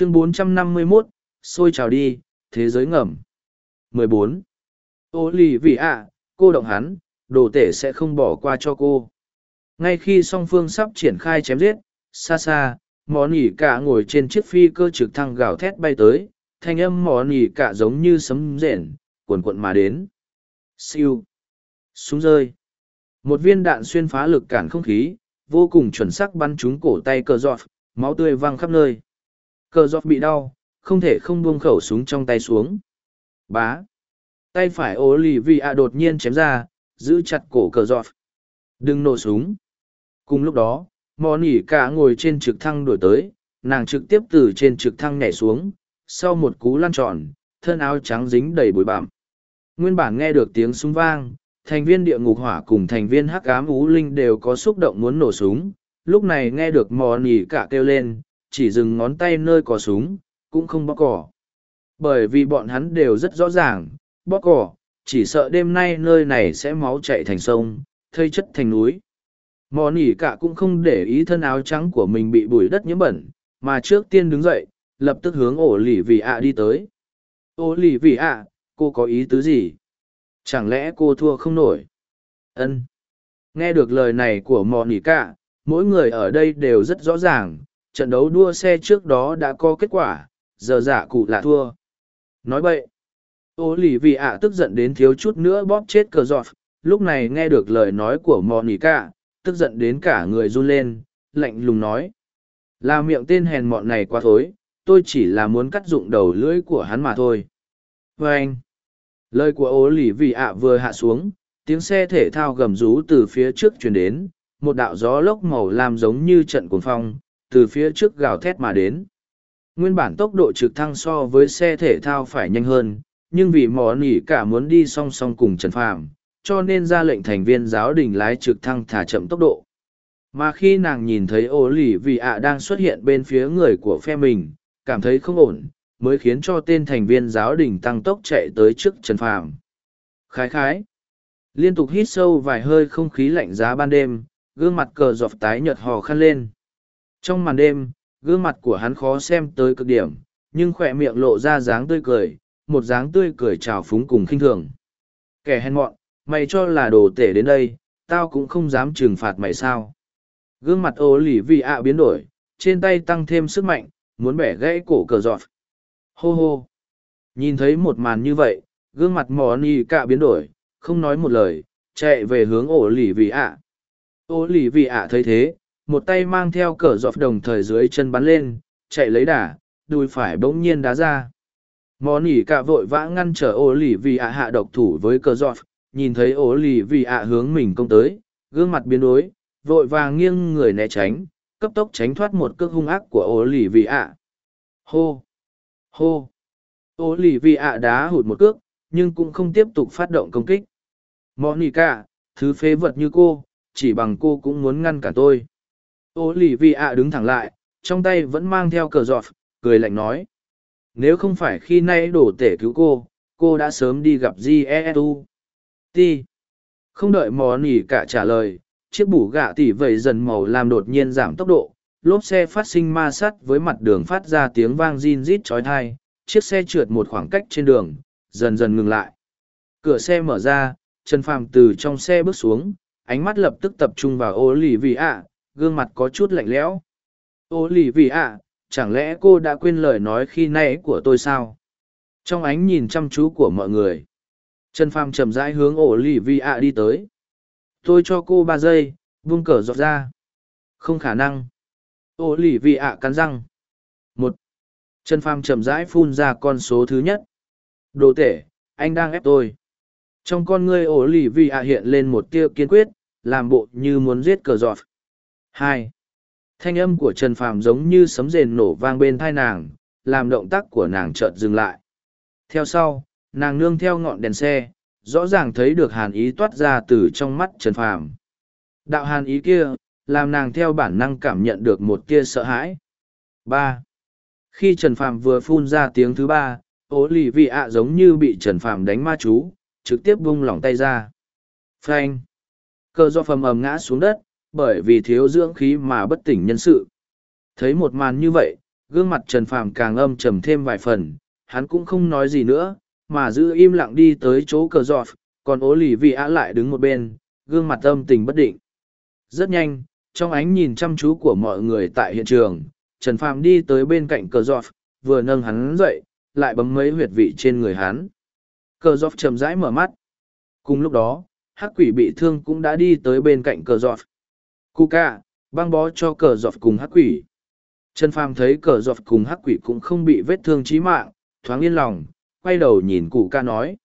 chương 451, xôi trào đi, thế giới ngầm. 14. Ô lì vì ạ, cô động hắn, đồ tể sẽ không bỏ qua cho cô. Ngay khi song phương sắp triển khai chém giết, xa xa, mỏ nỉ cả ngồi trên chiếc phi cơ trực thăng gào thét bay tới, thanh âm mỏ nỉ cả giống như sấm rền, cuộn cuộn mà đến. Siêu. Súng rơi. Một viên đạn xuyên phá lực cản không khí, vô cùng chuẩn xác bắn trúng cổ tay cờ giọt, máu tươi văng khắp nơi. Cờ giọt bị đau, không thể không buông khẩu súng trong tay xuống. Bá. Tay phải ố lì vì ạ đột nhiên chém ra, giữ chặt cổ cờ giọt. Đừng nổ súng. Cùng lúc đó, mò nỉ cả ngồi trên trực thăng đổi tới, nàng trực tiếp từ trên trực thăng nhảy xuống, sau một cú lăn tròn, thân áo trắng dính đầy bụi bặm. Nguyên bản nghe được tiếng súng vang, thành viên địa ngục hỏa cùng thành viên hắc ám ú linh đều có xúc động muốn nổ súng, lúc này nghe được mò nỉ cả kêu lên, chỉ dừng ngón tay nơi có súng, cũng không bóc cỏ. Bởi vì bọn hắn đều rất rõ ràng, bóc cỏ, chỉ sợ đêm nay nơi này sẽ máu chạy thành sông, thây chất thành núi. Mò nỉ cả cũng không để ý thân áo trắng của mình bị bụi đất nhiễm bẩn, mà trước tiên đứng dậy, lập tức hướng ổ lì vì ạ đi tới. Ổ lì vì ạ, cô có ý tứ gì? Chẳng lẽ cô thua không nổi? ân Nghe được lời này của mò nỉ cả, mỗi người ở đây đều rất rõ ràng, trận đấu đua xe trước đó đã có kết quả, giờ giả cụ là thua. Nói vậy, ô lì vì ạ tức giận đến thiếu chút nữa bóp chết cờ giọt, lúc này nghe được lời nói của Monica, tức giận đến cả người run lên, lạnh lùng nói. Là miệng tên hèn mọn này quá thối, tôi chỉ là muốn cắt dụng đầu lưỡi của hắn mà thôi. Và anh, lời của ô lì vì ạ vừa hạ xuống, tiếng xe thể thao gầm rú từ phía trước truyền đến, một đạo gió lốc màu làm giống như trận cuồng phong, từ phía trước gào thét mà đến. Nguyên bản tốc độ trực thăng so với xe thể thao phải nhanh hơn, nhưng vì mỏ nỉ cả muốn đi song song cùng Trần Phàm, cho nên ra lệnh thành viên giáo đình lái trực thăng thả chậm tốc độ. Mà khi nàng nhìn thấy ô lì vì ạ đang xuất hiện bên phía người của phe mình, cảm thấy không ổn, mới khiến cho tên thành viên giáo đình tăng tốc chạy tới trước Trần Phàm. Khái khái. Liên tục hít sâu vài hơi không khí lạnh giá ban đêm, gương mặt cờ dọc tái nhợt hò khăn lên. Trong màn đêm, gương mặt của hắn khó xem tới cực điểm, nhưng khỏe miệng lộ ra dáng tươi cười, một dáng tươi cười trào phúng cùng khinh thường. Kẻ hèn mọn, mày cho là đồ tể đến đây, tao cũng không dám trừng phạt mày sao. Gương mặt ô lì vì ạ biến đổi, trên tay tăng thêm sức mạnh, muốn bẻ gãy cổ cờ giọt. Hô hô. Nhìn thấy một màn như vậy, gương mặt mò ni cạ biến đổi, không nói một lời, chạy về hướng ổ lì vì ạ. Ô lì vì ạ thấy thế, một tay mang theo cờ dọc đồng thời dưới chân bắn lên, chạy lấy đà, đùi phải bỗng nhiên đá ra. Mò nỉ cả vội vã ngăn trở ô lì vì ạ hạ độc thủ với cờ dọc, nhìn thấy ô lì vì ạ hướng mình công tới, gương mặt biến đối, vội vàng nghiêng người né tránh, cấp tốc tránh thoát một cước hung ác của ô lì vì ạ. Hô! Hô! Ô lì vì ạ đá hụt một cước, nhưng cũng không tiếp tục phát động công kích. Monica, cả, thứ phế vật như cô, chỉ bằng cô cũng muốn ngăn cả tôi. Ô lì vì ạ đứng thẳng lại, trong tay vẫn mang theo cờ giọt, cười lạnh nói. Nếu không phải khi nay đổ tể cứu cô, cô đã sớm đi gặp Jesu. Ti. Không đợi mò nỉ cả trả lời, chiếc bủ gạ tỉ vẩy dần màu làm đột nhiên giảm tốc độ, lốp xe phát sinh ma sắt với mặt đường phát ra tiếng vang zin rít chói tai, chiếc xe trượt một khoảng cách trên đường, dần dần ngừng lại. Cửa xe mở ra, Trần Phàm từ trong xe bước xuống, ánh mắt lập tức tập trung vào Olivia, gương mặt có chút lạnh lẽo. Ô lì vì ạ, chẳng lẽ cô đã quên lời nói khi nãy của tôi sao? Trong ánh nhìn chăm chú của mọi người, Trần pham chậm rãi hướng ổ lì vi ạ đi tới. Tôi cho cô ba giây, vung cờ giọt ra. Không khả năng. Ô lì vi ạ cắn răng. Một. Trần pham chậm rãi phun ra con số thứ nhất. Đồ tể, anh đang ép tôi. Trong con ngươi ổ lì vi ạ hiện lên một tia kiên quyết, làm bộ như muốn giết cờ giọt. Hai. Thanh âm của Trần Phàm giống như sấm rền nổ vang bên thai nàng, làm động tác của nàng chợt dừng lại. Theo sau, nàng nương theo ngọn đèn xe, rõ ràng thấy được hàn ý toát ra từ trong mắt Trần Phàm. Đạo hàn ý kia, làm nàng theo bản năng cảm nhận được một tia sợ hãi. ba Khi Trần Phàm vừa phun ra tiếng thứ ba, ố lì vị ạ giống như bị Trần Phàm đánh ma chú, trực tiếp bung lỏng tay ra. Phanh! Cơ do phầm ầm ngã xuống đất, bởi vì thiếu dưỡng khí mà bất tỉnh nhân sự. Thấy một màn như vậy, gương mặt Trần Phàm càng âm trầm thêm vài phần, hắn cũng không nói gì nữa, mà giữ im lặng đi tới chỗ cờ giọt, còn ố lì vị Á lại đứng một bên, gương mặt âm tình bất định. Rất nhanh, trong ánh nhìn chăm chú của mọi người tại hiện trường, Trần Phàm đi tới bên cạnh cờ giọt, vừa nâng hắn dậy, lại bấm mấy huyệt vị trên người hắn. Cờ giọt chậm rãi mở mắt. Cùng lúc đó, hắc quỷ bị thương cũng đã đi tới bên cạnh cờ giọt. Cuca, băng bó cho cờ dọc cùng hắc quỷ. Trần Phàm thấy cờ dọc cùng hắc quỷ cũng không bị vết thương chí mạng, thoáng yên lòng, quay đầu nhìn cụ ca nói.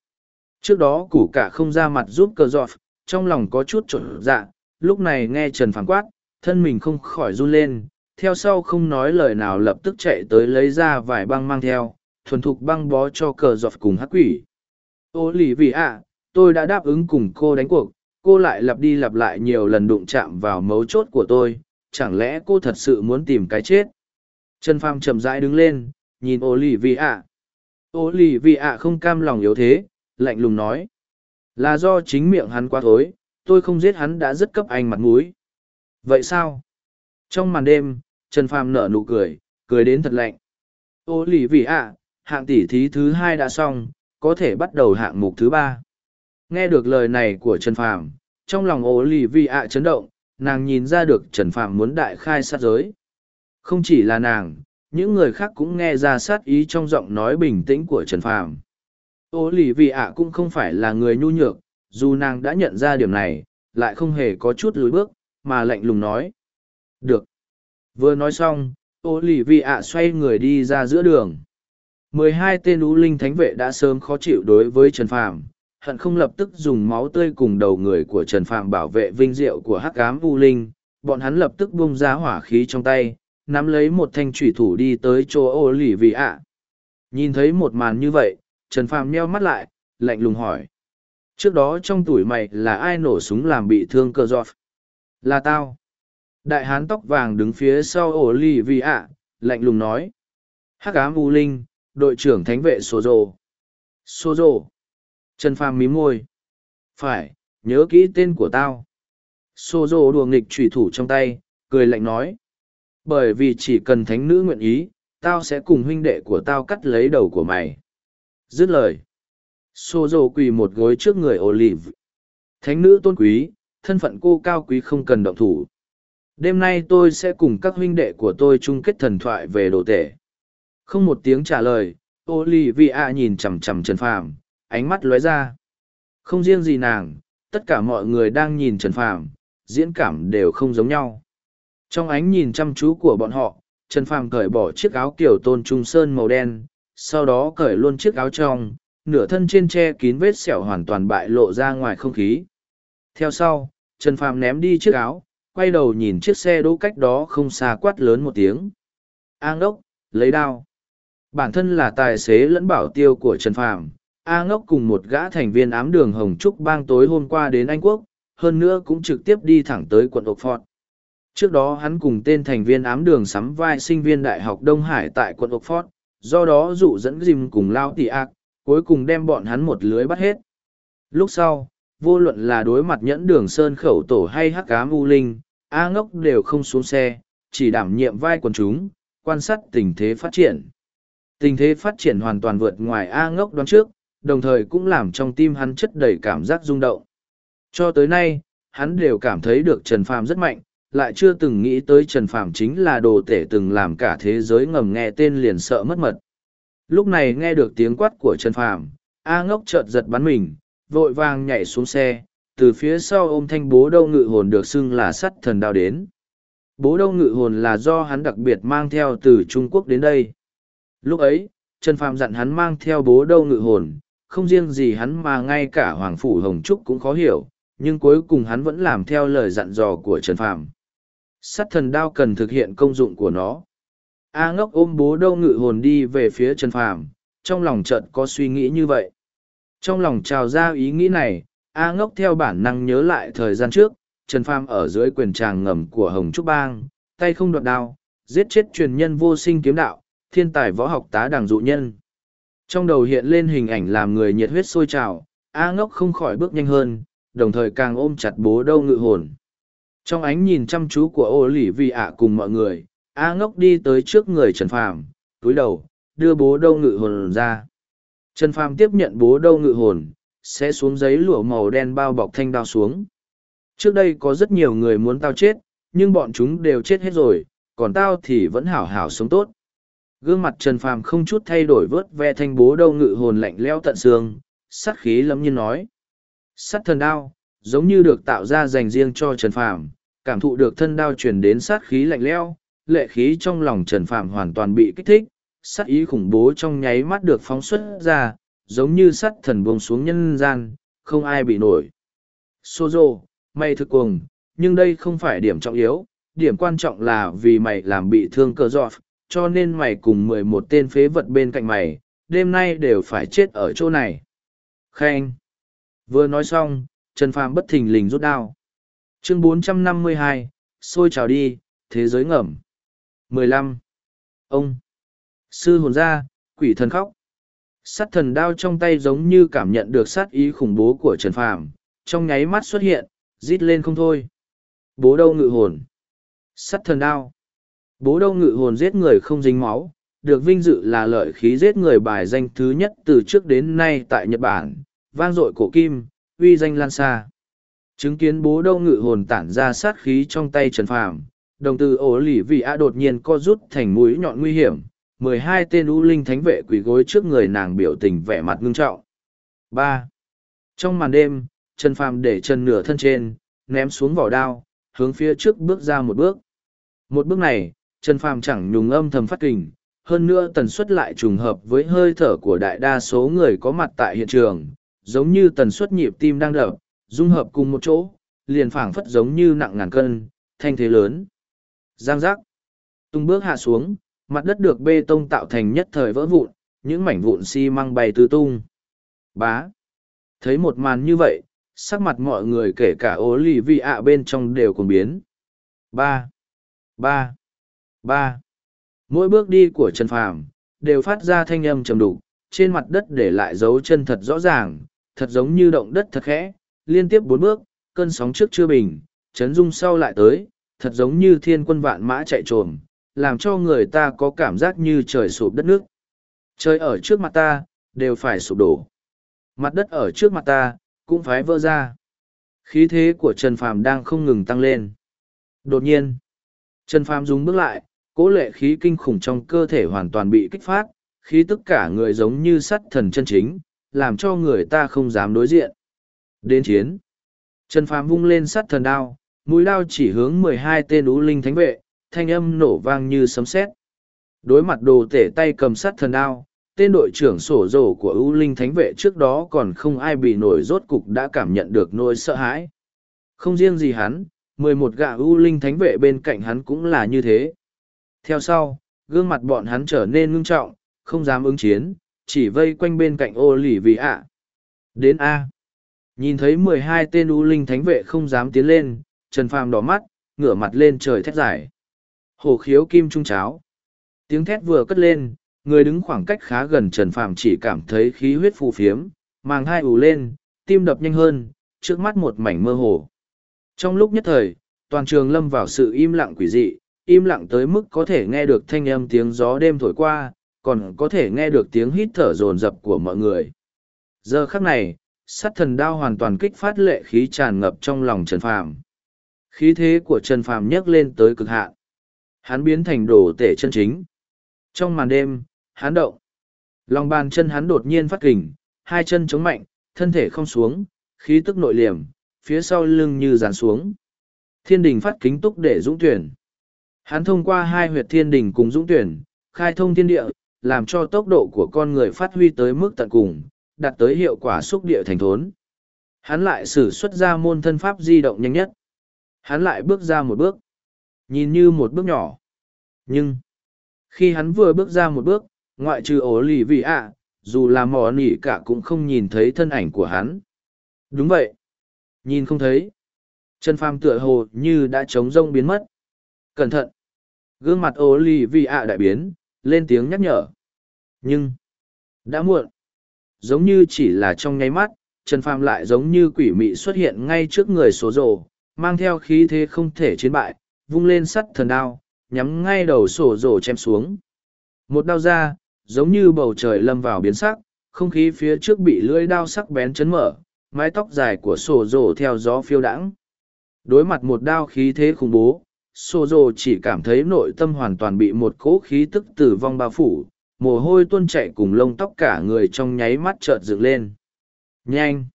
Trước đó cụ cả không ra mặt giúp cờ dọc trong lòng có chút trộn dạ, lúc này nghe Trần Phàm quát, thân mình không khỏi run lên, theo sau không nói lời nào lập tức chạy tới lấy ra vài băng mang theo, thuần thục băng bó cho cờ dọc cùng hắc quỷ. Ô lì vì ạ, tôi đã đáp ứng cùng cô đánh cuộc, cô lại lặp đi lặp lại nhiều lần đụng chạm vào mấu chốt của tôi, chẳng lẽ cô thật sự muốn tìm cái chết? Trần pham chậm rãi đứng lên, nhìn ô lì vì ạ. Ô lì vì ạ không cam lòng yếu thế, lạnh lùng nói. Là do chính miệng hắn quá thối, tôi không giết hắn đã rất cấp anh mặt mũi. Vậy sao? Trong màn đêm, Trần Phàm nở nụ cười, cười đến thật lạnh. Ô lì vì ạ, hạng tỷ thí thứ hai đã xong, có thể bắt đầu hạng mục thứ ba. Nghe được lời này của Trần Phàm, trong lòng ô lì vì ạ chấn động, nàng nhìn ra được Trần Phàm muốn đại khai sát giới. Không chỉ là nàng, những người khác cũng nghe ra sát ý trong giọng nói bình tĩnh của Trần Phàm. Ô lì vì ạ cũng không phải là người nhu nhược, dù nàng đã nhận ra điểm này, lại không hề có chút lùi bước, mà lạnh lùng nói. Được. Vừa nói xong, ô lì vì ạ xoay người đi ra giữa đường. mười hai tên ú linh thánh vệ đã sớm khó chịu đối với Trần Phàm, hận không lập tức dùng máu tươi cùng đầu người của Trần Phàm bảo vệ vinh diệu của hắc ám u linh, bọn hắn lập tức bung ra hỏa khí trong tay, nắm lấy một thanh thủy thủ đi tới chỗ ô lì vì ạ. Nhìn thấy một màn như vậy, Trần Phàm nheo mắt lại, lạnh lùng hỏi. Trước đó trong tuổi mày là ai nổ súng làm bị thương cơ giọt? Là tao. Đại hán tóc vàng đứng phía sau ổ lì vì ạ, lạnh lùng nói. Hắc ám u linh, đội trưởng thánh vệ Sô Rồ. Sô Rồ. Trần Phàm mím môi. Phải, nhớ kỹ tên của tao. Sô Dô đùa nghịch trùy thủ trong tay, cười lạnh nói. Bởi vì chỉ cần thánh nữ nguyện ý, tao sẽ cùng huynh đệ của tao cắt lấy đầu của mày. Dứt lời. Sô Dô quỳ một gối trước người Olive. Thánh nữ tôn quý, thân phận cô cao quý không cần động thủ đêm nay tôi sẽ cùng các huynh đệ của tôi chung kết thần thoại về đồ tể không một tiếng trả lời olivia nhìn chằm chằm trần phàm ánh mắt lóe ra không riêng gì nàng tất cả mọi người đang nhìn trần phàm diễn cảm đều không giống nhau trong ánh nhìn chăm chú của bọn họ trần phàm cởi bỏ chiếc áo kiểu tôn trung sơn màu đen sau đó cởi luôn chiếc áo trong nửa thân trên che kín vết sẹo hoàn toàn bại lộ ra ngoài không khí theo sau trần phàm ném đi chiếc áo quay đầu nhìn chiếc xe đỗ cách đó không xa quát lớn một tiếng. An đốc, lấy đao. Bản thân là tài xế lẫn bảo tiêu của Trần Phàm, A ngốc cùng một gã thành viên ám đường Hồng Trúc bang tối hôm qua đến Anh Quốc, hơn nữa cũng trực tiếp đi thẳng tới quận Oxford. Trước đó hắn cùng tên thành viên ám đường sắm vai sinh viên Đại học Đông Hải tại quận Oxford, do đó dụ dẫn Jim cùng Lao Tỷ Ác, cuối cùng đem bọn hắn một lưới bắt hết. Lúc sau, vô luận là đối mặt nhẫn đường Sơn Khẩu Tổ hay Hắc Cám U Linh, A ngốc đều không xuống xe, chỉ đảm nhiệm vai quần chúng, quan sát tình thế phát triển. Tình thế phát triển hoàn toàn vượt ngoài A ngốc đoán trước, đồng thời cũng làm trong tim hắn chất đầy cảm giác rung động. Cho tới nay, hắn đều cảm thấy được Trần Phàm rất mạnh, lại chưa từng nghĩ tới Trần Phàm chính là đồ tể từng làm cả thế giới ngầm nghe tên liền sợ mất mật. Lúc này nghe được tiếng quát của Trần Phàm, A ngốc chợt giật bắn mình, vội vàng nhảy xuống xe, từ phía sau ôm thanh bố đâu ngự hồn được xưng là sắt thần đao đến. Bố đâu ngự hồn là do hắn đặc biệt mang theo từ Trung Quốc đến đây. Lúc ấy, Trần Phàm dặn hắn mang theo bố đâu ngự hồn, không riêng gì hắn mà ngay cả Hoàng Phủ Hồng Trúc cũng khó hiểu, nhưng cuối cùng hắn vẫn làm theo lời dặn dò của Trần Phạm. Sắt thần đao cần thực hiện công dụng của nó. A ngốc ôm bố đâu ngự hồn đi về phía Trần Phạm, trong lòng chợt có suy nghĩ như vậy. Trong lòng trào ra ý nghĩ này, A ngốc theo bản năng nhớ lại thời gian trước, Trần phàm ở dưới quyền tràng ngầm của Hồng Trúc Bang, tay không đoạt đao, giết chết truyền nhân vô sinh kiếm đạo, thiên tài võ học tá đảng dụ nhân. Trong đầu hiện lên hình ảnh làm người nhiệt huyết sôi trào, A ngốc không khỏi bước nhanh hơn, đồng thời càng ôm chặt bố đâu ngự hồn. Trong ánh nhìn chăm chú của ô lỉ vì ạ cùng mọi người, A ngốc đi tới trước người Trần Phàm, túi đầu, đưa bố đâu ngự hồn ra. Trần Phàm tiếp nhận bố đâu ngự hồn, sẽ xuống giấy lụa màu đen bao bọc thanh đao xuống. Trước đây có rất nhiều người muốn tao chết, nhưng bọn chúng đều chết hết rồi, còn tao thì vẫn hảo hảo sống tốt. Gương mặt Trần Phàm không chút thay đổi vớt ve thanh bố đâu ngự hồn lạnh leo tận xương, sát khí lắm như nói. Sát thần đao, giống như được tạo ra dành riêng cho Trần Phàm, cảm thụ được thân đao truyền đến sát khí lạnh leo, lệ khí trong lòng Trần Phàm hoàn toàn bị kích thích, sát ý khủng bố trong nháy mắt được phóng xuất ra, giống như sát thần buông xuống nhân gian, không ai bị nổi. Sozo, mày thực cuồng, nhưng đây không phải điểm trọng yếu, điểm quan trọng là vì mày làm bị thương cờ giọt, cho nên mày cùng mười một tên phế vật bên cạnh mày, đêm nay đều phải chết ở chỗ này. Khen! Vừa nói xong, Trần Phàm bất thình lình rút đao. Chương 452, xôi trào đi, thế giới ngầm. 15. Ông! Sư hồn ra, quỷ thần khóc. Sắt thần đao trong tay giống như cảm nhận được sát ý khủng bố của Trần Phàm, trong nháy mắt xuất hiện, rít lên không thôi. Bố đâu ngự hồn? Sắt thần đao. Bố đâu ngự hồn giết người không dính máu, được vinh dự là lợi khí giết người bài danh thứ nhất từ trước đến nay tại Nhật Bản, vang dội cổ kim, uy danh lan xa. Chứng kiến bố đâu ngự hồn tản ra sát khí trong tay Trần Phàm, đồng từ ổ lỉ vị a đột nhiên co rút thành mũi nhọn nguy hiểm, mười hai tên u linh thánh vệ quỳ gối trước người nàng biểu tình vẻ mặt ngưng trọng. ba Trong màn đêm, Trần Phàm để chân nửa thân trên, ném xuống vỏ đao, hướng phía trước bước ra một bước. Một bước này, Trần Phàm chẳng nhùng âm thầm phát kình, hơn nữa tần suất lại trùng hợp với hơi thở của đại đa số người có mặt tại hiện trường, giống như tần suất nhịp tim đang đập, dung hợp cùng một chỗ, liền phảng phất giống như nặng ngàn cân, thanh thế lớn. Giang giác. Tung bước hạ xuống, mặt đất được bê tông tạo thành nhất thời vỡ vụn, những mảnh vụn xi măng bay tứ tung. Bá. Thấy một màn như vậy, sắc mặt mọi người kể cả ố lì ạ bên trong đều cùng biến. Ba. Ba. Ba. Mỗi bước đi của Trần Phàm đều phát ra thanh âm trầm đục, trên mặt đất để lại dấu chân thật rõ ràng, thật giống như động đất thật khẽ, liên tiếp bốn bước, cơn sóng trước chưa bình, chấn rung sau lại tới, thật giống như thiên quân vạn mã chạy trồm, làm cho người ta có cảm giác như trời sụp đất nước. Trời ở trước mặt ta, đều phải sụp đổ. Mặt đất ở trước mặt ta, cũng phải vỡ ra. Khí thế của Trần Phàm đang không ngừng tăng lên. Đột nhiên, Trần Phàm dùng bước lại, cố lệ khí kinh khủng trong cơ thể hoàn toàn bị kích phát, khí tất cả người giống như sắt thần chân chính, làm cho người ta không dám đối diện. Đến chiến, Trần Phàm vung lên sắt thần đao, mũi đao chỉ hướng mười hai tên ú linh thánh vệ, thanh âm nổ vang như sấm sét. Đối mặt đồ tể tay cầm sắt thần đao, tên đội trưởng sổ rổ của ưu linh thánh vệ trước đó còn không ai bị nổi rốt cục đã cảm nhận được nỗi sợ hãi. Không riêng gì hắn, mười một gã ưu linh thánh vệ bên cạnh hắn cũng là như thế. Theo sau, gương mặt bọn hắn trở nên ngưng trọng, không dám ứng chiến, chỉ vây quanh bên cạnh ô lỉ vì ạ. Đến A. Nhìn thấy mười hai tên U linh thánh vệ không dám tiến lên, Trần Phàm đỏ mắt, ngửa mặt lên trời thét giải. hổ khiếu kim trung cháo. Tiếng thét vừa cất lên, người đứng khoảng cách khá gần Trần Phàm chỉ cảm thấy khí huyết phù phiếm, màng hai ù lên, tim đập nhanh hơn, trước mắt một mảnh mơ hồ. Trong lúc nhất thời, toàn trường lâm vào sự im lặng quỷ dị, im lặng tới mức có thể nghe được thanh âm tiếng gió đêm thổi qua, còn có thể nghe được tiếng hít thở dồn dập của mọi người. Giờ khắc này, sát thần đao hoàn toàn kích phát lệ khí tràn ngập trong lòng Trần Phàm. Khí thế của Trần Phàm nhấc lên tới cực hạn. Hắn biến thành đồ tể chân chính. Trong màn đêm, hắn động. Lòng bàn chân hắn đột nhiên phát kình, hai chân chống mạnh, thân thể không xuống, khí tức nội liềm, phía sau lưng như dàn xuống. Thiên đình phát kính túc để dũng tuyển. Hắn thông qua hai huyệt thiên đình cùng dũng tuyển, khai thông thiên địa, làm cho tốc độ của con người phát huy tới mức tận cùng, đạt tới hiệu quả xúc địa thành thốn. Hắn lại sử xuất ra môn thân pháp di động nhanh nhất. Hắn lại bước ra một bước. Nhìn như một bước nhỏ. Nhưng, khi hắn vừa bước ra một bước, ngoại trừ ổ lì vị ạ, dù là mỏ nỉ cả cũng không nhìn thấy thân ảnh của hắn. Đúng vậy. Nhìn không thấy. Chân phàm tựa hồ như đã trống rông biến mất. Cẩn thận. Gương mặt ô lì vị ạ đại biến, lên tiếng nhắc nhở. Nhưng, đã muộn. Giống như chỉ là trong nháy mắt, Trần Phàm lại giống như quỷ mị xuất hiện ngay trước người số rồ, mang theo khí thế không thể chiến bại, vung lên sắt thần đao, nhắm ngay đầu sổ rồ chém xuống. Một đao ra, giống như bầu trời lâm vào biến sắc, không khí phía trước bị lưỡi đao sắc bén chấn mở, mái tóc dài của sổ rồ theo gió phiêu đãng. Đối mặt một đao khí thế khủng bố, sổ rổ chỉ cảm thấy nội tâm hoàn toàn bị một cỗ khí tức tử vong bao phủ, mồ hôi tuôn chạy cùng lông tóc cả người trong nháy mắt chợt dựng lên. Nhanh!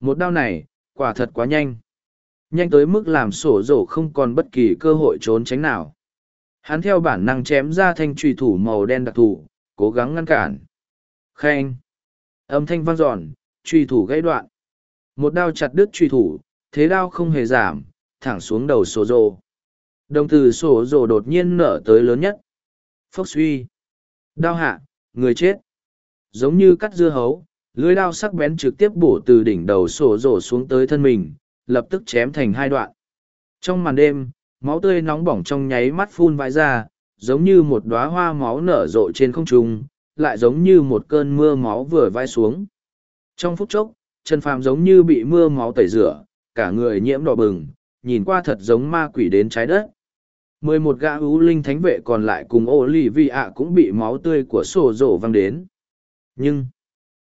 Một đao này, quả thật quá nhanh. Nhanh tới mức làm sổ rổ không còn bất kỳ cơ hội trốn tránh nào. Hắn theo bản năng chém ra thanh trùy thủ màu đen đặc thù, cố gắng ngăn cản. Khen! Âm thanh vang dọn, trùy thủ gãy đoạn. Một đao chặt đứt trùy thủ, thế đao không hề giảm, thẳng xuống đầu sổ rổ. Đồng từ sổ rổ đột nhiên nở tới lớn nhất. Phốc suy! Đao hạ, người chết. Giống như cắt dưa hấu, lưới đao sắc bén trực tiếp bổ từ đỉnh đầu sổ rổ xuống tới thân mình, lập tức chém thành hai đoạn. Trong màn đêm, máu tươi nóng bỏng trong nháy mắt phun vãi ra, giống như một đóa hoa máu nở rộ trên không trung, lại giống như một cơn mưa máu vừa vai xuống. Trong phút chốc, Trần Phàm giống như bị mưa máu tẩy rửa, cả người nhiễm đỏ bừng, nhìn qua thật giống ma quỷ đến trái đất mười một gã ưu linh thánh vệ còn lại cùng ô lì vi ạ cũng bị máu tươi của sổ rổ văng đến. Nhưng,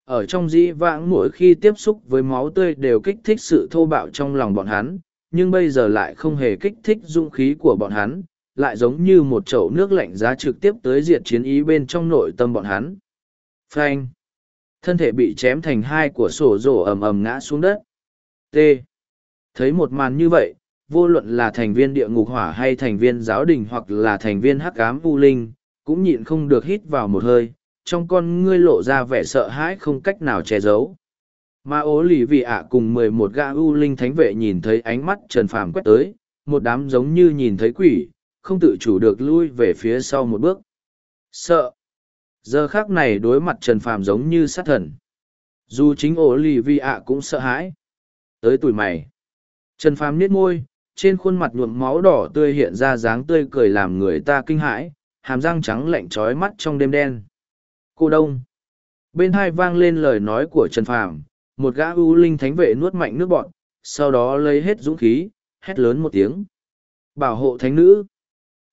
ở trong dĩ vãng mỗi khi tiếp xúc với máu tươi đều kích thích sự thô bạo trong lòng bọn hắn, nhưng bây giờ lại không hề kích thích dung khí của bọn hắn, lại giống như một chậu nước lạnh giá trực tiếp tới diệt chiến ý bên trong nội tâm bọn hắn. Frank thân thể bị chém thành hai của sổ rổ ầm ầm ngã xuống đất. T! Thấy một màn như vậy vô luận là thành viên địa ngục hỏa hay thành viên giáo đình hoặc là thành viên hắc ám u linh, cũng nhịn không được hít vào một hơi, trong con ngươi lộ ra vẻ sợ hãi không cách nào che giấu. Mà ố lì vị ạ cùng mười một gã u linh thánh vệ nhìn thấy ánh mắt trần phàm quét tới, một đám giống như nhìn thấy quỷ, không tự chủ được lui về phía sau một bước. Sợ. Giờ khác này đối mặt trần phàm giống như sát thần. Dù chính ố lì vị ạ cũng sợ hãi. Tới tuổi mày. Trần phàm niết môi, trên khuôn mặt nhuộm máu đỏ tươi hiện ra dáng tươi cười làm người ta kinh hãi, hàm răng trắng lạnh trói mắt trong đêm đen. Cô Đông. Bên hai vang lên lời nói của Trần Phàm, một gã u linh thánh vệ nuốt mạnh nước bọt, sau đó lấy hết dũng khí, hét lớn một tiếng. Bảo hộ thánh nữ.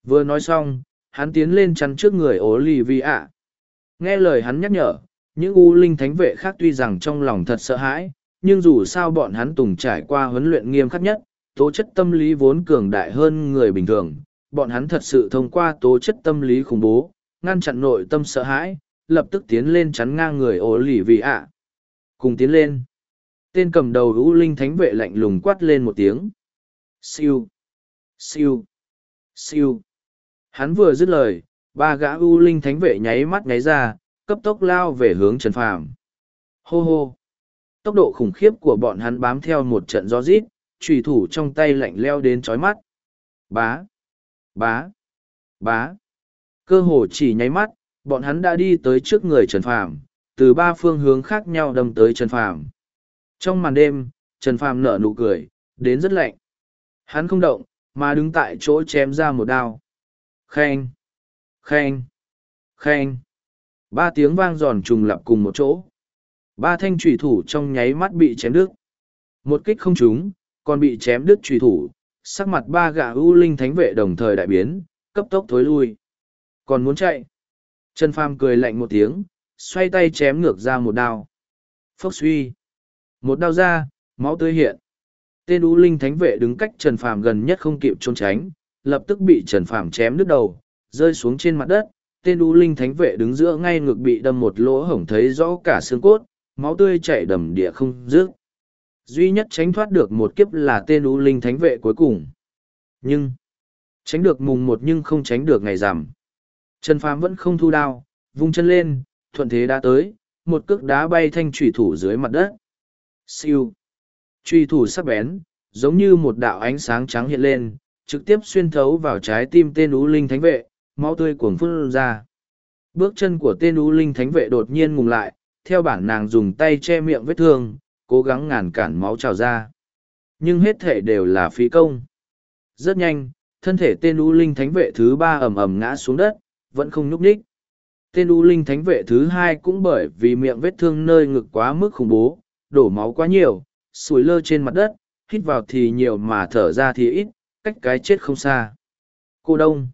Vừa nói xong, hắn tiến lên chắn trước người Olivia. lì vi ạ. Nghe lời hắn nhắc nhở, những u linh thánh vệ khác tuy rằng trong lòng thật sợ hãi, nhưng dù sao bọn hắn tùng trải qua huấn luyện nghiêm khắc nhất, tố chất tâm lý vốn cường đại hơn người bình thường, bọn hắn thật sự thông qua tố chất tâm lý khủng bố, ngăn chặn nội tâm sợ hãi, lập tức tiến lên chắn ngang người ổ lì vì ạ. Cùng tiến lên. Tên cầm đầu U Linh Thánh vệ lạnh lùng quát lên một tiếng. Siêu. Siêu. Siêu. Hắn vừa dứt lời, ba gã U Linh Thánh vệ nháy mắt nháy ra, cấp tốc lao về hướng Trần Phàm. Hô hô. Tốc độ khủng khiếp của bọn hắn bám theo một trận gió rít, trùy thủ trong tay lạnh leo đến chói mắt. Bá, bá, bá. Cơ hồ chỉ nháy mắt, bọn hắn đã đi tới trước người Trần Phàm, từ ba phương hướng khác nhau đâm tới Trần Phàm. Trong màn đêm, Trần Phàm nở nụ cười, đến rất lạnh. Hắn không động, mà đứng tại chỗ chém ra một đao. Khen, khen, khen. Ba tiếng vang giòn trùng lặp cùng một chỗ. Ba thanh trùy thủ trong nháy mắt bị chém đứt. Một kích không trúng, còn bị chém đứt truy thủ, sắc mặt ba gã ưu linh thánh vệ đồng thời đại biến, cấp tốc thối lui. Còn muốn chạy? Trần Phàm cười lạnh một tiếng, xoay tay chém ngược ra một đao. Phốc suy. Một đao ra, máu tươi hiện. Tên ưu linh thánh vệ đứng cách Trần Phàm gần nhất không kịp trốn tránh, lập tức bị Trần Phàm chém đứt đầu, rơi xuống trên mặt đất. Tên ưu linh thánh vệ đứng giữa ngay ngực bị đâm một lỗ hổng thấy rõ cả xương cốt, máu tươi chảy đầm địa không dứt duy nhất tránh thoát được một kiếp là tên u linh thánh vệ cuối cùng. Nhưng, tránh được mùng một nhưng không tránh được ngày rằm trần phàm vẫn không thu đao, vung chân lên, thuận thế đã tới, một cước đá bay thanh trùy thủ dưới mặt đất. Siêu. Trùy thủ sắc bén, giống như một đạo ánh sáng trắng hiện lên, trực tiếp xuyên thấu vào trái tim tên u linh thánh vệ, máu tươi cuồng phun ra. Bước chân của tên u linh thánh vệ đột nhiên ngừng lại, theo bản nàng dùng tay che miệng vết thương cố gắng ngàn cản máu trào ra. Nhưng hết thể đều là phí công. Rất nhanh, thân thể tên U Linh Thánh vệ thứ ba ầm ầm ngã xuống đất, vẫn không nhúc nhích. Tên U Linh Thánh vệ thứ hai cũng bởi vì miệng vết thương nơi ngực quá mức khủng bố, đổ máu quá nhiều, sủi lơ trên mặt đất, hít vào thì nhiều mà thở ra thì ít, cách cái chết không xa. Cô Đông.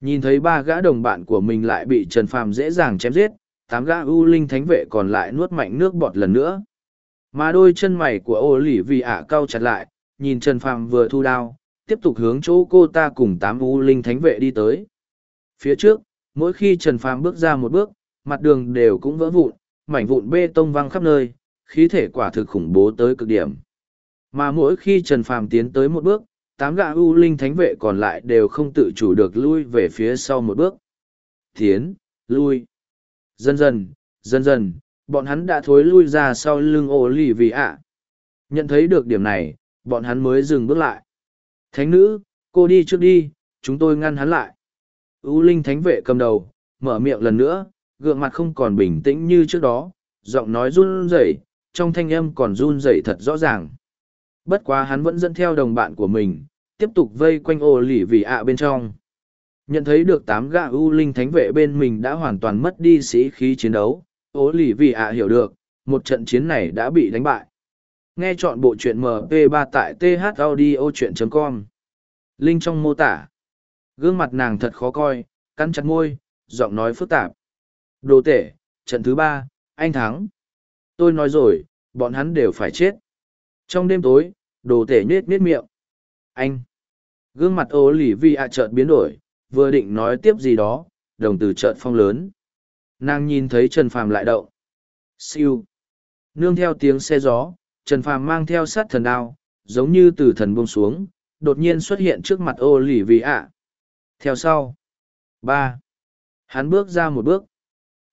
Nhìn thấy ba gã đồng bạn của mình lại bị Trần Phàm dễ dàng chém giết, tám gã u linh thánh vệ còn lại nuốt mạnh nước bọt lần nữa. Mà đôi chân mày của ô lỉ vì ả cau chặt lại, nhìn Trần Phàm vừa thu đao, tiếp tục hướng chỗ cô ta cùng tám U linh thánh vệ đi tới. Phía trước, mỗi khi Trần Phàm bước ra một bước, mặt đường đều cũng vỡ vụn, mảnh vụn bê tông văng khắp nơi, khí thể quả thực khủng bố tới cực điểm. Mà mỗi khi Trần Phàm tiến tới một bước, tám gã U linh thánh vệ còn lại đều không tự chủ được lui về phía sau một bước. Tiến, lui. Dần dần, dần dần, bọn hắn đã thối lui ra sau lưng ô lì vì ạ. Nhận thấy được điểm này, bọn hắn mới dừng bước lại. Thánh nữ, cô đi trước đi, chúng tôi ngăn hắn lại. ưu linh thánh vệ cầm đầu, mở miệng lần nữa, gượng mặt không còn bình tĩnh như trước đó, giọng nói run rẩy, trong thanh âm còn run rẩy thật rõ ràng. Bất quá hắn vẫn dẫn theo đồng bạn của mình, tiếp tục vây quanh ô lì vì ạ bên trong. Nhận thấy được tám gã ưu linh thánh vệ bên mình đã hoàn toàn mất đi sĩ khí chiến đấu, ố lì vì ạ hiểu được, một trận chiến này đã bị đánh bại. Nghe chọn bộ truyện MP3 tại thaudio.com. Linh trong mô tả. Gương mặt nàng thật khó coi, cắn chặt môi, giọng nói phức tạp. Đồ tể, trận thứ ba, anh thắng. Tôi nói rồi, bọn hắn đều phải chết. Trong đêm tối, đồ tể nhết nhết miệng. Anh! Gương mặt ô lì vi ạ chợt biến đổi, vừa định nói tiếp gì đó, đồng từ chợt phong lớn. Nàng nhìn thấy Trần Phàm lại động. Siêu! Nương theo tiếng xe gió, Trần Phàm mang theo sát thần đao, giống như từ thần buông xuống, đột nhiên xuất hiện trước mặt ô lỉ vì ạ. Theo sau. ba Hắn bước ra một bước.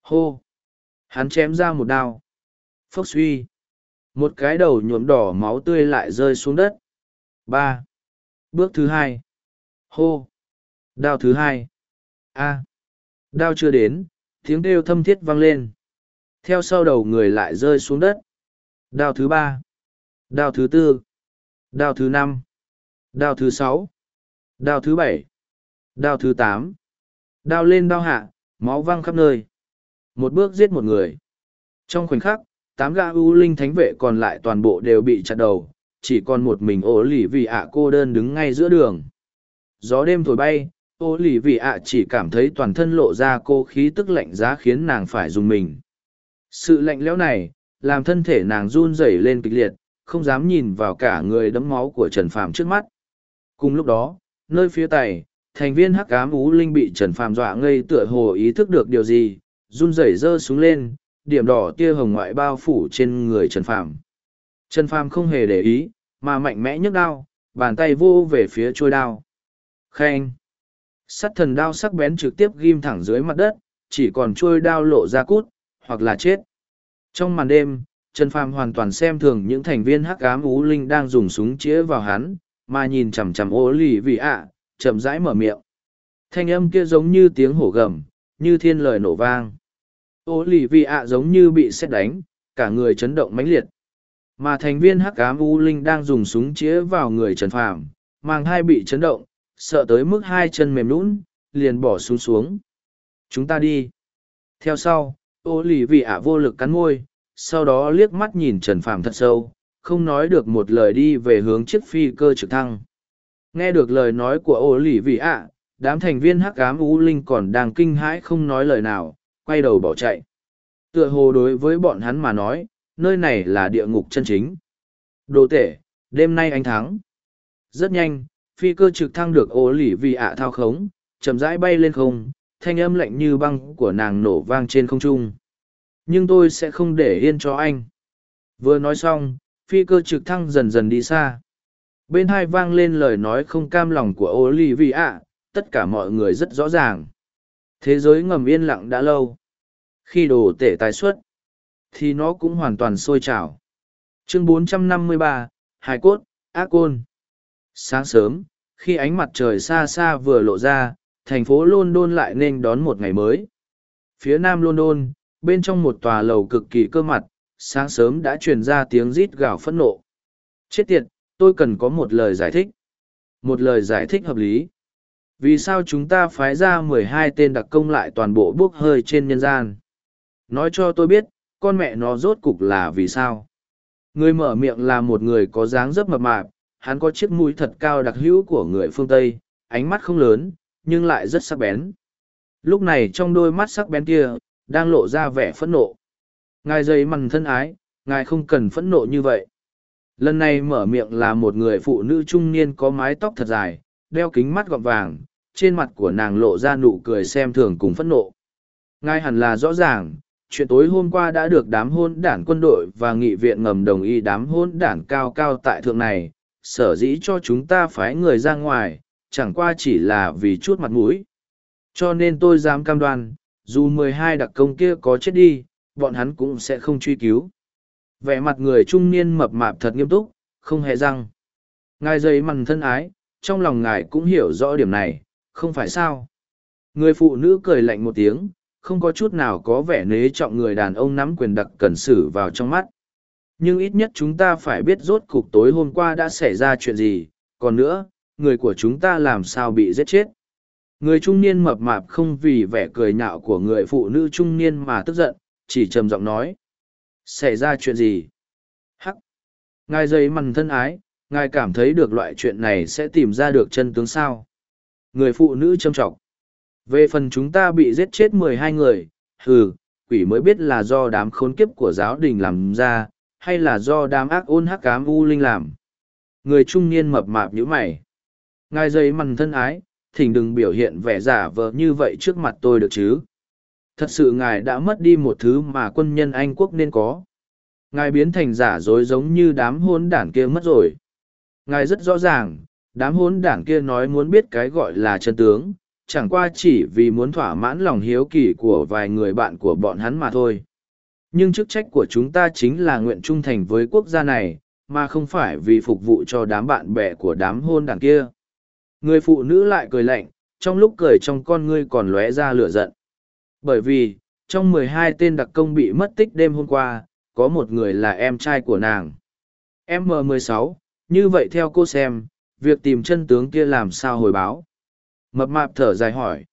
Hô! Hắn chém ra một đao. Phốc suy! Một cái đầu nhuộm đỏ máu tươi lại rơi xuống đất. ba Bước thứ hai. Hô. Đao thứ hai. A. Đao chưa đến, tiếng kêu thâm thiết vang lên. Theo sau đầu người lại rơi xuống đất. Đao thứ ba. Đao thứ tư. Đao thứ năm. Đao thứ sáu. Đao thứ bảy. Đao thứ tám. Đao lên đao hạ, máu văng khắp nơi. Một bước giết một người. Trong khoảnh khắc, tám gã ưu linh thánh vệ còn lại toàn bộ đều bị chặt đầu, chỉ còn một mình ổ lỉ vì ạ cô đơn đứng ngay giữa đường gió đêm thổi bay ô lì vì ạ chỉ cảm thấy toàn thân lộ ra cô khí tức lạnh giá khiến nàng phải dùng mình sự lạnh lẽo này làm thân thể nàng run rẩy lên kịch liệt không dám nhìn vào cả người đẫm máu của trần phàm trước mắt cùng lúc đó nơi phía tày thành viên hắc cám ú linh bị trần phàm dọa ngây tựa hồ ý thức được điều gì run rẩy giơ xuống lên điểm đỏ tia hồng ngoại bao phủ trên người trần phàm Trần Phàm không hề để ý, mà mạnh mẽ nhấc đao, bàn tay vô về phía trôi đao. Khen! Sắt thần đao sắc bén trực tiếp ghim thẳng dưới mặt đất, chỉ còn trôi đao lộ ra cút, hoặc là chết. Trong màn đêm, Trần Phàm hoàn toàn xem thường những thành viên hắc ám ú linh đang dùng súng chĩa vào hắn, mà nhìn chằm chằm ô lì vì ạ, chậm rãi mở miệng. Thanh âm kia giống như tiếng hổ gầm, như thiên lời nổ vang. Ô lì vì ạ giống như bị xét đánh, cả người chấn động mãnh liệt, mà thành viên hắc ám u linh đang dùng súng chĩa vào người trần phàm mang hai bị chấn động sợ tới mức hai chân mềm lún liền bỏ xuống xuống chúng ta đi theo sau ô lì vị ả vô lực cắn môi sau đó liếc mắt nhìn trần phàm thật sâu không nói được một lời đi về hướng chiếc phi cơ trực thăng nghe được lời nói của ô lì vị ả đám thành viên hắc ám u linh còn đang kinh hãi không nói lời nào quay đầu bỏ chạy tựa hồ đối với bọn hắn mà nói nơi này là địa ngục chân chính. Đồ tể, đêm nay anh thắng. Rất nhanh, phi cơ trực thăng được ô lỉ vì ạ thao khống, chậm rãi bay lên không, thanh âm lạnh như băng của nàng nổ vang trên không trung. Nhưng tôi sẽ không để yên cho anh. Vừa nói xong, phi cơ trực thăng dần dần đi xa. Bên hai vang lên lời nói không cam lòng của ô lì tất cả mọi người rất rõ ràng. Thế giới ngầm yên lặng đã lâu. Khi đồ tể tái xuất, thì nó cũng hoàn toàn sôi trào. Chương 453, Hải cốt, ác côn. Sáng sớm, khi ánh mặt trời xa xa vừa lộ ra, thành phố London lại nên đón một ngày mới. Phía nam London, bên trong một tòa lầu cực kỳ cơ mặt, sáng sớm đã truyền ra tiếng rít gào phẫn nộ. Chết tiệt, tôi cần có một lời giải thích. Một lời giải thích hợp lý. Vì sao chúng ta phái ra mười hai tên đặc công lại toàn bộ bốc hơi trên nhân gian? Nói cho tôi biết, con mẹ nó rốt cục là vì sao người mở miệng là một người có dáng dấp mập mạp hắn có chiếc mũi thật cao đặc hữu của người phương tây ánh mắt không lớn nhưng lại rất sắc bén. Lúc này trong đôi mắt sắc bén kia, đang lộ ra vẻ phẫn nộ. Ngài dây mằn thân ái, ngài không cần phẫn nộ như vậy. Lần này mở miệng là một người phụ nữ trung niên có mái tóc thật dài, đeo kính mắt gọn vàng, trên mặt của nàng lộ ra nụ cười xem thường cùng phẫn nộ. Ngài hẳn là rõ ràng, chuyện tối hôm qua đã được đám hôn đảng quân đội và nghị viện ngầm đồng ý đám hôn đảng cao cao tại thượng này, sở dĩ cho chúng ta phái người ra ngoài, chẳng qua chỉ là vì chút mặt mũi. Cho nên tôi dám cam đoan, dù mười hai đặc công kia có chết đi, bọn hắn cũng sẽ không truy cứu. Vẻ mặt người trung niên mập mạp thật nghiêm túc, không hề răng. Ngài dày mặn thân ái, trong lòng ngài cũng hiểu rõ điểm này, không phải sao. Người phụ nữ cười lạnh một tiếng, không có chút nào có vẻ nế trọng người đàn ông nắm quyền đặc cần xử vào trong mắt. Nhưng ít nhất chúng ta phải biết rốt cục tối hôm qua đã xảy ra chuyện gì, còn nữa, người của chúng ta làm sao bị giết chết. Người trung niên mập mạp không vì vẻ cười nhạo của người phụ nữ trung niên mà tức giận, chỉ trầm giọng nói. Xảy ra chuyện gì? Hắc! Ngài dây mằn thân ái, ngài cảm thấy được loại chuyện này sẽ tìm ra được chân tướng sao? Người phụ nữ châm trọng. Về phần chúng ta bị giết chết mười hai người, hừ, quỷ mới biết là do đám khốn kiếp của giáo đình làm ra, hay là do đám ác ôn hắc cám u linh làm. Người trung niên mập mạp nhữ mày. Ngài dây mằn thân ái, thỉnh đừng biểu hiện vẻ giả vờ như vậy trước mặt tôi được chứ. Thật sự ngài đã mất đi một thứ mà quân nhân Anh quốc nên có. Ngài biến thành giả dối giống như đám hôn đảng kia mất rồi. Ngài rất rõ ràng, đám hôn đảng kia nói muốn biết cái gọi là chân tướng, chẳng qua chỉ vì muốn thỏa mãn lòng hiếu kỳ của vài người bạn của bọn hắn mà thôi. Nhưng chức trách của chúng ta chính là nguyện trung thành với quốc gia này, mà không phải vì phục vụ cho đám bạn bè của đám hôn đảng kia. Người phụ nữ lại cười lạnh, trong lúc cười trong con ngươi còn lóe ra lửa giận. Bởi vì, trong mười hai tên đặc công bị mất tích đêm hôm qua, có một người là em trai của nàng. M16, như vậy theo cô xem, việc tìm chân tướng kia làm sao hồi báo? Mập mạp thở dài hỏi.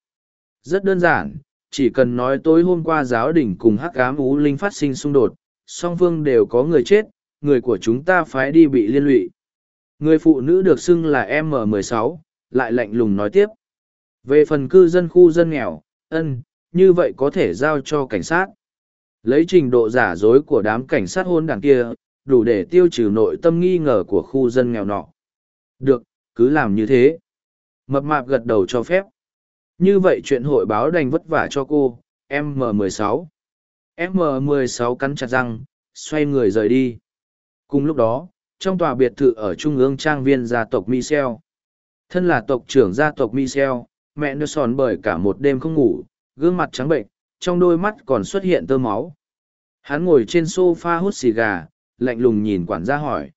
Rất đơn giản, chỉ cần nói tối hôm qua giáo đình cùng hắc ám ú linh phát sinh xung đột, song phương đều có người chết, người của chúng ta phái đi bị liên lụy. Người phụ nữ được xưng là M16, lại lạnh lùng nói tiếp. Về phần cư dân khu dân nghèo, ân, như vậy có thể giao cho cảnh sát. Lấy trình độ giả dối của đám cảnh sát hôn đảng kia, đủ để tiêu trừ nội tâm nghi ngờ của khu dân nghèo nọ. Được, cứ làm như thế. Mập mạp gật đầu cho phép. Như vậy chuyện hội báo đành vất vả cho cô, M16. M16 cắn chặt răng, xoay người rời đi. Cùng lúc đó, trong tòa biệt thự ở trung ương trang viên gia tộc Michel. Thân là tộc trưởng gia tộc Michel, mẹ Nelson bởi cả một đêm không ngủ, gương mặt trắng bệnh, trong đôi mắt còn xuất hiện tơ máu. Hắn ngồi trên sofa hút xì gà, lạnh lùng nhìn quản gia hỏi.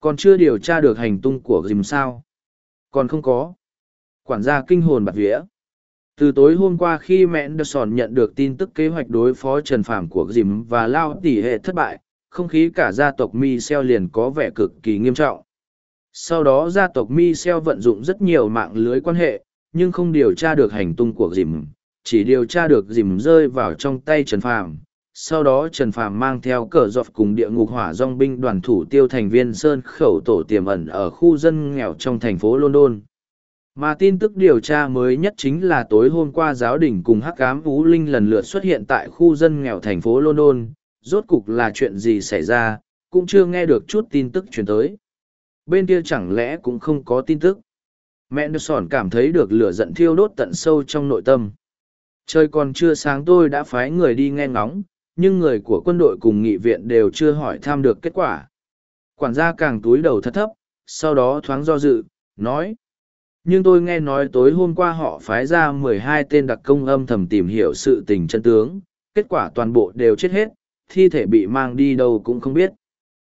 Còn chưa điều tra được hành tung của dìm sao? Còn không có. Quản gia kinh hồn bạt vía. Từ tối hôm qua khi mẹ Anderson nhận được tin tức kế hoạch đối phó Trần Phàm của dìm và lao tỉ hệ thất bại, không khí cả gia tộc Michel liền có vẻ cực kỳ nghiêm trọng. Sau đó gia tộc Michel vận dụng rất nhiều mạng lưới quan hệ, nhưng không điều tra được hành tung của dìm, chỉ điều tra được dìm rơi vào trong tay Trần Phàm. Sau đó Trần Phàm mang theo cờ dọc cùng địa ngục hỏa dòng binh đoàn thủ tiêu thành viên Sơn khẩu tổ tiềm ẩn ở khu dân nghèo trong thành phố London. Mà tin tức điều tra mới nhất chính là tối hôm qua giáo đình cùng hắc ám Ú Linh lần lượt xuất hiện tại khu dân nghèo thành phố London. Rốt cục là chuyện gì xảy ra, cũng chưa nghe được chút tin tức truyền tới. Bên kia chẳng lẽ cũng không có tin tức. Mẹ Nelson cảm thấy được lửa giận thiêu đốt tận sâu trong nội tâm. Trời còn chưa sáng tôi đã phái người đi nghe ngóng, nhưng người của quân đội cùng nghị viện đều chưa hỏi thăm được kết quả. Quản gia càng túi đầu thất thấp, sau đó thoáng do dự, nói. Nhưng tôi nghe nói tối hôm qua họ phái ra mười hai tên đặc công âm thầm tìm hiểu sự tình chân tướng, kết quả toàn bộ đều chết hết, thi thể bị mang đi đâu cũng không biết.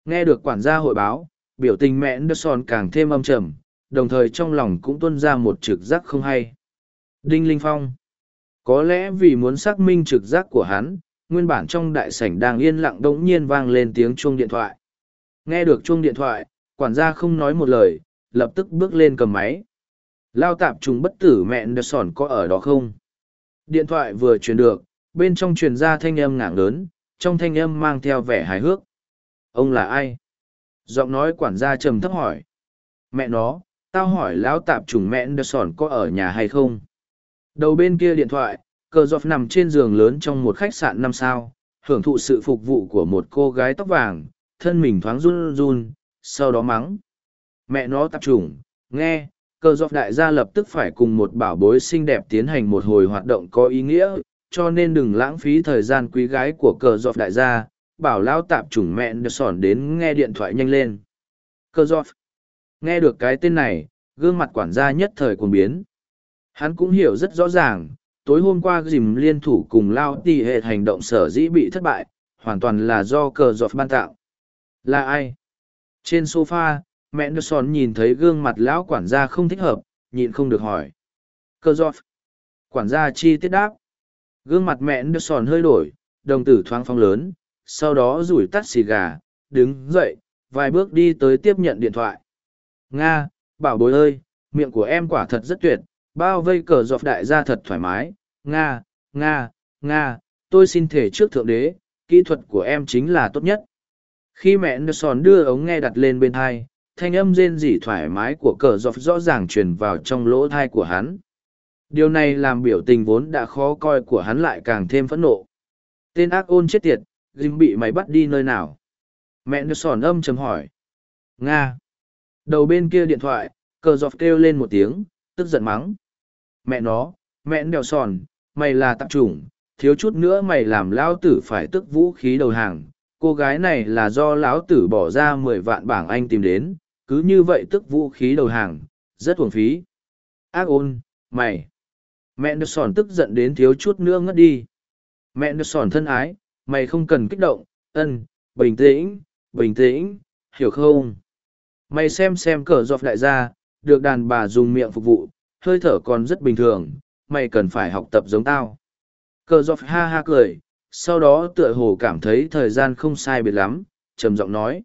Nghe được quản gia hội báo, biểu tình mẹ Anderson càng thêm âm trầm, đồng thời trong lòng cũng tuân ra một trực giác không hay. Đinh Linh Phong có lẽ vì muốn xác minh trực giác của hắn, nguyên bản trong đại sảnh đang yên lặng đống nhiên vang lên tiếng chuông điện thoại. Nghe được chuông điện thoại, quản gia không nói một lời, lập tức bước lên cầm máy. Lao tạp trùng bất tử mẹ Anderson có ở đó không? Điện thoại vừa truyền được, bên trong truyền ra thanh âm ngạng lớn, trong thanh âm mang theo vẻ hài hước. Ông là ai? Giọng nói quản gia trầm thấp hỏi. Mẹ nó, tao hỏi lão tạp trùng mẹ Anderson có ở nhà hay không? Đầu bên kia điện thoại, cờ dọc nằm trên giường lớn trong một khách sạn năm sao, hưởng thụ sự phục vụ của một cô gái tóc vàng, thân mình thoáng run run, sau đó mắng. Mẹ nó tạp trùng, nghe, cờ dọc đại gia lập tức phải cùng một bảo bối xinh đẹp tiến hành một hồi hoạt động có ý nghĩa, cho nên đừng lãng phí thời gian quý gái của cờ dọc đại gia, bảo lao tạp chủng mẹ được sòn đến nghe điện thoại nhanh lên. Cờ dọc. Nghe được cái tên này, gương mặt quản gia nhất thời cuồng biến. Hắn cũng hiểu rất rõ ràng, tối hôm qua dìm liên thủ cùng lao tỉ hệ hành động sở dĩ bị thất bại, hoàn toàn là do cờ dọc ban tạo. Là ai? Trên sofa, mẹ Nelson nhìn thấy gương mặt lão quản gia không thích hợp, nhịn không được hỏi. Cơ dọc. Quản gia chi tiết đáp. Gương mặt mẹ Nelson hơi đổi, đồng tử thoáng phong lớn, sau đó rủi tắt xì gà, đứng dậy, vài bước đi tới tiếp nhận điện thoại. Nga, bảo bối ơi, miệng của em quả thật rất tuyệt, bao vây cờ giọt đại gia thật thoải mái. Nga, Nga, Nga, tôi xin thể trước thượng đế, kỹ thuật của em chính là tốt nhất. Khi mẹ Nelson đưa ống nghe đặt lên bên thai, thanh âm rên rỉ thoải mái của cờ dọc rõ ràng truyền vào trong lỗ thai của hắn. Điều này làm biểu tình vốn đã khó coi của hắn lại càng thêm phẫn nộ. Tên ác ôn chết tiệt, dìm bị mày bắt đi nơi nào? Mẹ Nelson âm chấm hỏi. Nga. Đầu bên kia điện thoại, cờ dọc kêu lên một tiếng, tức giận mắng. Mẹ nó, mẹ đèo sòn, mày là tạp chủng, thiếu chút nữa mày làm lão tử phải tức vũ khí đầu hàng. Cô gái này là do lão tử bỏ ra mười vạn bảng anh tìm đến, cứ như vậy tức vũ khí đầu hàng, rất uổng phí. Ác ôn, mày. Mẹ nước sòn tức giận đến thiếu chút nữa ngất đi. Mẹ nước sòn thân ái, mày không cần kích động, ân, bình tĩnh, bình tĩnh, hiểu không? Mày xem xem cờ dọc đại gia, được đàn bà dùng miệng phục vụ, hơi thở còn rất bình thường, mày cần phải học tập giống tao. Cờ dọc ha ha cười, sau đó tựa hồ cảm thấy thời gian không sai biệt lắm, trầm giọng nói.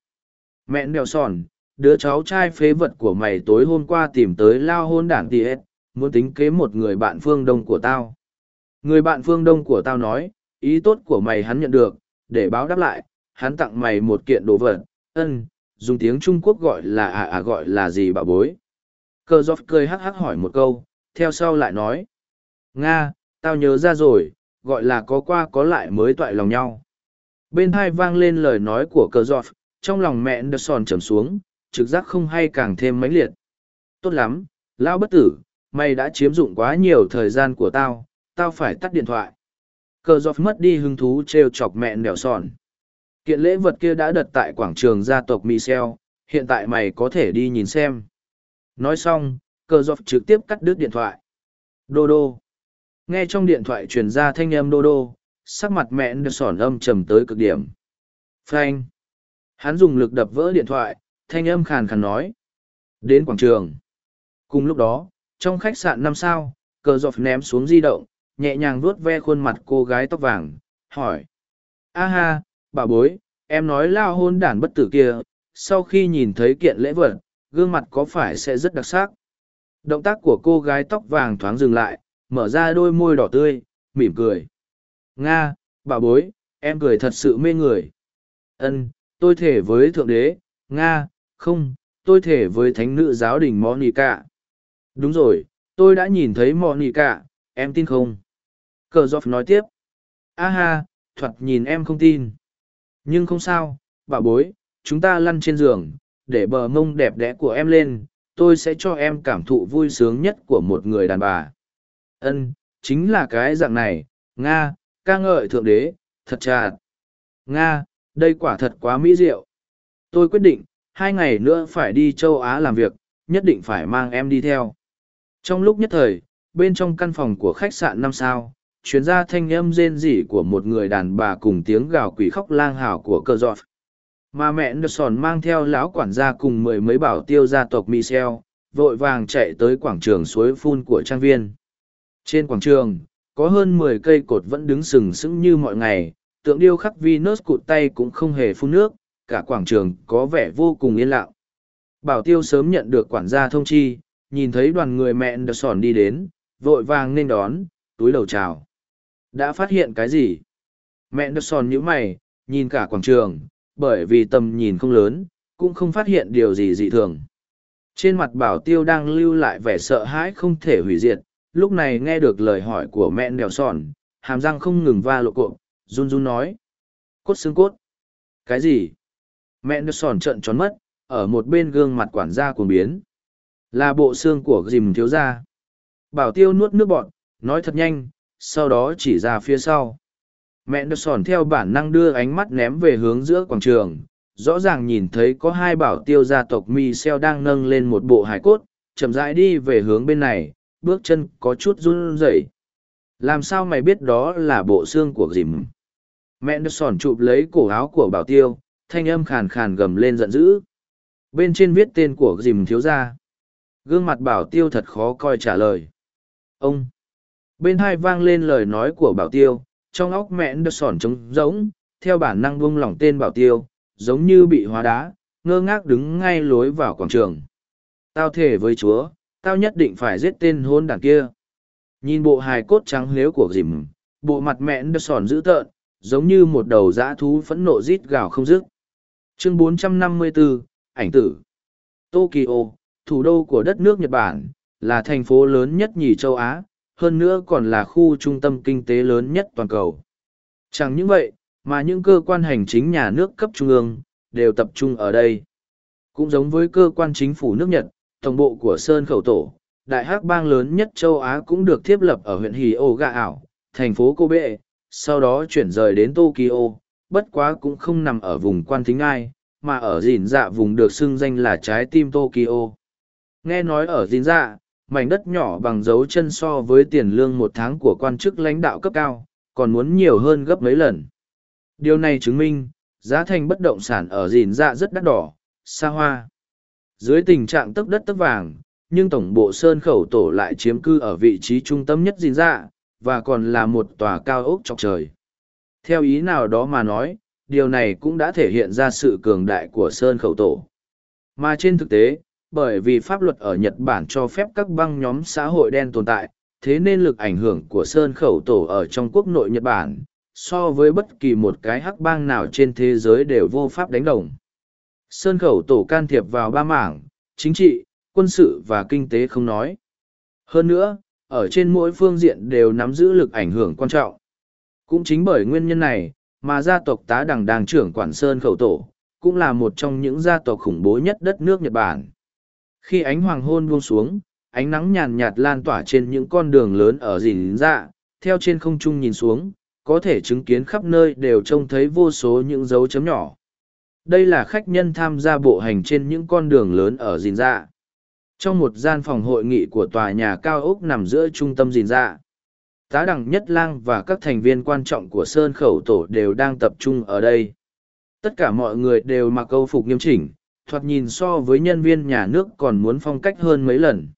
Mẹ đèo sòn, đứa cháu trai phế vật của mày tối hôm qua tìm tới lao hôn đảng tiết, muốn tính kế một người bạn phương đông của tao. Người bạn phương đông của tao nói, ý tốt của mày hắn nhận được, để báo đáp lại, hắn tặng mày một kiện đồ vật, ân, dùng tiếng Trung Quốc gọi là à à gọi là gì bà bối. Cơ giọt cười hắc hắc hỏi một câu, theo sau lại nói. Nga, tao nhớ ra rồi, gọi là có qua có lại mới toại lòng nhau. Bên hai vang lên lời nói của cơ giọt, trong lòng mẹ Anderson trầm xuống, trực giác không hay càng thêm mãnh liệt. Tốt lắm, lão bất tử, mày đã chiếm dụng quá nhiều thời gian của tao, tao phải tắt điện thoại. Cờ giọt mất đi hứng thú trêu chọc mẹ nẻo sòn. Kiện lễ vật kia đã đặt tại quảng trường gia tộc Michel, hiện tại mày có thể đi nhìn xem. Nói xong, cờ giọt trực tiếp cắt đứt điện thoại. Đô đô. Nghe trong điện thoại truyền ra thanh âm đô đô, sắc mặt mẹ nẻo sòn âm trầm tới cực điểm. Frank. Hắn dùng lực đập vỡ điện thoại, thanh âm khàn khàn nói. Đến quảng trường. Cùng lúc đó, trong khách sạn năm sao, cờ dọc ném xuống di động, nhẹ nhàng vuốt ve khuôn mặt cô gái tóc vàng, hỏi. A ha, bà bối, em nói lao hôn đản bất tử kia, sau khi nhìn thấy kiện lễ vật, gương mặt có phải sẽ rất đặc sắc. Động tác của cô gái tóc vàng thoáng dừng lại, mở ra đôi môi đỏ tươi, mỉm cười. Nga, bà bối, em cười thật sự mê người. Ân, tôi thể với Thượng Đế, Nga, không, tôi thể với Thánh nữ giáo đình Monica. Đúng rồi, tôi đã nhìn thấy Monica, em tin không? Cờ Giọt nói tiếp. A ha, thoạt nhìn em không tin. Nhưng không sao, bà bối, chúng ta lăn trên giường, để bờ mông đẹp đẽ của em lên, tôi sẽ cho em cảm thụ vui sướng nhất của một người đàn bà. Ân, chính là cái dạng này, Nga, ca ngợi thượng đế, thật chà. Nga, đây quả thật quá mỹ diệu. Tôi quyết định, hai ngày nữa phải đi châu Á làm việc, nhất định phải mang em đi theo. Trong lúc nhất thời, bên trong căn phòng của khách sạn năm sao, chuyến ra thanh âm rên rỉ của một người đàn bà cùng tiếng gào quỷ khóc lang hào của cơ giọt mà mẹ Nelson mang theo lão quản gia cùng mười mấy bảo tiêu gia tộc Michel, vội vàng chạy tới quảng trường suối phun của trang viên. Trên quảng trường, có hơn mười cây cột vẫn đứng sừng sững như mọi ngày, tượng điêu khắc Venus cụt tay cũng không hề phun nước, cả quảng trường có vẻ vô cùng yên lặng. Bảo tiêu sớm nhận được quản gia thông chi, nhìn thấy đoàn người mẹ Nelson đi đến, vội vàng nên đón, túi đầu chào. Đã phát hiện cái gì? Mẹ đờ sòn nhíu mày, nhìn cả quảng trường, bởi vì tầm nhìn không lớn, cũng không phát hiện điều gì dị thường. Trên mặt bảo tiêu đang lưu lại vẻ sợ hãi không thể hủy diệt, lúc này nghe được lời hỏi của mẹ đèo sòn, hàm răng không ngừng va lộ cộm, run run nói. Cốt xương cốt. Cái gì? Mẹ nước sòn trợn tròn mất, ở một bên gương mặt quản gia cuồng biến. Là bộ xương của dìm thiếu gia. Bảo tiêu nuốt nước bọn, nói thật nhanh, sau đó chỉ ra phía sau. Mẹ nước sòn theo bản năng đưa ánh mắt ném về hướng giữa quảng trường, rõ ràng nhìn thấy có hai bảo tiêu gia tộc mi xeo đang nâng lên một bộ hải cốt, chậm rãi đi về hướng bên này, bước chân có chút run rẩy. Làm sao mày biết đó là bộ xương của dìm? Mẹ nước sòn chụp lấy cổ áo của bảo tiêu, thanh âm khàn khàn gầm lên giận dữ. Bên trên viết tên của dìm thiếu gia. Gương mặt bảo tiêu thật khó coi trả lời. Ông! Bên hai vang lên lời nói của bảo tiêu, trong óc mẹ nó sòn trống rỗng, theo bản năng buông lỏng tên bảo tiêu, giống như bị hóa đá, ngơ ngác đứng ngay lối vào quảng trường. Tao thề với chúa, tao nhất định phải giết tên hôn đàn kia. Nhìn bộ hài cốt trắng nếu của dìm, bộ mặt mẹ đã sòn dữ tợn, giống như một đầu dã thú phẫn nộ rít gào không dứt. Chương 454, ảnh tử. Tokyo, thủ đô của đất nước Nhật Bản, là thành phố lớn nhất nhì châu Á, hơn nữa còn là khu trung tâm kinh tế lớn nhất toàn cầu. Chẳng những vậy, mà những cơ quan hành chính nhà nước cấp trung ương, đều tập trung ở đây. Cũng giống với cơ quan chính phủ nước Nhật, tổng bộ của Sơn Khẩu Tổ, đại hắc bang lớn nhất châu Á cũng được thiết lập ở huyện Hì Ô Gà Ảo, thành phố Kobe, sau đó chuyển rời đến Tokyo, bất quá cũng không nằm ở vùng quan thính ai, mà ở dìn dạ vùng được xưng danh là trái tim Tokyo. Nghe nói ở dìn dạ, mảnh đất nhỏ bằng dấu chân so với tiền lương một tháng của quan chức lãnh đạo cấp cao, còn muốn nhiều hơn gấp mấy lần. Điều này chứng minh, giá thành bất động sản ở dìn dạ rất đắt đỏ, xa hoa. Dưới tình trạng tấp đất tấp vàng, nhưng tổng bộ Sơn Khẩu Tổ lại chiếm cư ở vị trí trung tâm nhất dìn dạ, và còn là một tòa cao ốc chọc trời. Theo ý nào đó mà nói, điều này cũng đã thể hiện ra sự cường đại của Sơn Khẩu Tổ. Mà trên thực tế, bởi vì pháp luật ở Nhật Bản cho phép các băng nhóm xã hội đen tồn tại, thế nên lực ảnh hưởng của Sơn Khẩu Tổ ở trong quốc nội Nhật Bản, so với bất kỳ một cái hắc bang nào trên thế giới đều vô pháp đánh đồng. Sơn khẩu tổ can thiệp vào ba mảng, chính trị, quân sự và kinh tế không nói. Hơn nữa, ở trên mỗi phương diện đều nắm giữ lực ảnh hưởng quan trọng. Cũng chính bởi nguyên nhân này, mà gia tộc tá đằng đàng trưởng quản Sơn khẩu tổ, cũng là một trong những gia tộc khủng bố nhất đất nước Nhật Bản. Khi ánh hoàng hôn buông xuống, ánh nắng nhàn nhạt lan tỏa trên những con đường lớn ở dìn dạ, theo trên không trung nhìn xuống, có thể chứng kiến khắp nơi đều trông thấy vô số những dấu chấm nhỏ. Đây là khách nhân tham gia bộ hành trên những con đường lớn ở Dìn Dạ. Trong một gian phòng hội nghị của tòa nhà cao ốc nằm giữa trung tâm Dìn Dạ, tá đẳng nhất lang và các thành viên quan trọng của Sơn Khẩu Tổ đều đang tập trung ở đây. Tất cả mọi người đều mặc câu phục nghiêm chỉnh, thoạt nhìn so với nhân viên nhà nước còn muốn phong cách hơn mấy lần.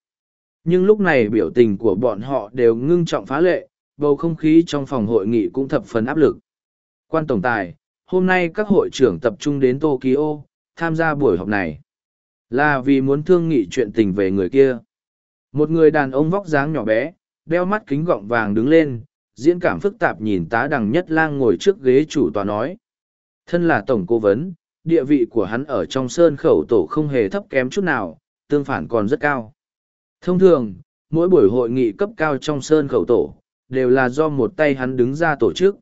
Nhưng lúc này biểu tình của bọn họ đều ngưng trọng phá lệ, bầu không khí trong phòng hội nghị cũng thập phần áp lực. Quan tổng tài, hôm nay các hội trưởng tập trung đến Tokyo, tham gia buổi họp này. Là vì muốn thương nghị chuyện tình về người kia. Một người đàn ông vóc dáng nhỏ bé, đeo mắt kính gọng vàng đứng lên, diễn cảm phức tạp nhìn tá đằng nhất lang ngồi trước ghế chủ tòa nói. Thân là tổng cố vấn, địa vị của hắn ở trong sơn khẩu tổ không hề thấp kém chút nào, tương phản còn rất cao. Thông thường, mỗi buổi hội nghị cấp cao trong sơn khẩu tổ, đều là do một tay hắn đứng ra tổ chức.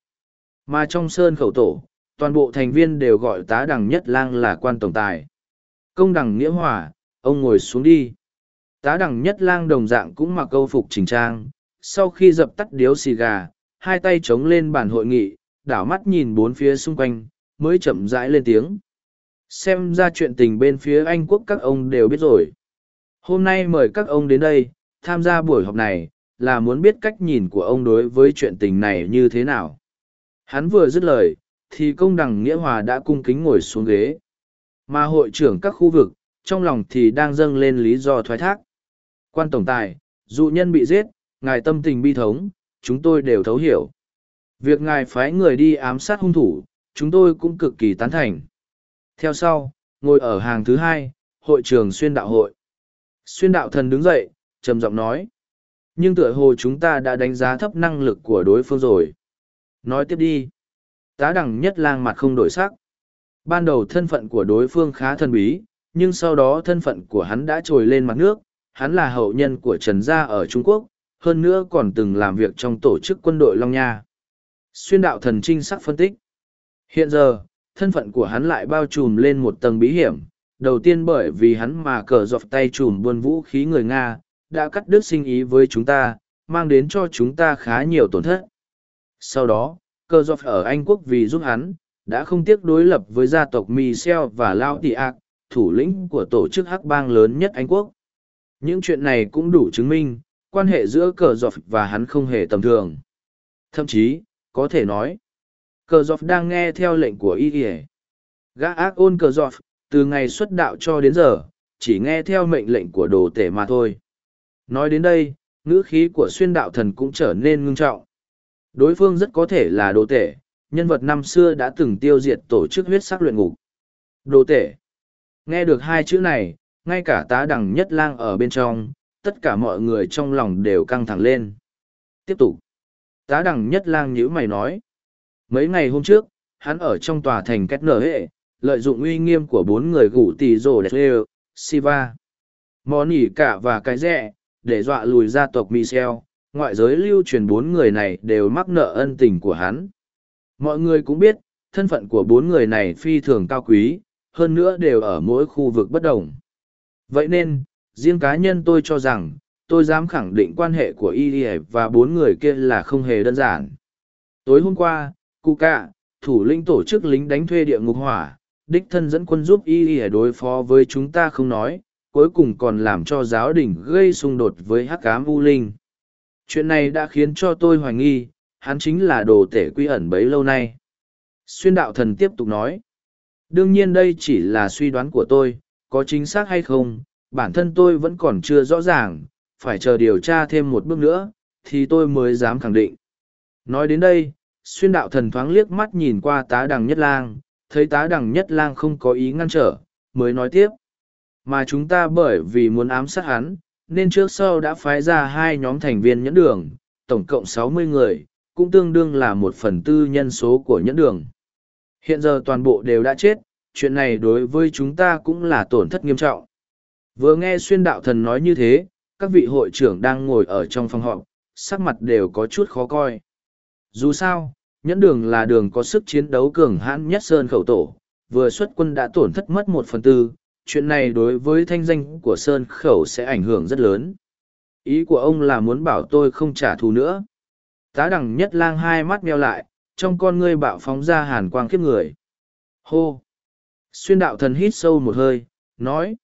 Mà trong sơn khẩu tổ, toàn bộ thành viên đều gọi tá đằng nhất lang là quan tổng tài. Công đằng nghĩa hòa, ông ngồi xuống đi. Tá đằng nhất lang đồng dạng cũng mặc câu phục trình trang, sau khi dập tắt điếu xì gà, hai tay chống lên bàn hội nghị, đảo mắt nhìn bốn phía xung quanh, mới chậm rãi lên tiếng. Xem ra chuyện tình bên phía Anh quốc các ông đều biết rồi. Hôm nay mời các ông đến đây, tham gia buổi họp này, là muốn biết cách nhìn của ông đối với chuyện tình này như thế nào. Hắn vừa dứt lời, thì công đằng nghĩa hòa đã cung kính ngồi xuống ghế mà hội trưởng các khu vực trong lòng thì đang dâng lên lý do thoái thác quan tổng tài dụ nhân bị giết ngài tâm tình bi thống chúng tôi đều thấu hiểu. Việc ngài phái người đi ám sát hung thủ chúng tôi cũng cực kỳ tán thành. Theo sau ngồi ở hàng thứ hai hội trường xuyên đạo hội. Xuyên đạo thần đứng dậy trầm giọng nói nhưng tựa hồ chúng ta đã đánh giá thấp năng lực của đối phương rồi. Nói tiếp đi tá đẳng nhất lang mặt không đổi sắc. Ban đầu thân phận của đối phương khá thân bí, nhưng sau đó thân phận của hắn đã trồi lên mặt nước, hắn là hậu nhân của Trần Gia ở Trung Quốc, hơn nữa còn từng làm việc trong tổ chức quân đội Long Nha. Xuyên đạo thần trinh sắc phân tích. Hiện giờ, thân phận của hắn lại bao trùm lên một tầng bí hiểm, đầu tiên bởi vì hắn mà cờ dọc tay trùm buôn vũ khí người Nga, đã cắt đứt sinh ý với chúng ta, mang đến cho chúng ta khá nhiều tổn thất. Sau đó, cờ dọc ở Anh quốc vì giúp hắn, đã không tiếc đối lập với gia tộc Michel và Lao Tị Ác, thủ lĩnh của tổ chức hắc bang lớn nhất Anh quốc. Những chuyện này cũng đủ chứng minh, quan hệ giữa cờ dọc và hắn không hề tầm thường. Thậm chí, có thể nói, cờ dọc đang nghe theo lệnh của y ỉa gã ác ôn cờ dọc từ ngày xuất đạo cho đến giờ chỉ nghe theo mệnh lệnh của đồ tể mà thôi. Nói đến đây ngữ khí của xuyên đạo thần cũng trở nên ngưng trọng. Đối phương rất có thể là đồ tể nhân vật năm xưa đã từng tiêu diệt tổ chức huyết sắc luyện ngục. Đồ tể. Nghe được hai chữ này ngay cả tá đằng nhất lang ở bên trong tất cả mọi người trong lòng đều căng thẳng lên tiếp tục tá đằng nhất lang nhữ mày nói Mấy ngày hôm trước, hắn ở trong tòa thành kết nở hệ, lợi dụng uy nghiêm của bốn người gủ tỷ rồ đẹp lê, Siva, Mò cả và cái rẻ, để dọa lùi gia tộc Michel, ngoại giới lưu truyền bốn người này đều mắc nợ ân tình của hắn. Mọi người cũng biết, thân phận của bốn người này phi thường cao quý, hơn nữa đều ở mỗi khu vực bất đồng. Vậy nên, riêng cá nhân tôi cho rằng, tôi dám khẳng định quan hệ của y và bốn người kia là không hề đơn giản. Tối hôm qua, cụ cạ thủ lĩnh tổ chức lính đánh thuê địa ngục hỏa đích thân dẫn quân giúp y đối phó với chúng ta không nói cuối cùng còn làm cho giáo đình gây xung đột với hắc cám u linh chuyện này đã khiến cho tôi hoài nghi hắn chính là đồ tể quy ẩn bấy lâu nay xuyên đạo thần tiếp tục nói đương nhiên đây chỉ là suy đoán của tôi có chính xác hay không bản thân tôi vẫn còn chưa rõ ràng phải chờ điều tra thêm một bước nữa thì tôi mới dám khẳng định nói đến đây xuyên đạo thần thoáng liếc mắt nhìn qua tá đằng nhất lang, thấy tá đằng nhất lang không có ý ngăn trở, mới nói tiếp. Mà chúng ta bởi vì muốn ám sát hắn, nên trước sau đã phái ra hai nhóm thành viên nhẫn đường, tổng cộng sáu mươi người, cũng tương đương là một phần tư nhân số của nhẫn đường. Hiện giờ toàn bộ đều đã chết, chuyện này đối với chúng ta cũng là tổn thất nghiêm trọng. Vừa nghe xuyên đạo thần nói như thế, các vị hội trưởng đang ngồi ở trong phòng họp, sắc mặt đều có chút khó coi. Dù sao, nhẫn đường là đường có sức chiến đấu cường hãn nhất Sơn Khẩu Tổ, vừa xuất quân đã tổn thất mất một phần tư, chuyện này đối với thanh danh của Sơn Khẩu sẽ ảnh hưởng rất lớn. Ý của ông là muốn bảo tôi không trả thù nữa. Tá đẳng nhất lang hai mắt meo lại, trong con ngươi bạo phóng ra hàn quang khiếp người. Hô! Xuyên đạo thần hít sâu một hơi, nói.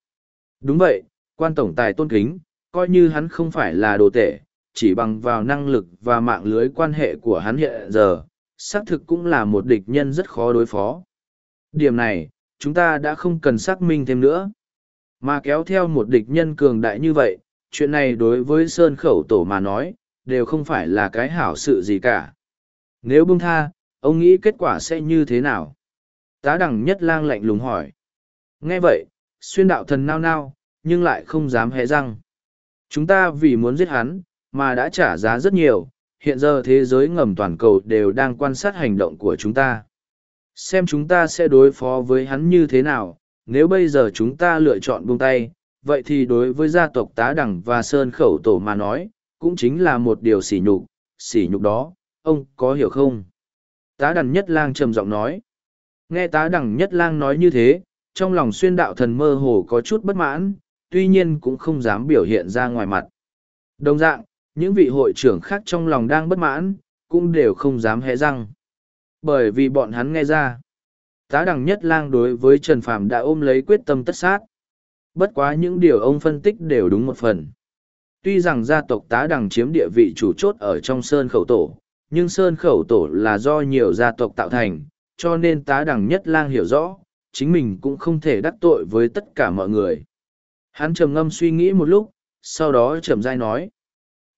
Đúng vậy, quan tổng tài tôn kính, coi như hắn không phải là đồ tể, chỉ bằng vào năng lực và mạng lưới quan hệ của hắn hiện giờ, xác thực cũng là một địch nhân rất khó đối phó. Điểm này, chúng ta đã không cần xác minh thêm nữa. Mà kéo theo một địch nhân cường đại như vậy, chuyện này đối với Sơn Khẩu Tổ mà nói, đều không phải là cái hảo sự gì cả. Nếu bông tha, ông nghĩ kết quả sẽ như thế nào? Tá đẳng nhất lang lạnh lùng hỏi. Nghe vậy, xuyên đạo thần nao nao, nhưng lại không dám hé răng. Chúng ta vì muốn giết hắn, mà đã trả giá rất nhiều, hiện giờ thế giới ngầm toàn cầu đều đang quan sát hành động của chúng ta. Xem chúng ta sẽ đối phó với hắn như thế nào, nếu bây giờ chúng ta lựa chọn buông tay, vậy thì đối với gia tộc tá đẳng và sơn khẩu tổ mà nói, cũng chính là một điều sỉ nhục, sỉ nhục đó, ông có hiểu không? Tá đẳng nhất lang trầm giọng nói. Nghe tá đẳng nhất lang nói như thế, trong lòng xuyên đạo thần mơ hồ có chút bất mãn, tuy nhiên cũng không dám biểu hiện ra ngoài mặt. Đồng dạng, những vị hội trưởng khác trong lòng đang bất mãn, cũng đều không dám hé răng. Bởi vì bọn hắn nghe ra, tá đẳng nhất lang đối với Trần Phàm đã ôm lấy quyết tâm tất sát. Bất quá những điều ông phân tích đều đúng một phần. Tuy rằng gia tộc tá đằng chiếm địa vị chủ chốt ở trong Sơn Khẩu Tổ, nhưng Sơn Khẩu Tổ là do nhiều gia tộc tạo thành, cho nên tá đằng nhất lang hiểu rõ, chính mình cũng không thể đắc tội với tất cả mọi người. Hắn trầm ngâm suy nghĩ một lúc, sau đó trầm dai nói.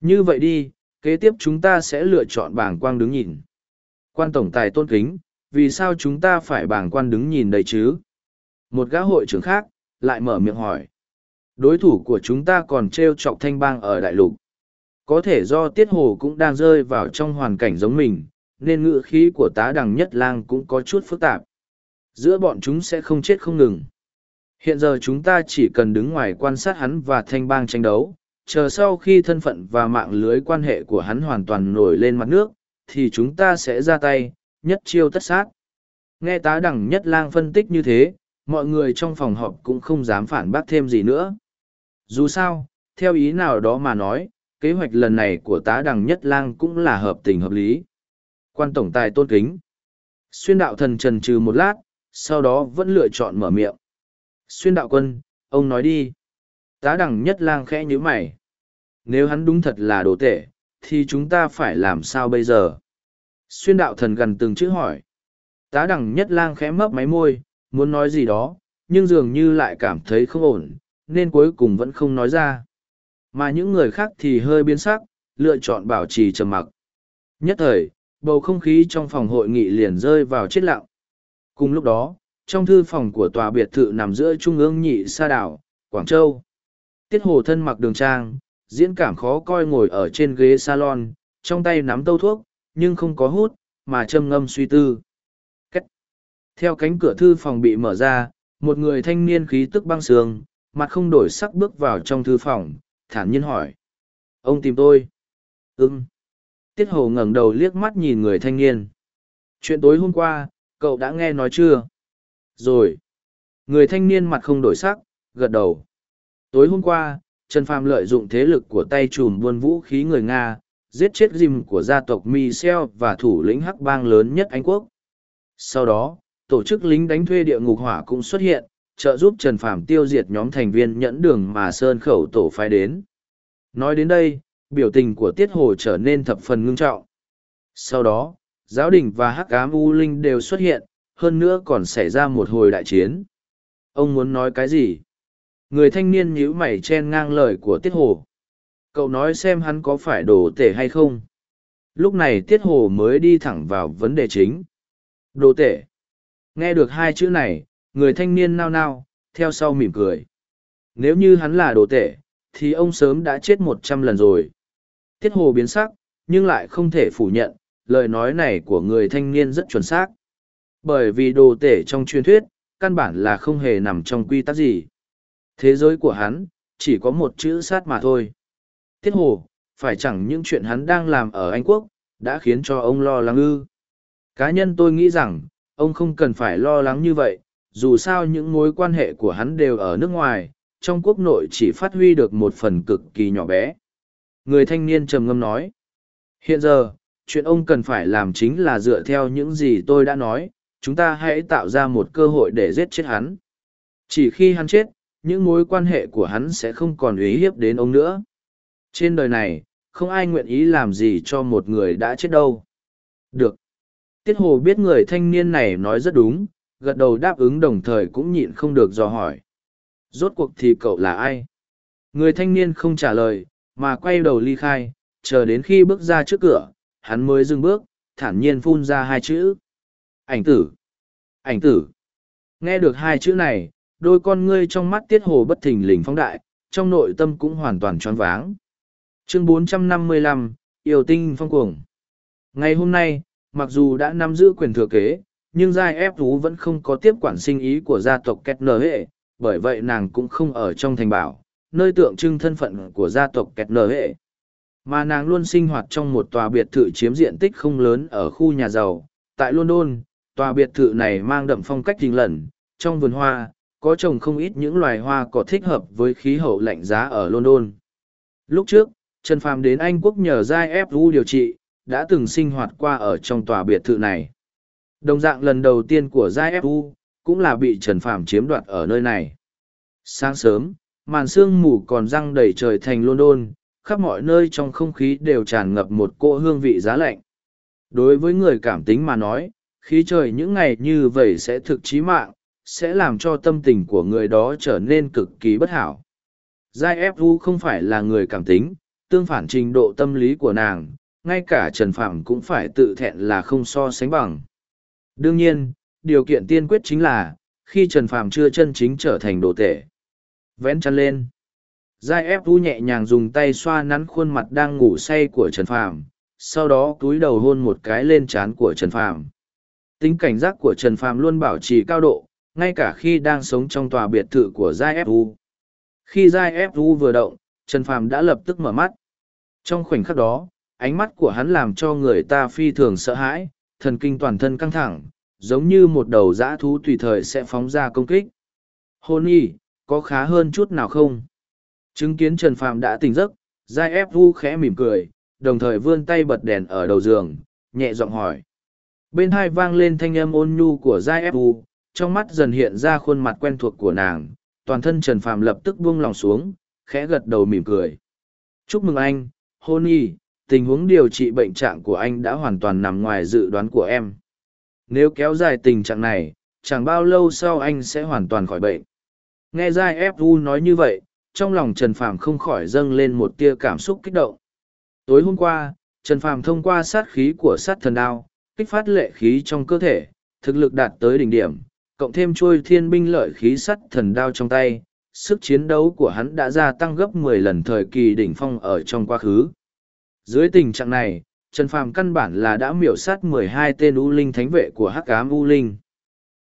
Như vậy đi, kế tiếp chúng ta sẽ lựa chọn bảng quang đứng nhìn. Quan tổng tài tôn kính, vì sao chúng ta phải bảng quan đứng nhìn đây chứ? Một gã hội trưởng khác, lại mở miệng hỏi. Đối thủ của chúng ta còn treo chọc thanh bang ở đại lục. Có thể do tiết hồ cũng đang rơi vào trong hoàn cảnh giống mình, nên ngữ khí của tá đằng nhất lang cũng có chút phức tạp. Giữa bọn chúng sẽ không chết không ngừng. Hiện giờ chúng ta chỉ cần đứng ngoài quan sát hắn và thanh bang tranh đấu, chờ sau khi thân phận và mạng lưới quan hệ của hắn hoàn toàn nổi lên mặt nước, thì chúng ta sẽ ra tay, nhất chiêu tất sát. Nghe tá đẳng nhất lang phân tích như thế, mọi người trong phòng họp cũng không dám phản bác thêm gì nữa. Dù sao, theo ý nào đó mà nói, kế hoạch lần này của tá đẳng nhất lang cũng là hợp tình hợp lý. Quan tổng tài tôn kính. Xuyên đạo thần trần trừ một lát, sau đó vẫn lựa chọn mở miệng. Xuyên đạo quân, ông nói đi. Tá đẳng nhất lang khẽ nhíu mày. Nếu hắn đúng thật là đồ tệ, thì chúng ta phải làm sao bây giờ? Xuyên đạo thần gần từng chữ hỏi. Tá đẳng nhất lang khẽ mấp máy môi, muốn nói gì đó, nhưng dường như lại cảm thấy không ổn, nên cuối cùng vẫn không nói ra. Mà những người khác thì hơi biến sắc, lựa chọn bảo trì trầm mặc. Nhất thời, bầu không khí trong phòng hội nghị liền rơi vào chết lặng. Cùng lúc đó, trong thư phòng của tòa biệt thự nằm giữa trung ương nhị sa đảo, Quảng Châu. Tiết hồ thân mặc đường trang, diễn cảm khó coi ngồi ở trên ghế salon, trong tay nắm tâu thuốc, nhưng không có hút, mà châm ngâm suy tư. Cách. Theo cánh cửa thư phòng bị mở ra, một người thanh niên khí tức băng sương, mặt không đổi sắc bước vào trong thư phòng, thản nhiên hỏi. Ông tìm tôi. Ừm. Tiết hồ ngẩng đầu liếc mắt nhìn người thanh niên. Chuyện tối hôm qua, cậu đã nghe nói chưa? Rồi. Người thanh niên mặt không đổi sắc, gật đầu. Tối hôm qua, Trần Phàm lợi dụng thế lực của tay trùm buôn vũ khí người Nga, giết chết dìm của gia tộc Michel và thủ lĩnh hắc bang lớn nhất Anh Quốc. Sau đó, tổ chức lính đánh thuê địa ngục hỏa cũng xuất hiện, trợ giúp Trần Phàm tiêu diệt nhóm thành viên nhẫn đường mà Sơn Khẩu tổ phái đến. Nói đến đây, biểu tình của Tiết Hồ trở nên thập phần ngưng trọng. Sau đó, giáo đình và hắc ám u linh đều xuất hiện, hơn nữa còn xảy ra một hồi đại chiến. Ông muốn nói cái gì? Người thanh niên nhíu mày chen ngang lời của Tiết Hồ. Cậu nói xem hắn có phải đồ tể hay không? Lúc này Tiết Hồ mới đi thẳng vào vấn đề chính. Đồ tể. Nghe được hai chữ này, người thanh niên nao nao, theo sau mỉm cười. Nếu như hắn là đồ tể, thì ông sớm đã chết một trăm lần rồi. Tiết Hồ biến sắc, nhưng lại không thể phủ nhận, lời nói này của người thanh niên rất chuẩn xác. Bởi vì đồ tể trong truyền thuyết, căn bản là không hề nằm trong quy tắc gì. Thế giới của hắn, chỉ có một chữ sát mà thôi. Tiết Hồ, phải chẳng những chuyện hắn đang làm ở Anh Quốc, đã khiến cho ông lo lắng ư. Cá nhân tôi nghĩ rằng, ông không cần phải lo lắng như vậy, dù sao những mối quan hệ của hắn đều ở nước ngoài, trong quốc nội chỉ phát huy được một phần cực kỳ nhỏ bé. Người thanh niên trầm ngâm nói. Hiện giờ, chuyện ông cần phải làm chính là dựa theo những gì tôi đã nói, chúng ta hãy tạo ra một cơ hội để giết chết hắn. Chỉ khi hắn chết, những mối quan hệ của hắn sẽ không còn uy hiếp đến ông nữa. Trên đời này, không ai nguyện ý làm gì cho một người đã chết đâu. Được. Tiết Hồ biết người thanh niên này nói rất đúng, gật đầu đáp ứng đồng thời cũng nhịn không được dò hỏi. Rốt cuộc thì cậu là ai? Người thanh niên không trả lời, mà quay đầu ly khai, chờ đến khi bước ra trước cửa, hắn mới dừng bước, thản nhiên phun ra hai chữ. Ảnh tử! Ảnh tử! Nghe được hai chữ này, đôi con ngươi trong mắt tiết hồ bất thình lình phóng đại, trong nội tâm cũng hoàn toàn tròn váng. Chương 455, Yêu tinh phong cuồng. Ngày hôm nay, mặc dù đã nắm giữ quyền thừa kế, nhưng giai ép thú vẫn không có tiếp quản sinh ý của gia tộc Kết Nở Hệ, bởi vậy nàng cũng không ở trong thành bảo, nơi tượng trưng thân phận của gia tộc kẹt Nở Hệ. Mà nàng luôn sinh hoạt trong một tòa biệt thự chiếm diện tích không lớn ở khu nhà giàu. Tại London, tòa biệt thự này mang đậm phong cách trình lẩn, trong vườn hoa, có trồng không ít những loài hoa có thích hợp với khí hậu lạnh giá ở London. Lúc trước, Trần Phàm đến Anh quốc nhờ Giai FU điều trị, đã từng sinh hoạt qua ở trong tòa biệt thự này. Đồng dạng lần đầu tiên của Giai FU, cũng là bị Trần Phàm chiếm đoạt ở nơi này. Sáng sớm, màn sương mù còn răng đầy trời thành London, khắp mọi nơi trong không khí đều tràn ngập một cỗ hương vị giá lạnh. Đối với người cảm tính mà nói, khí trời những ngày như vậy sẽ thực chí mạng, sẽ làm cho tâm tình của người đó trở nên cực kỳ bất hảo. Giai Fu không phải là người cảm tính, tương phản trình độ tâm lý của nàng, ngay cả Trần Phạm cũng phải tự thẹn là không so sánh bằng. Đương nhiên, điều kiện tiên quyết chính là, khi Trần Phạm chưa chân chính trở thành đồ tể. Vén chăn lên. Giai Fu nhẹ nhàng dùng tay xoa nắn khuôn mặt đang ngủ say của Trần Phạm, sau đó cúi đầu hôn một cái lên trán của Trần Phạm. Tính cảnh giác của Trần Phạm luôn bảo trì cao độ, ngay cả khi đang sống trong tòa biệt thự của Giai Fu. Khi Giai Fu vừa động, Trần Phàm đã lập tức mở mắt. Trong khoảnh khắc đó, ánh mắt của hắn làm cho người ta phi thường sợ hãi, thần kinh toàn thân căng thẳng, giống như một đầu dã thú tùy thời sẽ phóng ra công kích. Hôn y, có khá hơn chút nào không? Chứng kiến Trần Phàm đã tỉnh giấc, Giai ép vu khẽ mỉm cười, đồng thời vươn tay bật đèn ở đầu giường, nhẹ giọng hỏi. Bên hai vang lên thanh âm ôn nhu của Giai ép vu, trong mắt dần hiện ra khuôn mặt quen thuộc của nàng, toàn thân Trần Phàm lập tức buông lòng xuống, khẽ gật đầu mỉm cười. Chúc mừng anh, hôn y, tình huống điều trị bệnh trạng của anh đã hoàn toàn nằm ngoài dự đoán của em. Nếu kéo dài tình trạng này, chẳng bao lâu sau anh sẽ hoàn toàn khỏi bệnh. Nghe Giai ép u nói như vậy, trong lòng Trần Phàm không khỏi dâng lên một tia cảm xúc kích động. Tối hôm qua, Trần Phàm thông qua sát khí của sát thần đao, kích phát lệ khí trong cơ thể, thực lực đạt tới đỉnh điểm, cộng thêm trôi thiên binh lợi khí sắt thần đao trong tay, sức chiến đấu của hắn đã gia tăng gấp 10 lần thời kỳ đỉnh phong ở trong quá khứ. Dưới tình trạng này, Trần Phàm căn bản là đã miểu sát 12 tên U Linh thánh vệ của Hắc Ám U Linh.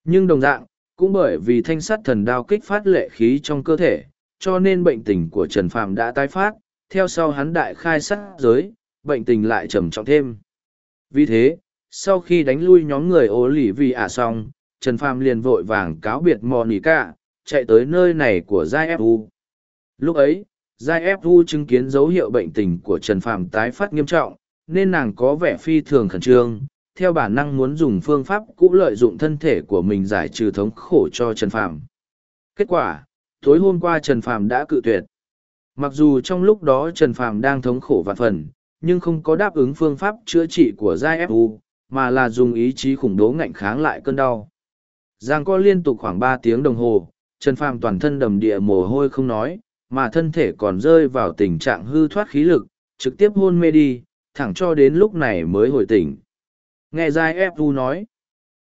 Nhưng đồng dạng, cũng bởi vì thanh sắt thần đao kích phát lệ khí trong cơ thể, cho nên bệnh tình của Trần Phàm đã tái phát, theo sau hắn đại khai sát giới, bệnh tình lại trầm trọng thêm. Vì thế, sau khi đánh lui nhóm người ố lì vì ả xong, Trần Phàm liền vội vàng cáo biệt Monica, chạy tới nơi này của Giai Fu. Lúc ấy, Giai Fu chứng kiến dấu hiệu bệnh tình của Trần Phàm tái phát nghiêm trọng, nên nàng có vẻ phi thường khẩn trương, theo bản năng muốn dùng phương pháp cũ lợi dụng thân thể của mình giải trừ thống khổ cho Trần Phàm. Kết quả, tối hôm qua Trần Phàm đã cự tuyệt. Mặc dù trong lúc đó Trần Phàm đang thống khổ vạn phần, nhưng không có đáp ứng phương pháp chữa trị của Giai Fu, mà là dùng ý chí khủng bố ngạnh kháng lại cơn đau. Giang co liên tục khoảng ba tiếng đồng hồ, Trần Phàm toàn thân đầm địa mồ hôi không nói, mà thân thể còn rơi vào tình trạng hư thoát khí lực, trực tiếp hôn mê đi, thẳng cho đến lúc này mới hồi tỉnh. Nghe Giai Fu nói,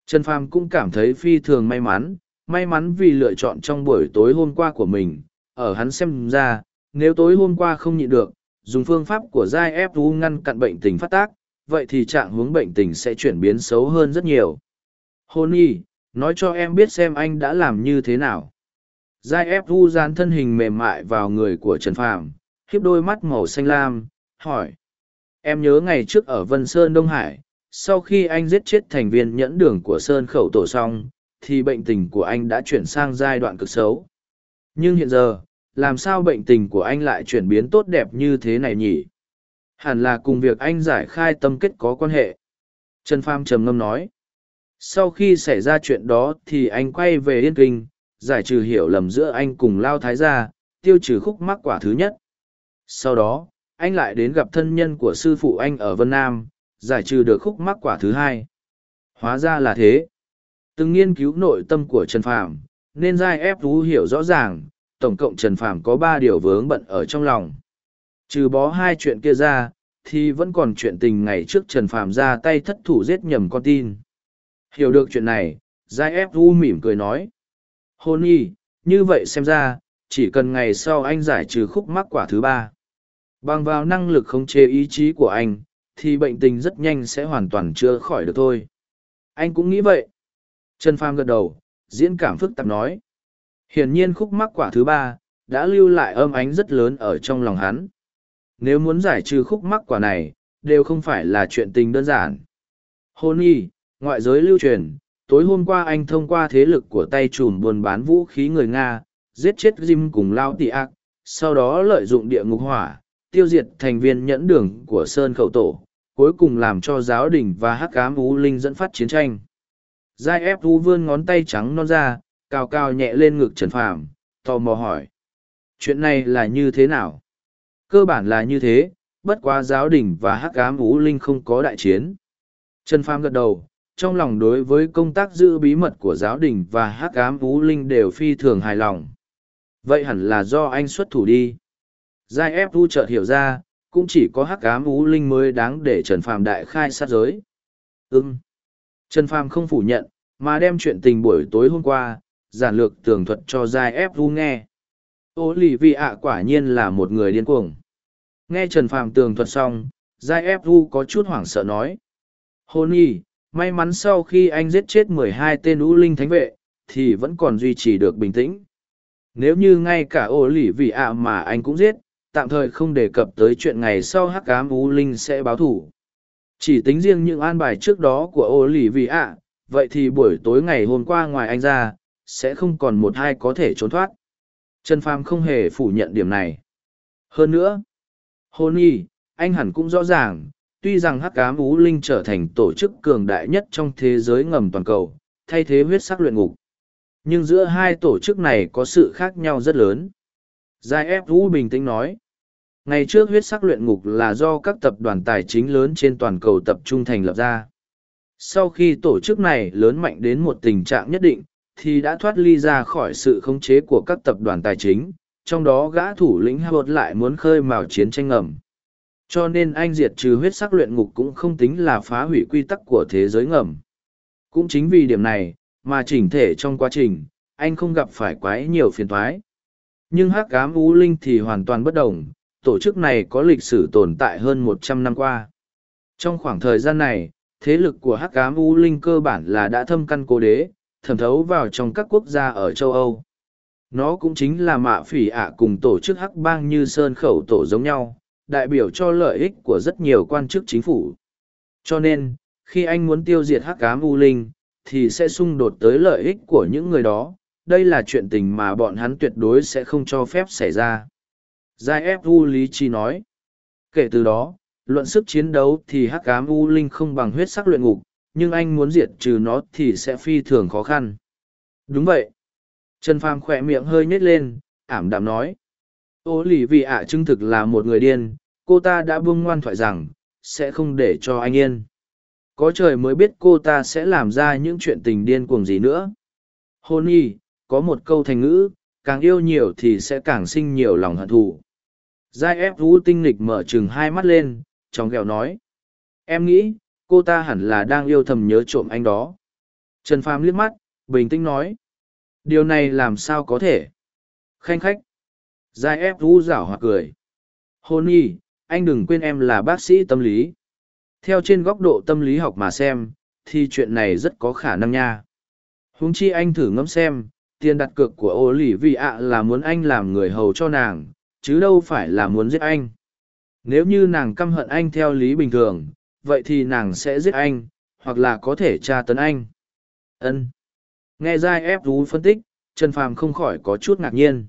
Trần Phàm cũng cảm thấy phi thường may mắn, may mắn vì lựa chọn trong buổi tối hôm qua của mình, ở hắn xem ra, nếu tối hôm qua không nhịn được, dùng phương pháp của Giai Fu ngăn cặn bệnh tình phát tác, vậy thì trạng hướng bệnh tình sẽ chuyển biến xấu hơn rất nhiều. Hôn y, nói cho em biết xem anh đã làm như thế nào. Giai Fu dán thân hình mềm mại vào người của Trần Phàm, khiếp đôi mắt màu xanh lam, hỏi. Em nhớ ngày trước ở Vân Sơn Đông Hải, sau khi anh giết chết thành viên nhẫn đường của Sơn Khẩu Tổ xong, thì bệnh tình của anh đã chuyển sang giai đoạn cực xấu. Nhưng hiện giờ, làm sao bệnh tình của anh lại chuyển biến tốt đẹp như thế này nhỉ? Hẳn là cùng việc anh giải khai tâm kết có quan hệ. Trần Pham trầm ngâm nói. Sau khi xảy ra chuyện đó thì anh quay về Yên Kinh, giải trừ hiểu lầm giữa anh cùng Lao Thái gia, tiêu trừ khúc mắc quả thứ nhất. Sau đó, anh lại đến gặp thân nhân của sư phụ anh ở Vân Nam, giải trừ được khúc mắc quả thứ hai. Hóa ra là thế. Từng nghiên cứu nội tâm của Trần Phàm, nên giai ép thú hiểu rõ ràng, tổng cộng Trần Phàm có ba điều vướng bận ở trong lòng. Trừ bó hai chuyện kia ra, thì vẫn còn chuyện tình ngày trước Trần Phàm ra tay thất thủ giết nhầm con tin. Hiểu được chuyện này, giai ép thú mỉm cười nói. Hôn y, như vậy xem ra, chỉ cần ngày sau anh giải trừ khúc mắc quả thứ ba. Bằng vào năng lực khống chế ý chí của anh, thì bệnh tình rất nhanh sẽ hoàn toàn chữa khỏi được thôi. Anh cũng nghĩ vậy. Trần Phàm gật đầu, diễn cảm phức tạp nói. Hiển nhiên khúc mắc quả thứ ba, đã lưu lại âm ánh rất lớn ở trong lòng hắn. Nếu muốn giải trừ khúc mắc quả này, đều không phải là chuyện tình đơn giản. Hôn y, ngoại giới lưu truyền, tối hôm qua anh thông qua thế lực của tay trùm buôn bán vũ khí người Nga, giết chết Jim cùng Lao Tị Ác, sau đó lợi dụng địa ngục hỏa, tiêu diệt thành viên nhẫn đường của Sơn Khẩu Tổ, cuối cùng làm cho giáo đình và hắc ám ú linh dẫn phát chiến tranh. Giai ép thú vươn ngón tay trắng non ra, cao cao nhẹ lên ngực Trần Phàm, tò mò hỏi. Chuyện này là như thế nào? Cơ bản là như thế, bất quá giáo đình và hắc ám ú linh không có đại chiến. Trần Phàm gật đầu, trong lòng đối với công tác giữ bí mật của giáo đình và hắc ám ú linh đều phi thường hài lòng. Vậy hẳn là do anh xuất thủ đi. Giai ép thu chợt hiểu ra, cũng chỉ có hắc ám ú linh mới đáng để Trần Phàm đại khai sát giới. Ừm. Trần Phàm không phủ nhận, mà đem chuyện tình buổi tối hôm qua, giản lược tường thuật cho Giai ép vu nghe. Ô lì vị ạ quả nhiên là một người điên cuồng. Nghe Trần Phàm tường thuật xong, Giai ép vu có chút hoảng sợ nói. Hôn y, may mắn sau khi anh giết chết mười hai tên ú linh thánh vệ, thì vẫn còn duy trì được bình tĩnh. Nếu như ngay cả ô lì vị ạ mà anh cũng giết, tạm thời không đề cập tới chuyện ngày sau hắc ám u linh sẽ báo thủ. Chỉ tính riêng những an bài trước đó của ô lì vì ạ vậy thì buổi tối ngày hôm qua ngoài anh ra, sẽ không còn một hai có thể trốn thoát. Trần phàm không hề phủ nhận điểm này. Hơn nữa, hôn y, anh hẳn cũng rõ ràng, tuy rằng hắc ám ú linh trở thành tổ chức cường đại nhất trong thế giới ngầm toàn cầu, thay thế huyết sắc luyện ngục. Nhưng giữa hai tổ chức này có sự khác nhau rất lớn. Giai ép vũ bình tĩnh nói ngày trước huyết sắc luyện ngục là do các tập đoàn tài chính lớn trên toàn cầu tập trung thành lập ra sau khi tổ chức này lớn mạnh đến một tình trạng nhất định thì đã thoát ly ra khỏi sự khống chế của các tập đoàn tài chính trong đó gã thủ lĩnh Howard lại muốn khơi mào chiến tranh ngầm. Cho nên anh diệt trừ huyết sắc luyện ngục cũng không tính là phá hủy quy tắc của thế giới ngầm. Cũng chính vì điểm này, mà chỉnh thể trong quá trình, anh không gặp phải quái nhiều phiền thoái. Nhưng hắc ám U linh thì hoàn toàn bất đồng, tổ chức này có lịch sử tồn tại hơn một trăm năm qua. Trong khoảng thời gian này, thế lực của hắc ám U. linh cơ bản là đã thâm căn cố đế, thẩm thấu vào trong các quốc gia ở châu Âu. Nó cũng chính là mạ phỉ ạ cùng tổ chức hắc bang như sơn khẩu tổ giống nhau, đại biểu cho lợi ích của rất nhiều quan chức chính phủ. Cho nên, khi anh muốn tiêu diệt hắc ám u linh, thì sẽ xung đột tới lợi ích của những người đó. Đây là chuyện tình mà bọn hắn tuyệt đối sẽ không cho phép xảy ra. Giai ép u lý chi nói. Kể từ đó, luận sức chiến đấu thì hắc ám u linh không bằng huyết sắc luyện ngục, nhưng anh muốn diệt trừ nó thì sẽ phi thường khó khăn. Đúng vậy. Trần Phàm khỏe miệng hơi nhếch lên, ảm đạm nói. Ô lì vì ạ chứng thực là một người điên, cô ta đã buông ngoan thoại rằng, sẽ không để cho anh yên. Có trời mới biết cô ta sẽ làm ra những chuyện tình điên cuồng gì nữa. Hôn y, có một câu thành ngữ, càng yêu nhiều thì sẽ càng sinh nhiều lòng hận thù. Giai ép vũ tinh lịch mở chừng hai mắt lên, trong ghẹo nói. Em nghĩ, cô ta hẳn là đang yêu thầm nhớ trộm anh đó. Trần Phàm liếc mắt, bình tĩnh nói. Điều này làm sao có thể? Khanh khách. Giai ép vũ rảo hoặc cười. Hôn nhi anh đừng quên em là bác sĩ tâm lý. Theo trên góc độ tâm lý học mà xem thì chuyện này rất có khả năng nha. Huống chi anh thử ngẫm xem tiền đặt cược của ô lì vì ạ là muốn anh làm người hầu cho nàng chứ đâu phải là muốn giết anh nếu như nàng căm hận anh theo lý bình thường vậy thì nàng sẽ giết anh hoặc là có thể tra tấn anh ân Nghe Giai ép rú phân tích, Trần Phàm không khỏi có chút ngạc nhiên.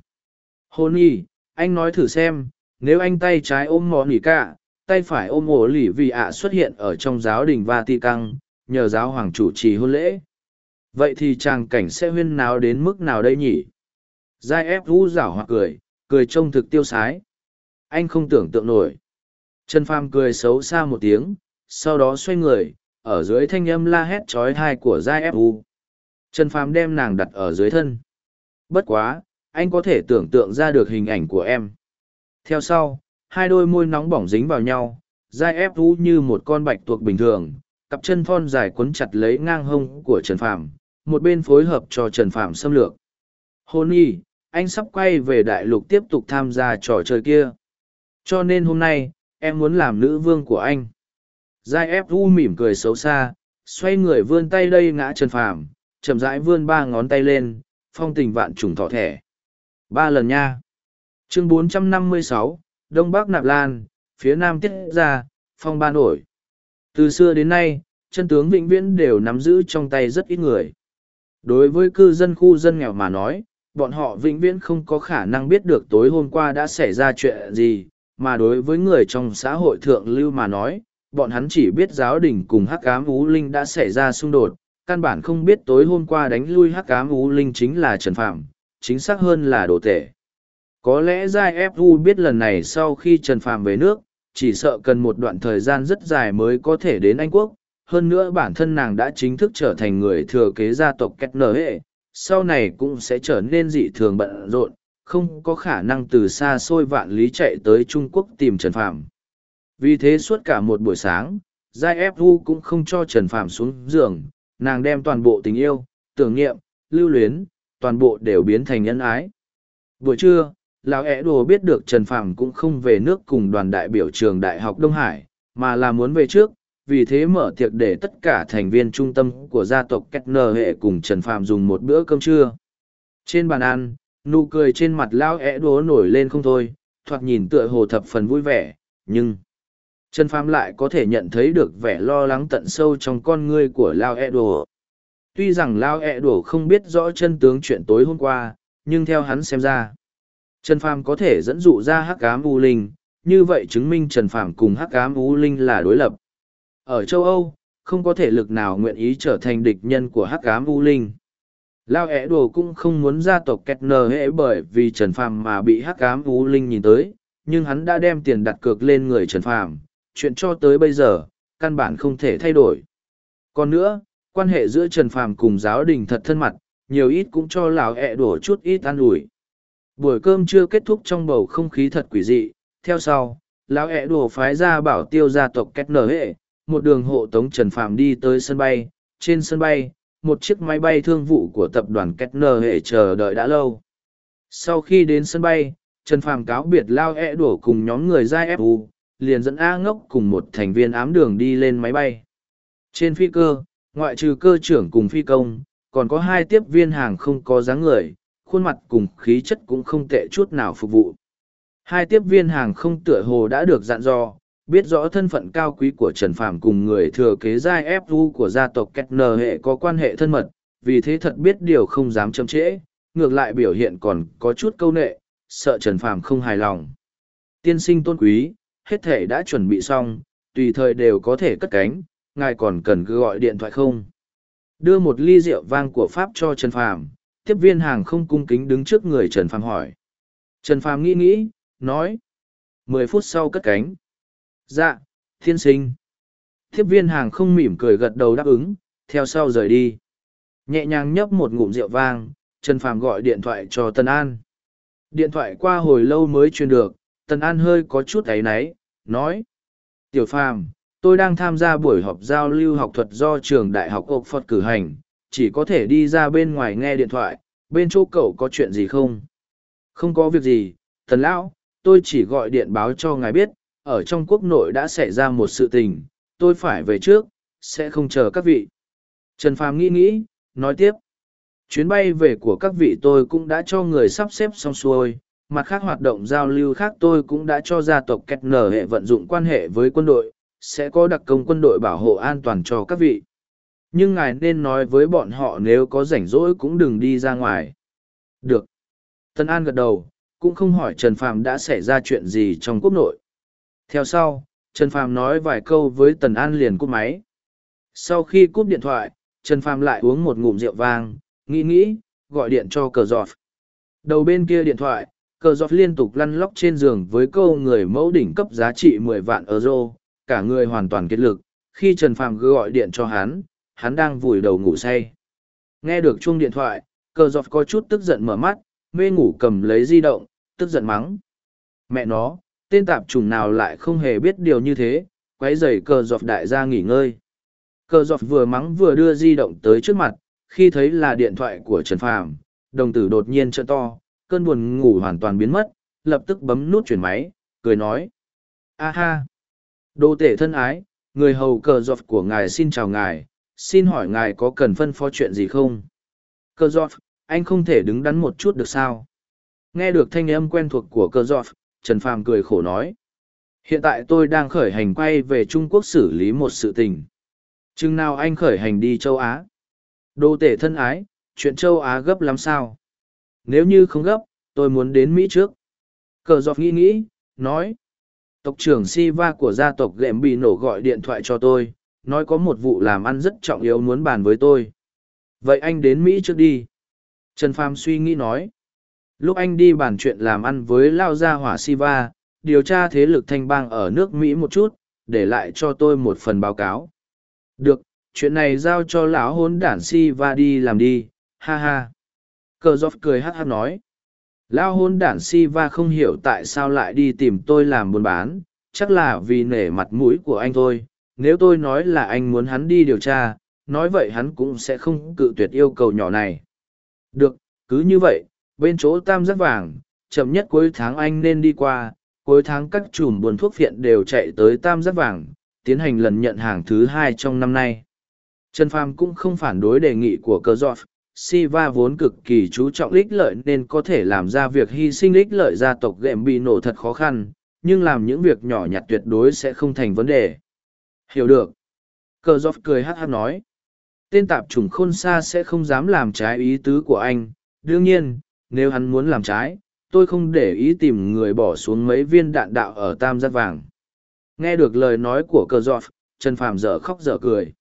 Hôn y, anh nói thử xem, nếu anh tay trái ôm mò nỉ cả, tay phải ôm ổ lỉ vì ạ xuất hiện ở trong giáo đình Vatican, nhờ giáo hoàng chủ trì hôn lễ. Vậy thì tràng cảnh sẽ huyên náo đến mức nào đây nhỉ? Giai ép rú rảo hoặc cười, cười trông thực tiêu sái. Anh không tưởng tượng nổi. Trần Phàm cười xấu xa một tiếng, sau đó xoay người, ở dưới thanh âm la hét chói tai của Giai ép Trần Phàm đem nàng đặt ở dưới thân. Bất quá, anh có thể tưởng tượng ra được hình ảnh của em. Theo sau, hai đôi môi nóng bỏng dính vào nhau, Giai ép như một con bạch tuộc bình thường, cặp chân thon dài quấn chặt lấy ngang hông của Trần Phàm, một bên phối hợp cho Trần Phàm xâm lược. Hôn y, anh sắp quay về đại lục tiếp tục tham gia trò chơi kia. Cho nên hôm nay, em muốn làm nữ vương của anh. Giai ép u mỉm cười xấu xa, xoay người vươn tay đây ngã Trần Phàm, chậm rãi vươn ba ngón tay lên, phong tình vạn trùng thọ thẻ. Ba lần nha. Chương 456, Đông Bắc Nạp Lan, phía Nam Tiết ra, phong ba nổi. Từ xưa đến nay, chân tướng vĩnh viễn đều nắm giữ trong tay rất ít người. Đối với cư dân khu dân nghèo mà nói, bọn họ vĩnh viễn không có khả năng biết được tối hôm qua đã xảy ra chuyện gì, mà đối với người trong xã hội thượng lưu mà nói, bọn hắn chỉ biết giáo đình cùng hắc ám ú linh đã xảy ra xung đột, căn bản không biết tối hôm qua đánh lui hắc ám ú linh chính là trần phạm chính xác hơn là đồ tể. Có lẽ giai fu biết lần này sau khi trần phạm về nước chỉ sợ cần một đoạn thời gian rất dài mới có thể đến anh quốc hơn nữa bản thân nàng đã chính thức trở thành người thừa kế gia tộc két nở hệ sau này cũng sẽ trở nên dị thường bận rộn không có khả năng từ xa xôi vạn lý chạy tới trung quốc tìm trần phạm vì thế suốt cả một buổi sáng giai Vu cũng không cho trần phạm xuống giường nàng đem toàn bộ tình yêu, tưởng niệm, lưu luyến, toàn bộ đều biến thành nhân ái. Buổi trưa, lão ẻ đồ biết được Trần Phàm cũng không về nước cùng đoàn đại biểu trường Đại học Đông Hải, mà là muốn về trước, vì thế mở tiệc để tất cả thành viên trung tâm của gia tộc Kettner hệ cùng Trần Phàm dùng một bữa cơm trưa. Trên bàn ăn, nụ cười trên mặt lão ẻ đố nổi lên không thôi, thoạt nhìn tựa hồ thập phần vui vẻ, nhưng Trần Phàm lại có thể nhận thấy được vẻ lo lắng tận sâu trong con ngươi của Lao E Đồ. Tuy rằng Lao E Đồ không biết rõ chân tướng chuyện tối hôm qua, nhưng theo hắn xem ra, Trần Phàm có thể dẫn dụ ra hắc ám u linh, như vậy chứng minh Trần Phàm cùng hắc ám u linh là đối lập. Ở châu Âu, không có thể lực nào nguyện ý trở thành địch nhân của hắc ám u linh. Lao ẻ đồ cũng không muốn gia tộc kẹt nờ hệ bởi vì Trần Phàm mà bị hắc ám u linh nhìn tới, nhưng hắn đã đem tiền đặt cược lên người Trần Phàm, chuyện cho tới bây giờ, căn bản không thể thay đổi. Còn nữa, quan hệ giữa Trần Phàm cùng giáo đình thật thân mật, nhiều ít cũng cho lão ẹ đổ chút ít an ủi. Buổi cơm chưa kết thúc trong bầu không khí thật quỷ dị, theo sau, lão ẹ đổ phái ra bảo tiêu gia tộc kết nở hệ, một đường hộ tống Trần Phạm đi tới sân bay, trên sân bay, một chiếc máy bay thương vụ của tập đoàn kết hệ chờ đợi đã lâu. Sau khi đến sân bay, Trần Phàm cáo biệt lao e đổ cùng nhóm người ra FU, liền dẫn A ngốc cùng một thành viên ám đường đi lên máy bay. Trên phi cơ, ngoại trừ cơ trưởng cùng phi công, còn có hai tiếp viên hàng không có dáng người, khuôn mặt cùng khí chất cũng không tệ chút nào phục vụ. Hai tiếp viên hàng không tựa hồ đã được dặn dò, biết rõ thân phận cao quý của Trần Phàm cùng người thừa kế giai ép vu của gia tộc Kettner hệ có quan hệ thân mật, vì thế thật biết điều không dám chậm trễ, ngược lại biểu hiện còn có chút câu nệ, sợ Trần Phàm không hài lòng. Tiên sinh tôn quý, hết thể đã chuẩn bị xong, tùy thời đều có thể cất cánh, ngài còn cần cứ gọi điện thoại không? Đưa một ly rượu vang của Pháp cho Trần Phàm, tiếp viên hàng không cung kính đứng trước người Trần Phàm hỏi. Trần Phàm nghĩ nghĩ, nói. Mười phút sau cất cánh. Dạ, thiên sinh. Thiếp viên hàng không mỉm cười gật đầu đáp ứng, theo sau rời đi. Nhẹ nhàng nhấp một ngụm rượu vang, Trần Phàm gọi điện thoại cho Tân An. Điện thoại qua hồi lâu mới truyền được, Tân An hơi có chút áy náy, nói. Tiểu Phàm, tôi đang tham gia buổi họp giao lưu học thuật do trường đại học Oxford cử hành, chỉ có thể đi ra bên ngoài nghe điện thoại, bên chỗ cậu có chuyện gì không? Không có việc gì, thần lão, tôi chỉ gọi điện báo cho ngài biết, ở trong quốc nội đã xảy ra một sự tình, tôi phải về trước, sẽ không chờ các vị. Trần Phàm nghĩ nghĩ, nói tiếp. Chuyến bay về của các vị tôi cũng đã cho người sắp xếp xong xuôi, mặt khác hoạt động giao lưu khác tôi cũng đã cho gia tộc kẹt nở hệ vận dụng quan hệ với quân đội, sẽ có đặc công quân đội bảo hộ an toàn cho các vị. Nhưng ngài nên nói với bọn họ nếu có rảnh rỗi cũng đừng đi ra ngoài. Được. Tân An gật đầu, cũng không hỏi Trần Phàm đã xảy ra chuyện gì trong quốc nội. Theo sau, Trần Phàm nói vài câu với Tần An liền cúp máy. Sau khi cúp điện thoại, Trần Phàm lại uống một ngụm rượu vang, nghĩ nghĩ, gọi điện cho cờ giọt. Đầu bên kia điện thoại, cờ giọt liên tục lăn lóc trên giường với câu người mẫu đỉnh cấp giá trị mười vạn euro, cả người hoàn toàn kết lực. Khi Trần Phàm gọi điện cho hắn, hắn đang vùi đầu ngủ say. Nghe được chuông điện thoại, cờ giọt có chút tức giận mở mắt, mê ngủ cầm lấy di động, tức giận mắng. Mẹ nó, tên tạp chủng nào lại không hề biết điều như thế, quấy rầy cờ giọt đại gia nghỉ ngơi. Cờ giọt vừa mắng vừa đưa di động tới trước mặt, khi thấy là điện thoại của Trần Phàm, đồng tử đột nhiên trợ to, cơn buồn ngủ hoàn toàn biến mất, lập tức bấm nút chuyển máy, cười nói. A ha! Đô tể thân ái, người hầu cờ giọt của ngài xin chào ngài, xin hỏi ngài có cần phân phó chuyện gì không? Cờ giọt, anh không thể đứng đắn một chút được sao? Nghe được thanh âm quen thuộc của cờ giọt, Trần Phàm cười khổ nói. Hiện tại tôi đang khởi hành quay về Trung Quốc xử lý một sự tình. Chừng nào anh khởi hành đi châu Á? Đô tể thân ái, chuyện châu Á gấp lắm sao? Nếu như không gấp, tôi muốn đến Mỹ trước. Cờ giọt nghĩ nghĩ, nói. Tộc trưởng Siva của gia tộc Gệm bị nổ gọi điện thoại cho tôi, nói có một vụ làm ăn rất trọng yếu muốn bàn với tôi. Vậy anh đến Mỹ trước đi. Trần Phàm suy nghĩ nói. Lúc anh đi bàn chuyện làm ăn với Lao Gia Hỏa Siva, điều tra thế lực thanh bang ở nước Mỹ một chút, để lại cho tôi một phần báo cáo. Được, chuyện này giao cho lão hôn đản Siva đi làm đi, ha ha. Cờ giọt cười hát hát nói. Lão hôn đản Siva không hiểu tại sao lại đi tìm tôi làm buôn bán, chắc là vì nể mặt mũi của anh thôi. Nếu tôi nói là anh muốn hắn đi điều tra, nói vậy hắn cũng sẽ không cự tuyệt yêu cầu nhỏ này. Được, cứ như vậy, bên chỗ tam giác vàng, chậm nhất cuối tháng anh nên đi qua, cuối tháng các chùm buôn thuốc phiện đều chạy tới tam giác vàng, tiến hành lần nhận hàng thứ hai trong năm nay. Trần Phàm cũng không phản đối đề nghị của cơ giọt, Siva vốn cực kỳ chú trọng ích lợi nên có thể làm ra việc hy sinh ích lợi gia tộc gẹm bị nổ thật khó khăn, nhưng làm những việc nhỏ nhặt tuyệt đối sẽ không thành vấn đề. Hiểu được. Cờ giọt cười hát hát nói. Tên tạp trùng khôn xa sẽ không dám làm trái ý tứ của anh. Đương nhiên, nếu hắn muốn làm trái, tôi không để ý tìm người bỏ xuống mấy viên đạn đạo ở tam giác vàng. Nghe được lời nói của cờ giọt, Trần Phàm dở khóc dở cười.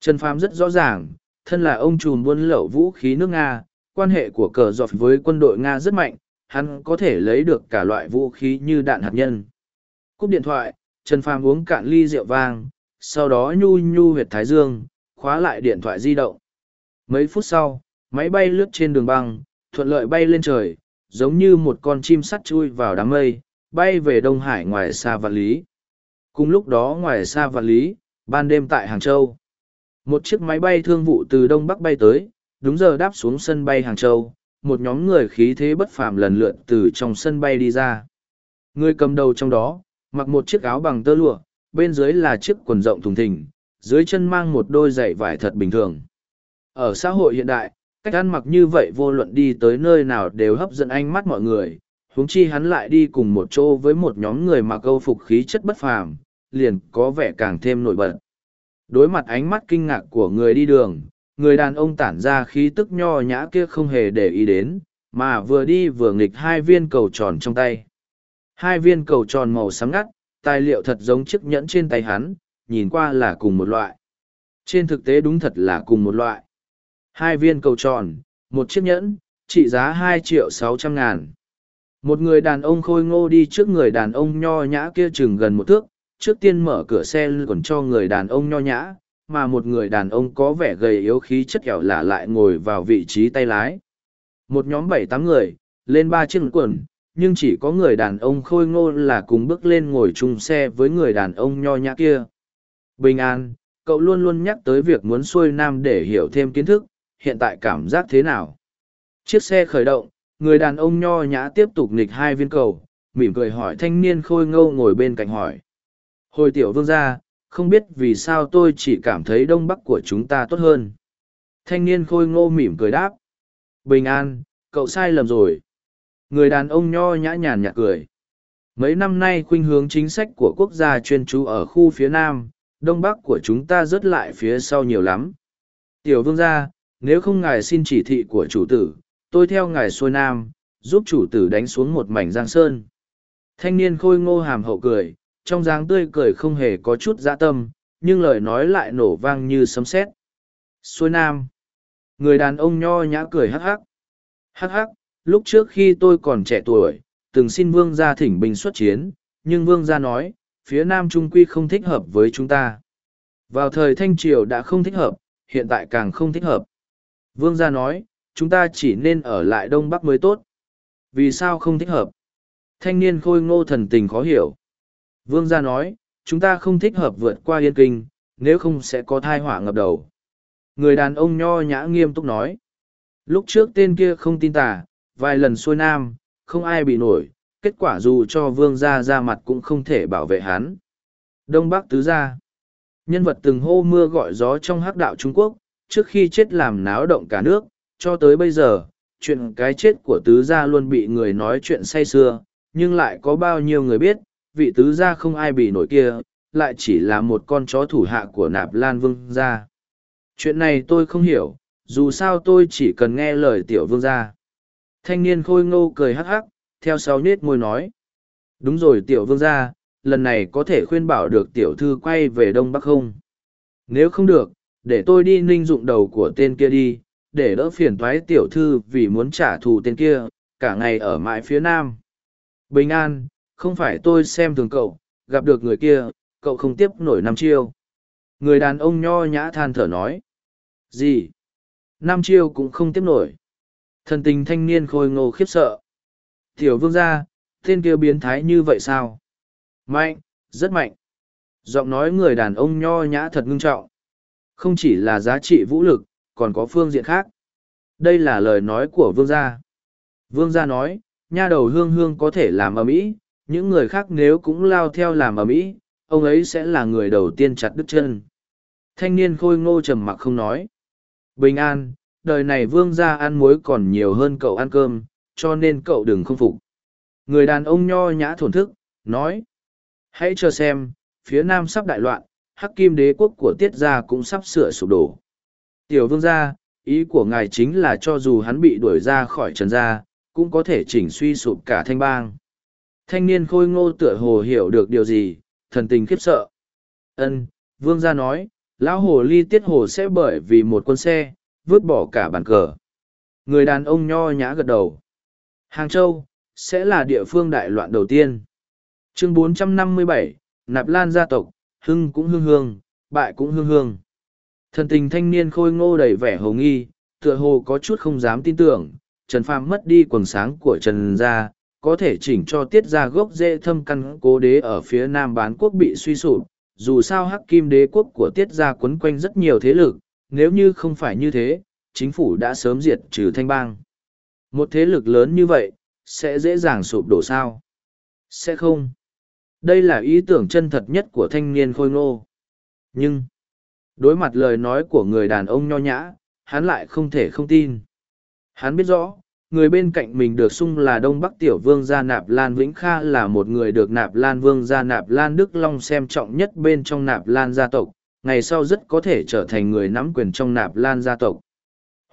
Trần Phàm rất rõ ràng, thân là ông trùm buôn lậu vũ khí nước Nga, quan hệ của cờ giọt với quân đội Nga rất mạnh, hắn có thể lấy được cả loại vũ khí như đạn hạt nhân. Cúp điện thoại, Trần Phàm uống cạn ly rượu vang, sau đó nhu nhu huyệt thái dương, khóa lại điện thoại di động. Mấy phút sau, máy bay lướt trên đường băng, thuận lợi bay lên trời, giống như một con chim sắt chui vào đám mây, bay về Đông Hải ngoài xa vạn lý. Cùng lúc đó ngoài xa vạn lý, ban đêm tại Hàng Châu. Một chiếc máy bay thương vụ từ Đông Bắc bay tới, đúng giờ đáp xuống sân bay Hàng Châu, một nhóm người khí thế bất phàm lần lượt từ trong sân bay đi ra. Người cầm đầu trong đó, mặc một chiếc áo bằng tơ lụa, bên dưới là chiếc quần rộng thùng thình, dưới chân mang một đôi giày vải thật bình thường. Ở xã hội hiện đại, cách ăn mặc như vậy vô luận đi tới nơi nào đều hấp dẫn ánh mắt mọi người, huống chi hắn lại đi cùng một chỗ với một nhóm người mặc câu phục khí chất bất phàm, liền có vẻ càng thêm nổi bật. Đối mặt ánh mắt kinh ngạc của người đi đường, người đàn ông tản ra khí tức nho nhã kia không hề để ý đến, mà vừa đi vừa nghịch hai viên cầu tròn trong tay. Hai viên cầu tròn màu xám ngắt, tài liệu thật giống chiếc nhẫn trên tay hắn, nhìn qua là cùng một loại. Trên thực tế đúng thật là cùng một loại. Hai viên cầu tròn, một chiếc nhẫn, trị giá hai triệu sáu trăm ngàn. Một người đàn ông khôi ngô đi trước người đàn ông nho nhã kia chừng gần một thước, trước tiên mở cửa xe còn cho người đàn ông nho nhã, mà một người đàn ông có vẻ gầy yếu khí chất kẻo lạ lại ngồi vào vị trí tay lái. Một nhóm bảy tám người, lên ba chiếc quần, nhưng chỉ có người đàn ông khôi ngô là cùng bước lên ngồi chung xe với người đàn ông nho nhã kia. Bình an, cậu luôn luôn nhắc tới việc muốn xuôi nam để hiểu thêm kiến thức, hiện tại cảm giác thế nào? Chiếc xe khởi động, người đàn ông nho nhã tiếp tục nghịch hai viên cầu, mỉm cười hỏi thanh niên khôi ngô ngồi bên cạnh hỏi. Hồi tiểu vương gia, không biết vì sao tôi chỉ cảm thấy đông bắc của chúng ta tốt hơn. Thanh niên khôi ngô mỉm cười đáp. Bình an, cậu sai lầm rồi. Người đàn ông nho nhã nhàn nhạt cười. Mấy năm nay khuynh hướng chính sách của quốc gia chuyên trú ở khu phía nam, đông bắc của chúng ta rớt lại phía sau nhiều lắm. Tiểu vương gia, nếu không ngài xin chỉ thị của chủ tử, tôi theo ngài xuôi nam, giúp chủ tử đánh xuống một mảnh giang sơn. Thanh niên khôi ngô hàm hậu cười, trong dáng tươi cười không hề có chút dã tâm, nhưng lời nói lại nổ vang như sấm sét. Xuôi nam. Người đàn ông nho nhã cười hắc hắc. Hắc hắc, lúc trước khi tôi còn trẻ tuổi, từng xin vương gia thỉnh binh xuất chiến, nhưng vương gia nói, phía nam trung quy không thích hợp với chúng ta. Vào thời thanh triều đã không thích hợp, hiện tại càng không thích hợp. Vương gia nói, chúng ta chỉ nên ở lại đông bắc mới tốt. Vì sao không thích hợp? Thanh niên khôi ngô thần tình khó hiểu. Vương gia nói, chúng ta không thích hợp vượt qua yên kinh, nếu không sẽ có thai họa ngập đầu. Người đàn ông nho nhã nghiêm túc nói. Lúc trước tên kia không tin tà, vài lần xuôi nam, không ai bị nổi, kết quả dù cho vương gia ra mặt cũng không thể bảo vệ hắn. Đông Bắc Tứ Gia Nhân vật từng hô mưa gọi gió trong hắc đạo Trung Quốc, trước khi chết làm náo động cả nước, cho tới bây giờ, chuyện cái chết của Tứ Gia luôn bị người nói chuyện say sưa, nhưng lại có bao nhiêu người biết, vị Tứ Gia không ai bị nổi kia, lại chỉ là một con chó thủ hạ của nạp lan vương gia. Chuyện này tôi không hiểu, dù sao tôi chỉ cần nghe lời tiểu vương gia. Thanh niên khôi ngô cười hắc hắc, theo sau nết môi nói. Đúng rồi tiểu vương gia, lần này có thể khuyên bảo được tiểu thư quay về Đông Bắc không? Nếu không được, để tôi đi ninh dụng đầu của tên kia đi, để đỡ phiền thoái tiểu thư vì muốn trả thù tên kia, cả ngày ở mãi phía nam. Bình an, không phải tôi xem thường cậu, gặp được người kia, cậu không tiếp nổi năm chiêu. Người đàn ông nho nhã than thở nói. Gì? Năm chiêu cũng không tiếp nổi. Thần tình thanh niên khôi ngô khiếp sợ. Tiểu vương gia, tên kia biến thái như vậy sao? Mạnh, rất mạnh. Giọng nói người đàn ông nho nhã thật ngưng trọng. Không chỉ là giá trị vũ lực, còn có phương diện khác. Đây là lời nói của vương gia. Vương gia nói, nha đầu hương hương có thể làm ở mỹ, những người khác nếu cũng lao theo làm ở mỹ, ông ấy sẽ là người đầu tiên chặt đứt chân. Thanh niên khôi ngô trầm mặc không nói. Bình an, đời này vương gia ăn muối còn nhiều hơn cậu ăn cơm, cho nên cậu đừng không phục. Người đàn ông nho nhã thổn thức, nói. Hãy chờ xem, phía nam sắp đại loạn, hắc kim đế quốc của tiết gia cũng sắp sửa sụp đổ. Tiểu vương gia, ý của ngài chính là cho dù hắn bị đuổi ra khỏi trần gia, cũng có thể chỉnh suy sụp cả thanh bang. Thanh niên khôi ngô tựa hồ hiểu được điều gì, thần tình khiếp sợ. Ân, vương gia nói, lão hồ ly tiết hồ sẽ bởi vì một quân xe, vứt bỏ cả bàn cờ. Người đàn ông nho nhã gật đầu. Hàng Châu, sẽ là địa phương đại loạn đầu tiên. Chương 457, Nạp Lan gia tộc, hưng cũng hương hương, bại cũng hương hương. Thần tình thanh niên khôi ngô đầy vẻ hồ nghi, tựa hồ có chút không dám tin tưởng, Trần Phàm mất đi quần sáng của Trần gia, có thể chỉnh cho tiết ra gốc dễ thâm căn cố đế ở phía nam bán quốc bị suy sụp. Dù sao hắc kim đế quốc của tiết gia quấn quanh rất nhiều thế lực, nếu như không phải như thế, chính phủ đã sớm diệt trừ thanh bang. Một thế lực lớn như vậy, sẽ dễ dàng sụp đổ sao? Sẽ không. Đây là ý tưởng chân thật nhất của thanh niên khôi ngô. Nhưng, đối mặt lời nói của người đàn ông nho nhã, hắn lại không thể không tin. Hắn biết rõ, người bên cạnh mình được xung là Đông Bắc Tiểu Vương Gia Nạp Lan Vĩnh Kha là một người được Nạp Lan Vương Gia Nạp Lan Đức Long xem trọng nhất bên trong Nạp Lan gia tộc, ngày sau rất có thể trở thành người nắm quyền trong Nạp Lan gia tộc.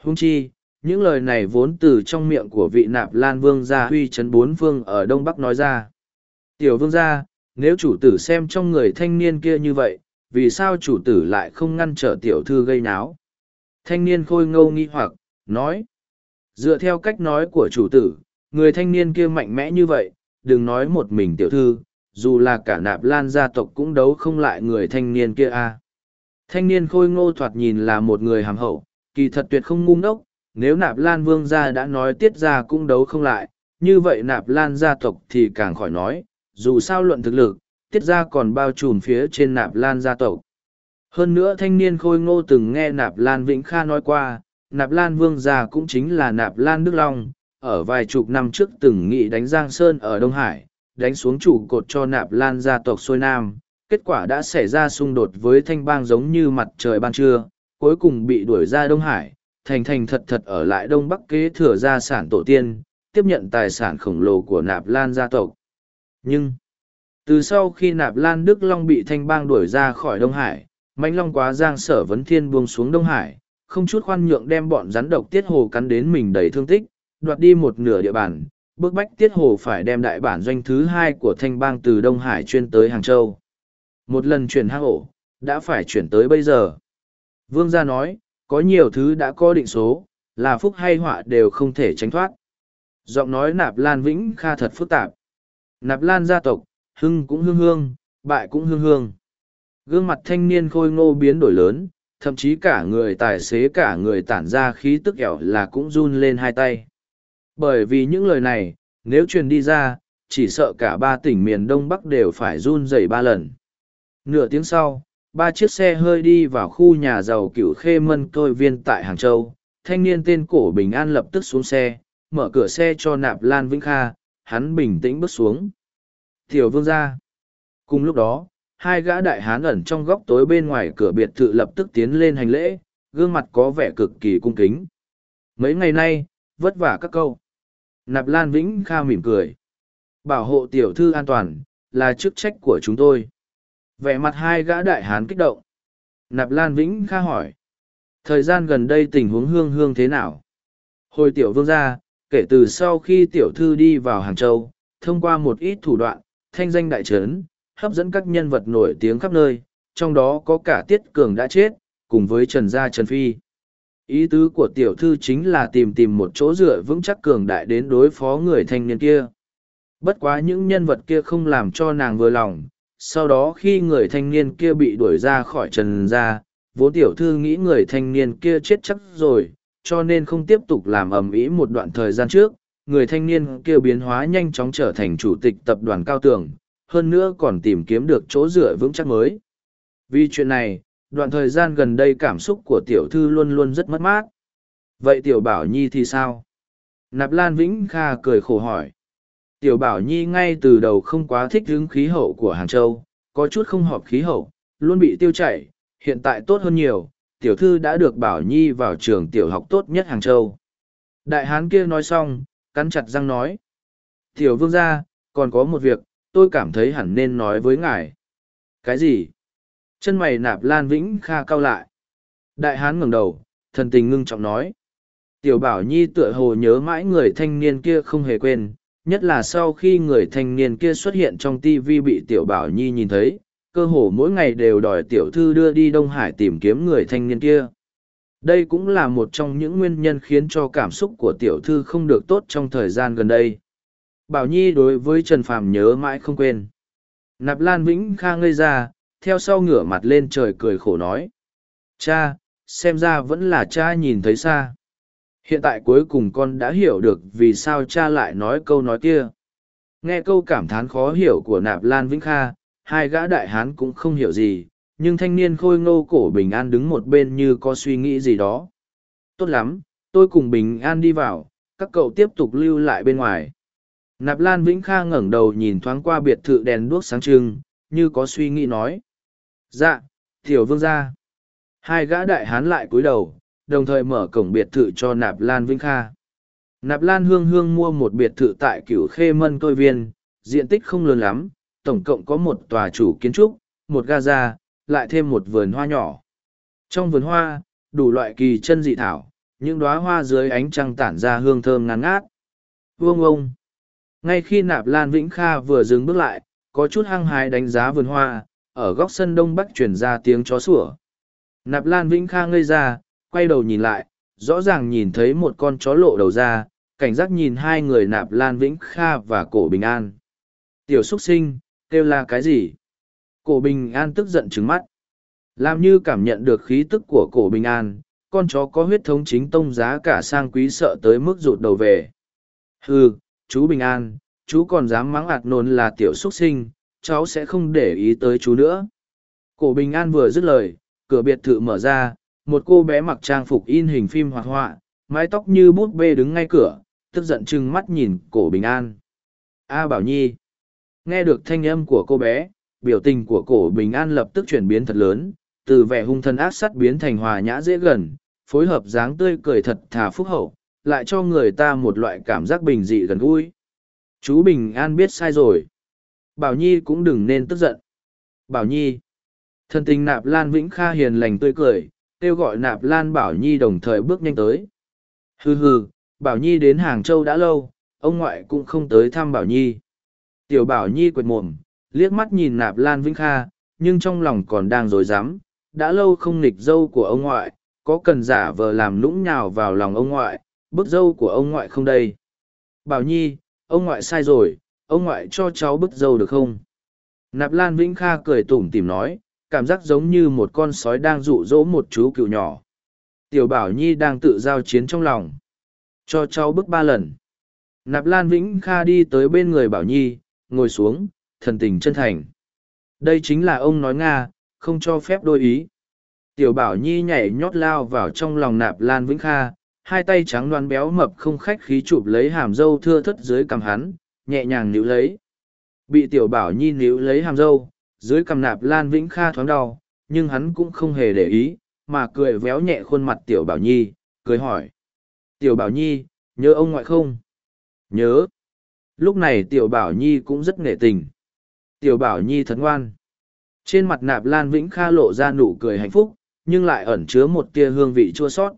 Hung chi, những lời này vốn từ trong miệng của vị Nạp Lan Vương Gia huy Trấn bốn vương ở Đông Bắc nói ra. Tiểu Vương Gia, nếu chủ tử xem trong người thanh niên kia như vậy, vì sao chủ tử lại không ngăn trở tiểu thư gây náo? Thanh niên khôi ngâu nghi hoặc, nói. Dựa theo cách nói của chủ tử, người thanh niên kia mạnh mẽ như vậy, đừng nói một mình tiểu thư, dù là cả nạp lan gia tộc cũng đấu không lại người thanh niên kia a. Thanh niên khôi ngô thoạt nhìn là một người hàm hậu, kỳ thật tuyệt không ngu ngốc, nếu nạp lan vương gia đã nói tiết ra cũng đấu không lại, như vậy nạp lan gia tộc thì càng khỏi nói, dù sao luận thực lực, tiết ra còn bao trùm phía trên nạp lan gia tộc. Hơn nữa thanh niên khôi ngô từng nghe nạp lan Vĩnh Kha nói qua, nạp lan vương gia cũng chính là nạp lan Đức Long, ở vài chục năm trước từng nghị đánh Giang Sơn ở Đông Hải, đánh xuống trụ cột cho nạp lan gia tộc xuôi nam. Kết quả đã xảy ra xung đột với thanh bang giống như mặt trời ban trưa, cuối cùng bị đuổi ra Đông Hải, thành thành thật thật ở lại Đông Bắc kế thừa gia sản tổ tiên, tiếp nhận tài sản khổng lồ của nạp lan gia tộc. Nhưng, từ sau khi nạp lan Đức Long bị thanh bang đuổi ra khỏi Đông Hải, Mạnh Long quá giang sở vấn thiên buông xuống Đông Hải, không chút khoan nhượng đem bọn rắn độc tiết hồ cắn đến mình đầy thương tích, đoạt đi một nửa địa bàn, bước bách tiết hồ phải đem đại bản doanh thứ hai của thanh bang từ Đông Hải chuyên tới Hàng Châu. Một lần chuyển hang ổ, đã phải chuyển tới bây giờ. Vương gia nói, có nhiều thứ đã có định số, là phúc hay họa đều không thể tránh thoát. Giọng nói nạp lan vĩnh kha thật phức tạp. Nạp lan gia tộc, hưng cũng hương hương, bại cũng hương hương. Gương mặt thanh niên khôi ngô biến đổi lớn, thậm chí cả người tài xế cả người tản ra khí tức ẻo là cũng run lên hai tay. Bởi vì những lời này, nếu truyền đi ra, chỉ sợ cả ba tỉnh miền Đông Bắc đều phải run rẩy ba lần. Nửa tiếng sau, ba chiếc xe hơi đi vào khu nhà giàu cửu khê mân côi viên tại Hàng Châu. Thanh niên tên cổ Bình An lập tức xuống xe, mở cửa xe cho nạp Lan Vĩnh Kha, hắn bình tĩnh bước xuống. Tiểu vương ra. Cùng lúc đó, hai gã đại hán ẩn trong góc tối bên ngoài cửa biệt thự lập tức tiến lên hành lễ, gương mặt có vẻ cực kỳ cung kính. Mấy ngày nay, vất vả các câu. Nạp Lan Vĩnh Kha mỉm cười. Bảo hộ tiểu thư an toàn, là chức trách của chúng tôi. Vẻ mặt hai gã đại hán kích động. Nạp Lan Vĩnh Kha hỏi. Thời gian gần đây tình huống hương hương thế nào? Hồi tiểu vương gia, kể từ sau khi tiểu thư đi vào Hàng Châu, thông qua một ít thủ đoạn, thanh danh đại trấn, hấp dẫn các nhân vật nổi tiếng khắp nơi, trong đó có cả Tiết Cường đã chết, cùng với Trần Gia Trần Phi. Ý tứ của tiểu thư chính là tìm tìm một chỗ dựa vững chắc cường đại đến đối phó người thanh niên kia. Bất quá những nhân vật kia không làm cho nàng vừa lòng, sau đó khi người thanh niên kia bị đuổi ra khỏi Trần Gia, vốn tiểu thư nghĩ người thanh niên kia chết chắc rồi, cho nên không tiếp tục làm ầm ĩ một đoạn thời gian trước. Người thanh niên kia biến hóa nhanh chóng trở thành chủ tịch tập đoàn cao tường, hơn nữa còn tìm kiếm được chỗ dựa vững chắc mới. Vì chuyện này, đoạn thời gian gần đây cảm xúc của tiểu thư luôn luôn rất mất mát. Vậy tiểu bảo nhi thì sao? Nạp Lan Vĩnh Kha cười khổ hỏi. Tiểu bảo nhi ngay từ đầu không quá thích hứng khí hậu của Hàng Châu, có chút không hợp khí hậu, luôn bị tiêu chảy, hiện tại tốt hơn nhiều tiểu thư đã được bảo nhi vào trường tiểu học tốt nhất hàng châu. Đại hán kia nói xong, cắn chặt răng nói, tiểu vương gia, còn có một việc, tôi cảm thấy hẳn nên nói với ngài. Cái gì? Chân mày nạp lan vĩnh kha cao lại. Đại hán ngẩng đầu, thần tình ngưng trọng nói, tiểu bảo nhi tựa hồ nhớ mãi người thanh niên kia không hề quên, nhất là sau khi người thanh niên kia xuất hiện trong tv bị tiểu bảo nhi nhìn thấy cơ hồ mỗi ngày đều đòi tiểu thư đưa đi đông hải tìm kiếm người thanh niên kia. Đây cũng là một trong những nguyên nhân khiến cho cảm xúc của tiểu thư không được tốt trong thời gian gần đây. Bảo nhi đối với trần phàm nhớ mãi không quên. Nạp lan vĩnh kha ngây ra, theo sau ngửa mặt lên trời cười khổ nói. Cha, xem ra vẫn là cha nhìn thấy xa. Hiện tại cuối cùng con đã hiểu được vì sao cha lại nói câu nói kia. Nghe câu cảm thán khó hiểu của nạp lan vĩnh kha hai gã đại hán cũng không hiểu gì, nhưng thanh niên khôi ngô cổ bình an đứng một bên như có suy nghĩ gì đó. Tốt lắm, tôi cùng bình an đi vào, các cậu tiếp tục lưu lại bên ngoài. Nạp lan vĩnh kha ngẩng đầu nhìn thoáng qua biệt thự đèn đuốc sáng trưng, như có suy nghĩ nói. Dạ tiểu vương gia. Hai gã đại hán lại cúi đầu, đồng thời mở cổng biệt thự cho nạp lan vĩnh kha. Nạp lan hương hương mua một biệt thự tại cửu khê mân tôi viên, diện tích không lớn lắm tổng cộng có một tòa chủ kiến trúc, một gaza, lại thêm một vườn hoa nhỏ. Trong vườn hoa, đủ loại kỳ chân dị thảo, những đóa hoa dưới ánh trăng tản ra hương thơm ngát ngát. Vương ông, ngay khi nạp lan vĩnh kha vừa dừng bước lại, có chút hăng hái đánh giá vườn hoa, ở góc sân đông bắc truyền ra tiếng chó sủa. Nạp lan vĩnh kha ngây ra, quay đầu nhìn lại, rõ ràng nhìn thấy một con chó lộ đầu ra, cảnh giác nhìn hai người nạp lan vĩnh kha và cổ bình an. Tiểu xúc sinh kêu là cái gì? Cổ bình an tức giận trứng mắt. Làm như cảm nhận được khí tức của cổ bình an, con chó có huyết thống chính tông giá cả sang quý sợ tới mức rụt đầu về. Ừ chú bình an, chú còn dám mắng ạt nôn là tiểu xuất sinh, cháu sẽ không để ý tới chú nữa. Cổ bình an vừa dứt lời, cửa biệt thự mở ra, một cô bé mặc trang phục in hình phim hoạt họa, mái tóc như bút bê đứng ngay cửa, tức giận trừng mắt nhìn cổ bình an. A bảo nhi nghe được thanh âm của cô bé, biểu tình của cổ bình an lập tức chuyển biến thật lớn, từ vẻ hung thân ác sắt biến thành hòa nhã dễ gần, phối hợp dáng tươi cười thật thà phúc hậu, lại cho người ta một loại cảm giác bình dị gần gũi. Chú bình an biết sai rồi. Bảo nhi cũng đừng nên tức giận. Bảo nhi. Thân tình nạp lan vĩnh kha hiền lành tươi cười, kêu gọi nạp lan bảo nhi đồng thời bước nhanh tới. Hừ hừ, bảo nhi đến hàng châu đã lâu, ông ngoại cũng không tới thăm bảo nhi tiểu bảo nhi quệt mồm, liếc mắt nhìn nạp lan vĩnh kha, nhưng trong lòng còn đang dối rắm, đã lâu không nghịch dâu của ông ngoại, có cần giả vờ làm lũng nhào vào lòng ông ngoại, bức dâu của ông ngoại không đây? Bảo nhi, ông ngoại sai rồi, ông ngoại cho cháu bức dâu được không? Nạp lan vĩnh kha cười tủm tỉm nói, cảm giác giống như một con sói đang rụ rỗ một chú cựu nhỏ. Tiểu bảo nhi đang tự giao chiến trong lòng. Cho cháu bức ba lần. Nạp lan vĩnh kha đi tới bên người bảo nhi ngồi xuống, thần tình chân thành. Đây chính là ông nói nga, không cho phép đôi ý. Tiểu bảo nhi nhảy nhót lao vào trong lòng nạp lan vĩnh kha, hai tay trắng đoan béo mập không khách khí chụp lấy hàm dâu thưa thất dưới cằm hắn, nhẹ nhàng níu lấy. Bị tiểu bảo nhi níu lấy hàm dâu dưới cằm nạp lan vĩnh kha thoáng đau, nhưng hắn cũng không hề để ý, mà cười véo nhẹ khuôn mặt tiểu bảo nhi, cười hỏi. Tiểu bảo nhi, nhớ ông ngoại không? Nhớ lúc này tiểu bảo nhi cũng rất nghệ tình. Tiểu bảo nhi thật ngoan. Trên mặt nạp lan vĩnh kha lộ ra nụ cười hạnh phúc, nhưng lại ẩn chứa một tia hương vị chua sót.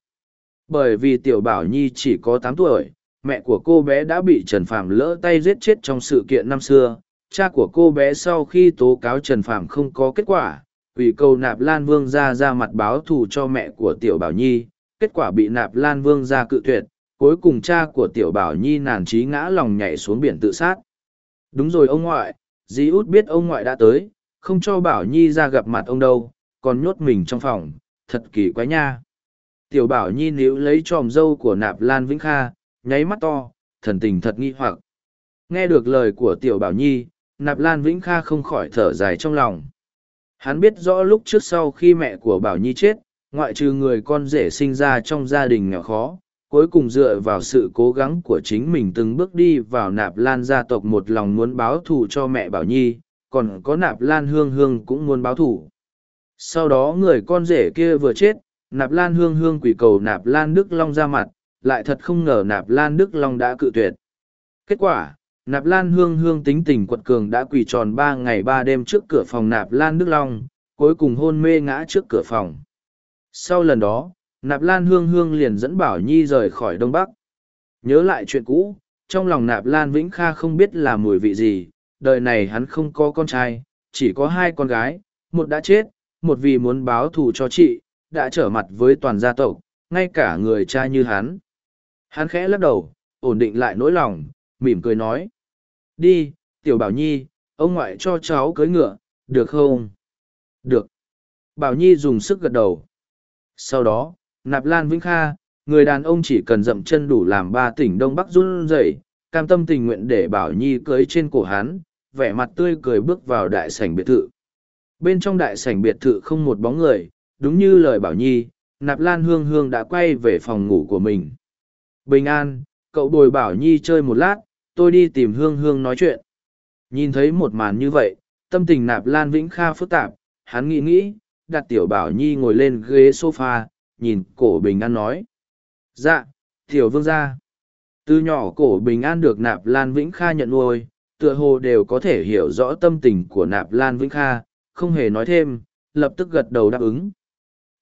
Bởi vì tiểu bảo nhi chỉ có tám tuổi, mẹ của cô bé đã bị trần phàm lỡ tay giết chết trong sự kiện năm xưa. Cha của cô bé sau khi tố cáo trần phàm không có kết quả, ủy cầu nạp lan vương ra ra mặt báo thù cho mẹ của tiểu bảo nhi. Kết quả bị nạp lan vương ra cự tuyệt cuối cùng cha của tiểu bảo nhi nản trí ngã lòng nhảy xuống biển tự sát. Đúng rồi ông ngoại, dì út biết ông ngoại đã tới, không cho bảo nhi ra gặp mặt ông đâu, còn nhốt mình trong phòng, thật kỳ quái nha. Tiểu bảo nhi níu lấy tròm dâu của nạp lan vĩnh kha, nháy mắt to, thần tình thật nghi hoặc. Nghe được lời của tiểu bảo nhi, nạp lan vĩnh kha không khỏi thở dài trong lòng. Hắn biết rõ lúc trước sau khi mẹ của bảo nhi chết, ngoại trừ người con rể sinh ra trong gia đình nghèo khó cuối cùng dựa vào sự cố gắng của chính mình từng bước đi vào nạp lan gia tộc một lòng muốn báo thù cho mẹ bảo nhi, còn có nạp lan hương hương cũng muốn báo thù. Sau đó người con rể kia vừa chết, nạp lan hương hương quỷ cầu nạp lan đức long ra mặt, lại thật không ngờ nạp lan đức long đã cự tuyệt. Kết quả, nạp lan hương hương tính tình quật cường đã quỳ tròn ba ngày ba đêm trước cửa phòng nạp lan đức long, cuối cùng hôn mê ngã trước cửa phòng. Sau lần đó nạp lan hương hương liền dẫn bảo nhi rời khỏi đông bắc. Nhớ lại chuyện cũ, trong lòng nạp lan vĩnh kha không biết là mùi vị gì, đời này hắn không có con trai, chỉ có hai con gái, một đã chết, một vì muốn báo thù cho chị, đã trở mặt với toàn gia tộc, ngay cả người cha như hắn. Hắn khẽ lắc đầu, ổn định lại nỗi lòng, mỉm cười nói, đi, tiểu bảo nhi, ông ngoại cho cháu cưới ngựa, được không? Được. Bảo nhi dùng sức gật đầu. Sau đó nạp lan vĩnh kha, người đàn ông chỉ cần dậm chân đủ làm ba tỉnh đông bắc run rẩy, cam tâm tình nguyện để bảo nhi cưới trên cổ hắn, vẻ mặt tươi cười bước vào đại sảnh biệt thự. Bên trong đại sảnh biệt thự không một bóng người, đúng như lời bảo nhi, nạp lan hương hương đã quay về phòng ngủ của mình. Bình an, cậu bồi bảo nhi chơi một lát, tôi đi tìm hương hương nói chuyện. Nhìn thấy một màn như vậy, tâm tình nạp lan vĩnh kha phức tạp, hắn nghĩ nghĩ, đặt tiểu bảo nhi ngồi lên ghế sofa nhìn cổ bình an nói. Dạ thiểu vương gia. Từ nhỏ cổ bình an được nạp lan vĩnh kha nhận nuôi, tựa hồ đều có thể hiểu rõ tâm tình của nạp lan vĩnh kha, không hề nói thêm, lập tức gật đầu đáp ứng.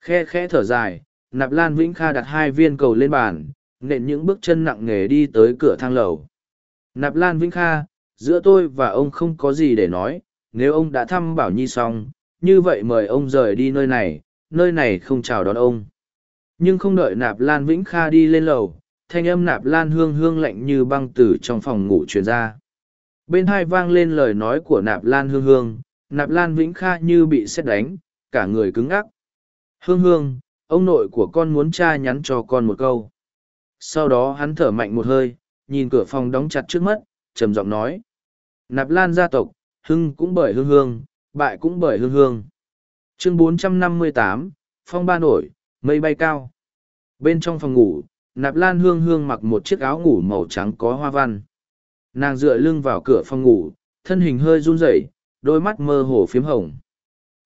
Khe khẽ thở dài, nạp lan vĩnh kha đặt hai viên cầu lên bàn, nện những bước chân nặng nề đi tới cửa thang lầu. Nạp lan vĩnh kha, giữa tôi và ông không có gì để nói, nếu ông đã thăm bảo nhi xong, như vậy mời ông rời đi nơi này nơi này không chào đón ông nhưng không đợi nạp lan vĩnh kha đi lên lầu thanh âm nạp lan hương hương lạnh như băng tử trong phòng ngủ truyền ra. Bên hai vang lên lời nói của nạp lan hương hương nạp lan vĩnh kha như bị xét đánh cả người cứng ngắc. Hương hương ông nội của con muốn cha nhắn cho con một câu. Sau đó hắn thở mạnh một hơi nhìn cửa phòng đóng chặt trước mắt trầm giọng nói. Nạp lan gia tộc hưng cũng bởi hương hương bại cũng bởi hương hương. Chương 458, phong ba nổi mây bay cao. Bên trong phòng ngủ, nạp lan hương hương mặc một chiếc áo ngủ màu trắng có hoa văn. Nàng dựa lưng vào cửa phòng ngủ, thân hình hơi run rẩy, đôi mắt mơ hồ phiếm hồng.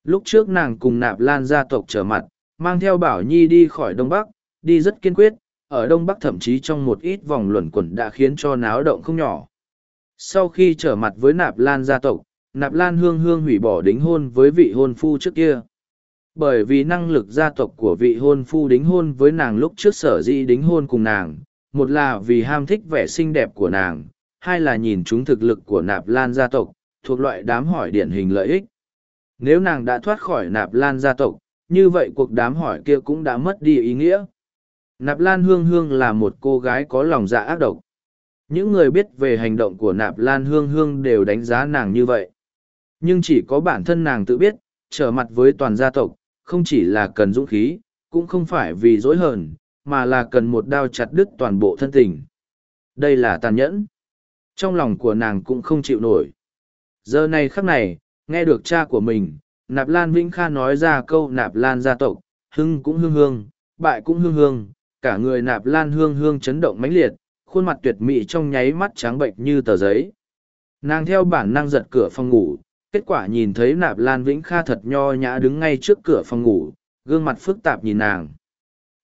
Lúc trước nàng cùng nạp lan gia tộc trở mặt, mang theo bảo nhi đi khỏi đông bắc, đi rất kiên quyết, ở đông bắc thậm chí trong một ít vòng luẩn quẩn đã khiến cho náo động không nhỏ. Sau khi trở mặt với nạp lan gia tộc, nạp lan hương hương hủy bỏ đính hôn với vị hôn phu trước kia bởi vì năng lực gia tộc của vị hôn phu đính hôn với nàng lúc trước sở dĩ đính hôn cùng nàng, một là vì ham thích vẻ xinh đẹp của nàng, hai là nhìn chúng thực lực của nạp lan gia tộc, thuộc loại đám hỏi điển hình lợi ích. Nếu nàng đã thoát khỏi nạp lan gia tộc, như vậy cuộc đám hỏi kia cũng đã mất đi ý nghĩa. Nạp lan hương hương là một cô gái có lòng dạ ác độc. Những người biết về hành động của nạp lan hương hương đều đánh giá nàng như vậy. Nhưng chỉ có bản thân nàng tự biết, trở mặt với toàn gia tộc không chỉ là cần dũng khí, cũng không phải vì dối hờn, mà là cần một đao chặt đứt toàn bộ thân tình. Đây là tàn nhẫn. Trong lòng của nàng cũng không chịu nổi. Giờ này khắc này, nghe được cha của mình, nạp lan vĩnh kha nói ra câu nạp lan gia tộc, hưng cũng hương hương, bại cũng hương hương, cả người nạp lan hương hương chấn động mãnh liệt, khuôn mặt tuyệt mị trong nháy mắt trắng bệnh như tờ giấy. Nàng theo bản năng giật cửa phòng ngủ kết quả nhìn thấy nạp lan vĩnh kha thật nho nhã đứng ngay trước cửa phòng ngủ, gương mặt phức tạp nhìn nàng.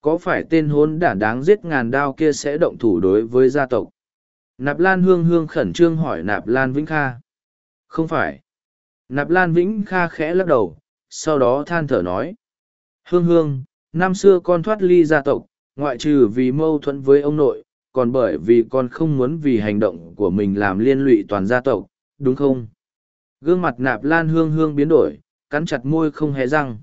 Có phải tên hôn đản đáng giết ngàn đao kia sẽ động thủ đối với gia tộc? Nạp lan hương hương khẩn trương hỏi nạp lan vĩnh kha. Không phải. Nạp lan vĩnh kha khẽ lắc đầu, sau đó than thở nói. Hương hương, năm xưa con thoát ly gia tộc, ngoại trừ vì mâu thuẫn với ông nội, còn bởi vì con không muốn vì hành động của mình làm liên lụy toàn gia tộc, đúng không? Gương mặt nạp lan hương hương biến đổi, cắn chặt môi không hề răng.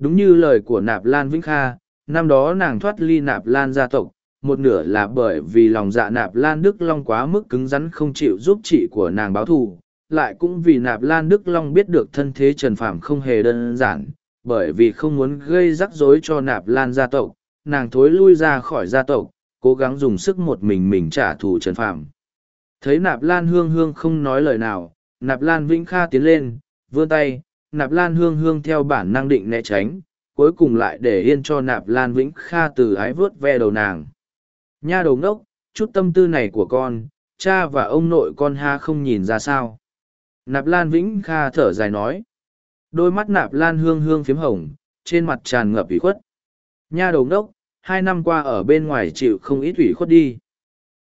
Đúng như lời của nạp lan vĩnh kha, năm đó nàng thoát ly nạp lan gia tộc, một nửa là bởi vì lòng dạ nạp lan đức long quá mức cứng rắn không chịu giúp chị của nàng báo thù, lại cũng vì nạp lan đức long biết được thân thế trần phạm không hề đơn giản, bởi vì không muốn gây rắc rối cho nạp lan gia tộc, nàng thối lui ra khỏi gia tộc, cố gắng dùng sức một mình mình trả thù trần phạm thấy nạp lan hương hương không nói lời nào nạp lan vĩnh kha tiến lên, vươn tay, nạp lan hương hương theo bản năng định né tránh, cuối cùng lại để yên cho nạp lan vĩnh kha từ ái vớt ve đầu nàng nha đầu ngốc, chút tâm tư này của con, cha và ông nội con ha không nhìn ra sao nạp lan vĩnh kha thở dài nói đôi mắt nạp lan hương hương phiếm hồng, trên mặt tràn ngập ủy khuất Nha đầu ngốc, hai năm qua ở bên ngoài chịu không ít ủy khuất đi.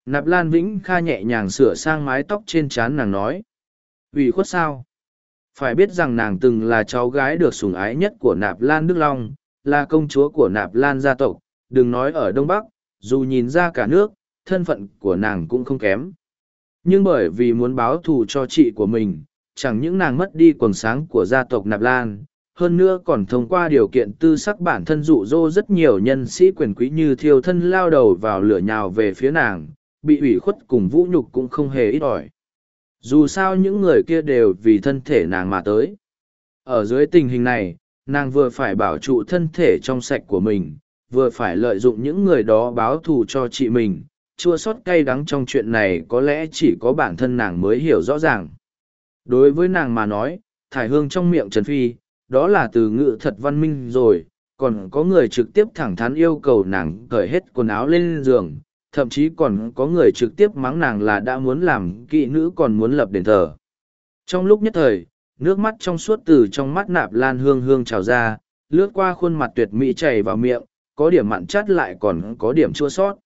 Nạp Lan Vĩnh Kha nhẹ nhàng sửa sang mái tóc trên trán nàng nói ủy khuất sao? Phải biết rằng nàng từng là cháu gái được sủng ái nhất của Nạp Lan Đức Long, là công chúa của Nạp Lan gia tộc, đừng nói ở Đông Bắc, dù nhìn ra cả nước, thân phận của nàng cũng không kém. Nhưng bởi vì muốn báo thù cho chị của mình, chẳng những nàng mất đi quần sáng của gia tộc Nạp Lan, hơn nữa còn thông qua điều kiện tư sắc bản thân dụ dỗ rất nhiều nhân sĩ quyền quý như thiêu thân lao đầu vào lửa nhào về phía nàng, bị ủy khuất cùng vũ nhục cũng không hề ít ỏi. Dù sao những người kia đều vì thân thể nàng mà tới. Ở dưới tình hình này, nàng vừa phải bảo trụ thân thể trong sạch của mình, vừa phải lợi dụng những người đó báo thù cho chị mình. Chua sót cay đắng trong chuyện này có lẽ chỉ có bản thân nàng mới hiểu rõ ràng. Đối với nàng mà nói, thải hương trong miệng Trần Phi, đó là từ ngữ thật văn minh rồi, còn có người trực tiếp thẳng thắn yêu cầu nàng cởi hết quần áo lên giường, thậm chí còn có người trực tiếp mắng nàng là đã muốn làm kỵ nữ còn muốn lập đền thờ. Trong lúc nhất thời, nước mắt trong suốt từ trong mắt nạp lan hương hương trào ra, lướt qua khuôn mặt tuyệt mỹ chảy vào miệng, có điểm mặn chát lại còn có điểm chua sót.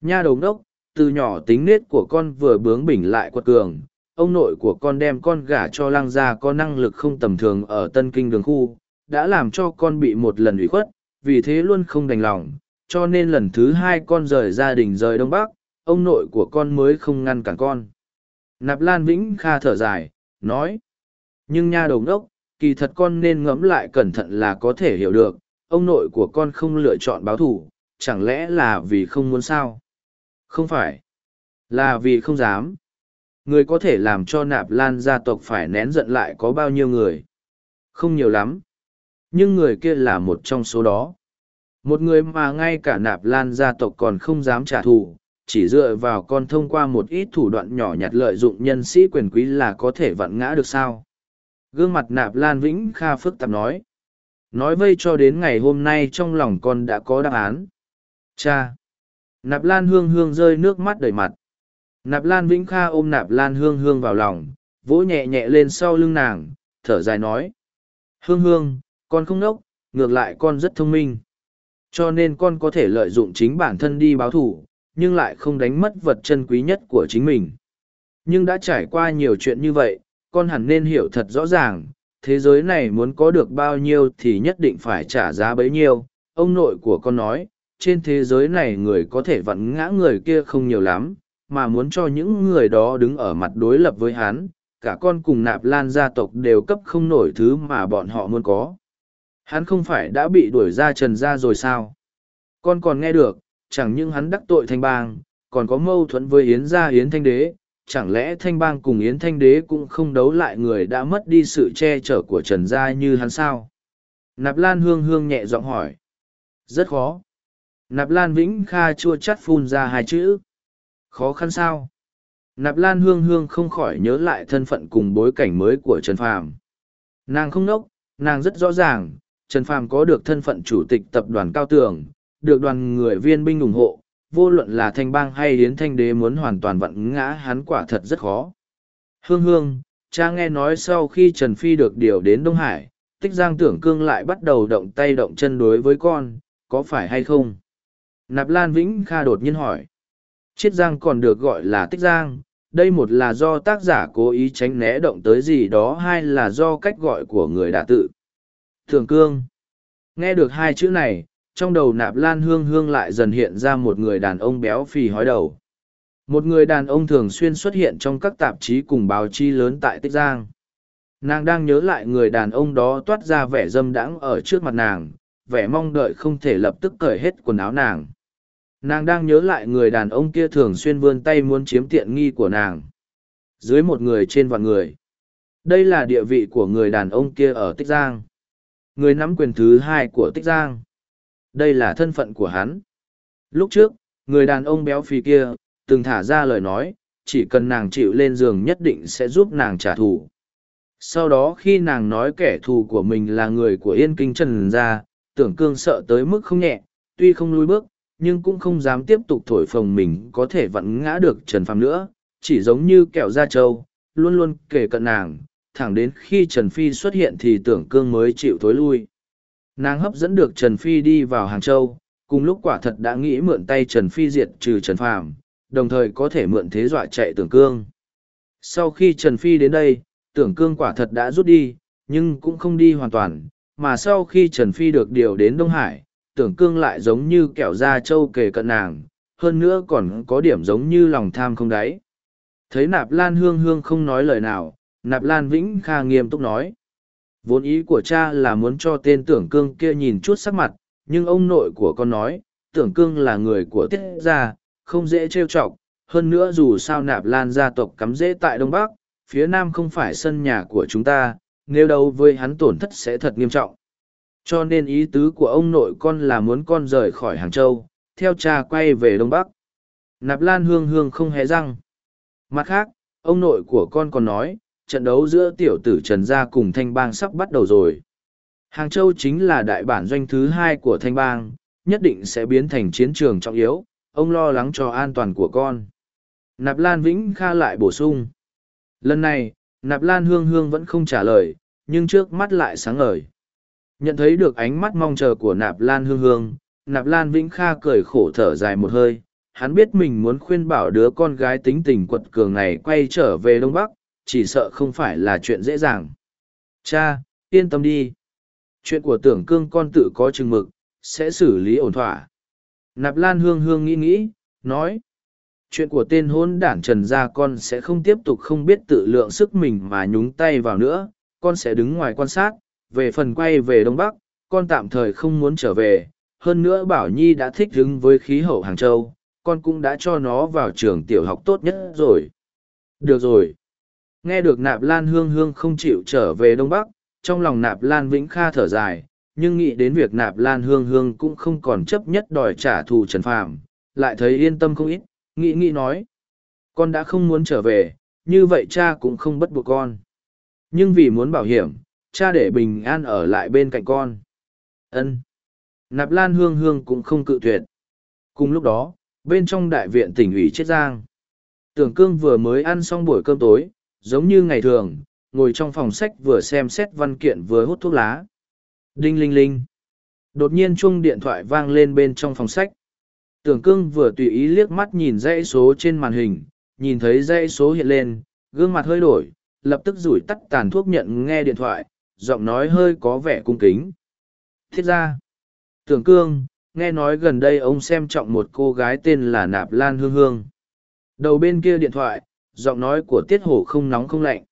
Nha đầu đốc, từ nhỏ tính nết của con vừa bướng bỉnh lại quật cường, ông nội của con đem con gả cho lang gia có năng lực không tầm thường ở tân kinh đường khu, đã làm cho con bị một lần ủy khuất, vì thế luôn không đành lòng, cho nên lần thứ hai con rời gia đình rời Đông Bắc, ông nội của con mới không ngăn cản con. Nạp Lan Vĩnh Kha thở dài, nói. Nhưng nha đầu đốc, kỳ thật con nên ngẫm lại cẩn thận là có thể hiểu được, ông nội của con không lựa chọn báo thù, chẳng lẽ là vì không muốn sao? Không phải. Là vì không dám. Người có thể làm cho nạp lan gia tộc phải nén giận lại có bao nhiêu người? Không nhiều lắm. Nhưng người kia là một trong số đó. Một người mà ngay cả nạp lan gia tộc còn không dám trả thù, chỉ dựa vào con thông qua một ít thủ đoạn nhỏ nhặt lợi dụng nhân sĩ quyền quý là có thể vặn ngã được sao. Gương mặt nạp lan vĩnh kha phức tạp nói. Nói vây cho đến ngày hôm nay trong lòng con đã có đáp án. Cha! Nạp lan hương hương rơi nước mắt đầy mặt. Nạp lan vĩnh kha ôm nạp lan hương hương vào lòng, vỗ nhẹ nhẹ lên sau lưng nàng, thở dài nói. Hương hương, con không nốc, ngược lại con rất thông minh. Cho nên con có thể lợi dụng chính bản thân đi báo thù, nhưng lại không đánh mất vật chân quý nhất của chính mình. Nhưng đã trải qua nhiều chuyện như vậy, con hẳn nên hiểu thật rõ ràng, thế giới này muốn có được bao nhiêu thì nhất định phải trả giá bấy nhiêu. Ông nội của con nói, trên thế giới này người có thể vặn ngã người kia không nhiều lắm, mà muốn cho những người đó đứng ở mặt đối lập với hắn, cả con cùng nạp lan gia tộc đều cấp không nổi thứ mà bọn họ muốn có. Hắn không phải đã bị đuổi ra trần gia rồi sao? Con còn nghe được, chẳng những hắn đắc tội thanh bang, còn có mâu thuẫn với Yến gia Yến Thanh Đế, chẳng lẽ thanh bang cùng Yến Thanh Đế cũng không đấu lại người đã mất đi sự che chở của Trần Gia như hắn sao? Nạp Lan Hương Hương nhẹ giọng hỏi. Rất khó. Nạp Lan Vĩnh Kha chua chắt phun ra hai chữ. Khó khăn sao? Nạp Lan Hương Hương không khỏi nhớ lại thân phận cùng bối cảnh mới của Trần Phàm. Nàng không nốc, nàng rất rõ ràng, Trần Phàm có được thân phận chủ tịch tập đoàn cao tường, được đoàn người viên binh ủng hộ, vô luận là thanh bang hay yến thanh đế muốn hoàn toàn vặn ngã hắn quả thật rất khó. Hương hương, cha nghe nói sau khi Trần Phi được điều đến Đông Hải, tích giang tưởng cương lại bắt đầu động tay động chân đối với con, có phải hay không? Nạp Lan Vĩnh Kha đột nhiên hỏi. Chiết giang còn được gọi là tích giang, đây một là do tác giả cố ý tránh né động tới gì đó hai là do cách gọi của người đã tự. Thường cương. Nghe được hai chữ này, trong đầu nạp lan hương hương lại dần hiện ra một người đàn ông béo phì hói đầu. Một người đàn ông thường xuyên xuất hiện trong các tạp chí cùng báo chí lớn tại Tích Giang. Nàng đang nhớ lại người đàn ông đó toát ra vẻ dâm đãng ở trước mặt nàng, vẻ mong đợi không thể lập tức cởi hết quần áo nàng. Nàng đang nhớ lại người đàn ông kia thường xuyên vươn tay muốn chiếm tiện nghi của nàng. Dưới một người trên vạn người. Đây là địa vị của người đàn ông kia ở Tích Giang. Người nắm quyền thứ hai của Tích Giang. Đây là thân phận của hắn. Lúc trước, người đàn ông béo phì kia, từng thả ra lời nói, chỉ cần nàng chịu lên giường nhất định sẽ giúp nàng trả thù. Sau đó khi nàng nói kẻ thù của mình là người của Yên Kinh Trần Gia, tưởng cương sợ tới mức không nhẹ, tuy không lui bước, nhưng cũng không dám tiếp tục thổi phồng mình có thể vặn ngã được Trần Phàm nữa, chỉ giống như kẹo da trâu, luôn luôn kể cận nàng, thẳng đến khi Trần Phi xuất hiện thì tưởng cương mới chịu thối lui. Nàng hấp dẫn được Trần Phi đi vào Hàng Châu, cùng lúc quả thật đã nghĩ mượn tay Trần Phi diệt trừ Trần Phàm, đồng thời có thể mượn thế dọa chạy tưởng cương. Sau khi Trần Phi đến đây, tưởng cương quả thật đã rút đi, nhưng cũng không đi hoàn toàn, mà sau khi Trần Phi được điều đến Đông Hải, tưởng cương lại giống như kẹo da trâu kề cận nàng, hơn nữa còn có điểm giống như lòng tham không đáy. Thấy nạp lan hương hương không nói lời nào, nạp lan vĩnh kha nghiêm túc nói. Vốn ý của cha là muốn cho tên tưởng cương kia nhìn chút sắc mặt, nhưng ông nội của con nói, tưởng cương là người của tiết gia, không dễ trêu chọc. Hơn nữa dù sao nạp lan gia tộc cắm dễ tại Đông Bắc, phía Nam không phải sân nhà của chúng ta, nếu đấu với hắn tổn thất sẽ thật nghiêm trọng. Cho nên ý tứ của ông nội con là muốn con rời khỏi Hàng Châu, theo cha quay về Đông Bắc. Nạp Lan Hương Hương không hề răng. Mặt khác, ông nội của con còn nói, trận đấu giữa tiểu tử Trần Gia cùng Thanh Bang sắp bắt đầu rồi. Hàng Châu chính là đại bản doanh thứ hai của Thanh Bang, nhất định sẽ biến thành chiến trường trọng yếu, ông lo lắng cho an toàn của con. Nạp Lan Vĩnh Kha lại bổ sung. Lần này, Nạp Lan Hương Hương vẫn không trả lời, nhưng trước mắt lại sáng ngời. Nhận thấy được ánh mắt mong chờ của Nạp Lan Hương Hương, Nạp Lan Vĩnh Kha cười khổ thở dài một hơi. Hắn biết mình muốn khuyên bảo đứa con gái tính tình quật cường này quay trở về Đông Bắc, chỉ sợ không phải là chuyện dễ dàng. Cha, yên tâm đi. Chuyện của tưởng cương con tự có chừng mực, sẽ xử lý ổn thỏa. Nạp Lan Hương Hương nghĩ nghĩ, nói. Chuyện của tên hôn đảng trần gia con sẽ không tiếp tục không biết tự lượng sức mình mà nhúng tay vào nữa, con sẽ đứng ngoài quan sát, về phần quay về Đông Bắc, con tạm thời không muốn trở về. Hơn nữa Bảo Nhi đã thích ứng với khí hậu Hàng Châu, con cũng đã cho nó vào trường tiểu học tốt nhất rồi. Được rồi. Nghe được Nạp Lan Hương Hương không chịu trở về Đông Bắc, trong lòng Nạp Lan Vĩnh Kha thở dài, nhưng nghĩ đến việc Nạp Lan Hương Hương cũng không còn chấp nhất đòi trả thù Trần Phàm, lại thấy yên tâm không ít, nghĩ nghĩ nói. Con đã không muốn trở về, như vậy cha cũng không bất buộc con. Nhưng vì muốn bảo hiểm, cha để bình an ở lại bên cạnh con. Ân. Nạp Lan Hương Hương cũng không cự tuyệt. Cùng lúc đó, bên trong đại viện tỉnh ủy Chiết Giang. Tưởng Cương vừa mới ăn xong buổi cơm tối, giống như ngày thường, ngồi trong phòng sách vừa xem xét văn kiện vừa hút thuốc lá. Đinh linh linh. Đột nhiên chuông điện thoại vang lên bên trong phòng sách. Tưởng Cương vừa tùy ý liếc mắt nhìn dãy số trên màn hình, nhìn thấy dãy số hiện lên, gương mặt hơi đổi, lập tức rủi tắt tàn thuốc nhận nghe điện thoại, giọng nói hơi có vẻ cung kính. Thiết ra, tưởng cương, nghe nói gần đây ông xem trọng một cô gái tên là Nạp Lan Hương Hương. Đầu bên kia điện thoại, giọng nói của Tiết Hồ không nóng không lạnh.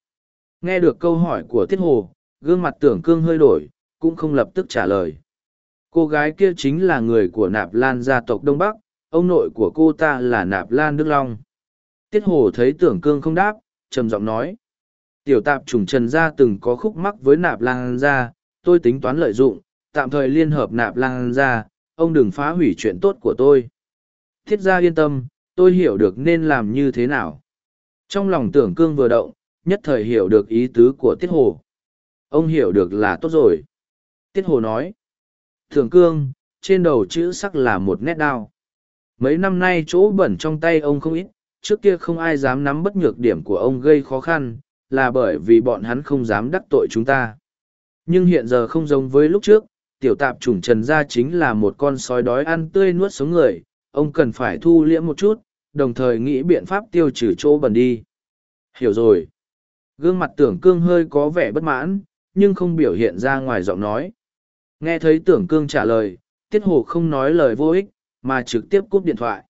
Nghe được câu hỏi của Tiết Hồ, gương mặt tưởng cương hơi đổi, cũng không lập tức trả lời. Cô gái kia chính là người của Nạp Lan gia tộc Đông Bắc, ông nội của cô ta là Nạp Lan Đức Long. Tiết Hồ thấy tưởng cương không đáp, trầm giọng nói. Tiểu tạp chủng trần gia từng có khúc mắc với nạp lan gia, tôi tính toán lợi dụng, tạm thời liên hợp nạp lan gia, ông đừng phá hủy chuyện tốt của tôi. Thiết gia yên tâm, tôi hiểu được nên làm như thế nào. Trong lòng tưởng cương vừa động, nhất thời hiểu được ý tứ của Tiết Hồ. Ông hiểu được là tốt rồi. Tiết Hồ nói. Tưởng cương, trên đầu chữ sắc là một nét đao. Mấy năm nay chỗ bẩn trong tay ông không ít, trước kia không ai dám nắm bất nhược điểm của ông gây khó khăn, là bởi vì bọn hắn không dám đắc tội chúng ta. Nhưng hiện giờ không giống với lúc trước, tiểu tạp chủng trần gia chính là một con sói đói ăn tươi nuốt sống người, ông cần phải thu liễm một chút, đồng thời nghĩ biện pháp tiêu trừ chỗ bẩn đi. Hiểu rồi. Gương mặt tưởng cương hơi có vẻ bất mãn, nhưng không biểu hiện ra ngoài giọng nói. Nghe thấy tưởng cương trả lời, tiết hồ không nói lời vô ích, mà trực tiếp cúp điện thoại.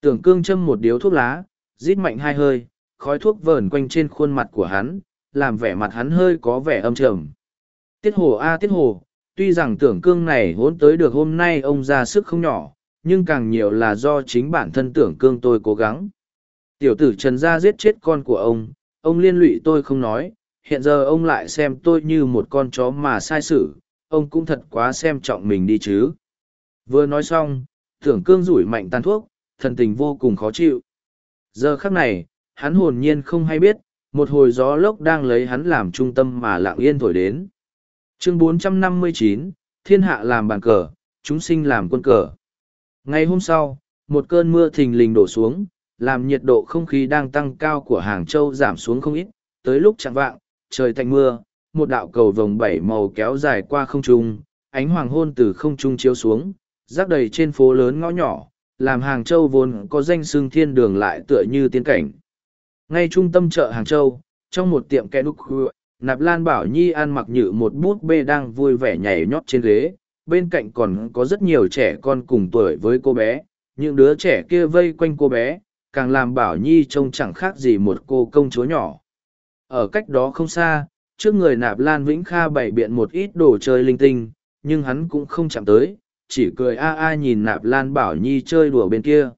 Tưởng cương châm một điếu thuốc lá, rít mạnh hai hơi, khói thuốc vờn quanh trên khuôn mặt của hắn, làm vẻ mặt hắn hơi có vẻ âm trầm. Tiết hồ a tiết hồ, tuy rằng tưởng cương này hốn tới được hôm nay ông ra sức không nhỏ, nhưng càng nhiều là do chính bản thân tưởng cương tôi cố gắng. Tiểu tử Trần Gia giết chết con của ông, ông liên lụy tôi không nói, hiện giờ ông lại xem tôi như một con chó mà sai sự, ông cũng thật quá xem trọng mình đi chứ. Vừa nói xong, tưởng cương rủi mạnh tàn thuốc, thần tình vô cùng khó chịu. Giờ khắc này, hắn hồn nhiên không hay biết, một hồi gió lốc đang lấy hắn làm trung tâm mà lặng yên thổi đến. Chương 459, Thiên hạ làm bàn cờ, chúng sinh làm quân cờ. Ngày hôm sau, một cơn mưa thình lình đổ xuống, làm nhiệt độ không khí đang tăng cao của Hàng Châu giảm xuống không ít, tới lúc chẳng vạng, trời thành mưa, một đạo cầu vồng bảy màu kéo dài qua không trung, ánh hoàng hôn từ không trung chiếu xuống, rác đầy trên phố lớn ngõ nhỏ, làm Hàng Châu vốn có danh xương thiên đường lại tựa như tiên cảnh. Ngay trung tâm chợ Hàng Châu, trong một tiệm kẻ đúc Nạp Lan Bảo Nhi ăn mặc như một bút bê đang vui vẻ nhảy nhót trên ghế, bên cạnh còn có rất nhiều trẻ con cùng tuổi với cô bé, những đứa trẻ kia vây quanh cô bé, càng làm Bảo Nhi trông chẳng khác gì một cô công chúa nhỏ. Ở cách đó không xa, trước người Nạp Lan Vĩnh Kha bày biện một ít đồ chơi linh tinh, nhưng hắn cũng không chạm tới, chỉ cười a a nhìn Nạp Lan Bảo Nhi chơi đùa bên kia.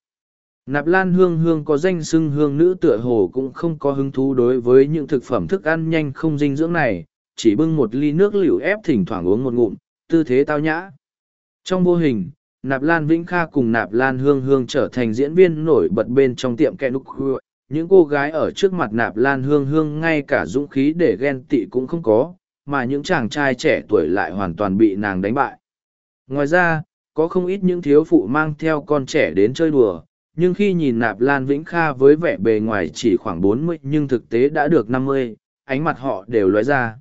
Nạp Lan Hương Hương có danh xưng hương nữ tựa hồ cũng không có hứng thú đối với những thực phẩm thức ăn nhanh không dinh dưỡng này, chỉ bưng một ly nước liều ép thỉnh thoảng uống một ngụm, tư thế tao nhã. Trong vô hình, Nạp Lan Vĩnh Kha cùng Nạp Lan Hương Hương trở thành diễn viên nổi bật bên trong tiệm kẹ núc những cô gái ở trước mặt Nạp Lan Hương Hương ngay cả dũng khí để ghen tị cũng không có, mà những chàng trai trẻ tuổi lại hoàn toàn bị nàng đánh bại. Ngoài ra, có không ít những thiếu phụ mang theo con trẻ đến chơi đùa, nhưng khi nhìn nạp lan vĩnh kha với vẻ bề ngoài chỉ khoảng bốn mươi nhưng thực tế đã được năm mươi ánh mặt họ đều lóe ra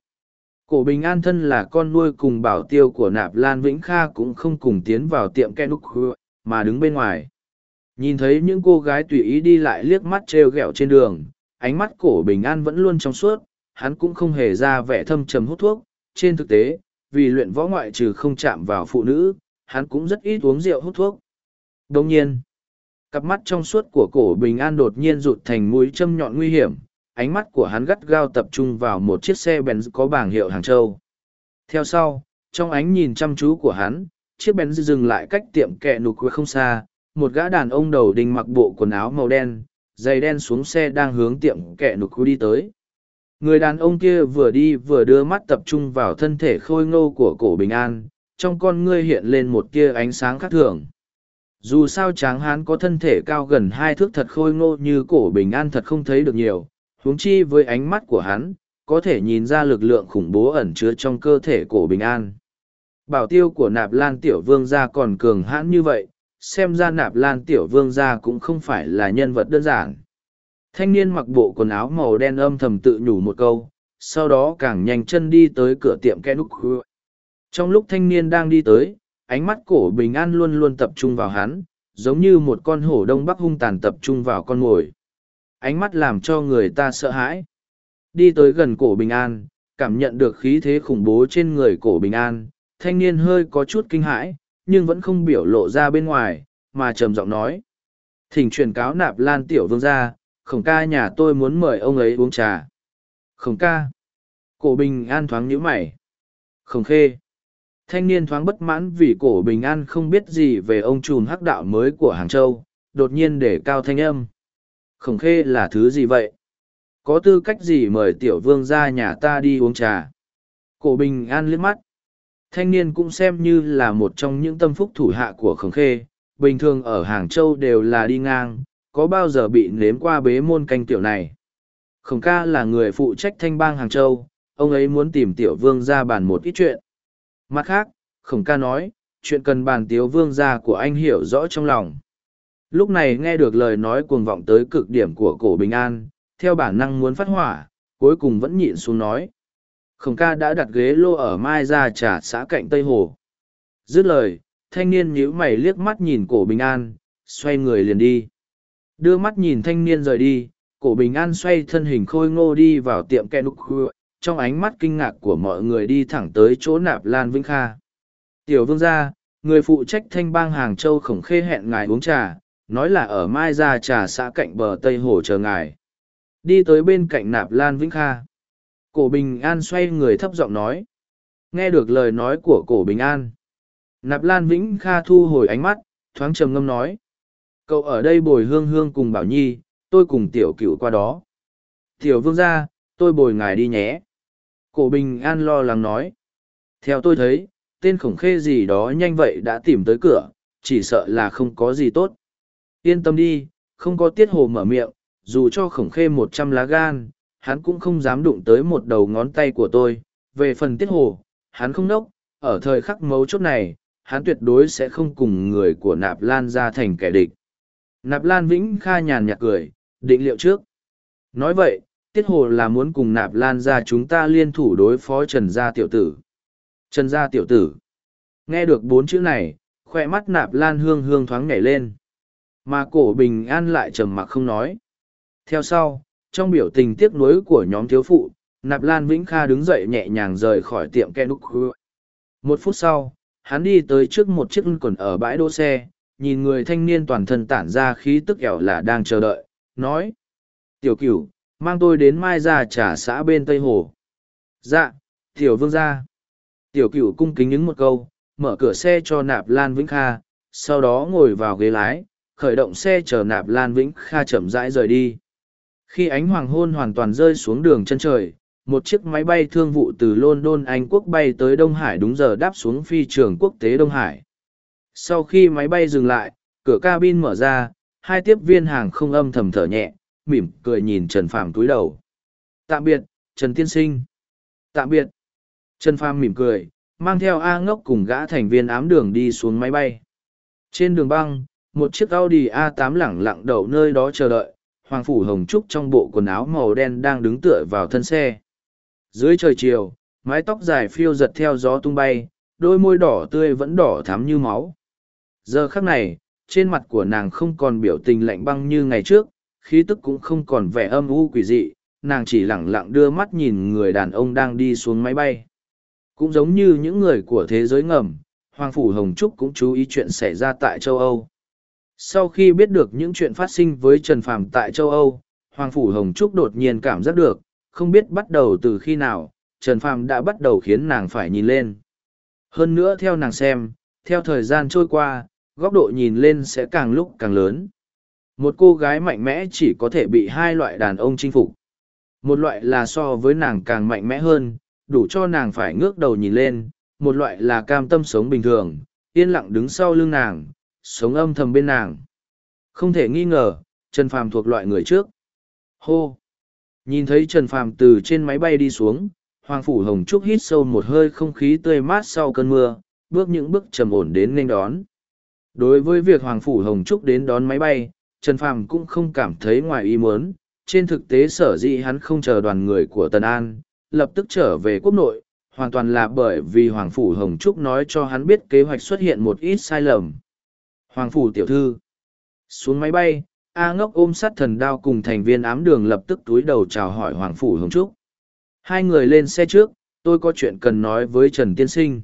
cổ bình an thân là con nuôi cùng bảo tiêu của nạp lan vĩnh kha cũng không cùng tiến vào tiệm ken đúc mà đứng bên ngoài. Nhìn thấy những cô gái tùy ý đi lại liếc mắt t r e o g ẹ o trên đường, ánh mắt cổ bình an vẫn luôn trong suốt, hắn cũng không hề ra vẻ thâm trầm hút thuốc. Trên thực tế, vì luyện võ ngoại trừ không chạm vào phụ nữ, hắn cũng rất ít uống rượu hút thuốc. Đông nhiên, cặp mắt trong suốt của cổ bình an đột nhiên rụt thành mũi châm nhọn nguy hiểm ánh mắt của hắn gắt gao tập trung vào một chiếc xe Benz có bảng hiệu hàng châu. Theo sau, trong ánh nhìn chăm chú của hắn, chiếc Benz dừng lại cách tiệm kẹ nụ quê không xa, một gã đàn ông đầu đinh mặc bộ quần áo màu đen, giày đen xuống xe đang hướng tiệm kẹ nụ quê đi tới. Người đàn ông kia vừa đi vừa đưa mắt tập trung vào thân thể khôi ngô của cổ bình an, trong con ngươi hiện lên một tia ánh sáng khác thường. Dù sao tráng hán có thân thể cao gần hai thước thật khôi ngô như cổ bình an thật không thấy được nhiều huống chi với ánh mắt của hắn có thể nhìn ra lực lượng khủng bố ẩn chứa trong cơ thể cổ bình an. Bảo tiêu của nạp lan tiểu vương gia còn cường hãn như vậy xem ra nạp lan tiểu vương gia cũng không phải là nhân vật đơn giản. Thanh niên mặc bộ quần áo màu đen âm thầm tự nhủ một câu sau đó càng nhanh chân đi tới cửa tiệm kẽ núc trong lúc thanh niên đang đi tới ánh mắt cổ bình an luôn luôn tập trung vào hắn, giống như một con hổ đông bắc hung tàn tập trung vào con mồi. Ánh mắt làm cho người ta sợ hãi. Đi tới gần cổ bình an, cảm nhận được khí thế khủng bố trên người cổ bình an, thanh niên hơi có chút kinh hãi, nhưng vẫn không biểu lộ ra bên ngoài, mà trầm giọng nói. Thỉnh truyền cáo nạp lan tiểu vương ra, khổng ca nhà tôi muốn mời ông ấy uống trà. Khổng ca. Cổ bình an thoáng nhíu mày. Khổng khê. Thanh niên thoáng bất mãn vì cổ bình an không biết gì về ông trùm hắc đạo mới của Hàng Châu, đột nhiên để cao thanh âm. Khổng khê là thứ gì vậy? Có tư cách gì mời tiểu vương ra nhà ta đi uống trà? Cổ bình an liếc mắt. Thanh niên cũng xem như là một trong những tâm phúc thủ hạ của khổng khê, bình thường ở Hàng Châu đều là đi ngang, có bao giờ bị nếm qua bế môn canh tiểu này. Khổng ca là người phụ trách thanh bang Hàng Châu, ông ấy muốn tìm tiểu vương ra bàn một ít chuyện. Mặt khác, khổng ca nói, chuyện cần bàn tiếu vương gia của anh hiểu rõ trong lòng. Lúc này nghe được lời nói cuồng vọng tới cực điểm của cổ bình an, theo bản năng muốn phát hỏa, cuối cùng vẫn nhịn xuống nói. Khổng ca đã đặt ghế lô ở Mai Gia trà xã cạnh Tây Hồ. Dứt lời, thanh niên nhíu mày liếc mắt nhìn cổ bình an, xoay người liền đi. Đưa mắt nhìn thanh niên rời đi, cổ bình an xoay thân hình khôi ngô đi vào tiệm kẹ nục trong ánh mắt kinh ngạc của mọi người đi thẳng tới chỗ nạp lan vĩnh kha tiểu vương gia người phụ trách thanh bang hàng châu khổng khê hẹn ngài uống trà nói là ở mai ra trà xã cạnh bờ tây hồ chờ ngài. Đi tới bên cạnh nạp lan vĩnh kha. Cổ bình an xoay người thấp giọng nói. Nghe được lời nói của cổ bình an. Nạp lan vĩnh kha thu hồi ánh mắt thoáng trầm ngâm nói. Cậu ở đây bồi hương hương cùng bảo nhi tôi cùng tiểu cựu qua đó. Tiểu vương gia tôi bồi ngài đi nhé. Cổ bình an lo lắng nói. Theo tôi thấy, tên khổng khê gì đó nhanh vậy đã tìm tới cửa, chỉ sợ là không có gì tốt. Yên tâm đi, không có tiết hồ mở miệng, dù cho khổng khê một trăm lá gan, hắn cũng không dám đụng tới một đầu ngón tay của tôi. Về phần tiết hồ, hắn không nốc, ở thời khắc mấu chốt này, hắn tuyệt đối sẽ không cùng người của nạp lan ra thành kẻ địch. Nạp lan vĩnh kha nhàn nhạt cười, định liệu trước. Nói vậy, tiết hồ là muốn cùng nạp lan ra chúng ta liên thủ đối phó trần gia tiểu tử trần gia tiểu tử Nghe được bốn chữ này, khoe mắt nạp lan hương hương thoáng nhảy lên. Mà cổ bình an lại trầm mặc không nói. Theo sau, trong biểu tình tiếc nuối của nhóm thiếu phụ, nạp lan vĩnh kha đứng dậy nhẹ nhàng rời khỏi tiệm ken núc một phút sau hắn đi tới trước một chiếc quần ở bãi đỗ xe nhìn người thanh niên toàn thân tản ra khí tức ẻo là đang chờ đợi nói tiểu cửu mang tôi đến mai ra trả xã bên tây hồ. Dạ tiểu vương gia. Tiểu cửu cung kính những một câu mở cửa xe cho nạp lan vĩnh kha sau đó ngồi vào ghế lái khởi động xe chờ nạp lan vĩnh kha chậm rãi rời đi. Khi ánh hoàng hôn hoàn toàn rơi xuống đường chân trời, một chiếc máy bay thương vụ từ london, anh quốc bay tới đông hải đúng giờ đáp xuống phi trường quốc tế đông hải. Sau khi máy bay dừng lại, cửa cabin mở ra, hai tiếp viên hàng không âm thầm thở nhẹ, mỉm cười nhìn trần phàm túi đầu. Tạm biệt, trần tiên sinh. Tạm biệt. Trần phàm mỉm cười, mang theo a ngốc cùng gã thành viên ám đường đi xuống máy bay. Trên đường băng một chiếc audi a 8 lẳng lặng đậu nơi đó chờ đợi, hoàng phủ hồng trúc trong bộ quần áo màu đen đang đứng tựa vào thân xe. Dưới trời chiều, mái tóc dài phiêu giật theo gió tung bay, đôi môi đỏ tươi vẫn đỏ thắm như máu. Giờ khắc này, trên mặt của nàng không còn biểu tình lạnh băng như ngày trước, khí tức cũng không còn vẻ âm u quỷ dị, nàng chỉ lẳng lặng đưa mắt nhìn người đàn ông đang đi xuống máy bay. Cũng giống như những người của thế giới ngầm, hoàng phủ hồng trúc cũng chú ý chuyện xảy ra tại châu âu sau khi biết được những chuyện phát sinh với trần phàm tại châu âu hoàng phủ hồng trúc đột nhiên cảm giác được không biết bắt đầu từ khi nào, Trần Phàm đã bắt đầu khiến nàng phải nhìn lên. Hơn nữa theo nàng xem, theo thời gian trôi qua, góc độ nhìn lên sẽ càng lúc càng lớn. Một cô gái mạnh mẽ chỉ có thể bị hai loại đàn ông chinh phục. Một loại là so với nàng càng mạnh mẽ hơn, đủ cho nàng phải ngước đầu nhìn lên. Một loại là cam tâm sống bình thường, yên lặng đứng sau lưng nàng, sống âm thầm bên nàng. Không thể nghi ngờ, Trần Phàm thuộc loại người trước. Hô! Nhìn thấy Trần Phàm từ trên máy bay đi xuống, Hoàng Phủ Hồng Trúc hít sâu một hơi không khí tươi mát sau cơn mưa, bước những bước trầm ổn đến nên đón. Đối với việc Hoàng Phủ Hồng Trúc đến đón máy bay, Trần Phàm cũng không cảm thấy ngoài ý muốn. Trên thực tế sở dĩ hắn không chờ đoàn người của Tần An, lập tức trở về quốc nội, hoàn toàn là bởi vì Hoàng Phủ Hồng Trúc nói cho hắn biết kế hoạch xuất hiện một ít sai lầm. Hoàng Phủ tiểu thư xuống máy bay, A ngốc ôm sát thần đao cùng thành viên ám đường lập tức túi đầu chào hỏi Hoàng Phủ Hồng Trúc. Hai người lên xe trước, tôi có chuyện cần nói với Trần Tiên Sinh.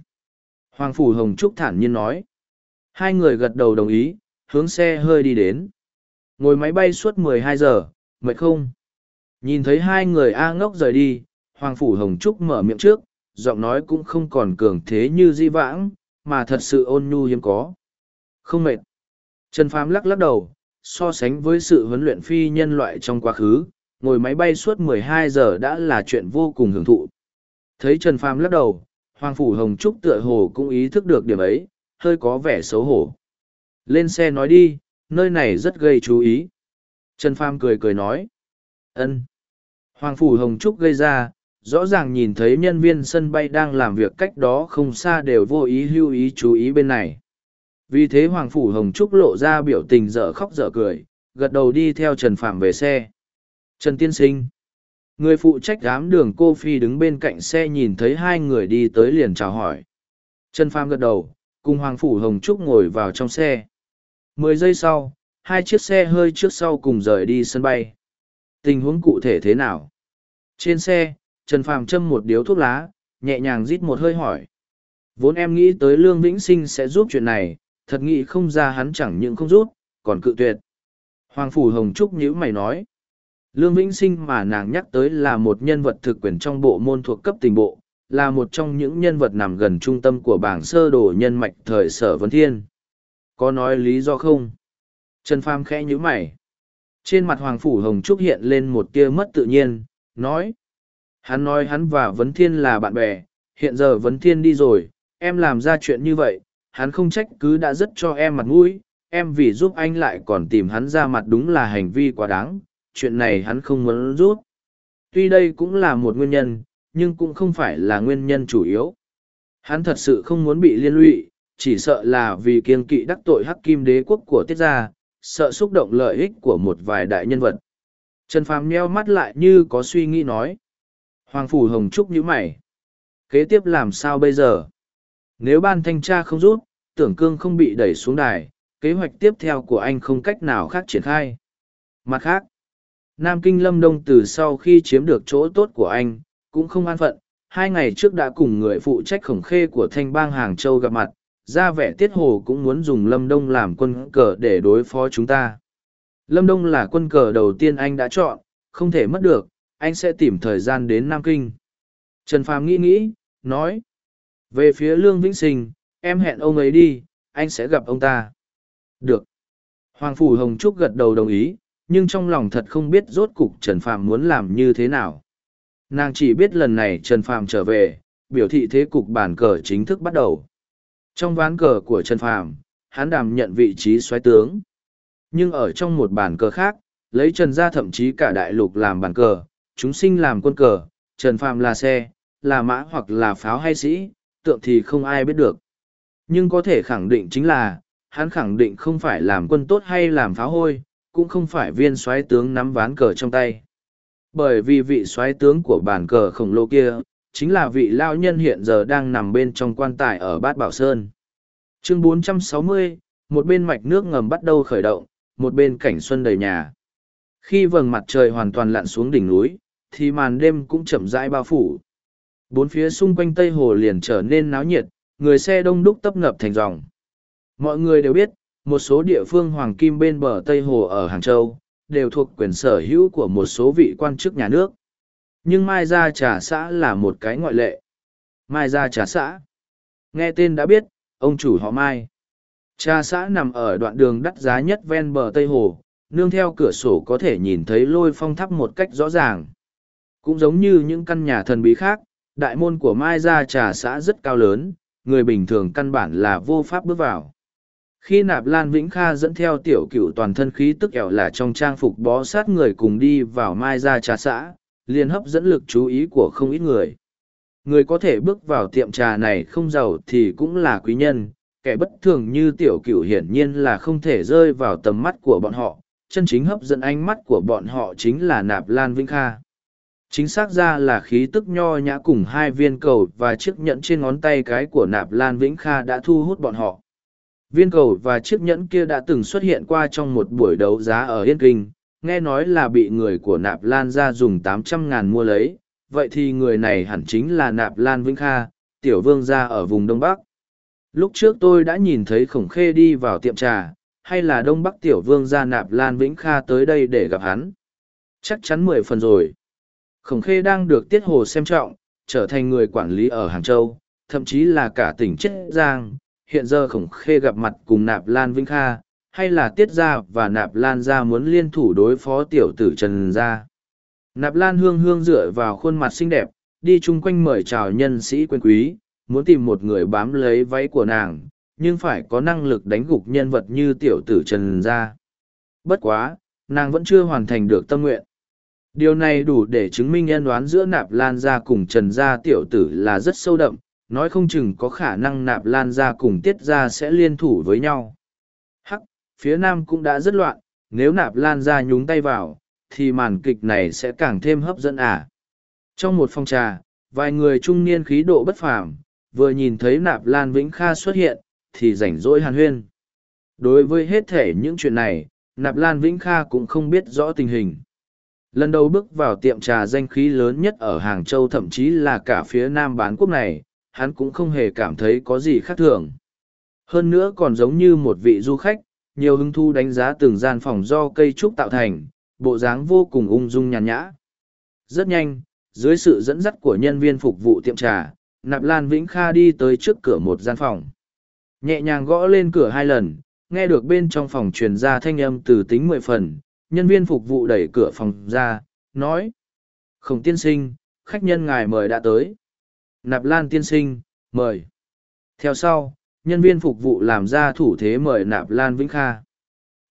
Hoàng Phủ Hồng Trúc thản nhiên nói. Hai người gật đầu đồng ý, hướng xe hơi đi đến. Ngồi máy bay suốt mười hai giờ, mệt không? Nhìn thấy hai người A ngốc rời đi, Hoàng Phủ Hồng Trúc mở miệng trước, giọng nói cũng không còn cường thế như di vãng, mà thật sự ôn nhu hiếm có. Không mệt. Trần Phàm lắc lắc đầu, so sánh với sự huấn luyện phi nhân loại trong quá khứ, ngồi máy bay suốt 12 giờ đã là chuyện vô cùng hưởng thụ. Thấy Trần Phàm lắc đầu, Hoàng Phủ Hồng Trúc tựa hồ cũng ý thức được điểm ấy, hơi có vẻ xấu hổ. Lên xe nói đi, nơi này rất gây chú ý. Trần Phàm cười cười nói. ân. Hoàng Phủ Hồng Trúc gây ra, rõ ràng nhìn thấy nhân viên sân bay đang làm việc cách đó không xa đều vô ý lưu ý chú ý bên này. Vì thế Hoàng Phủ Hồng Trúc lộ ra biểu tình dở khóc dở cười, gật đầu đi theo Trần Phạm về xe. Trần Tiên Sinh Người phụ trách giám đường cô Phi đứng bên cạnh xe nhìn thấy hai người đi tới liền chào hỏi. Trần Phạm gật đầu, cùng Hoàng Phủ Hồng Trúc ngồi vào trong xe. Mười giây sau, hai chiếc xe hơi trước sau cùng rời đi sân bay. Tình huống cụ thể thế nào? Trên xe, Trần Phàm châm một điếu thuốc lá, nhẹ nhàng rít một hơi hỏi. Vốn em nghĩ tới Lương Vĩnh Sinh sẽ giúp chuyện này, thật nghĩ không ra hắn chẳng những không rút, còn cự tuyệt. Hoàng Phủ Hồng Trúc nhữ mày nói. Lương Vĩnh Sinh mà nàng nhắc tới là một nhân vật thực quyền trong bộ môn thuộc cấp tình bộ, là một trong những nhân vật nằm gần trung tâm của bảng sơ đồ nhân mạch thời sở vấn thiên. Có nói lý do không? Trần Pham khẽ nhíu mày. Trên mặt Hoàng Phủ Hồng Trúc hiện lên một tia mất tự nhiên, nói. Hắn nói hắn và Vấn Thiên là bạn bè, hiện giờ Vấn Thiên đi rồi, em làm ra chuyện như vậy, hắn không trách cứ đã rất cho em mặt mũi, em vì giúp anh lại còn tìm hắn ra mặt đúng là hành vi quá đáng, chuyện này hắn không muốn rút. Tuy đây cũng là một nguyên nhân, nhưng cũng không phải là nguyên nhân chủ yếu. Hắn thật sự không muốn bị liên lụy, chỉ sợ là vì kiên kỵ đắc tội hắc kim đế quốc của tiết gia, sợ xúc động lợi ích của một vài đại nhân vật. Trần Phàm nheo mắt lại như có suy nghĩ nói. Hoàng Phủ Hồng Trúc nhíu mày. Kế tiếp làm sao bây giờ? Nếu ban thanh tra không rút, tưởng cương không bị đẩy xuống đài, kế hoạch tiếp theo của anh không cách nào khác triển khai. Mặt khác, Nam Kinh Lâm Đông từ sau khi chiếm được chỗ tốt của anh, cũng không an phận. Hai ngày trước đã cùng người phụ trách khổng khê của thanh bang Hàng Châu gặp mặt, ra vẻ tiết hồ cũng muốn dùng Lâm Đông làm quân cờ để đối phó chúng ta. Lâm Đông là quân cờ đầu tiên anh đã chọn, không thể mất được, anh sẽ tìm thời gian đến Nam Kinh. Trần Phàm nghĩ nghĩ, nói. Về phía Lương Vĩnh Sinh, em hẹn ông ấy đi, anh sẽ gặp ông ta. Được. Hoàng Phủ Hồng Trúc gật đầu đồng ý, nhưng trong lòng thật không biết rốt cục Trần Phàm muốn làm như thế nào. Nàng chỉ biết lần này Trần Phàm trở về, biểu thị thế cục bản cờ chính thức bắt đầu. Trong ván cờ của Trần Phàm, hắn đảm nhận vị trí xoáy tướng. Nhưng ở trong một bản cờ khác, lấy Trần gia thậm chí cả đại lục làm bản cờ, chúng sinh làm quân cờ, Trần Phàm là xe, là mã hoặc là pháo hay sĩ, tượng thì không ai biết được. Nhưng có thể khẳng định chính là, hắn khẳng định không phải làm quân tốt hay làm pháo hôi, cũng không phải viên soái tướng nắm ván cờ trong tay. Bởi vì vị soái tướng của bàn cờ khổng lồ kia, chính là vị lao nhân hiện giờ đang nằm bên trong quan tài ở Bát Bảo Sơn. Chương 460, một bên mạch nước ngầm bắt đầu khởi động, một bên cảnh xuân đầy nhà. Khi vầng mặt trời hoàn toàn lặn xuống đỉnh núi, thì màn đêm cũng chậm rãi bao phủ. Bốn phía xung quanh Tây Hồ liền trở nên náo nhiệt, người xe đông đúc tấp nập thành dòng. Mọi người đều biết, một số địa phương hoàng kim bên bờ Tây Hồ ở Hàng Châu, đều thuộc quyền sở hữu của một số vị quan chức nhà nước. Nhưng Mai Gia Trà Xã là một cái ngoại lệ. Mai Gia Trà Xã. Nghe tên đã biết, ông chủ họ Mai. Trà xã nằm ở đoạn đường đắt giá nhất ven bờ Tây Hồ, nương theo cửa sổ có thể nhìn thấy lôi phong thắp một cách rõ ràng. Cũng giống như những căn nhà thần bí khác, đại môn của Mai Gia Trà xã rất cao lớn, người bình thường căn bản là vô pháp bước vào. Khi nạp Lan Vĩnh Kha dẫn theo tiểu cửu toàn thân khí tức ẻo là trong trang phục bó sát người cùng đi vào Mai Gia Trà xã, liền hấp dẫn lực chú ý của không ít người. Người có thể bước vào tiệm trà này không giàu thì cũng là quý nhân, kẻ bất thường như tiểu cửu hiển nhiên là không thể rơi vào tầm mắt của bọn họ, chân chính hấp dẫn ánh mắt của bọn họ chính là nạp lan vĩnh kha chính xác ra là khí tức nho nhã cùng hai viên cầu và chiếc nhẫn trên ngón tay cái của nạp lan vĩnh kha đã thu hút bọn họ. Viên cầu và chiếc nhẫn kia đã từng xuất hiện qua trong một buổi đấu giá ở yên kinh, nghe nói là bị người của nạp lan ra dùng tám trăm ngàn mua lấy. Vậy thì người này hẳn chính là nạp lan vĩnh kha, tiểu vương gia ở vùng đông bắc. Lúc trước tôi đã nhìn thấy khổng khê đi vào tiệm trà, hay là đông bắc tiểu vương gia nạp lan vĩnh kha tới đây để gặp hắn? Chắc chắn mười phần rồi khổng khê đang được tiết hồ xem trọng trở thành người quản lý ở hàng châu thậm chí là cả tỉnh chiết giang hiện giờ khổng khê gặp mặt cùng nạp lan Vinh kha hay là tiết gia và nạp lan gia muốn liên thủ đối phó tiểu tử trần gia nạp lan hương hương dựa vào khuôn mặt xinh đẹp đi chung quanh mời chào nhân sĩ quyền quý muốn tìm một người bám lấy váy của nàng nhưng phải có năng lực đánh gục nhân vật như tiểu tử Trần Gia. Bất quá, nàng vẫn chưa hoàn thành được tâm nguyện. Điều này đủ để chứng minh nhân đoán giữa Nạp Lan Gia cùng Trần Gia tiểu tử là rất sâu đậm, nói không chừng có khả năng Nạp Lan Gia cùng Tiết Gia sẽ liên thủ với nhau. Hắc, phía Nam cũng đã rất loạn, nếu Nạp Lan Gia nhúng tay vào, thì màn kịch này sẽ càng thêm hấp dẫn à. Trong một phòng trà, vài người trung niên khí độ bất phàm, vừa nhìn thấy Nạp Lan Vĩnh Kha xuất hiện, thì rảnh rỗi hàn huyên. Đối với hết thể những chuyện này, Nạp Lan Vĩnh Kha cũng không biết rõ tình hình. Lần đầu bước vào tiệm trà danh khí lớn nhất ở Hàng Châu thậm chí là cả phía nam bán quốc này, hắn cũng không hề cảm thấy có gì khác thường. Hơn nữa còn giống như một vị du khách, nhiều hứng thu đánh giá từng gian phòng do cây trúc tạo thành, bộ dáng vô cùng ung dung nhàn nhã. Rất nhanh, dưới sự dẫn dắt của nhân viên phục vụ tiệm trà, Nạp Lan Vĩnh Kha đi tới trước cửa một gian phòng. Nhẹ nhàng gõ lên cửa hai lần, nghe được bên trong phòng truyền ra thanh âm từ tính mười phần, nhân viên phục vụ đẩy cửa phòng ra, nói. Khổng tiên sinh, khách nhân ngài mời đã tới. Nạp lan tiên sinh, mời. Theo sau, nhân viên phục vụ làm ra thủ thế mời nạp lan vĩnh kha.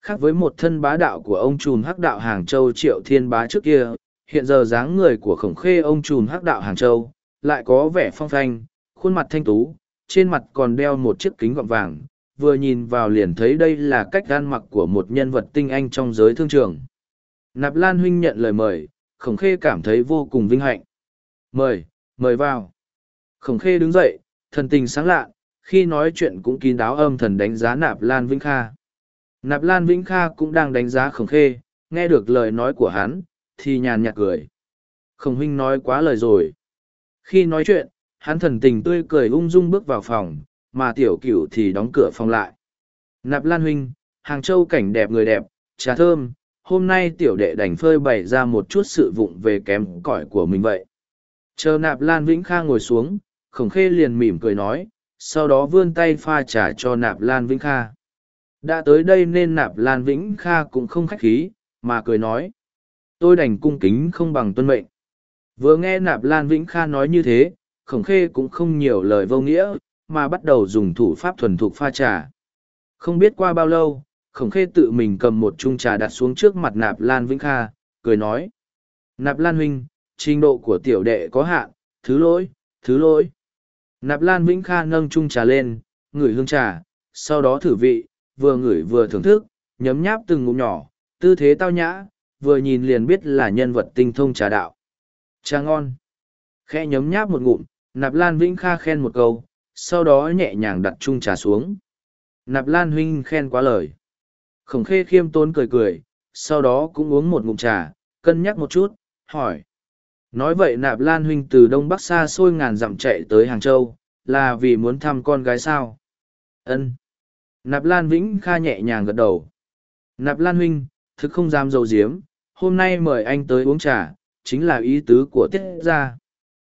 Khác với một thân bá đạo của ông trùn hắc đạo Hàng Châu Triệu Thiên Bá trước kia, hiện giờ dáng người của khổng khê ông trùn hắc đạo Hàng Châu, lại có vẻ phong thanh, khuôn mặt thanh tú, trên mặt còn đeo một chiếc kính gọng vàng, vừa nhìn vào liền thấy đây là cách gan mặc của một nhân vật tinh anh trong giới thương trường. Nạp Lan huynh nhận lời mời, Khổng Khê cảm thấy vô cùng vinh hạnh. Mời, mời vào. Khổng Khê đứng dậy, thần tình sáng lạ, khi nói chuyện cũng kín đáo âm thần đánh giá nạp lan vĩnh kha nạp lan vĩnh kha cũng đang đánh giá khổng khê nghe được lời nói của hắn thì nhàn nhạt cười khổng huynh nói quá lời rồi khi nói chuyện hắn thần tình tươi cười ung dung bước vào phòng mà tiểu cửu thì đóng cửa phòng lại. Nạp lan huynh, hàng châu cảnh đẹp người đẹp, trà thơm, hôm nay tiểu đệ đành phơi bày ra một chút sự vụng về kém cỏi của mình vậy. Chờ nạp lan vĩnh kha ngồi xuống, khổng khê liền mỉm cười nói, sau đó vươn tay pha trà cho nạp lan vĩnh kha. Đã tới đây nên nạp lan vĩnh kha cũng không khách khí, mà cười nói, tôi đành cung kính không bằng tuân mệnh. Vừa nghe nạp lan vĩnh kha nói như thế, khổng khê cũng không nhiều lời vô nghĩa mà bắt đầu dùng thủ pháp thuần thục pha trà. Không biết qua bao lâu, khổng khê tự mình cầm một chung trà đặt xuống trước mặt nạp lan vĩnh kha, cười nói. Nạp lan huynh, trình độ của tiểu đệ có hạn, thứ lỗi thứ lỗi. Nạp lan vĩnh kha nâng chung trà lên, ngửi hương trà, sau đó thử vị, vừa ngửi vừa thưởng thức, nhấm nháp từng ngụm nhỏ, tư thế tao nhã, vừa nhìn liền biết là nhân vật tinh thông trà đạo. Trà ngon. Khe nhấm nháp một ngụm, nạp lan vĩnh kha khen một câu sau đó nhẹ nhàng đặt chung trà xuống. Nạp lan huynh khen quá lời. Khổng khê khiêm tốn cười cười, sau đó cũng uống một ngụm trà, cân nhắc một chút, hỏi. Nói vậy nạp lan huynh từ đông bắc xa xôi ngàn dặm chạy tới hàng châu, là vì muốn thăm con gái sao? Ân. Nạp lan vĩnh kha nhẹ nhàng gật đầu. Nạp lan huynh, thực không dám dầu diếm, hôm nay mời anh tới uống trà, chính là ý tứ của tiết gia.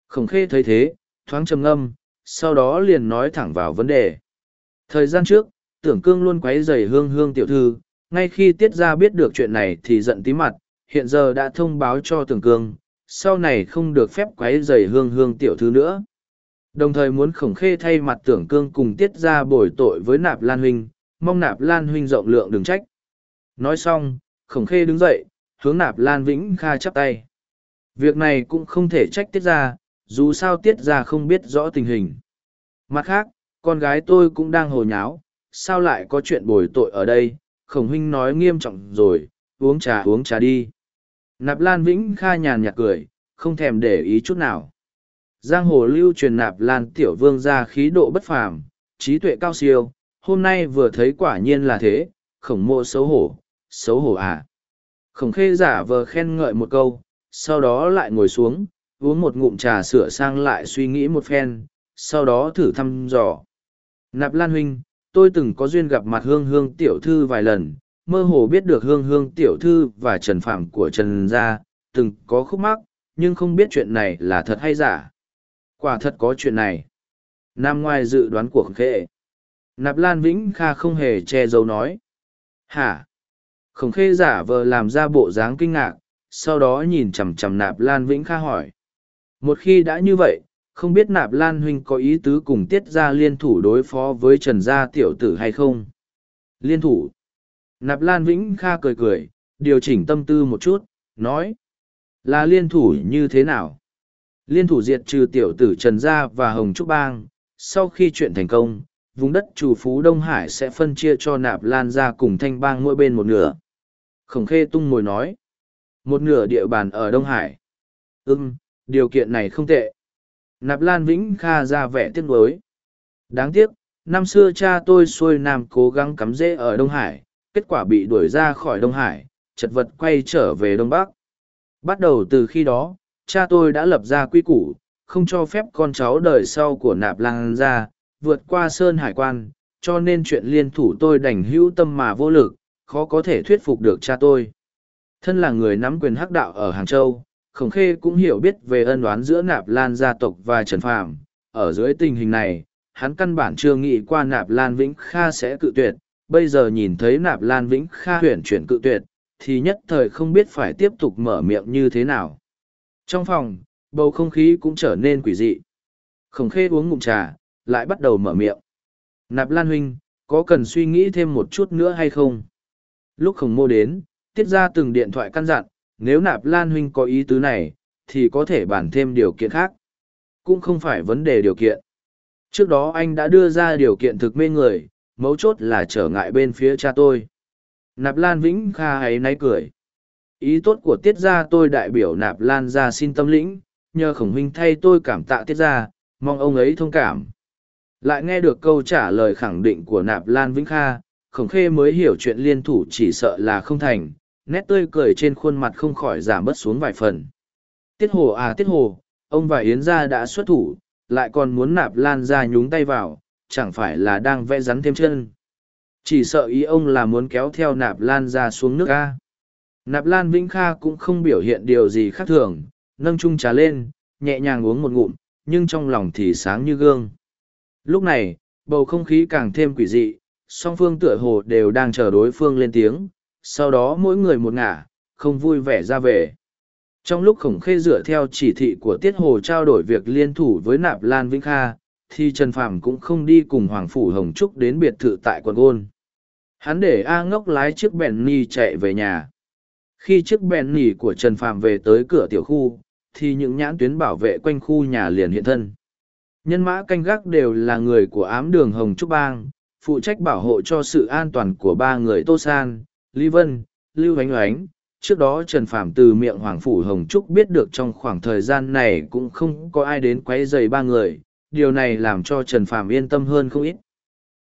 Khổng khê thấy thế, thoáng trầm ngâm sau đó liền nói thẳng vào vấn đề. Thời gian trước, tưởng cương luôn quấy rầy hương hương tiểu thư, ngay khi tiết gia biết được chuyện này thì giận tí mặt, hiện giờ đã thông báo cho tưởng cương, sau này không được phép quấy rầy hương hương tiểu thư nữa. Đồng thời muốn khổng khê thay mặt tưởng cương cùng tiết ra bồi tội với nạp lan huynh, mong nạp lan huynh rộng lượng đừng trách. Nói xong, khổng khê đứng dậy, hướng nạp lan vĩnh kha chắp tay. Việc này cũng không thể trách tiết ra dù sao tiết ra không biết rõ tình hình. Mặt khác, con gái tôi cũng đang hồi nháo, sao lại có chuyện bồi tội ở đây? Khổng huynh nói nghiêm trọng rồi, uống trà uống trà đi. Nạp lan vĩnh kha nhàn nhạt cười, không thèm để ý chút nào. Giang hồ lưu truyền nạp lan tiểu vương ra khí độ bất phàm, trí tuệ cao siêu, hôm nay vừa thấy quả nhiên là thế, khổng mộ xấu hổ xấu hổ à. Khổng khê giả vờ khen ngợi một câu, sau đó lại ngồi xuống uống một ngụm trà sửa sang lại suy nghĩ một phen, sau đó thử thăm dò. Nạp lan huynh, tôi từng có duyên gặp mặt hương hương tiểu thư vài lần, mơ hồ biết được hương hương tiểu thư và trần phạm của trần gia, từng có khúc mắc, nhưng không biết chuyện này là thật hay giả. Quả thật có chuyện này. Nam ngoài dự đoán của khệ nạp lan vĩnh kha không hề che giấu nói. Hả? Khổng khê giả vờ làm ra bộ dáng kinh ngạc, sau đó nhìn chằm chằm nạp lan vĩnh kha hỏi một khi đã như vậy, không biết nạp lan huynh có ý tứ cùng tiết ra liên thủ đối phó với trần gia tiểu tử hay không? Liên thủ. Nạp lan vĩnh kha cười cười, điều chỉnh tâm tư một chút, nói, là liên thủ như thế nào? Liên thủ diệt trừ tiểu tử trần gia và hồng trúc bang, sau khi chuyện thành công, vùng đất chủ phú đông hải sẽ phân chia cho nạp lan ra cùng thanh bang mỗi bên một nửa. Khổng khê tung ngồi nói, một nửa địa bàn ở đông hải. Ưng điều kiện này không tệ. Nạp lan vĩnh kha ra vẻ tiếc nuối. Đáng tiếc, năm xưa cha tôi xuôi nam cố gắng cắm rễ ở đông hải, kết quả bị đuổi ra khỏi đông hải, chật vật quay trở về đông bắc. Bắt đầu từ khi đó, cha tôi đã lập ra quy củ, không cho phép con cháu đời sau của nạp lan ra, vượt qua sơn hải quan, cho nên chuyện liên thủ tôi đành hữu tâm mà vô lực, khó có thể thuyết phục được cha tôi. Thân là người nắm quyền hắc đạo ở hàng châu khổng khê cũng hiểu biết về ân oán giữa nạp lan gia tộc và trần phàm. Ở dưới tình hình này, hắn căn bản chưa nghĩ qua nạp lan vĩnh kha sẽ cự tuyệt. Bây giờ nhìn thấy nạp lan vĩnh kha huyền chuyển cự tuyệt, thì nhất thời không biết phải tiếp tục mở miệng như thế nào. Trong phòng, bầu không khí cũng trở nên quỷ dị. Khổng khê uống ngụm trà, lại bắt đầu mở miệng. Nạp lan huynh, có cần suy nghĩ thêm một chút nữa hay không? Lúc khổng mô đến, tiết ra từng điện thoại căn dặn nếu nạp lan huynh có ý tứ này thì có thể bàn thêm điều kiện khác. Cũng không phải vấn đề điều kiện. Trước đó anh đã đưa ra điều kiện thực mê người mấu chốt là trở ngại bên phía cha tôi. Nạp lan vĩnh kha ấy náy cười. Ý tốt của tiết gia tôi đại biểu nạp lan ra xin tâm lĩnh nhờ khổng huynh thay tôi cảm tạ tiết gia mong ông ấy thông cảm. Lại nghe được câu trả lời khẳng định của Nạp Lan Vĩnh Kha, khổng khê mới hiểu chuyện liên thủ chỉ sợ là không thành, nét tươi cười trên khuôn mặt không khỏi giảm bớt xuống vài phần. Tiết hồ à tiết hồ, ông và Yến gia đã xuất thủ, lại còn muốn Nạp Lan ra nhúng tay vào, chẳng phải là đang vẽ rắn thêm chân. Chỉ sợ ý ông là muốn kéo theo Nạp Lan ra xuống nước A. Nạp Lan Vĩnh Kha cũng không biểu hiện điều gì khác thường, nâng chung trà lên, nhẹ nhàng uống một ngụm, nhưng trong lòng thì sáng như gương. Lúc này, bầu không khí càng thêm quỷ dị, song phương tựa hồ đều đang chờ đối phương lên tiếng, sau đó mỗi người một ngả, không vui vẻ ra về. Trong lúc khổng khê dựa theo chỉ thị của Tiết Hồ trao đổi việc liên thủ với Nạp Lan Vĩnh Kha, thì Trần Phàm cũng không đi cùng Hoàng Phủ Hồng Trúc đến biệt thự tại quận Gôn. Hắn để A ngốc lái chiếc bèn ni chạy về nhà. Khi chiếc bèn nỉ của Trần Phàm về tới cửa tiểu khu, thì những nhãn tuyến bảo vệ quanh khu nhà liền hiện thân. Nhân mã canh gác đều là người của ám đường Hồng Trúc Bang, phụ trách bảo hộ cho sự an toàn của ba người Tô San, Lý Vân, Lưu Ánh Oánh. Trước đó Trần Phạm từ miệng Hoàng Phủ Hồng Trúc biết được trong khoảng thời gian này cũng không có ai đến quấy rầy ba người, điều này làm cho Trần Phạm yên tâm hơn không ít.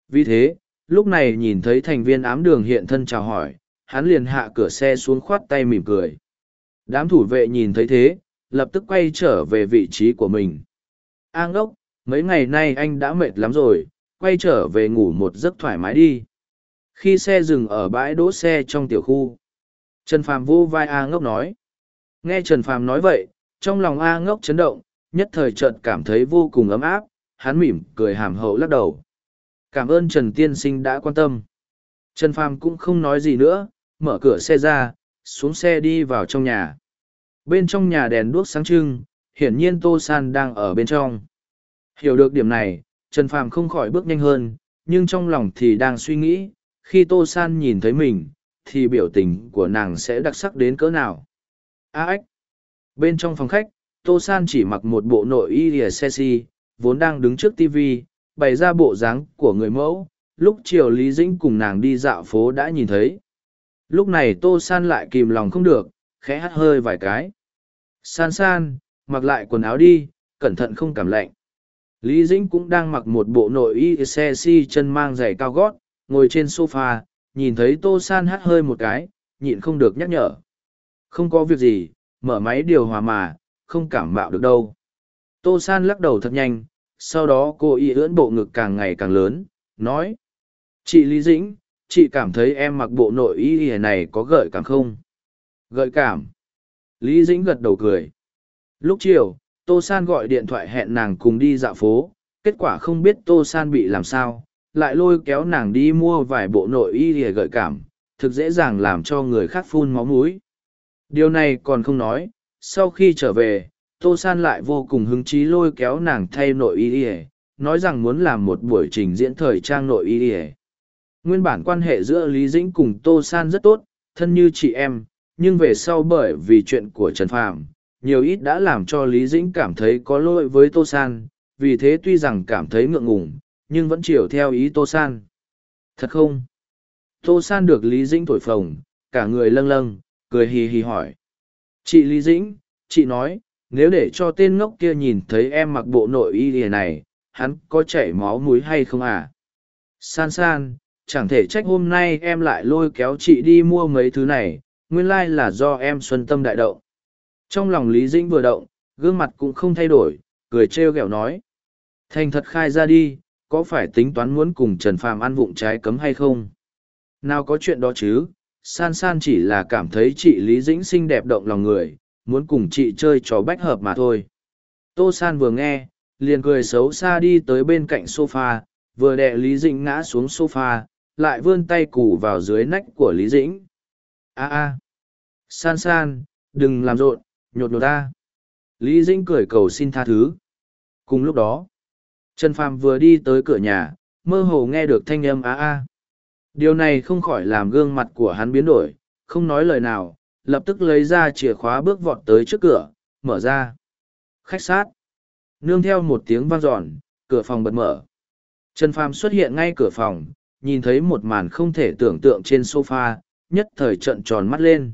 Vì thế, lúc này nhìn thấy thành viên ám đường hiện thân chào hỏi, hắn liền hạ cửa xe xuống khoát tay mỉm cười. Đám thủ vệ nhìn thấy thế, lập tức quay trở về vị trí của mình. An đốc, mấy ngày nay anh đã mệt lắm rồi, quay trở về ngủ một giấc thoải mái đi. Khi xe dừng ở bãi đỗ xe trong tiểu khu, Trần Phàm vô vai A ngốc nói. Nghe Trần Phàm nói vậy, trong lòng A ngốc chấn động, nhất thời chợt cảm thấy vô cùng ấm áp, hắn mỉm cười hàm hậu lắc đầu. Cảm ơn Trần Tiên Sinh đã quan tâm. Trần Phàm cũng không nói gì nữa, mở cửa xe ra, xuống xe đi vào trong nhà. Bên trong nhà đèn đuốc sáng trưng, hiển nhiên Tô San đang ở bên trong. Hiểu được điểm này, Trần Phàm không khỏi bước nhanh hơn, nhưng trong lòng thì đang suy nghĩ, khi Tô San nhìn thấy mình, thì biểu tình của nàng sẽ đặc sắc đến cỡ nào. A ếch! Bên trong phòng khách, Tô San chỉ mặc một bộ nội y lìa xe si, vốn đang đứng trước TV, bày ra bộ dáng của người mẫu, lúc chiều Lý Dĩnh cùng nàng đi dạo phố đã nhìn thấy. Lúc này Tô San lại kìm lòng không được, khẽ hắt hơi vài cái. San san, mặc lại quần áo đi, cẩn thận không cảm lạnh. Lý Dĩnh cũng đang mặc một bộ nội y xe si chân mang giày cao gót, ngồi trên sofa, nhìn thấy Tô San hát hơi một cái, nhịn không được nhắc nhở. Không có việc gì, mở máy điều hòa mà, không cảm bạo được đâu. Tô San lắc đầu thật nhanh, sau đó cô y ưỡn bộ ngực càng ngày càng lớn, nói. Chị Lý Dĩnh, chị cảm thấy em mặc bộ nội y này có gợi cảm không? Gợi cảm. Lý Dĩnh gật đầu cười. Lúc chiều, Tô San gọi điện thoại hẹn nàng cùng đi dạo phố, kết quả không biết Tô San bị làm sao, lại lôi kéo nàng đi mua vài bộ nội y để gợi cảm, thực dễ dàng làm cho người khác phun máu mũi. Điều này còn không nói, sau khi trở về, Tô San lại vô cùng hứng chí lôi kéo nàng thay nội y nói rằng muốn làm một buổi trình diễn thời trang nội y Nguyên bản quan hệ giữa Lý Dĩnh cùng Tô San rất tốt, thân như chị em, nhưng về sau bởi vì chuyện của Trần Phàm, nhiều ít đã làm cho Lý Dĩnh cảm thấy có lỗi với Tô San, vì thế tuy rằng cảm thấy ngượng ngùng, nhưng vẫn chiều theo ý Tô San. Thật không? Tô San được Lý Dĩnh thổi phồng, cả người lâng lâng, cười hì hì hỏi. Chị Lý Dĩnh, chị nói, nếu để cho tên ngốc kia nhìn thấy em mặc bộ nội y này, hắn có chảy máu mũi hay không à? San San, chẳng thể trách hôm nay em lại lôi kéo chị đi mua mấy thứ này nguyên lai là do em xuân tâm đại động trong lòng lý dĩnh vừa động gương mặt cũng không thay đổi cười trêu ghẹo nói thành thật khai ra đi có phải tính toán muốn cùng trần phàm ăn vụng trái cấm hay không? Nào có chuyện đó chứ, san san chỉ là cảm thấy chị lý dĩnh xinh đẹp động lòng người, muốn cùng chị chơi trò bách hợp mà thôi. Tô san vừa nghe, liền cười xấu xa đi tới bên cạnh sofa, vừa đè lý dĩnh ngã xuống sofa, lại vươn tay cù vào dưới nách của lý dĩnh. A a. San san, đừng làm rộn, nhột nhột ta. Lý dĩnh cười cầu xin tha thứ. Cùng lúc đó trần phàm vừa đi tới cửa nhà mơ hồ nghe được thanh âm a a điều này không khỏi làm gương mặt của hắn biến đổi không nói lời nào lập tức lấy ra chìa khóa bước vọt tới trước cửa mở ra khách sát nương theo một tiếng vang dọn cửa phòng bật mở trần phàm xuất hiện ngay cửa phòng nhìn thấy một màn không thể tưởng tượng trên sofa, nhất thời trận tròn mắt lên.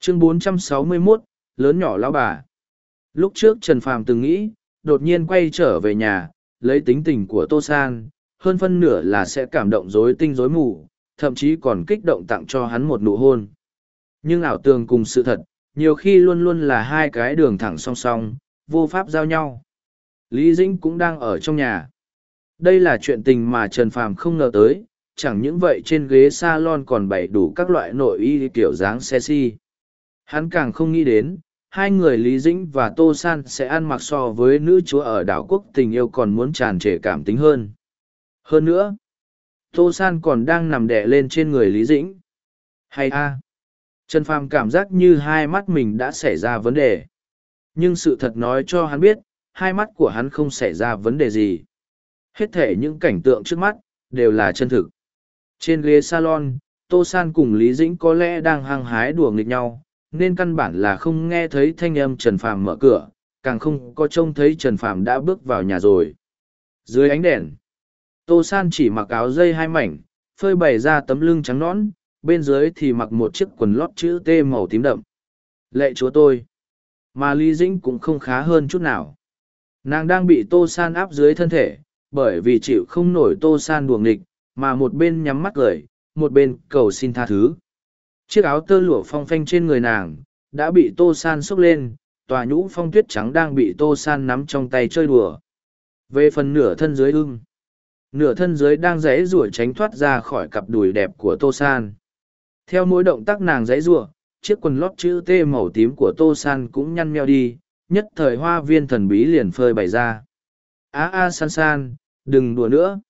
Chương 461, lớn nhỏ lão bà. Lúc trước Trần Phàm từng nghĩ, đột nhiên quay trở về nhà, lấy tính tình của tô san, hơn phân nửa là sẽ cảm động rối tinh rối mù, thậm chí còn kích động tặng cho hắn một nụ hôn. Nhưng ảo tường cùng sự thật, nhiều khi luôn luôn là hai cái đường thẳng song song, vô pháp giao nhau. Lý dĩnh cũng đang ở trong nhà. Đây là chuyện tình mà trần phàm không ngờ tới, chẳng những vậy trên ghế s a lon còn bày đủ các loại nội y kiểu dáng xe hắn càng không nghĩ đến hai người lý dĩnh và tô san sẽ ăn mặc so với nữ chúa ở đảo quốc tình yêu còn muốn tràn trề cảm tính hơn. Hơn nữa, tô san còn đang nằm đẻ lên trên người lý dĩnh. Hay a, trần phàm cảm giác như hai mắt mình đã xảy ra vấn đề. Nhưng sự thật nói cho hắn biết, hai mắt của hắn không xảy ra vấn đề gì. Hết thể những cảnh tượng trước mắt đều là chân thực. Trên ghế salon, tô san cùng lý dĩnh có lẽ đang hăng hái đùa nghịch nhau nên căn bản là không nghe thấy thanh âm trần phàm mở cửa, càng không có trông thấy trần phàm đã bước vào nhà rồi. Dưới ánh đèn, tô san chỉ mặc áo dây hai mảnh, phơi bày ra tấm lưng trắng nõn, bên dưới thì mặc một chiếc quần lót chữ t màu tím đậm. Lệ chúa tôi, mà lý dĩnh cũng không khá hơn chút nào. Nàng đang bị tô san áp dưới thân thể, bởi vì chịu không nổi tô san đuồng nghịch, mà một bên nhắm mắt cười, một bên cầu xin tha thứ chiếc áo tơ lụa phong phanh trên người nàng, đã bị tô san xốc lên, tòa nhũ phong tuyết trắng đang bị tô san nắm trong tay chơi đùa. Về phần nửa thân dưới ưng, nửa thân dưới đang dãy rủa tránh thoát ra khỏi cặp đùi đẹp của tô san. Theo mỗi động tác nàng dãy rủa, chiếc quần lót chữ t màu tím của tô san cũng nhăn meo đi, nhất thời hoa viên thần bí liền phơi bày ra. A a san san, đừng đùa nữa.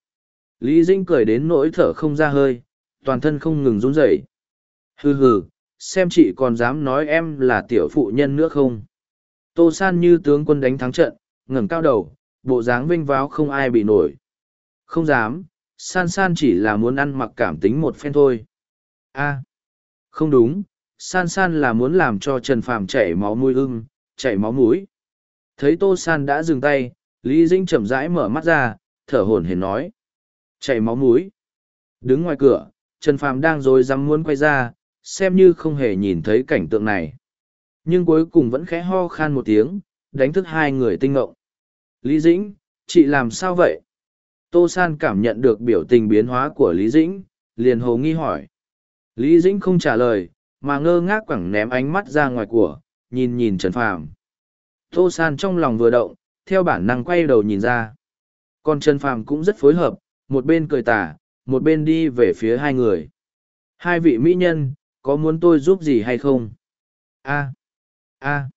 Lý dinh cười đến nỗi thở không ra hơi, toàn thân không ngừng run rẩy hừ hừ, xem chị còn dám nói em là tiểu phụ nhân nữa không? Tô san như tướng quân đánh thắng trận, ngẩng cao đầu, bộ dáng vinh váo không ai bị nổi. Không dám, san san chỉ là muốn ăn mặc cảm tính một phen thôi. A, không đúng, san san là muốn làm cho trần phàm chảy máu mũi ưng chảy máu mũi. Thấy tô san đã dừng tay, lý dĩnh chậm rãi mở mắt ra, thở hổn hển nói. Chảy máu mũi. Đứng ngoài cửa, trần phàm đang rồi dám muốn quay ra xem như không hề nhìn thấy cảnh tượng này. Nhưng cuối cùng vẫn khẽ ho khan một tiếng, đánh thức hai người tinh ngộng. Lý dĩnh, chị làm sao vậy? Tô san cảm nhận được biểu tình biến hóa của lý dĩnh, liền hồ nghi hỏi. Lý dĩnh không trả lời, mà ngơ ngác quẳng ném ánh mắt ra ngoài của, nhìn nhìn trần phàm. Tô san trong lòng vừa động, theo bản năng quay đầu nhìn ra. Còn trần phàm cũng rất phối hợp, một bên cười tả một bên đi về phía hai người. Hai vị mỹ nhân có muốn tôi giúp gì hay không? A a.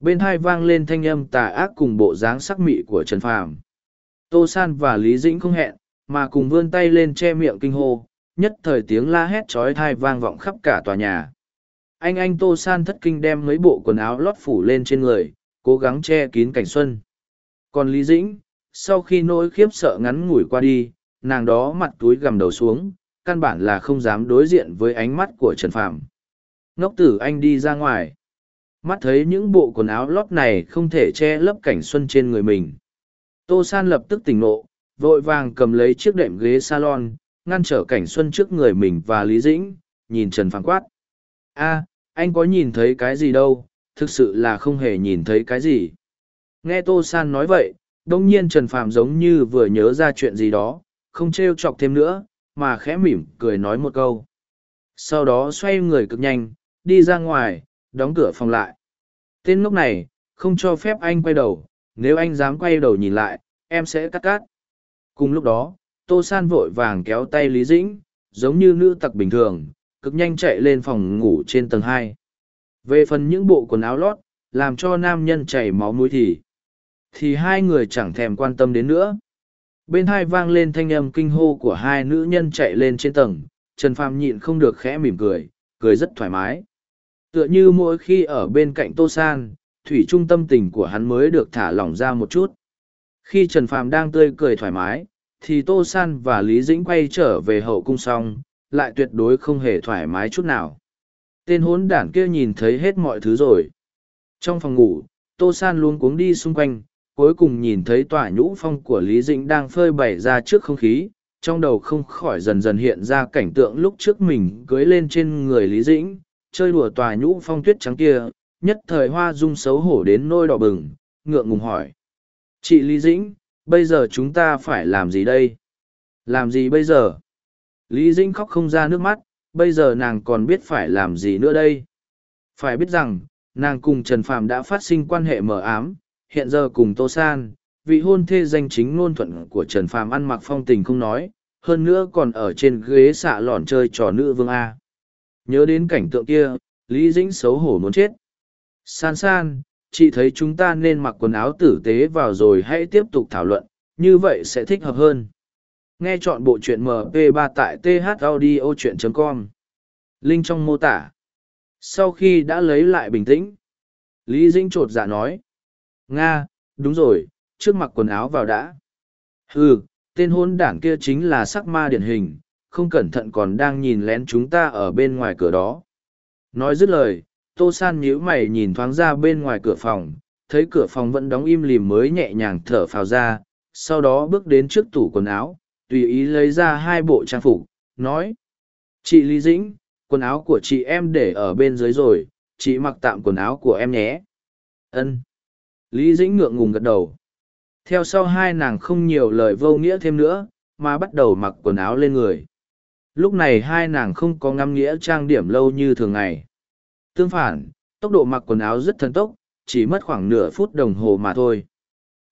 Bên hai vang lên thanh âm tà ác cùng bộ dáng sắc mị của trần phàm. Tô san và lý dĩnh không hẹn, mà cùng vươn tay lên che miệng kinh hô, nhất thời tiếng la hét trói thai vang vọng khắp cả tòa nhà. Anh anh tô san thất kinh đem mấy bộ quần áo lót phủ lên trên người, cố gắng che kín cảnh xuân. Còn lý dĩnh, sau khi nỗi khiếp sợ ngắn ngủi qua đi, nàng đó mặt túi gằm đầu xuống căn bản là không dám đối diện với ánh mắt của trần phạm ngốc tử anh đi ra ngoài. Mắt thấy những bộ quần áo lót này không thể che lấp cảnh xuân trên người mình. Tô san lập tức tỉnh nộ vội vàng cầm lấy chiếc đệm ghế salon, ngăn trở cảnh xuân trước người mình và lý dĩnh, nhìn trần Phạm quát. A, anh có nhìn thấy cái gì đâu, thực sự là không hề nhìn thấy cái gì. Nghe tô san nói vậy, đông nhiên trần phàm giống như vừa nhớ ra chuyện gì đó, không treo chọc thêm nữa mà khẽ mỉm cười nói một câu. Sau đó xoay người cực nhanh, đi ra ngoài, đóng cửa phòng lại. Tên lúc này, không cho phép anh quay đầu, nếu anh dám quay đầu nhìn lại, em sẽ cắt cắt. cùng lúc đó, tô san vội vàng kéo tay lý dĩnh, giống như nữ tặc bình thường, cực nhanh chạy lên phòng ngủ trên tầng hai. Về phần những bộ quần áo lót, làm cho nam nhân chảy máu mũi thì thì hai người chẳng thèm quan tâm đến nữa bên hai vang lên thanh âm kinh hô của hai nữ nhân chạy lên trên tầng, trần phàm nhịn không được khẽ mỉm cười cười rất thoải mái. Tựa như mỗi khi ở bên cạnh tô san, thủy trung tâm tình của hắn mới được thả lỏng ra một chút. Khi trần phàm đang tươi cười thoải mái, thì tô san và lý dĩnh quay trở về hậu cung xong, lại tuyệt đối không hề thoải mái chút nào. Tên hốn đản kia nhìn thấy hết mọi thứ rồi. Trong phòng ngủ, tô san luôn cuống đi xung quanh cuối cùng nhìn thấy tòa nhũ phong của lý dĩnh đang phơi bày ra trước không khí trong đầu không khỏi dần dần hiện ra cảnh tượng lúc trước mình cưới lên trên người lý dĩnh chơi đùa tòa nhũ phong tuyết trắng kia nhất thời hoa dung xấu hổ đến nôi đỏ bừng ngượng ngùng hỏi chị lý dĩnh Bây giờ chúng ta phải làm gì đây? Làm gì bây giờ? Lý Dĩnh khóc không ra nước mắt, bây giờ nàng còn biết phải làm gì nữa đây? Phải biết rằng, nàng cùng Trần Phạm đã phát sinh quan hệ mờ ám, hiện giờ cùng Tô San, vị hôn thê danh chính ngôn thuận của Trần Phạm ăn mặc phong tình không nói, hơn nữa còn ở trên ghế xạ lòn chơi trò nữ vương A. Nhớ đến cảnh tượng kia, Lý Dĩnh xấu hổ muốn chết. San san, chị thấy chúng ta nên mặc quần áo tử tế vào rồi hãy tiếp tục thảo luận, như vậy sẽ thích hợp hơn. Nghe chọn bộ truyện MP3 tại thaudio.com. Link trong mô tả. Sau khi đã lấy lại bình tĩnh, Lý Dĩnh trột dạ nói. Nga, đúng rồi, trước mặc quần áo vào đã. Ừ, tên hôn đảng kia chính là sắc ma điển hình, không cẩn thận còn đang nhìn lén chúng ta ở bên ngoài cửa đó. Nói dứt lời, Tô San nhíu mày nhìn thoáng ra bên ngoài cửa phòng, thấy cửa phòng vẫn đóng im lìm mới nhẹ nhàng thở phào ra, sau đó bước đến trước tủ quần áo, tùy ý lấy ra hai bộ trang phục, nói. Chị Lý Dĩnh, quần áo của chị em để ở bên dưới rồi, chị mặc tạm quần áo của em nhé. Ân. Lý Dĩnh ngượng ngùng gật đầu. Theo sau hai nàng không nhiều lời vô nghĩa thêm nữa, mà bắt đầu mặc quần áo lên người. Lúc này hai nàng không có ngắm nghĩa trang điểm lâu như thường ngày. Tương phản, tốc độ mặc quần áo rất thần tốc, chỉ mất khoảng nửa phút đồng hồ mà thôi.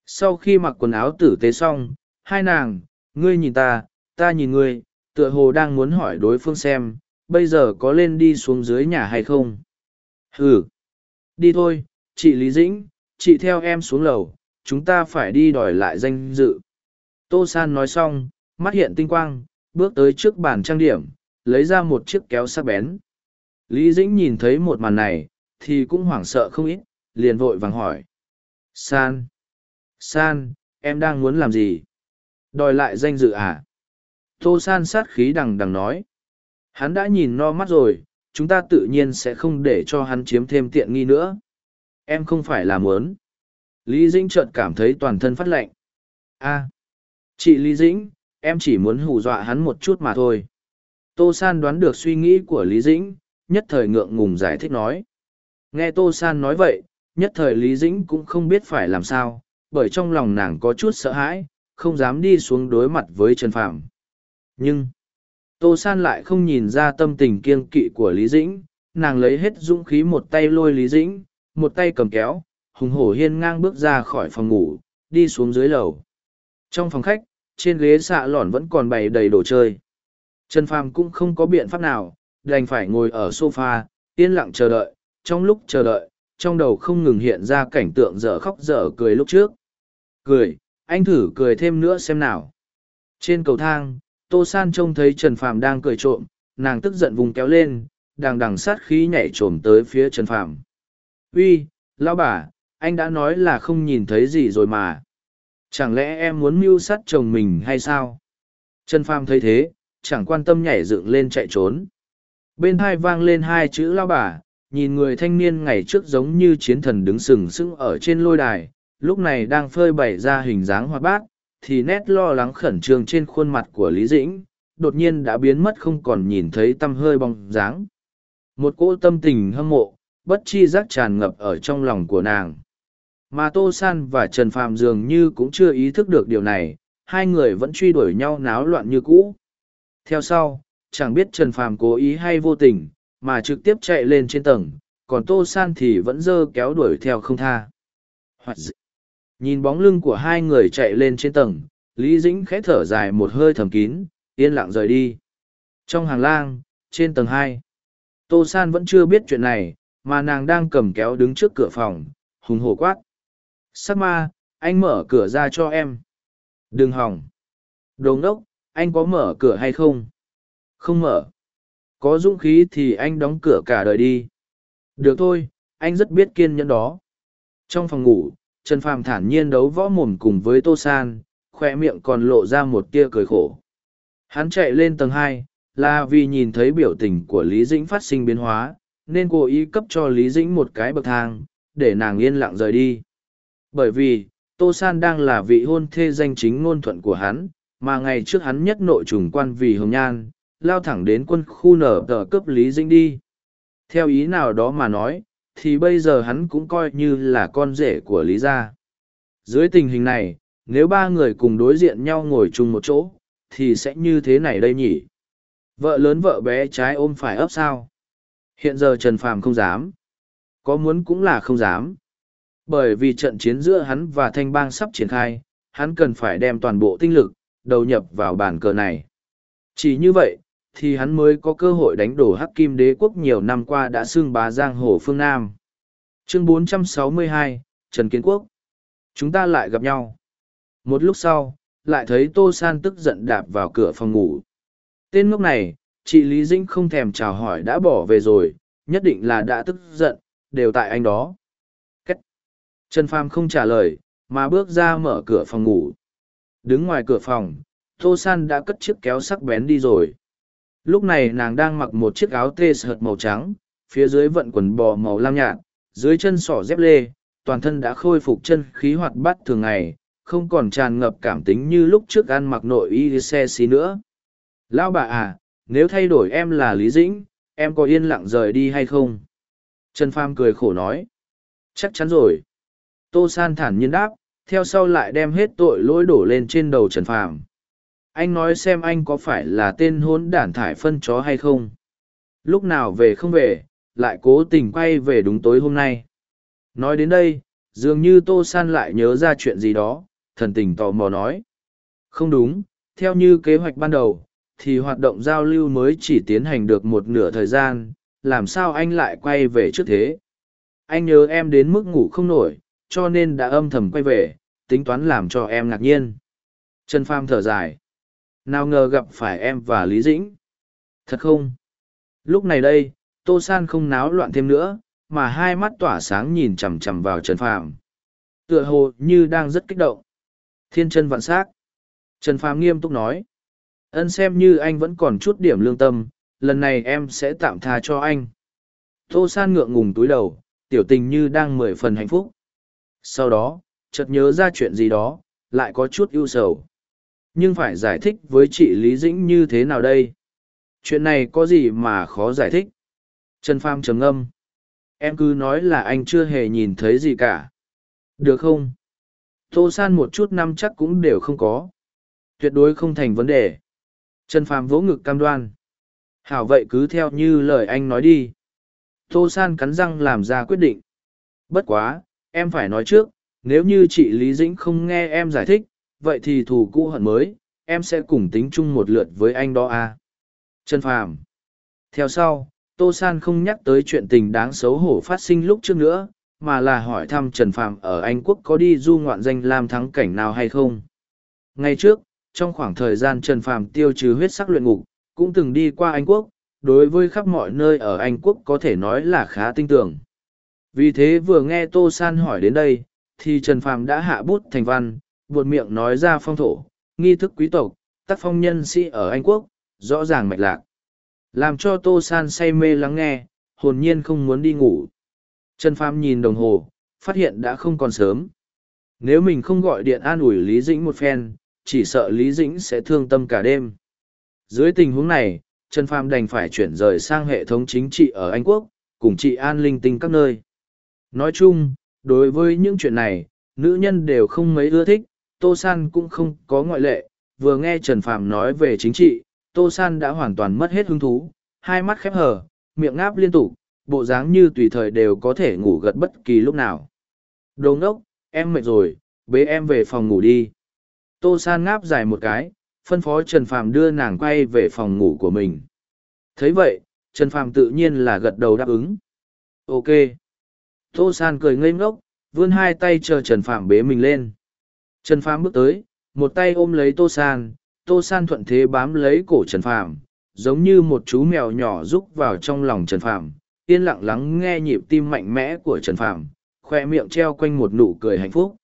Sau khi mặc quần áo tử tế xong, hai nàng, ngươi nhìn ta, ta nhìn ngươi, tựa hồ đang muốn hỏi đối phương xem, bây giờ có lên đi xuống dưới nhà hay không? Ừ. Đi thôi, chị Lý Dĩnh, chị theo em xuống lầu, chúng ta phải đi đòi lại danh dự. Tô San nói xong, mắt hiện tinh quang, bước tới trước bàn trang điểm, lấy ra một chiếc kéo sắc bén. Lý Dĩnh nhìn thấy một màn này, thì cũng hoảng sợ không ít, liền vội vàng hỏi. San! San, em đang muốn làm gì? Đòi lại danh dự à? Tô San sát khí đằng đằng nói. Hắn đã nhìn no mắt rồi, chúng ta tự nhiên sẽ không để cho hắn chiếm thêm tiện nghi nữa. Em không phải là muốn. Lý Dĩnh chợt cảm thấy toàn thân phát lạnh. a chị Lý Dĩnh, em chỉ muốn hù dọa hắn một chút mà thôi. Tô San đoán được suy nghĩ của Lý Dĩnh, nhất thời ngượng ngùng giải thích nói. Nghe Tô San nói vậy, nhất thời Lý Dĩnh cũng không biết phải làm sao, bởi trong lòng nàng có chút sợ hãi, không dám đi xuống đối mặt với Trần Phạm. Nhưng, Tô San lại không nhìn ra tâm tình kiêng kỵ của Lý Dĩnh, nàng lấy hết dũng khí một tay lôi Lý Dĩnh, một tay cầm kéo, hùng hổ hiên ngang bước ra khỏi phòng ngủ, đi xuống dưới lầu. Trong phòng khách, trên ghế xạ lỏn vẫn còn bày đầy đồ chơi. Trần Phàm cũng không có biện pháp nào, đành phải ngồi ở sofa, yên lặng chờ đợi, trong lúc chờ đợi, trong đầu không ngừng hiện ra cảnh tượng dở khóc dở cười lúc trước. Cười, anh thử cười thêm nữa xem nào. Trên cầu thang, Tô San trông thấy Trần Phàm đang cười trộm, nàng tức giận vùng kéo lên, đang đằng sát khí nhảy trộm tới phía Trần Phàm. Uy, lão bà, anh đã nói là không nhìn thấy gì rồi mà. Chẳng lẽ em muốn mưu sát chồng mình hay sao? Trần pham thấy thế, chẳng quan tâm nhảy dựng lên chạy trốn. Bên hai vang lên hai chữ lao bà, nhìn người thanh niên ngày trước giống như chiến thần đứng sừng sững ở trên lôi đài, lúc này đang phơi bày ra hình dáng hoạt bát, thì nét lo lắng khẩn trương trên khuôn mặt của Lý Dĩnh, đột nhiên đã biến mất không còn nhìn thấy tâm hơi bóng dáng. Một cỗ tâm tình hâm mộ, bất chi giác tràn ngập ở trong lòng của nàng. Mà Tô San và Trần Phạm dường như cũng chưa ý thức được điều này, hai người vẫn truy đuổi nhau náo loạn như cũ. Theo sau, chẳng biết Trần Phàm cố ý hay vô tình, mà trực tiếp chạy lên trên tầng, còn Tô San thì vẫn dơ kéo đuổi theo không tha. Nhìn bóng lưng của hai người chạy lên trên tầng, Lý Dĩnh khẽ thở dài một hơi thầm kín, yên lặng rời đi. Trong hàng lang, trên tầng hai, Tô San vẫn chưa biết chuyện này, mà nàng đang cầm kéo đứng trước cửa phòng, hùng hổ quát. Sắc ma, anh mở cửa ra cho em. Đừng hỏng. Đồ Đốc, anh có mở cửa hay không? Không mở. Có dũng khí thì anh đóng cửa cả đời đi. Được thôi, anh rất biết kiên nhẫn đó. Trong phòng ngủ, Trần Phàm thản nhiên đấu võ mồm cùng với Tô San, khoe miệng còn lộ ra một tia cười khổ. Hắn chạy lên tầng hai, là vì nhìn thấy biểu tình của Lý Dĩnh phát sinh biến hóa, nên cố ý cấp cho Lý Dĩnh một cái bậc thang, để nàng yên lặng rời đi. Bởi vì, Tô San đang là vị hôn thê danh chính ngôn thuận của hắn, mà ngày trước hắn nhất nội trùng quan vì hồng nhan, lao thẳng đến quân khu nở tờ cấp Lý Dĩnh đi. Theo ý nào đó mà nói, thì bây giờ hắn cũng coi như là con rể của Lý gia. Dưới tình hình này, nếu ba người cùng đối diện nhau ngồi chung một chỗ, thì sẽ như thế này đây nhỉ? Vợ lớn vợ bé trái ôm phải ấp sao? Hiện giờ Trần Phàm không dám. Có muốn cũng là không dám. Bởi vì trận chiến giữa hắn và Thanh Bang sắp triển khai, hắn cần phải đem toàn bộ tinh lực, đầu nhập vào bàn cờ này. Chỉ như vậy, thì hắn mới có cơ hội đánh đổ Hắc Kim Đế quốc nhiều năm qua đã xưng bá giang hồ phương Nam. Chương 462, Trần Kiến Quốc. Chúng ta lại gặp nhau. Một lúc sau, lại thấy Tô San tức giận đạp vào cửa phòng ngủ. Tên ngốc này, chị Lý Dĩnh không thèm chào hỏi đã bỏ về rồi, nhất định là đã tức giận, đều tại anh đó. Cách. Trần Phàm không trả lời, mà bước ra mở cửa phòng ngủ. Đứng ngoài cửa phòng, Tô San đã cất chiếc kéo sắc bén đi rồi. Lúc này nàng đang mặc một chiếc áo tê sợt màu trắng, phía dưới vận quần bò màu lam nhạt, dưới chân sỏ dép lê, toàn thân đã khôi phục chân khí hoạt bát thường ngày, không còn tràn ngập cảm tính như lúc trước ăn mặc nội y xe xí nữa. Lão bà à, nếu thay đổi em là Lý Dĩnh, em có yên lặng rời đi hay không? Trần Pham cười khổ nói. Chắc chắn rồi. Tô San thản nhiên đáp, theo sau lại đem hết tội lỗi đổ lên trên đầu Trần Phàm. Anh nói xem anh có phải là tên hốn đản thải phân chó hay không? Lúc nào về không về, lại cố tình quay về đúng tối hôm nay. Nói đến đây, dường như Tô San lại nhớ ra chuyện gì đó, thần tình tò mò nói. Không đúng, theo như kế hoạch ban đầu, thì hoạt động giao lưu mới chỉ tiến hành được một nửa thời gian, làm sao anh lại quay về trước thế? Anh nhớ em đến mức ngủ không nổi, cho nên đã âm thầm quay về, tính toán làm cho em ngạc nhiên. Trần Pham thở dài. Nào ngờ gặp phải em và Lý Dĩnh. Thật không? Lúc này đây, Tô San không náo loạn thêm nữa, mà hai mắt tỏa sáng nhìn chằm chằm vào Trần Phàm. Tựa hồ như đang rất kích động. Thiên chân vạn sắc. Trần Phàm nghiêm túc nói. Ân xem như anh vẫn còn chút điểm lương tâm, lần này em sẽ tạm tha cho anh. Tô San ngượng ngùng túi đầu, tiểu tình như đang mười phần hạnh phúc. Sau đó, chợt nhớ ra chuyện gì đó, lại có chút ưu sầu. Nhưng phải giải thích với chị Lý Dĩnh như thế nào đây? Chuyện này có gì mà khó giải thích? Trần Pham trầm ngâm. Em cứ nói là anh chưa hề nhìn thấy gì cả. Được không? Tô San một chút năm chắc cũng đều không có. Tuyệt đối không thành vấn đề. Trần Phàm vỗ ngực cam đoan. Hảo vậy cứ theo như lời anh nói đi. Tô San cắn răng làm ra quyết định. Bất quá, em phải nói trước, nếu như chị Lý Dĩnh không nghe em giải thích, vậy thì thù cũ hận mới, em sẽ cùng tính chung một lượt với anh đó à. Trần Phàm. Theo sau, Tô San không nhắc tới chuyện tình đáng xấu hổ phát sinh lúc trước nữa, mà là hỏi thăm Trần Phàm ở Anh Quốc có đi du ngoạn danh lam thắng cảnh nào hay không. Ngay trước, trong khoảng thời gian Trần Phàm tiêu trừ huyết sắc luyện ngục, cũng từng đi qua Anh Quốc, đối với khắp mọi nơi ở Anh Quốc có thể nói là khá tinh tưởng. Vì thế vừa nghe Tô San hỏi đến đây, thì Trần Phàm đã hạ bút thành văn, buột miệng nói ra phong thổ, nghi thức quý tộc, tác phong nhân sĩ ở Anh Quốc, rõ ràng mạch lạc. Làm cho Tô San say mê lắng nghe, hồn nhiên không muốn đi ngủ. Trần Phàm nhìn đồng hồ, phát hiện đã không còn sớm. Nếu mình không gọi điện an ủi Lý Dĩnh một phen, chỉ sợ Lý Dĩnh sẽ thương tâm cả đêm. Dưới tình huống này, Trần Phàm đành phải chuyển rời sang hệ thống chính trị ở Anh Quốc, cùng trị an linh tinh các nơi. Nói chung, đối với những chuyện này, nữ nhân đều không mấy ưa thích, Tô San cũng không có ngoại lệ. Vừa nghe Trần Phàm nói về chính trị, Tô San đã hoàn toàn mất hết hứng thú, hai mắt khép hờ, miệng ngáp liên tục, bộ dáng như tùy thời đều có thể ngủ gật bất kỳ lúc nào. Đồ ngốc, em mệt rồi, bế em về phòng ngủ đi. Tô San ngáp dài một cái, phân phó Trần Phàm đưa nàng quay về phòng ngủ của mình. thấy vậy, Trần Phàm tự nhiên là gật đầu đáp ứng. Ok. Tô San cười ngây ngốc, vươn hai tay chờ Trần Phàm bế mình lên. Trần Phàm bước tới, một tay ôm lấy Tô San, Tô San thuận thế bám lấy cổ Trần Phàm, giống như một chú mèo nhỏ rúc vào trong lòng Trần Phàm, yên lặng lắng nghe nhịp tim mạnh mẽ của Trần Phàm, khoe miệng treo quanh một nụ cười hạnh phúc.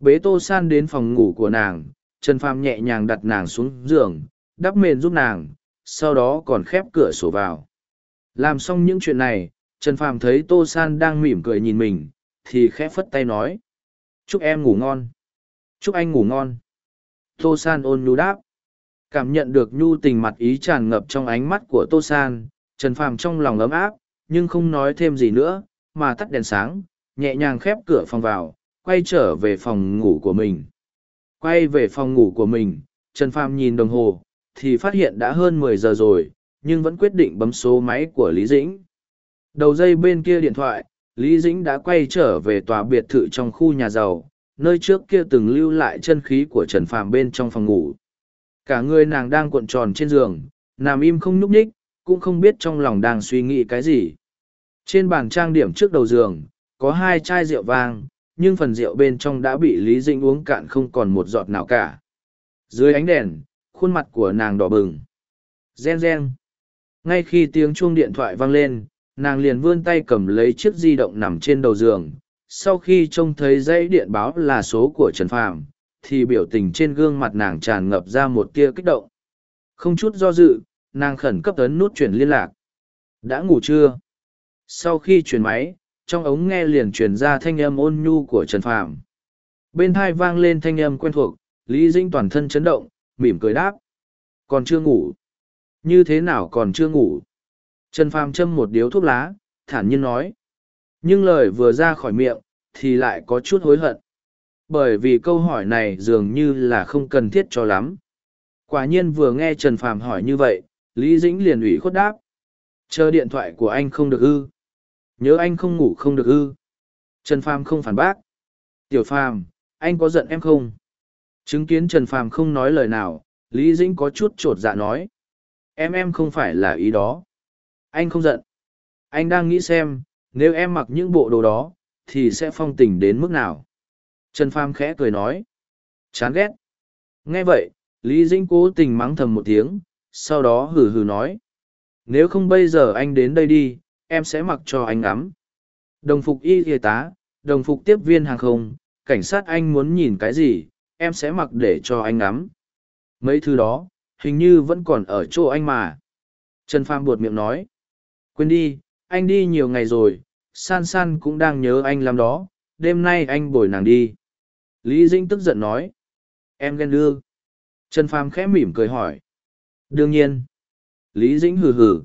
Bế Tô San đến phòng ngủ của nàng, Trần Phàm nhẹ nhàng đặt nàng xuống giường, đắp mền giúp nàng, sau đó còn khép cửa sổ vào. Làm xong những chuyện này, Trần Phàm thấy Tô San đang mỉm cười nhìn mình, thì khẽ phất tay nói. Chúc em ngủ ngon. Chúc anh ngủ ngon. Tô San ôn nhu đáp. Cảm nhận được nhu tình mặt ý tràn ngập trong ánh mắt của Tô San, Trần Phàm trong lòng ấm áp, nhưng không nói thêm gì nữa, mà tắt đèn sáng, nhẹ nhàng khép cửa phòng vào, quay trở về phòng ngủ của mình. Quay về phòng ngủ của mình, Trần Phàm nhìn đồng hồ, thì phát hiện đã hơn mười giờ rồi, nhưng vẫn quyết định bấm số máy của Lý Dĩnh. Đầu dây bên kia điện thoại, Lý Dĩnh đã quay trở về tòa biệt thự trong khu nhà giàu, nơi trước kia từng lưu lại chân khí của Trần Phàm bên trong phòng ngủ. Cả người nàng đang cuộn tròn trên giường, nằm im không nhúc nhích, cũng không biết trong lòng đang suy nghĩ cái gì. Trên bàn trang điểm trước đầu giường, có hai chai rượu vang, nhưng phần rượu bên trong đã bị Lý Dĩnh uống cạn không còn một giọt nào cả. Dưới ánh đèn, khuôn mặt của nàng đỏ bừng. Gen gen. Ngay khi tiếng chuông điện thoại vang lên, nàng liền vươn tay cầm lấy chiếc di động nằm trên đầu giường. Sau khi trông thấy dãy điện báo là số của Trần Phàm, thì biểu tình trên gương mặt nàng tràn ngập ra một tia kích động. Không chút do dự, nàng khẩn cấp ấn nút chuyển liên lạc. Đã ngủ chưa? Sau khi chuyển máy, trong ống nghe liền truyền ra thanh âm ôn nhu của Trần Phàm. Bên thai vang lên thanh âm quen thuộc, Lý Dĩnh toàn thân chấn động, mỉm cười đáp. Còn chưa ngủ. Như thế nào còn chưa ngủ? Trần Phàm châm một điếu thuốc lá, thản nhiên nói. Nhưng lời vừa ra khỏi miệng, thì lại có chút hối hận. Bởi vì câu hỏi này dường như là không cần thiết cho lắm. Quả nhiên vừa nghe Trần Phàm hỏi như vậy, Lý Dĩnh liền ủy khuất đáp. Chờ điện thoại của anh không được ư. Nhớ anh không ngủ không được ư. Trần Phàm không phản bác. Tiểu Phàm, anh có giận em không? Chứng kiến Trần Phàm không nói lời nào, Lý Dĩnh có chút trột dạ nói. Em em không phải là ý đó. Anh không giận. Anh đang nghĩ xem, nếu em mặc những bộ đồ đó, thì sẽ phong tình đến mức nào? Trần Phàm khẽ cười nói. Chán ghét. Nghe vậy, Lý Dĩnh cố tình mắng thầm một tiếng, sau đó hừ hừ nói. Nếu không bây giờ anh đến đây đi, em sẽ mặc cho anh ngắm. Đồng phục y y tá, đồng phục tiếp viên hàng không, cảnh sát anh muốn nhìn cái gì, em sẽ mặc để cho anh ngắm. Mấy thứ đó, hình như vẫn còn ở chỗ anh mà. Trần pham buột miệng nói. Quên đi, anh đi nhiều ngày rồi, san san cũng đang nhớ anh làm đó, đêm nay anh bồi nàng đi. Lý Dĩnh tức giận nói. Em ghen đưa. Trần pham khẽ mỉm cười hỏi. Đương nhiên. Lý Dĩnh hừ hừ.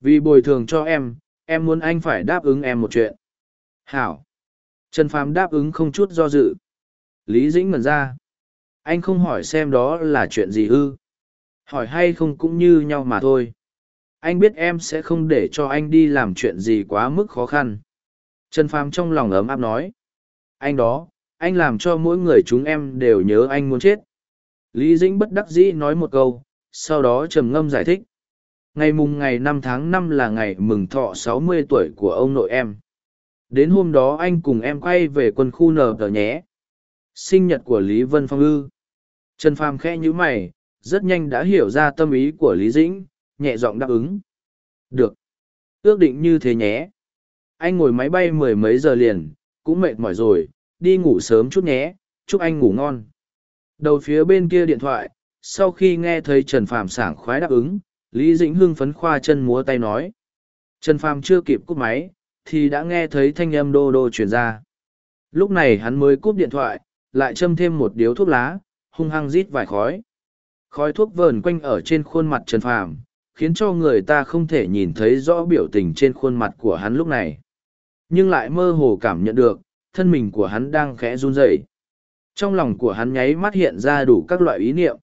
Vì bồi thường cho em, em muốn anh phải đáp ứng em một chuyện. Hảo. Trần Phàm đáp ứng không chút do dự. Lý Dĩnh ngẩn ra. Anh không hỏi xem đó là chuyện gì ư. Hỏi hay không cũng như nhau mà thôi. Anh biết em sẽ không để cho anh đi làm chuyện gì quá mức khó khăn. Trần Phàm trong lòng ấm áp nói. Anh đó, anh làm cho mỗi người chúng em đều nhớ anh muốn chết. Lý Dĩnh bất đắc dĩ nói một câu, sau đó trầm ngâm giải thích. Ngày mùng ngày năm tháng năm là ngày mừng thọ sáu mươi tuổi của ông nội em. Đến hôm đó anh cùng em quay về quân khu nờ tờ nhé. Sinh nhật của Lý Vân Phong ư. Trần Phàm khẽ như mày, rất nhanh đã hiểu ra tâm ý của Lý Dĩnh, nhẹ giọng đáp ứng. Được. Ước định như thế nhé. Anh ngồi máy bay mười mấy giờ liền, cũng mệt mỏi rồi, đi ngủ sớm chút nhé, chúc anh ngủ ngon. Đầu phía bên kia điện thoại, sau khi nghe thấy Trần Phàm sảng khoái đáp ứng, Lý Dĩnh hưng phấn khoa chân múa tay nói. Trần Phàm chưa kịp cúp máy, thì đã nghe thấy thanh âm đô đô truyền ra. Lúc này hắn mới cúp điện thoại, lại châm thêm một điếu thuốc lá, hung hăng rít vài khói. Khói thuốc vờn quanh ở trên khuôn mặt Trần Phàm, khiến cho người ta không thể nhìn thấy rõ biểu tình trên khuôn mặt của hắn lúc này. Nhưng lại mơ hồ cảm nhận được, thân mình của hắn đang khẽ run rẩy. Trong lòng của hắn nháy mắt hiện ra đủ các loại ý niệm.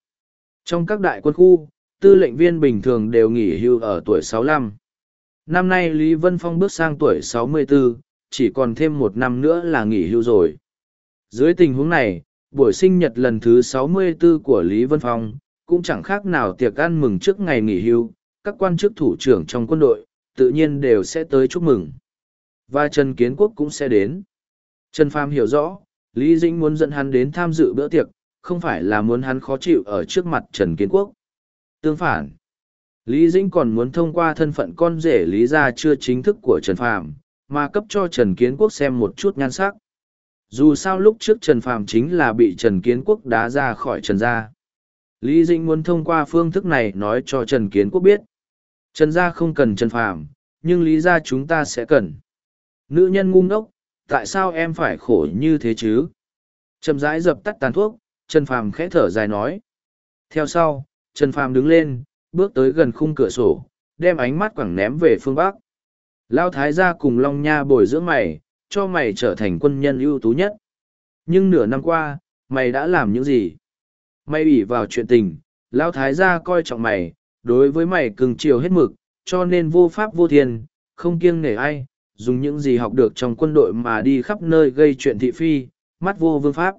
Trong các đại quân khu, tư lệnh viên bình thường đều nghỉ hưu ở tuổi 65. Năm nay Lý Vân Phong bước sang tuổi 64, chỉ còn thêm một năm nữa là nghỉ hưu rồi. Dưới tình huống này, buổi sinh nhật lần thứ 64 của Lý Vân Phong, cũng chẳng khác nào tiệc ăn mừng trước ngày nghỉ hưu, các quan chức thủ trưởng trong quân đội, tự nhiên đều sẽ tới chúc mừng. Và Trần Kiến Quốc cũng sẽ đến. Trần Phàm hiểu rõ, Lý Dĩnh muốn dẫn hắn đến tham dự bữa tiệc, không phải là muốn hắn khó chịu ở trước mặt Trần Kiến Quốc. Tương phản, Lý Dĩnh còn muốn thông qua thân phận con rể Lý gia chưa chính thức của Trần Phàm, mà cấp cho Trần Kiến Quốc xem một chút nhan sắc. Dù sao lúc trước Trần Phàm chính là bị Trần Kiến Quốc đá ra khỏi Trần gia. Lý Dĩnh muốn thông qua phương thức này nói cho Trần Kiến Quốc biết. Trần gia không cần Trần Phàm, nhưng Lý gia chúng ta sẽ cần. Nữ nhân ngu ngốc, tại sao em phải khổ như thế chứ? Trầm rãi dập tắt tàn thuốc, Trần Phàm khẽ thở dài nói. Theo sau, Trần Phàm đứng lên, bước tới gần khung cửa sổ, đem ánh mắt quẳng ném về phương Bắc. Lao Thái gia cùng Long Nha bồi dưỡng mày, cho mày trở thành quân nhân ưu tú nhất. Nhưng nửa năm qua, mày đã làm những gì? Mày ủy vào chuyện tình, lão thái gia coi trọng mày, đối với mày cưng chiều hết mực, cho nên vô pháp vô thiên, không kiêng nể ai, dùng những gì học được trong quân đội mà đi khắp nơi gây chuyện thị phi, mắt vô vương pháp.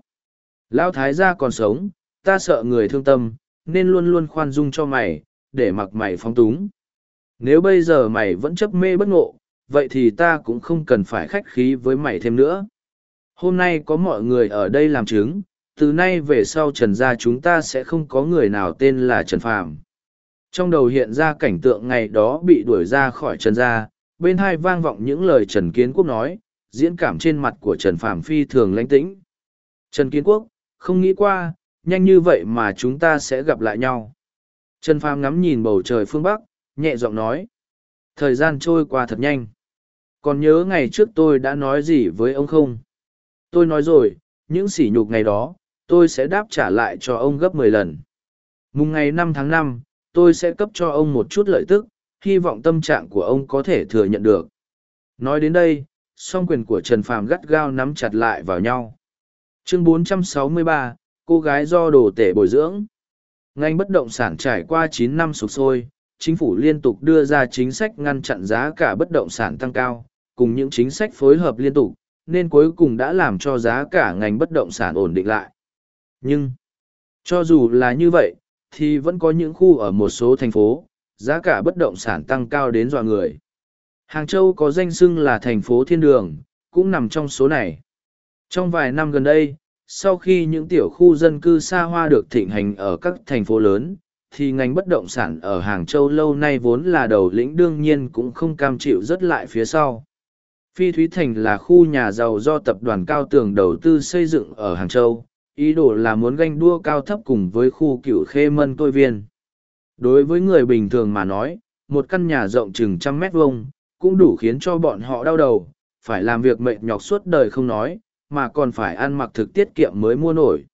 Lão thái gia còn sống, ta sợ người thương tâm, nên luôn luôn khoan dung cho mày, để mặc mày phóng túng. Nếu bây giờ mày vẫn chấp mê bất ngộ, vậy thì ta cũng không cần phải khách khí với mày thêm nữa. Hôm nay có mọi người ở đây làm chứng, từ nay về sau Trần gia chúng ta sẽ không có người nào tên là Trần Phàm. Trong đầu hiện ra cảnh tượng ngày đó bị đuổi ra khỏi Trần gia, bên hai vang vọng những lời Trần Kiến Quốc nói, diễn cảm trên mặt của Trần Phàm phi thường lãnh tĩnh. Trần Kiến Quốc, không nghĩ qua, nhanh như vậy mà chúng ta sẽ gặp lại nhau. Trần Phàm ngắm nhìn bầu trời phương Bắc, nhẹ giọng nói. Thời gian trôi qua thật nhanh. Còn nhớ ngày trước tôi đã nói gì với ông không? Tôi nói rồi, những sỉ nhục ngày đó, tôi sẽ đáp trả lại cho ông gấp mười lần. Mùng ngày năm tháng năm, tôi sẽ cấp cho ông một chút lợi tức, hy vọng tâm trạng của ông có thể thừa nhận được. Nói đến đây, song quyền của Trần Phàm gắt gao nắm chặt lại vào nhau. Chương 463, cô gái do đồ tể bồi dưỡng. Ngành bất động sản trải qua chín năm sụp sôi, chính phủ liên tục đưa ra chính sách ngăn chặn giá cả bất động sản tăng cao, cùng những chính sách phối hợp liên tục, nên cuối cùng đã làm cho giá cả ngành bất động sản ổn định lại. Nhưng, cho dù là như vậy, thì vẫn có những khu ở một số thành phố, giá cả bất động sản tăng cao đến dọa người. Hàng Châu có danh xưng là thành phố thiên đường, cũng nằm trong số này. Trong vài năm gần đây, sau khi những tiểu khu dân cư xa hoa được thịnh hành ở các thành phố lớn, thì ngành bất động sản ở Hàng Châu lâu nay vốn là đầu lĩnh đương nhiên cũng không cam chịu rất lại phía sau. Phi Thúy Thành là khu nhà giàu do tập đoàn Cao Tường đầu tư xây dựng ở Hàng Châu, ý đồ là muốn ganh đua cao thấp cùng với khu cựu khê mân tôi viên. Đối với người bình thường mà nói, một căn nhà rộng chừng trăm mét vuông cũng đủ khiến cho bọn họ đau đầu, phải làm việc mệt nhọc suốt đời không nói, mà còn phải ăn mặc thực tiết kiệm mới mua nổi.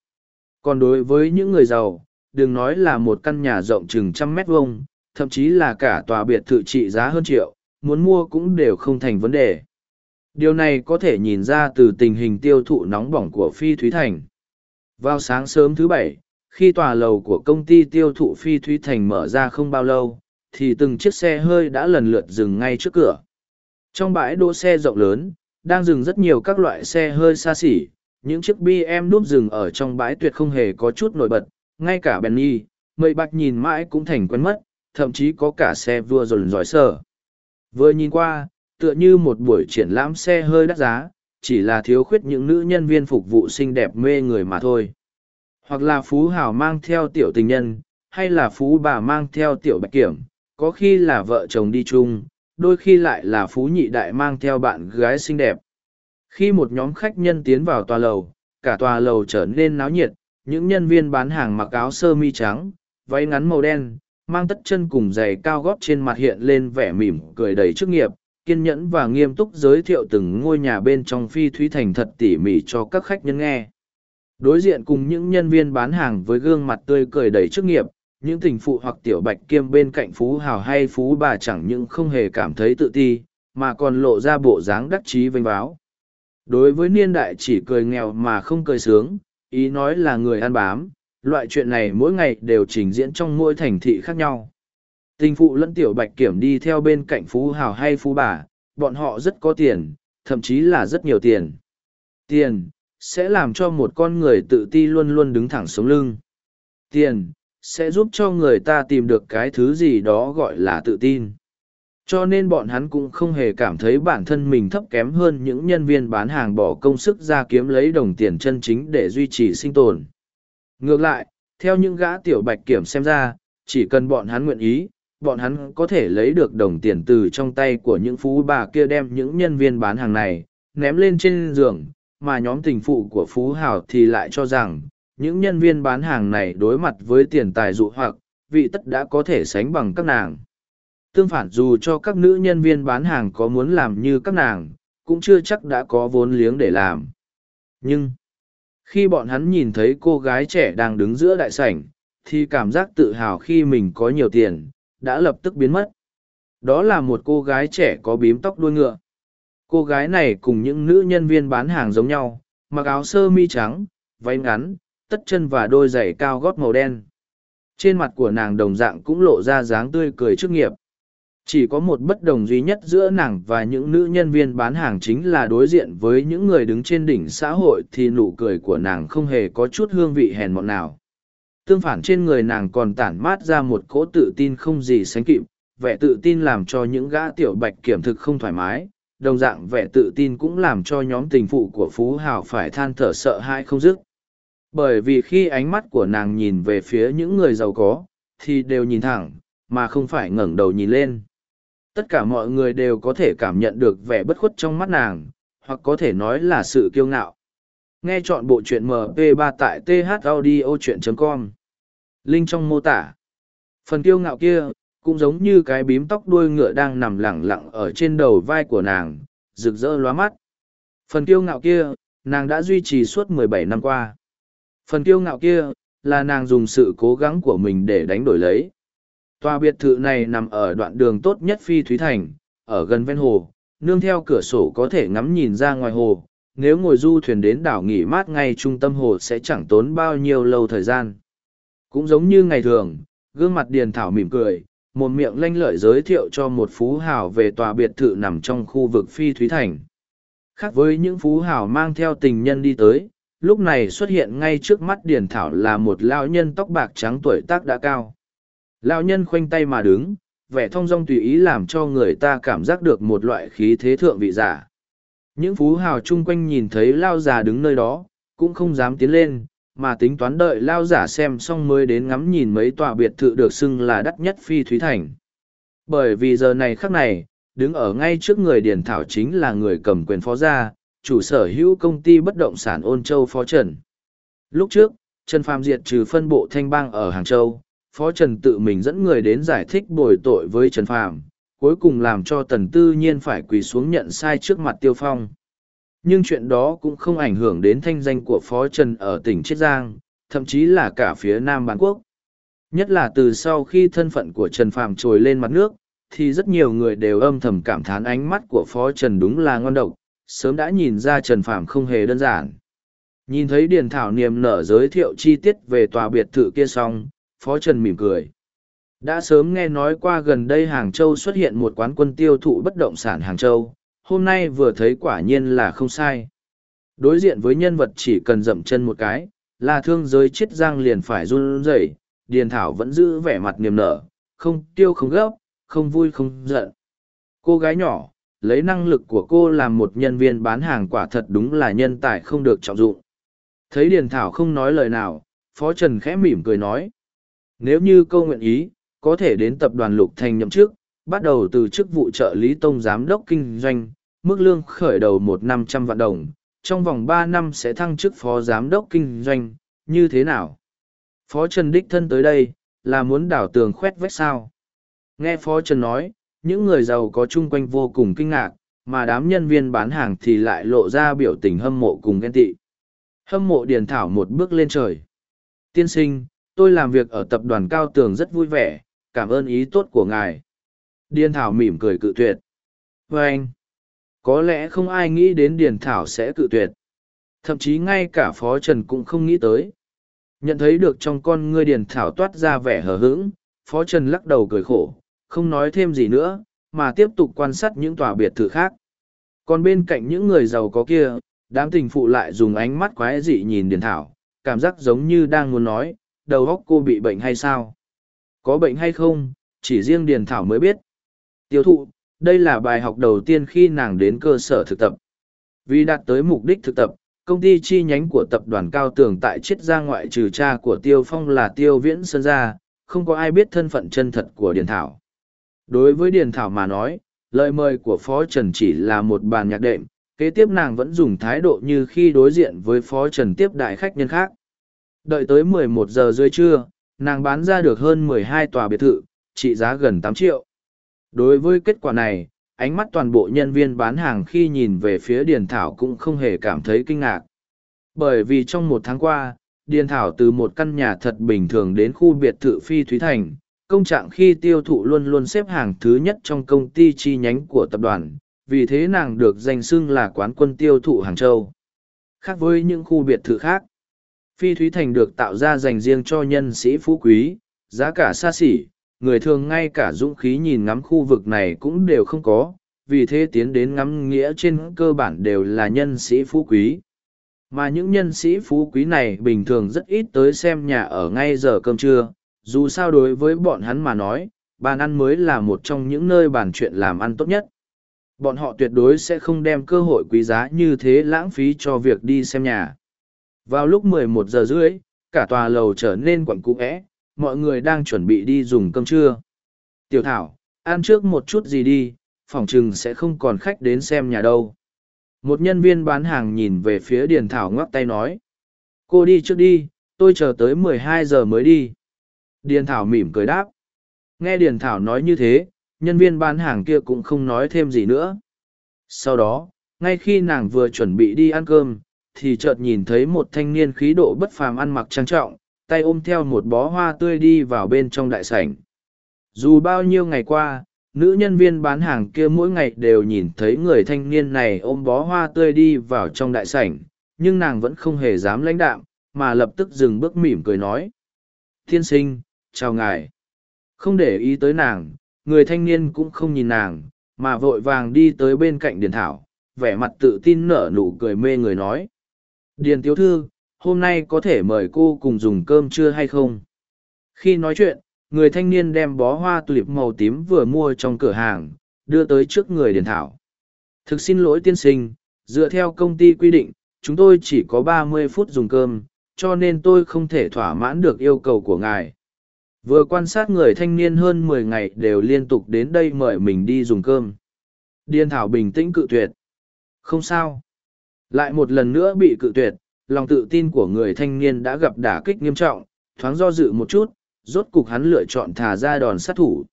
Còn đối với những người giàu, đừng nói là một căn nhà rộng chừng trăm mét vuông, thậm chí là cả tòa biệt thự trị giá hơn triệu, muốn mua cũng đều không thành vấn đề. Điều này có thể nhìn ra từ tình hình tiêu thụ nóng bỏng của Phi Thúy Thành. Vào sáng sớm thứ bảy, khi tòa lầu của công ty tiêu thụ Phi Thúy Thành mở ra không bao lâu, thì từng chiếc xe hơi đã lần lượt dừng ngay trước cửa. Trong bãi đỗ xe rộng lớn, đang dừng rất nhiều các loại xe hơi xa xỉ, những chiếc BM núp dừng ở trong bãi tuyệt không hề có chút nổi bật, ngay cả Benny, mây bạch nhìn mãi cũng thành quen mất, thậm chí có cả xe vua rồn dòi sở. Vừa nhìn qua, tựa như một buổi triển lãm xe hơi đắt giá, chỉ là thiếu khuyết những nữ nhân viên phục vụ xinh đẹp mê người mà thôi. Hoặc là phú hào mang theo tiểu tình nhân, hay là phú bà mang theo tiểu bạch kiểm, có khi là vợ chồng đi chung, đôi khi lại là phú nhị đại mang theo bạn gái xinh đẹp. Khi một nhóm khách nhân tiến vào tòa lầu, cả tòa lầu trở nên náo nhiệt, những nhân viên bán hàng mặc áo sơ mi trắng, váy ngắn màu đen, mang tất chân cùng giày cao gót trên mặt hiện lên vẻ mỉm cười đầy chức nghiệp, kiên nhẫn và nghiêm túc giới thiệu từng ngôi nhà bên trong phi thúy thành thật tỉ mỉ cho các khách nhân nghe. Đối diện cùng những nhân viên bán hàng với gương mặt tươi cười đầy chức nghiệp, những tình phụ hoặc tiểu bạch kiêm bên cạnh phú hào hay phú bà chẳng những không hề cảm thấy tự ti, mà còn lộ ra bộ dáng đắc chí vinh báo. Đối với niên đại chỉ cười nghèo mà không cười sướng, ý nói là người ăn bám, loại chuyện này mỗi ngày đều trình diễn trong mỗi thành thị khác nhau. Tình phụ lẫn tiểu bạch kiểm đi theo bên cạnh phú hào hay phú bà, bọn họ rất có tiền, thậm chí là rất nhiều tiền. Tiền, sẽ làm cho một con người tự ti luôn luôn đứng thẳng sống lưng. Tiền, sẽ giúp cho người ta tìm được cái thứ gì đó gọi là tự tin. Cho nên bọn hắn cũng không hề cảm thấy bản thân mình thấp kém hơn những nhân viên bán hàng bỏ công sức ra kiếm lấy đồng tiền chân chính để duy trì sinh tồn. Ngược lại, theo những gã tiểu bạch kiểm xem ra, chỉ cần bọn hắn nguyện ý, bọn hắn có thể lấy được đồng tiền từ trong tay của những phú bà kia đem những nhân viên bán hàng này, ném lên trên giường, mà nhóm tình phụ của phú hào thì lại cho rằng, những nhân viên bán hàng này đối mặt với tiền tài dụ hoặc, vị tất đã có thể sánh bằng các nàng. Tương phản dù cho các nữ nhân viên bán hàng có muốn làm như các nàng, cũng chưa chắc đã có vốn liếng để làm. Nhưng, khi bọn hắn nhìn thấy cô gái trẻ đang đứng giữa đại sảnh, thì cảm giác tự hào khi mình có nhiều tiền, đã lập tức biến mất. Đó là một cô gái trẻ có bím tóc đuôi ngựa. Cô gái này cùng những nữ nhân viên bán hàng giống nhau, mặc áo sơ mi trắng, váy ngắn, tất chân và đôi giày cao gót màu đen. Trên mặt của nàng đồng dạng cũng lộ ra dáng tươi cười trước nghiệp. Chỉ có một bất đồng duy nhất giữa nàng và những nữ nhân viên bán hàng chính là đối diện với những người đứng trên đỉnh xã hội thì nụ cười của nàng không hề có chút hương vị hèn mọn nào. Tương phản trên người nàng còn tản mát ra một cỗ tự tin không gì sánh kịp, vẻ tự tin làm cho những gã tiểu bạch kiểm thực không thoải mái, đồng dạng vẻ tự tin cũng làm cho nhóm tình phụ của Phú Hào phải than thở sợ hãi không dứt. Bởi vì khi ánh mắt của nàng nhìn về phía những người giàu có, thì đều nhìn thẳng, mà không phải ngẩng đầu nhìn lên. Tất cả mọi người đều có thể cảm nhận được vẻ bất khuất trong mắt nàng, hoặc có thể nói là sự kiêu ngạo. Nghe chọn bộ truyện MP3 tại thaudio.com. Linh trong mô tả. Phần kiêu ngạo kia, cũng giống như cái bím tóc đuôi ngựa đang nằm lẳng lặng ở trên đầu vai của nàng, rực rỡ lóa mắt. Phần kiêu ngạo kia, nàng đã duy trì suốt 17 năm qua. Phần kiêu ngạo kia, là nàng dùng sự cố gắng của mình để đánh đổi lấy. Tòa biệt thự này nằm ở đoạn đường tốt nhất Phi Thúy Thành, ở gần ven hồ, nương theo cửa sổ có thể ngắm nhìn ra ngoài hồ. Nếu ngồi du thuyền đến đảo nghỉ mát ngay trung tâm hồ sẽ chẳng tốn bao nhiêu lâu thời gian. Cũng giống như ngày thường, gương mặt Điền Thảo mỉm cười, một miệng lanh lợi giới thiệu cho một phú hào về tòa biệt thự nằm trong khu vực Phi Thúy Thành. Khác với những phú hào mang theo tình nhân đi tới, lúc này xuất hiện ngay trước mắt Điền Thảo là một lão nhân tóc bạc trắng tuổi tác đã cao. Lão nhân khoanh tay mà đứng, vẻ thong dong tùy ý làm cho người ta cảm giác được một loại khí thế thượng vị giả. Những phú hào chung quanh nhìn thấy lao già đứng nơi đó, cũng không dám tiến lên, mà tính toán đợi lao giả xem xong mới đến ngắm nhìn mấy tòa biệt thự được xưng là đắt nhất phi thúy thành. Bởi vì giờ này khắc này, đứng ở ngay trước người Điền Thảo chính là người cầm quyền phó gia, chủ sở hữu công ty bất động sản ôn châu phó Trần. Lúc trước, Trần Phàm diệt trừ phân bộ thanh bang ở Hàng Châu, phó Trần tự mình dẫn người đến giải thích bồi tội với Trần Phàm, cuối cùng làm cho Tần Tư Nhiên phải quỳ xuống nhận sai trước mặt Tiêu Phong. Nhưng chuyện đó cũng không ảnh hưởng đến thanh danh của Phó Trần ở tỉnh Chiết Giang, thậm chí là cả phía Nam Bán Quốc. Nhất là từ sau khi thân phận của Trần Phàm trồi lên mặt nước, thì rất nhiều người đều âm thầm cảm thán ánh mắt của Phó Trần đúng là ngon độc, sớm đã nhìn ra Trần Phàm không hề đơn giản. Nhìn thấy Điền Thảo niềm nở giới thiệu chi tiết về tòa biệt thự kia xong, Phó Trần mỉm cười. Đã sớm nghe nói qua gần đây Hàng Châu xuất hiện một quán quân tiêu thụ bất động sản Hàng Châu, hôm nay vừa thấy quả nhiên là không sai. Đối diện với nhân vật chỉ cần dậm chân một cái, là thương giới chết giang liền phải run rẩy, Điền Thảo vẫn giữ vẻ mặt niềm nở, không tiêu không gấp, không vui không giận. Cô gái nhỏ, lấy năng lực của cô làm một nhân viên bán hàng quả thật đúng là nhân tài không được trọng dụng. Thấy Điền Thảo không nói lời nào, Phó Trần khẽ mỉm cười nói. Nếu như câu nguyện ý, có thể đến tập đoàn Lục Thành nhậm chức, bắt đầu từ chức vụ trợ lý tông giám đốc kinh doanh, mức lương khởi đầu một năm trăm vạn đồng, trong vòng ba năm sẽ thăng chức phó giám đốc kinh doanh, như thế nào? Phó Trần đích thân tới đây, là muốn đảo tường khoét vách sao? Nghe Phó Trần nói, những người giàu có chung quanh vô cùng kinh ngạc, mà đám nhân viên bán hàng thì lại lộ ra biểu tình hâm mộ cùng ghen tị. Hâm mộ Điền Thảo một bước lên trời. Tiên sinh, tôi làm việc ở tập đoàn Cao Tường rất vui vẻ, cảm ơn ý tốt của ngài. Điền Thảo mỉm cười cự tuyệt. Và anh, có lẽ không ai nghĩ đến Điền Thảo sẽ cự tuyệt. Thậm chí ngay cả Phó Trần cũng không nghĩ tới. Nhận thấy được trong con ngươi Điền Thảo toát ra vẻ hờ hững, Phó Trần lắc đầu cười khổ, không nói thêm gì nữa, mà tiếp tục quan sát những tòa biệt thự khác. Còn bên cạnh những người giàu có kia, đám tình phụ lại dùng ánh mắt quái dị nhìn Điền Thảo, cảm giác giống như đang muốn nói, đầu óc cô bị bệnh hay sao? Có bệnh hay không, chỉ riêng Điền Thảo mới biết. Tiêu thụ, đây là bài học đầu tiên khi nàng đến cơ sở thực tập. Vì đạt tới mục đích thực tập, công ty chi nhánh của tập đoàn Cao Tường tại chiết gia ngoại trừ cha của Tiêu Phong là Tiêu Viễn Sơn Gia, không có ai biết thân phận chân thật của Điền Thảo. Đối với Điền Thảo mà nói, lời mời của Phó Trần chỉ là một bàn nhạc đệm, kế tiếp nàng vẫn dùng thái độ như khi đối diện với Phó Trần tiếp đại khách nhân khác. Đợi tới 11 giờ dưới trưa, nàng bán ra được hơn 12 tòa biệt thự, trị giá gần 8 triệu. Đối với kết quả này, ánh mắt toàn bộ nhân viên bán hàng khi nhìn về phía Điền Thảo cũng không hề cảm thấy kinh ngạc. Bởi vì trong một tháng qua, Điền Thảo từ một căn nhà thật bình thường đến khu biệt thự Phi Thúy Thành, công trạng khi tiêu thụ luôn luôn xếp hàng thứ nhất trong công ty chi nhánh của tập đoàn, vì thế nàng được danh xưng là quán quân tiêu thụ Hàng Châu. Khác với những khu biệt thự khác, Phi Thúy Thành được tạo ra dành riêng cho nhân sĩ phú quý, giá cả xa xỉ, người thường ngay cả dũng khí nhìn ngắm khu vực này cũng đều không có, vì thế tiến đến ngắm nghĩa trên cơ bản đều là nhân sĩ phú quý. Mà những nhân sĩ phú quý này bình thường rất ít tới xem nhà ở ngay giờ cơm trưa, dù sao đối với bọn hắn mà nói, bàn ăn mới là một trong những nơi bàn chuyện làm ăn tốt nhất. Bọn họ tuyệt đối sẽ không đem cơ hội quý giá như thế lãng phí cho việc đi xem nhà. Vào lúc 11 giờ rưỡi, cả tòa lầu trở nên quẩn cũ ẽ, mọi người đang chuẩn bị đi dùng cơm trưa. Tiểu Thảo, ăn trước một chút gì đi, phòng chừng sẽ không còn khách đến xem nhà đâu. Một nhân viên bán hàng nhìn về phía Điền Thảo ngoắc tay nói. Cô đi trước đi, tôi chờ tới 12 giờ mới đi. Điền Thảo mỉm cười đáp. Nghe Điền Thảo nói như thế, nhân viên bán hàng kia cũng không nói thêm gì nữa. Sau đó, ngay khi nàng vừa chuẩn bị đi ăn cơm, thì chợt nhìn thấy một thanh niên khí độ bất phàm ăn mặc trang trọng, tay ôm theo một bó hoa tươi đi vào bên trong đại sảnh. Dù bao nhiêu ngày qua, nữ nhân viên bán hàng kia mỗi ngày đều nhìn thấy người thanh niên này ôm bó hoa tươi đi vào trong đại sảnh, nhưng nàng vẫn không hề dám lãnh đạm, mà lập tức dừng bước mỉm cười nói. Thiên sinh, chào ngài. Không để ý tới nàng, người thanh niên cũng không nhìn nàng, mà vội vàng đi tới bên cạnh Điền Thảo, vẻ mặt tự tin nở nụ cười mê người nói. Điền Tiếu Thư, hôm nay có thể mời cô cùng dùng cơm trưa hay không? Khi nói chuyện, người thanh niên đem bó hoa tulip màu tím vừa mua trong cửa hàng, đưa tới trước người Điền Thảo. Thực xin lỗi tiên sinh, dựa theo công ty quy định, chúng tôi chỉ có ba mươi phút dùng cơm, cho nên tôi không thể thỏa mãn được yêu cầu của ngài. Vừa quan sát người thanh niên hơn mười ngày đều liên tục đến đây mời mình đi dùng cơm. Điền Thảo bình tĩnh cự tuyệt. Không sao. Lại một lần nữa bị cự tuyệt, lòng tự tin của người thanh niên đã gặp đả kích nghiêm trọng, thoáng do dự một chút, rốt cục hắn lựa chọn thả ra đòn sát thủ.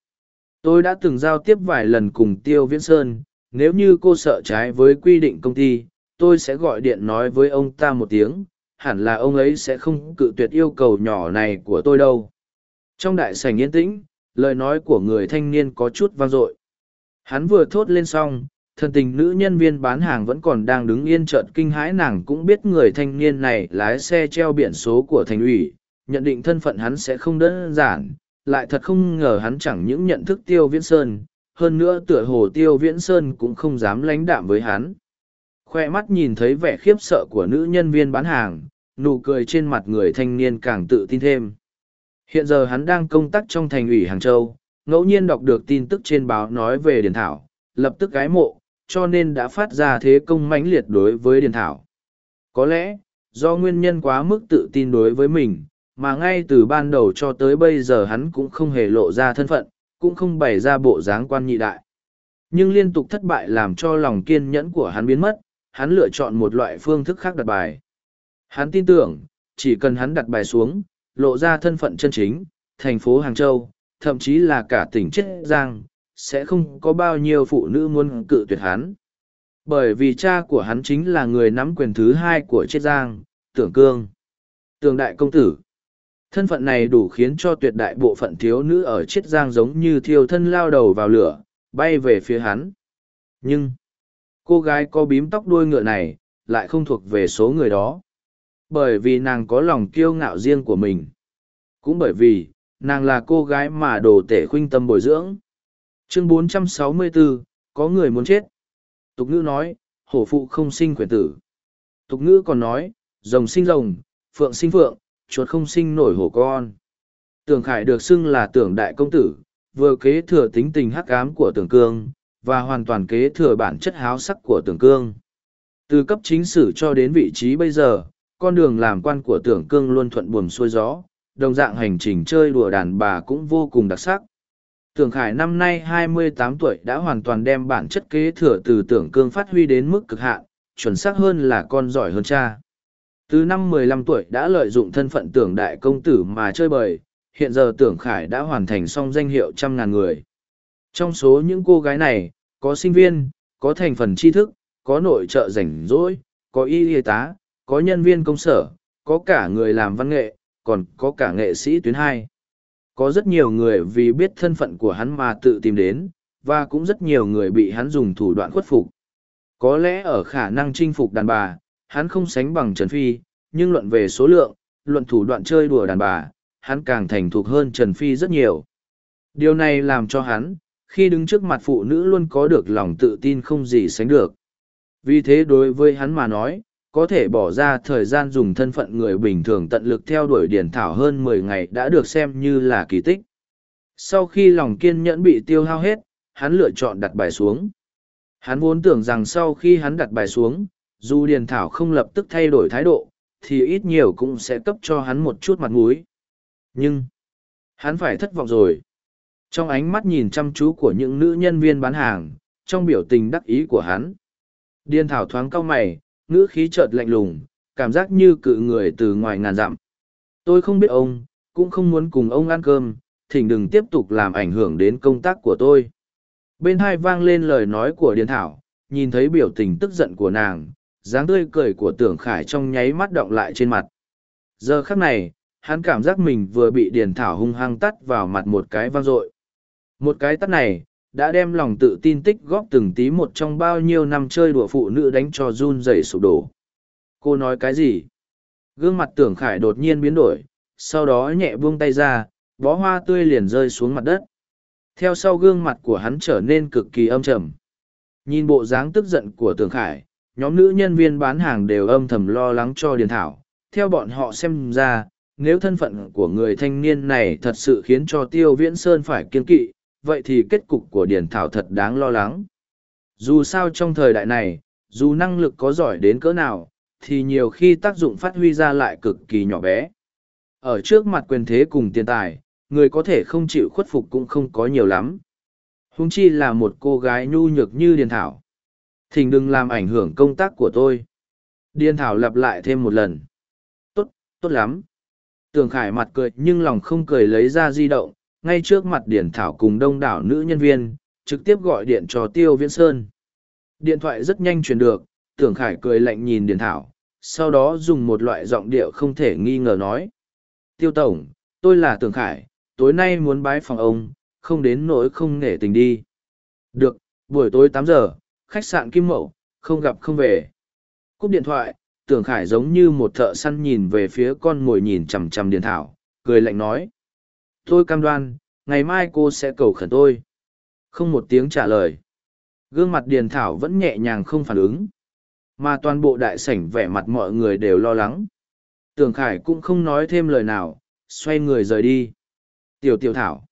Tôi đã từng giao tiếp vài lần cùng Tiêu Viễn Sơn, nếu như cô sợ trái với quy định công ty, tôi sẽ gọi điện nói với ông ta một tiếng, hẳn là ông ấy sẽ không cự tuyệt yêu cầu nhỏ này của tôi đâu. Trong đại sảnh yên tĩnh, lời nói của người thanh niên có chút vang dội. Hắn vừa thốt lên xong, thân tình nữ nhân viên bán hàng vẫn còn đang đứng yên trợn kinh hãi nàng cũng biết người thanh niên này lái xe treo biển số của thành ủy, nhận định thân phận hắn sẽ không đơn giản, lại thật không ngờ hắn chẳng những nhận thức Tiêu Viễn Sơn, hơn nữa tựa hồ Tiêu Viễn Sơn cũng không dám lãnh đạm với hắn. Khoe mắt nhìn thấy vẻ khiếp sợ của nữ nhân viên bán hàng, nụ cười trên mặt người thanh niên càng tự tin thêm. Hiện giờ hắn đang công tác trong thành ủy Hàng Châu, ngẫu nhiên đọc được tin tức trên báo nói về Điền Thảo, lập tức gái mộ, cho nên đã phát ra thế công mãnh liệt đối với Điền Thảo. Có lẽ, do nguyên nhân quá mức tự tin đối với mình, mà ngay từ ban đầu cho tới bây giờ hắn cũng không hề lộ ra thân phận, cũng không bày ra bộ dáng quan nhị đại. Nhưng liên tục thất bại làm cho lòng kiên nhẫn của hắn biến mất, hắn lựa chọn một loại phương thức khác đặt bài. Hắn tin tưởng, chỉ cần hắn đặt bài xuống, lộ ra thân phận chân chính, thành phố Hàng Châu, thậm chí là cả tỉnh Chiết Giang, sẽ không có bao nhiêu phụ nữ muốn cự tuyệt hắn. Bởi vì cha của hắn chính là người nắm quyền thứ hai của Chiết Giang, Tưởng Cương. Tưởng Đại Công Tử. Thân phận này đủ khiến cho tuyệt đại bộ phận thiếu nữ ở Chiết Giang giống như thiêu thân lao đầu vào lửa, bay về phía hắn. Nhưng, cô gái có bím tóc đuôi ngựa này, lại không thuộc về số người đó. Bởi vì nàng có lòng kiêu ngạo riêng của mình. Cũng bởi vì, nàng là cô gái mà đồ tể khuynh tâm bồi dưỡng. Chương 464, có người muốn chết. Tục ngữ nói, hổ phụ không sinh quyền tử. Tục ngữ còn nói, rồng sinh rồng, phượng sinh phượng, chuột không sinh nổi hổ con. Tưởng Khải được xưng là tưởng đại công tử, vừa kế thừa tính tình hắc ám của tưởng cương, và hoàn toàn kế thừa bản chất háo sắc của tưởng cương. Từ cấp chính sử cho đến vị trí bây giờ, con đường làm quan của tưởng cương luôn thuận buồm xuôi gió, đồng dạng hành trình chơi đùa đàn bà cũng vô cùng đặc sắc. Tưởng Khải năm nay 28 tuổi đã hoàn toàn đem bản chất kế thừa từ tưởng cương phát huy đến mức cực hạn, chuẩn xác hơn là con giỏi hơn cha. Từ năm 15 tuổi đã lợi dụng thân phận tưởng đại công tử mà chơi bời, hiện giờ tưởng Khải đã hoàn thành xong danh hiệu trăm ngàn người. Trong số những cô gái này, có sinh viên, có thành phần tri thức, có nội trợ rảnh rỗi, có y y tá, có nhân viên công sở, có cả người làm văn nghệ, còn có cả nghệ sĩ tuyến hai. Có rất nhiều người vì biết thân phận của hắn mà tự tìm đến, và cũng rất nhiều người bị hắn dùng thủ đoạn khuất phục. Có lẽ ở khả năng chinh phục đàn bà, hắn không sánh bằng Trần Phi, nhưng luận về số lượng, luận thủ đoạn chơi đùa đàn bà, hắn càng thành thục hơn Trần Phi rất nhiều. Điều này làm cho hắn, khi đứng trước mặt phụ nữ luôn có được lòng tự tin không gì sánh được. Vì thế đối với hắn mà nói, có thể bỏ ra thời gian dùng thân phận người bình thường tận lực theo đuổi điển thảo hơn mười ngày đã được xem như là kỳ tích. Sau khi lòng kiên nhẫn bị tiêu hao hết, hắn lựa chọn đặt bài xuống. Hắn vốn tưởng rằng sau khi hắn đặt bài xuống, dù điền thảo không lập tức thay đổi thái độ, thì ít nhiều cũng sẽ cấp cho hắn một chút mặt mũi. Nhưng, hắn phải thất vọng rồi. Trong ánh mắt nhìn chăm chú của những nữ nhân viên bán hàng, trong biểu tình đắc ý của hắn. Điền thảo thoáng cau mày, ngữ khí chợt lạnh lùng, cảm giác như cự người từ ngoài ngàn dặm. Tôi không biết ông, cũng không muốn cùng ông ăn cơm, thỉnh đừng tiếp tục làm ảnh hưởng đến công tác của tôi. Bên hai vang lên lời nói của Điền Thảo, nhìn thấy biểu tình tức giận của nàng, dáng tươi cười của tưởng khải trong nháy mắt động lại trên mặt. Giờ khắc này, hắn cảm giác mình vừa bị Điền Thảo hung hăng tắt vào mặt một cái vang dội. Một cái tắt này, đã đem lòng tự tin tích góp từng tí một trong bao nhiêu năm chơi đùa phụ nữ đánh cho run rẩy sụp đổ. Cô nói cái gì? Gương mặt tưởng khải đột nhiên biến đổi, sau đó nhẹ buông tay ra, bó hoa tươi liền rơi xuống mặt đất. Theo sau gương mặt của hắn trở nên cực kỳ âm trầm. Nhìn bộ dáng tức giận của tưởng khải, nhóm nữ nhân viên bán hàng đều âm thầm lo lắng cho Điền Thảo. Theo bọn họ xem ra, nếu thân phận của người thanh niên này thật sự khiến cho Tiêu Viễn Sơn phải kiên kỵ, vậy thì kết cục của Điền Thảo thật đáng lo lắng. Dù sao trong thời đại này, dù năng lực có giỏi đến cỡ nào, thì nhiều khi tác dụng phát huy ra lại cực kỳ nhỏ bé. Ở trước mặt quyền thế cùng tiền tài, người có thể không chịu khuất phục cũng không có nhiều lắm. húng chi là một cô gái nhu nhược như Điền Thảo. Thỉnh đừng làm ảnh hưởng công tác của tôi. Điền Thảo lặp lại thêm một lần. Tốt, tốt lắm. Tường Khải mặt cười nhưng lòng không cười lấy ra di động, ngay trước mặt Điền Thảo cùng đông đảo nữ nhân viên, trực tiếp gọi điện cho Tiêu Viễn Sơn. Điện thoại rất nhanh truyền được, Tưởng Khải cười lạnh nhìn Điền Thảo, sau đó dùng một loại giọng điệu không thể nghi ngờ nói. Tiêu Tổng, tôi là Tưởng Khải, tối nay muốn bái phòng ông, không đến nỗi không nể tình đi. Được, buổi tối tám giờ, khách sạn Kim Mậu, không gặp không về. Cúp điện thoại, Tưởng Khải giống như một thợ săn nhìn về phía con mồi nhìn chằm chằm Điền Thảo, cười lạnh nói. Tôi cam đoan, ngày mai cô sẽ cầu khẩn tôi. Không một tiếng trả lời. Gương mặt Điền Thảo vẫn nhẹ nhàng không phản ứng. Mà toàn bộ đại sảnh vẻ mặt mọi người đều lo lắng. Tưởng Khải cũng không nói thêm lời nào, xoay người rời đi. Tiểu tiểu thảo.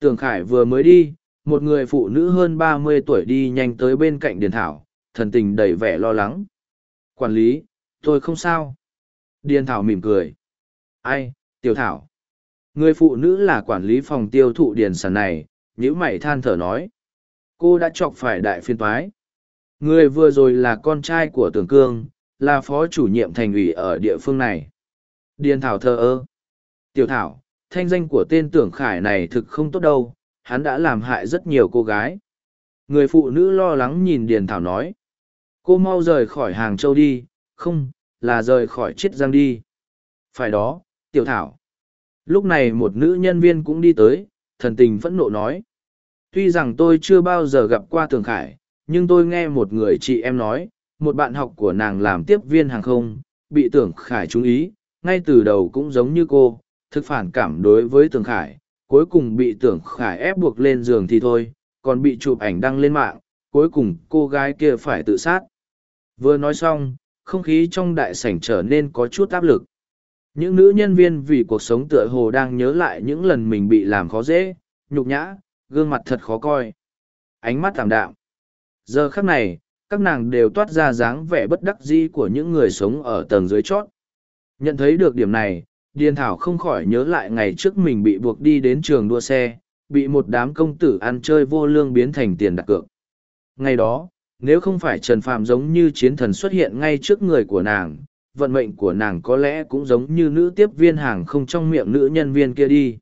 Tường Khải vừa mới đi, một người phụ nữ hơn ba mươi tuổi đi nhanh tới bên cạnh Điền Thảo, thần tình đầy vẻ lo lắng. Quản lý, tôi không sao. Điền Thảo mỉm cười. Ai, tiểu thảo. Người phụ nữ là quản lý phòng tiêu thụ điền sản này, nhữ mày than thở nói. Cô đã chọc phải đại phiên toái. Người vừa rồi là con trai của Tưởng Cương, là phó chủ nhiệm thành ủy ở địa phương này. Điền Thảo thờ ơ. Tiểu Thảo, thanh danh của tên tưởng khải này thực không tốt đâu, hắn đã làm hại rất nhiều cô gái. Người phụ nữ lo lắng nhìn Điền Thảo nói. Cô mau rời khỏi Hàng Châu đi, không, là rời khỏi Chiết Giang đi. Phải đó, Tiểu Thảo. Lúc này một nữ nhân viên cũng đi tới, thần tình phẫn nộ nói. Tuy rằng tôi chưa bao giờ gặp qua Tưởng Khải, nhưng tôi nghe một người chị em nói, một bạn học của nàng làm tiếp viên hàng không, bị Tưởng Khải chú ý, ngay từ đầu cũng giống như cô, thực phản cảm đối với Tưởng Khải, cuối cùng bị Tưởng Khải ép buộc lên giường thì thôi, còn bị chụp ảnh đăng lên mạng, cuối cùng cô gái kia phải tự sát. Vừa nói xong, không khí trong đại sảnh trở nên có chút áp lực. Những nữ nhân viên vì cuộc sống tựa hồ đang nhớ lại những lần mình bị làm khó dễ, nhục nhã, gương mặt thật khó coi. Ánh mắt tạm đạm. Giờ khắc này, các nàng đều toát ra dáng vẻ bất đắc dĩ của những người sống ở tầng dưới chót. Nhận thấy được điểm này, Điền Thảo không khỏi nhớ lại ngày trước mình bị buộc đi đến trường đua xe, bị một đám công tử ăn chơi vô lương biến thành tiền đặt cược. Ngày đó, nếu không phải Trần Phạm giống như chiến thần xuất hiện ngay trước người của nàng, vận mệnh của nàng có lẽ cũng giống như nữ tiếp viên hàng không trong miệng nữ nhân viên kia đi.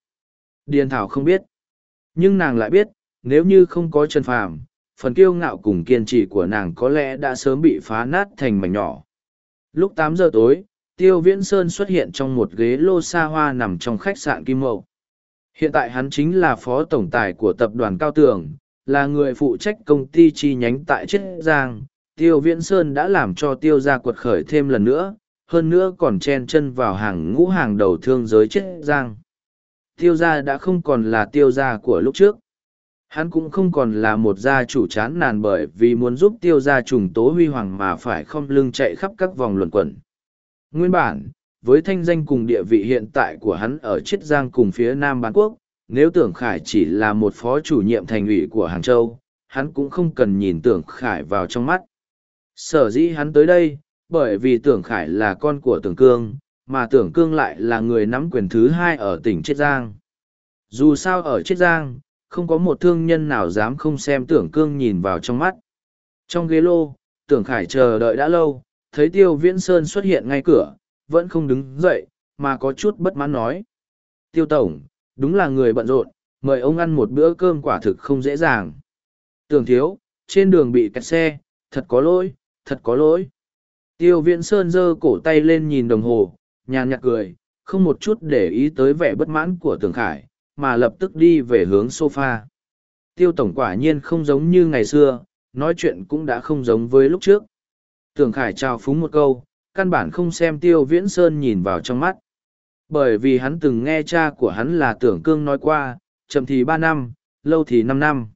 Điền Thảo không biết. Nhưng nàng lại biết, nếu như không có Trần phàm, phần kiêu ngạo cùng kiên trì của nàng có lẽ đã sớm bị phá nát thành mảnh nhỏ. Lúc tám giờ tối, Tiêu Viễn Sơn xuất hiện trong một ghế lô xa hoa nằm trong khách sạn Kim Mậu. Hiện tại hắn chính là phó tổng tài của tập đoàn Cao Tường, là người phụ trách công ty chi nhánh tại Chiết Giang. Tiêu Viễn Sơn đã làm cho Tiêu gia quật khởi thêm lần nữa, hơn nữa còn chen chân vào hàng ngũ hàng đầu thương giới chết giang. Tiêu gia đã không còn là tiêu gia của lúc trước. Hắn cũng không còn là một gia chủ chán nàn bởi vì muốn giúp tiêu gia trùng tố huy hoàng mà phải không lưng chạy khắp các vòng luận quẩn. Nguyên bản, với thanh danh cùng địa vị hiện tại của hắn ở Chiết Giang cùng phía Nam Bán Quốc, nếu Tưởng Khải chỉ là một phó chủ nhiệm thành ủy của Hàng Châu, hắn cũng không cần nhìn Tưởng Khải vào trong mắt. Sở dĩ hắn tới đây, bởi vì Tưởng Khải là con của Tưởng Cương, mà Tưởng Cương lại là người nắm quyền thứ hai ở tỉnh Chiết Giang. Dù sao ở Chiết Giang, không có một thương nhân nào dám không xem Tưởng Cương nhìn vào trong mắt. Trong ghế lô, Tưởng Khải chờ đợi đã lâu, thấy Tiêu Viễn Sơn xuất hiện ngay cửa, vẫn không đứng dậy, mà có chút bất mãn nói. Tiêu Tổng, đúng là người bận rộn, mời ông ăn một bữa cơm quả thực không dễ dàng. Tưởng thiếu, trên đường bị kẹt xe, thật có lỗi, thật có lỗi. Tiêu Viễn Sơn giơ cổ tay lên nhìn đồng hồ, nhàn nhạt cười, không một chút để ý tới vẻ bất mãn của Tường Khải, mà lập tức đi về hướng sofa. Tiêu Tổng quả nhiên không giống như ngày xưa, nói chuyện cũng đã không giống với lúc trước. Tường Khải trao phúng một câu, căn bản không xem Tiêu Viễn Sơn nhìn vào trong mắt. Bởi vì hắn từng nghe cha của hắn là Tưởng Cương nói qua, chậm thì ba năm, lâu thì năm năm.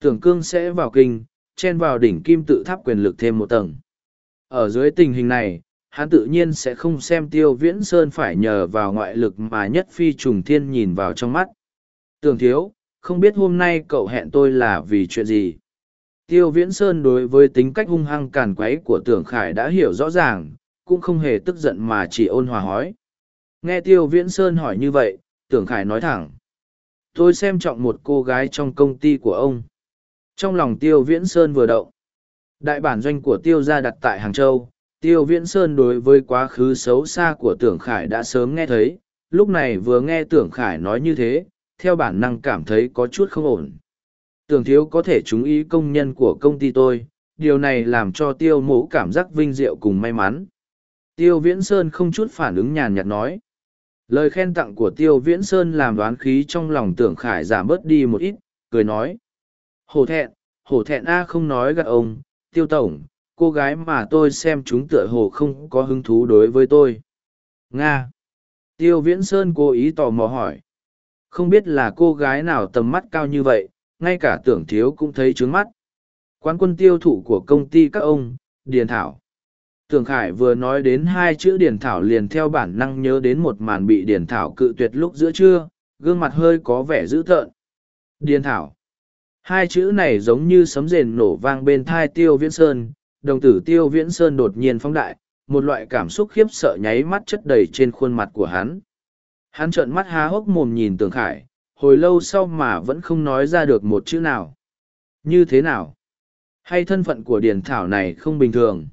Tưởng Cương sẽ vào kinh, chen vào đỉnh kim tự tháp quyền lực thêm một tầng. Ở dưới tình hình này, hắn tự nhiên sẽ không xem Tiêu Viễn Sơn phải nhờ vào ngoại lực mà nhất phi trùng thiên nhìn vào trong mắt. Tưởng thiếu, không biết hôm nay cậu hẹn tôi là vì chuyện gì? Tiêu Viễn Sơn đối với tính cách hung hăng càn quấy của Tưởng Khải đã hiểu rõ ràng, cũng không hề tức giận mà chỉ ôn hòa hói. Nghe Tiêu Viễn Sơn hỏi như vậy, Tưởng Khải nói thẳng. Tôi xem trọng một cô gái trong công ty của ông. Trong lòng Tiêu Viễn Sơn vừa động. Đại bản doanh của Tiêu gia đặt tại Hàng Châu, Tiêu Viễn Sơn đối với quá khứ xấu xa của Tưởng Khải đã sớm nghe thấy, lúc này vừa nghe Tưởng Khải nói như thế, theo bản năng cảm thấy có chút không ổn. Tưởng thiếu có thể chú ý công nhân của công ty tôi, điều này làm cho Tiêu mũ cảm giác vinh diệu cùng may mắn. Tiêu Viễn Sơn không chút phản ứng nhàn nhạt nói. Lời khen tặng của Tiêu Viễn Sơn làm đoán khí trong lòng tưởng khải giảm bớt đi một ít, cười nói. Hổ thẹn, hổ thẹn A không nói gạt ông, Tiêu Tổng, cô gái mà tôi xem chúng tựa hồ không có hứng thú đối với tôi. Nga. Tiêu Viễn Sơn cố ý tò mò hỏi. Không biết là cô gái nào tầm mắt cao như vậy, ngay cả tưởng thiếu cũng thấy trướng mắt. Quán quân tiêu thụ của công ty các ông, Điền Thảo. Tưởng Khải vừa nói đến hai chữ Điền Thảo liền theo bản năng nhớ đến một màn bị Điền Thảo cự tuyệt lúc giữa trưa, gương mặt hơi có vẻ dữ tợn. Điền Thảo. Hai chữ này giống như sấm rền nổ vang bên thai Tiêu Viễn Sơn, đồng tử Tiêu Viễn Sơn đột nhiên phóng đại, một loại cảm xúc khiếp sợ nháy mắt chất đầy trên khuôn mặt của hắn. Hắn trợn mắt há hốc mồm nhìn tường Khải, hồi lâu sau mà vẫn không nói ra được một chữ nào. Như thế nào? Hay thân phận của Điền Thảo này không bình thường?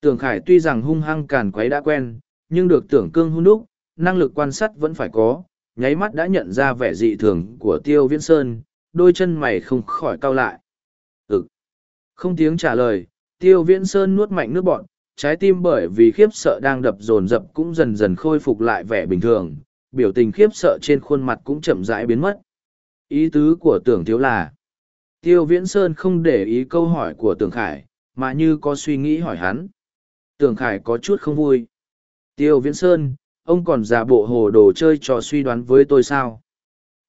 Tưởng Khải tuy rằng hung hăng càn quấy đã quen, nhưng được tưởng cương hung đúc, năng lực quan sát vẫn phải có, nháy mắt đã nhận ra vẻ dị thường của Tiêu Viễn Sơn, đôi chân mày không khỏi cau lại. Ừ. Không tiếng trả lời, Tiêu Viễn Sơn nuốt mạnh nước bọn, trái tim bởi vì khiếp sợ đang đập dồn dập cũng dần dần khôi phục lại vẻ bình thường, biểu tình khiếp sợ trên khuôn mặt cũng chậm rãi biến mất. Ý tứ của tưởng thiếu là, Tiêu Viễn Sơn không để ý câu hỏi của tưởng khải, mà như có suy nghĩ hỏi hắn. Tưởng Khải có chút không vui. Tiêu Viễn Sơn, ông còn giả bộ hồ đồ chơi trò suy đoán với tôi sao?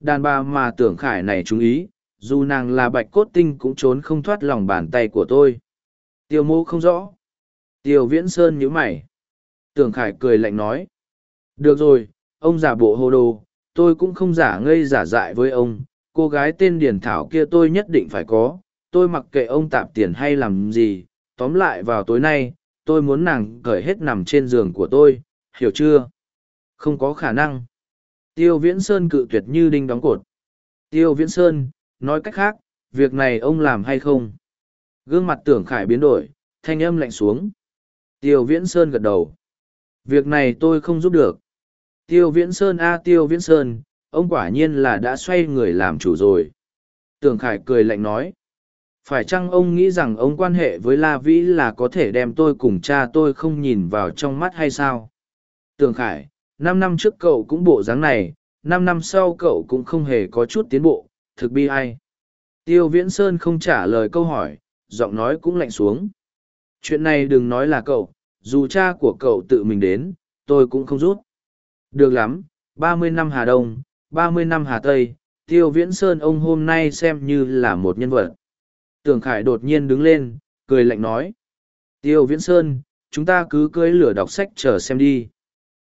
Đàn bà mà Tưởng Khải này chú ý, dù nàng là bạch cốt tinh cũng trốn không thoát lòng bàn tay của tôi. Tiêu mô không rõ. Tiêu Viễn Sơn nhíu mày. Tưởng Khải cười lạnh nói. Được rồi, ông giả bộ hồ đồ, tôi cũng không giả ngây giả dại với ông. Cô gái tên Điền Thảo kia tôi nhất định phải có, tôi mặc kệ ông tạp tiền hay làm gì, tóm lại vào tối nay, tôi muốn nàng cởi hết nằm trên giường của tôi hiểu chưa không có khả năng tiêu viễn sơn cự tuyệt như đinh đóng cột. Tiêu viễn sơn, nói cách khác, việc này ông làm hay không? Gương mặt tưởng khải biến đổi, thanh âm lạnh xuống. Tiêu viễn sơn gật đầu. Việc này tôi không giúp được. Tiêu viễn sơn a, tiêu viễn sơn, ông quả nhiên là đã xoay người làm chủ rồi. Tưởng khải cười lạnh nói. Phải chăng ông nghĩ rằng ông quan hệ với la vĩ là có thể đem tôi cùng cha tôi không nhìn vào trong mắt hay sao? Tường khải năm năm trước cậu cũng bộ dáng này năm năm sau cậu cũng không hề có chút tiến bộ thực bi ai tiêu viễn sơn không trả lời câu hỏi giọng nói cũng lạnh xuống chuyện này đừng nói là cậu dù cha của cậu tự mình đến, tôi cũng không rút. Được lắm, ba mươi năm Hà Đông, ba mươi năm Hà Tây, Tiêu Viễn Sơn ông hôm nay xem như là một nhân vật. Tưởng Khải đột nhiên đứng lên, cười lạnh nói. Tiêu Viễn Sơn, chúng ta cứ cưới lửa đọc sách chờ xem đi.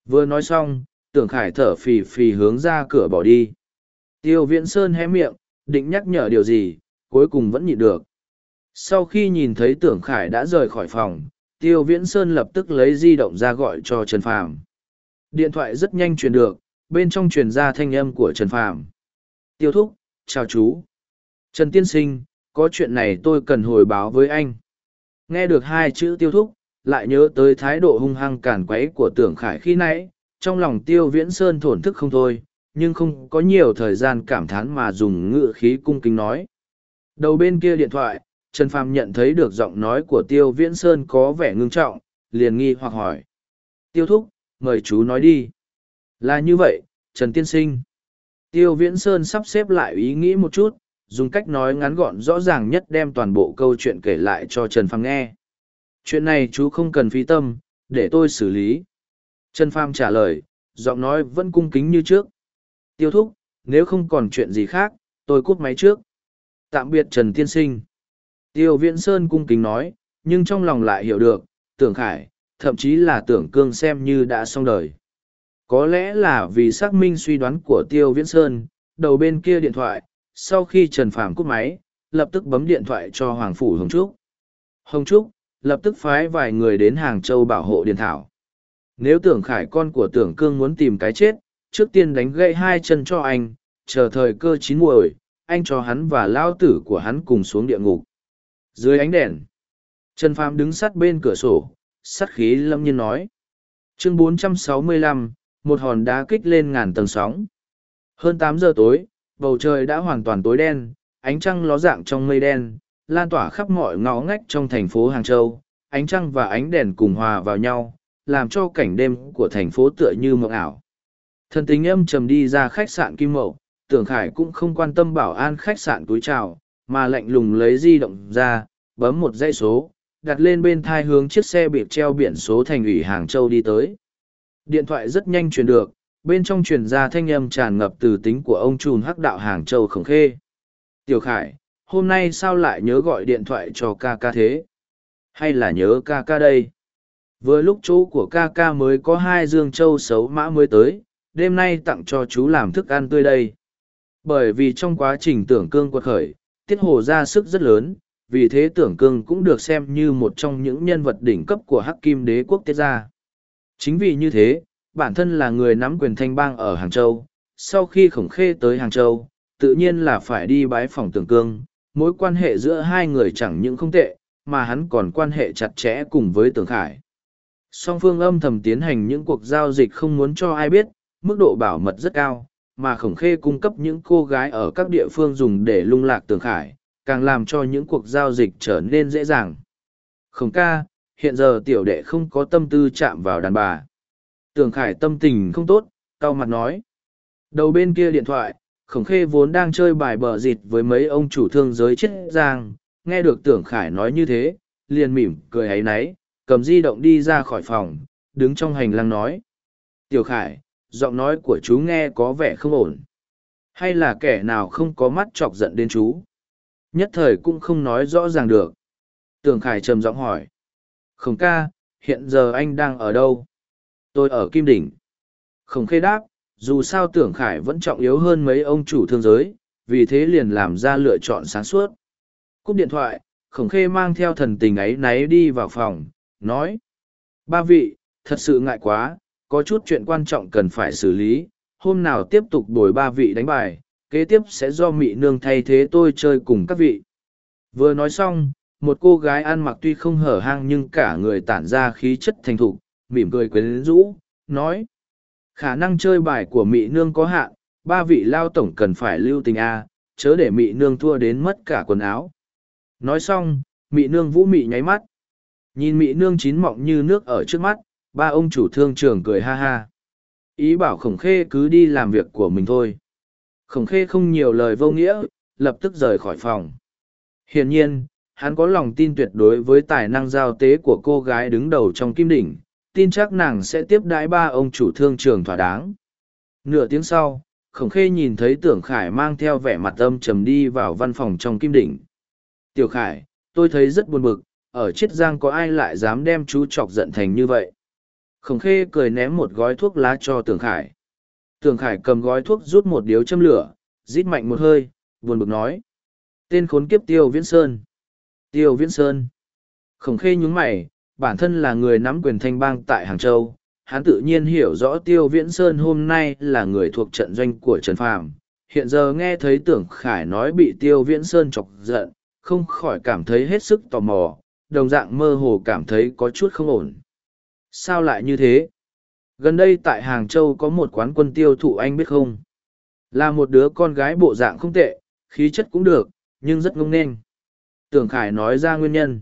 Vừa nói xong, Tưởng Khải thở phì phì hướng ra cửa bỏ đi. Tiêu Viễn Sơn hé miệng, định nhắc nhở điều gì, cuối cùng vẫn nhịn được. Sau khi nhìn thấy Tưởng Khải đã rời khỏi phòng, Tiêu Viễn Sơn lập tức lấy di động ra gọi cho Trần Phàm. Điện thoại rất nhanh truyền được, bên trong truyền ra thanh âm của Trần Phàm. Tiêu thúc, chào chú. Trần Tiên Sinh, có chuyện này tôi cần hồi báo với anh. Nghe được hai chữ tiêu thúc, lại nhớ tới thái độ hung hăng cản quấy của tưởng khải khi nãy, trong lòng tiêu viễn sơn thổn thức không thôi, nhưng không có nhiều thời gian cảm thán mà dùng ngự khí cung kính nói. Đầu bên kia điện thoại, Trần Phàm nhận thấy được giọng nói của tiêu viễn sơn có vẻ ngưng trọng, liền nghi hoặc hỏi. Tiêu thúc, mời chú nói đi. Là như vậy, Trần Tiên Sinh. Tiêu Viễn Sơn sắp xếp lại ý nghĩ một chút, dùng cách nói ngắn gọn rõ ràng nhất đem toàn bộ câu chuyện kể lại cho Trần Phàm nghe. Chuyện này chú không cần phí tâm, để tôi xử lý. Trần Phàm trả lời, giọng nói vẫn cung kính như trước. Tiêu thúc, nếu không còn chuyện gì khác, tôi cúp máy trước. Tạm biệt Trần Tiên Sinh. Tiêu Viễn Sơn cung kính nói, nhưng trong lòng lại hiểu được, tưởng khải, thậm chí là tưởng cương xem như đã xong đời. Có lẽ là vì xác minh suy đoán của Tiêu Viễn Sơn, đầu bên kia điện thoại, sau khi Trần Phàm cúp máy, lập tức bấm điện thoại cho Hoàng Phủ Hồng Trúc. Hồng Trúc, lập tức phái vài người đến Hàng Châu bảo hộ Điền Thảo. Nếu tưởng khải con của tưởng cương muốn tìm cái chết, trước tiên đánh gãy hai chân cho anh, chờ thời cơ chín muồi, anh cho hắn và lao tử của hắn cùng xuống địa ngục. Dưới ánh đèn, Trần Phàm đứng sát bên cửa sổ, sát khí lâm nhiên nói. Chương 465, một hòn đá kích lên ngàn tầng sóng. Hơn tám giờ tối, bầu trời đã hoàn toàn tối đen, ánh trăng ló dạng trong mây đen, lan tỏa khắp mọi ngõ ngách trong thành phố Hàng Châu. Ánh trăng và ánh đèn cùng hòa vào nhau, làm cho cảnh đêm của thành phố tựa như mộng ảo. Thần tính âm trầm đi ra khách sạn Kim Mậu, Tưởng Khải cũng không quan tâm bảo an khách sạn túi trào, mà lạnh lùng lấy di động ra, bấm một dãy số, đặt lên bên thai hướng chiếc xe biệt treo biển số thành ủy Hàng Châu đi tới. Điện thoại rất nhanh truyền được, bên trong truyền ra thanh âm tràn ngập từ tính của ông trùn hắc đạo Hàng Châu Khổng Khê. Tiểu Khải, hôm nay sao lại nhớ gọi điện thoại cho ca ca thế? Hay là nhớ ca ca đây? Vừa lúc chỗ của ca ca mới có hai dương châu xấu mã mới tới, đêm nay tặng cho chú làm thức ăn tươi đây. Bởi vì trong quá trình tưởng cương quật khởi, tiết hồ ra sức rất lớn, vì thế tưởng cương cũng được xem như một trong những nhân vật đỉnh cấp của hắc kim đế quốc tiết gia. Chính vì như thế, bản thân là người nắm quyền thanh bang ở Hàng Châu, sau khi khổng khê tới Hàng Châu, tự nhiên là phải đi bái phòng tưởng cương, mối quan hệ giữa hai người chẳng những không tệ, mà hắn còn quan hệ chặt chẽ cùng với tưởng khải. Song phương âm thầm tiến hành những cuộc giao dịch không muốn cho ai biết, mức độ bảo mật rất cao, mà khổng khê cung cấp những cô gái ở các địa phương dùng để lung lạc tưởng khải, càng làm cho những cuộc giao dịch trở nên dễ dàng. Khổng ca, hiện giờ tiểu đệ không có tâm tư chạm vào đàn bà. Tưởng khải tâm tình không tốt, cau mặt nói. Đầu bên kia điện thoại, khổng khê vốn đang chơi bài bờ dịt với mấy ông chủ thương giới chết giang, nghe được tưởng khải nói như thế, liền mỉm cười ấy náy, cầm di động đi ra khỏi phòng, đứng trong hành lang nói. Tiểu khải, giọng nói của chú nghe có vẻ không ổn. Hay là kẻ nào không có mắt chọc giận đến chú? Nhất thời cũng không nói rõ ràng được. Tưởng khải trầm giọng hỏi. Khổng ca, hiện giờ anh đang ở đâu? Tôi ở Kim Đỉnh. Khổng khê đáp, dù sao tưởng khải vẫn trọng yếu hơn mấy ông chủ thương giới, vì thế liền làm ra lựa chọn sáng suốt. Cúp điện thoại, khổng khê mang theo thần tình ấy náy đi vào phòng, nói. Ba vị, thật sự ngại quá, có chút chuyện quan trọng cần phải xử lý, hôm nào tiếp tục đổi ba vị đánh bài, kế tiếp sẽ do mị nương thay thế tôi chơi cùng các vị. Vừa nói xong, một cô gái ăn mặc tuy không hở hang nhưng cả người tản ra khí chất thành thục, mỉm cười quyến rũ, nói. Khả năng chơi bài của mị nương có hạn, ba vị lao tổng cần phải lưu tình A, chớ để mị nương thua đến mất cả quần áo. Nói xong, mị nương vũ mị nháy mắt. Nhìn mị nương chín mọng như nước ở trước mắt, ba ông chủ thương trường cười ha ha. Ý bảo khổng khê cứ đi làm việc của mình thôi. Khổng khê không nhiều lời vô nghĩa, lập tức rời khỏi phòng. Hiển nhiên, hắn có lòng tin tuyệt đối với tài năng giao tế của cô gái đứng đầu trong kim đỉnh, tin chắc nàng sẽ tiếp đãi ba ông chủ thương trường thỏa đáng. Nửa tiếng sau, khổng khê nhìn thấy tưởng khải mang theo vẻ mặt âm trầm đi vào văn phòng trong kim đỉnh. Tiểu khải, tôi thấy rất buồn bực, ở chiết giang có ai lại dám đem chú chọc giận thành như vậy. Khổng khê cười ném một gói thuốc lá cho tưởng khải. Tưởng khải cầm gói thuốc rút một điếu châm lửa, rít mạnh một hơi, buồn bực nói. Tên khốn kiếp Tiêu Viễn Sơn. Tiêu Viễn Sơn. Khổng khê nhúng mày, bản thân là người nắm quyền thanh bang tại Hàng Châu. Hắn tự nhiên hiểu rõ Tiêu Viễn Sơn hôm nay là người thuộc trận doanh của Trần Phàm. Hiện giờ nghe thấy tưởng khải nói bị Tiêu Viễn Sơn chọc giận, không khỏi cảm thấy hết sức tò mò, đồng dạng mơ hồ cảm thấy có chút không ổn. Sao lại như thế? Gần đây tại Hàng Châu có một quán quân tiêu thụ anh biết không? Là một đứa con gái bộ dạng không tệ, khí chất cũng được, nhưng rất ngông nên. Tưởng Khải nói ra nguyên nhân.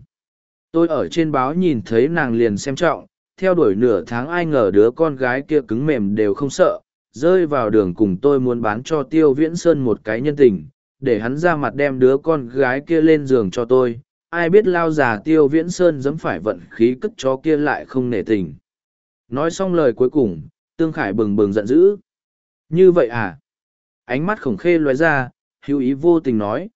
Tôi ở trên báo nhìn thấy nàng liền xem trọng, theo đuổi nửa tháng ai ngờ đứa con gái kia cứng mềm đều không sợ, rơi vào đường cùng tôi muốn bán cho Tiêu Viễn Sơn một cái nhân tình, để hắn ra mặt đem đứa con gái kia lên giường cho tôi. Ai biết lao già Tiêu Viễn Sơn dám phải vận khí cất chó kia lại không nể tình. Nói xong lời cuối cùng, Tương Khải bừng bừng giận dữ. Như vậy à? Ánh mắt khổng khê loé ra, hữu ý vô tình nói.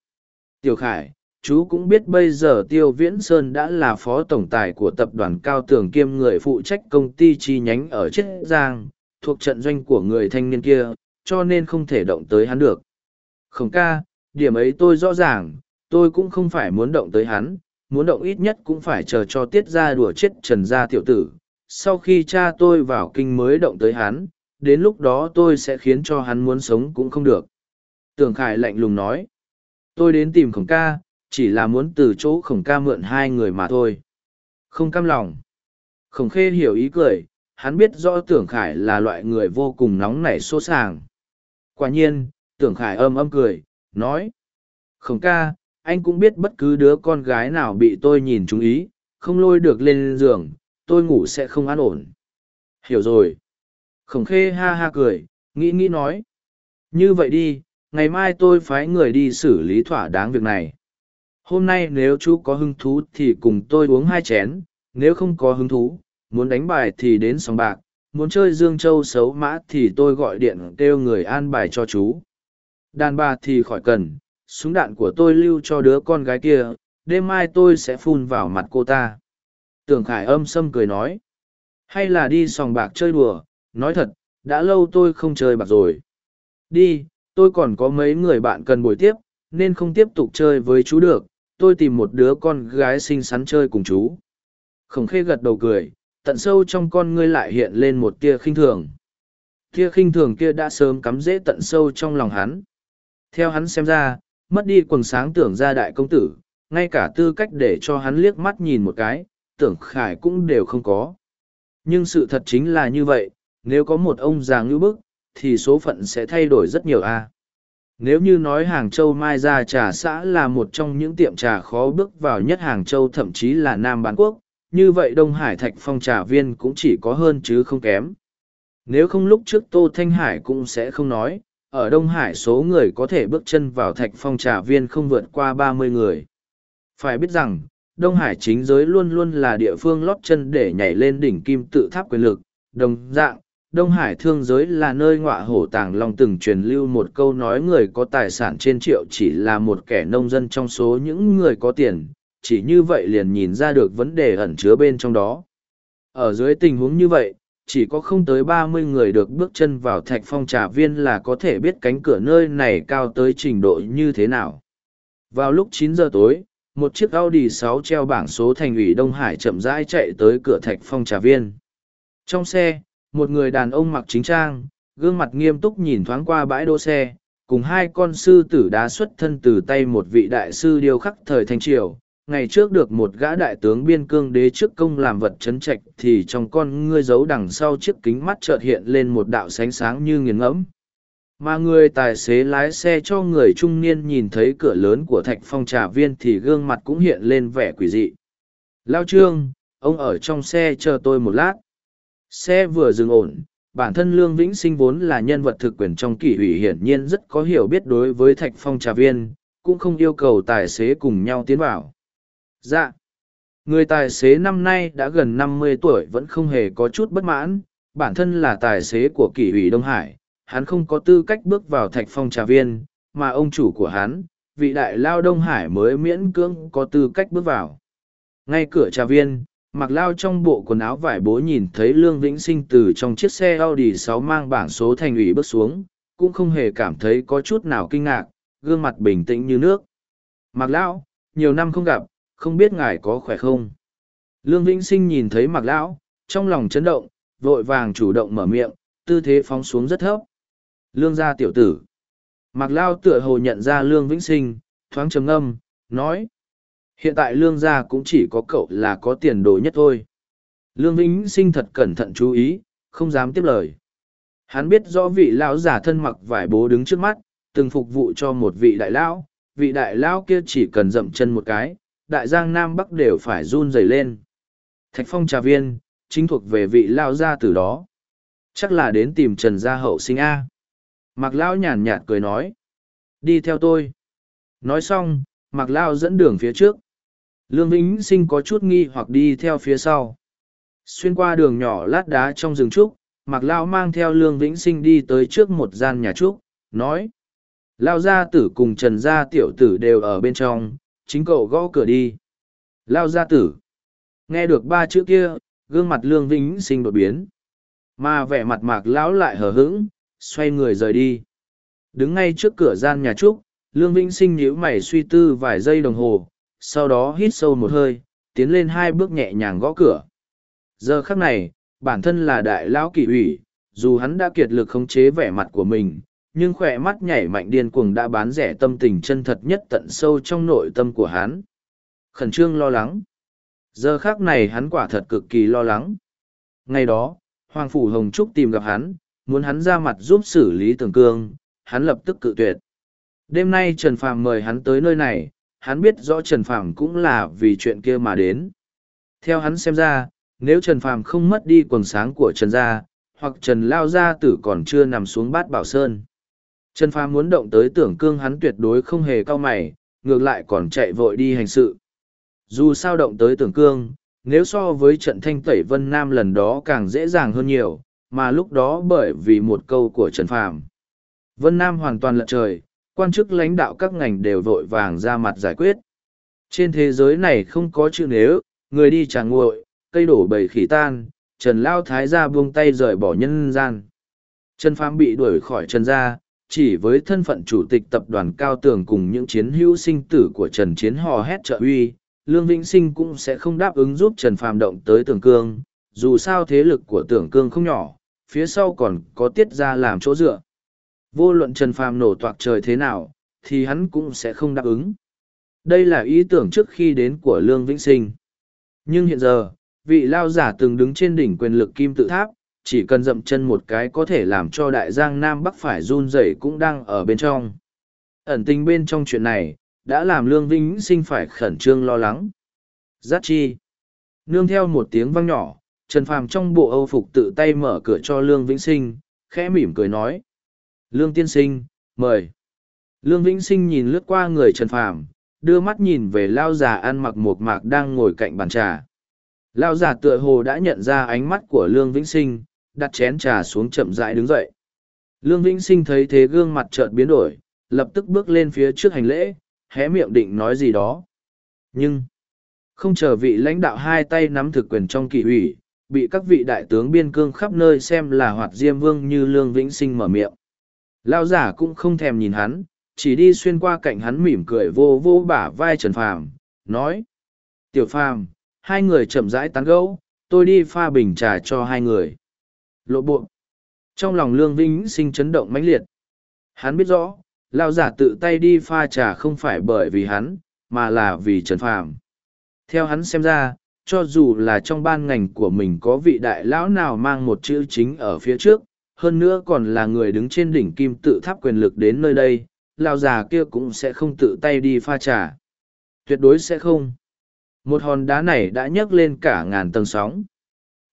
Tiểu Khải, chú cũng biết bây giờ Tiêu Viễn Sơn đã là phó tổng tài của tập đoàn Cao Tường kiêm người phụ trách công ty chi nhánh ở Chiết Giang, thuộc trận doanh của người thanh niên kia, cho nên không thể động tới hắn được. Khổng ca, điểm ấy tôi rõ ràng, tôi cũng không phải muốn động tới hắn, muốn động ít nhất cũng phải chờ cho tiết ra đùa chết trần gia tiểu tử. Sau khi cha tôi vào kinh mới động tới hắn, đến lúc đó tôi sẽ khiến cho hắn muốn sống cũng không được. Tưởng Khải lạnh lùng nói, tôi đến tìm khổng ca, chỉ là muốn từ chỗ khổng ca mượn hai người mà thôi. Không cam lòng. Khổng khê hiểu ý cười, hắn biết rõ tưởng khải là loại người vô cùng nóng nảy xô sàng. Quả nhiên, tưởng khải âm âm cười, nói. Khổng ca, anh cũng biết bất cứ đứa con gái nào bị tôi nhìn chú ý, không lôi được lên giường, tôi ngủ sẽ không an ổn. Hiểu rồi. Khổng khê ha ha cười, nghĩ nghĩ nói. Như vậy đi, ngày mai tôi phái người đi xử lý thỏa đáng việc này. Hôm nay nếu chú có hứng thú thì cùng tôi uống hai chén, nếu không có hứng thú, muốn đánh bài thì đến sòng bạc, muốn chơi Dương Châu xấu mã thì tôi gọi điện kêu người an bài cho chú. Đàn bà thì khỏi cần, súng đạn của tôi lưu cho đứa con gái kia, đêm mai tôi sẽ phun vào mặt cô ta. Tưởng Khải âm sâm cười nói. Hay là đi sòng bạc chơi đùa, nói thật, đã lâu tôi không chơi bạc rồi. Đi, tôi còn có mấy người bạn cần buổi tiếp, nên không tiếp tục chơi với chú được, tôi tìm một đứa con gái xinh xắn chơi cùng chú. Khổng khê gật đầu cười, tận sâu trong con ngươi lại hiện lên một tia khinh thường. Tia khinh thường kia đã sớm cắm rễ tận sâu trong lòng hắn. Theo hắn xem ra, mất đi quần sáng tưởng ra đại công tử, ngay cả tư cách để cho hắn liếc mắt nhìn một cái, tưởng khải cũng đều không có. Nhưng sự thật chính là như vậy, nếu có một ông già ngữ bức, thì số phận sẽ thay đổi rất nhiều a. Nếu như nói Hàng Châu Mai Gia Trà xã là một trong những tiệm trà khó bước vào nhất Hàng Châu thậm chí là Nam Bán Quốc, như vậy Đông Hải Thạch Phong Trà Viên cũng chỉ có hơn chứ không kém. Nếu không lúc trước Tô Thanh Hải cũng sẽ không nói, ở Đông Hải số người có thể bước chân vào Thạch Phong Trà Viên không vượt qua ba mươi người. Phải biết rằng, Đông Hải chính giới luôn luôn là địa phương lót chân để nhảy lên đỉnh kim tự tháp quyền lực, đồng dạng, Đông Hải thương giới là nơi ngọa hổ tàng long từng truyền lưu một câu nói người có tài sản trên triệu chỉ là một kẻ nông dân trong số những người có tiền, chỉ như vậy liền nhìn ra được vấn đề ẩn chứa bên trong đó. Ở dưới tình huống như vậy, chỉ có không tới ba mươi người được bước chân vào thạch phong trà viên là có thể biết cánh cửa nơi này cao tới trình độ như thế nào. Vào lúc chín giờ tối, một chiếc Audi 6 treo bảng số thành ủy Đông Hải chậm rãi chạy tới cửa thạch phong trà viên. Trong xe, một người đàn ông mặc chính trang, gương mặt nghiêm túc nhìn thoáng qua bãi đỗ xe, cùng hai con sư tử đá xuất thân từ tay một vị đại sư điêu khắc thời thanh triều. Ngày trước được một gã đại tướng biên cương đế trước công làm vật chấn trạch thì trong con ngươi giấu đằng sau chiếc kính mắt chợt hiện lên một đạo sánh sáng như nghiền ngẫm. Mà người tài xế lái xe cho người trung niên nhìn thấy cửa lớn của thạch phong trà viên thì gương mặt cũng hiện lên vẻ quỷ dị. Lao trương, ông ở trong xe chờ tôi một lát. Xe vừa dừng ổn, bản thân Lương Vĩnh Sinh vốn là nhân vật thực quyền trong kỷ ủy hiển nhiên rất có hiểu biết đối với Thạch Phong trà viên, cũng không yêu cầu tài xế cùng nhau tiến vào. Dạ. Người tài xế năm nay đã gần năm mươi tuổi vẫn không hề có chút bất mãn, bản thân là tài xế của kỷ ủy Đông Hải, hắn không có tư cách bước vào thạch phong trà viên, mà ông chủ của hắn, vị đại lao Đông Hải mới miễn cưỡng có tư cách bước vào. Ngay cửa trà viên, mặc lao trong bộ quần áo vải bố nhìn thấy Lương Vĩnh Sinh từ trong chiếc xe Audi 6 mang bảng số thành ủy bước xuống, cũng không hề cảm thấy có chút nào kinh ngạc, gương mặt bình tĩnh như nước. Mặc lão, nhiều năm không gặp, không biết ngài có khỏe không? Lương Vĩnh Sinh nhìn thấy mặc lão, trong lòng chấn động, vội vàng chủ động mở miệng, tư thế phóng xuống rất thấp. Lương gia tiểu tử. Mạc Lao tựa hồ nhận ra Lương Vĩnh Sinh, thoáng trầm ngâm, nói. Hiện tại Lương gia cũng chỉ có cậu là có tiền đồ nhất thôi. Lương Vĩnh Sinh thật cẩn thận chú ý, không dám tiếp lời. Hắn biết rõ vị lão giả thân mặc vải bố đứng trước mắt, từng phục vụ cho một vị đại lão, vị đại lão kia chỉ cần dậm chân một cái, đại giang Nam Bắc đều phải run rẩy lên. Thạch phong trà viên, chính thuộc về vị lão gia từ đó. Chắc là đến tìm Trần Gia Hậu sinh A. Mạc lão nhàn nhạt cười nói. Đi theo tôi. Nói xong, Mạc lão dẫn đường phía trước. Lương Vĩnh Sinh có chút nghi hoặc đi theo phía sau. Xuyên qua đường nhỏ lát đá trong rừng trúc, Mạc Lao mang theo Lương Vĩnh Sinh đi tới trước một gian nhà trúc, nói. Lao gia tử cùng Trần gia tiểu tử đều ở bên trong, chính cậu gõ cửa đi. Lao gia tử. Nghe được ba chữ kia, gương mặt Lương Vĩnh Sinh đột biến. Mà vẻ mặt Mạc Lão lại hờ hững, xoay người rời đi. Đứng ngay trước cửa gian nhà trúc, Lương Vĩnh Sinh nhíu mày suy tư vài giây đồng hồ, sau đó hít sâu một hơi, tiến lên hai bước nhẹ nhàng gõ cửa. Giờ khắc này, bản thân là đại lão kỳ ủy, dù hắn đã kiệt lực khống chế vẻ mặt của mình, nhưng khỏe mắt nhảy mạnh điên cuồng đã bán rẻ tâm tình chân thật nhất tận sâu trong nội tâm của hắn. Khẩn trương lo lắng. Giờ khắc này hắn quả thật cực kỳ lo lắng. Ngày đó, Hoàng Phủ Hồng Trúc tìm gặp hắn, muốn hắn ra mặt giúp xử lý tường cương, hắn lập tức cự tuyệt. Đêm nay Trần Phàm mời hắn tới nơi này, hắn biết rõ Trần Phàm cũng là vì chuyện kia mà đến. Theo hắn xem ra, nếu Trần Phàm không mất đi quần sáng của Trần Gia, hoặc Trần Lao Gia tử còn chưa nằm xuống bát bảo sơn. Trần Phàm muốn động tới tưởng cương hắn tuyệt đối không hề cao mày, ngược lại còn chạy vội đi hành sự. Dù sao động tới tưởng cương, nếu so với trận thanh tẩy Vân Nam lần đó càng dễ dàng hơn nhiều, mà lúc đó bởi vì một câu của Trần Phàm. Vân Nam hoàn toàn lật trời, quan chức lãnh đạo các ngành đều vội vàng ra mặt giải quyết. Trên thế giới này không có chữ nếu, người đi chẳng nguội, cây đổ bầy khỉ tan, Trần Lao Thái ra buông tay rời bỏ nhân gian. Trần Phàm bị đuổi khỏi Trần gia, chỉ với thân phận chủ tịch tập đoàn cao tường cùng những chiến hữu sinh tử của Trần Chiến hò hét trợ uy, Lương Vĩnh Sinh cũng sẽ không đáp ứng giúp Trần Phàm động tới Tưởng Cương, dù sao thế lực của Tưởng Cương không nhỏ, phía sau còn có tiết ra làm chỗ dựa. Vô luận Trần Phàm nổ toạc trời thế nào, thì hắn cũng sẽ không đáp ứng. Đây là ý tưởng trước khi đến của Lương Vĩnh Sinh. Nhưng hiện giờ, vị lao giả từng đứng trên đỉnh quyền lực kim tự tháp, chỉ cần dậm chân một cái có thể làm cho đại giang Nam Bắc phải run rẩy cũng đang ở bên trong. Ẩn tình bên trong chuyện này, đã làm Lương Vĩnh Sinh phải khẩn trương lo lắng. Giác chi. Nương theo một tiếng vang nhỏ, Trần Phàm trong bộ âu phục tự tay mở cửa cho Lương Vĩnh Sinh, khẽ mỉm cười nói. Lương Tiên Sinh, mời. Lương Vĩnh Sinh nhìn lướt qua người Trần Phàm, đưa mắt nhìn về Lao già ăn mặc một mạc đang ngồi cạnh bàn trà. Lao già tựa hồ đã nhận ra ánh mắt của Lương Vĩnh Sinh, đặt chén trà xuống chậm rãi đứng dậy. Lương Vĩnh Sinh thấy thế gương mặt chợt biến đổi, lập tức bước lên phía trước hành lễ, hé miệng định nói gì đó. Nhưng, không chờ vị lãnh đạo hai tay nắm thực quyền trong kỳ ủy, bị các vị đại tướng biên cương khắp nơi xem là hoạt diêm vương như Lương Vĩnh Sinh mở miệng. Lao giả cũng không thèm nhìn hắn, chỉ đi xuyên qua cạnh hắn mỉm cười vô vô bả vai Trần Phàm, nói. Tiểu Phàm, hai người chậm rãi tán gẫu, tôi đi pha bình trà cho hai người. Lộ bộ. Trong lòng Lương Vĩnh Sinh chấn động mãnh liệt. Hắn biết rõ, lao giả tự tay đi pha trà không phải bởi vì hắn, mà là vì Trần Phàm. Theo hắn xem ra, cho dù là trong ban ngành của mình có vị đại lão nào mang một chữ chính ở phía trước, hơn nữa còn là người đứng trên đỉnh kim tự tháp quyền lực đến nơi đây, lao già kia cũng sẽ không tự tay đi pha trà. Tuyệt đối sẽ không. Một hòn đá này đã nhấc lên cả ngàn tầng sóng.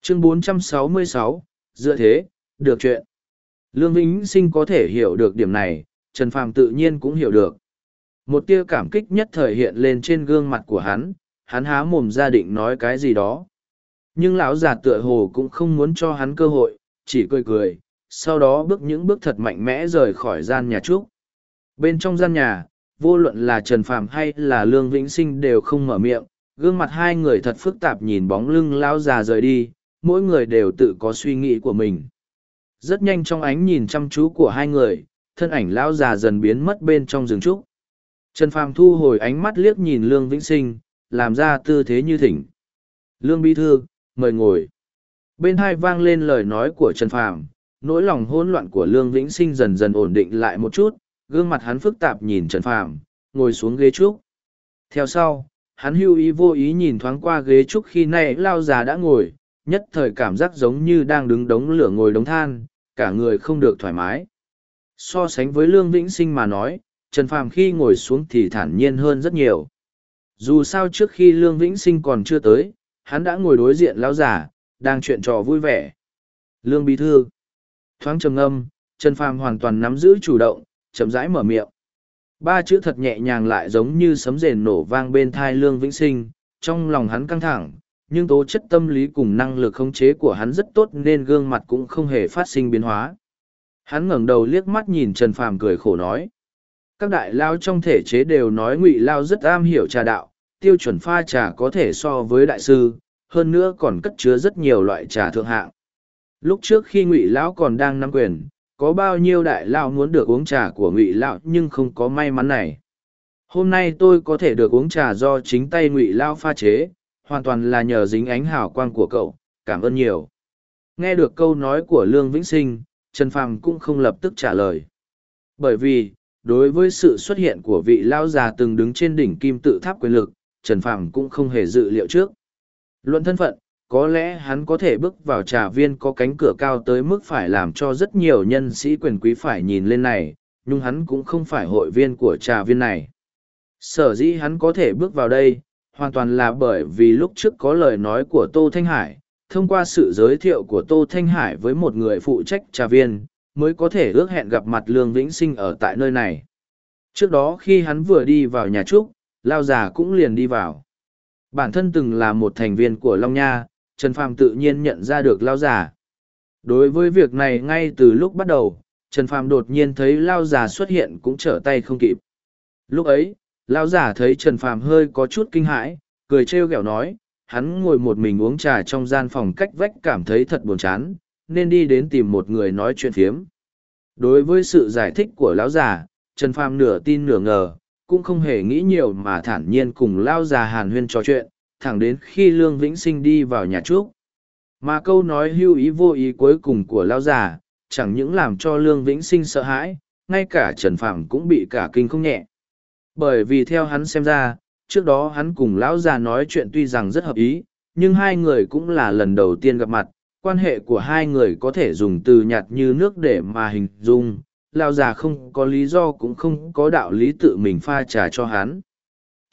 Chương 466, dựa thế, được chuyện. Lương Vĩnh Sinh có thể hiểu được điểm này, Trần Phàm tự nhiên cũng hiểu được. Một tia cảm kích nhất thời hiện lên trên gương mặt của hắn, hắn há mồm ra định nói cái gì đó nhưng lão già tựa hồ cũng không muốn cho hắn cơ hội chỉ cười cười sau đó bước những bước thật mạnh mẽ rời khỏi gian nhà trúc. Bên trong gian nhà, vô luận là trần phàm hay là lương vĩnh sinh đều không mở miệng, gương mặt hai người thật phức tạp nhìn bóng lưng lão già rời đi, mỗi người đều tự có suy nghĩ của mình. Rất nhanh trong ánh nhìn chăm chú của hai người, thân ảnh lão già dần biến mất bên trong rừng trúc. Trần phàm thu hồi ánh mắt liếc nhìn lương vĩnh sinh, làm ra tư thế như thỉnh. Lương bí thư, mời ngồi. Bên hai vang lên lời nói của trần phàm nỗi lòng hỗn loạn của lương vĩnh sinh dần dần ổn định lại một chút, gương mặt hắn phức tạp nhìn trần phàm, ngồi xuống ghế trúc. Theo sau, hắn hưu ý vô ý nhìn thoáng qua ghế trúc khi nay lao già đã ngồi, nhất thời cảm giác giống như đang đứng đống lửa ngồi đống than, cả người không được thoải mái. So sánh với lương vĩnh sinh mà nói, trần phàm khi ngồi xuống thì thản nhiên hơn rất nhiều. Dù sao trước khi lương vĩnh sinh còn chưa tới, hắn đã ngồi đối diện lão giả đang chuyện trò vui vẻ. Lương bí thư thoáng trầm ngâm, trần phàm hoàn toàn nắm giữ chủ động, chậm rãi mở miệng. Ba chữ thật nhẹ nhàng lại giống như sấm rền nổ vang bên thai lương vĩnh sinh, trong lòng hắn căng thẳng, nhưng tố chất tâm lý cùng năng lực khống chế của hắn rất tốt nên gương mặt cũng không hề phát sinh biến hóa. Hắn ngẩng đầu liếc mắt nhìn trần phàm cười khổ nói, các đại lao trong thể chế đều nói ngụy lao rất am hiểu trà đạo, tiêu chuẩn pha trà có thể so với đại sư, hơn nữa còn cất chứa rất nhiều loại trà thượng hạng lúc trước khi ngụy lão còn đang nắm quyền, có bao nhiêu đại lao muốn được uống trà của ngụy lão nhưng không có may mắn này. Hôm nay tôi có thể được uống trà do chính tay ngụy lao pha chế, hoàn toàn là nhờ dính ánh hào quang của cậu, cảm ơn nhiều. Nghe được câu nói của lương vĩnh sinh, trần phàm cũng không lập tức trả lời. Bởi vì, đối với sự xuất hiện của vị lao già từng đứng trên đỉnh kim tự tháp quyền lực, trần phàm cũng không hề dự liệu trước. Luận thân phận có lẽ hắn có thể bước vào trà viên có cánh cửa cao tới mức phải làm cho rất nhiều nhân sĩ quyền quý phải nhìn lên này, nhưng hắn cũng không phải hội viên của trà viên này. Sở dĩ hắn có thể bước vào đây, hoàn toàn là bởi vì lúc trước có lời nói của tô thanh hải, thông qua sự giới thiệu của tô thanh hải với một người phụ trách trà viên, mới có thể ước hẹn gặp mặt lương vĩnh sinh ở tại nơi này. Trước đó khi hắn vừa đi vào nhà trúc, lao già cũng liền đi vào. Bản thân từng là một thành viên của long nha trần phàm tự nhiên nhận ra được lao già. Đối với việc này ngay từ lúc bắt đầu, trần phàm đột nhiên thấy lao già xuất hiện cũng trở tay không kịp. Lúc ấy lao già thấy trần phàm hơi có chút kinh hãi, cười trêu ghẹo nói, hắn ngồi một mình uống trà trong gian phòng cách vách cảm thấy thật buồn chán, nên đi đến tìm một người nói chuyện phiếm. Đối với sự giải thích của lão già, trần phàm nửa tin nửa ngờ, cũng không hề nghĩ nhiều mà thản nhiên cùng lao già hàn huyên trò chuyện thẳng đến khi lương vĩnh sinh đi vào nhà trúc. Mà câu nói hưu ý vô ý cuối cùng của lao già, chẳng những làm cho lương vĩnh sinh sợ hãi, ngay cả trần phàm cũng bị cả kinh không nhẹ. Bởi vì theo hắn xem ra, trước đó hắn cùng lão già nói chuyện tuy rằng rất hợp ý, nhưng hai người cũng là lần đầu tiên gặp mặt, quan hệ của hai người có thể dùng từ nhạt như nước để mà hình dung lao già không có lý do cũng không có đạo lý tự mình pha trà cho hắn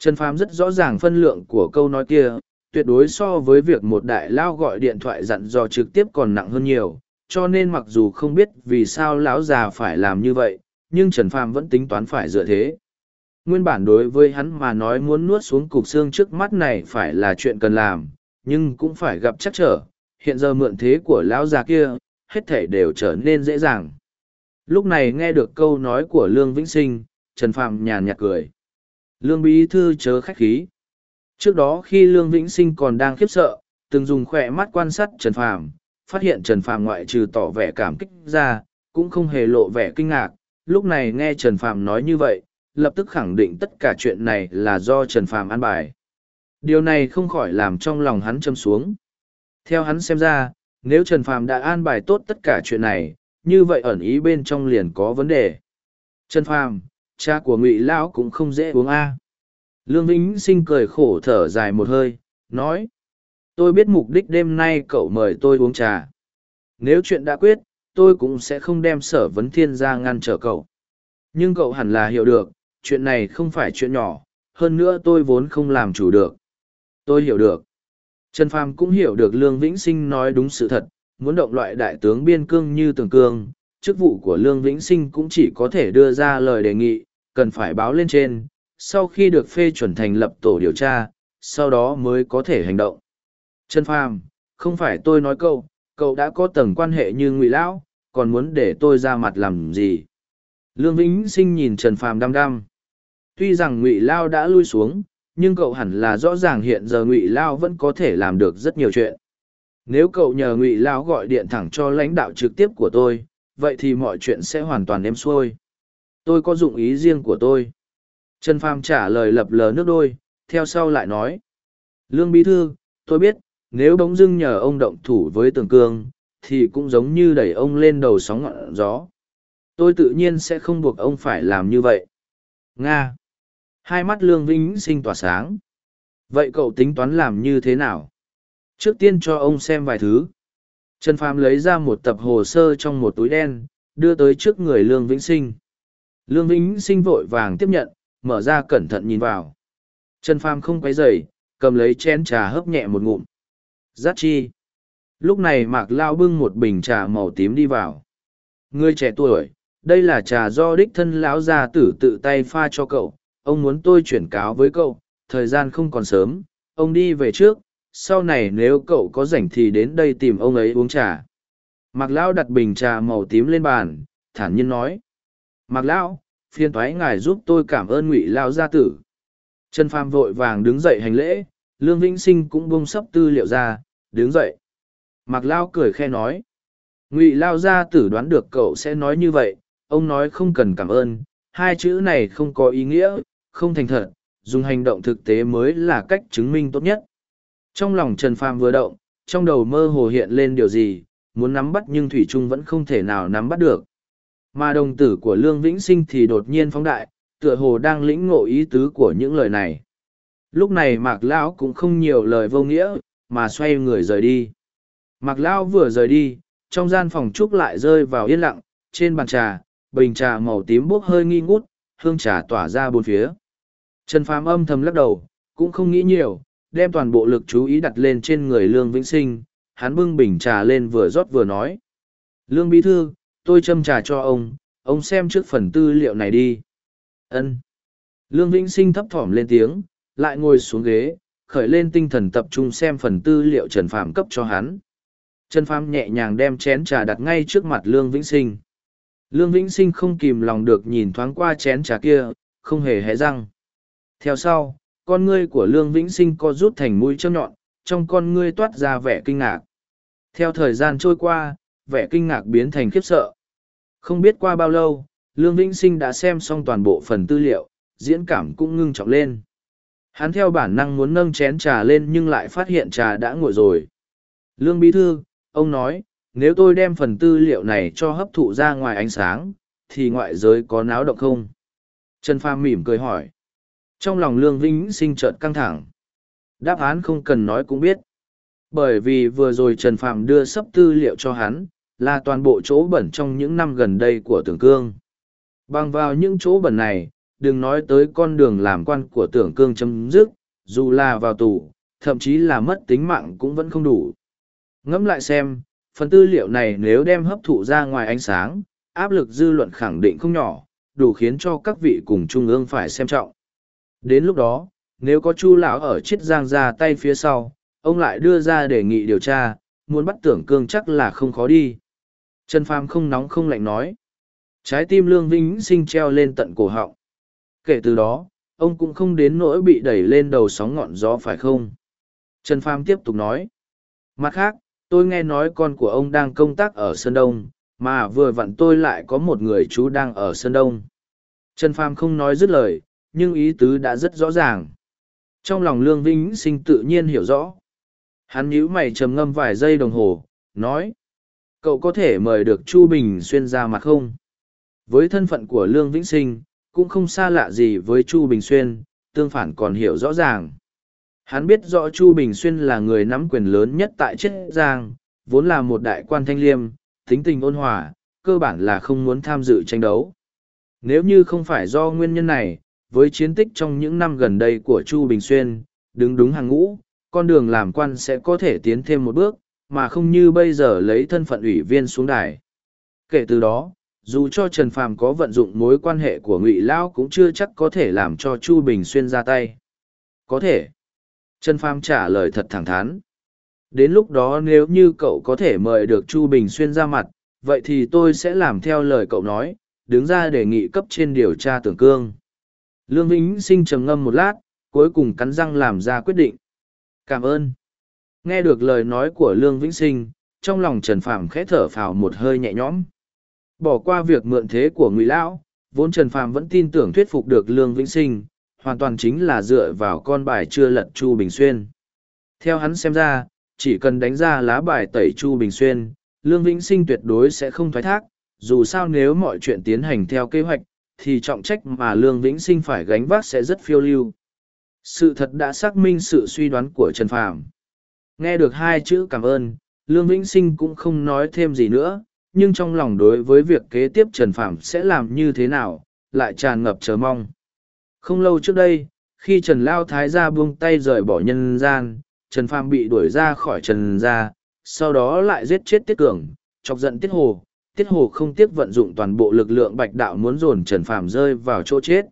trần phàm rất rõ ràng phân lượng của câu nói kia, tuyệt đối so với việc một đại lao gọi điện thoại dặn dò trực tiếp còn nặng hơn nhiều, cho nên mặc dù không biết vì sao lão già phải làm như vậy, nhưng trần phàm vẫn tính toán phải dựa thế. Nguyên bản đối với hắn mà nói muốn nuốt xuống cục xương trước mắt này phải là chuyện cần làm, nhưng cũng phải gặp chắc trở, hiện giờ mượn thế của lão già kia, hết thể đều trở nên dễ dàng. Lúc này nghe được câu nói của lương vĩnh sinh, trần phạm nhàn nhạt cười lương bí thư chớ khách khí. Trước đó khi lương vĩnh sinh còn đang khiếp sợ, từng dùng khỏe mắt quan sát trần phàm, phát hiện trần phàm ngoại trừ tỏ vẻ cảm kích ra, cũng không hề lộ vẻ kinh ngạc. Lúc này nghe trần phàm nói như vậy, lập tức khẳng định tất cả chuyện này là do trần phàm an bài. Điều này không khỏi làm trong lòng hắn châm xuống. Theo hắn xem ra, nếu trần phàm đã an bài tốt tất cả chuyện này, như vậy ẩn ý bên trong liền có vấn đề. Trần phàm cha của ngụy lão cũng không dễ uống a. Lương vĩnh sinh cười khổ thở dài một hơi, nói, tôi biết mục đích đêm nay cậu mời tôi uống trà. Nếu chuyện đã quyết, tôi cũng sẽ không đem sở vấn thiên ra ngăn trở cậu. Nhưng cậu hẳn là hiểu được, chuyện này không phải chuyện nhỏ, hơn nữa tôi vốn không làm chủ được. Tôi hiểu được. Trần phàm cũng hiểu được lương vĩnh sinh nói đúng sự thật, muốn động loại đại tướng biên cương như tường cương chức vụ của lương vĩnh sinh cũng chỉ có thể đưa ra lời đề nghị cần phải báo lên trên sau khi được phê chuẩn thành lập tổ điều tra sau đó mới có thể hành động. Trần Phàm, không phải tôi nói câu, cậu đã có tầng quan hệ như ngụy lão, còn muốn để tôi ra mặt làm gì? Lương Vĩnh Sinh nhìn Trần Phàm đăm đăm. Tuy rằng ngụy lao đã lui xuống, nhưng cậu hẳn là rõ ràng hiện giờ ngụy lao vẫn có thể làm được rất nhiều chuyện nếu cậu nhờ ngụy lao gọi điện thẳng cho lãnh đạo trực tiếp của tôi vậy thì mọi chuyện sẽ hoàn toàn êm xuôi. Tôi có dụng ý riêng của tôi. Trần phàm trả lời lập lờ nước đôi, theo sau lại nói. Lương bí thư, tôi biết, nếu bỗng dưng nhờ ông động thủ với tường cương, thì cũng giống như đẩy ông lên đầu sóng ngọn gió. Tôi tự nhiên sẽ không buộc ông phải làm như vậy. Nga. Hai mắt lương vĩnh sinh tỏa sáng. Vậy cậu tính toán làm như thế nào? Trước tiên cho ông xem vài thứ trần phàm lấy ra một tập hồ sơ trong một túi đen, đưa tới trước người lương vĩnh sinh. Lương vĩnh sinh vội vàng tiếp nhận, mở ra cẩn thận nhìn vào. Trần phàm không quấy dày cầm lấy chén trà hấp nhẹ một ngụm. Giác chi. Lúc này mạc lao bưng một bình trà màu tím đi vào. Người trẻ tuổi, đây là trà do đích thân lão gia tử tự tay pha cho cậu. Ông muốn tôi chuyển cáo với cậu, thời gian không còn sớm, ông đi về trước sau này nếu cậu có rảnh thì đến đây tìm ông ấy uống trà. Mạc lão đặt bình trà màu tím lên bàn, thản nhiên nói. Mạc lão phiên thoái ngài giúp tôi cảm ơn ngụy lao gia tử. Trần phàm vội vàng đứng dậy hành lễ, lương vĩnh sinh cũng bông sấp tư liệu ra, đứng dậy. Mạc lao cười khe nói. Ngụy lao gia tử đoán được cậu sẽ nói như vậy, ông nói không cần cảm ơn, hai chữ này không có ý nghĩa, không thành thật, dùng hành động thực tế mới là cách chứng minh tốt nhất trong lòng trần phàm vừa động, trong đầu mơ hồ hiện lên điều gì, muốn nắm bắt nhưng thủy trung vẫn không thể nào nắm bắt được. Mà đồng tử của lương vĩnh sinh thì đột nhiên phóng đại, tựa hồ đang lĩnh ngộ ý tứ của những lời này. Lúc này mạc lão cũng không nhiều lời vô nghĩa, mà xoay người rời đi. Mạc lão vừa rời đi, trong gian phòng trúc lại rơi vào yên lặng, trên bàn trà, bình trà màu tím bốc hơi nghi ngút, hương trà tỏa ra bốn phía. Trần phàm âm thầm lắc đầu, cũng không nghĩ nhiều đem toàn bộ lực chú ý đặt lên trên người lương vĩnh sinh, hắn bưng bình trà lên vừa rót vừa nói. Lương bí thư, tôi châm trà cho ông ông xem trước phần tư liệu này đi. Ân. Lương vĩnh sinh thấp thỏm lên tiếng, lại ngồi xuống ghế, khởi lên tinh thần tập trung xem phần tư liệu trần phạm cấp cho hắn. Trần phạm nhẹ nhàng đem chén trà đặt ngay trước mặt lương vĩnh sinh. Lương vĩnh sinh không kìm lòng được nhìn thoáng qua chén trà kia, không hề hé răng. Theo sau con ngươi của lương vĩnh sinh co rút thành mũi châm nhọn, trong con ngươi toát ra vẻ kinh ngạc. Theo thời gian trôi qua, vẻ kinh ngạc biến thành khiếp sợ. Không biết qua bao lâu, lương vĩnh sinh đã xem xong toàn bộ phần tư liệu, diễn cảm cũng ngưng trọng lên. Hắn theo bản năng muốn nâng chén trà lên nhưng lại phát hiện trà đã nguội rồi. Lương bí thư, ông nói, nếu tôi đem phần tư liệu này cho hấp thụ ra ngoài ánh sáng, thì ngoại giới có náo động không? Trần phàm mỉm cười hỏi trong lòng lương vĩnh sinh trợt căng thẳng. Đáp án không cần nói cũng biết. Bởi vì vừa rồi trần phạm đưa sấp tư liệu cho hắn, là toàn bộ chỗ bẩn trong những năm gần đây của tưởng cương. Bằng vào những chỗ bẩn này, đừng nói tới con đường làm quan của tưởng cương chấm dứt, dù là vào tù, thậm chí là mất tính mạng cũng vẫn không đủ. Ngẫm lại xem, phần tư liệu này nếu đem hấp thụ ra ngoài ánh sáng, áp lực dư luận khẳng định không nhỏ, đủ khiến cho các vị cùng trung ương phải xem trọng. Đến lúc đó, nếu có chu lão ở chiết giang ra tay phía sau, ông lại đưa ra đề nghị điều tra, muốn bắt tưởng cương chắc là không khó đi. Trần Phàm không nóng không lạnh nói. Trái tim Lương Vĩnh sinh treo lên tận cổ họng. Kể từ đó, ông cũng không đến nỗi bị đẩy lên đầu sóng ngọn gió phải không? Trần Phàm tiếp tục nói. Mặt khác, tôi nghe nói con của ông đang công tác ở Sơn Đông, mà vừa vặn tôi lại có một người chú đang ở Sơn Đông. Trần Phàm không nói dứt lời, nhưng ý tứ đã rất rõ ràng. Trong lòng Lương Vĩnh Sinh tự nhiên hiểu rõ. Hắn nhíu mày trầm ngâm vài giây đồng hồ, nói. Cậu có thể mời được Chu Bình Xuyên ra mặt không? Với thân phận của Lương Vĩnh Sinh, cũng không xa lạ gì với Chu Bình Xuyên, tương phản còn hiểu rõ ràng. Hắn biết rõ Chu Bình Xuyên là người nắm quyền lớn nhất tại Chiết Giang, vốn là một đại quan thanh liêm, tính tình ôn hòa, cơ bản là không muốn tham dự tranh đấu. Nếu như không phải do nguyên nhân này, với chiến tích trong những năm gần đây của Chu Bình Xuyên, đứng đúng hàng ngũ, con đường làm quan sẽ có thể tiến thêm một bước, mà không như bây giờ lấy thân phận ủy viên xuống đài. Kể từ đó, dù cho Trần Phàm có vận dụng mối quan hệ của Ngụy Lão cũng chưa chắc có thể làm cho Chu Bình Xuyên ra tay. Có thể. Trần Phàm trả lời thật thẳng thắn. Đến lúc đó nếu như cậu có thể mời được Chu Bình Xuyên ra mặt, vậy thì tôi sẽ làm theo lời cậu nói, đứng ra đề nghị cấp trên điều tra tưởng cương. Lương Vĩnh Sinh trầm ngâm một lát, cuối cùng cắn răng làm ra quyết định. Cảm ơn. Nghe được lời nói của Lương Vĩnh Sinh, trong lòng Trần Phàm khẽ thở phào một hơi nhẹ nhõm. Bỏ qua việc mượn thế của Ngụy Lão, vốn Trần Phàm vẫn tin tưởng thuyết phục được Lương Vĩnh Sinh, hoàn toàn chính là dựa vào con bài chưa lật Chu Bình Xuyên. Theo hắn xem ra, chỉ cần đánh ra lá bài tẩy Chu Bình Xuyên, Lương Vĩnh Sinh tuyệt đối sẽ không thoái thác, dù sao nếu mọi chuyện tiến hành theo kế hoạch, thì trọng trách mà Lương Vĩnh Sinh phải gánh vác sẽ rất phiêu lưu. Sự thật đã xác minh sự suy đoán của Trần Phàm. Nghe được hai chữ cảm ơn, Lương Vĩnh Sinh cũng không nói thêm gì nữa, nhưng trong lòng đối với việc kế tiếp Trần Phàm sẽ làm như thế nào, lại tràn ngập chờ mong. Không lâu trước đây, khi Trần Lao Thái gia buông tay rời bỏ nhân gian, Trần Phàm bị đuổi ra khỏi Trần gia, sau đó lại giết chết Tiết Cường, chọc giận Tiết Hồ. Tiết Hồ không tiếc vận dụng toàn bộ lực lượng bạch đạo muốn dồn Trần Phàm rơi vào chỗ chết.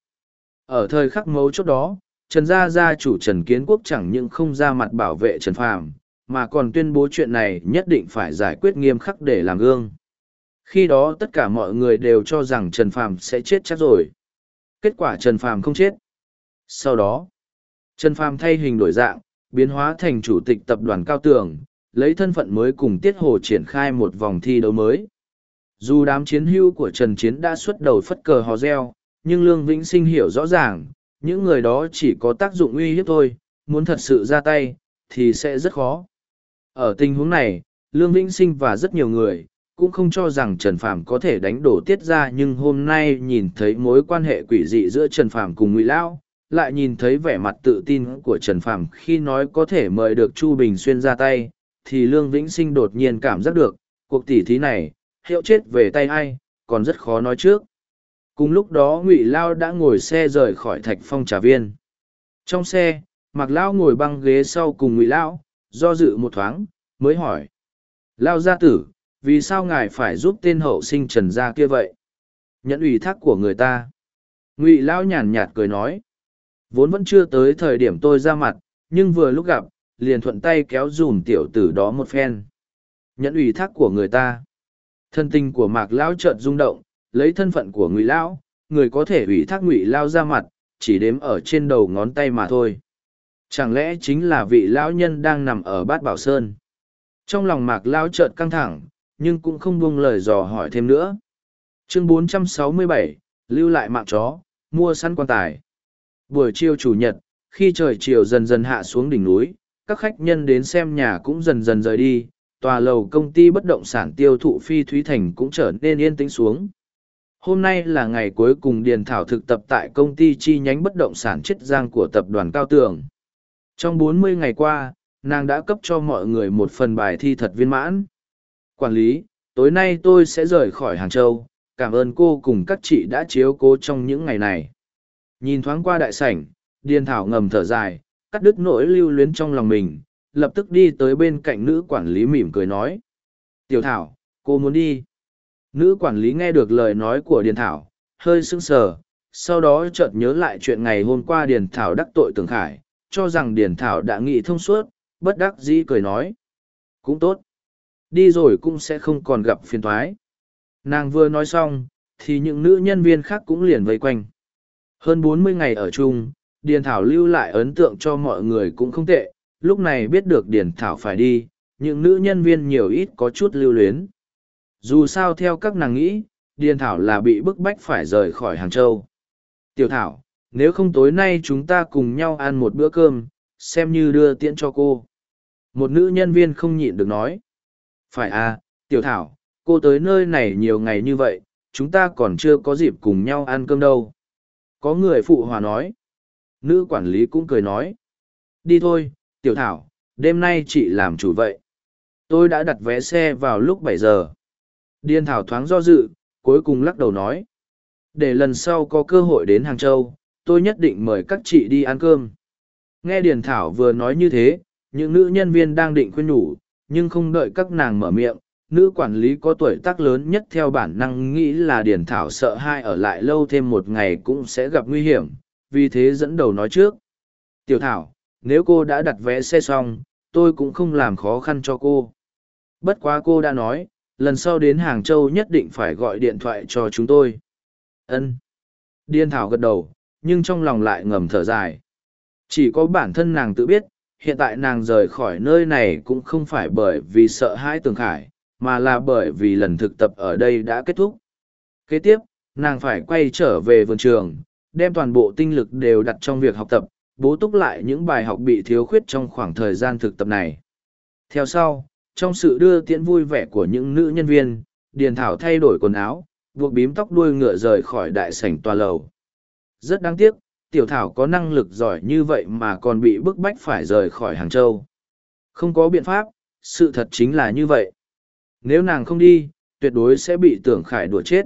Ở thời khắc mấu chốt đó, Trần gia gia chủ Trần Kiến Quốc chẳng những không ra mặt bảo vệ Trần Phàm, mà còn tuyên bố chuyện này nhất định phải giải quyết nghiêm khắc để làm gương. Khi đó tất cả mọi người đều cho rằng Trần Phàm sẽ chết chắc rồi. Kết quả Trần Phàm không chết. Sau đó, Trần Phàm thay hình đổi dạng, biến hóa thành chủ tịch tập đoàn Cao Tường, lấy thân phận mới cùng Tiết Hồ triển khai một vòng thi đấu mới. Dù đám chiến hưu của Trần Chiến đã xuất đầu phất cờ hò reo, nhưng Lương Vĩnh Sinh hiểu rõ ràng, những người đó chỉ có tác dụng uy hiếp thôi, muốn thật sự ra tay, thì sẽ rất khó. Ở tình huống này, Lương Vĩnh Sinh và rất nhiều người, cũng không cho rằng Trần Phàm có thể đánh đổ tiết ra nhưng hôm nay nhìn thấy mối quan hệ quỷ dị giữa Trần Phàm cùng Ngụy Lão, lại nhìn thấy vẻ mặt tự tin của Trần Phàm khi nói có thể mời được Chu Bình Xuyên ra tay, thì Lương Vĩnh Sinh đột nhiên cảm giác được, cuộc tỉ thí này, hiệu chết về tay ai, còn rất khó nói trước. Cùng lúc đó Ngụy Lao đã ngồi xe rời khỏi Thạch Phong Trà Viên. Trong xe, Mặc Lão ngồi băng ghế sau cùng Ngụy Lão, do dự một thoáng, mới hỏi. Lao gia tử, vì sao ngài phải giúp tên hậu sinh trần gia kia vậy nhận ủy thác của người ta ngụy lão nhàn nhạt cười nói vốn vẫn chưa tới thời điểm tôi ra mặt nhưng vừa lúc gặp liền thuận tay kéo dùm tiểu tử đó một phen nhận ủy thác của người ta thân tình của mạc lão trợn rung động lấy thân phận của ngụy lão người có thể ủy thác ngụy lao ra mặt chỉ đếm ở trên đầu ngón tay mà thôi chẳng lẽ chính là vị lão nhân đang nằm ở bát bảo sơn trong lòng mạc lão trợn căng thẳng nhưng cũng không buông lời dò hỏi thêm nữa. Chương 467, lưu lại mạng chó, mua săn quan tài. Buổi chiều chủ nhật, khi trời chiều dần dần hạ xuống đỉnh núi, các khách nhân đến xem nhà cũng dần dần rời đi, tòa lầu công ty bất động sản tiêu thụ phi Thúy Thành cũng trở nên yên tĩnh xuống. Hôm nay là ngày cuối cùng Điền Thảo thực tập tại công ty chi nhánh bất động sản Chiết Giang của tập đoàn Cao Tường. Trong 40 ngày qua, nàng đã cấp cho mọi người một phần bài thi thật viên mãn. Quản lý, tối nay tôi sẽ rời khỏi Hàng Châu, cảm ơn cô cùng các chị đã chiếu cố trong những ngày này. Nhìn thoáng qua đại sảnh, Điền Thảo ngầm thở dài, cắt đứt nỗi lưu luyến trong lòng mình, lập tức đi tới bên cạnh nữ quản lý mỉm cười nói. Tiểu Thảo, cô muốn đi. Nữ quản lý nghe được lời nói của Điền Thảo, hơi sững sờ, sau đó chợt nhớ lại chuyện ngày hôm qua Điền Thảo đắc tội Tường Khải, cho rằng Điền Thảo đã nghĩ thông suốt, bất đắc dĩ cười nói. Cũng tốt đi rồi cũng sẽ không còn gặp phiền thoái nàng vừa nói xong thì những nữ nhân viên khác cũng liền vây quanh hơn bốn mươi ngày ở chung điền thảo lưu lại ấn tượng cho mọi người cũng không tệ lúc này biết được điền thảo phải đi những nữ nhân viên nhiều ít có chút lưu luyến dù sao theo các nàng nghĩ điền thảo là bị bức bách phải rời khỏi hàng châu tiểu thảo nếu không tối nay chúng ta cùng nhau ăn một bữa cơm xem như đưa tiễn cho cô một nữ nhân viên không nhịn được nói phải à, tiểu thảo, cô tới nơi này nhiều ngày như vậy, chúng ta còn chưa có dịp cùng nhau ăn cơm đâu. Có người phụ hòa nói. Nữ quản lý cũng cười nói. Đi thôi, tiểu thảo, đêm nay chị làm chủ vậy. Tôi đã đặt vé xe vào lúc bảy giờ. Điên thảo thoáng do dự, cuối cùng lắc đầu nói. Để lần sau có cơ hội đến Hàng Châu, tôi nhất định mời các chị đi ăn cơm. Nghe Điền Thảo vừa nói như thế, những nữ nhân viên đang định khuyên nhủ, nhưng không đợi các nàng mở miệng nữ quản lý có tuổi tác lớn nhất theo bản năng nghĩ là điển thảo sợ hai ở lại lâu thêm một ngày cũng sẽ gặp nguy hiểm vì thế dẫn đầu nói trước tiểu thảo nếu cô đã đặt vé xe xong, tôi cũng không làm khó khăn cho cô. Bất quá cô đã nói, lần sau đến hàng châu nhất định phải gọi điện thoại cho chúng tôi. Ân. Điên thảo gật đầu, nhưng trong lòng lại ngầm thở dài. Chỉ có bản thân nàng tự biết, hiện tại nàng rời khỏi nơi này cũng không phải bởi vì sợ hãi tường khải, mà là bởi vì lần thực tập ở đây đã kết thúc. Kế tiếp, nàng phải quay trở về vườn trường, đem toàn bộ tinh lực đều đặt trong việc học tập bố túc lại những bài học bị thiếu khuyết trong khoảng thời gian thực tập này. Theo sau, trong sự đưa tiễn vui vẻ của những nữ nhân viên, điền thảo thay đổi quần áo, buộc bím tóc đuôi ngựa rời khỏi đại sảnh tòa lầu. Rất đáng tiếc, tiểu thảo có năng lực giỏi như vậy mà còn bị bức bách phải rời khỏi hàng châu. Không có biện pháp, sự thật chính là như vậy. Nếu nàng không đi, tuyệt đối sẽ bị tưởng khải đùa chết.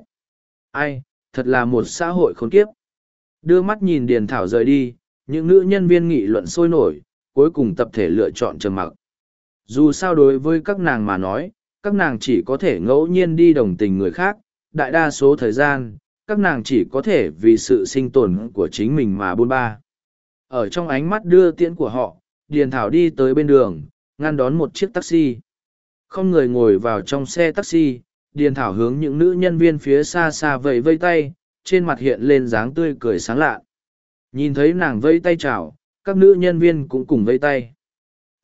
Ai, thật là một xã hội khốn kiếp. Đưa mắt nhìn điền thảo rời đi những nữ nhân viên nghị luận sôi nổi, cuối cùng tập thể lựa chọn trầm mặc. Dù sao đối với các nàng mà nói, các nàng chỉ có thể ngẫu nhiên đi đồng tình người khác, đại đa số thời gian, các nàng chỉ có thể vì sự sinh tồn của chính mình mà bôn ba. Ở trong ánh mắt đưa tiễn của họ, điền thảo đi tới bên đường, ngăn đón một chiếc taxi. Không người ngồi vào trong xe taxi, điền thảo hướng những nữ nhân viên phía xa xa vẫy vây tay, trên mặt hiện lên dáng tươi cười sáng lạ nhìn thấy nàng vây tay chào, các nữ nhân viên cũng cùng vây tay.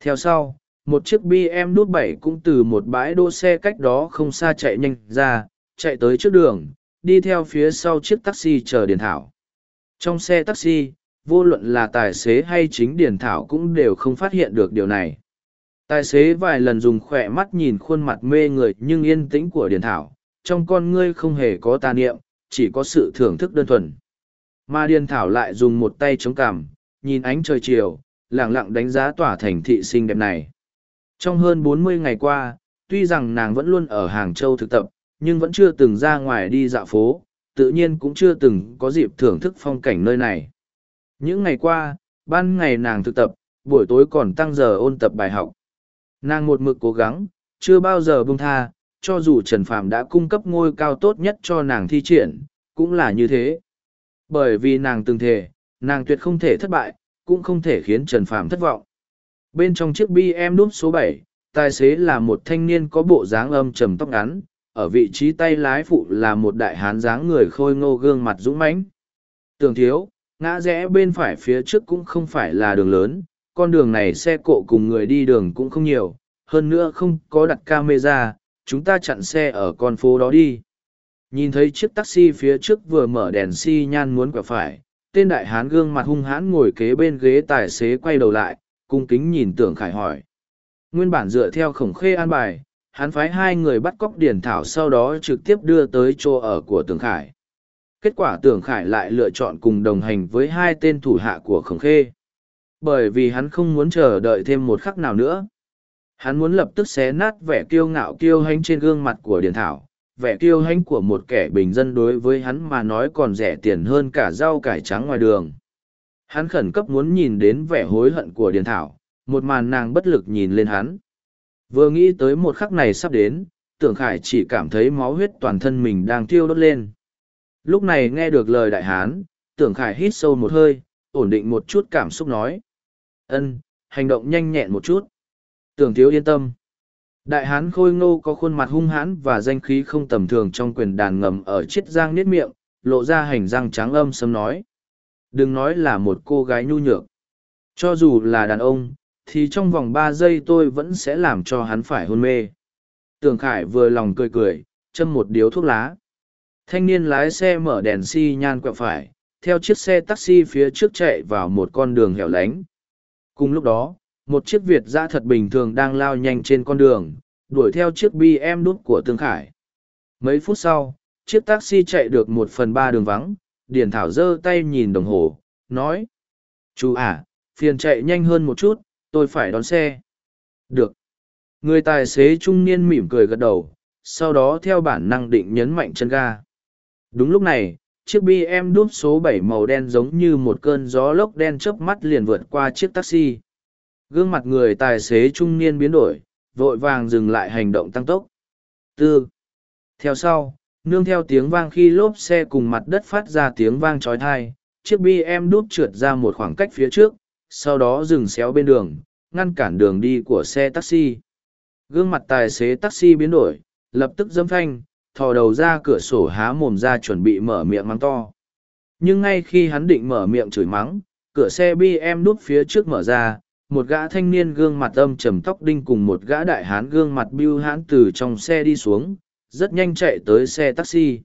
Theo sau, một chiếc bm đút cũng từ một bãi đỗ xe cách đó không xa chạy nhanh ra, chạy tới trước đường, đi theo phía sau chiếc taxi chờ điền thảo. Trong xe taxi, vô luận là tài xế hay chính điền thảo cũng đều không phát hiện được điều này. Tài xế vài lần dùng khỏe mắt nhìn khuôn mặt mê người nhưng yên tĩnh của điền thảo, trong con ngươi không hề có tà niệm, chỉ có sự thưởng thức đơn thuần mà điền thảo lại dùng một tay chống cằm, nhìn ánh trời chiều, lẳng lặng đánh giá tỏa thành thị xinh đẹp này. Trong hơn bốn mươi ngày qua, tuy rằng nàng vẫn luôn ở hàng châu thực tập, nhưng vẫn chưa từng ra ngoài đi dạo phố, tự nhiên cũng chưa từng có dịp thưởng thức phong cảnh nơi này. Những ngày qua, ban ngày nàng thực tập, buổi tối còn tăng giờ ôn tập bài học. Nàng một mực cố gắng, chưa bao giờ bông tha, cho dù trần phàm đã cung cấp ngôi cao tốt nhất cho nàng thi triển, cũng là như thế bởi vì nàng từng thề, nàng tuyệt không thể thất bại, cũng không thể khiến trần phàm thất vọng. Bên trong chiếc bm đúp số bảy, tài xế là một thanh niên có bộ dáng âm trầm tóc ngắn, ở vị trí tay lái phụ là một đại hán dáng người khôi ngô gương mặt dũng mãnh. Tường thiếu, ngã rẽ bên phải phía trước cũng không phải là đường lớn, con đường này xe cộ cùng người đi đường cũng không nhiều, hơn nữa không có đặt camera, chúng ta chặn xe ở con phố đó đi nhìn thấy chiếc taxi phía trước vừa mở đèn xi nhan muốn quẹo phải, tên đại hán gương mặt hung hãn ngồi kế bên ghế tài xế quay đầu lại, cung kính nhìn tưởng khải hỏi. Nguyên bản dựa theo khổng khê an bài, hắn phái hai người bắt cóc điển thảo sau đó trực tiếp đưa tới chỗ ở của tưởng khải. Kết quả tưởng khải lại lựa chọn cùng đồng hành với hai tên thủ hạ của khổng khê. Bởi vì hắn không muốn chờ đợi thêm một khắc nào nữa. Hắn muốn lập tức xé nát vẻ kiêu ngạo kiêu hãnh trên gương mặt của điển thảo vẻ kiêu hãnh của một kẻ bình dân đối với hắn mà nói còn rẻ tiền hơn cả rau cải trắng ngoài đường. Hắn khẩn cấp muốn nhìn đến vẻ hối hận của điền thảo, một màn nàng bất lực nhìn lên hắn. Vừa nghĩ tới một khắc này sắp đến, tưởng khải chỉ cảm thấy máu huyết toàn thân mình đang tiêu đốt lên. Lúc này nghe được lời đại hán, tưởng khải hít sâu một hơi, ổn định một chút cảm xúc nói. Ân, hành động nhanh nhẹn một chút. Tưởng thiếu yên tâm đại hán khôi ngô có khuôn mặt hung hãn và danh khí không tầm thường trong quyền đàn ngầm ở chiết giang niết miệng, lộ ra hành răng trắng âm sâm nói. Đừng nói là một cô gái nhu nhược. Cho dù là đàn ông, thì trong vòng ba giây tôi vẫn sẽ làm cho hắn phải hôn mê. Tường khải vừa lòng cười cười, châm một điếu thuốc lá. Thanh niên lái xe mở đèn xi nhan quẹo phải, theo chiếc xe taxi phía trước chạy vào một con đường hẻo lánh. Cùng lúc đó một chiếc việt giã thật bình thường đang lao nhanh trên con đường, đuổi theo chiếc BMW đút của tương khải. Mấy phút sau, chiếc taxi chạy được một phần ba đường vắng điển thảo giơ tay nhìn đồng hồ, nói, chú à phiền chạy nhanh hơn một chút, tôi phải đón xe. Được. Người tài xế trung niên mỉm cười gật đầu, sau đó theo bản năng định nhấn mạnh chân ga. Đúng lúc này, chiếc bm đúp số 7 màu đen giống như một cơn gió lốc đen chớp mắt liền vượt qua chiếc taxi gương mặt người tài xế trung niên biến đổi vội vàng dừng lại hành động tăng tốc tư theo sau nương theo tiếng vang khi lốp xe cùng mặt đất phát ra tiếng vang trói thai chiếc bm đúp trượt ra một khoảng cách phía trước sau đó dừng xéo bên đường, ngăn cản đường đi của xe taxi. Gương mặt tài xế taxi biến đổi, lập tức dâm phanh, thò đầu ra cửa sổ há mồm ra chuẩn bị mở miệng mắng to. Nhưng ngay khi hắn định mở miệng chửi mắng, cửa xe BM đút phía trước mở ra, một gã thanh niên gương mặt âm trầm tóc đinh cùng một gã đại hán gương mặt bưu hãn từ trong xe đi xuống, rất nhanh chạy tới xe taxi.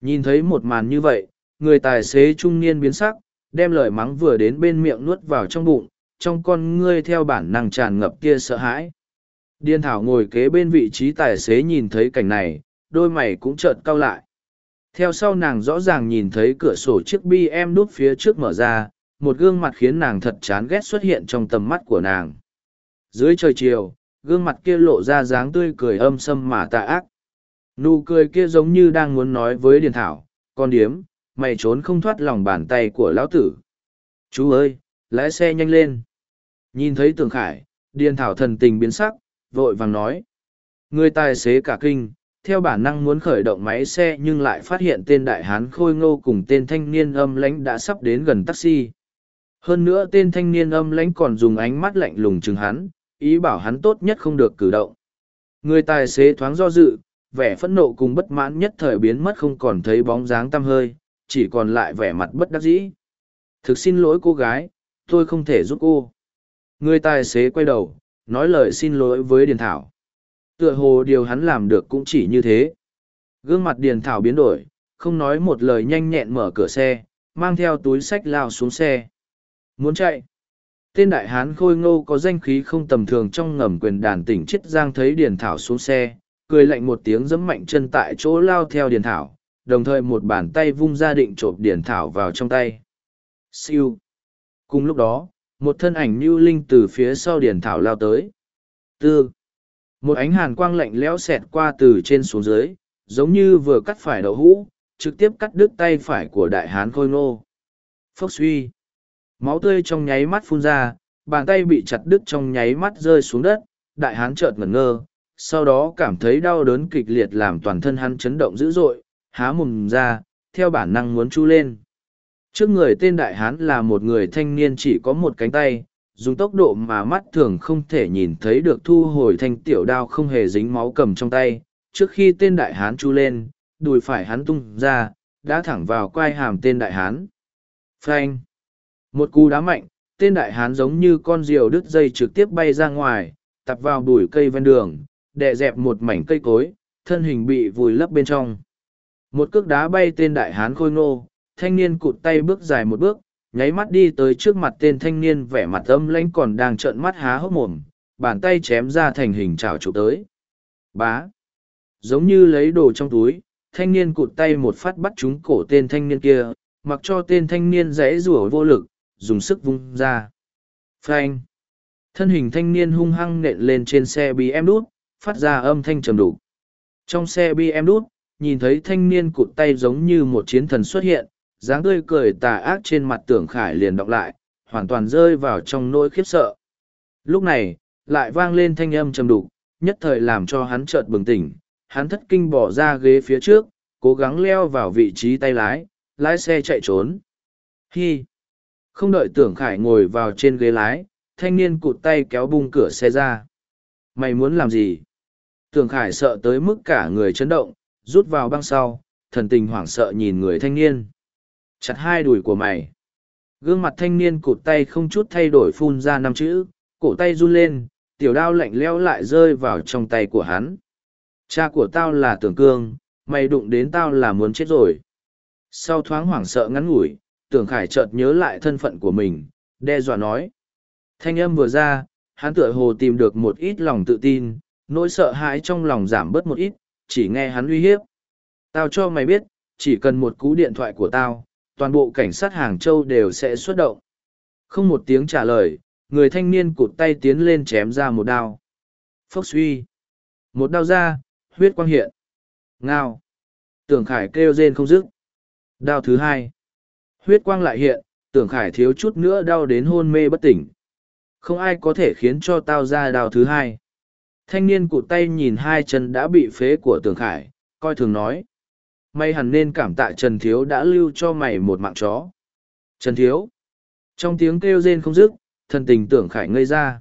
Nhìn thấy một màn như vậy, người tài xế trung niên biến sắc, đem lời mắng vừa đến bên miệng nuốt vào trong bụng, trong con ngươi theo bản năng tràn ngập kia sợ hãi. Điên Thảo ngồi kế bên vị trí tài xế nhìn thấy cảnh này, đôi mày cũng chợt cau lại. Theo sau nàng rõ ràng nhìn thấy cửa sổ chiếc BM nút phía trước mở ra, một gương mặt khiến nàng thật chán ghét xuất hiện trong tầm mắt của nàng. Dưới trời chiều, gương mặt kia lộ ra dáng tươi cười âm sâm mà tà ác. Nụ cười kia giống như đang muốn nói với Điền Thảo, con điếm, mày trốn không thoát lòng bàn tay của lão tử. Chú ơi, lái xe nhanh lên. Nhìn thấy Tường Khải, Điền Thảo thần tình biến sắc, vội vàng nói. Người tài xế cả kinh, theo bản năng muốn khởi động máy xe nhưng lại phát hiện tên đại hán khôi ngô cùng tên thanh niên âm lãnh đã sắp đến gần taxi. Hơn nữa tên thanh niên âm lãnh còn dùng ánh mắt lạnh lùng chừng hắn, ý bảo hắn tốt nhất không được cử động. Người tài xế thoáng do dự, vẻ phẫn nộ cùng bất mãn nhất thời biến mất không còn thấy bóng dáng tăm hơi, chỉ còn lại vẻ mặt bất đắc dĩ. Thực xin lỗi cô gái, tôi không thể giúp cô. Người tài xế quay đầu, nói lời xin lỗi với Điền Thảo. Tựa hồ điều hắn làm được cũng chỉ như thế. Gương mặt Điền Thảo biến đổi, không nói một lời nhanh nhẹn mở cửa xe, mang theo túi sách lao xuống xe. Muốn chạy. Tên đại hán khôi ngô có danh khí không tầm thường trong ngầm quyền đàn tỉnh Chiết Giang thấy Điền Thảo xuống xe, cười lạnh một tiếng giẫm mạnh chân tại chỗ lao theo Điền Thảo, đồng thời một bàn tay vung ra định trộm Điền Thảo vào trong tay. Siêu. Cùng lúc đó, một thân ảnh như linh từ phía sau Điền Thảo lao tới. Tư. Một ánh hàn quang lạnh lẽo xẹt qua từ trên xuống dưới, giống như vừa cắt phải đậu hũ, trực tiếp cắt đứt tay phải của đại hán khôi ngô. Phốc suy. Máu tươi trong nháy mắt phun ra, bàn tay bị chặt đứt trong nháy mắt rơi xuống đất, đại hán chợt ngẩn ngơ, sau đó cảm thấy đau đớn kịch liệt làm toàn thân hắn chấn động dữ dội, há mồm ra, theo bản năng muốn chu lên. Trước người tên đại hán là một người thanh niên chỉ có một cánh tay, dùng tốc độ mà mắt thường không thể nhìn thấy được thu hồi thanh tiểu đao không hề dính máu cầm trong tay. Trước khi tên đại hán chu lên, đùi phải hắn tung ra, đã thẳng vào quai hàm tên đại hán. frank một cú đá mạnh, tên đại hán giống như con diều đứt dây trực tiếp bay ra ngoài, tập vào bụi cây ven đường, đè dẹp một mảnh cây cối, thân hình bị vùi lấp bên trong. Một cước đá bay tên đại hán khôi ngô, thanh niên cụt tay bước dài một bước, nháy mắt đi tới trước mặt tên thanh niên vẻ mặt âm lãnh còn đang trợn mắt há hốc mồm, bàn tay chém ra thành hình chảo chụp tới. Bá. Giống như lấy đồ trong túi, thanh niên cụt tay một phát bắt trúng cổ tên thanh niên kia, mặc cho tên thanh niên rẽ rủa vô lực, dùng sức vung ra. Phanh. Thân hình thanh niên hung hăng nện lên trên xe BM đút, phát ra âm thanh trầm đủ. Trong xe BM đút, nhìn thấy thanh niên cụt tay giống như một chiến thần xuất hiện, dáng tươi cười tà ác trên mặt tưởng khải liền đọc lại, hoàn toàn rơi vào trong nỗi khiếp sợ. Lúc này, lại vang lên thanh âm trầm đục, nhất thời làm cho hắn chợt bừng tỉnh, hắn thất kinh bỏ ra ghế phía trước, cố gắng leo vào vị trí tay lái, lái xe chạy trốn. Hi! Không đợi tưởng khải ngồi vào trên ghế lái, thanh niên cụt tay kéo bung cửa xe ra. Mày muốn làm gì? Tưởng khải sợ tới mức cả người chấn động, rút vào băng sau, thần tình hoảng sợ nhìn người thanh niên. Chặt hai đùi của mày. Gương mặt thanh niên cụt tay không chút thay đổi phun ra năm chữ, cổ tay run lên, tiểu đao lạnh leo lại rơi vào trong tay của hắn. Cha của tao là tưởng cương, mày đụng đến tao là muốn chết rồi. Sau thoáng hoảng sợ ngắn ngủi, tưởng khải chợt nhớ lại thân phận của mình, đe dọa nói. Thanh âm vừa ra, hắn tựa hồ tìm được một ít lòng tự tin, nỗi sợ hãi trong lòng giảm bớt một ít, chỉ nghe hắn uy hiếp. Tao cho mày biết, chỉ cần một cú điện thoại của tao, toàn bộ cảnh sát Hàng Châu đều sẽ xuất động. Không một tiếng trả lời, người thanh niên cụt tay tiến lên chém ra một đao. Phốc suy. Một đao ra, huyết quang hiện. Ngao. Tưởng Khải kêu rên không dứt. Đao thứ hai. Huyết quang lại hiện, tưởng Khải thiếu chút nữa đau đến hôn mê bất tỉnh. Không ai có thể khiến cho tao ra đao thứ hai. Thanh niên cụt tay nhìn hai chân đã bị phế của tưởng Khải, coi thường nói may hẳn nên cảm tạ Trần Thiếu đã lưu cho mày một mạng chó. Trần Thiếu. Trong tiếng kêu rên không dứt, thân tình tưởng khải ngây ra.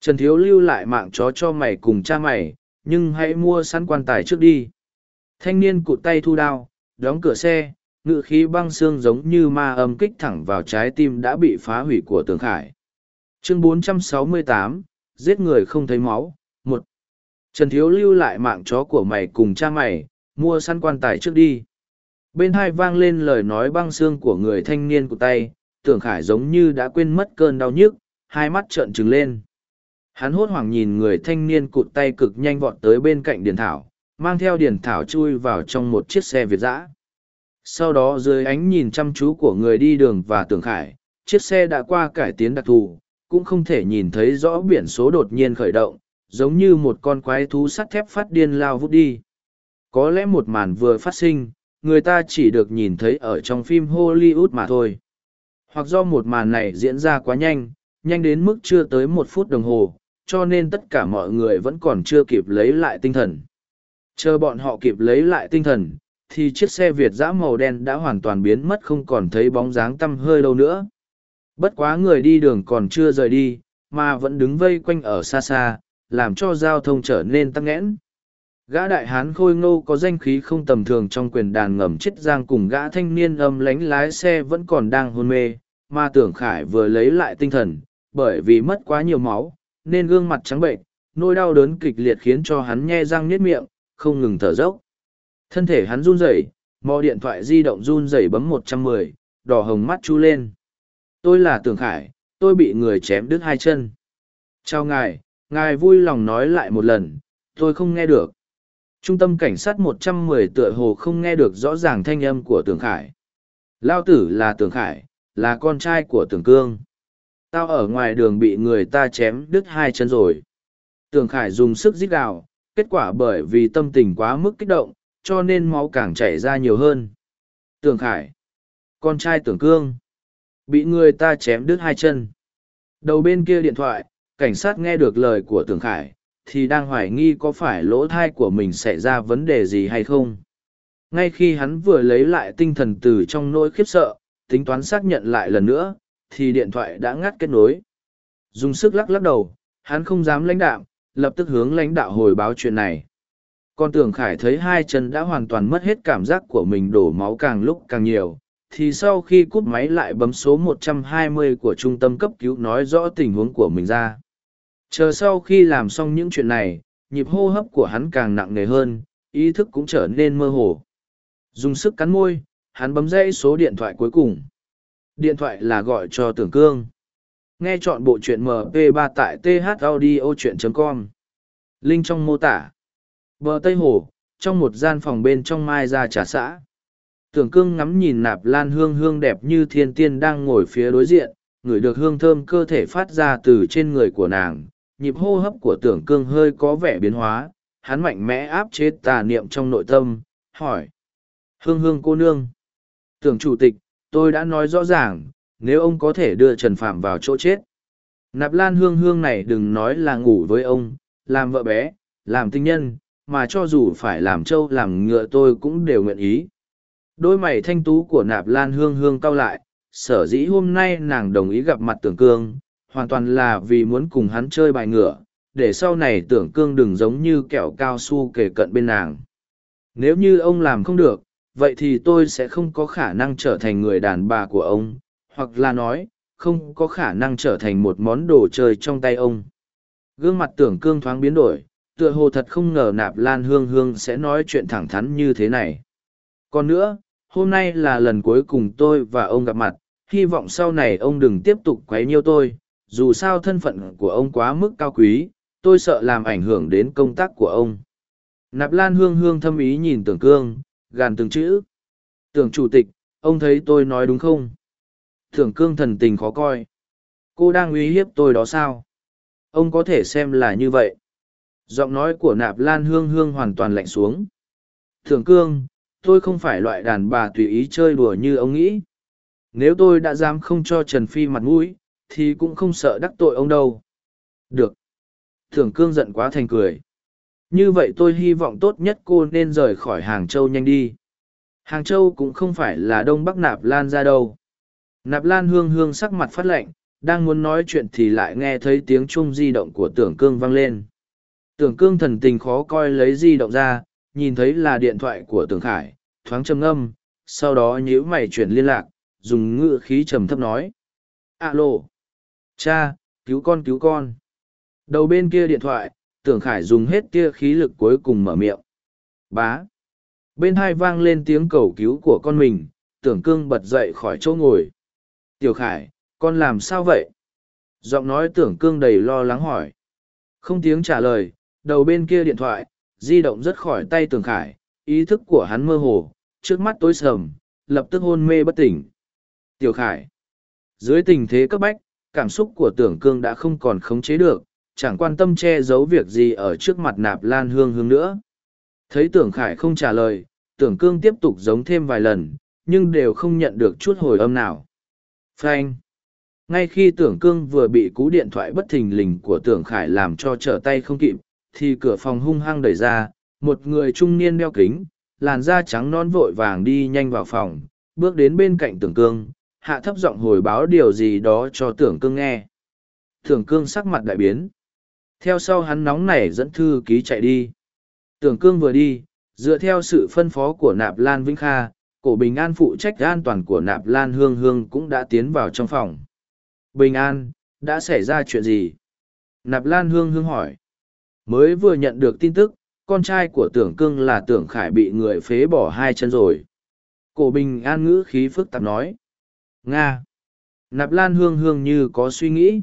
Trần Thiếu lưu lại mạng chó cho mày cùng cha mày, nhưng hãy mua sẵn quan tài trước đi. Thanh niên cụt tay thu đao, đóng cửa xe, ngự khí băng xương giống như ma âm kích thẳng vào trái tim đã bị phá hủy của tường khải. Chương 468, giết người không thấy máu, một Trần Thiếu lưu lại mạng chó của mày cùng cha mày, mua săn quan tài trước đi. Bên hai vang lên lời nói băng xương của người thanh niên của tay, tưởng khải giống như đã quên mất cơn đau nhức, hai mắt trợn trừng lên. Hắn hốt hoảng nhìn người thanh niên cụt tay cực nhanh vọt tới bên cạnh điền thảo, mang theo điền thảo chui vào trong một chiếc xe Việt dã. Sau đó dưới ánh nhìn chăm chú của người đi đường và tưởng khải, chiếc xe đã qua cải tiến đặc thù, cũng không thể nhìn thấy rõ biển số đột nhiên khởi động, giống như một con quái thú sắt thép phát điên lao vút đi. Có lẽ một màn vừa phát sinh, người ta chỉ được nhìn thấy ở trong phim Hollywood mà thôi. Hoặc do một màn này diễn ra quá nhanh, nhanh đến mức chưa tới một phút đồng hồ, cho nên tất cả mọi người vẫn còn chưa kịp lấy lại tinh thần. Chờ bọn họ kịp lấy lại tinh thần, thì chiếc xe Việt dã màu đen đã hoàn toàn biến mất không còn thấy bóng dáng tăm hơi đâu nữa. Bất quá người đi đường còn chưa rời đi, mà vẫn đứng vây quanh ở xa xa, làm cho giao thông trở nên tăng nghẽn. Gã đại hán khôi ngô có danh khí không tầm thường trong quyền đàn ngầm chết giang cùng gã thanh niên âm lánh lái xe vẫn còn đang hôn mê, mà tưởng khải vừa lấy lại tinh thần, bởi vì mất quá nhiều máu, nên gương mặt trắng bệnh, nỗi đau đớn kịch liệt khiến cho hắn nhe răng niết miệng, không ngừng thở dốc. Thân thể hắn run rẩy, mò điện thoại di động run rẩy bấm 110, đỏ hồng mắt chu lên. Tôi là Tường Khải, tôi bị người chém đứt hai chân. Chào ngài, ngài vui lòng nói lại một lần, tôi không nghe được. Trung tâm cảnh sát 110 tựa hồ không nghe được rõ ràng thanh âm của Tường Khải. Lao tử là Tường Khải, là con trai của Tường Cương. Tao ở ngoài đường bị người ta chém đứt hai chân rồi. Tường Khải dùng sức giết gào, kết quả bởi vì tâm tình quá mức kích động, cho nên máu càng chảy ra nhiều hơn. Tưởng Khải, con trai Tưởng Cương, bị người ta chém đứt hai chân. Đầu bên kia điện thoại, cảnh sát nghe được lời của Tưởng Khải, thì đang hoài nghi có phải lỗ thai của mình xảy ra vấn đề gì hay không. Ngay khi hắn vừa lấy lại tinh thần từ trong nỗi khiếp sợ, tính toán xác nhận lại lần nữa, thì điện thoại đã ngắt kết nối. Dùng sức lắc lắc đầu, hắn không dám lãnh đạo, lập tức hướng lãnh đạo hồi báo chuyện này. Con tưởng khải thấy hai chân đã hoàn toàn mất hết cảm giác của mình đổ máu càng lúc càng nhiều, thì sau khi cúp máy lại bấm số 120 của trung tâm cấp cứu nói rõ tình huống của mình ra. Chờ sau khi làm xong những chuyện này, nhịp hô hấp của hắn càng nặng nề hơn, ý thức cũng trở nên mơ hồ. Dùng sức cắn môi, hắn bấm dây số điện thoại cuối cùng. Điện thoại là gọi cho Tưởng Cương. Nghe chọn bộ truyện MP3 tại thaudio.com. Link trong mô tả. Bờ Tây Hồ, trong một gian phòng bên trong mai ra trà xã. Tưởng cương ngắm nhìn nạp lan hương hương đẹp như thiên tiên đang ngồi phía đối diện, ngửi được hương thơm cơ thể phát ra từ trên người của nàng. Nhịp hô hấp của tưởng cương hơi có vẻ biến hóa, hắn mạnh mẽ áp chế tà niệm trong nội tâm, hỏi. Hương hương cô nương. Tưởng chủ tịch, tôi đã nói rõ ràng, nếu ông có thể đưa Trần Phạm vào chỗ chết. Nạp lan hương hương này đừng nói là ngủ với ông, làm vợ bé, làm tinh nhân, mà cho dù phải làm trâu làm ngựa tôi cũng đều nguyện ý. Đôi mày thanh tú của nạp lan hương hương cau lại, sở dĩ hôm nay nàng đồng ý gặp mặt tưởng cương, hoàn toàn là vì muốn cùng hắn chơi bài ngựa, để sau này tưởng cương đừng giống như kẹo cao su kề cận bên nàng. Nếu như ông làm không được, vậy thì tôi sẽ không có khả năng trở thành người đàn bà của ông, hoặc là nói, không có khả năng trở thành một món đồ chơi trong tay ông. Gương mặt tưởng cương thoáng biến đổi, tựa hồ thật không ngờ nạp lan hương hương sẽ nói chuyện thẳng thắn như thế này. Còn nữa, hôm nay là lần cuối cùng tôi và ông gặp mặt, hy vọng sau này ông đừng tiếp tục quấy nhiêu tôi, dù sao thân phận của ông quá mức cao quý, tôi sợ làm ảnh hưởng đến công tác của ông. Nạp lan hương hương thâm ý nhìn tưởng cương, gàn từng chữ. Tưởng chủ tịch, ông thấy tôi nói đúng không? Tưởng cương thần tình khó coi. Cô đang uy hiếp tôi đó sao? Ông có thể xem là như vậy. Giọng nói của nạp lan hương hương hoàn toàn lạnh xuống. Thường cương, tôi không phải loại đàn bà tùy ý chơi đùa như ông nghĩ. Nếu tôi đã dám không cho Trần Phi mặt mũi, thì cũng không sợ đắc tội ông đâu. Được. Thường cương giận quá thành cười. Như vậy tôi hy vọng tốt nhất cô nên rời khỏi Hàng Châu nhanh đi. Hàng Châu cũng không phải là Đông Bắc Nạp Lan ra đâu. Nạp Lan hương hương sắc mặt phát lạnh, Đang muốn nói chuyện thì lại nghe thấy tiếng chuông di động của tưởng cương vang lên. Tưởng cương thần tình khó coi lấy di động ra, nhìn thấy là điện thoại của tưởng khải, thoáng trầm ngâm, sau đó nhíu mày chuyển liên lạc, dùng ngữ khí trầm thấp nói. Alo! Cha, cứu con cứu con! Đầu bên kia điện thoại, tưởng khải dùng hết tia khí lực cuối cùng mở miệng. Bá! Bên hai vang lên tiếng cầu cứu của con mình, tưởng cương bật dậy khỏi chỗ ngồi. Tiểu khải, con làm sao vậy? Giọng nói tưởng cương đầy lo lắng hỏi. Không tiếng trả lời, đầu bên kia điện thoại, di động rất khỏi tay tưởng khải, ý thức của hắn mơ hồ, trước mắt tối sầm, lập tức hôn mê bất tỉnh. Tiểu khải. Dưới tình thế cấp bách, cảm xúc của tưởng cương đã không còn khống chế được, chẳng quan tâm che giấu việc gì ở trước mặt nạp lan hương hương nữa. Thấy tưởng khải không trả lời, tưởng cương tiếp tục giống thêm vài lần, nhưng đều không nhận được chút hồi âm nào. Frank. Ngay khi tưởng cương vừa bị cú điện thoại bất thình lình của tưởng khải làm cho trở tay không kịp, thì cửa phòng hung hăng đẩy ra, một người trung niên đeo kính, làn da trắng non vội vàng đi nhanh vào phòng, bước đến bên cạnh tưởng cương, hạ thấp giọng hồi báo điều gì đó cho tưởng cương nghe. Tưởng cương sắc mặt đại biến. Theo sau hắn nóng nảy dẫn thư ký chạy đi. Tưởng cương vừa đi, dựa theo sự phân phó của nạp lan vĩnh kha cổ bình an phụ trách an toàn của nạp lan hương hương cũng đã tiến vào trong phòng bình an đã xảy ra chuyện gì nạp lan hương hương hỏi mới vừa nhận được tin tức, con trai của tưởng cương là tưởng khải bị người phế bỏ hai chân rồi. Cổ bình an ngữ khí phức tạp nói, nga. Nạp lan hương hương như có suy nghĩ,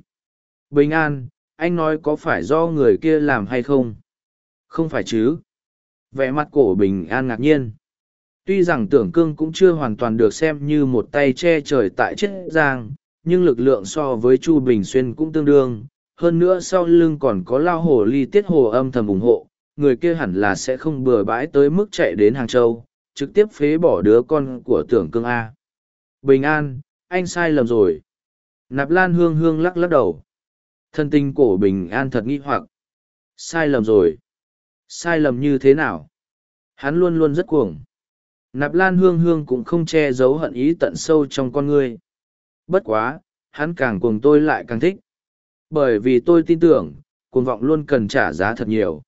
bình an, anh nói có phải do người kia làm hay không? Không phải chứ. Vẻ mặt cổ bình an ngạc nhiên, tuy rằng tưởng cương cũng chưa hoàn toàn được xem như một tay che trời tại chiết giang, nhưng lực lượng so với chu bình xuyên cũng tương đương hơn nữa sau lưng còn có lao hồ ly tiết hồ âm thầm ủng hộ, người kia hẳn là sẽ không bừa bãi tới mức chạy đến hàng châu, trực tiếp phế bỏ đứa con của tưởng cương a. Bình an, anh sai lầm rồi. Nạp lan hương hương lắc lắc đầu. Thân tình cổ bình an thật nghi hoặc. Sai lầm rồi. Sai lầm như thế nào? Hắn luôn luôn rất cuồng. Nạp lan hương hương cũng không che giấu hận ý tận sâu trong con ngươi bất quá, hắn càng cuồng tôi lại càng thích bởi vì tôi tin tưởng, cuồng vọng luôn cần trả giá thật nhiều.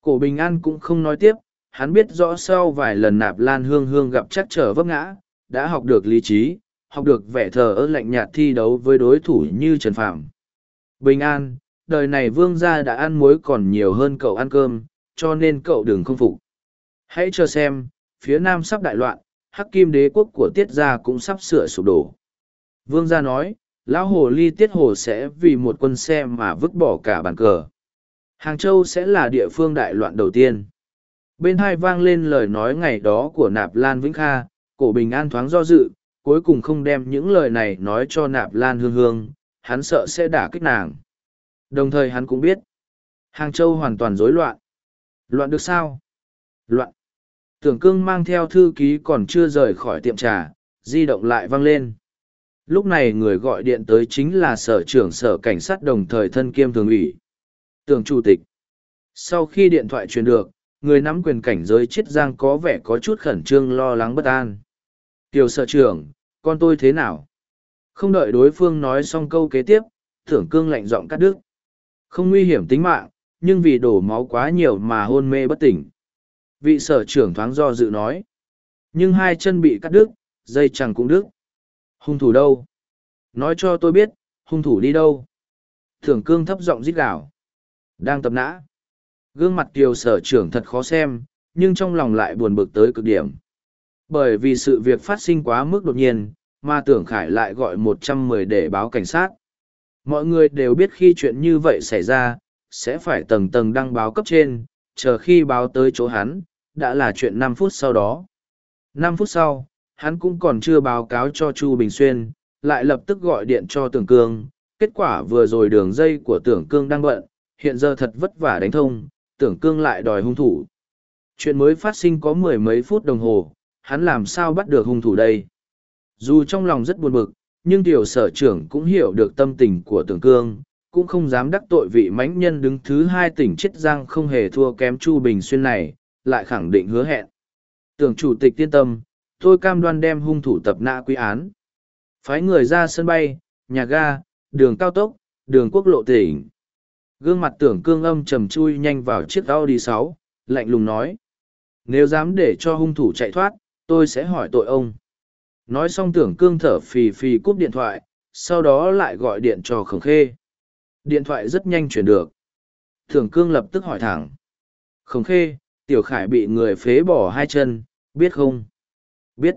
Cổ bình an cũng không nói tiếp, hắn biết rõ sau vài lần nạp lan hương hương gặp chắc trở vấp ngã, đã học được lý trí, học được vẻ thờ ơ lạnh nhạt thi đấu với đối thủ như trần phạm bình an, đời này vương gia đã ăn muối còn nhiều hơn cậu ăn cơm, cho nên cậu đừng không phục. Hãy chờ xem, phía nam sắp đại loạn, hắc kim đế quốc của tiết gia cũng sắp sửa sụp đổ. Vương gia nói lão hồ ly tiết hồ sẽ vì một quân xe mà vứt bỏ cả bàn cờ. Hàng châu sẽ là địa phương đại loạn đầu tiên. Bên hai vang lên lời nói ngày đó của nạp lan vĩnh kha, cổ bình an thoáng do dự, cuối cùng không đem những lời này nói cho nạp lan hương hương, hắn sợ sẽ đả kích nàng. Đồng thời hắn cũng biết, hàng châu hoàn toàn rối loạn. Loạn được sao? Loạn. Tưởng cương mang theo thư ký còn chưa rời khỏi tiệm trà, di động lại vang lên lúc này người gọi điện tới chính là sở trưởng sở cảnh sát đồng thời thân kiêm thường ủy. Tường chủ tịch. Sau khi điện thoại truyền được, người nắm quyền cảnh giới chiết giang có vẻ có chút khẩn trương lo lắng bất an. Tiểu sở trưởng, con tôi thế nào? Không đợi đối phương nói xong câu kế tiếp, thưởng cương lạnh giọng cắt đứt. Không nguy hiểm tính mạng, nhưng vì đổ máu quá nhiều mà hôn mê bất tỉnh. Vị sở trưởng thoáng do dự nói. Nhưng hai chân bị cắt đứt, dây chẳng cũng đứt hung thủ đâu? Nói cho tôi biết, hung thủ đi đâu? Thưởng cương thấp giọng rít gào. Đang tập nã. Gương mặt kiều sở trưởng thật khó xem, nhưng trong lòng lại buồn bực tới cực điểm. Bởi vì sự việc phát sinh quá mức đột nhiên, mà tưởng khải lại gọi một trăm mười để báo cảnh sát. Mọi người đều biết khi chuyện như vậy xảy ra, sẽ phải tầng tầng đăng báo cấp trên, chờ khi báo tới chỗ hắn, đã là chuyện năm phút sau đó. Năm phút sau hắn cũng còn chưa báo cáo cho chu bình xuyên, lại lập tức gọi điện cho tưởng cương. Kết quả vừa rồi đường dây của tưởng cương đang bận, hiện giờ thật vất vả đánh thông, tưởng cương lại đòi hung thủ. Chuyện mới phát sinh có mười mấy phút đồng hồ, hắn làm sao bắt được hung thủ đây? Dù trong lòng rất buồn bực, nhưng tiểu sở trưởng cũng hiểu được tâm tình của tưởng cương, cũng không dám đắc tội vị mãnh nhân đứng thứ hai tỉnh chiết giang không hề thua kém chu bình xuyên này, lại khẳng định hứa hẹn. Tưởng chủ tịch tiên tâm tôi cam đoan đem hung thủ tập nã quy án phái người ra sân bay nhà ga đường cao tốc, đường quốc lộ tỉnh. Gương mặt tưởng cương âm trầm chui nhanh vào chiếc Audi 6, lạnh lùng nói. Nếu dám để cho hung thủ chạy thoát, tôi sẽ hỏi tội ông. Nói xong tưởng cương thở phì phì cúp điện thoại, sau đó lại gọi điện cho khổng khê. Điện thoại rất nhanh chuyển được. Tưởng cương lập tức hỏi thẳng. Khổng khê, tiểu khải bị người phế bỏ hai chân, biết không? Biết.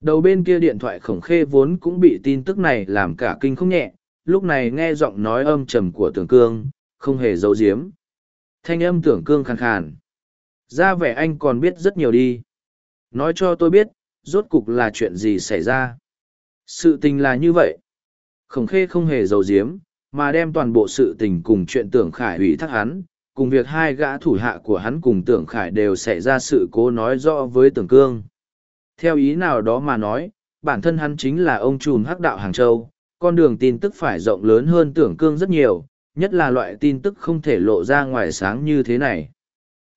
Đầu bên kia điện thoại khổng khê vốn cũng bị tin tức này làm cả kinh không nhẹ, lúc này nghe giọng nói âm trầm của tưởng cương, không hề giấu giếm. Thanh âm tưởng cương khàn khàn. Ra vẻ anh còn biết rất nhiều đi. Nói cho tôi biết, rốt cục là chuyện gì xảy ra. Sự tình là như vậy. Khổng khê không hề giấu giếm, mà đem toàn bộ sự tình cùng chuyện tưởng khải ủy thác hắn, cùng việc hai gã thủ hạ của hắn cùng tưởng khải đều xảy ra sự cố nói rõ với tưởng cương. Theo ý nào đó mà nói, bản thân hắn chính là ông trùm hắc đạo Hàng Châu, con đường tin tức phải rộng lớn hơn tưởng cương rất nhiều, nhất là loại tin tức không thể lộ ra ngoài sáng như thế này.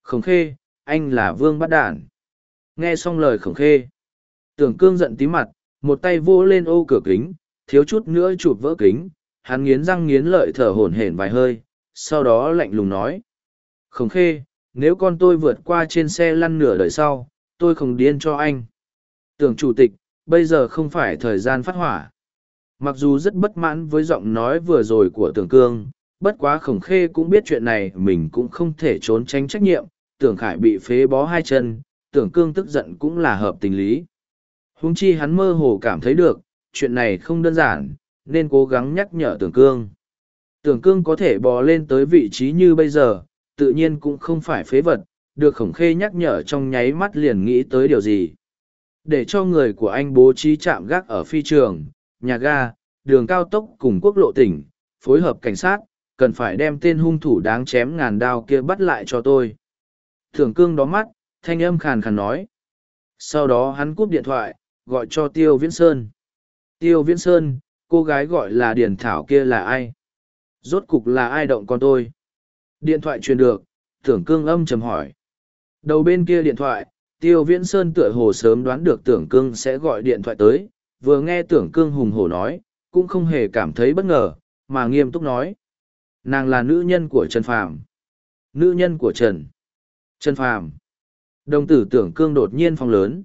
Khổng khê, anh là vương bắt đản. Nghe xong lời khổng khê. Tưởng cương giận tí mặt, một tay vô lên ô cửa kính, thiếu chút nữa chụp vỡ kính, hắn nghiến răng nghiến lợi thở hổn hển vài hơi, sau đó lạnh lùng nói. Khổng khê, nếu con tôi vượt qua trên xe lăn nửa đời sau, tôi không điên cho anh. Tưởng chủ tịch, bây giờ không phải thời gian phát hỏa. Mặc dù rất bất mãn với giọng nói vừa rồi của tưởng cương, bất quá khổng khê cũng biết chuyện này mình cũng không thể trốn tránh trách nhiệm, tưởng khải bị phế bó hai chân, tưởng cương tức giận cũng là hợp tình lý. Húng chi hắn mơ hồ cảm thấy được, chuyện này không đơn giản, nên cố gắng nhắc nhở tưởng cương. Tưởng cương có thể bò lên tới vị trí như bây giờ, tự nhiên cũng không phải phế vật, được khổng khê nhắc nhở trong nháy mắt liền nghĩ tới điều gì. Để cho người của anh bố trí trạm gác ở phi trường, nhà ga, đường cao tốc cùng quốc lộ tỉnh, phối hợp cảnh sát, cần phải đem tên hung thủ đáng chém ngàn đao kia bắt lại cho tôi. Thường cương đó mắt, thanh âm khàn khàn nói. Sau đó hắn cúp điện thoại, gọi cho Tiêu Viễn Sơn. Tiêu Viễn Sơn, cô gái gọi là Điền Thảo kia là ai? Rốt cục là ai động con tôi? Điện thoại truyền được, tưởng cương âm trầm hỏi. Đầu bên kia điện thoại, Tiêu Viễn Sơn tựa hồ sớm đoán được tưởng cương sẽ gọi điện thoại tới, vừa nghe tưởng cương hùng hổ nói, cũng không hề cảm thấy bất ngờ, mà nghiêm túc nói. Nàng là nữ nhân của Trần Phàm. Nữ nhân của Trần. Trần Phàm. Đồng tử tưởng cương đột nhiên phong lớn.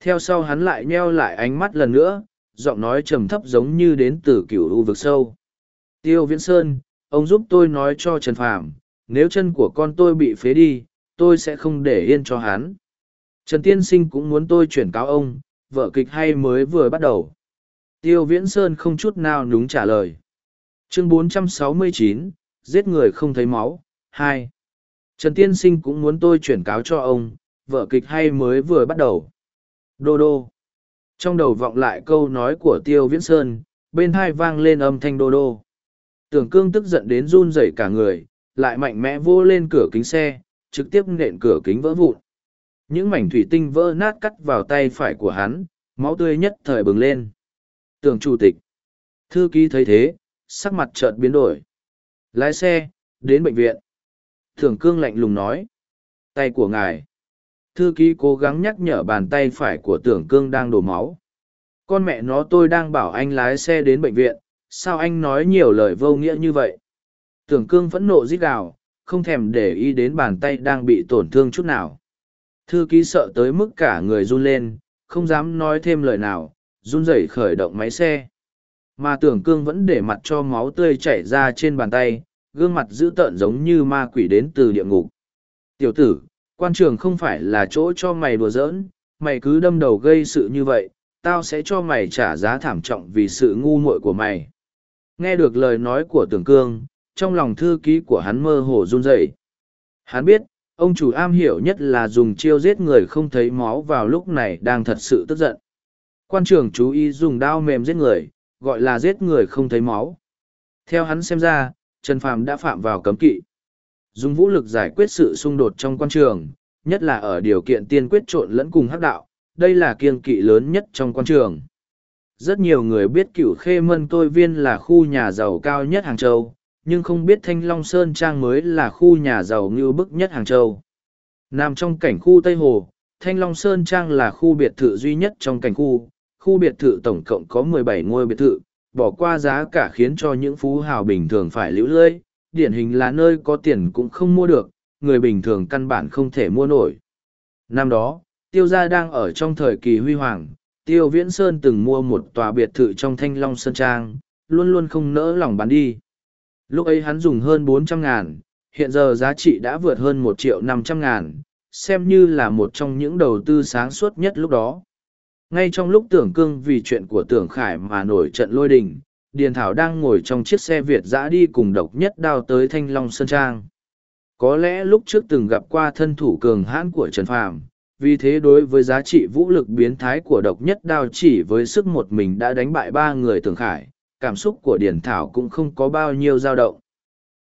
Theo sau hắn lại nheo lại ánh mắt lần nữa, giọng nói trầm thấp giống như đến từ cửu u vực sâu. Tiêu Viễn Sơn, ông giúp tôi nói cho Trần Phàm, nếu chân của con tôi bị phế đi, tôi sẽ không để yên cho hắn. Trần Tiên Sinh cũng muốn tôi chuyển cáo ông, vở kịch hay mới vừa bắt đầu. Tiêu Viễn Sơn không chút nào đúng trả lời. Chương 469, giết người không thấy máu, 2. Trần Tiên Sinh cũng muốn tôi chuyển cáo cho ông, vở kịch hay mới vừa bắt đầu. Đô đô. Trong đầu vọng lại câu nói của Tiêu Viễn Sơn, bên hai vang lên âm thanh đô đô. Tưởng cương tức giận đến run rẩy cả người, lại mạnh mẽ vô lên cửa kính xe, trực tiếp nện cửa kính vỡ vụn. Những mảnh thủy tinh vỡ nát cắt vào tay phải của hắn, máu tươi nhất thời bừng lên. Tưởng chủ tịch. Thư ký thấy thế, sắc mặt chợt biến đổi. Lái xe, đến bệnh viện. Tưởng cương lạnh lùng nói. Tay của ngài. Thư ký cố gắng nhắc nhở bàn tay phải của tưởng cương đang đổ máu. Con mẹ nó tôi đang bảo anh lái xe đến bệnh viện, sao anh nói nhiều lời vô nghĩa như vậy? Tưởng cương phẫn nộ rít gào, không thèm để ý đến bàn tay đang bị tổn thương chút nào. Thư ký sợ tới mức cả người run lên, không dám nói thêm lời nào, run rẩy khởi động máy xe. Mà tưởng cương vẫn để mặt cho máu tươi chảy ra trên bàn tay, gương mặt dữ tợn giống như ma quỷ đến từ địa ngục. Tiểu tử, quan trường không phải là chỗ cho mày đùa giỡn, mày cứ đâm đầu gây sự như vậy, tao sẽ cho mày trả giá thảm trọng vì sự ngu muội của mày. Nghe được lời nói của tưởng cương, trong lòng thư ký của hắn mơ hồ run rẩy. Hắn biết, ông chủ am hiểu nhất là dùng chiêu giết người không thấy máu vào lúc này đang thật sự tức giận. Quan trưởng chú ý dùng đao mềm giết người, gọi là giết người không thấy máu. Theo hắn xem ra, Trần Phàm đã phạm vào cấm kỵ. Dùng vũ lực giải quyết sự xung đột trong quan trường, nhất là ở điều kiện tiên quyết trộn lẫn cùng hắc đạo, đây là kiêng kỵ lớn nhất trong quan trường. Rất nhiều người biết cửu khê mân tôi viên là khu nhà giàu cao nhất Hàng Châu, nhưng không biết Thanh Long Sơn Trang mới là khu nhà giàu như bức nhất Hàng Châu. Nằm trong cảnh khu Tây Hồ, Thanh Long Sơn Trang là khu biệt thự duy nhất trong cảnh khu, khu biệt thự tổng cộng có 17 ngôi biệt thự, bỏ qua giá cả khiến cho những phú hào bình thường phải lũ lưỡi, điển hình là nơi có tiền cũng không mua được, người bình thường căn bản không thể mua nổi. Năm đó, tiêu gia đang ở trong thời kỳ huy hoàng, tiêu viễn sơn từng mua một tòa biệt thự trong thanh long sơn trang, luôn luôn không nỡ lòng bán đi. Lúc ấy hắn dùng hơn bốn trăm ngàn, hiện giờ giá trị đã vượt hơn 1 triệu năm trăm ngàn, xem như là một trong những đầu tư sáng suốt nhất lúc đó. Ngay trong lúc tưởng cương vì chuyện của tưởng khải mà nổi trận lôi đình, Điền Thảo đang ngồi trong chiếc xe Việt dã đi cùng độc nhất đao tới Thanh Long Sơn Trang. Có lẽ lúc trước từng gặp qua thân thủ cường hãn của Trần Phàm, vì thế đối với giá trị vũ lực biến thái của độc nhất đao chỉ với sức một mình đã đánh bại ba người tưởng khải, cảm xúc của Điền Thảo cũng không có bao nhiêu dao động.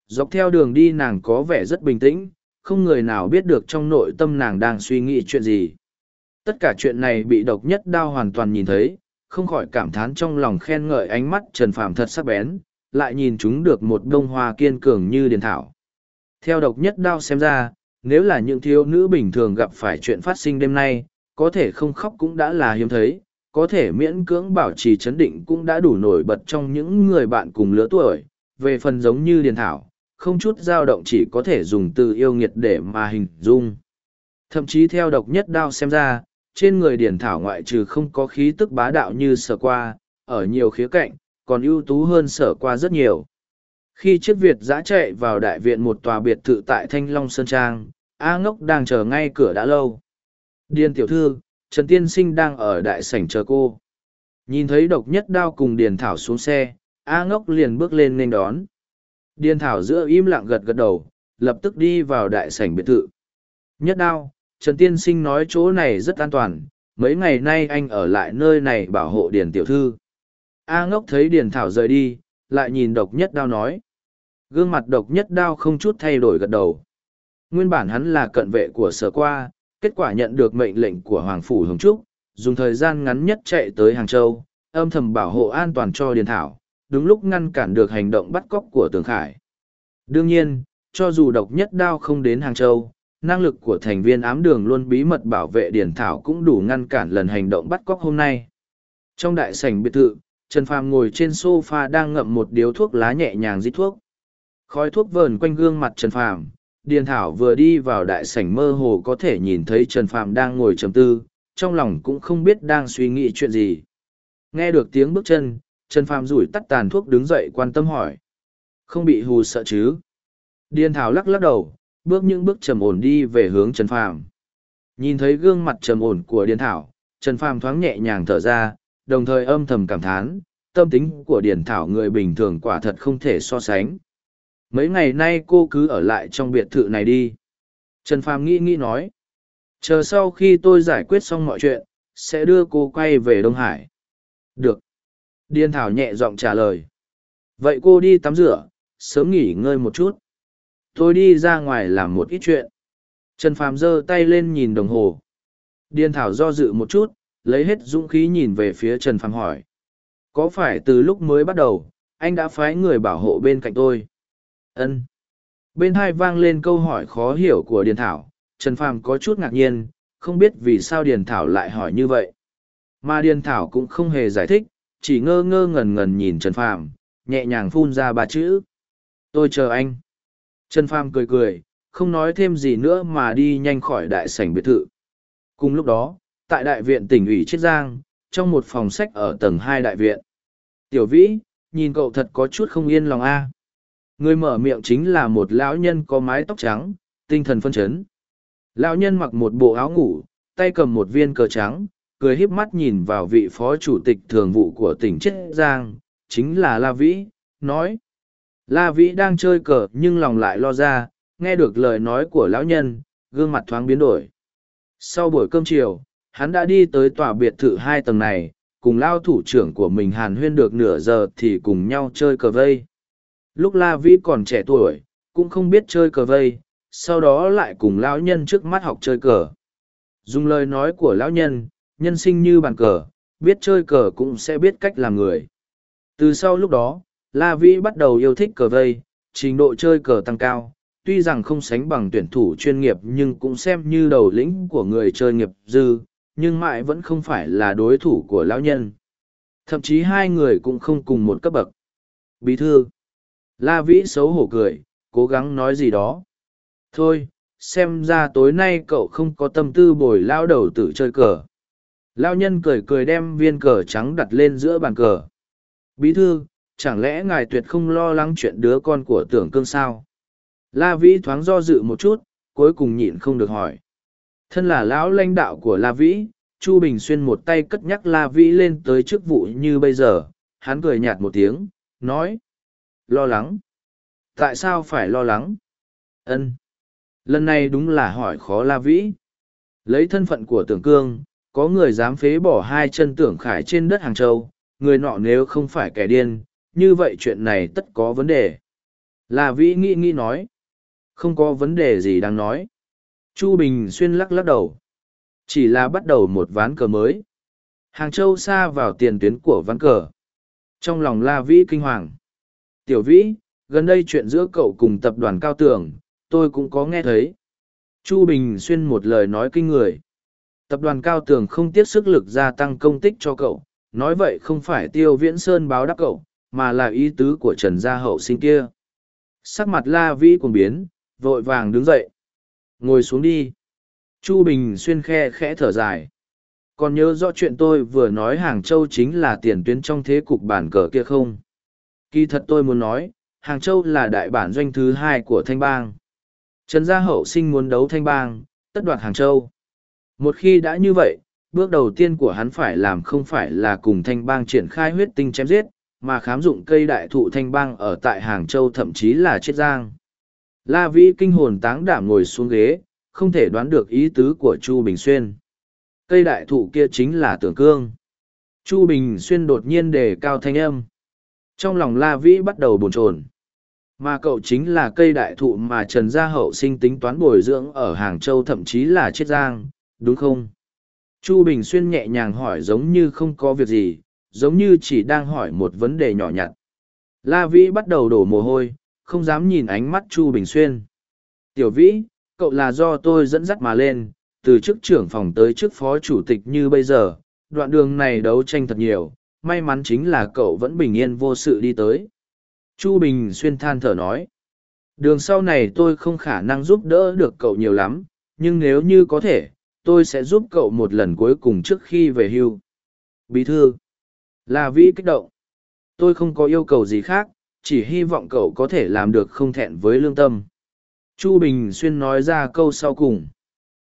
Dọc theo đường đi nàng có vẻ rất bình tĩnh, không người nào biết được trong nội tâm nàng đang suy nghĩ chuyện gì. Tất cả chuyện này bị độc nhất đao hoàn toàn nhìn thấy, không khỏi cảm thán trong lòng khen ngợi ánh mắt Trần Phàm thật sắc bén, lại nhìn chúng được một đông hoa kiên cường như điền thảo. Theo độc nhất đao xem ra, nếu là những thiếu nữ bình thường gặp phải chuyện phát sinh đêm nay, có thể không khóc cũng đã là hiếm thấy, có thể miễn cưỡng bảo trì chấn định cũng đã đủ nổi bật trong những người bạn cùng lứa tuổi. Về phần giống như điền thảo, không chút dao động chỉ có thể dùng từ yêu nghiệt để mà hình dung. Thậm chí theo độc nhất đao xem ra, trên người điển thảo ngoại trừ không có khí tức bá đạo như sở qua, ở nhiều khía cạnh, còn ưu tú hơn sở qua rất nhiều. Khi chiếc Việt giã chạy vào đại viện một tòa biệt thự tại Thanh Long Sơn Trang, A ngốc đang chờ ngay cửa đã lâu. Điền tiểu thư, Trần Tiên Sinh đang ở đại sảnh chờ cô. Nhìn thấy độc nhất đao cùng Điền Thảo xuống xe, A ngốc liền bước lên nên đón. Điền Thảo giữa im lặng gật gật đầu, lập tức đi vào đại sảnh biệt thự. Nhất đao, Trần Tiên Sinh nói chỗ này rất an toàn, mấy ngày nay anh ở lại nơi này bảo hộ Điền tiểu thư. A ngốc thấy Điền Thảo rời đi, lại nhìn độc nhất đao nói. Gương mặt độc nhất đao không chút thay đổi gật đầu. Nguyên bản hắn là cận vệ của sở qua, kết quả nhận được mệnh lệnh của Hoàng Phủ Hồng Trúc, dùng thời gian ngắn nhất chạy tới Hàng Châu, âm thầm bảo hộ an toàn cho Điền Thảo, đúng lúc ngăn cản được hành động bắt cóc của Tường Khải. Đương nhiên, cho dù độc nhất đao không đến Hàng Châu, năng lực của thành viên ám đường luôn bí mật bảo vệ Điền thảo cũng đủ ngăn cản lần hành động bắt cóc hôm nay. Trong đại sảnh biệt thự, Trần Phàm ngồi trên sofa đang ngậm một điếu thuốc lá nhẹ nhàng rít thuốc. Khói thuốc vờn quanh gương mặt Trần Phàm, Điền Thảo vừa đi vào đại sảnh mơ hồ có thể nhìn thấy Trần Phàm đang ngồi trầm tư, trong lòng cũng không biết đang suy nghĩ chuyện gì. Nghe được tiếng bước chân, Trần Phàm rủi tắt tàn thuốc đứng dậy quan tâm hỏi. Không bị hù sợ chứ? Điền Thảo lắc lắc đầu, bước những bước trầm ổn đi về hướng Trần Phàm. Nhìn thấy gương mặt trầm ổn của Điền Thảo, Trần Phàm thoáng nhẹ nhàng thở ra, đồng thời âm thầm cảm thán, tâm tính của Điền Thảo người bình thường quả thật không thể so sánh. Mấy ngày nay cô cứ ở lại trong biệt thự này đi. Trần Phàm nghĩ nghĩ nói. Chờ sau khi tôi giải quyết xong mọi chuyện, sẽ đưa cô quay về Đông Hải. Được. Điền Thảo nhẹ giọng trả lời. Vậy cô đi tắm rửa, sớm nghỉ ngơi một chút tôi đi ra ngoài làm một ít chuyện trần phàm giơ tay lên nhìn đồng hồ điền thảo do dự một chút lấy hết dũng khí nhìn về phía trần phàm hỏi có phải từ lúc mới bắt đầu anh đã phái người bảo hộ bên cạnh tôi ân bên hai vang lên câu hỏi khó hiểu của điền thảo trần phàm có chút ngạc nhiên không biết vì sao điền thảo lại hỏi như vậy mà điền thảo cũng không hề giải thích chỉ ngơ ngơ ngần ngần nhìn trần phàm nhẹ nhàng phun ra ba chữ tôi chờ anh Trần Phàm cười cười, không nói thêm gì nữa mà đi nhanh khỏi đại sảnh biệt thự. Cùng lúc đó, tại đại viện tỉnh ủy Chiết Giang, trong một phòng sách ở tầng hai đại viện. Tiểu Vĩ, nhìn cậu thật có chút không yên lòng a. Người mở miệng chính là một lão nhân có mái tóc trắng, tinh thần phân chấn. Lão nhân mặc một bộ áo ngủ, tay cầm một viên cờ trắng, cười híp mắt nhìn vào vị phó chủ tịch thường vụ của tỉnh Chiết Giang, chính là La Vĩ, nói. La Vĩ đang chơi cờ nhưng lòng lại lo ra, nghe được lời nói của lão nhân, gương mặt thoáng biến đổi. Sau buổi cơm chiều, hắn đã đi tới tòa biệt thự hai tầng này, cùng lao thủ trưởng của mình hàn huyên được nửa giờ thì cùng nhau chơi cờ vây. Lúc La Vĩ còn trẻ tuổi, cũng không biết chơi cờ vây, sau đó lại cùng lão nhân trước mắt học chơi cờ. Dùng lời nói của lão nhân, nhân sinh như bàn cờ, biết chơi cờ cũng sẽ biết cách làm người. Từ sau lúc đó, La Vĩ bắt đầu yêu thích cờ vây, trình độ chơi cờ tăng cao, tuy rằng không sánh bằng tuyển thủ chuyên nghiệp nhưng cũng xem như đầu lĩnh của người chơi nghiệp dư, nhưng mãi vẫn không phải là đối thủ của lão nhân. Thậm chí hai người cũng không cùng một cấp bậc. Bí thư. La Vĩ xấu hổ cười, cố gắng nói gì đó. Thôi, xem ra tối nay cậu không có tâm tư bồi lao đầu tử chơi cờ. Lao nhân cười cười đem viên cờ trắng đặt lên giữa bàn cờ. Bí thư, chẳng lẽ ngài tuyệt không lo lắng chuyện đứa con của tưởng cương sao? La Vĩ thoáng do dự một chút, cuối cùng nhịn không được hỏi. Thân là lão lãnh đạo của La Vĩ, Chu Bình Xuyên một tay cất nhắc La Vĩ lên tới chức vụ như bây giờ, hắn cười nhạt một tiếng, nói. Lo lắng. Tại sao phải lo lắng? Ân. Lần này đúng là hỏi khó La Vĩ. Lấy thân phận của tưởng cương, có người dám phế bỏ hai chân tưởng khải trên đất Hàng Châu, người nọ nếu không phải kẻ điên, như vậy chuyện này tất có vấn đề. La Vĩ nghĩ nghĩ nói. Không có vấn đề gì đang nói. Chu Bình Xuyên lắc lắc đầu. Chỉ là bắt đầu một ván cờ mới. Hàng Châu xa vào tiền tuyến của ván cờ. Trong lòng La Vĩ kinh hoàng. Tiểu Vĩ, gần đây chuyện giữa cậu cùng tập đoàn Cao Tường, tôi cũng có nghe thấy. Chu Bình Xuyên một lời nói kinh người. Tập đoàn Cao Tường không tiếc sức lực gia tăng công tích cho cậu. Nói vậy không phải Tiêu Viễn Sơn báo đáp cậu, mà là ý tứ của Trần Gia Hậu sinh kia. Sắc mặt La Vĩ cuồng biến, vội vàng đứng dậy. Ngồi xuống đi. Chu Bình xuyên khe khẽ thở dài. Còn nhớ rõ chuyện tôi vừa nói Hàng Châu chính là tiền tuyến trong thế cục bản cờ kia không? Kỳ thật tôi muốn nói, Hàng Châu là đại bản doanh thứ hai của Thanh Bang. Trần Gia Hậu sinh muốn đấu Thanh Bang, tất đoạt Hàng Châu. Một khi đã như vậy, bước đầu tiên của hắn phải làm không phải là cùng Thanh Bang triển khai huyết tinh chém giết, mà khám dụng cây đại thụ Thanh Bang ở tại Hàng Châu thậm chí là Chiết Giang. La Vĩ kinh hồn táng đảm ngồi xuống ghế, không thể đoán được ý tứ của Chu Bình Xuyên. Cây đại thụ kia chính là tưởng cương. Chu Bình Xuyên đột nhiên đề cao thanh âm. Trong lòng La Vĩ bắt đầu bồn chồn. Mà cậu chính là cây đại thụ mà Trần Gia Hậu sinh tính toán bồi dưỡng ở Hàng Châu thậm chí là Chiết Giang, đúng không? Chu Bình Xuyên nhẹ nhàng hỏi giống như không có việc gì, giống như chỉ đang hỏi một vấn đề nhỏ nhặt. La Vĩ bắt đầu đổ mồ hôi, không dám nhìn ánh mắt Chu Bình Xuyên. Tiểu Vĩ, cậu là do tôi dẫn dắt mà lên, từ chức trưởng phòng tới chức phó chủ tịch như bây giờ, đoạn đường này đấu tranh thật nhiều, may mắn chính là cậu vẫn bình yên vô sự đi tới. Chu Bình Xuyên than thở nói, đường sau này tôi không khả năng giúp đỡ được cậu nhiều lắm, nhưng nếu như có thể, tôi sẽ giúp cậu một lần cuối cùng trước khi về hưu. Bí thư, là vĩ kích động. Tôi không có yêu cầu gì khác, chỉ hy vọng cậu có thể làm được không thẹn với lương tâm. Chu Bình Xuyên nói ra câu sau cùng.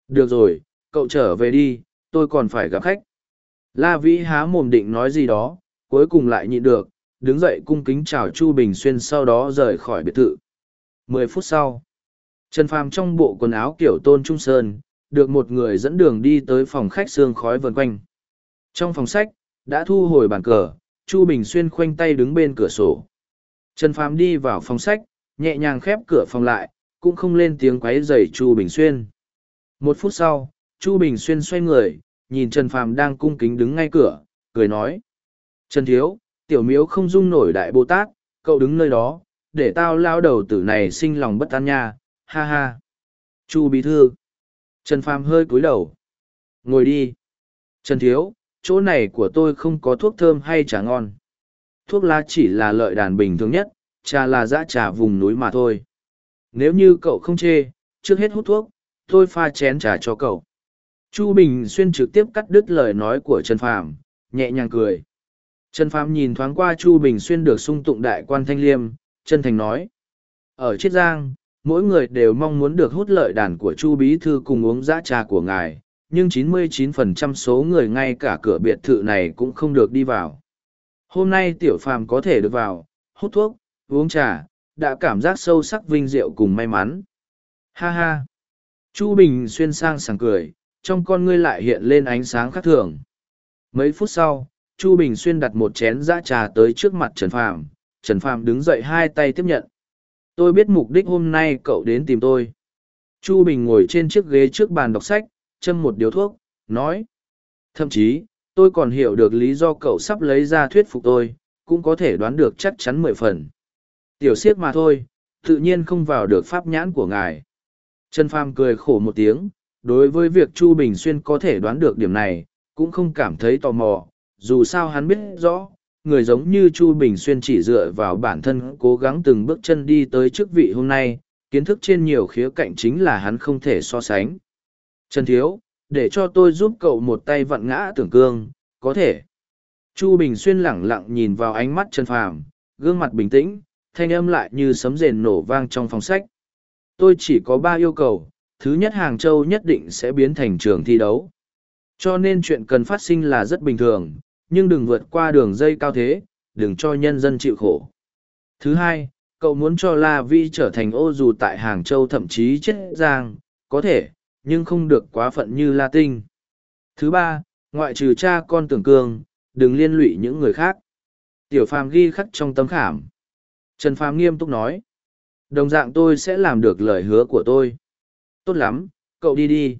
Được rồi, cậu trở về đi, tôi còn phải gặp khách. La Vĩ há mồm định nói gì đó, cuối cùng lại nhịn được, đứng dậy cung kính chào Chu Bình Xuyên sau đó rời khỏi biệt thự. Mười phút sau, Trần Phàm trong bộ quần áo kiểu tôn trung sơn, được một người dẫn đường đi tới phòng khách xương khói vần quanh. Trong phòng sách, đã thu hồi bàn cờ, Chu Bình Xuyên khoanh tay đứng bên cửa sổ. Trần Phàm đi vào phòng sách, nhẹ nhàng khép cửa phòng lại, cũng không lên tiếng quấy rầy Chu Bình Xuyên. Một phút sau, Chu Bình Xuyên xoay người, nhìn Trần Phàm đang cung kính đứng ngay cửa, cười nói. Trần Thiếu, tiểu miếu không dung nổi đại Bồ Tát, cậu đứng nơi đó, để tao lao đầu tử này sinh lòng bất an nha, ha ha. Chu Bí Thư. Trần Phàm hơi cúi đầu. Ngồi đi. Trần Thiếu, chỗ này của tôi không có thuốc thơm hay trà ngon thuốc lá chỉ là lợi đàn bình thường nhất, trà là dã trà vùng núi mà thôi. Nếu như cậu không chê, trước hết hút thuốc, tôi pha chén trà cho cậu. Chu Bình Xuyên trực tiếp cắt đứt lời nói của Trần Phàm, nhẹ nhàng cười. Trần Phàm nhìn thoáng qua Chu Bình Xuyên được sung tụng đại quan thanh liêm, chân thành nói. Ở Chiết Giang, mỗi người đều mong muốn được hút lợi đàn của Chu Bí Thư cùng uống dã trà của ngài, nhưng 99% số người ngay cả cửa biệt thự này cũng không được đi vào. Hôm nay tiểu phàm có thể được vào, hút thuốc, uống trà, đã cảm giác sâu sắc vinh diệu cùng may mắn. Ha ha! Chu Bình xuyên sang sảng cười, trong con ngươi lại hiện lên ánh sáng khác thường. Mấy phút sau, Chu Bình xuyên đặt một chén dã trà tới trước mặt Trần Phàm. Trần Phàm đứng dậy hai tay tiếp nhận. Tôi biết mục đích hôm nay cậu đến tìm tôi. Chu Bình ngồi trên chiếc ghế trước bàn đọc sách, châm một điếu thuốc, nói. Thậm chí, tôi còn hiểu được lý do cậu sắp lấy ra thuyết phục tôi cũng có thể đoán được chắc chắn mười phần tiểu siết mà thôi tự nhiên không vào được pháp nhãn của ngài trần Phàm cười khổ một tiếng đối với việc chu bình xuyên có thể đoán được điểm này cũng không cảm thấy tò mò dù sao hắn biết rõ, người giống như Chu Bình Xuyên chỉ dựa vào bản thân cố gắng từng bước chân đi tới chức vị hôm nay, kiến thức trên nhiều khía cạnh chính là hắn không thể so sánh. Trần Thiếu, để cho tôi giúp cậu một tay vặn ngã tưởng cương, có thể. Chu Bình Xuyên lẳng lặng nhìn vào ánh mắt Trần Phàm, gương mặt bình tĩnh, thanh âm lại như sấm rền nổ vang trong phòng sách. Tôi chỉ có ba yêu cầu, thứ nhất Hàng Châu nhất định sẽ biến thành trường thi đấu. Cho nên chuyện cần phát sinh là rất bình thường, nhưng đừng vượt qua đường dây cao thế, đừng cho nhân dân chịu khổ. Thứ hai, cậu muốn cho La Vi trở thành ô dù tại Hàng Châu thậm chí chết giang, có thể, nhưng không được quá phận như La Tinh. Thứ ba, ngoại trừ cha con tưởng cương, đừng liên lụy những người khác. Tiểu Phàm ghi khắc trong tấm khảm. Trần Phàm nghiêm túc nói. Đồng dạng tôi sẽ làm được lời hứa của tôi. Tốt lắm, cậu đi đi.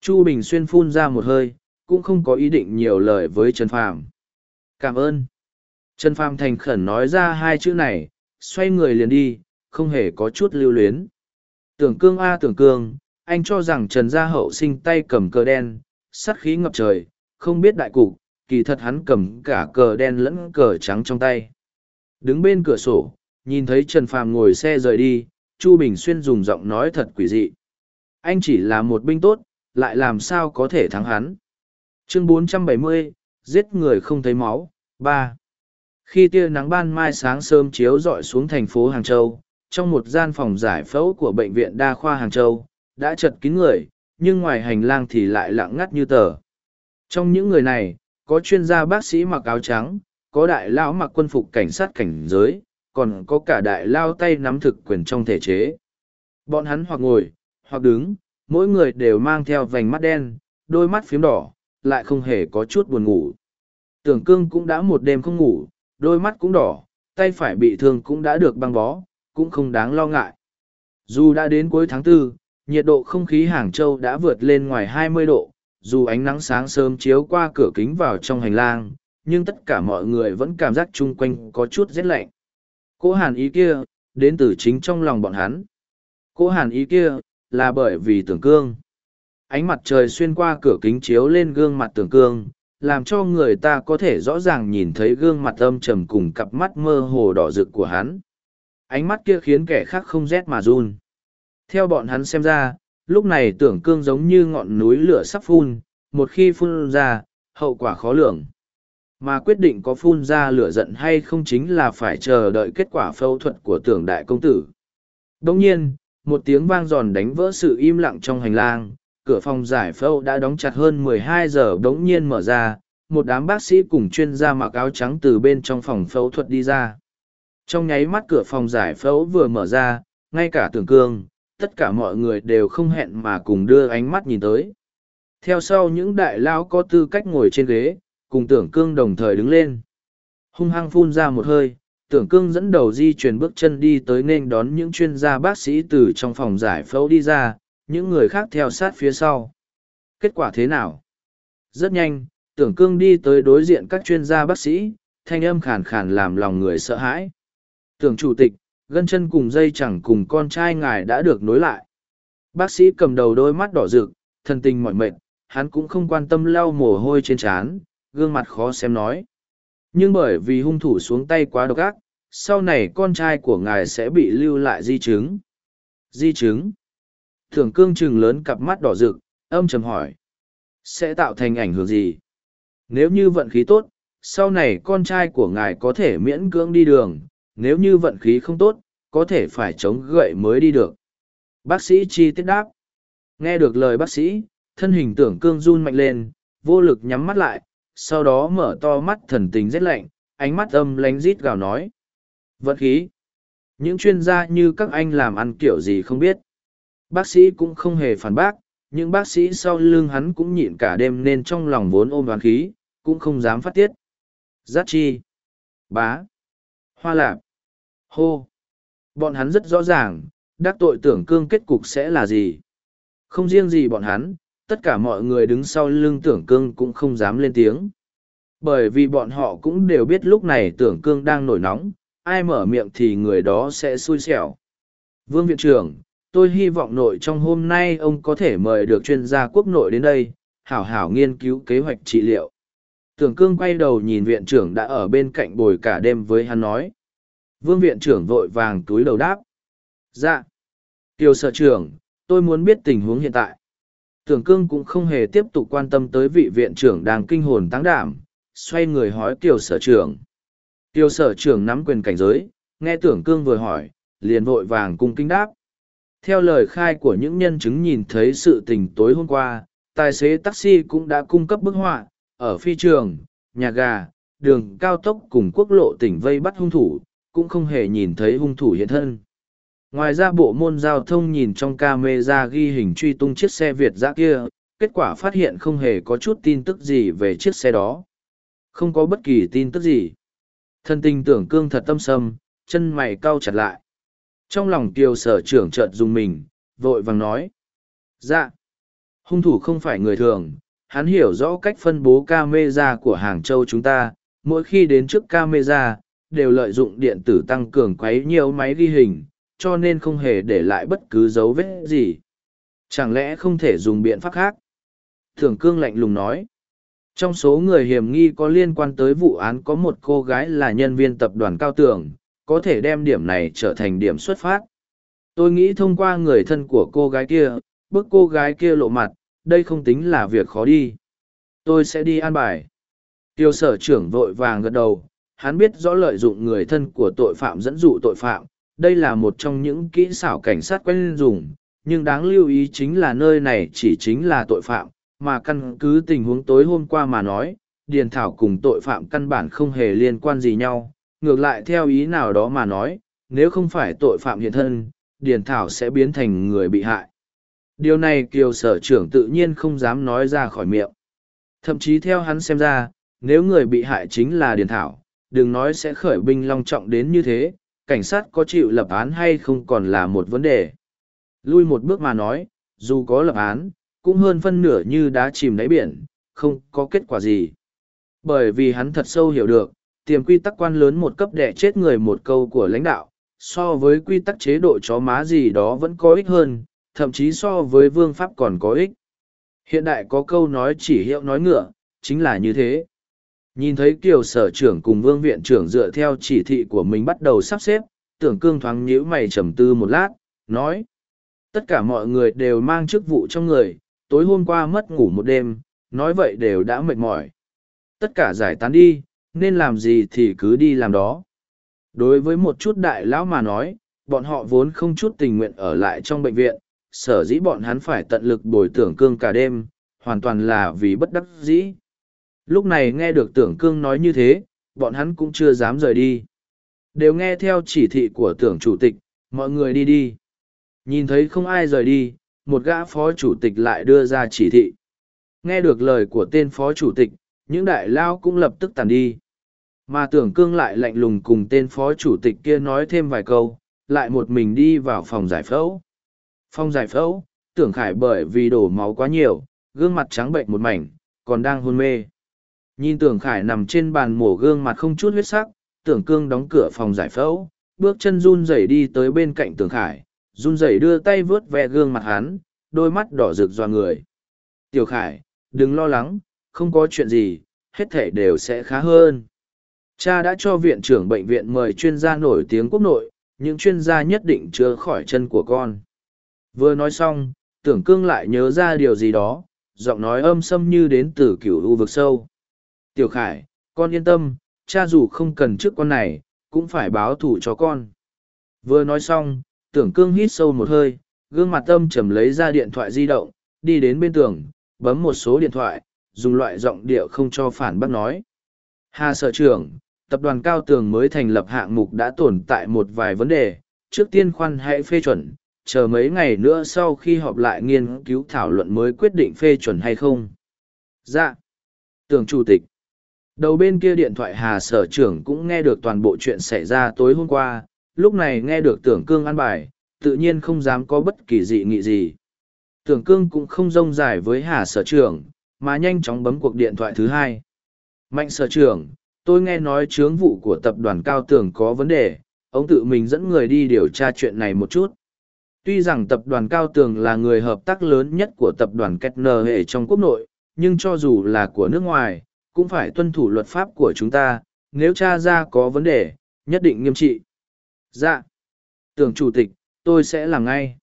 Chu Bình Xuyên phun ra một hơi, cũng không có ý định nhiều lời với Trần Phàm. Cảm ơn. Trần Phàm thành khẩn nói ra hai chữ này, xoay người liền đi, không hề có chút lưu luyến. Tưởng cương a à, tưởng cương, anh cho rằng Trần Gia Hậu sinh tay cầm cờ đen, sắt khí ngập trời, không biết đại cục, kỳ thật hắn cầm cả cờ đen lẫn cờ trắng trong tay. Đứng bên cửa sổ, nhìn thấy Trần Phàm ngồi xe rời đi, Chu Bình Xuyên dùng giọng nói thật quỷ dị. Anh chỉ là một binh tốt, lại làm sao có thể thắng hắn. Chương 470, giết người không thấy máu, ba. Khi tia nắng ban mai sáng sớm chiếu rọi xuống thành phố Hàng Châu, trong một gian phòng giải phẫu của Bệnh viện Đa khoa Hàng Châu, đã chật kín người, nhưng ngoài hành lang thì lại lặng ngắt như tờ. Trong những người này, có chuyên gia bác sĩ mặc áo trắng, có đại lão mặc quân phục cảnh sát cảnh giới, còn có cả đại lao tay nắm thực quyền trong thể chế. Bọn hắn hoặc ngồi, hoặc đứng, mỗi người đều mang theo vành mắt đen, đôi mắt phím đỏ, lại không hề có chút buồn ngủ. Tưởng cương cũng đã một đêm không ngủ, đôi mắt cũng đỏ, tay phải bị thương cũng đã được băng bó, cũng không đáng lo ngại. Dù đã đến cuối tháng tư, nhiệt độ không khí Hàng Châu đã vượt lên ngoài 20 độ, dù ánh nắng sáng sớm chiếu qua cửa kính vào trong hành lang, nhưng tất cả mọi người vẫn cảm giác chung quanh có chút rét lạnh. Cô hàn ý kia, đến từ chính trong lòng bọn hắn. Cô hàn ý kia, là bởi vì tưởng cương. Ánh mặt trời xuyên qua cửa kính chiếu lên gương mặt tưởng cương, làm cho người ta có thể rõ ràng nhìn thấy gương mặt âm trầm cùng cặp mắt mơ hồ đỏ rực của hắn. Ánh mắt kia khiến kẻ khác không rét mà run. Theo bọn hắn xem ra, lúc này tưởng cương giống như ngọn núi lửa sắp phun, một khi phun ra, hậu quả khó lường. Mà quyết định có phun ra lửa giận hay không chính là phải chờ đợi kết quả phẫu thuật của tưởng đại công tử. Đồng nhiên, một tiếng vang giòn đánh vỡ sự im lặng trong hành lang, cửa phòng giải phẫu đã đóng chặt hơn 12 giờ đống nhiên mở ra, một đám bác sĩ cùng chuyên gia mặc áo trắng từ bên trong phòng phẫu thuật đi ra. Trong nháy mắt cửa phòng giải phẫu vừa mở ra, ngay cả tưởng cương, tất cả mọi người đều không hẹn mà cùng đưa ánh mắt nhìn tới. Theo sau những đại lão có tư cách ngồi trên ghế, cùng tưởng cương đồng thời đứng lên. Hung hăng phun ra một hơi, tưởng cương dẫn đầu di chuyển bước chân đi tới nên đón những chuyên gia bác sĩ từ trong phòng giải phẫu đi ra, những người khác theo sát phía sau. Kết quả thế nào? Rất nhanh, tưởng cương đi tới đối diện các chuyên gia bác sĩ, thanh âm khàn khàn làm lòng người sợ hãi. Tưởng chủ tịch, gân chân cùng dây chẳng cùng con trai ngài đã được nối lại. Bác sĩ cầm đầu đôi mắt đỏ rực, thân tình mỏi mệt, hắn cũng không quan tâm lau mồ hôi trên trán, gương mặt khó xem nói. Nhưng bởi vì hung thủ xuống tay quá độc ác, sau này con trai của ngài sẽ bị lưu lại di chứng. Di chứng? Thường cương chừng lớn cặp mắt đỏ rực, âm trầm hỏi. Sẽ tạo thành ảnh hưởng gì? Nếu như vận khí tốt, sau này con trai của ngài có thể miễn cưỡng đi đường, nếu như vận khí không tốt, có thể phải chống gậy mới đi được. Bác sĩ chi tiết đáp. Nghe được lời bác sĩ, thân hình tưởng cương run mạnh lên, vô lực nhắm mắt lại, sau đó mở to mắt thần tình rét lạnh, ánh mắt âm lánh rít gào nói. Vận khí. Những chuyên gia như các anh làm ăn kiểu gì không biết. Bác sĩ cũng không hề phản bác, những bác sĩ sau lưng hắn cũng nhịn cả đêm nên trong lòng vốn ôm đoán khí, cũng không dám phát tiết. Giác chi. Bá. Hoa lạp. Hô. Bọn hắn rất rõ ràng, đắc tội tưởng cương kết cục sẽ là gì. Không riêng gì bọn hắn, tất cả mọi người đứng sau lưng tưởng cương cũng không dám lên tiếng. Bởi vì bọn họ cũng đều biết lúc này tưởng cương đang nổi nóng, ai mở miệng thì người đó sẽ xui xẻo. Vương Viện trưởng, tôi hy vọng nội trong hôm nay ông có thể mời được chuyên gia quốc nội đến đây, hảo hảo nghiên cứu kế hoạch trị liệu. Tưởng cương quay đầu nhìn viện trưởng đã ở bên cạnh bồi cả đêm với hắn nói. Vương viện trưởng vội vàng túi đầu đáp. Dạ. Tiêu sở trưởng, tôi muốn biết tình huống hiện tại. Tưởng cương cũng không hề tiếp tục quan tâm tới vị viện trưởng đang kinh hồn táng đảm, xoay người hỏi Tiểu sở trưởng. Tiểu sở trưởng nắm quyền cảnh giới, nghe tưởng cương vừa hỏi, liền vội vàng cung kinh đáp. Theo lời khai của những nhân chứng nhìn thấy sự tình tối hôm qua, tài xế taxi cũng đã cung cấp bức họa, ở phi trường, nhà gà, đường cao tốc cùng quốc lộ tỉnh vây bắt hung thủ, cũng không hề nhìn thấy hung thủ hiện thân. Ngoài ra bộ môn giao thông nhìn trong camera ghi hình truy tung chiếc xe Việt giã kia, kết quả phát hiện không hề có chút tin tức gì về chiếc xe đó. Không có bất kỳ tin tức gì. Thân tình tưởng cương thật tâm sâm, chân mày cau chặt lại. Trong lòng kiều sở trưởng chợt dùng mình, vội vàng nói. Dạ, hung thủ không phải người thường, hắn hiểu rõ cách phân bố camera của Hàng Châu chúng ta, mỗi khi đến trước camera, đều lợi dụng điện tử tăng cường quấy nhiều máy ghi hình, cho nên không hề để lại bất cứ dấu vết gì. Chẳng lẽ không thể dùng biện pháp khác? Thường cương lạnh lùng nói. Trong số người hiểm nghi có liên quan tới vụ án có một cô gái là nhân viên tập đoàn cao tường, có thể đem điểm này trở thành điểm xuất phát. Tôi nghĩ thông qua người thân của cô gái kia, bức cô gái kia lộ mặt, đây không tính là việc khó đi. Tôi sẽ đi an bài. Tiêu sở trưởng vội vàng gật đầu, hắn biết rõ lợi dụng người thân của tội phạm dẫn dụ tội phạm, đây là một trong những kỹ xảo cảnh sát quen dùng, nhưng đáng lưu ý chính là nơi này chỉ chính là tội phạm, mà căn cứ tình huống tối hôm qua mà nói, Điền Thảo cùng tội phạm căn bản không hề liên quan gì nhau, ngược lại theo ý nào đó mà nói, nếu không phải tội phạm hiện thân, Điền Thảo sẽ biến thành người bị hại. Điều này Kiều sở trưởng tự nhiên không dám nói ra khỏi miệng. Thậm chí theo hắn xem ra, nếu người bị hại chính là Điền Thảo, đừng nói sẽ khởi binh long trọng đến như thế, cảnh sát có chịu lập án hay không còn là một vấn đề. Lui một bước mà nói, dù có lập án, cũng hơn phân nửa như đá chìm đáy biển, không có kết quả gì. Bởi vì hắn thật sâu hiểu được, tiềm quy tắc quan lớn một cấp đẻ chết người một câu của lãnh đạo, so với quy tắc chế độ chó má gì đó vẫn có ích hơn, thậm chí so với vương pháp còn có ích. Hiện đại có câu nói chỉ hiệu nói ngựa, chính là như thế. Nhìn thấy kiều sở trưởng cùng vương viện trưởng dựa theo chỉ thị của mình bắt đầu sắp xếp, tưởng cương thoáng nhíu mày trầm tư một lát, nói. Tất cả mọi người đều mang chức vụ trong người, tối hôm qua mất ngủ một đêm, nói vậy đều đã mệt mỏi. Tất cả giải tán đi, nên làm gì thì cứ đi làm đó. Đối với một chút đại lão mà nói, bọn họ vốn không chút tình nguyện ở lại trong bệnh viện, sở dĩ bọn hắn phải tận lực bồi tưởng cương cả đêm, hoàn toàn là vì bất đắc dĩ. Lúc này nghe được tưởng cương nói như thế, bọn hắn cũng chưa dám rời đi. Đều nghe theo chỉ thị của tưởng chủ tịch, mọi người đi đi. Nhìn thấy không ai rời đi, một gã phó chủ tịch lại đưa ra chỉ thị. Nghe được lời của tên phó chủ tịch, những đại lao cũng lập tức tàn đi. Mà tưởng cương lại lạnh lùng cùng tên phó chủ tịch kia nói thêm vài câu, lại một mình đi vào phòng giải phẫu. Phòng giải phẫu, tưởng khải bởi vì đổ máu quá nhiều, gương mặt trắng bệnh một mảnh, còn đang hôn mê. Nhìn tưởng khải nằm trên bàn mổ gương mặt không chút huyết sắc, tưởng cương đóng cửa phòng giải phẫu, bước chân run rẩy đi tới bên cạnh tưởng khải, run rẩy đưa tay vớt ve gương mặt hắn, đôi mắt đỏ rực doa người. Tiểu khải, đừng lo lắng, không có chuyện gì, hết thể đều sẽ khá hơn. Cha đã cho viện trưởng bệnh viện mời chuyên gia nổi tiếng quốc nội, những chuyên gia nhất định chữa khỏi chân của con. Vừa nói xong, tưởng cương lại nhớ ra điều gì đó, giọng nói âm sâm như đến từ cửu u vực sâu. Tiểu Khải, con yên tâm, cha dù không cần chức con này, cũng phải báo thủ cho con. Vừa nói xong, tưởng cương hít sâu một hơi, gương mặt tâm trầm lấy ra điện thoại di động, đi đến bên tường, bấm một số điện thoại, dùng loại giọng điệu không cho phản bác nói. Hà sở trưởng, tập đoàn cao tường mới thành lập hạng mục đã tồn tại một vài vấn đề, trước tiên khoan hãy phê chuẩn, chờ mấy ngày nữa sau khi họp lại nghiên cứu thảo luận mới quyết định phê chuẩn hay không. Dạ. Tưởng chủ tịch. Đầu bên kia điện thoại Hà sở trưởng cũng nghe được toàn bộ chuyện xảy ra tối hôm qua, lúc này nghe được tưởng cương ăn bài, tự nhiên không dám có bất kỳ dị nghị gì. Tưởng cương cũng không rông dài với Hà sở trưởng, mà nhanh chóng bấm cuộc điện thoại thứ hai. Mạnh sở trưởng, tôi nghe nói chướng vụ của tập đoàn cao tường có vấn đề, ông tự mình dẫn người đi điều tra chuyện này một chút. Tuy rằng tập đoàn cao tường là người hợp tác lớn nhất của tập đoàn Kettner hệ trong quốc nội, nhưng cho dù là của nước ngoài, cũng phải tuân thủ luật pháp của chúng ta, nếu cha ra có vấn đề, nhất định nghiêm trị. Dạ. Tưởng chủ tịch, tôi sẽ làm ngay.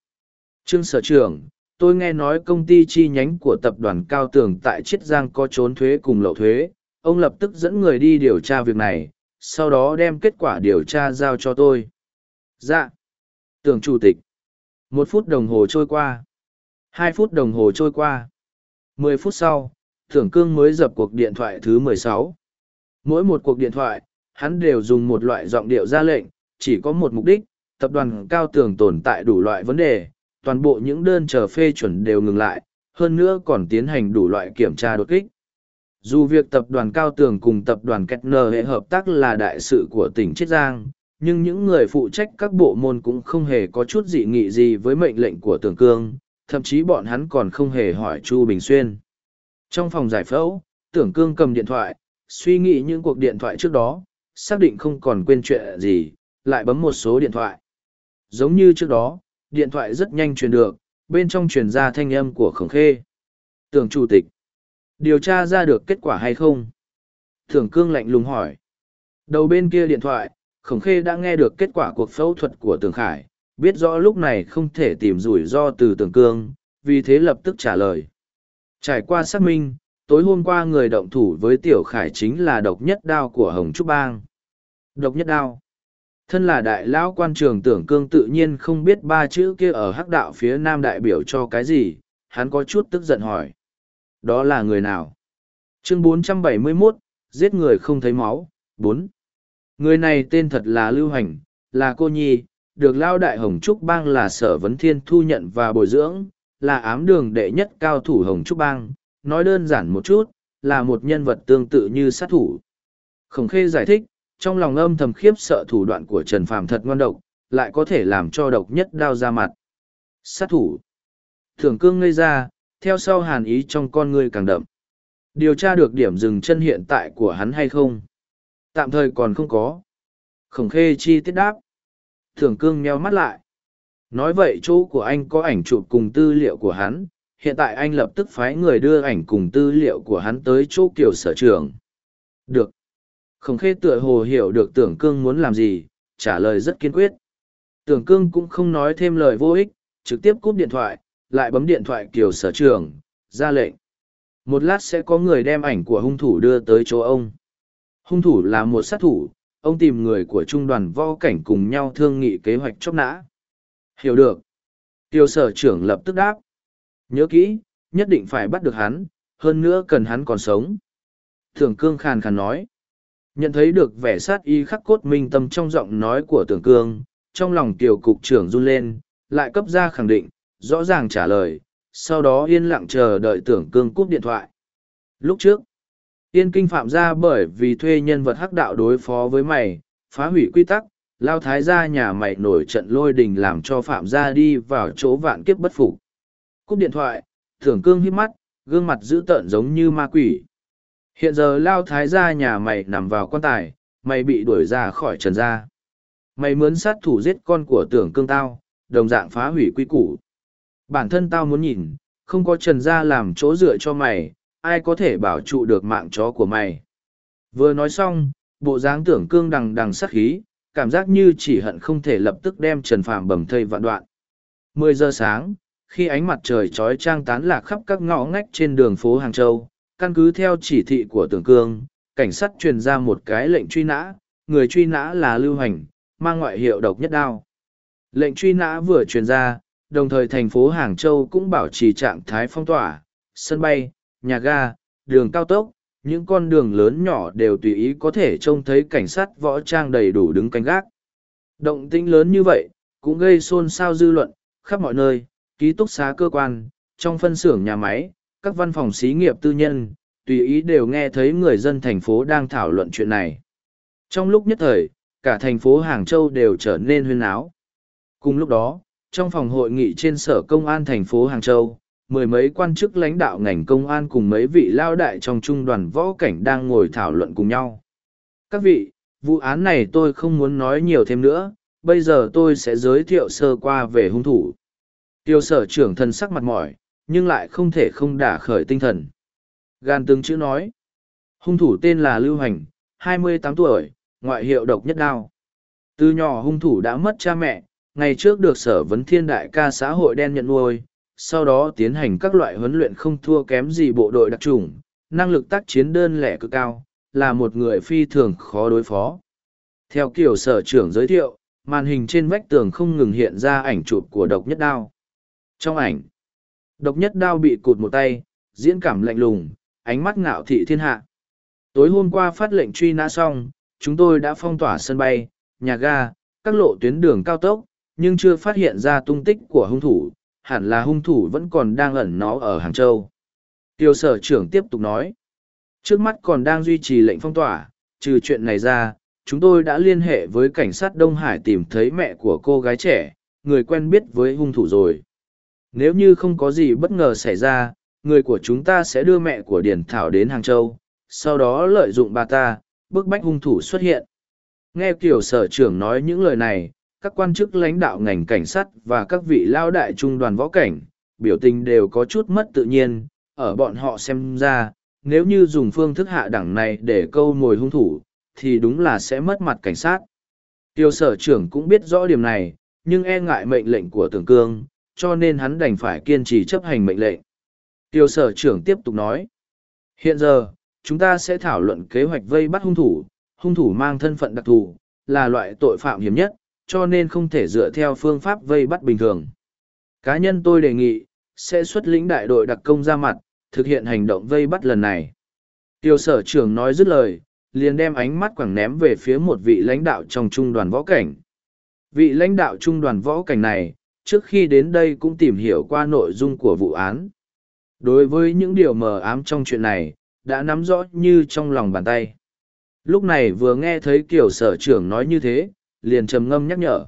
Trương sở trưởng, tôi nghe nói công ty chi nhánh của tập đoàn Cao Tường tại Chiết Giang có trốn thuế cùng lậu thuế. Ông lập tức dẫn người đi điều tra việc này, sau đó đem kết quả điều tra giao cho tôi. Dạ. Tưởng chủ tịch. Một phút đồng hồ trôi qua. Hai phút đồng hồ trôi qua. Mười phút sau, Thưởng Cương mới dập cuộc điện thoại thứ mười sáu. Mỗi một cuộc điện thoại, hắn đều dùng một loại giọng điệu ra lệnh, chỉ có một mục đích, tập đoàn cao tường tồn tại đủ loại vấn đề, toàn bộ những đơn chờ phê chuẩn đều ngừng lại, hơn nữa còn tiến hành đủ loại kiểm tra đột kích. Dù việc tập đoàn cao tường cùng tập đoàn Kettner hệ hợp tác là đại sự của tỉnh Chiết Giang, nhưng những người phụ trách các bộ môn cũng không hề có chút dị nghị gì với mệnh lệnh của Tường Cương, thậm chí bọn hắn còn không hề hỏi Chu Bình Xuyên. Trong phòng giải phẫu, Tưởng Cương cầm điện thoại, suy nghĩ những cuộc điện thoại trước đó, xác định không còn quên chuyện gì, lại bấm một số điện thoại. Giống như trước đó, điện thoại rất nhanh truyền được, bên trong truyền ra thanh âm của khổng khê. Tưởng chủ tịch, điều tra ra được kết quả hay không? Tưởng cương lạnh lùng hỏi. Đầu bên kia điện thoại, khổng khê đã nghe được kết quả cuộc phẫu thuật của tưởng khải, biết rõ lúc này không thể tìm rủi ro từ tưởng cương, vì thế lập tức trả lời. Trải qua xác minh, tối hôm qua người động thủ với tiểu khải chính là độc nhất đao của hồng trúc bang. Độc nhất đao. Thân là đại lão quan trường tưởng cương tự nhiên không biết ba chữ kia ở hắc đạo phía nam đại biểu cho cái gì hắn có chút tức giận hỏi. Đó là người nào? Chương 471, giết người không thấy máu bốn. Người này tên thật là lưu hành là cô nhi được lao đại hồng trúc bang là sở vấn thiên thu nhận và bồi dưỡng là ám đường đệ nhất cao thủ hồng trúc bang nói đơn giản một chút, là một nhân vật tương tự như sát thủ. Khổng khê giải thích, trong lòng âm thầm khiếp sợ thủ đoạn của Trần Phàm thật ngoan độc, lại có thể làm cho độc nhất đao ra mặt. Sát thủ. Thường cương ngây ra, theo sau hàn ý trong con người càng đậm. Điều tra được điểm dừng chân hiện tại của hắn hay không? Tạm thời còn không có. Khổng khê chi tiết đáp. Thường cương nheo mắt lại. Nói vậy chỗ của anh có ảnh chụp cùng tư liệu của hắn, hiện tại anh lập tức phái người đưa ảnh cùng tư liệu của hắn tới chỗ kiểu sở trường. Được. Khổng khê tựa hồ hiểu được tưởng cương muốn làm gì, trả lời rất kiên quyết. Tưởng cương cũng không nói thêm lời vô ích, trực tiếp cúp điện thoại, lại bấm điện thoại kiểu sở trường, ra lệnh. Một lát sẽ có người đem ảnh của hung thủ đưa tới chỗ ông. Hung thủ là một sát thủ, ông tìm người của trung đoàn vo cảnh cùng nhau thương nghị kế hoạch chóc nã. Hiểu được. Tiêu sở trưởng lập tức đáp, Nhớ kỹ, nhất định phải bắt được hắn, hơn nữa cần hắn còn sống. Tưởng cương khàn khàn nói. Nhận thấy được vẻ sát y khắc cốt minh tâm trong giọng nói của tưởng cương, trong lòng tiểu cục trưởng run lên, lại cấp ra khẳng định, rõ ràng trả lời, sau đó yên lặng chờ đợi tưởng cương cúp điện thoại. Lúc trước, yên kinh phạm ra bởi vì thuê nhân vật hắc đạo đối phó với mày, phá hủy quy tắc, lao thái gia nhà mày nổi trận lôi đình làm cho phạm gia đi vào chỗ vạn kiếp bất phục. Cúp điện thoại, thưởng cương hít mắt, gương mặt dữ tợn giống như ma quỷ. Hiện giờ lao thái gia nhà mày nằm vào quan tài, mày bị đuổi ra khỏi trần gia. Mày mướn sát thủ giết con của tưởng cương tao, đồng dạng phá hủy quy củ. Bản thân tao muốn nhìn, không có trần gia làm chỗ dựa cho mày, ai có thể bảo trụ được mạng chó của mày. Vừa nói xong, bộ dáng tưởng cương đằng đằng sắc khí cảm giác như chỉ hận không thể lập tức đem trần phàm bầm thây vạn đoạn mười giờ sáng khi ánh mặt trời trói trang tán lạc khắp các ngõ ngách trên đường phố Hàng Châu, căn cứ theo chỉ thị của Tưởng Cương, cảnh sát truyền ra một cái lệnh truy nã, người truy nã là Lưu Hành, mang ngoại hiệu độc nhất đao. Lệnh truy nã vừa truyền ra, đồng thời thành phố Hàng Châu cũng bảo trì trạng thái phong tỏa, sân bay, nhà ga, đường cao tốc, những con đường lớn nhỏ đều tùy ý có thể trông thấy cảnh sát võ trang đầy đủ đứng canh gác. Động tĩnh lớn như vậy, cũng gây xôn xao dư luận, khắp mọi nơi, ký túc xá cơ quan, trong phân xưởng nhà máy, các văn phòng xí nghiệp tư nhân, tùy ý đều nghe thấy người dân thành phố đang thảo luận chuyện này. Trong lúc nhất thời, cả thành phố Hàng Châu đều trở nên huyên áo. Cùng lúc đó, trong phòng hội nghị trên sở công an thành phố Hàng Châu, mười mấy quan chức lãnh đạo ngành công an cùng mấy vị lao đại trong trung đoàn võ cảnh đang ngồi thảo luận cùng nhau. Các vị, vụ án này tôi không muốn nói nhiều thêm nữa, bây giờ tôi sẽ giới thiệu sơ qua về hung thủ. Tiêu sở trưởng thần sắc mặt mỏi, nhưng lại không thể không đả khởi tinh thần. Gan từng chữ nói. Hung thủ tên là Lưu Hành, 28 tuổi, ngoại hiệu độc nhất đao. Từ nhỏ hung thủ đã mất cha mẹ, ngày trước được sở vấn thiên đại ca xã hội đen nhận nuôi, sau đó tiến hành các loại huấn luyện không thua kém gì bộ đội đặc trùng, năng lực tác chiến đơn lẻ cực cao, là một người phi thường khó đối phó. Theo kiểu sở trưởng giới thiệu, màn hình trên vách tường không ngừng hiện ra ảnh chụp của độc nhất đao. Trong ảnh, độc nhất đao bị cụt một tay, diễn cảm lạnh lùng, ánh mắt ngạo thị thiên hạ. Tối hôm qua phát lệnh truy nã xong, chúng tôi đã phong tỏa sân bay, nhà ga, các lộ tuyến đường cao tốc, nhưng chưa phát hiện ra tung tích của hung thủ, hẳn là hung thủ vẫn còn đang ẩn nó ở Hàng Châu. Tiêu sở trưởng tiếp tục nói, trước mắt còn đang duy trì lệnh phong tỏa, trừ chuyện này ra, chúng tôi đã liên hệ với cảnh sát Đông Hải tìm thấy mẹ của cô gái trẻ, người quen biết với hung thủ rồi. Nếu như không có gì bất ngờ xảy ra, người của chúng ta sẽ đưa mẹ của Điền Thảo đến Hàng Châu, sau đó lợi dụng bà ta, bức bách hung thủ xuất hiện. Nghe kiểu sở trưởng nói những lời này, các quan chức lãnh đạo ngành cảnh sát và các vị lao đại trung đoàn võ cảnh, biểu tình đều có chút mất tự nhiên, ở bọn họ xem ra, nếu như dùng phương thức hạ đẳng này để câu mồi hung thủ, thì đúng là sẽ mất mặt cảnh sát. Tiêu sở trưởng cũng biết rõ điểm này, nhưng e ngại mệnh lệnh của tưởng cương, cho nên hắn đành phải kiên trì chấp hành mệnh lệnh. Tiêu sở trưởng tiếp tục nói, hiện giờ, chúng ta sẽ thảo luận kế hoạch vây bắt hung thủ, hung thủ mang thân phận đặc thù, là loại tội phạm hiểm nhất, cho nên không thể dựa theo phương pháp vây bắt bình thường. Cá nhân tôi đề nghị, sẽ xuất lĩnh đại đội đặc công ra mặt, thực hiện hành động vây bắt lần này. Tiêu sở trưởng nói dứt lời, liền đem ánh mắt quẳng ném về phía một vị lãnh đạo trong trung đoàn võ cảnh. Vị lãnh đạo trung đoàn võ cảnh này, trước khi đến đây cũng tìm hiểu qua nội dung của vụ án. Đối với những điều mờ ám trong chuyện này, đã nắm rõ như trong lòng bàn tay. Lúc này vừa nghe thấy kiểu sở trưởng nói như thế, liền trầm ngâm nhắc nhở.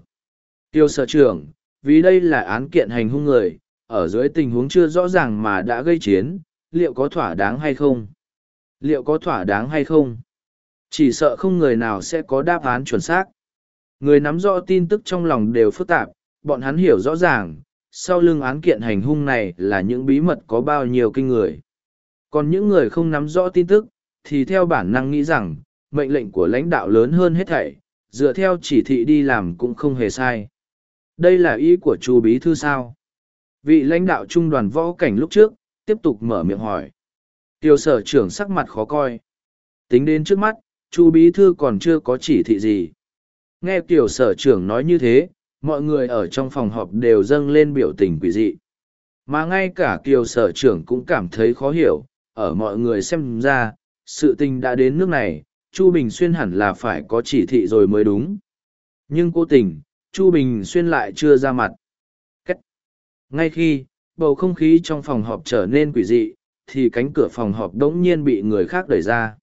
Tiêu sở trưởng, vì đây là án kiện hành hung người, ở dưới tình huống chưa rõ ràng mà đã gây chiến, liệu có thỏa đáng hay không? Liệu có thỏa đáng hay không? Chỉ sợ không người nào sẽ có đáp án chuẩn xác. Người nắm rõ tin tức trong lòng đều phức tạp, bọn hắn hiểu rõ ràng, sau lưng án kiện hành hung này là những bí mật có bao nhiêu kinh người. Còn những người không nắm rõ tin tức, thì theo bản năng nghĩ rằng, mệnh lệnh của lãnh đạo lớn hơn hết thảy, dựa theo chỉ thị đi làm cũng không hề sai. Đây là ý của chu bí thư sao? Vị lãnh đạo trung đoàn võ cảnh lúc trước, tiếp tục mở miệng hỏi. Tiêu sở trưởng sắc mặt khó coi. Tính đến trước mắt, chu bí thư còn chưa có chỉ thị gì. Nghe tiểu sở trưởng nói như thế, mọi người ở trong phòng họp đều dâng lên biểu tình quỷ dị. Mà ngay cả kiều sở trưởng cũng cảm thấy khó hiểu, ở mọi người xem ra, sự tình đã đến nước này, Chu Bình Xuyên hẳn là phải có chỉ thị rồi mới đúng. Nhưng cố tình, Chu Bình Xuyên lại chưa ra mặt. Cách. Ngay khi, bầu không khí trong phòng họp trở nên quỷ dị, thì cánh cửa phòng họp đống nhiên bị người khác đẩy ra.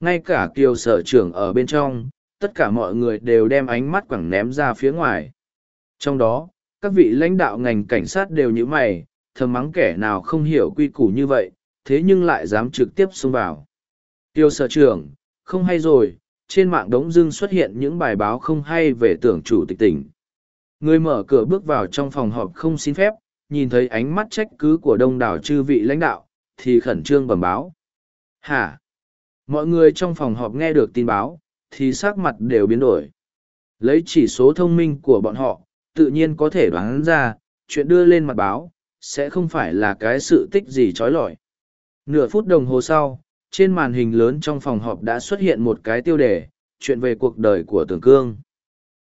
Ngay cả kiều sở trưởng ở bên trong, tất cả mọi người đều đem ánh mắt quẳng ném ra phía ngoài. Trong đó, các vị lãnh đạo ngành cảnh sát đều như mày, thầm mắng kẻ nào không hiểu quy củ như vậy, thế nhưng lại dám trực tiếp xông vào. Tiêu sở trưởng, không hay rồi, trên mạng đống dưng xuất hiện những bài báo không hay về tưởng chủ tịch tỉnh. Người mở cửa bước vào trong phòng họp không xin phép, nhìn thấy ánh mắt trách cứ của đông đảo chư vị lãnh đạo, thì khẩn trương bẩm báo. Hả? Mọi người trong phòng họp nghe được tin báo, thì sắc mặt đều biến đổi. Lấy chỉ số thông minh của bọn họ, tự nhiên có thể đoán ra, chuyện đưa lên mặt báo, sẽ không phải là cái sự tích gì trói lọi. Nửa phút đồng hồ sau, trên màn hình lớn trong phòng họp đã xuất hiện một cái tiêu đề, chuyện về cuộc đời của Tưởng Cương.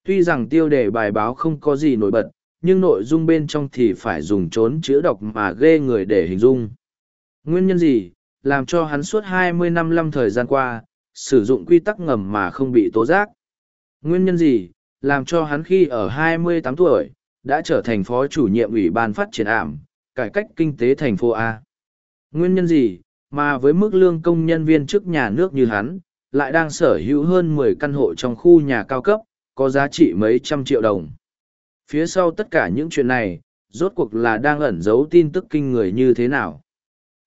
Tuy rằng tiêu đề bài báo không có gì nổi bật, nhưng nội dung bên trong thì phải dùng trốn chữ đọc mà ghê người để hình dung. Nguyên nhân gì, làm cho hắn suốt 20 năm năm thời gian qua, sử dụng quy tắc ngầm mà không bị tố giác? Nguyên nhân gì, làm cho hắn khi ở 28 tuổi, đã trở thành phó chủ nhiệm ủy ban phát triển ảm, cải cách kinh tế thành phố A? Nguyên nhân gì, mà với mức lương công nhân viên chức nhà nước như hắn, lại đang sở hữu hơn mười căn hộ trong khu nhà cao cấp, có giá trị mấy trăm triệu đồng. Phía sau tất cả những chuyện này, rốt cuộc là đang ẩn giấu tin tức kinh người như thế nào.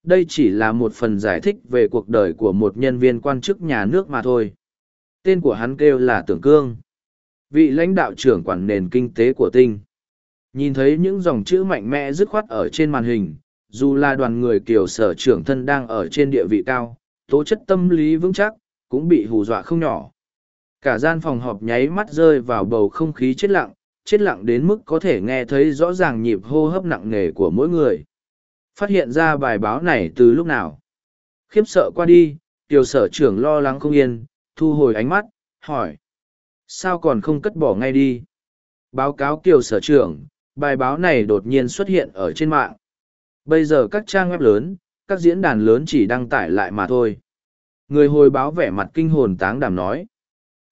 Đây chỉ là một phần giải thích về cuộc đời của một nhân viên quan chức nhà nước mà thôi. Tên của hắn kêu là Tưởng Cương. Vị lãnh đạo trưởng quản nền kinh tế của tinh. Nhìn thấy những dòng chữ mạnh mẽ dứt khoát ở trên màn hình, dù là đoàn người kiểu sở trưởng thân đang ở trên địa vị cao, tố chất tâm lý vững chắc, cũng bị hù dọa không nhỏ. Cả gian phòng họp nháy mắt rơi vào bầu không khí chết lặng, chết lặng đến mức có thể nghe thấy rõ ràng nhịp hô hấp nặng nề của mỗi người. Phát hiện ra bài báo này từ lúc nào? Khiếp sợ qua đi, tiểu sở trưởng lo lắng không yên, thu hồi ánh mắt, hỏi. Sao còn không cất bỏ ngay đi? Báo cáo kiều sở trưởng, bài báo này đột nhiên xuất hiện ở trên mạng. Bây giờ các trang web lớn, các diễn đàn lớn chỉ đăng tải lại mà thôi. Người hồi báo vẻ mặt kinh hồn táng đảm nói.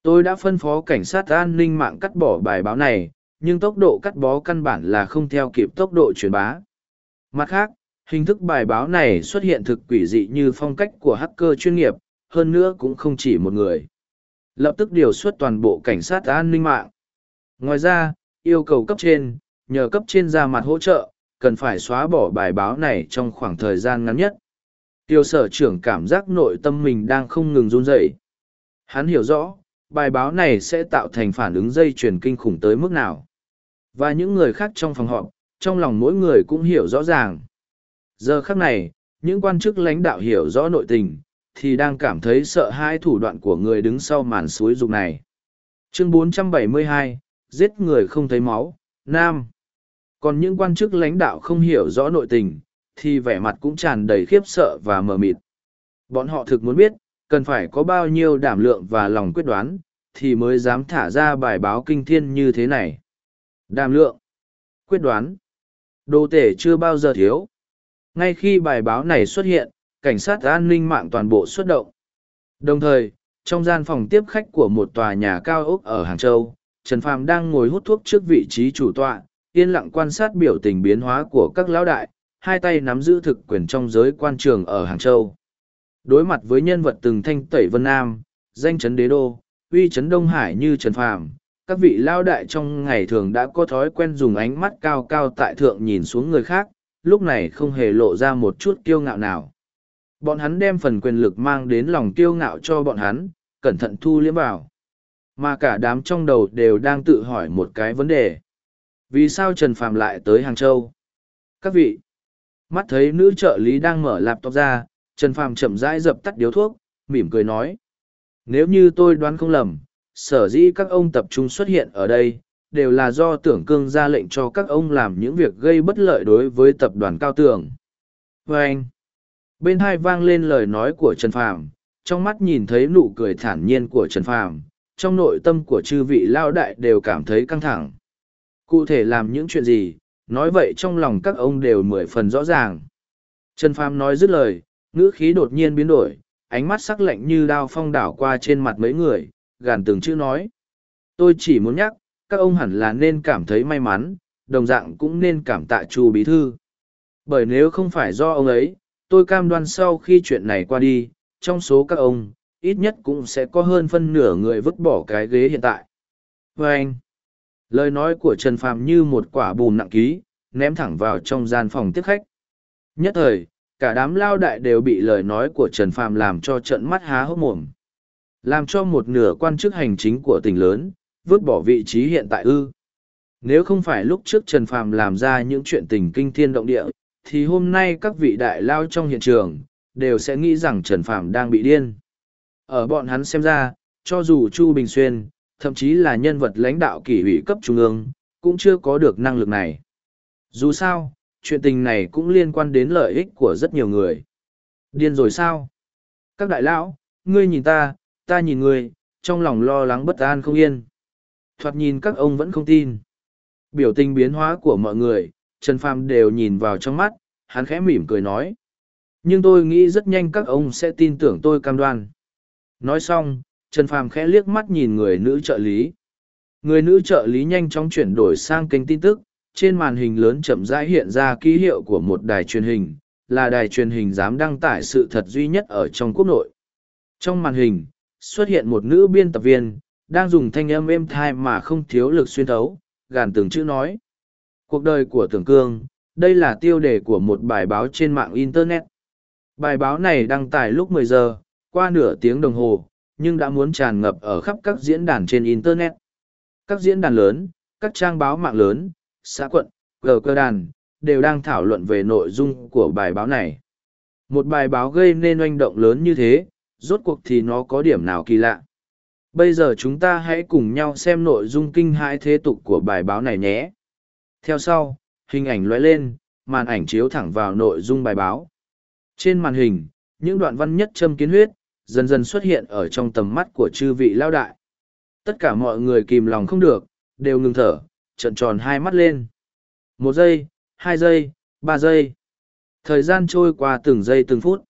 Tôi đã phân phó cảnh sát an ninh mạng cắt bỏ bài báo này, nhưng tốc độ cắt bó căn bản là không theo kịp tốc độ truyền bá. Mặt khác, hình thức bài báo này xuất hiện thực quỷ dị như phong cách của hacker chuyên nghiệp, hơn nữa cũng không chỉ một người. Lập tức điều xuất toàn bộ cảnh sát an ninh mạng. Ngoài ra, yêu cầu cấp trên, nhờ cấp trên ra mặt hỗ trợ, cần phải xóa bỏ bài báo này trong khoảng thời gian ngắn nhất. Tiêu sở trưởng cảm giác nội tâm mình đang không ngừng run rẩy. Hắn hiểu rõ, bài báo này sẽ tạo thành phản ứng dây chuyền kinh khủng tới mức nào. Và những người khác trong phòng họp, trong lòng mỗi người cũng hiểu rõ ràng. Giờ khắc này, những quan chức lãnh đạo hiểu rõ nội tình, thì đang cảm thấy sợ hai thủ đoạn của người đứng sau màn suối dục này. Chương 472, giết người không thấy máu, Nam. Còn những quan chức lãnh đạo không hiểu rõ nội tình, thì vẻ mặt cũng tràn đầy khiếp sợ và mờ mịt. Bọn họ thực muốn biết, cần phải có bao nhiêu đảm lượng và lòng quyết đoán, thì mới dám thả ra bài báo kinh thiên như thế này. Đảm lượng, quyết đoán, đồ tể chưa bao giờ thiếu. Ngay khi bài báo này xuất hiện, cảnh sát an ninh mạng toàn bộ xuất động. Đồng thời, trong gian phòng tiếp khách của một tòa nhà cao ốc ở Hàng Châu, Trần Phàm đang ngồi hút thuốc trước vị trí chủ tọa, yên lặng quan sát biểu tình biến hóa của các lão đại, hai tay nắm giữ thực quyền trong giới quan trường ở Hàng Châu. Đối mặt với nhân vật từng thanh tẩy Vân Nam, danh chấn đế đô, uy chấn Đông Hải như Trần Phàm, các vị lao đại trong ngày thường đã có thói quen dùng ánh mắt cao cao tại thượng nhìn xuống người khác, lúc này không hề lộ ra một chút kiêu ngạo nào. Bọn hắn đem phần quyền lực mang đến lòng kiêu ngạo cho bọn hắn, cẩn thận thu liếm vào. Mà cả đám trong đầu đều đang tự hỏi một cái vấn đề. Vì sao Trần Phàm lại tới Hàng Châu? Các vị, mắt thấy nữ trợ lý đang mở laptop ra, Trần Phàm chậm rãi dập tắt điếu thuốc, mỉm cười nói. Nếu như tôi đoán không lầm, sở dĩ các ông tập trung xuất hiện ở đây, đều là do tưởng cương ra lệnh cho các ông làm những việc gây bất lợi đối với tập đoàn cao tường. Và anh, bên hai vang lên lời nói của Trần Phàm, trong mắt nhìn thấy nụ cười thản nhiên của Trần Phàm, trong nội tâm của chư vị lao đại đều cảm thấy căng thẳng. Cụ thể làm những chuyện gì, nói vậy trong lòng các ông đều mười phần rõ ràng. Trần Phàm nói dứt lời, ngữ khí đột nhiên biến đổi, ánh mắt sắc lạnh như đao phong đảo qua trên mặt mấy người, gàn từng chữ nói. Tôi chỉ muốn nhắc, các ông hẳn là nên cảm thấy may mắn, đồng dạng cũng nên cảm tạ Chu Bí Thư. Bởi nếu không phải do ông ấy, tôi cam đoan sau khi chuyện này qua đi, trong số các ông, ít nhất cũng sẽ có hơn phân nửa người vứt bỏ cái ghế hiện tại. Và anh, lời nói của Trần Phàm như một quả bùn nặng ký, ném thẳng vào trong gian phòng tiếp khách. Nhất thời, cả đám lao đại đều bị lời nói của Trần Phàm làm cho trận mắt há hốc mồm. Làm cho một nửa quan chức hành chính của tỉnh lớn, vứt bỏ vị trí hiện tại ư. Nếu không phải lúc trước Trần Phàm làm ra những chuyện tình kinh thiên động địa, thì hôm nay các vị đại lao trong hiện trường, đều sẽ nghĩ rằng Trần Phàm đang bị điên. Ở bọn hắn xem ra, cho dù Chu Bình Xuyên, thậm chí là nhân vật lãnh đạo kỷ ủy cấp trung ương, cũng chưa có được năng lực này. Dù sao, chuyện tình này cũng liên quan đến lợi ích của rất nhiều người. Điên rồi sao? Các đại lão, ngươi nhìn ta, ta nhìn ngươi, trong lòng lo lắng bất an không yên. Thoạt nhìn các ông vẫn không tin. Biểu tình biến hóa của mọi người, Trần Phàm đều nhìn vào trong mắt, hắn khẽ mỉm cười nói. Nhưng tôi nghĩ rất nhanh các ông sẽ tin tưởng tôi cam đoan. Nói xong, Trần Phàm khẽ liếc mắt nhìn người nữ trợ lý. Người nữ trợ lý nhanh chóng chuyển đổi sang kênh tin tức, trên màn hình lớn chậm rãi hiện ra ký hiệu của một đài truyền hình, là đài truyền hình dám đăng tải sự thật duy nhất ở trong quốc nội. Trong màn hình, xuất hiện một nữ biên tập viên, đang dùng thanh âm êm thai mà không thiếu lực xuyên thấu, gàn từng chữ nói. Cuộc đời của Tưởng Cương, đây là tiêu đề của một bài báo trên mạng Internet. Bài báo này đăng tải lúc 10 giờ, qua nửa tiếng đồng hồ, nhưng đã muốn tràn ngập ở khắp các diễn đàn trên Internet. Các diễn đàn lớn, các trang báo mạng lớn, xã quận, gờ cơ đàn, đều đang thảo luận về nội dung của bài báo này. Một bài báo gây nên oanh động lớn như thế, rốt cuộc thì nó có điểm nào kỳ lạ. Bây giờ chúng ta hãy cùng nhau xem nội dung kinh hãi thế tục của bài báo này nhé. Theo sau, hình ảnh lóe lên, màn ảnh chiếu thẳng vào nội dung bài báo. Trên màn hình, những đoạn văn nhất châm kiến huyết, dần dần xuất hiện ở trong tầm mắt của chư vị lao đại. Tất cả mọi người kìm lòng không được, đều ngừng thở, trận tròn hai mắt lên. Một giây, hai giây, ba giây. Thời gian trôi qua từng giây từng phút.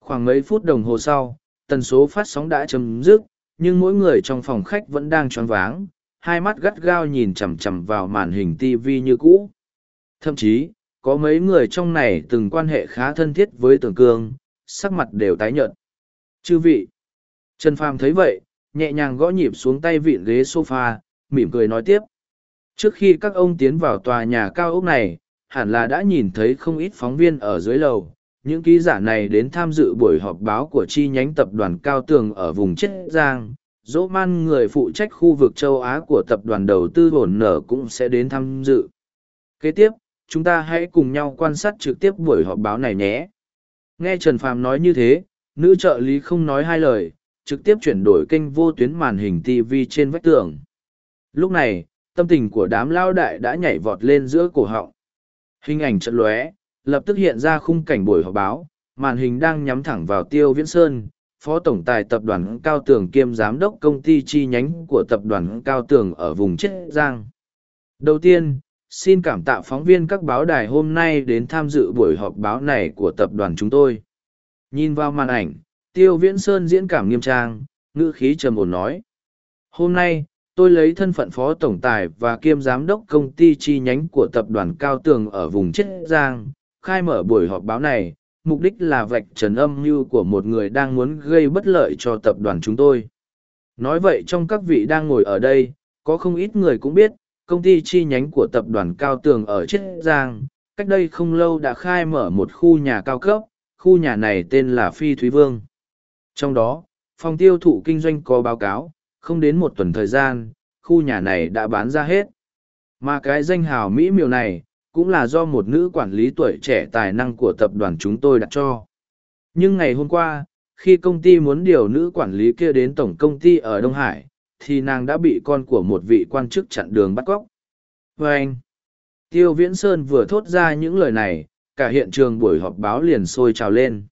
Khoảng mấy phút đồng hồ sau, tần số phát sóng đã chấm dứt, nhưng mỗi người trong phòng khách vẫn đang choáng váng, hai mắt gắt gao nhìn chằm chằm vào màn hình TV như cũ. Thậm chí, có mấy người trong này từng quan hệ khá thân thiết với Tưởng Cương, sắc mặt đều tái nhợt. Chư vị. Trần Phàm thấy vậy, nhẹ nhàng gõ nhịp xuống tay vịn ghế sofa, mỉm cười nói tiếp. Trước khi các ông tiến vào tòa nhà cao ốc này, hẳn là đã nhìn thấy không ít phóng viên ở dưới lầu. Những ký giả này đến tham dự buổi họp báo của chi nhánh tập đoàn Cao Tường ở vùng Chiết Giang. Dỗ man người phụ trách khu vực châu Á của tập đoàn đầu tư hồn nở cũng sẽ đến tham dự. Kế tiếp, chúng ta hãy cùng nhau quan sát trực tiếp buổi họp báo này nhé. Nghe Trần Phàm nói như thế, nữ trợ lý không nói hai lời, trực tiếp chuyển đổi kênh vô tuyến màn hình TV trên vách tường. Lúc này, tâm tình của đám lao đại đã nhảy vọt lên giữa cổ họng. Hình ảnh trận lóe, lập tức hiện ra khung cảnh buổi họp báo, màn hình đang nhắm thẳng vào Tiêu Viễn Sơn, phó tổng tài tập đoàn Cao Tường kiêm giám đốc công ty chi nhánh của tập đoàn Cao Tường ở vùng Chiết Giang. Đầu tiên, xin cảm tạ phóng viên các báo đài hôm nay đến tham dự buổi họp báo này của tập đoàn chúng tôi. Nhìn vào màn ảnh, Tiêu Viễn Sơn diễn cảm nghiêm trang, ngữ khí trầm ổn nói. Hôm nay, tôi lấy thân phận phó tổng tài và kiêm giám đốc công ty chi nhánh của tập đoàn Cao Tường ở vùng Chiết Giang, khai mở buổi họp báo này, mục đích là vạch trần âm mưu của một người đang muốn gây bất lợi cho tập đoàn chúng tôi. Nói vậy trong các vị đang ngồi ở đây, có không ít người cũng biết, công ty chi nhánh của tập đoàn Cao Tường ở Chiết Giang, cách đây không lâu đã khai mở một khu nhà cao cấp, khu nhà này tên là Phi Thúy Vương. Trong đó, phòng tiêu thụ kinh doanh có báo cáo, không đến một tuần thời gian, khu nhà này đã bán ra hết. Mà cái danh hào Mỹ miều này, cũng là do một nữ quản lý tuổi trẻ tài năng của tập đoàn chúng tôi đặt cho. Nhưng ngày hôm qua, khi công ty muốn điều nữ quản lý kia đến tổng công ty ở Đông Hải, thì nàng đã bị con của một vị quan chức chặn đường bắt cóc. Và anh, Tiêu Viễn Sơn vừa thốt ra những lời này, cả hiện trường buổi họp báo liền sôi trào lên.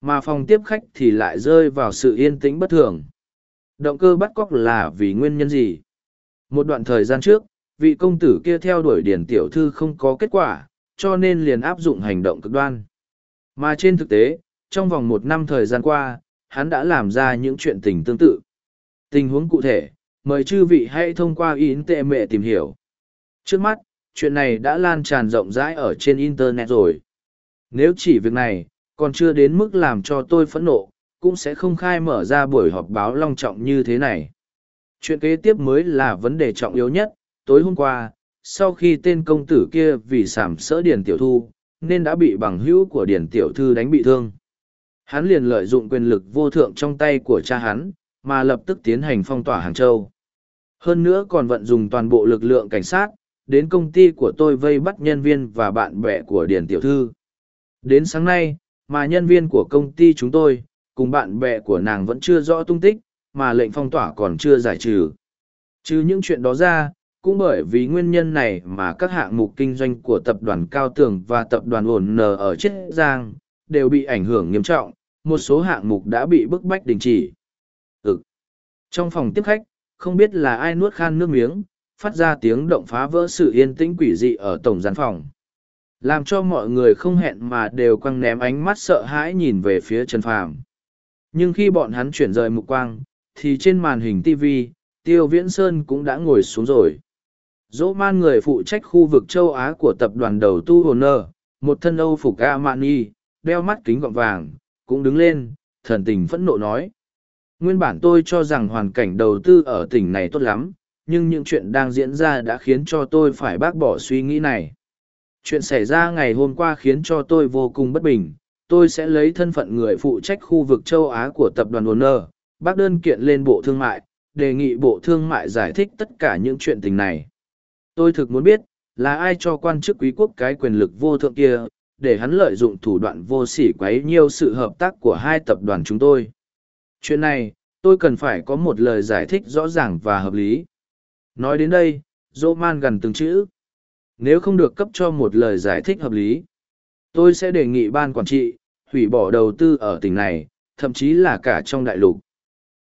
Mà phòng tiếp khách thì lại rơi vào sự yên tĩnh bất thường. Động cơ bắt cóc là vì nguyên nhân gì? Một đoạn thời gian trước, vị công tử kia theo đuổi điển tiểu thư không có kết quả, cho nên liền áp dụng hành động cực đoan. Mà trên thực tế, trong vòng một năm thời gian qua, hắn đã làm ra những chuyện tình tương tự. Tình huống cụ thể, mời chư vị hãy thông qua in tệ mệ tìm hiểu. Trước mắt, chuyện này đã lan tràn rộng rãi ở trên Internet rồi. Nếu chỉ việc này, còn chưa đến mức làm cho tôi phẫn nộ, cũng sẽ không khai mở ra buổi họp báo long trọng như thế này. Chuyện kế tiếp mới là vấn đề trọng yếu nhất, tối hôm qua, sau khi tên công tử kia vì sảm sỡ Điền Tiểu Thu, nên đã bị bằng hữu của Điền Tiểu Thư đánh bị thương. Hắn liền lợi dụng quyền lực vô thượng trong tay của cha hắn, mà lập tức tiến hành phong tỏa Hàng Châu. Hơn nữa còn vận dùng toàn bộ lực lượng cảnh sát, đến công ty của tôi vây bắt nhân viên và bạn bè của Điền Tiểu Thư. Đến sáng nay, mà nhân viên của công ty chúng tôi, cùng bạn bè của nàng vẫn chưa rõ tung tích, mà lệnh phong tỏa còn chưa giải trừ. Chứ những chuyện đó ra, cũng bởi vì nguyên nhân này mà các hạng mục kinh doanh của tập đoàn Cao Tường và tập đoàn ổn N ở Chiết Giang, đều bị ảnh hưởng nghiêm trọng, một số hạng mục đã bị bức bách đình chỉ. Ừ. Trong phòng tiếp khách, không biết là ai nuốt khan nước miếng, phát ra tiếng động phá vỡ sự yên tĩnh quỷ dị ở tổng gián phòng. Làm cho mọi người không hẹn mà đều quăng ném ánh mắt sợ hãi nhìn về phía Trần Phàm. Nhưng khi bọn hắn chuyển rời mục quang, thì trên màn hình TV, Tiêu Viễn Sơn cũng đã ngồi xuống rồi. Dỗ man người phụ trách khu vực châu Á của tập đoàn đầu tu Honor, một thân Âu phục Armani, đeo mắt kính gọng vàng, cũng đứng lên, thần tình phẫn nộ nói. Nguyên bản tôi cho rằng hoàn cảnh đầu tư ở tỉnh này tốt lắm, nhưng những chuyện đang diễn ra đã khiến cho tôi phải bác bỏ suy nghĩ này. Chuyện xảy ra ngày hôm qua khiến cho tôi vô cùng bất bình, tôi sẽ lấy thân phận người phụ trách khu vực châu Á của tập đoàn Honor, bác đơn kiện lên Bộ Thương mại, đề nghị Bộ Thương mại giải thích tất cả những chuyện tình này. Tôi thực muốn biết, là ai cho quan chức quý quốc cái quyền lực vô thượng kia, để hắn lợi dụng thủ đoạn vô sỉ quấy nhiều sự hợp tác của hai tập đoàn chúng tôi. Chuyện này, tôi cần phải có một lời giải thích rõ ràng và hợp lý. Nói đến đây, Dỗ man gần từng chữ. Nếu không được cấp cho một lời giải thích hợp lý, tôi sẽ đề nghị ban quản trị, hủy bỏ đầu tư ở tỉnh này, thậm chí là cả trong đại lục.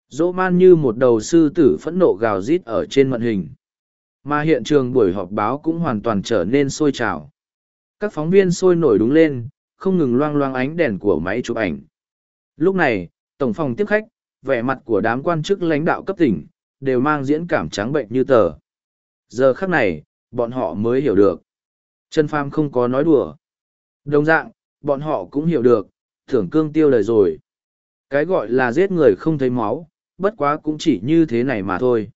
Dỗ man như một đầu sư tử phẫn nộ gào rít ở trên màn hình. Mà hiện trường buổi họp báo cũng hoàn toàn trở nên sôi trào. Các phóng viên sôi nổi đúng lên, không ngừng loang loang ánh đèn của máy chụp ảnh. Lúc này, tổng phòng tiếp khách, vẻ mặt của đám quan chức lãnh đạo cấp tỉnh, đều mang diễn cảm trắng bệnh như tờ. Giờ khắc này, bọn họ mới hiểu được. Trần Pham không có nói đùa. Đồng dạng, bọn họ cũng hiểu được, thưởng cương tiêu lời rồi. Cái gọi là giết người không thấy máu, bất quá cũng chỉ như thế này mà thôi.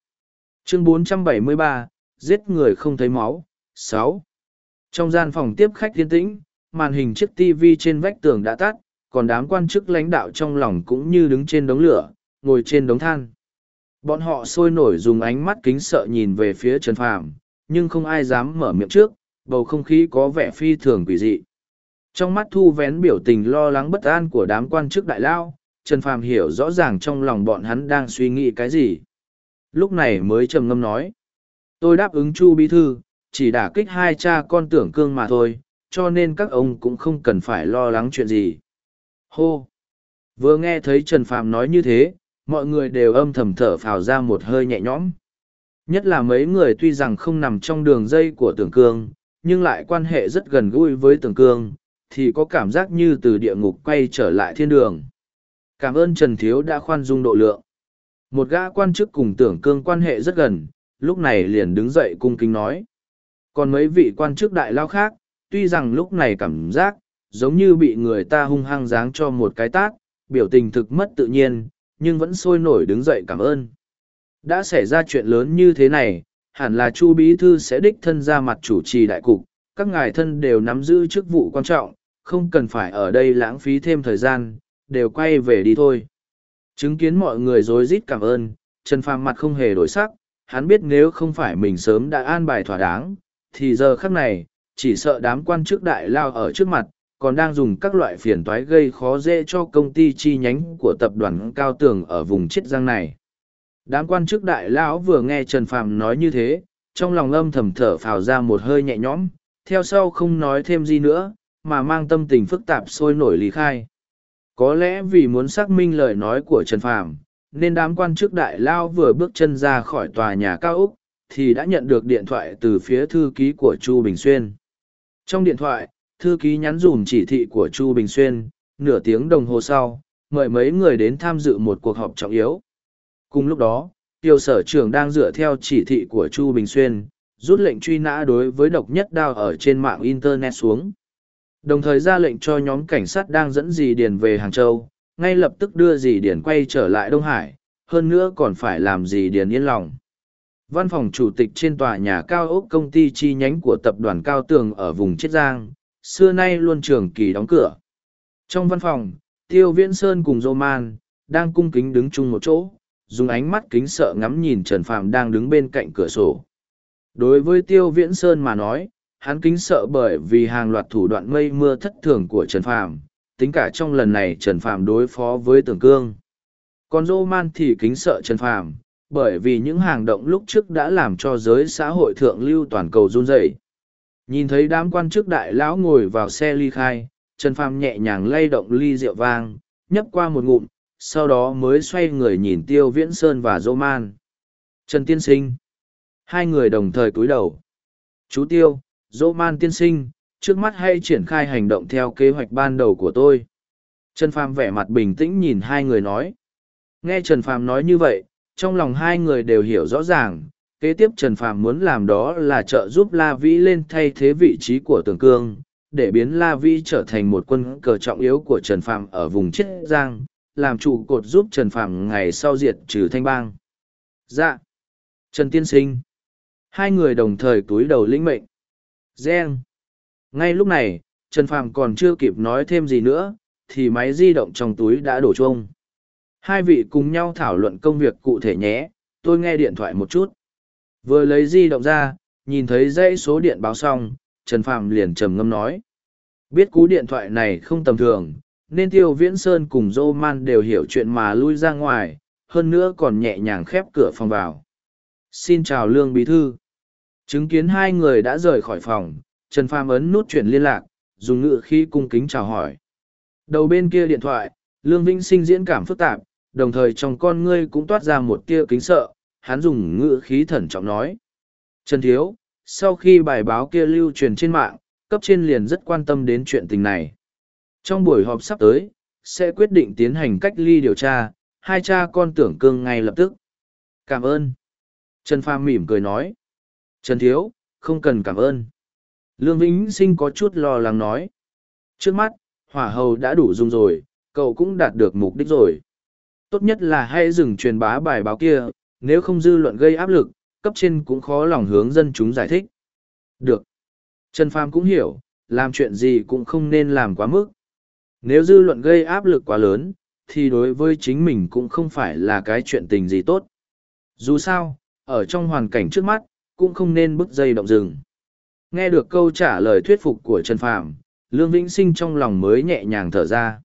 Chương 473, giết người không thấy máu. 6. Trong gian phòng tiếp khách tiến tĩnh, màn hình chiếc TV trên vách tường đã tắt, còn đám quan chức lãnh đạo trong lòng cũng như đứng trên đống lửa, ngồi trên đống than. Bọn họ sôi nổi dùng ánh mắt kính sợ nhìn về phía Trần Phàm, nhưng không ai dám mở miệng trước, bầu không khí có vẻ phi thường quỷ dị. Trong mắt thu vén biểu tình lo lắng bất an của đám quan chức đại lao, Trần Phàm hiểu rõ ràng trong lòng bọn hắn đang suy nghĩ cái gì. Lúc này mới trầm ngâm nói. Tôi đáp ứng Chu Bí Thư, chỉ đả kích hai cha con tưởng cương mà thôi, cho nên các ông cũng không cần phải lo lắng chuyện gì. Hô! Vừa nghe thấy Trần Phàm nói như thế, mọi người đều âm thầm thở phào ra một hơi nhẹ nhõm. Nhất là mấy người tuy rằng không nằm trong đường dây của tưởng cương, nhưng lại quan hệ rất gần gũi với tưởng cương, thì có cảm giác như từ địa ngục quay trở lại thiên đường. Cảm ơn Trần Thiếu đã khoan dung độ lượng. Một gã quan chức cùng tưởng cương quan hệ rất gần, lúc này liền đứng dậy cung kính nói. Còn mấy vị quan chức đại lao khác, tuy rằng lúc này cảm giác, giống như bị người ta hung hăng giáng cho một cái tát, biểu tình thực mất tự nhiên, nhưng vẫn sôi nổi đứng dậy cảm ơn. Đã xảy ra chuyện lớn như thế này, hẳn là Chu Bí Thư sẽ đích thân ra mặt chủ trì đại cục, các ngài thân đều nắm giữ chức vụ quan trọng, không cần phải ở đây lãng phí thêm thời gian, đều quay về đi thôi. Chứng kiến mọi người rối rít cảm ơn, Trần Phàm mặt không hề đổi sắc, hắn biết nếu không phải mình sớm đã an bài thỏa đáng, thì giờ khắc này, chỉ sợ đám quan chức đại lao ở trước mặt, còn đang dùng các loại phiền toái gây khó dễ cho công ty chi nhánh của tập đoàn cao tường ở vùng chiết giang này. Đám quan chức đại lão vừa nghe Trần Phàm nói như thế, trong lòng âm thầm thở phào ra một hơi nhẹ nhõm, theo sau không nói thêm gì nữa, mà mang tâm tình phức tạp sôi nổi lý khai. Có lẽ vì muốn xác minh lời nói của Trần Phàm, nên đám quan chức đại lao vừa bước chân ra khỏi tòa nhà cao Úc, thì đã nhận được điện thoại từ phía thư ký của Chu Bình Xuyên. Trong điện thoại, thư ký nhắn dùm chỉ thị của Chu Bình Xuyên, nửa tiếng đồng hồ sau, mời mấy người đến tham dự một cuộc họp trọng yếu. Cùng lúc đó, tiêu sở trưởng đang dựa theo chỉ thị của Chu Bình Xuyên, rút lệnh truy nã đối với độc nhất đao ở trên mạng Internet xuống. Đồng thời ra lệnh cho nhóm cảnh sát đang dẫn dì Điền về Hàng Châu, ngay lập tức đưa dì Điền quay trở lại Đông Hải, hơn nữa còn phải làm dì Điền yên lòng. Văn phòng chủ tịch trên tòa nhà cao ốc công ty chi nhánh của tập đoàn Cao Tường ở vùng Chiết Giang, xưa nay luôn trường kỳ đóng cửa. Trong văn phòng, Tiêu Viễn Sơn cùng Dô Man, đang cung kính đứng chung một chỗ, dùng ánh mắt kính sợ ngắm nhìn Trần Phạm đang đứng bên cạnh cửa sổ. Đối với Tiêu Viễn Sơn mà nói, hắn kính sợ bởi vì hàng loạt thủ đoạn mây mưa thất thường của Trần Phạm, tính cả trong lần này Trần Phạm đối phó với Tưởng Cương. Còn Dô Man thì kính sợ Trần Phạm, bởi vì những hàng động lúc trước đã làm cho giới xã hội thượng lưu toàn cầu run rẩy. Nhìn thấy đám quan chức đại lão ngồi vào xe ly khai, Trần Phàm nhẹ nhàng lay động ly rượu vang, nhấp qua một ngụm, sau đó mới xoay người nhìn Tiêu Viễn Sơn và Dô Man. Trần Tiên Sinh. Hai người đồng thời cúi đầu. Chú Tiêu, Dô Man Tiên Sinh, trước mắt hay triển khai hành động theo kế hoạch ban đầu của tôi. Trần Phàm vẻ mặt bình tĩnh nhìn hai người nói. Nghe Trần Phàm nói như vậy, trong lòng hai người đều hiểu rõ ràng, kế tiếp Trần Phàm muốn làm đó là trợ giúp La Vĩ lên thay thế vị trí của Tường Cương, để biến La Vĩ trở thành một quân cờ trọng yếu của Trần Phàm ở vùng Chiết Giang, làm trụ cột giúp Trần Phàm ngày sau diệt trừ thanh bang. Dạ. Trần Tiên Sinh. Hai người đồng thời túi đầu lĩnh mệnh. Gen. Ngay lúc này, Trần Phàm còn chưa kịp nói thêm gì nữa, thì máy di động trong túi đã đổ chuông. Hai vị cùng nhau thảo luận công việc cụ thể nhé, tôi nghe điện thoại một chút. Vừa lấy di động ra, nhìn thấy dãy số điện báo xong, Trần Phạm liền trầm ngâm nói. Biết cú điện thoại này không tầm thường, nên Tiêu Viễn Sơn cùng Dô Man đều hiểu chuyện mà lui ra ngoài, hơn nữa còn nhẹ nhàng khép cửa phòng vào. Xin chào Lương Bí Thư. Chứng kiến hai người đã rời khỏi phòng, Trần Phàm ấn nút chuyển liên lạc, dùng ngữ khí cung kính chào hỏi. Đầu bên kia điện thoại, Lương Vĩnh Sinh diễn cảm phức tạp, đồng thời trong con ngươi cũng toát ra một tia kính sợ, hắn dùng ngữ khí thẩn trọng nói. Trần Thiếu, sau khi bài báo kia lưu truyền trên mạng, cấp trên liền rất quan tâm đến chuyện tình này. Trong buổi họp sắp tới, sẽ quyết định tiến hành cách ly điều tra, hai cha con tưởng cương ngay lập tức. Cảm ơn. Trần Phàm mỉm cười nói. Trần Thiếu, không cần cảm ơn. Lương Vĩnh Sinh có chút lo lắng nói. Trước mắt, hỏa hầu đã đủ dùng rồi, cậu cũng đạt được mục đích rồi. Tốt nhất là hãy dừng truyền bá bài báo kia, nếu không dư luận gây áp lực, cấp trên cũng khó lòng hướng dân chúng giải thích. Được. Trần Phàm cũng hiểu, làm chuyện gì cũng không nên làm quá mức. Nếu dư luận gây áp lực quá lớn, thì đối với chính mình cũng không phải là cái chuyện tình gì tốt. Dù sao, ở trong hoàn cảnh trước mắt, cũng không nên bức dây động rừng. Nghe được câu trả lời thuyết phục của Trần Phàm, Lương Vĩnh Sinh trong lòng mới nhẹ nhàng thở ra.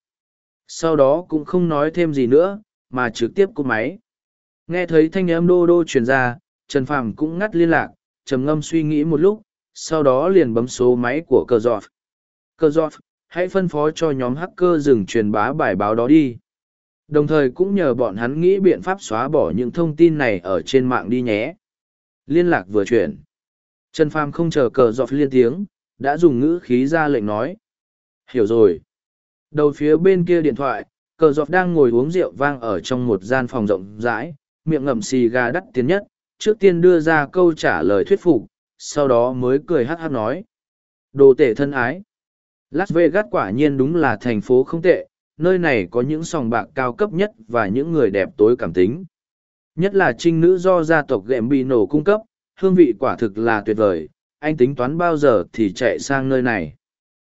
Sau đó cũng không nói thêm gì nữa, mà trực tiếp cúp máy. Nghe thấy thanh âm đô đô truyền ra, Trần Phàm cũng ngắt liên lạc, trầm ngâm suy nghĩ một lúc, sau đó liền bấm số máy của cờ giọt. Cờ giọt, hãy phân phó cho nhóm hacker dừng truyền bá bài báo đó đi. Đồng thời cũng nhờ bọn hắn nghĩ biện pháp xóa bỏ những thông tin này ở trên mạng đi nhé. Liên lạc vừa chuyển. Trần Phàm không chờ cờ giọt liên tiếng, đã dùng ngữ khí ra lệnh nói. Hiểu rồi. Đầu phía bên kia điện thoại, cờ giọt đang ngồi uống rượu vang ở trong một gian phòng rộng rãi, miệng ngậm xì gà đắt tiền nhất, trước tiên đưa ra câu trả lời thuyết phục, sau đó mới cười hát hát nói. Đồ tể thân ái. Las Vegas quả nhiên đúng là thành phố không tệ, nơi này có những sòng bạc cao cấp nhất và những người đẹp tối cảm tính. Nhất là trinh nữ do gia tộc Gệm Bị Nổ cung cấp, hương vị quả thực là tuyệt vời, anh tính toán bao giờ thì chạy sang nơi này.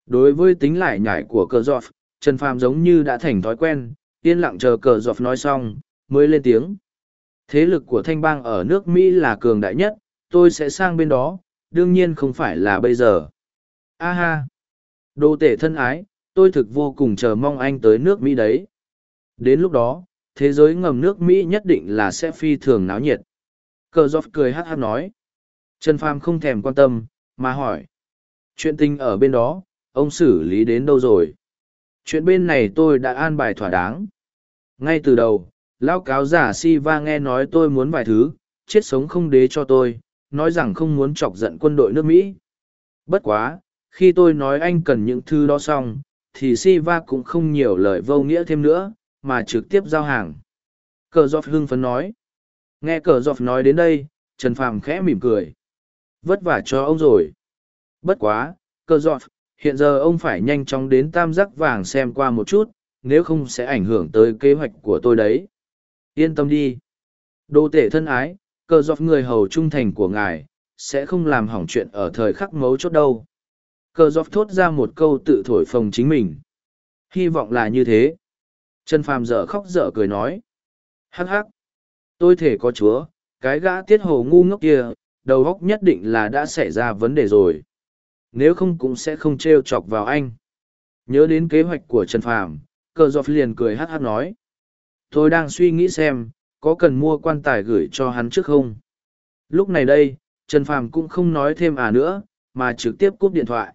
Đối với tính lại nhảy của cờ giọt, Trần Phàm giống như đã thành thói quen, yên lặng chờ cờ giọt nói xong, mới lên tiếng. Thế lực của thanh bang ở nước Mỹ là cường đại nhất, tôi sẽ sang bên đó, đương nhiên không phải là bây giờ. A ha! Đô tể thân ái, tôi thực vô cùng chờ mong anh tới nước Mỹ đấy. Đến lúc đó, thế giới ngầm nước Mỹ nhất định là sẽ phi thường náo nhiệt. Cờ giọt cười hát hát nói. Trần Phàm không thèm quan tâm, mà hỏi. Chuyện tình ở bên đó, ông xử lý đến đâu rồi? Chuyện bên này tôi đã an bài thỏa đáng. Ngay từ đầu, lao cáo giả si va nghe nói tôi muốn vài thứ, chết sống không đế cho tôi, nói rằng không muốn chọc giận quân đội nước Mỹ. Bất quá, khi tôi nói anh cần những thứ đó xong, thì si va cũng không nhiều lời vô nghĩa thêm nữa, mà trực tiếp giao hàng. Cờ Giọt hưng phấn nói. Nghe cờ Giọt nói đến đây, Trần Phàm khẽ mỉm cười. Vất vả cho ông rồi. Bất quá, cờ Giọt, hiện giờ ông phải nhanh chóng đến tam giác vàng xem qua một chút, nếu không sẽ ảnh hưởng tới kế hoạch của tôi đấy. Yên tâm đi. Đô tể thân ái, cờ dọc người hầu trung thành của ngài, sẽ không làm hỏng chuyện ở thời khắc mấu chốt đâu. Cờ dọc thốt ra một câu tự thổi phồng chính mình. Hy vọng là như thế. Trần Phàm dở khóc dở cười nói. Hắc hắc. Tôi thể có chúa, cái gã tiết hồ ngu ngốc kia, đầu óc nhất định là đã xảy ra vấn đề rồi. Nếu không cũng sẽ không treo chọc vào anh. Nhớ đến kế hoạch của Trần Phàm, cờ dọc liền cười hát hát nói. Tôi đang suy nghĩ xem, có cần mua quan tài gửi cho hắn trước không? Lúc này đây, Trần Phàm cũng không nói thêm à nữa, mà trực tiếp cúp điện thoại.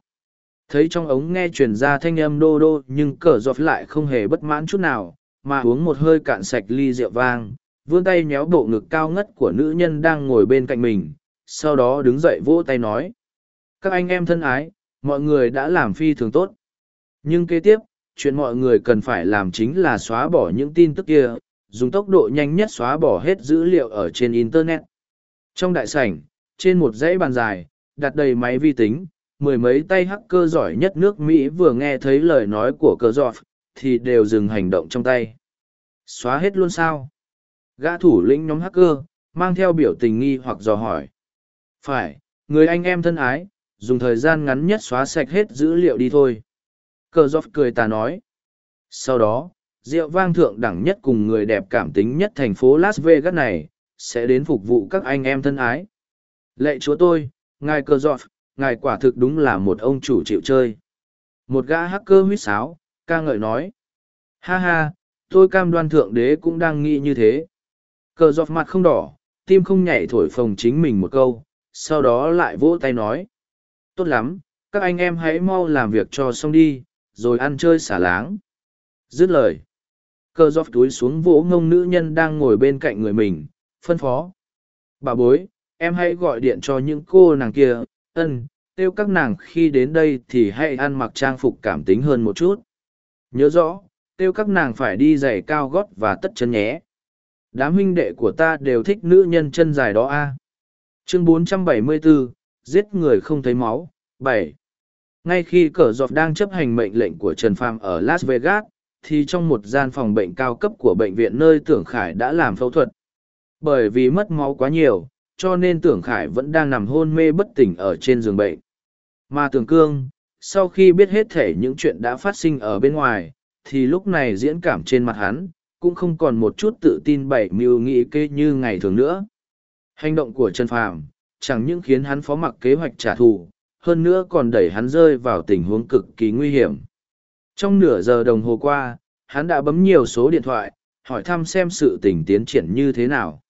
Thấy trong ống nghe truyền ra thanh âm đô đô nhưng cờ dọc lại không hề bất mãn chút nào, mà uống một hơi cạn sạch ly rượu vang, vươn tay nhéo bộ ngực cao ngất của nữ nhân đang ngồi bên cạnh mình, sau đó đứng dậy vỗ tay nói. Các anh em thân ái, mọi người đã làm phi thường tốt. Nhưng kế tiếp, chuyện mọi người cần phải làm chính là xóa bỏ những tin tức kia, dùng tốc độ nhanh nhất xóa bỏ hết dữ liệu ở trên Internet. Trong đại sảnh, trên một dãy bàn dài, đặt đầy máy vi tính, mười mấy tay hacker giỏi nhất nước Mỹ vừa nghe thấy lời nói của cờ giọt, thì đều dừng hành động trong tay. Xóa hết luôn sao? Gã thủ lĩnh nhóm hacker, mang theo biểu tình nghi hoặc dò hỏi. Phải, người anh em thân ái, dùng thời gian ngắn nhất xóa sạch hết dữ liệu đi thôi. Cờ giọt cười ta nói. Sau đó, rượu vang thượng đẳng nhất cùng người đẹp cảm tính nhất thành phố Las Vegas này, sẽ đến phục vụ các anh em thân ái. Lệ chúa tôi, ngài cờ giọt, ngài quả thực đúng là một ông chủ chịu chơi. một gã hacker huýt sáo ca ngợi nói ha ha tôi cam đoan thượng đế cũng đang nghĩ như thế cờ giọt mặt không đỏ tim không nhảy thổi phồng chính mình một câu sau đó lại vỗ tay nói tốt lắm các anh em hãy mau làm việc cho xong đi rồi ăn chơi xả láng. Dứt lời cơ giọt túi xuống vỗ ngông nữ nhân đang ngồi bên cạnh người mình phân phó. Bà bối em hãy gọi điện cho những cô nàng kia ân kêu các nàng khi đến đây thì hãy ăn mặc trang phục cảm tính hơn một chút. Nhớ rõ kêu các nàng phải đi giày cao gót và tất chân nhé. Đám huynh đệ của ta đều thích nữ nhân chân dài đó a. Chương 474, giết người không thấy máu bảy ngay khi cờ dọc đang chấp hành mệnh lệnh của trần phàm ở las vegas, thì trong một gian phòng bệnh cao cấp của bệnh viện nơi tưởng khải đã làm phẫu thuật. Bởi vì mất máu quá nhiều, cho nên tưởng khải vẫn đang nằm hôn mê bất tỉnh ở trên giường bệnh. Mà tưởng cương, sau khi biết hết thể những chuyện đã phát sinh ở bên ngoài, thì lúc này diễn cảm trên mặt hắn, cũng không còn một chút tự tin bảy mưu nghĩ kê như ngày thường nữa. Hành động của trần phàm chẳng những khiến hắn phó mặc kế hoạch trả thù hơn nữa còn đẩy hắn rơi vào tình huống cực kỳ nguy hiểm. Trong nửa giờ đồng hồ qua, hắn đã bấm nhiều số điện thoại, hỏi thăm xem sự tình tiến triển như thế nào.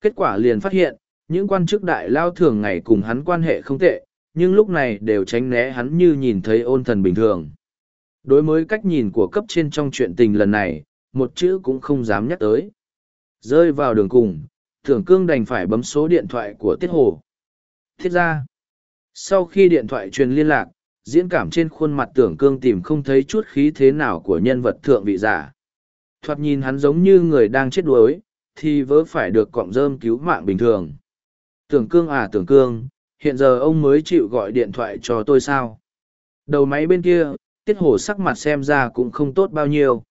Kết quả liền phát hiện, những quan chức đại lao thường ngày cùng hắn quan hệ không tệ, nhưng lúc này đều tránh né hắn như nhìn thấy ôn thần bình thường. Đối với cách nhìn của cấp trên trong chuyện tình lần này, một chữ cũng không dám nhắc tới. Rơi vào đường cùng tưởng cương đành phải bấm số điện thoại của tiết hồ. Thiết ra sau khi điện thoại truyền liên lạc, diễn cảm trên khuôn mặt tưởng cương tìm không thấy chút khí thế nào của nhân vật thượng vị giả. Thoạt nhìn hắn giống như người đang chết đuối, thì vớ phải được cọng rơm cứu mạng bình thường. Tưởng cương à tưởng cương, hiện giờ ông mới chịu gọi điện thoại cho tôi sao? Đầu máy bên kia, tiết hổ sắc mặt xem ra cũng không tốt bao nhiêu.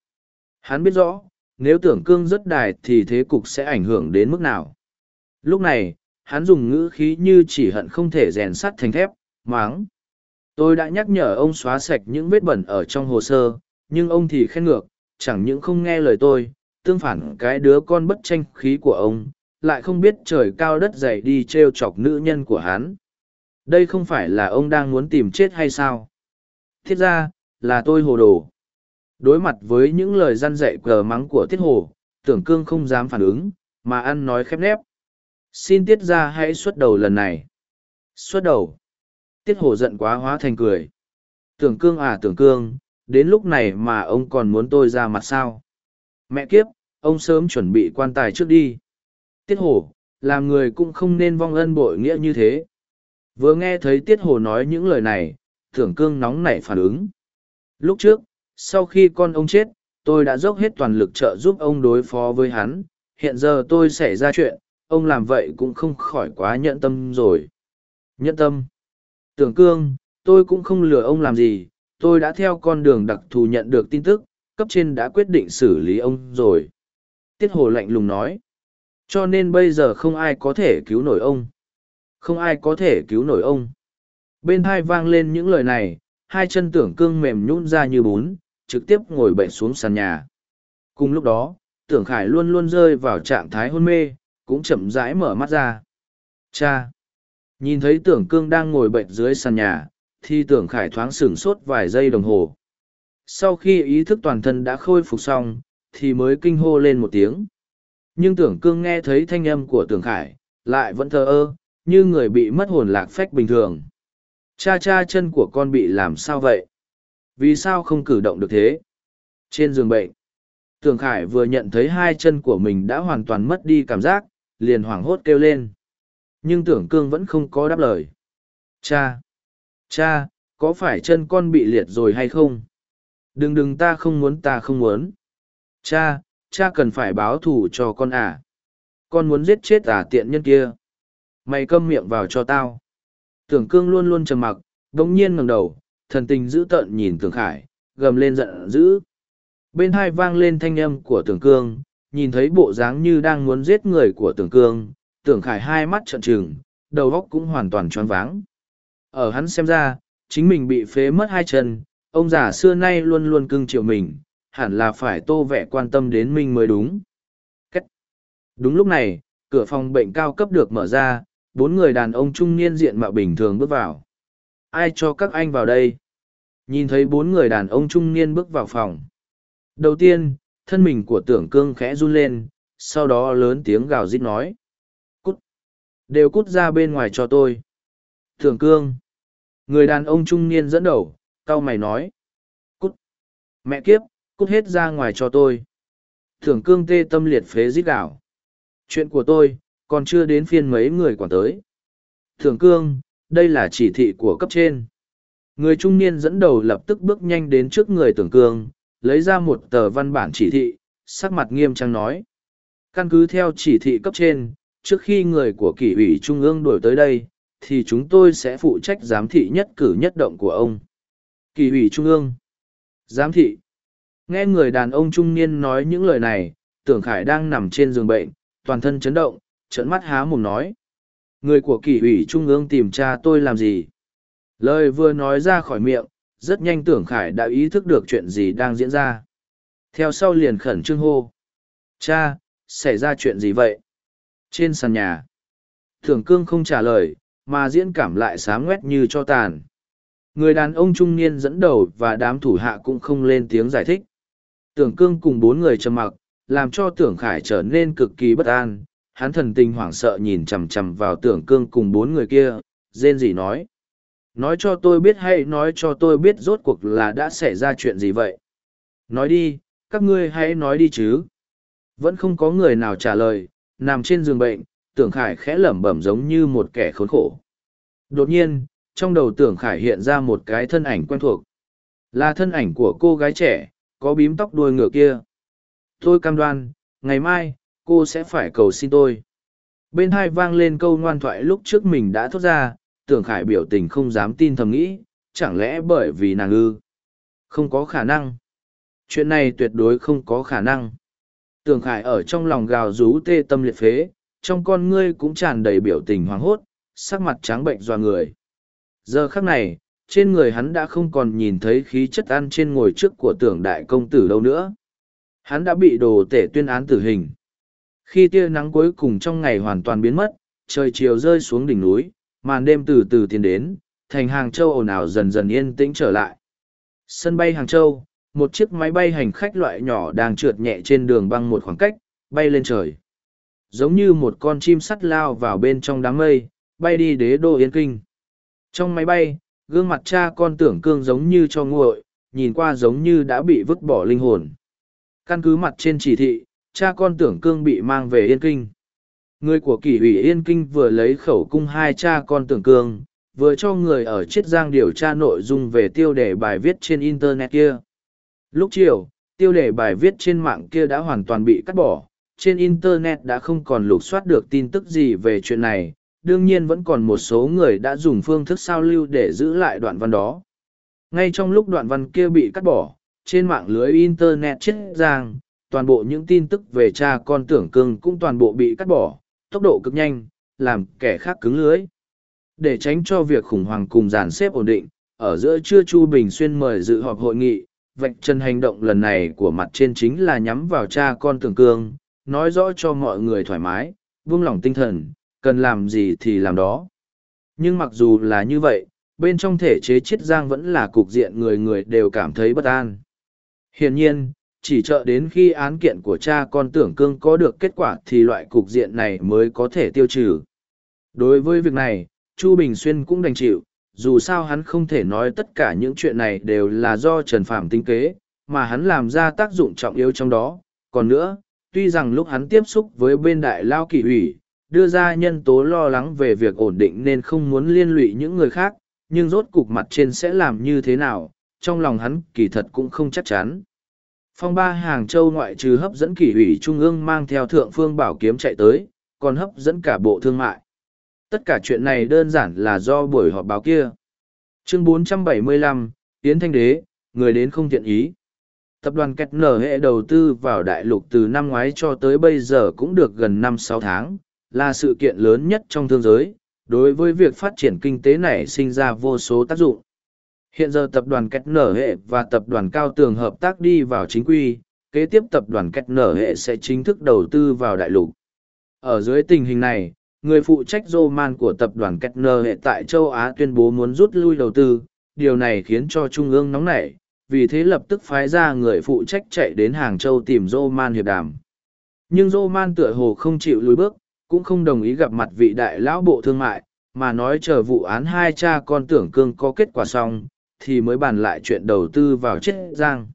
Hắn biết rõ, nếu tưởng cương rất đài thì thế cục sẽ ảnh hưởng đến mức nào? Lúc này hắn dùng ngữ khí như chỉ hận không thể rèn sắt thành thép, máng. Tôi đã nhắc nhở ông xóa sạch những vết bẩn ở trong hồ sơ, nhưng ông thì khen ngược, chẳng những không nghe lời tôi, tương phản cái đứa con bất tranh khí của ông, lại không biết trời cao đất dày đi t r e o chọc nữ nhân của hắn. Đây không phải là ông đang muốn tìm chết hay sao? Thiết ra, là tôi hồ đồ. Đối mặt với những lời răn dạy cờ mắng của tiết hồ, tưởng cương không dám phản ứng, mà ăn nói khép nép xin tiết ra hãy xuất đầu lần này. Xuất đầu. Tiết hồ giận quá hóa thành cười. Tưởng cương à tưởng cương, đến lúc này mà ông còn muốn tôi ra mặt sao? Mẹ kiếp, ông sớm chuẩn bị quan tài trước đi. Tiết hồ làm người cũng không nên vong ân bội nghĩa như thế. Vừa nghe thấy tiết hồ nói những lời này, tưởng cương nóng nảy phản ứng. Lúc trước, sau khi con ông chết, tôi đã dốc hết toàn lực trợ giúp ông đối phó với hắn. Hiện giờ tôi xảy ra chuyện ông làm vậy cũng không khỏi quá nhẫn tâm rồi. Nhẫn tâm? Tưởng cương, tôi cũng không lừa ông làm gì, tôi đã theo con đường đặc thù nhận được tin tức, cấp trên đã quyết định xử lý ông rồi. Tiết hồ lạnh lùng nói. Cho nên bây giờ không ai có thể cứu nổi ông. Không ai có thể cứu nổi ông. Bên hai vang lên những lời này, hai chân tưởng cương mềm nhún ra như bún, trực tiếp ngồi bệnh xuống sàn nhà. Cùng lúc đó, tưởng khải luôn luôn rơi vào trạng thái hôn mê cũng chậm rãi mở mắt ra. Cha! Nhìn thấy tưởng cương đang ngồi bệnh dưới sàn nhà, thì tưởng khải thoáng sửng sốt vài giây đồng hồ. Sau khi ý thức toàn thân đã khôi phục xong, thì mới kinh hô lên một tiếng. Nhưng tưởng cương nghe thấy thanh âm của tưởng khải, lại vẫn thờ ơ, như người bị mất hồn lạc phách bình thường. Cha cha, chân của con bị làm sao vậy? Vì sao không cử động được thế? Trên giường bệnh, tưởng khải vừa nhận thấy hai chân của mình đã hoàn toàn mất đi cảm giác liền hoảng hốt kêu lên. Nhưng tưởng cương vẫn không có đáp lời. Cha! Cha! Có phải chân con bị liệt rồi hay không? Đừng đừng ta không muốn, ta không muốn. Cha! Cha cần phải báo thù cho con à. Con muốn giết chết à tiện nhân kia. Mày câm miệng vào cho tao. Tưởng cương luôn luôn trầm mặc đ nhiên ngẩng đầu, thần tình dữ tợn nhìn tưởng khải, gầm lên giận dữ. Bên hai vang lên thanh âm của tưởng cương nhìn thấy bộ dáng như đang muốn giết người của tưởng cương tưởng khải hai mắt trợn trừng đầu góc cũng hoàn toàn choáng váng ở hắn xem ra chính mình bị phế mất hai chân ông già xưa nay luôn luôn cưng chiều mình hẳn là phải tô vẽ quan tâm đến mình mới đúng Cách. đúng lúc này cửa phòng bệnh cao cấp được mở ra bốn người đàn ông trung niên diện mạo bình thường bước vào ai cho các anh vào đây Nhìn thấy bốn người đàn ông trung niên bước vào phòng. Đầu tiên, thân mình của tưởng cương khẽ run lên, sau đó lớn tiếng gào rít nói. Cút! Đều cút ra bên ngoài cho tôi. Tưởng cương! Người đàn ông trung niên dẫn đầu, cau mày nói. Cút! Mẹ kiếp, cút hết ra ngoài cho tôi. Tưởng cương tê tâm liệt phế rít gào. Chuyện của tôi, còn chưa đến phiên mấy người quản tới. Tưởng cương, đây là chỉ thị của cấp trên. Người trung niên dẫn đầu lập tức bước nhanh đến trước người tưởng cương, lấy ra một tờ văn bản chỉ thị, sắc mặt nghiêm trang nói. Căn cứ theo chỉ thị cấp trên, trước khi người của kỷ ủy trung ương đổi tới đây, thì chúng tôi sẽ phụ trách giám thị nhất cử nhất động của ông. Kỷ ủy trung ương. Giám thị. Nghe người đàn ông trung niên nói những lời này, tưởng khải đang nằm trên giường bệnh, toàn thân chấn động, trợn mắt há mồm nói. Người của kỷ ủy trung ương tìm cha tôi làm gì? Lời vừa nói ra khỏi miệng, rất nhanh tưởng khải đã ý thức được chuyện gì đang diễn ra. Theo sau liền khẩn trương hô. Cha, xảy ra chuyện gì vậy? Trên sàn nhà. Tưởng cương không trả lời, mà diễn cảm lại sáng ngoét như cho tàn. Người đàn ông trung niên dẫn đầu và đám thủ hạ cũng không lên tiếng giải thích. Tưởng cương cùng bốn người trầm mặc, làm cho tưởng khải trở nên cực kỳ bất an. Hắn thần tình hoảng sợ nhìn chằm chằm vào tưởng cương cùng bốn người kia, rên gì nói nói cho tôi biết hay nói cho tôi biết rốt cuộc là đã xảy ra chuyện gì vậy? Nói đi, các ngươi hãy nói đi chứ. Vẫn không có người nào trả lời, nằm trên giường bệnh, tưởng khải khẽ lẩm bẩm giống như một kẻ khốn khổ. Đột nhiên, trong đầu tưởng khải hiện ra một cái thân ảnh quen thuộc. Là thân ảnh của cô gái trẻ, có bím tóc đuôi ngựa kia. Tôi cam đoan, ngày mai, cô sẽ phải cầu xin tôi. Bên hai vang lên câu ngoan thoại lúc trước mình đã thốt ra tưởng khải biểu tình không dám tin thầm nghĩ, chẳng lẽ bởi vì nàng ư? Không có khả năng. Chuyện này tuyệt đối không có khả năng. Tưởng khải ở trong lòng gào rú tê tâm liệt phế, trong con ngươi cũng tràn đầy biểu tình hoảng hốt, sắc mặt trắng bệnh doa người. Giờ khắc này, trên người hắn đã không còn nhìn thấy khí chất ăn trên ngồi trước của tưởng đại công tử đâu nữa. Hắn đã bị đồ tể tuyên án tử hình. Khi tia nắng cuối cùng trong ngày hoàn toàn biến mất, trời chiều rơi xuống đỉnh núi màn đêm từ từ tiến đến, thành hàng châu ồn ào dần dần yên tĩnh trở lại. Sân bay hàng châu, một chiếc máy bay hành khách loại nhỏ đang trượt nhẹ trên đường băng một khoảng cách, bay lên trời. Giống như một con chim sắt lao vào bên trong đám mây, bay đi đế đô yên kinh. Trong máy bay, gương mặt cha con tưởng cương giống như cho nguội, nhìn qua giống như đã bị vứt bỏ linh hồn. Căn cứ mặt trên chỉ thị, cha con tưởng cương bị mang về yên kinh. Người của kỷ ủy Yên Kinh vừa lấy khẩu cung hai cha con tưởng cương, vừa cho người ở Chiết Giang điều tra nội dung về tiêu đề bài viết trên Internet kia. Lúc chiều, tiêu đề bài viết trên mạng kia đã hoàn toàn bị cắt bỏ, trên Internet đã không còn lục soát được tin tức gì về chuyện này, đương nhiên vẫn còn một số người đã dùng phương thức sao lưu để giữ lại đoạn văn đó. Ngay trong lúc đoạn văn kia bị cắt bỏ, trên mạng lưới Internet Chiết Giang, toàn bộ những tin tức về cha con tưởng cường cũng toàn bộ bị cắt bỏ tốc độ cực nhanh, làm kẻ khác cứng lưới. Để tránh cho việc khủng hoảng cùng dàn xếp ổn định, ở giữa trưa Chu Bình Xuyên mời dự họp hội nghị, vạch chân hành động lần này của mặt trên chính là nhắm vào cha con tưởng cương, nói rõ cho mọi người thoải mái, buông lỏng tinh thần, cần làm gì thì làm đó. Nhưng mặc dù là như vậy, bên trong thể chế chiết giang vẫn là cục diện người người đều cảm thấy bất an. Hiển nhiên, chỉ trợ đến khi án kiện của cha con tưởng cương có được kết quả thì loại cục diện này mới có thể tiêu trừ. Đối với việc này, Chu Bình Xuyên cũng đành chịu, dù sao hắn không thể nói tất cả những chuyện này đều là do Trần Phạm tinh kế, mà hắn làm ra tác dụng trọng yếu trong đó. Còn nữa, tuy rằng lúc hắn tiếp xúc với bên đại lao kỷ ủy, đưa ra nhân tố lo lắng về việc ổn định nên không muốn liên lụy những người khác, nhưng rốt cục mặt trên sẽ làm như thế nào, trong lòng hắn kỳ thật cũng không chắc chắn. Phong ba Hàng Châu ngoại trừ hấp dẫn kỷ ủy trung ương mang theo thượng phương bảo kiếm chạy tới, còn hấp dẫn cả bộ thương mại. Tất cả chuyện này đơn giản là do buổi họp báo kia. Chương 475, Yến Thanh Đế, người đến không thiện ý. Tập đoàn Kẹt nở hệ đầu tư vào đại lục từ năm ngoái cho tới bây giờ cũng được gần năm sáu tháng, là sự kiện lớn nhất trong thương giới. Đối với việc phát triển kinh tế này sinh ra vô số tác dụng. Hiện giờ tập đoàn Kết Nở Hệ và tập đoàn Cao Tường hợp tác đi vào chính quy, kế tiếp tập đoàn Kết Nở Hệ sẽ chính thức đầu tư vào đại lục. Ở dưới tình hình này, người phụ trách Roman của tập đoàn Kết Nở Hệ tại châu Á tuyên bố muốn rút lui đầu tư, điều này khiến cho Trung ương nóng nảy, vì thế lập tức phái ra người phụ trách chạy đến Hàng Châu tìm Dô Man hiệp đàm. Nhưng Dô Man tựa hồ không chịu lùi bước, cũng không đồng ý gặp mặt vị đại lão bộ thương mại, mà nói chờ vụ án hai cha con tưởng cương có kết quả xong, thì mới bàn lại chuyện đầu tư vào chết giang.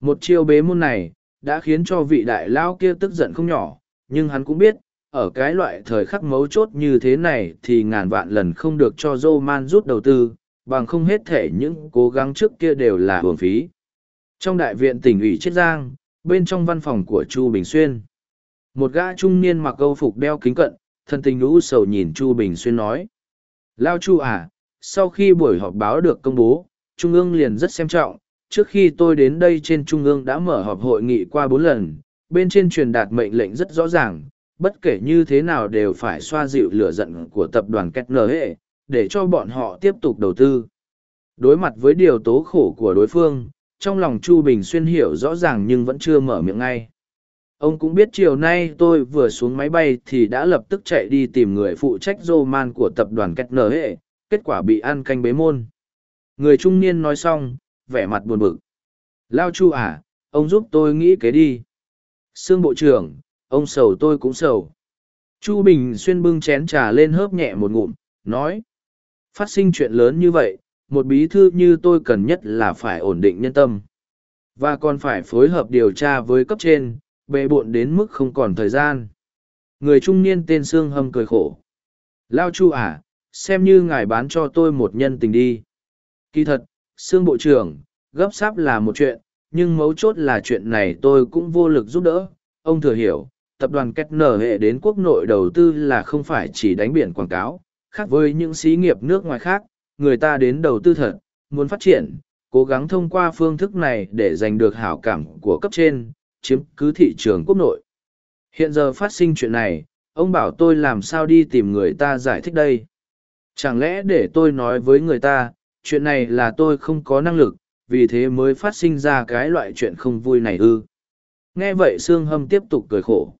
Một chiêu bế môn này, đã khiến cho vị đại lao kia tức giận không nhỏ, nhưng hắn cũng biết, ở cái loại thời khắc mấu chốt như thế này thì ngàn vạn lần không được cho Roman rút đầu tư, bằng không hết thể những cố gắng trước kia đều là hưởng phí. Trong đại viện tỉnh ủy Chiết Giang, bên trong văn phòng của Chu Bình Xuyên, một gã trung niên mặc câu phục đeo kính cận, thân tình lũ sầu nhìn Chu Bình Xuyên nói. Lao Chu à, sau khi buổi họp báo được công bố, Trung ương liền rất xem trọng, trước khi tôi đến đây trên Trung ương đã mở họp hội nghị qua bốn lần, bên trên truyền đạt mệnh lệnh rất rõ ràng, bất kể như thế nào đều phải xoa dịu lửa giận của tập đoàn Kết Hệ, để cho bọn họ tiếp tục đầu tư. Đối mặt với điều tố khổ của đối phương, trong lòng Chu Bình Xuyên hiểu rõ ràng nhưng vẫn chưa mở miệng ngay. Ông cũng biết chiều nay tôi vừa xuống máy bay thì đã lập tức chạy đi tìm người phụ trách man của tập đoàn Kết Hệ, kết quả bị ăn canh bế môn. Người trung niên nói xong, vẻ mặt buồn bực. Lao Chu à, ông giúp tôi nghĩ kế đi. Sương Bộ trưởng, ông sầu tôi cũng sầu. Chu Bình Xuyên bưng chén trà lên hớp nhẹ một ngụm, nói. Phát sinh chuyện lớn như vậy, một bí thư như tôi cần nhất là phải ổn định nhân tâm. Và còn phải phối hợp điều tra với cấp trên, bệ bộn đến mức không còn thời gian. Người trung niên tên Sương Hâm cười khổ. Lao Chu à, xem như ngài bán cho tôi một nhân tình đi. Kỳ thật, xương Bộ trưởng, gấp sáp là một chuyện, nhưng mấu chốt là chuyện này tôi cũng vô lực giúp đỡ. Ông thừa hiểu, tập đoàn kết nở hệ đến quốc nội đầu tư là không phải chỉ đánh biển quảng cáo, khác với những xí nghiệp nước ngoài khác, người ta đến đầu tư thật, muốn phát triển, cố gắng thông qua phương thức này để giành được hảo cảm của cấp trên, chiếm cứ thị trường quốc nội. Hiện giờ phát sinh chuyện này, ông bảo tôi làm sao đi tìm người ta giải thích đây. Chẳng lẽ để tôi nói với người ta, chuyện này là tôi không có năng lực, vì thế mới phát sinh ra cái loại chuyện không vui này ư. Nghe vậy Sương Hâm tiếp tục cười khổ.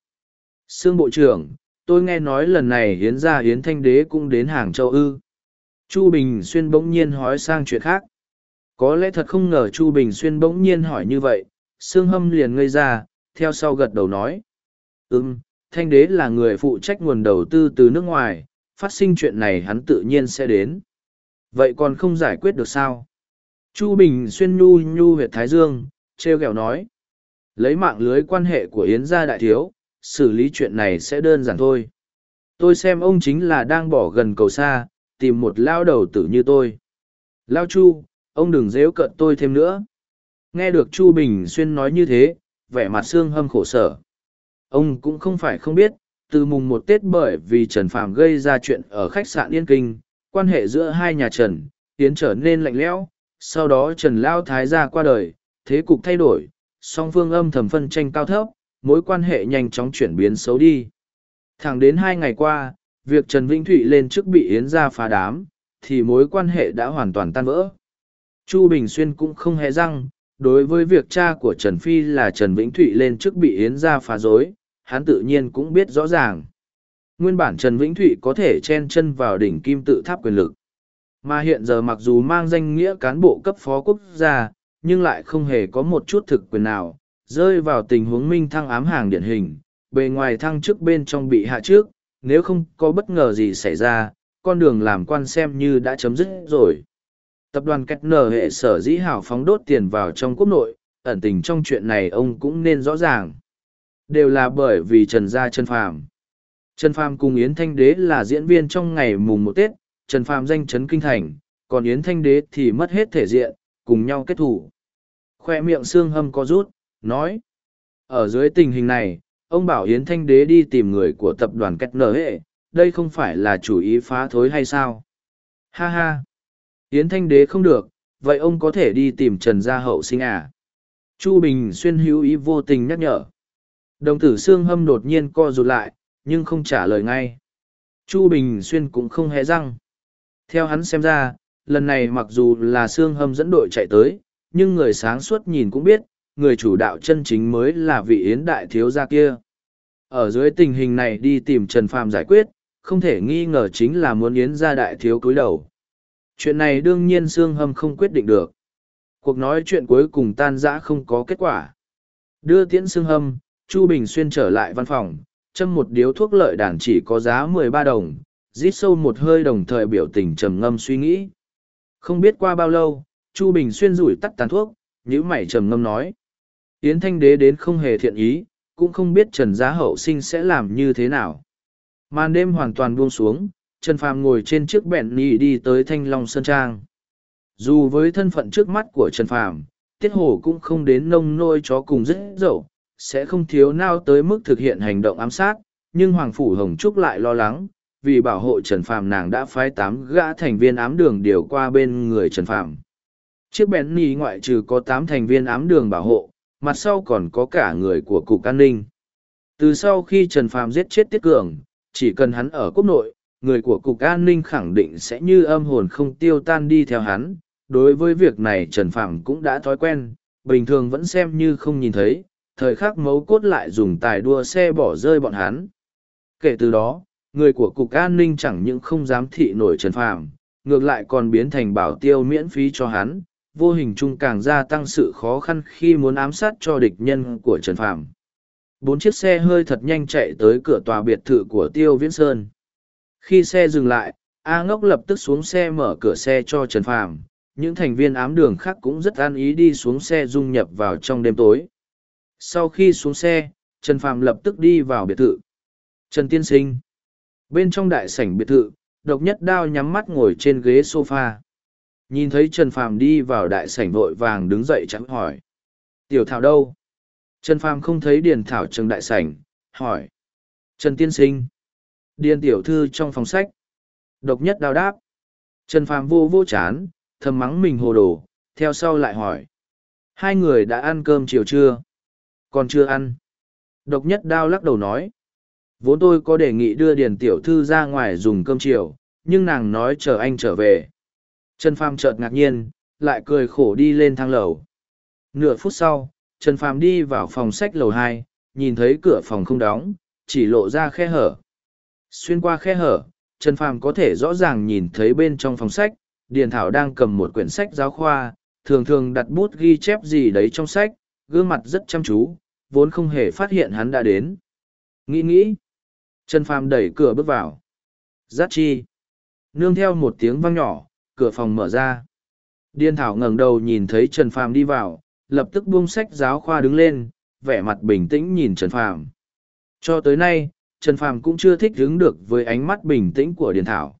Sương Bộ trưởng, tôi nghe nói lần này hiến gia hiến thanh đế cũng đến hàng châu ư. Chu Bình Xuyên bỗng nhiên hỏi sang chuyện khác. Có lẽ thật không ngờ Chu Bình Xuyên bỗng nhiên hỏi như vậy, Sương Hâm liền ngây ra, theo sau gật đầu nói. Ừm, thanh đế là người phụ trách nguồn đầu tư từ nước ngoài, phát sinh chuyện này hắn tự nhiên sẽ đến. Vậy còn không giải quyết được sao? Chu Bình Xuyên nhu nhu huyệt Thái Dương, treo kẹo nói. Lấy mạng lưới quan hệ của Yến gia đại thiếu, xử lý chuyện này sẽ đơn giản thôi. Tôi xem ông chính là đang bỏ gần cầu xa, tìm một lao đầu tử như tôi. Lao Chu, ông đừng dếu cận tôi thêm nữa. Nghe được Chu Bình Xuyên nói như thế, vẻ mặt xương hâm khổ sở. Ông cũng không phải không biết, từ mùng một Tết bởi vì Trần Phạm gây ra chuyện ở khách sạn Yên Kinh, quan hệ giữa hai nhà Trần, tiến trở nên lạnh lẽo. Sau đó Trần Lao Thái gia qua đời, thế cục thay đổi, song phương âm thầm phân tranh cao thấp, mối quan hệ nhanh chóng chuyển biến xấu đi. Thẳng đến hai ngày qua, việc Trần Vĩnh Thụy lên trước bị Yến ra phá đám, thì mối quan hệ đã hoàn toàn tan vỡ. Chu Bình Xuyên cũng không hề răng, đối với việc cha của Trần Phi là Trần Vĩnh Thụy lên trước bị Yến ra phá dối, hắn tự nhiên cũng biết rõ ràng. Nguyên bản Trần Vĩnh Thụy có thể chen chân vào đỉnh kim tự tháp quyền lực. Mà hiện giờ mặc dù mang danh nghĩa cán bộ cấp phó quốc gia, nhưng lại không hề có một chút thực quyền nào, rơi vào tình huống minh thăng ám hàng điển hình, bề ngoài thăng trước bên trong bị hạ trước, nếu không có bất ngờ gì xảy ra, con đường làm quan xem như đã chấm dứt rồi. Tập đoàn Cách Nở hệ sở dĩ hảo phóng đốt tiền vào trong quốc nội, ẩn tình trong chuyện này ông cũng nên rõ ràng. Đều là bởi vì Trần Gia Trần Phàm. Trần Phàm cùng Yến Thanh Đế là diễn viên trong ngày mùng một Tết, Trần Phàm danh chấn kinh thành, còn Yến Thanh Đế thì mất hết thể diện, cùng nhau kết thủ. Khoe miệng xương hâm có rút, nói. Ở dưới tình hình này, ông bảo Yến Thanh Đế đi tìm người của tập đoàn Cách Nở Hệ, đây không phải là chủ ý phá thối hay sao? Ha ha! Yến Thanh Đế không được, vậy ông có thể đi tìm Trần Gia Hậu sinh à? Chu Bình xuyên hữu ý vô tình nhắc nhở. Đồng tử xương hâm đột nhiên co rụt lại, nhưng không trả lời ngay. Chu Bình xuyên cũng không hé răng. Theo hắn xem ra, lần này mặc dù là Sương hâm dẫn đội chạy tới, nhưng người sáng suốt nhìn cũng biết, người chủ đạo chân chính mới là vị yến đại thiếu gia kia. Ở dưới tình hình này đi tìm Trần Phàm giải quyết, không thể nghi ngờ chính là muốn yến gia đại thiếu cúi đầu. Chuyện này đương nhiên Sương Hâm không quyết định được. Cuộc nói chuyện cuối cùng tan rã không có kết quả. Đưa tiễn Sương Hâm, Chu Bình Xuyên trở lại văn phòng, châm một điếu thuốc lợi đàn chỉ có giá mười ba đồng, rít sâu một hơi đồng thời biểu tình trầm ngâm suy nghĩ. Không biết qua bao lâu, Chu Bình Xuyên rủi tắt tàn thuốc, nhữ mày trầm ngâm nói. Yến Thanh Đế đến không hề thiện ý, cũng không biết Trần Giá Hậu sinh sẽ làm như thế nào. Màn đêm hoàn toàn buông xuống, Trần Phàm ngồi trên chiếc bẹn nì đi tới Thanh Long Sơn Trang. Dù với thân phận trước mắt của Trần Phàm, Tiết Hồ cũng không đến nông nôi chó cùng rất dậu, sẽ không thiếu nao tới mức thực hiện hành động ám sát, nhưng Hoàng Phủ Hồng Trúc lại lo lắng, vì bảo hộ Trần Phàm nàng đã phái tám gã thành viên ám đường điều qua bên người Trần Phàm. Chiếc bén nì ngoại trừ có tám thành viên ám đường bảo hộ, mặt sau còn có cả người của Cục An ninh. Từ sau khi Trần Phàm giết chết Tiết Cường, chỉ cần hắn ở quốc nội, người của Cục An ninh khẳng định sẽ như âm hồn không tiêu tan đi theo hắn. Đối với việc này Trần Phàm cũng đã thói quen, bình thường vẫn xem như không nhìn thấy, thời khắc mấu cốt lại dùng tài đua xe bỏ rơi bọn hắn. Kể từ đó, người của Cục An ninh chẳng những không dám thị nổi Trần Phàm, ngược lại còn biến thành bảo tiêu miễn phí cho hắn, vô hình chung càng gia tăng sự khó khăn khi muốn ám sát cho địch nhân của Trần Phàm. Bốn chiếc xe hơi thật nhanh chạy tới cửa tòa biệt thự của Tiêu Viễn Sơn. Khi xe dừng lại, A Ngốc lập tức xuống xe mở cửa xe cho Trần Phàm. Những thành viên ám đường khác cũng rất an ý đi xuống xe dung nhập vào trong đêm tối. Sau khi xuống xe, Trần Phàm lập tức đi vào biệt thự. Trần Tiên Sinh. Bên trong đại sảnh biệt thự, độc nhất đao nhắm mắt ngồi trên ghế sofa. Nhìn thấy Trần Phàm đi vào đại sảnh vội vàng đứng dậy chẳng hỏi. Tiểu Thảo đâu? Trần Phàm không thấy Điền Thảo trong đại sảnh, hỏi. Trần Tiên Sinh. Điền Tiểu Thư trong phòng sách. Độc nhất đao đáp. Trần Phàm vô vô chán, thầm mắng mình hồ đồ, theo sau lại hỏi. Hai người đã ăn cơm chiều chưa? Còn chưa ăn. Độc nhất đao lắc đầu nói. Vốn tôi có đề nghị đưa Điền Tiểu Thư ra ngoài dùng cơm chiều, nhưng nàng nói chờ anh trở về. Trần pham chợt ngạc nhiên, lại cười khổ đi lên thang lầu. Nửa phút sau, Trần Phàm đi vào phòng sách lầu hai, nhìn thấy cửa phòng không đóng, chỉ lộ ra khe hở. Xuyên qua khe hở, Trần Phàm có thể rõ ràng nhìn thấy bên trong phòng sách, Điền Thảo đang cầm một quyển sách giáo khoa, thường thường đặt bút ghi chép gì đấy trong sách, gương mặt rất chăm chú, vốn không hề phát hiện hắn đã đến. Nghĩ nghĩ, Trần Phàm đẩy cửa bước vào. Giác chi. Nương theo một tiếng vang nhỏ, cửa phòng mở ra. Điên Thảo ngẩng đầu nhìn thấy Trần Phàm đi vào, lập tức buông sách giáo khoa đứng lên, vẻ mặt bình tĩnh nhìn Trần Phàm. Cho tới nay, Trần Phàm cũng chưa thích ứng được với ánh mắt bình tĩnh của Điền Thảo.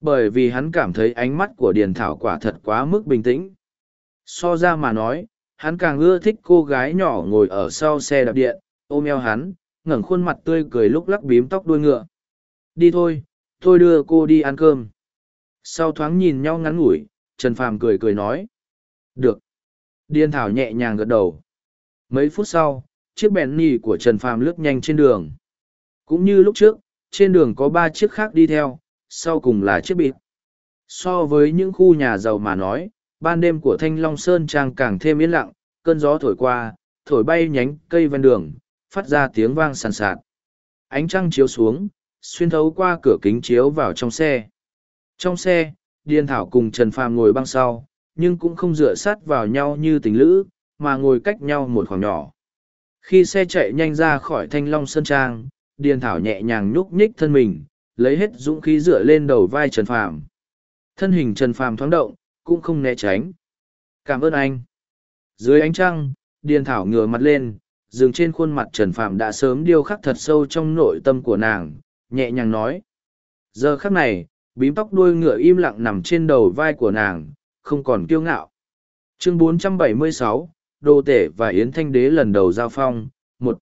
Bởi vì hắn cảm thấy ánh mắt của Điền Thảo quả thật quá mức bình tĩnh. So ra mà nói, hắn càng ưa thích cô gái nhỏ ngồi ở sau xe đạp điện, ôm eo hắn, ngẩng khuôn mặt tươi cười lúc lắc bím tóc đuôi ngựa. Đi thôi, tôi đưa cô đi ăn cơm. Sau thoáng nhìn nhau ngắn ngủi, Trần Phàm cười cười nói. Được. Điên Thảo nhẹ nhàng gật đầu. Mấy phút sau, chiếc bèn nì của Trần Phàm lướt nhanh trên đường. Cũng như lúc trước, trên đường có ba chiếc khác đi theo, sau cùng là chiếc bịt. So với những khu nhà giàu mà nói, ban đêm của Thanh Long Sơn Trang càng thêm yên lặng, cơn gió thổi qua, thổi bay nhánh cây ven đường, phát ra tiếng vang sàn sạt. Ánh trăng chiếu xuống, xuyên thấu qua cửa kính chiếu vào trong xe. Trong xe, Điền Thảo cùng Trần Phàm ngồi băng sau, nhưng cũng không dựa sát vào nhau như tình lữ, mà ngồi cách nhau một khoảng nhỏ. Khi xe chạy nhanh ra khỏi Thanh Long Sơn Trang, Điền Thảo nhẹ nhàng nhúc nhích thân mình, lấy hết dũng khí dựa lên đầu vai Trần Phàm. Thân hình Trần Phàm thoáng động, cũng không né tránh. Cảm ơn anh. Dưới ánh trăng, Điền Thảo ngửa mặt lên, dừng trên khuôn mặt Trần Phạm đã sớm điêu khắc thật sâu trong nội tâm của nàng, nhẹ nhàng nói. Giờ khắc này, bím tóc đuôi ngựa im lặng nằm trên đầu vai của nàng, không còn kiêu ngạo. Chương 476, Đô Tể và Yến Thanh Đế lần đầu giao phong, một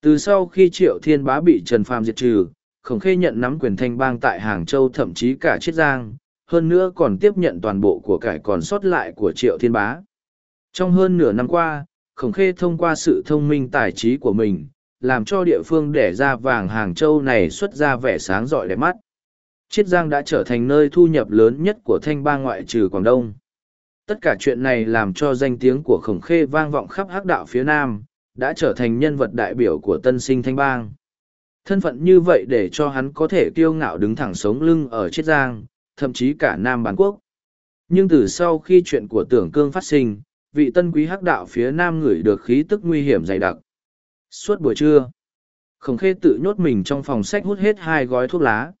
Từ sau khi Triệu Thiên Bá bị Trần Phàm diệt trừ, Khổng Khê nhận nắm quyền thanh bang tại Hàng Châu thậm chí cả Chiết Giang, hơn nữa còn tiếp nhận toàn bộ của cải còn sót lại của Triệu Thiên Bá. Trong hơn nửa năm qua, Khổng Khê thông qua sự thông minh tài trí của mình, làm cho địa phương đẻ ra vàng Hàng Châu này xuất ra vẻ sáng rọi đẹp mắt. Chiết Giang đã trở thành nơi thu nhập lớn nhất của thanh bang ngoại trừ Quảng Đông. Tất cả chuyện này làm cho danh tiếng của Khổng Khê vang vọng khắp hắc đạo phía Nam, đã trở thành nhân vật đại biểu của tân sinh thanh bang. Thân phận như vậy để cho hắn có thể kiêu ngạo đứng thẳng sống lưng ở Chiết Giang, thậm chí cả Nam Bán Quốc. Nhưng từ sau khi chuyện của tưởng cương phát sinh, vị tân quý hắc đạo phía nam ngửi được khí tức nguy hiểm dày đặc. Suốt buổi trưa, khổng khê tự nhốt mình trong phòng sách hút hết hai gói thuốc lá.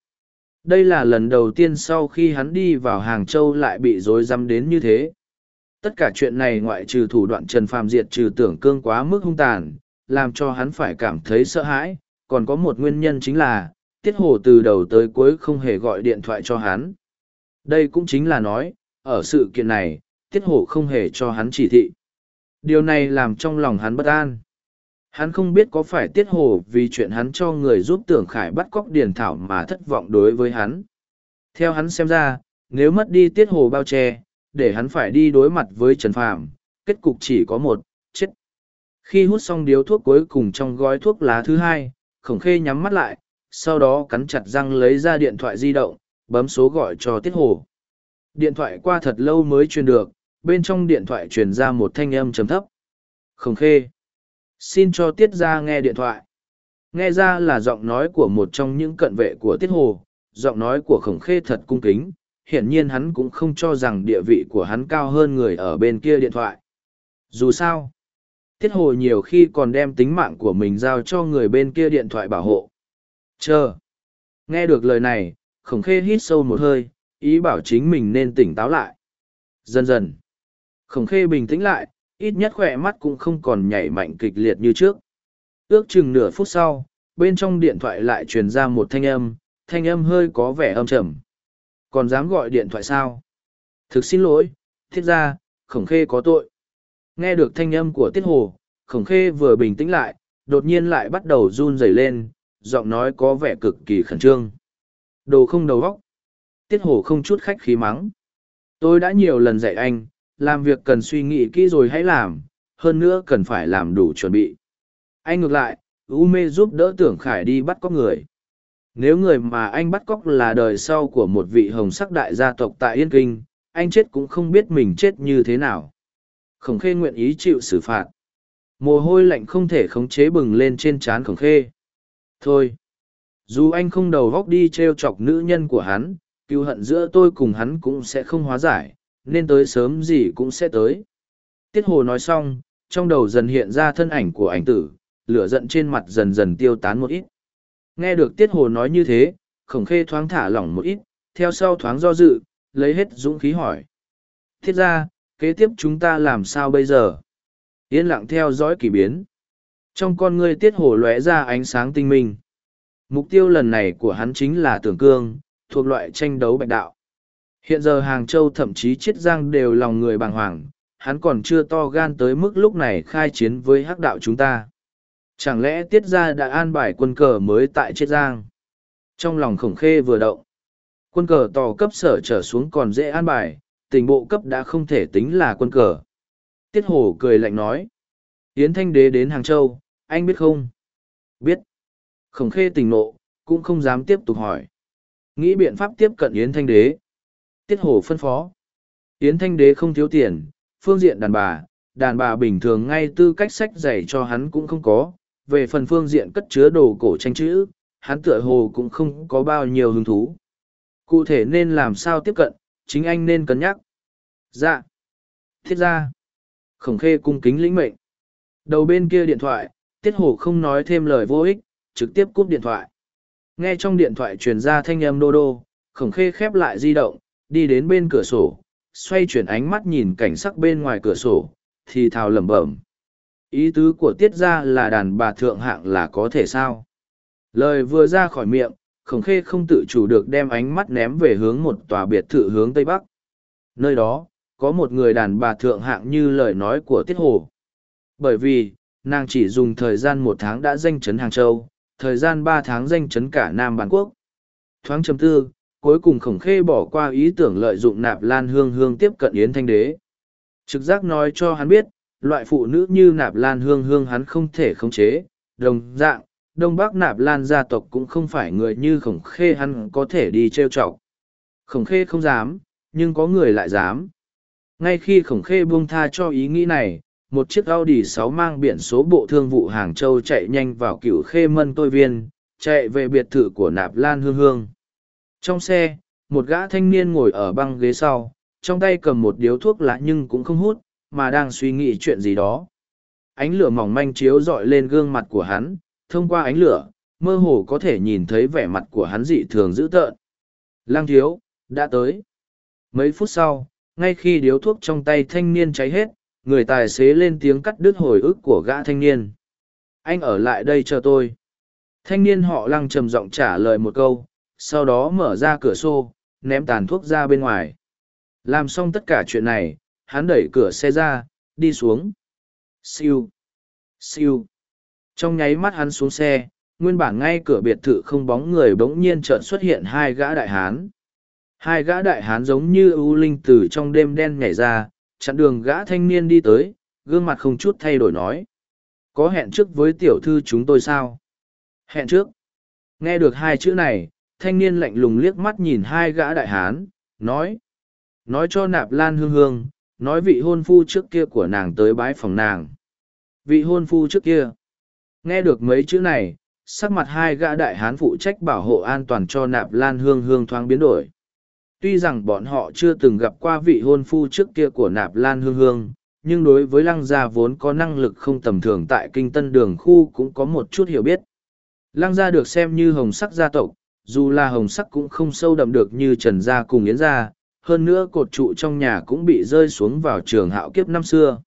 Đây là lần đầu tiên sau khi hắn đi vào Hàng Châu lại bị dối rắm đến như thế. Tất cả chuyện này ngoại trừ thủ đoạn Trần Phàm diệt trừ tưởng cương quá mức hung tàn, làm cho hắn phải cảm thấy sợ hãi, còn có một nguyên nhân chính là, Tiết Hồ từ đầu tới cuối không hề gọi điện thoại cho hắn. Đây cũng chính là nói, ở sự kiện này, Tiết Hổ không hề cho hắn chỉ thị. Điều này làm trong lòng hắn bất an. Hắn không biết có phải Tiết Hồ vì chuyện hắn cho người giúp tưởng khải bắt cóc điền thảo mà thất vọng đối với hắn. Theo hắn xem ra, nếu mất đi Tiết Hồ bao che, để hắn phải đi đối mặt với Trần Phàm, kết cục chỉ có một, chết. Khi hút xong điếu thuốc cuối cùng trong gói thuốc lá thứ hai, khổng khê nhắm mắt lại, sau đó cắn chặt răng lấy ra điện thoại di động, bấm số gọi cho Tiết Hồ. Điện thoại qua thật lâu mới truyền được, bên trong điện thoại truyền ra một thanh âm trầm thấp. Khổng khê. Xin cho Tiết ra nghe điện thoại. Nghe ra là giọng nói của một trong những cận vệ của Tiết Hồ, giọng nói của khổng khê thật cung kính, hiển nhiên hắn cũng không cho rằng địa vị của hắn cao hơn người ở bên kia điện thoại. Dù sao, Tiết Hồ nhiều khi còn đem tính mạng của mình giao cho người bên kia điện thoại bảo hộ. Chờ. Nghe được lời này, khổng khê hít sâu một hơi, ý bảo chính mình nên tỉnh táo lại. Dần dần. Khổng khê bình tĩnh lại, ít nhất khỏe mắt cũng không còn nhảy mạnh kịch liệt như trước. Ước chừng nửa phút sau, bên trong điện thoại lại truyền ra một thanh âm, thanh âm hơi có vẻ âm trầm. Còn dám gọi điện thoại sao? Thực xin lỗi, thiết ra, khổng khê có tội. Nghe được thanh âm của tiết hồ, khổng khê vừa bình tĩnh lại, đột nhiên lại bắt đầu run rẩy lên, giọng nói có vẻ cực kỳ khẩn trương. Đồ không đầu óc. Tiết hổ không chút khách khí mắng. Tôi đã nhiều lần dạy anh, làm việc cần suy nghĩ kỹ rồi hãy làm, hơn nữa cần phải làm đủ chuẩn bị. Anh ngược lại, U mê giúp đỡ tưởng khải đi bắt cóc người. Nếu người mà anh bắt cóc là đời sau của một vị hồng sắc đại gia tộc tại Yên Kinh, anh chết cũng không biết mình chết như thế nào. Khổng khê nguyện ý chịu xử phạt. Mồ hôi lạnh không thể khống chế bừng lên trên trán khổng khê. Thôi, dù anh không đầu góc đi t r e o chọc nữ nhân của hắn, cựu hận giữa tôi cùng hắn cũng sẽ không hóa giải, nên tới sớm gì cũng sẽ tới. Tiết Hồ nói xong, trong đầu dần hiện ra thân ảnh của ảnh tử, lửa giận trên mặt dần dần tiêu tán một ít. Nghe được Tiết Hồ nói như thế, khổng khê thoáng thả lỏng một ít, theo sau thoáng do dự, lấy hết dũng khí hỏi. Thiết ra, kế tiếp chúng ta làm sao bây giờ? Yên lặng theo dõi kỳ biến. Trong con ngươi Tiết Hồ lóe ra ánh sáng tinh minh. Mục tiêu lần này của hắn chính là tưởng cương, thuộc loại tranh đấu bạch đạo. Hiện giờ Hàng Châu thậm chí Chiết Giang đều lòng người bàng hoàng, hắn còn chưa to gan tới mức lúc này khai chiến với hắc đạo chúng ta. Chẳng lẽ tiết gia đã an bài quân cờ mới tại Chiết Giang? Trong lòng khổng khê vừa động. Quân cờ tò cấp sở trở xuống còn dễ an bài, tình bộ cấp đã không thể tính là quân cờ. Tiết Hổ cười lạnh nói. Yến Thanh Đế đến Hàng Châu, anh biết không? Biết. Khổng khê tình nộ, cũng không dám tiếp tục hỏi. Nghĩ biện pháp tiếp cận Yến Thanh Đế. Tiết hổ phân phó. Yến Thanh Đế không thiếu tiền, phương diện đàn bà, đàn bà bình thường ngay tư cách sách giày cho hắn cũng không có, về phần phương diện cất chứa đồ cổ tranh chữ, hắn tựa hồ cũng không có bao nhiêu hứng thú. Cụ thể nên làm sao tiếp cận, chính anh nên cân nhắc. Dạ. Thiết ra. Khổng khê cung kính lĩnh mệnh. Đầu bên kia điện thoại, tiết hổ không nói thêm lời vô ích, trực tiếp cúp điện thoại. Nghe trong điện thoại truyền ra thanh âm đô đô, khổng khê khép lại di động, đi đến bên cửa sổ, xoay chuyển ánh mắt nhìn cảnh sắc bên ngoài cửa sổ, thì thào lẩm bẩm. Ý tứ của tiết ra là đàn bà thượng hạng là có thể sao? Lời vừa ra khỏi miệng khổng khê không tự chủ được đem ánh mắt ném về hướng một tòa biệt thự hướng tây bắc. Nơi đó có một người đàn bà thượng hạng như lời nói của tiết hồ. Bởi vì nàng chỉ dùng thời gian một tháng đã danh chấn hàng châu thời gian ba tháng danh chấn cả nam bản quốc thoáng chấm tư cuối cùng khổng khê bỏ qua ý tưởng lợi dụng nạp lan hương hương tiếp cận yến thanh đế trực giác nói cho hắn biết loại phụ nữ như nạp lan hương hương hắn không thể khống chế, đồng dạng, đông bắc nạp lan gia tộc cũng không phải người như khổng khê hắn có thể đi trêu chọc. Khổng khê không dám, nhưng có người lại dám. Ngay khi khổng khê buông tha cho ý nghĩ này, một chiếc Audi 6 mang biển số bộ thương vụ Hàng Châu chạy nhanh vào cửu khê mân tôi viên, chạy về biệt thự của nạp lan hương hương. Trong xe, một gã thanh niên ngồi ở băng ghế sau, trong tay cầm một điếu thuốc lạ nhưng cũng không hút, mà đang suy nghĩ chuyện gì đó. Ánh lửa mỏng manh chiếu dọi lên gương mặt của hắn, thông qua ánh lửa, mơ hồ có thể nhìn thấy vẻ mặt của hắn dị thường dữ tợn. Lang thiếu, đã tới. Mấy phút sau, ngay khi điếu thuốc trong tay thanh niên cháy hết, người tài xế lên tiếng cắt đứt hồi ức của gã thanh niên. Anh ở lại đây chờ tôi. Thanh niên họ lăng trầm giọng trả lời một câu, sau đó mở ra cửa xô, ném tàn thuốc ra bên ngoài. Làm xong tất cả chuyện này, hắn đẩy cửa xe ra, đi xuống. Siêu. Siêu. Trong nháy mắt hắn xuống xe, nguyên bản ngay cửa biệt thự không bóng người bỗng nhiên chợt xuất hiện hai gã đại hán. Hai gã đại hán giống như ưu linh từ trong đêm đen nhảy ra, chặn đường gã thanh niên đi tới, gương mặt không chút thay đổi nói. Có hẹn trước với tiểu thư chúng tôi sao? Hẹn trước. Nghe được hai chữ này, thanh niên lạnh lùng liếc mắt nhìn hai gã đại hán, nói. Nói cho nạp lan hương hương, nói vị hôn phu trước kia của nàng tới bái phòng nàng. Vị hôn phu trước kia. Nghe được mấy chữ này, sắc mặt hai gã đại hán phụ trách bảo hộ an toàn cho nạp lan hương hương thoáng biến đổi. Tuy rằng bọn họ chưa từng gặp qua vị hôn phu trước kia của nạp lan hương hương, nhưng đối với lăng gia vốn có năng lực không tầm thường tại kinh tân đường khu cũng có một chút hiểu biết. Lăng gia được xem như hồng sắc gia tộc, dù là hồng sắc cũng không sâu đậm được như trần gia cùng yến gia, hơn nữa cột trụ trong nhà cũng bị rơi xuống vào trường hạo kiếp năm xưa.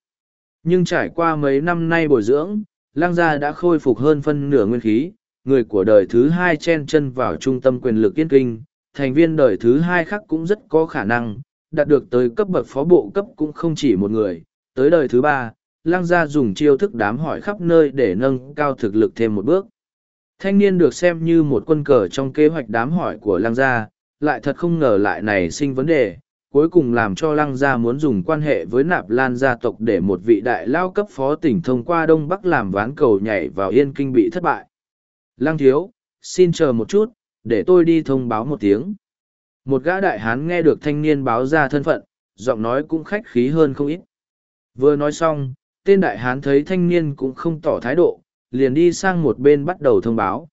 Nhưng trải qua mấy năm nay bồi dưỡng, lăng gia đã khôi phục hơn phân nửa nguyên khí, người của đời thứ hai chen chân vào trung tâm quyền lực yên kinh, thành viên đời thứ hai khác cũng rất có khả năng, đạt được tới cấp bậc phó bộ cấp cũng không chỉ một người, tới đời thứ ba, lăng gia dùng chiêu thức đám hỏi khắp nơi để nâng cao thực lực thêm một bước. Thanh niên được xem như một quân cờ trong kế hoạch đám hỏi của lăng gia, lại thật không ngờ lại này sinh vấn đề, cuối cùng làm cho lăng gia muốn dùng quan hệ với nạp lan gia tộc để một vị đại lao cấp phó tỉnh thông qua Đông Bắc làm ván cầu nhảy vào yên kinh bị thất bại. Lăng thiếu, xin chờ một chút, để tôi đi thông báo một tiếng. Một gã đại hán nghe được thanh niên báo ra thân phận, giọng nói cũng khách khí hơn không ít. Vừa nói xong, tên đại hán thấy thanh niên cũng không tỏ thái độ, liền đi sang một bên bắt đầu thông báo.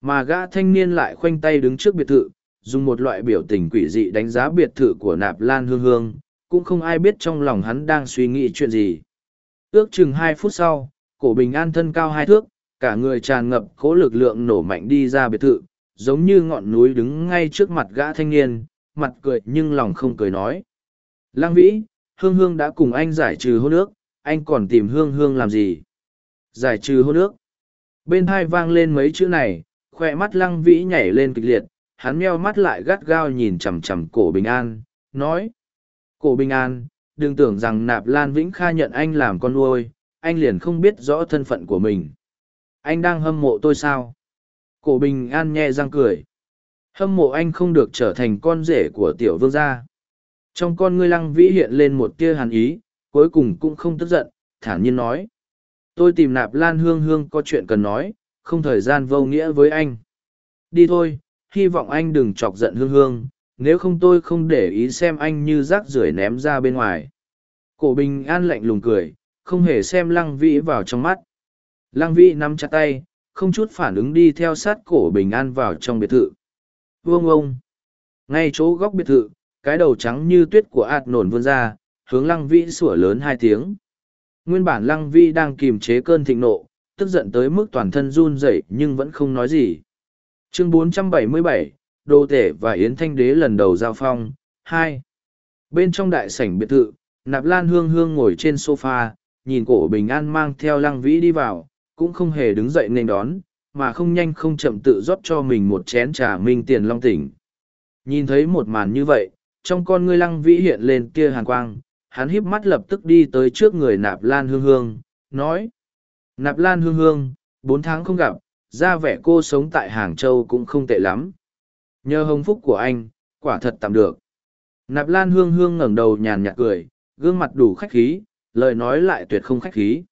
Mà gã thanh niên lại khoanh tay đứng trước biệt thự, dùng một loại biểu tình quỷ dị đánh giá biệt thự của nạp lan hương hương, cũng không ai biết trong lòng hắn đang suy nghĩ chuyện gì. Ước chừng hai phút sau, cổ bình an thân cao hai thước, cả người tràn ngập cố lực lượng nổ mạnh đi ra biệt thự, giống như ngọn núi đứng ngay trước mặt gã thanh niên, mặt cười nhưng lòng không cười nói. Lăng vĩ, hương hương đã cùng anh giải trừ hôn ước, anh còn tìm hương hương làm gì? Giải trừ hôn ước. Bên hai vang lên mấy chữ này, khoe mắt lăng vĩ nhảy lên kịch liệt, hắn meo mắt lại gắt gao nhìn chằm chằm cổ bình an, nói. Cổ bình an, đừng tưởng rằng nạp lan vĩnh kha nhận anh làm con nuôi, anh liền không biết rõ thân phận của mình. Anh đang hâm mộ tôi sao? Cổ bình an nhẹ răng cười. Hâm mộ anh không được trở thành con rể của tiểu vương gia. Trong con ngươi lăng vĩ hiện lên một tia hàn ý, cuối cùng cũng không tức giận, thản nhiên nói. Tôi tìm nạp lan hương hương có chuyện cần nói, không thời gian vô nghĩa với anh. Đi thôi, hy vọng anh đừng chọc giận hương hương, nếu không tôi không để ý xem anh như rác rưởi ném ra bên ngoài. Cổ bình an lạnh lùng cười, không hề xem lăng vĩ vào trong mắt. Lăng vĩ nắm chặt tay, không chút phản ứng đi theo sát cổ bình an vào trong biệt thự. Vương ông! Ngay chỗ góc biệt thự, cái đầu trắng như tuyết của ạt nổn vươn ra, hướng lăng vĩ sủa lớn hai tiếng. Nguyên bản lăng vĩ đang kiềm chế cơn thịnh nộ, tức giận tới mức toàn thân run rẩy nhưng vẫn không nói gì. Chương 477, Đô Tể và Yến Thanh Đế lần đầu giao phong, hai Bên trong đại sảnh biệt thự, Nạp Lan Hương Hương ngồi trên sofa, nhìn cổ bình an mang theo lăng vĩ đi vào, cũng không hề đứng dậy nên đón, mà không nhanh không chậm tự rót cho mình một chén trà minh tiền long tỉnh. Nhìn thấy một màn như vậy, trong con ngươi lăng vĩ hiện lên kia hàn quang, hắn híp mắt lập tức đi tới trước người nạp lan hương hương, nói. Nạp lan hương hương, bốn tháng không gặp, ra vẻ cô sống tại Hàng Châu cũng không tệ lắm. Nhờ hồng phúc của anh, quả thật tạm được. Nạp lan hương hương ngẩng đầu nhàn nhạt cười, gương mặt đủ khách khí, lời nói lại tuyệt không khách khí.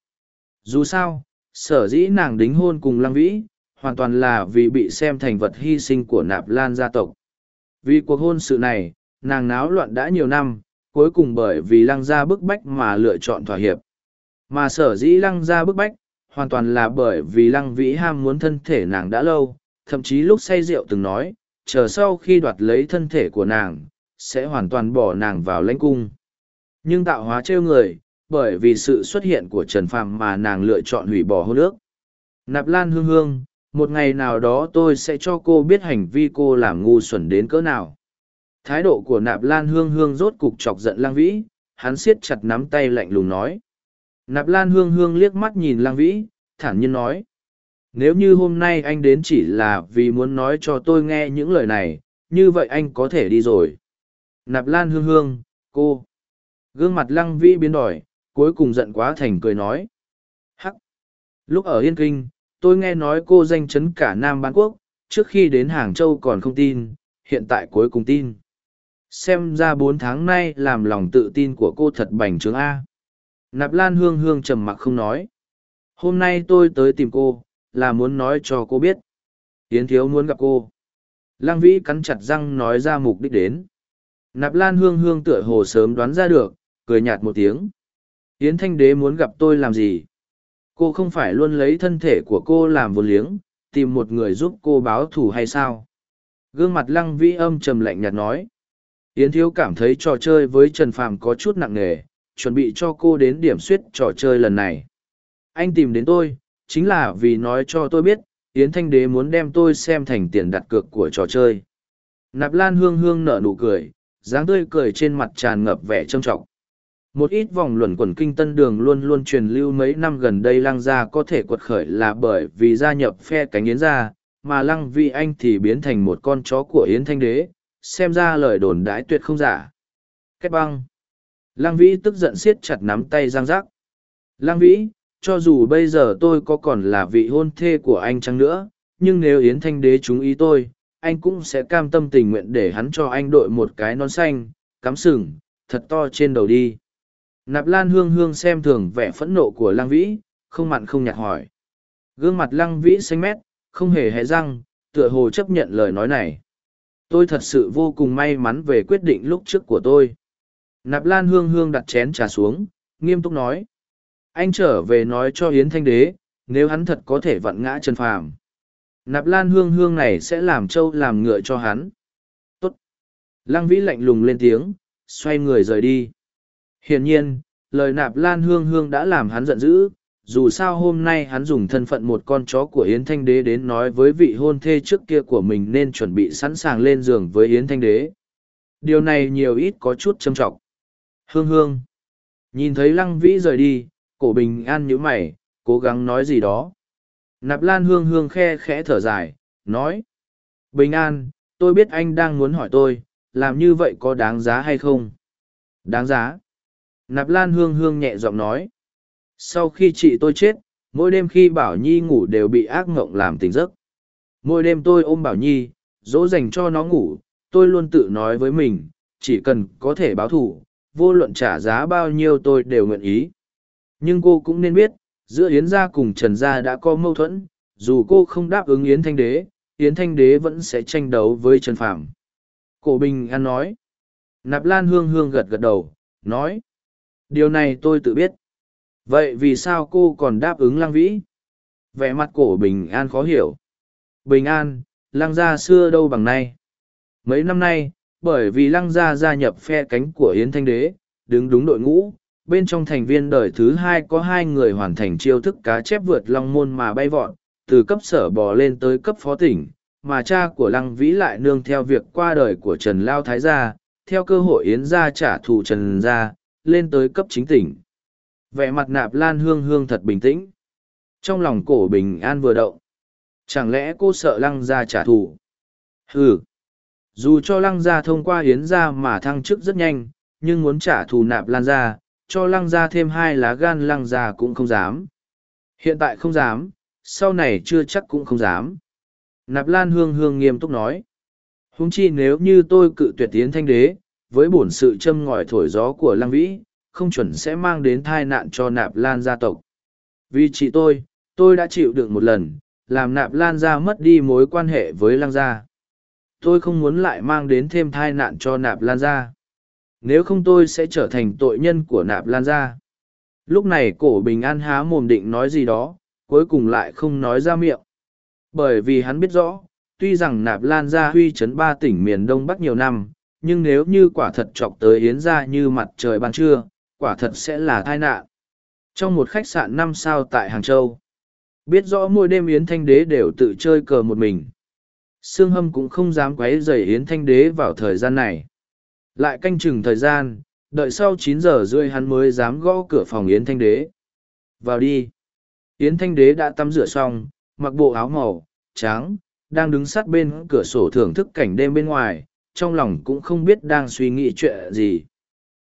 Dù sao, sở dĩ nàng đính hôn cùng lăng vĩ hoàn toàn là vì bị xem thành vật hy sinh của nạp lan gia tộc vì cuộc hôn sự này nàng náo loạn đã nhiều năm cuối cùng bởi vì lăng gia bức bách mà lựa chọn thỏa hiệp mà sở dĩ lăng gia bức bách hoàn toàn là bởi vì lăng vĩ ham muốn thân thể nàng đã lâu thậm chí lúc say rượu từng nói chờ sau khi đoạt lấy thân thể của nàng sẽ hoàn toàn bỏ nàng vào lãnh cung. Nhưng tạo hóa trêu người, bởi vì sự xuất hiện của Trần Phàm mà nàng lựa chọn hủy bỏ hôn ước. Nạp Lan Hương Hương, một ngày nào đó tôi sẽ cho cô biết hành vi cô làm ngu xuẩn đến cỡ nào. Thái độ của Nạp Lan Hương Hương rốt cục chọc giận Lang Vĩ, hắn siết chặt nắm tay lạnh lùng nói. Nạp Lan Hương Hương liếc mắt nhìn Lang Vĩ, thản nhiên nói. Nếu như hôm nay anh đến chỉ là vì muốn nói cho tôi nghe những lời này, như vậy anh có thể đi rồi. Nạp Lan Hương Hương, cô. Gương mặt Lăng Vĩ biến đổi, cuối cùng giận quá thành cười nói. Hắc. Lúc ở Yên Kinh, tôi nghe nói cô danh chấn cả Nam Bán Quốc, trước khi đến Hàng Châu còn không tin, hiện tại cuối cùng tin. Xem ra bốn tháng nay làm lòng tự tin của cô thật bành trướng A. Nạp Lan Hương Hương trầm mặc không nói. Hôm nay tôi tới tìm cô, là muốn nói cho cô biết. Yến Thiếu muốn gặp cô. Lăng Vĩ cắn chặt răng nói ra mục đích đến. Nạp Lan Hương Hương tựa hồ sớm đoán ra được, cười nhạt một tiếng. Yến Thanh Đế muốn gặp tôi làm gì? Cô không phải luôn lấy thân thể của cô làm vô liếng, tìm một người giúp cô báo thù hay sao? Gương mặt Lăng Vĩ âm trầm lạnh nhạt nói. Yến Thiếu cảm thấy trò chơi với Trần Phàm có chút nặng nề, chuẩn bị cho cô đến điểm suyết trò chơi lần này. Anh tìm đến tôi, chính là vì nói cho tôi biết, Yến Thanh Đế muốn đem tôi xem thành tiền đặt cược của trò chơi. Nạp Lan Hương Hương nở nụ cười, dáng tươi cười trên mặt tràn ngập vẻ trâm trọng. Một ít vòng luẩn quẩn kinh tân đường luôn luôn truyền lưu mấy năm gần đây lăng gia có thể quật khởi là bởi vì gia nhập phe cánh yến gia, mà lăng vi anh thì biến thành một con chó của yến thanh đế, xem ra lời đồn đãi tuyệt không giả. Kết băng. Lăng vĩ tức giận siết chặt nắm tay giang giác. Lăng vĩ, cho dù bây giờ tôi có còn là vị hôn thê của anh chăng nữa, nhưng nếu Yến Thanh Đế chú ý tôi, anh cũng sẽ cam tâm tình nguyện để hắn cho anh đội một cái nón xanh, cắm sừng, thật to trên đầu đi. Nạp Lan Hương Hương xem thường vẻ phẫn nộ của Lăng Vĩ, không mặn không nhạt hỏi. Gương mặt Lăng Vĩ xanh mét, không hề hé răng, tựa hồ chấp nhận lời nói này. Tôi thật sự vô cùng may mắn về quyết định lúc trước của tôi. Nạp Lan Hương Hương đặt chén trà xuống, nghiêm túc nói. Anh trở về nói cho Yến Thanh Đế, nếu hắn thật có thể vặn ngã Trần Phàm. Nạp Lan Hương Hương này sẽ làm trâu làm ngựa cho hắn. Tốt. Lăng Vĩ lạnh lùng lên tiếng, xoay người rời đi. Hiển nhiên, lời Nạp Lan Hương Hương đã làm hắn giận dữ, dù sao hôm nay hắn dùng thân phận một con chó của Yến Thanh Đế đến nói với vị hôn thê trước kia của mình nên chuẩn bị sẵn sàng lên giường với Yến Thanh Đế. Điều này nhiều ít có chút châm trọng. Hương Hương. Nhìn thấy Lăng Vĩ rời đi, cổ bình an nhíu mày, cố gắng nói gì đó. Nạp Lan Hương Hương khe khẽ thở dài, nói. Bình an, tôi biết anh đang muốn hỏi tôi, làm như vậy có đáng giá hay không? Đáng giá. Nạp Lan Hương Hương nhẹ giọng nói. Sau khi chị tôi chết, mỗi đêm khi Bảo Nhi ngủ đều bị ác mộng làm tỉnh giấc. Mỗi đêm tôi ôm Bảo Nhi, dỗ dành cho nó ngủ, tôi luôn tự nói với mình, chỉ cần có thể báo thù, vô luận trả giá bao nhiêu tôi đều nguyện ý. Nhưng cô cũng nên biết, giữa Yến gia cùng Trần gia đã có mâu thuẫn, dù cô không đáp ứng Yến Thanh Đế, Yến Thanh Đế vẫn sẽ tranh đấu với Trần Phạm. Cổ Bình An nói. Nạp Lan Hương Hương gật gật đầu, nói. Điều này tôi tự biết. Vậy vì sao cô còn đáp ứng Lăng Vĩ? Vẻ mặt cổ Bình An khó hiểu. Bình An, Lăng gia xưa đâu bằng nay. Mấy năm nay, bởi vì Lăng gia gia nhập phe cánh của Yến Thanh Đế, đứng đúng đội ngũ, bên trong thành viên đời thứ hai có hai người hoàn thành chiêu thức cá chép vượt long môn mà bay vọt, từ cấp sở bò lên tới cấp phó tỉnh, mà cha của Lăng Vĩ lại nương theo việc qua đời của Trần Lao Thái Gia, theo cơ hội Yến gia trả thù Trần Gia, lên tới cấp chính tỉnh. Vẻ mặt nạp lan hương hương thật bình tĩnh. Trong lòng cổ bình an vừa động. Chẳng lẽ cô sợ Lăng gia trả thù? Ừ. Dù cho Lăng gia thông qua Yến gia mà thăng chức rất nhanh, nhưng muốn trả thù nạp lan gia, cho lăng ra thêm hai lá gan lăng ra cũng không dám. Hiện tại không dám, sau này chưa chắc cũng không dám. Nạp Lan Hương Hương nghiêm túc nói. Húng chi nếu như tôi cự tuyệt tiến thanh đế, với bổn sự châm ngòi thổi gió của lăng vĩ, không chuẩn sẽ mang đến thai nạn cho nạp lan gia tộc. Vì chị tôi, tôi đã chịu đựng một lần, làm nạp lan gia mất đi mối quan hệ với lăng gia. Tôi không muốn lại mang đến thêm thai nạn cho nạp lan gia nếu không tôi sẽ trở thành tội nhân của nạp lan gia lúc này cổ bình an há mồm định nói gì đó cuối cùng lại không nói ra miệng bởi vì hắn biết rõ tuy rằng nạp lan gia huy chấn ba tỉnh miền đông bắc nhiều năm nhưng nếu như quả thật chọc tới yến ra như mặt trời ban trưa, quả thật sẽ là tai nạn. Trong một khách sạn năm sao tại hàng châu, biết rõ mỗi đêm yến thanh đế đều tự chơi cờ một mình. Sương hâm cũng không dám quấy dày yến thanh đế vào thời gian này. Lại canh chừng thời gian, đợi sau chín giờ rưỡi hắn mới dám gõ cửa phòng yến thanh đế. Vào đi. Yến thanh đế đã tắm rửa xong, mặc bộ áo màu, trắng, đang đứng sát bên cửa sổ thưởng thức cảnh đêm bên ngoài trong lòng cũng không biết đang suy nghĩ chuyện gì.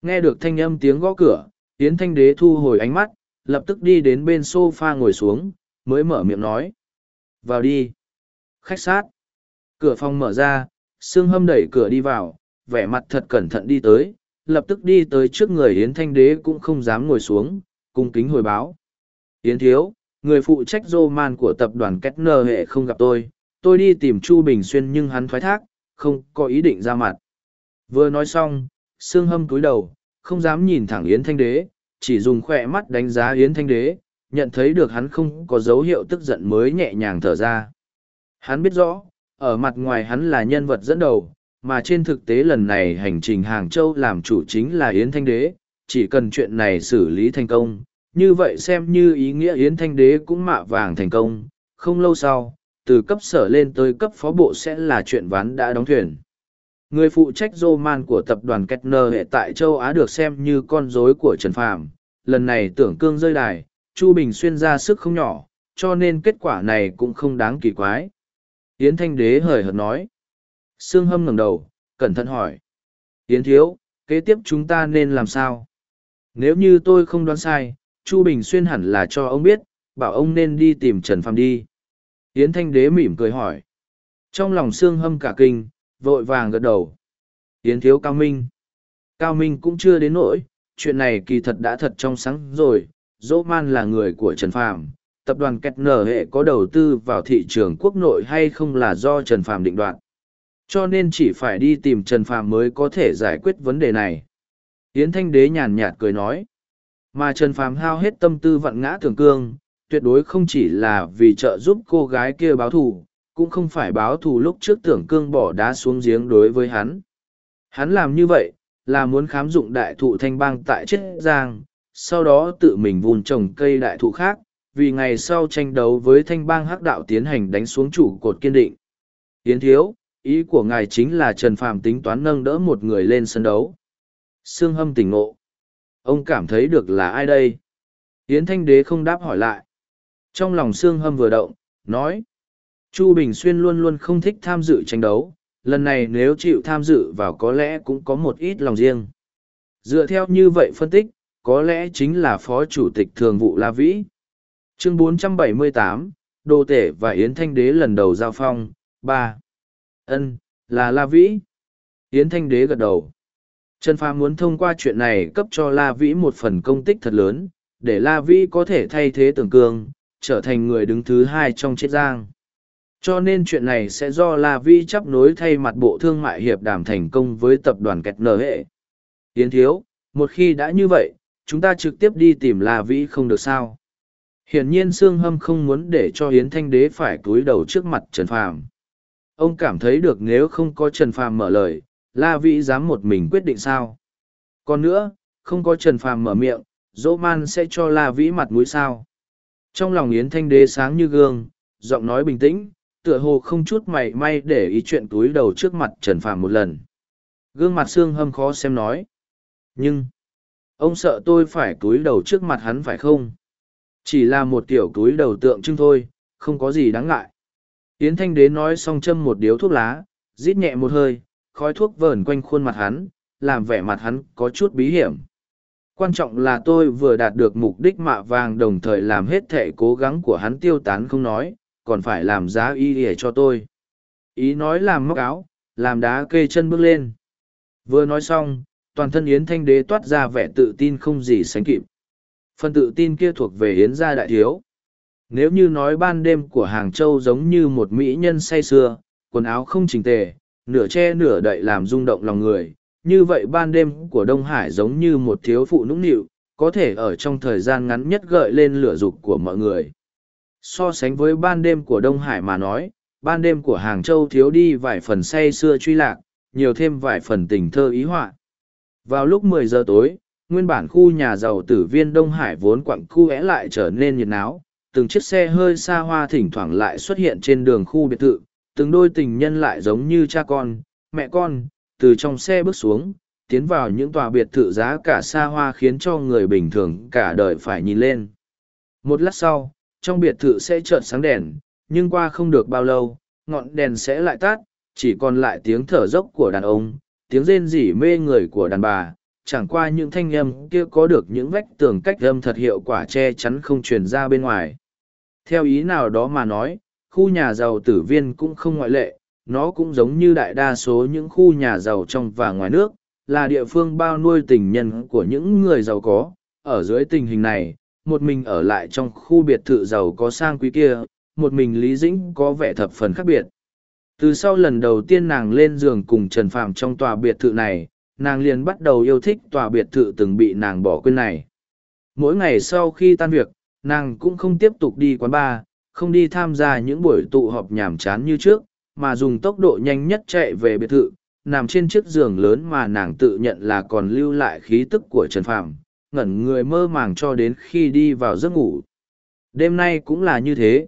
Nghe được thanh âm tiếng gõ cửa, yến thanh đế thu hồi ánh mắt, lập tức đi đến bên sofa ngồi xuống, mới mở miệng nói. Vào đi. Khách sát cửa phòng mở ra, sương hâm đẩy cửa đi vào, vẻ mặt thật cẩn thận đi tới, lập tức đi tới trước người yến thanh đế cũng không dám ngồi xuống, cung kính hồi báo. Yến thiếu, người phụ trách dô man của tập đoàn Kettner hệ không gặp tôi tôi đi tìm chu bình xuyên nhưng hắn thoái thác không có ý định ra mặt. Vừa nói xong, sương hâm cúi đầu, không dám nhìn thẳng yến thanh đế, chỉ dùng khoe mắt đánh giá yến thanh đế, nhận thấy được hắn không có dấu hiệu tức giận mới nhẹ nhàng thở ra. Hắn biết rõ, ở mặt ngoài hắn là nhân vật dẫn đầu, mà trên thực tế lần này hành trình hàng châu làm chủ chính là yến thanh đế, chỉ cần chuyện này xử lý thành công, như vậy xem như ý nghĩa yến thanh đế cũng mạ vàng thành công. Không lâu sau từ cấp sở lên tới cấp phó bộ sẽ là chuyện ván đã đóng thuyền. Người phụ trách dô man của tập đoàn kettner hệ tại châu á được xem như con rối của trần phàm. Lần này tưởng cương rơi đài, chu bình xuyên ra sức không nhỏ, cho nên kết quả này cũng không đáng kỳ quái. Yến thanh đế hời hợt nói. Sương hâm ngẩng đầu, cẩn thận hỏi. Yến thiếu, kế tiếp chúng ta nên làm sao? Nếu như tôi không đoán sai, chu bình xuyên hẳn là cho ông biết, bảo ông nên đi tìm trần phàm đi yến thanh đế mỉm cười hỏi. Trong lòng sương hâm cả kinh, vội vàng gật đầu. Yến thiếu cao minh. Cao minh cũng chưa đến nỗi, chuyện này kỳ thật đã thật trong sáng rồi. Dỗ man là người của trần phàm. Tập đoàn kẹt nở hệ có đầu tư vào thị trường quốc nội hay không là do trần phàm định đoạt. Cho nên chỉ phải đi tìm trần phàm mới có thể giải quyết vấn đề này. Yến thanh đế nhàn nhạt cười nói. Mà trần phàm hao hết tâm tư vặn ngã thường cương tuyệt đối không chỉ là vì trợ giúp cô gái kia báo thù, cũng không phải báo thù lúc trước tưởng cương bỏ đá xuống giếng đối với hắn. Hắn làm như vậy là muốn khám dụng đại thụ thanh bang tại chiết giang, sau đó tự mình vùn trồng cây đại thụ khác, vì ngày sau tranh đấu với thanh bang hắc đạo tiến hành đánh xuống chủ cột kiên định. Tiến thiếu, ý của ngài chính là trần phàm tính toán nâng đỡ một người lên sân đấu. Sương hâm tỉnh ngộ. Ông cảm thấy được là ai đây? Yến thanh đế không đáp hỏi lại trong lòng xương hâm vừa động nói chu bình xuyên luôn luôn không thích tham dự tranh đấu lần này nếu chịu tham dự vào có lẽ cũng có một ít lòng riêng. Dựa theo như vậy phân tích có lẽ chính là phó chủ tịch thường vụ la vĩ. Chương 478, đô tể và yến thanh đế lần đầu giao phong ba. Ân là la vĩ. Yến thanh đế gật đầu. Trần phá muốn thông qua chuyện này cấp cho la vĩ một phần công tích thật lớn để la vĩ có thể thay thế tưởng cương trở thành người đứng thứ hai trong chiết giang. Cho nên chuyện này sẽ do la Vi chấp nối thay mặt bộ thương mại hiệp đàm thành công với tập đoàn kẹt nở hệ yến thiếu, một khi đã như vậy, chúng ta trực tiếp đi tìm la Vi không được sao? Hiển nhiên sương hâm không muốn để cho hiến thanh đế phải cúi đầu trước mặt trần phàm. Ông cảm thấy được nếu không có trần phàm mở lời, la Vi dám một mình quyết định sao? Còn nữa, không có trần phàm mở miệng, dỗ man sẽ cho la vĩ mặt mũi sao? Trong lòng yến thanh đế sáng như gương, giọng nói bình tĩnh, tựa hồ không chút mảy may để ý chuyện túi đầu trước mặt trần phàm một lần. Gương mặt xương hâm khó xem nói, nhưng, ông sợ tôi phải túi đầu trước mặt hắn phải không? Chỉ là một tiểu túi đầu tượng trưng thôi, không có gì đáng ngại. Yến thanh đế nói xong châm một điếu thuốc lá, rít nhẹ một hơi, khói thuốc vờn quanh khuôn mặt hắn, làm vẻ mặt hắn có chút bí hiểm quan trọng là tôi vừa đạt được mục đích mạ vàng đồng thời làm hết thệ cố gắng của hắn tiêu tán không nói, còn phải làm giá y ỉa cho tôi. Ý nói làm móc áo, làm đá kê chân bước lên. Vừa nói xong, toàn thân yến thanh đế toát ra vẻ tự tin không gì sánh kịp. Phần tự tin kia thuộc về yến gia đại thiếu. Nếu như nói ban đêm của hàng châu giống như một mỹ nhân say sưa, quần áo không chỉnh tề, nửa che nửa đậy làm rung động lòng người như vậy ban đêm của đông hải giống như một thiếu phụ nũng nịu có thể ở trong thời gian ngắn nhất gợi lên lửa dục của mọi người so sánh với ban đêm của đông hải mà nói ban đêm của hàng châu thiếu đi vài phần say sưa truy lạc nhiều thêm vài phần tình thơ ý họa. Vào lúc 10 giờ tối, nguyên bản khu nhà giàu tử viên Đông Hải vốn quặng khu é lại trở nên nhiệt náo, từng chiếc xe hơi xa hoa thỉnh thoảng lại xuất hiện trên đường khu biệt thự, từng đôi tình nhân lại giống như cha con, mẹ con, từ trong xe bước xuống, tiến vào những tòa biệt thự giá cả xa hoa khiến cho người bình thường cả đời phải nhìn lên. Một lát sau, trong biệt thự sẽ chợt sáng đèn, nhưng qua không được bao lâu, ngọn đèn sẽ lại tắt, chỉ còn lại tiếng thở dốc của đàn ông, tiếng rên rỉ mê người của đàn bà, chẳng qua những thanh âm kia có được những vách tường cách âm thật hiệu quả che chắn không truyền ra bên ngoài. Theo ý nào đó mà nói, khu nhà giàu tử viên cũng không ngoại lệ, nó cũng giống như đại đa số những khu nhà giàu trong và ngoài nước, là địa phương bao nuôi tình nhân của những người giàu có. Ở dưới tình hình này, một mình ở lại trong khu biệt thự giàu có sang quý kia, một mình Lý Dĩnh có vẻ thập phần khác biệt. Từ sau lần đầu tiên nàng lên giường cùng Trần Phạm trong tòa biệt thự này, nàng liền bắt đầu yêu thích tòa biệt thự từng bị nàng bỏ quên này. Mỗi ngày sau khi tan việc, nàng cũng không tiếp tục đi quán bar, không đi tham gia những buổi tụ họp nhàm chán như trước, mà dùng tốc độ nhanh nhất chạy về biệt thự, nằm trên chiếc giường lớn mà nàng tự nhận là còn lưu lại khí tức của Trần Phàm, ngẩn người mơ màng cho đến khi đi vào giấc ngủ. Đêm nay cũng là như thế.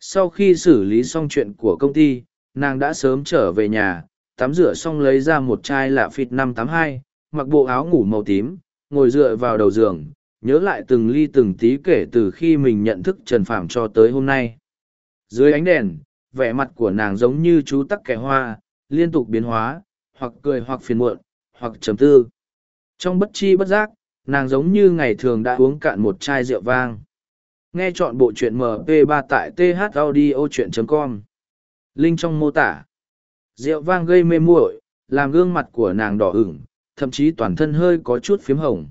Sau khi xử lý xong chuyện của công ty, nàng đã sớm trở về nhà, tắm rửa xong lấy ra một chai lạ phịt năm tám hai, mặc bộ áo ngủ màu tím, ngồi dựa vào đầu giường, nhớ lại từng ly từng tí kể từ khi mình nhận thức Trần Phạm cho tới hôm nay. Dưới ánh đèn, vẻ mặt của nàng giống như chú tắc kẻ hoa, liên tục biến hóa, hoặc cười hoặc phiền muộn, hoặc trầm tư. Trong bất chi bất giác, nàng giống như ngày thường đã uống cạn một chai rượu vang. Nghe chọn bộ truyện MP3 tại thaudio.com. Linh trong mô tả. Rượu vang gây mê muội, làm gương mặt của nàng đỏ ửng, thậm chí toàn thân hơi có chút phiếm hồng.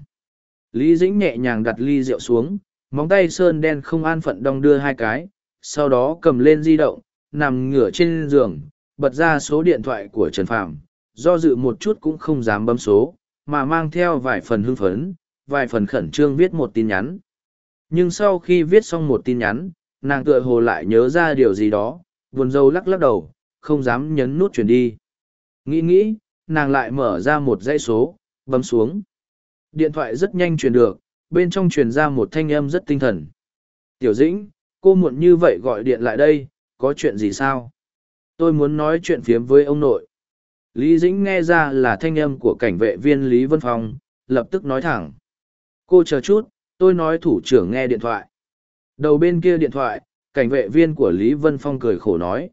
Lý Dĩnh nhẹ nhàng đặt ly rượu xuống, móng tay sơn đen không an phận đong đưa hai cái, sau đó cầm lên di động, nằm ngửa trên giường, bật ra số điện thoại của Trần Phạm, do dự một chút cũng không dám bấm số, mà mang theo vài phần hưng phấn, vài phần khẩn trương viết một tin nhắn. Nhưng sau khi viết xong một tin nhắn, nàng tựa hồ lại nhớ ra điều gì đó, buồn rầu lắc lắc đầu, không dám nhấn nút chuyển đi. Nghĩ nghĩ, nàng lại mở ra một dãy số, bấm xuống. Điện thoại rất nhanh truyền được, bên trong truyền ra một thanh âm rất tinh thần. Tiểu Dĩnh, cô muộn như vậy gọi điện lại đây, có chuyện gì sao? Tôi muốn nói chuyện phiếm với ông nội. Lý Dĩnh nghe ra là thanh âm của cảnh vệ viên Lý Vân Phong, lập tức nói thẳng. Cô chờ chút, tôi nói thủ trưởng nghe điện thoại. Đầu bên kia điện thoại, cảnh vệ viên của Lý Vân Phong cười khổ nói.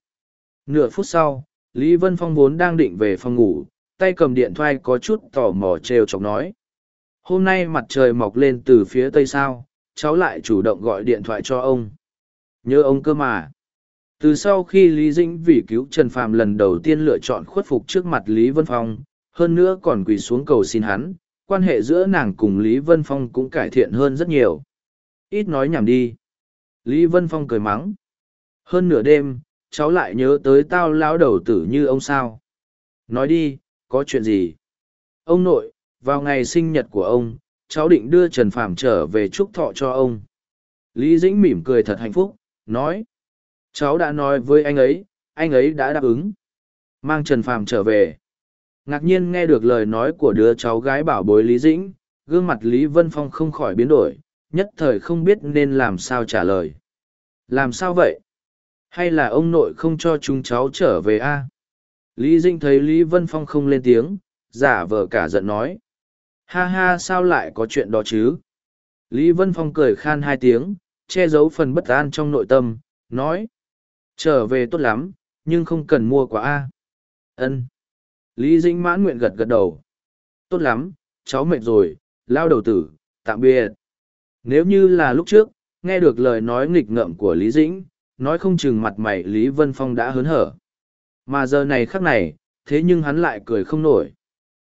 Nửa phút sau, Lý Vân Phong vốn đang định về phòng ngủ, tay cầm điện thoại có chút tò mò trêu chọc nói. Hôm nay mặt trời mọc lên từ phía tây sao, cháu lại chủ động gọi điện thoại cho ông. Nhớ ông cơ mà. Từ sau khi Lý Dĩnh vì cứu Trần Phàm lần đầu tiên lựa chọn khuất phục trước mặt Lý Vân Phong, hơn nữa còn quỳ xuống cầu xin hắn, quan hệ giữa nàng cùng Lý Vân Phong cũng cải thiện hơn rất nhiều. Ít nói nhảm đi. Lý Vân Phong cười mắng. Hơn nửa đêm, cháu lại nhớ tới tao lão đầu tử như ông sao. Nói đi, có chuyện gì? Ông nội, vào ngày sinh nhật của ông, cháu định đưa Trần Phàm trở về chúc thọ cho ông. Lý Dĩnh mỉm cười thật hạnh phúc, nói. Cháu đã nói với anh ấy, anh ấy đã đáp ứng. Mang Trần Phàm trở về. Ngạc nhiên nghe được lời nói của đứa cháu gái bảo bối Lý Dĩnh, gương mặt Lý Vân Phong không khỏi biến đổi, nhất thời không biết nên làm sao trả lời. Làm sao vậy? Hay là ông nội không cho chúng cháu trở về a? Lý Dĩnh thấy Lý Vân Phong không lên tiếng, giả vờ cả giận nói. Ha ha sao lại có chuyện đó chứ? Lý Vân Phong cười khan hai tiếng, che giấu phần bất an trong nội tâm, nói. Trở về tốt lắm, nhưng không cần mua quả A. Ân. Lý Dĩnh mãn nguyện gật gật đầu. Tốt lắm, cháu mệt rồi, lao đầu tử, tạm biệt. Nếu như là lúc trước, nghe được lời nói nghịch ngợm của Lý Dĩnh, nói không chừng mặt mày Lý Vân Phong đã hớn hở. Mà giờ này khắc này, thế nhưng hắn lại cười không nổi.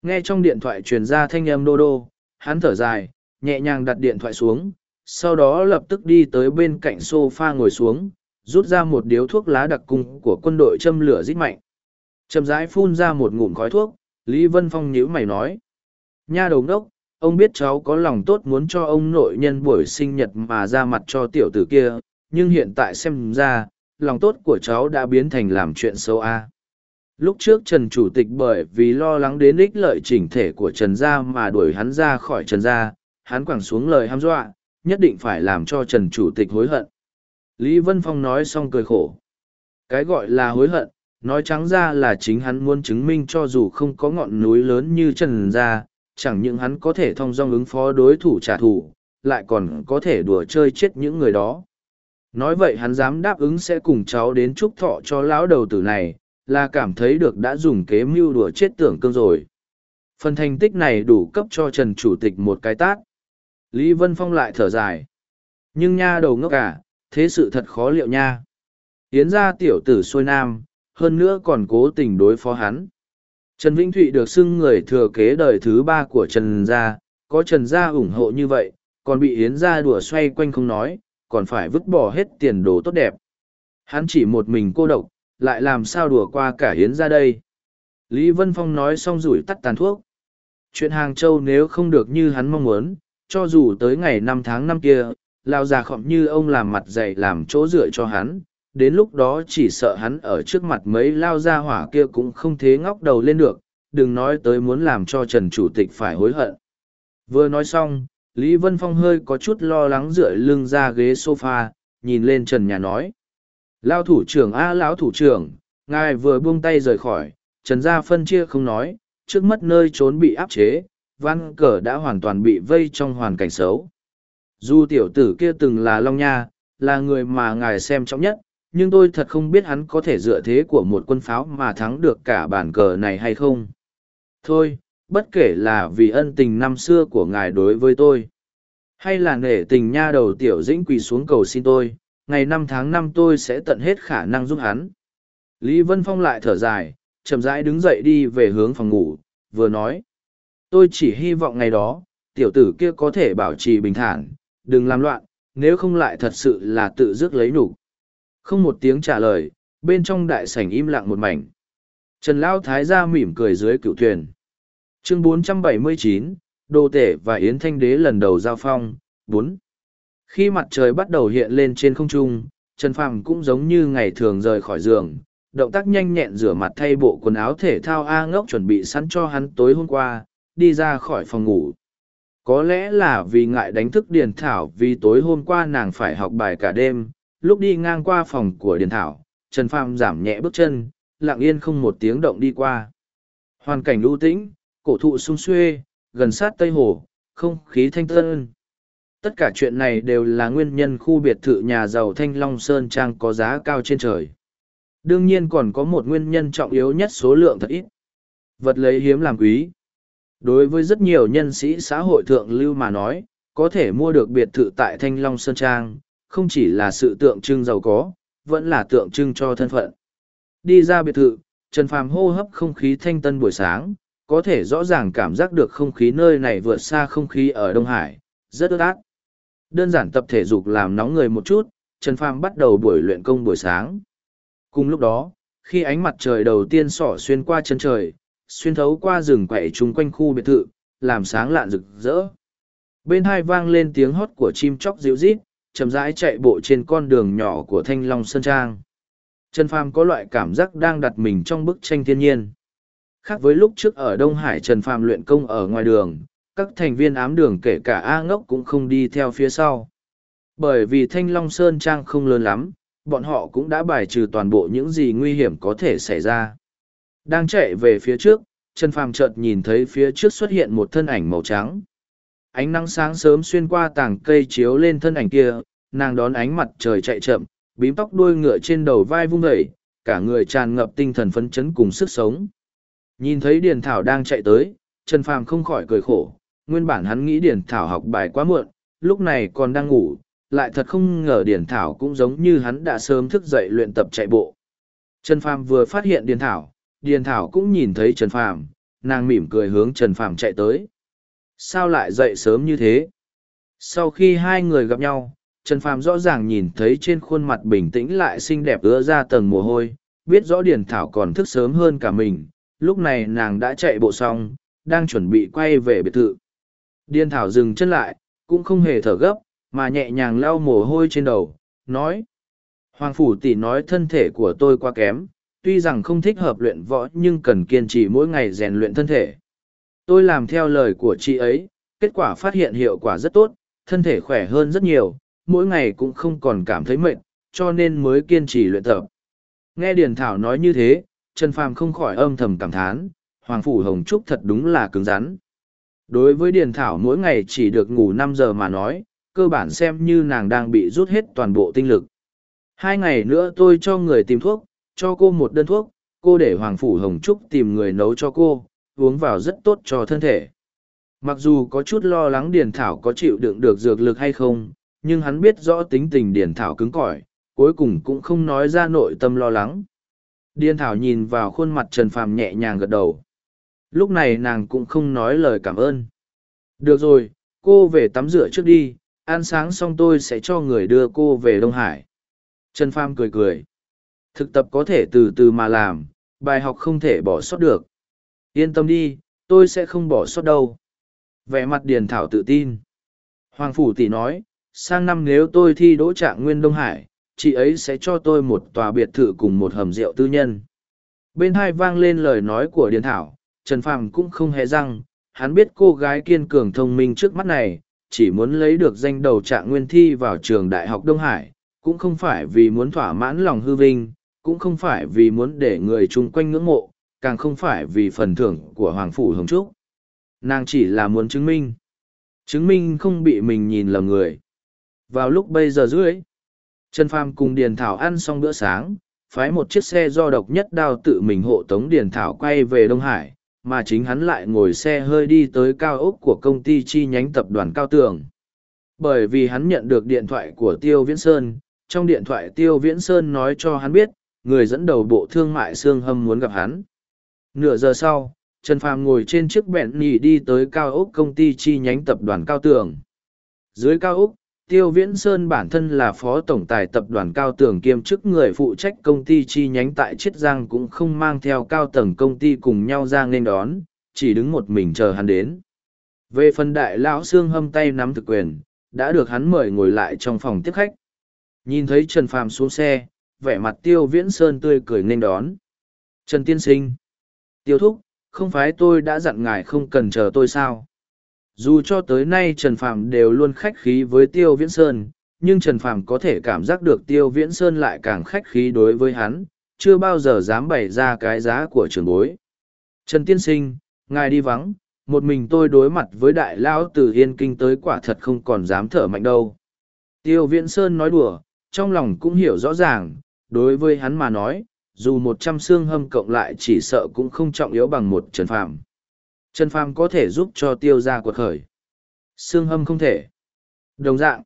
Nghe trong điện thoại truyền ra thanh âm đô đô, hắn thở dài, nhẹ nhàng đặt điện thoại xuống, sau đó lập tức đi tới bên cạnh sofa ngồi xuống, rút ra một điếu thuốc lá đặc cung của quân đội châm lửa rít mạnh. Chầm rãi phun ra một ngụm khói thuốc, Lý Vân Phong nhíu mày nói. Nha đầu ngốc, ông biết cháu có lòng tốt muốn cho ông nội nhân buổi sinh nhật mà ra mặt cho tiểu tử kia, nhưng hiện tại xem ra, lòng tốt của cháu đã biến thành làm chuyện xấu a. Lúc trước Trần Chủ tịch bởi vì lo lắng đến ích lợi chỉnh thể của Trần Gia mà đuổi hắn ra khỏi Trần Gia, hắn quẳng xuống lời hăm dọa, nhất định phải làm cho Trần Chủ tịch hối hận. Lý Vân Phong nói xong cười khổ. Cái gọi là hối hận, nói trắng ra là chính hắn muốn chứng minh cho dù không có ngọn núi lớn như Trần Gia, chẳng những hắn có thể thông dong ứng phó đối thủ trả thù, lại còn có thể đùa chơi chết những người đó. Nói vậy hắn dám đáp ứng sẽ cùng cháu đến chúc thọ cho lão đầu tử này, là cảm thấy được đã dùng kế mưu đùa chết tưởng cương rồi. Phần thành tích này đủ cấp cho Trần Chủ tịch một cái tát. Lý Vân Phong lại thở dài. Nhưng nha đầu ngốc cả, à, thế sự thật khó liệu nha. Yến gia tiểu tử xuôi nam, hơn nữa còn cố tình đối phó hắn. Trần Vĩnh Thụy được xưng người thừa kế đời thứ ba của Trần Gia, có Trần Gia ủng hộ như vậy, còn bị Yến Gia đùa xoay quanh không nói, còn phải vứt bỏ hết tiền đồ tốt đẹp. Hắn chỉ một mình cô độc, lại làm sao đùa qua cả Yến Gia đây. Lý Vân Phong nói xong rủi tắt tàn thuốc. Chuyện Hàng Châu nếu không được như hắn mong muốn, cho dù tới ngày năm tháng năm kia, lao già khọm như ông làm mặt dày làm chỗ dựa cho hắn, đến lúc đó chỉ sợ hắn ở trước mặt mấy lao gia hỏa kia cũng không thế ngóc đầu lên được, đừng nói tới muốn làm cho Trần Chủ tịch phải hối hận. Vừa nói xong, Lý Vân Phong hơi có chút lo lắng dựa lưng ra ghế sofa, nhìn lên Trần Nhà nói. Lao thủ trưởng a lão thủ trưởng, ngài vừa buông tay rời khỏi, Trần gia phân chia không nói, trước mất nơi trốn bị áp chế, văn cờ đã hoàn toàn bị vây trong hoàn cảnh xấu. Dù tiểu tử kia từng là Long Nha, là người mà ngài xem trọng nhất, nhưng tôi thật không biết hắn có thể dựa thế của một quân pháo mà thắng được cả bản cờ này hay không. Thôi, bất kể là vì ân tình năm xưa của ngài đối với tôi, hay là nể tình nha đầu tiểu dĩnh quỳ xuống cầu xin tôi, ngày năm tháng năm tôi sẽ tận hết khả năng giúp hắn. Lý Vân Phong lại thở dài, chậm rãi đứng dậy đi về hướng phòng ngủ, vừa nói. Tôi chỉ hy vọng ngày đó, tiểu tử kia có thể bảo trì bình thản, đừng làm loạn, nếu không lại thật sự là tự dứt lấy đủ. Không một tiếng trả lời, bên trong đại sảnh im lặng một mảnh. Trần Lão Thái ra mỉm cười dưới cựu thuyền. Chương 479, Đô Tể và Yến Thanh Đế lần đầu giao phong, 4. Khi mặt trời bắt đầu hiện lên trên không trung, Trần Phàm cũng giống như ngày thường rời khỏi giường, động tác nhanh nhẹn rửa mặt thay bộ quần áo thể thao A ngốc chuẩn bị sẵn cho hắn tối hôm qua, đi ra khỏi phòng ngủ. Có lẽ là vì ngại đánh thức Điền Thảo vì tối hôm qua nàng phải học bài cả đêm, lúc đi ngang qua phòng của Điền Thảo, Trần Phàm giảm nhẹ bước chân, lặng yên không một tiếng động đi qua. Hoàn cảnh lưu tĩnh, cổ thụ sung xuê, gần sát Tây Hồ, không khí thanh tân. Tất cả chuyện này đều là nguyên nhân khu biệt thự nhà giàu Thanh Long Sơn Trang có giá cao trên trời. Đương nhiên còn có một nguyên nhân trọng yếu nhất số lượng thật ít. Vật lấy hiếm làm quý. Đối với rất nhiều nhân sĩ xã hội thượng lưu mà nói, có thể mua được biệt thự tại Thanh Long Sơn Trang, không chỉ là sự tượng trưng giàu có, vẫn là tượng trưng cho thân phận. Đi ra biệt thự, Trần Phàm hô hấp không khí thanh tân buổi sáng, có thể rõ ràng cảm giác được không khí nơi này vượt xa không khí ở Đông Hải, rất ướt át. Đơn giản tập thể dục làm nóng người một chút, Trần Phàm bắt đầu buổi luyện công buổi sáng. Cùng lúc đó, khi ánh mặt trời đầu tiên sỏ xuyên qua chân trời, xuyên thấu qua rừng quậy chung quanh khu biệt thự, làm sáng lạn rực rỡ. Bên hai vang lên tiếng hót của chim chóc dịu rít, chậm rãi chạy bộ trên con đường nhỏ của Thanh Long Sơn Trang. Trần Phàm có loại cảm giác đang đặt mình trong bức tranh thiên nhiên. Khác với lúc trước ở Đông Hải Trần Phàm luyện công ở ngoài đường, các thành viên ám đường kể cả A ngốc cũng không đi theo phía sau. Bởi vì Thanh Long Sơn Trang không lớn lắm, bọn họ cũng đã bài trừ toàn bộ những gì nguy hiểm có thể xảy ra. Đang chạy về phía trước, Trần Phàm chợt nhìn thấy phía trước xuất hiện một thân ảnh màu trắng. Ánh nắng sáng sớm xuyên qua tảng cây chiếu lên thân ảnh kia, nàng đón ánh mặt trời chạy chậm, bím tóc đuôi ngựa trên đầu vai vung vẩy, cả người tràn ngập tinh thần phấn chấn cùng sức sống. Nhìn thấy Điền Thảo đang chạy tới, Trần Phàm không khỏi cười khổ, nguyên bản hắn nghĩ Điền Thảo học bài quá muộn, lúc này còn đang ngủ, lại thật không ngờ Điền Thảo cũng giống như hắn đã sớm thức dậy luyện tập chạy bộ. Trần Phàm vừa phát hiện Điền Thảo, Điền Thảo cũng nhìn thấy Trần Phàm, nàng mỉm cười hướng Trần Phàm chạy tới. Sao lại dậy sớm như thế? Sau khi hai người gặp nhau, Trần Phàm rõ ràng nhìn thấy trên khuôn mặt bình tĩnh lại xinh đẹp ứa ra tầng mồ hôi, biết rõ Điền Thảo còn thức sớm hơn cả mình, lúc này nàng đã chạy bộ xong, đang chuẩn bị quay về biệt thự. Điền Thảo dừng chân lại, cũng không hề thở gấp, mà nhẹ nhàng lau mồ hôi trên đầu, nói. Hoàng Phủ tỷ nói thân thể của tôi quá kém, tuy rằng không thích hợp luyện võ nhưng cần kiên trì mỗi ngày rèn luyện thân thể. Tôi làm theo lời của chị ấy, kết quả phát hiện hiệu quả rất tốt, thân thể khỏe hơn rất nhiều, mỗi ngày cũng không còn cảm thấy mệt, cho nên mới kiên trì luyện tập. Nghe Điền Thảo nói như thế, Trần Phàm không khỏi âm thầm cảm thán, Hoàng Phủ Hồng Trúc thật đúng là cứng rắn. Đối với Điền Thảo mỗi ngày chỉ được ngủ năm giờ mà nói, cơ bản xem như nàng đang bị rút hết toàn bộ tinh lực. Hai ngày nữa tôi cho người tìm thuốc, cho cô một đơn thuốc, cô để Hoàng Phủ Hồng Trúc tìm người nấu cho cô, uống vào rất tốt cho thân thể. Mặc dù có chút lo lắng Điền Thảo có chịu đựng được dược lực hay không, nhưng hắn biết rõ tính tình Điền Thảo cứng cỏi, cuối cùng cũng không nói ra nội tâm lo lắng. Điền Thảo nhìn vào khuôn mặt Trần Phàm nhẹ nhàng gật đầu. Lúc này nàng cũng không nói lời cảm ơn. Được rồi, cô về tắm rửa trước đi, ăn sáng xong tôi sẽ cho người đưa cô về Đông Hải. Trần Phàm cười cười. Thực tập có thể từ từ mà làm, bài học không thể bỏ sót được. Yên tâm đi, tôi sẽ không bỏ sót đâu. Vẻ mặt Điền Thảo tự tin. Hoàng Phủ Tỷ nói, sang năm nếu tôi thi đỗ trạng nguyên Đông Hải, chị ấy sẽ cho tôi một tòa biệt thự cùng một hầm rượu tư nhân. Bên hai vang lên lời nói của Điền Thảo, Trần Phàm cũng không hề răng, hắn biết cô gái kiên cường thông minh trước mắt này, chỉ muốn lấy được danh đầu trạng nguyên thi vào trường Đại học Đông Hải, cũng không phải vì muốn thỏa mãn lòng hư vinh, cũng không phải vì muốn để người chung quanh ngưỡng mộ, càng không phải vì phần thưởng của Hoàng Phủ Hồng Trúc. Nàng chỉ là muốn chứng minh. Chứng minh không bị mình nhìn lầm người. Vào lúc bây giờ rưỡi, Trần Phàm cùng Điền Thảo ăn xong bữa sáng, phái một chiếc xe do độc nhất đao tự mình hộ tống Điền Thảo quay về Đông Hải, mà chính hắn lại ngồi xe hơi đi tới cao ốc của công ty chi nhánh tập đoàn Cao Tường. Bởi vì hắn nhận được điện thoại của Tiêu Viễn Sơn, trong điện thoại Tiêu Viễn Sơn nói cho hắn biết, người dẫn đầu bộ thương mại Sương Hâm muốn gặp hắn. Nửa giờ sau, Trần Phàm ngồi trên chiếc bẹn nhì đi tới cao ốc công ty chi nhánh tập đoàn Cao Tường. Dưới cao ốc, Tiêu Viễn Sơn bản thân là phó tổng tài tập đoàn Cao Tường kiêm chức người phụ trách công ty chi nhánh tại Chiết Giang cũng không mang theo cao tầng công ty cùng nhau ra nên đón, chỉ đứng một mình chờ hắn đến. Về phần đại lão Sương hâm tay nắm thực quyền, đã được hắn mời ngồi lại trong phòng tiếp khách. Nhìn thấy Trần Phàm xuống xe, vẻ mặt Tiêu Viễn Sơn tươi cười nên đón. Trần Tiên Sinh. Tiêu Thúc, không phải tôi đã dặn ngài không cần chờ tôi sao? dù cho tới nay trần phàm đều luôn khách khí với tiêu viễn sơn nhưng trần phàm có thể cảm giác được tiêu viễn sơn lại càng khách khí đối với hắn chưa bao giờ dám bày ra cái giá của trường bối trần tiên sinh ngài đi vắng một mình tôi đối mặt với đại lão từ yên kinh tới quả thật không còn dám thở mạnh đâu tiêu viễn sơn nói đùa trong lòng cũng hiểu rõ ràng đối với hắn mà nói dù một trăm xương hâm cộng lại chỉ sợ cũng không trọng yếu bằng một trần phàm Trần Phàm có thể giúp cho tiêu gia quật khởi. xương hâm không thể. Đồng dạng,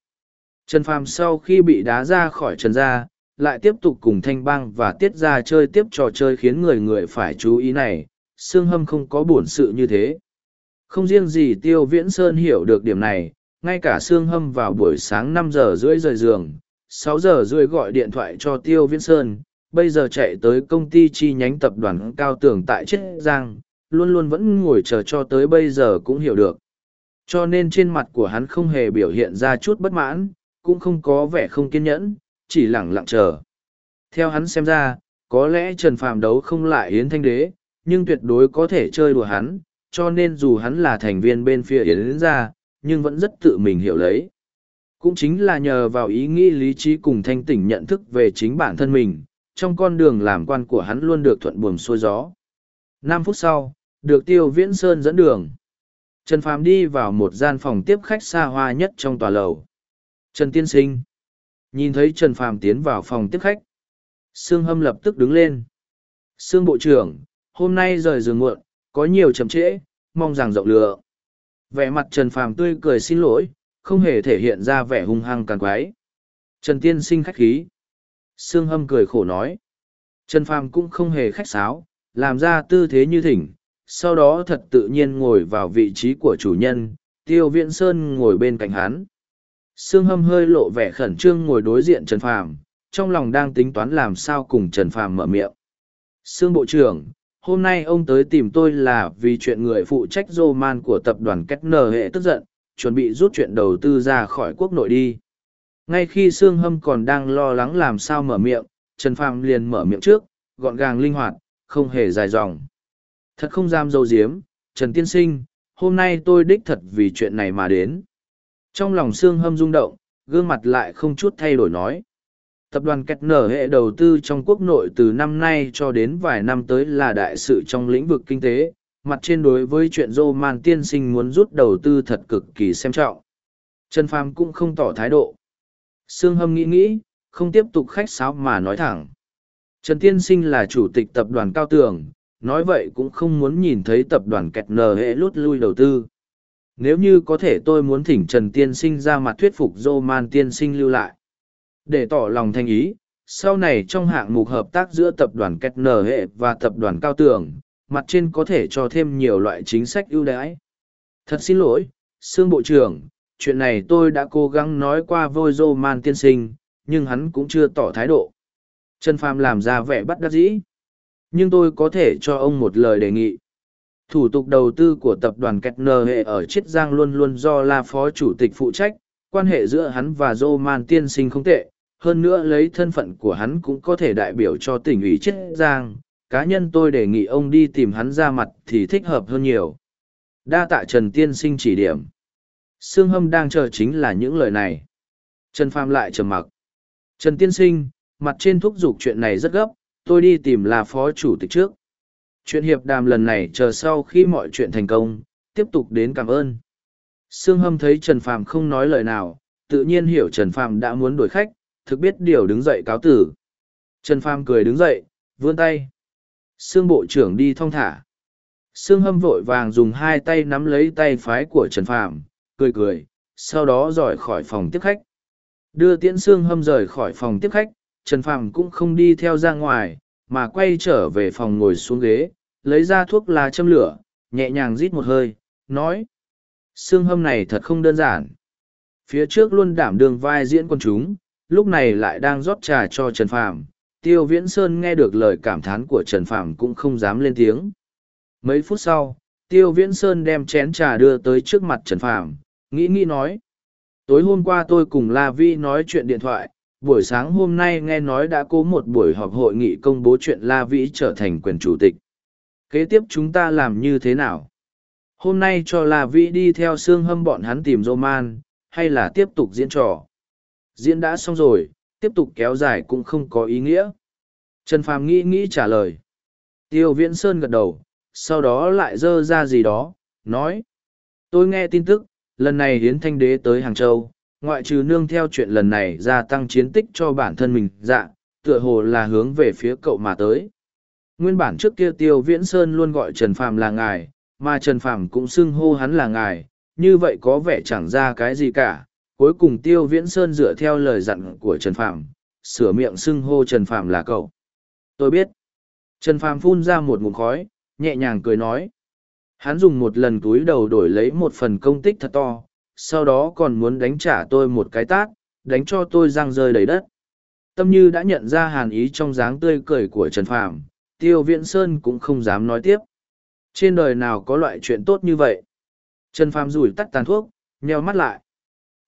Trần Phàm sau khi bị đá ra khỏi Trần gia, lại tiếp tục cùng Thanh Bang và Tiết gia chơi tiếp trò chơi khiến người người phải chú ý này, Sương hâm không có buồn sự như thế. Không riêng gì Tiêu Viễn Sơn hiểu được điểm này, ngay cả Sương hâm vào buổi sáng năm giờ rưỡi rời giường, sáu giờ rưỡi gọi điện thoại cho Tiêu Viễn Sơn, bây giờ chạy tới công ty chi nhánh tập đoàn Cao Tường tại Chiết Giang, luôn luôn vẫn ngồi chờ cho tới bây giờ cũng hiểu được. Cho nên trên mặt của hắn không hề biểu hiện ra chút bất mãn, cũng không có vẻ không kiên nhẫn, chỉ lẳng lặng chờ. Theo hắn xem ra, có lẽ Trần Phàm đấu không lại Yến Thanh Đế, nhưng tuyệt đối có thể chơi đùa hắn, cho nên dù hắn là thành viên bên phía Yến ra, nhưng vẫn rất tự mình hiểu lấy. Cũng chính là nhờ vào ý nghĩ lý trí cùng thanh tỉnh nhận thức về chính bản thân mình, trong con đường làm quan của hắn luôn được thuận buồm xuôi gió. Năm phút sau, được Tiêu Viễn Sơn dẫn đường. Trần Phàm đi vào một gian phòng tiếp khách xa hoa nhất trong tòa lầu. Trần Tiên Sinh. Nhìn thấy Trần Phàm tiến vào phòng tiếp khách. Sương Hâm lập tức đứng lên. Sương Bộ trưởng, hôm nay rời giường muộn, có nhiều chậm trễ, mong rằng rộng lựa. Vẻ mặt Trần Phàm tươi cười xin lỗi, không hề thể hiện ra vẻ hung hăng càng quái. Trần Tiên Sinh khách khí. Sương Hâm cười khổ nói. Trần Phàm cũng không hề khách sáo, làm ra tư thế như thỉnh, sau đó thật tự nhiên ngồi vào vị trí của chủ nhân, tiêu viễn sơn ngồi bên cạnh hắn. Sương hâm hơi lộ vẻ khẩn trương ngồi đối diện Trần Phàm, trong lòng đang tính toán làm sao cùng Trần Phàm mở miệng. Sương Bộ trưởng, hôm nay ông tới tìm tôi là vì chuyện người phụ trách Roman của tập đoàn Kettner hệ tức giận, chuẩn bị rút chuyện đầu tư ra khỏi quốc nội đi. Ngay khi Sương Hâm còn đang lo lắng làm sao mở miệng, Trần Phàm liền mở miệng trước, gọn gàng linh hoạt, không hề dài dòng. Thật không dám dâu diếm, Trần Tiên Sinh, hôm nay tôi đích thật vì chuyện này mà đến. Trong lòng sương hâm rung động, gương mặt lại không chút thay đổi nói. Tập đoàn Kẹt nở hệ đầu tư trong quốc nội từ năm nay cho đến vài năm tới là đại sự trong lĩnh vực kinh tế, mặt trên đối với chuyện dô man tiên sinh muốn rút đầu tư thật cực kỳ xem trọng. Trần Phàm cũng không tỏ thái độ. Sương Hâm nghĩ nghĩ, không tiếp tục khách sáo mà nói thẳng. Trần Tiên Sinh là chủ tịch tập đoàn Cao Tường, nói vậy cũng không muốn nhìn thấy tập đoàn kẹt nờ hệ lút lui đầu tư. Nếu như có thể tôi muốn thỉnh Trần Tiên Sinh ra mặt thuyết phục Dô Man Tiên Sinh lưu lại. Để tỏ lòng thanh ý, sau này trong hạng mục hợp tác giữa tập đoàn kẹt nờ hệ và tập đoàn Cao Tường, mặt trên có thể cho thêm nhiều loại chính sách ưu đãi. Thật xin lỗi, Sương Bộ trưởng, chuyện này tôi đã cố gắng nói qua vôi Dô Man Tiên Sinh, nhưng hắn cũng chưa tỏ thái độ. Trần Phàm làm ra vẻ bắt đắc dĩ. Nhưng tôi có thể cho ông một lời đề nghị. Thủ tục đầu tư của tập đoàn Kettner hệ ở Chiết Giang luôn luôn do là phó chủ tịch phụ trách, quan hệ giữa hắn và Man tiên sinh không tệ, hơn nữa lấy thân phận của hắn cũng có thể đại biểu cho tỉnh ủy Chiết Giang. Cá nhân tôi đề nghị ông đi tìm hắn ra mặt thì thích hợp hơn nhiều. Đa tạ Trần Tiên sinh chỉ điểm. Sương Hâm đang chờ chính là những lời này. Trần Phàm lại trầm mặc. Trần Tiên sinh, mặt trên thúc giục chuyện này rất gấp, tôi đi tìm là phó chủ tịch trước. Chuyện hiệp đàm lần này chờ sau khi mọi chuyện thành công, tiếp tục đến cảm ơn. Sương Hâm thấy Trần Phàm không nói lời nào, tự nhiên hiểu Trần Phàm đã muốn đuổi khách, thực biết điều đứng dậy cáo tử. Trần Phàm cười đứng dậy, vươn tay. Sương Bộ trưởng đi thong thả. Sương Hâm vội vàng dùng hai tay nắm lấy tay phái của Trần Phàm, cười cười, sau đó rời khỏi phòng tiếp khách. Đưa tiễn Sương Hâm rời khỏi phòng tiếp khách, Trần Phàm cũng không đi theo ra ngoài, mà quay trở về phòng ngồi xuống ghế, lấy ra thuốc lá châm lửa, nhẹ nhàng rít một hơi, nói. Sương hâm này thật không đơn giản. Phía trước luôn đảm đường vai diễn quân chúng, lúc này lại đang rót trà cho Trần Phàm. Tiêu Viễn Sơn nghe được lời cảm thán của Trần Phàm cũng không dám lên tiếng. Mấy phút sau, Tiêu Viễn Sơn đem chén trà đưa tới trước mặt Trần Phàm, nghĩ nghĩ nói. Tối hôm qua tôi cùng La Vi nói chuyện điện thoại, buổi sáng hôm nay nghe nói đã có một buổi họp hội nghị công bố chuyện La Vĩ trở thành quyền chủ tịch. Kế tiếp chúng ta làm như thế nào? Hôm nay cho La Vĩ đi theo xương hâm bọn hắn tìm Roman, hay là tiếp tục diễn trò? Diễn đã xong rồi, tiếp tục kéo dài cũng không có ý nghĩa. Trần Phàm nghĩ nghĩ trả lời. Tiêu Viễn Sơn gật đầu, sau đó lại dơ ra gì đó, nói. Tôi nghe tin tức, lần này Hiến Thanh Đế tới Hàng Châu, ngoại trừ nương theo chuyện lần này gia tăng chiến tích cho bản thân mình dạ, tựa hồ là hướng về phía cậu mà tới. Nguyên bản trước kia Tiêu Viễn Sơn luôn gọi Trần Phàm là ngài, mà Trần Phàm cũng xưng hô hắn là ngài, như vậy có vẻ chẳng ra cái gì cả. Cuối cùng Tiêu Viễn Sơn dựa theo lời dặn của Trần Phàm, sửa miệng xưng hô Trần Phàm là cậu. Tôi biết. Trần Phàm phun ra một ngụm khói, nhẹ nhàng cười nói. Hắn dùng một lần túi đầu đổi lấy một phần công tích thật to, sau đó còn muốn đánh trả tôi một cái tát, đánh cho tôi răng rơi đầy đất. Tâm như đã nhận ra hàn ý trong dáng tươi cười của Trần Phàm, Tiêu Viễn Sơn cũng không dám nói tiếp. Trên đời nào có loại chuyện tốt như vậy? Trần Phàm rủi tắt tàn thuốc, nheo mắt lại.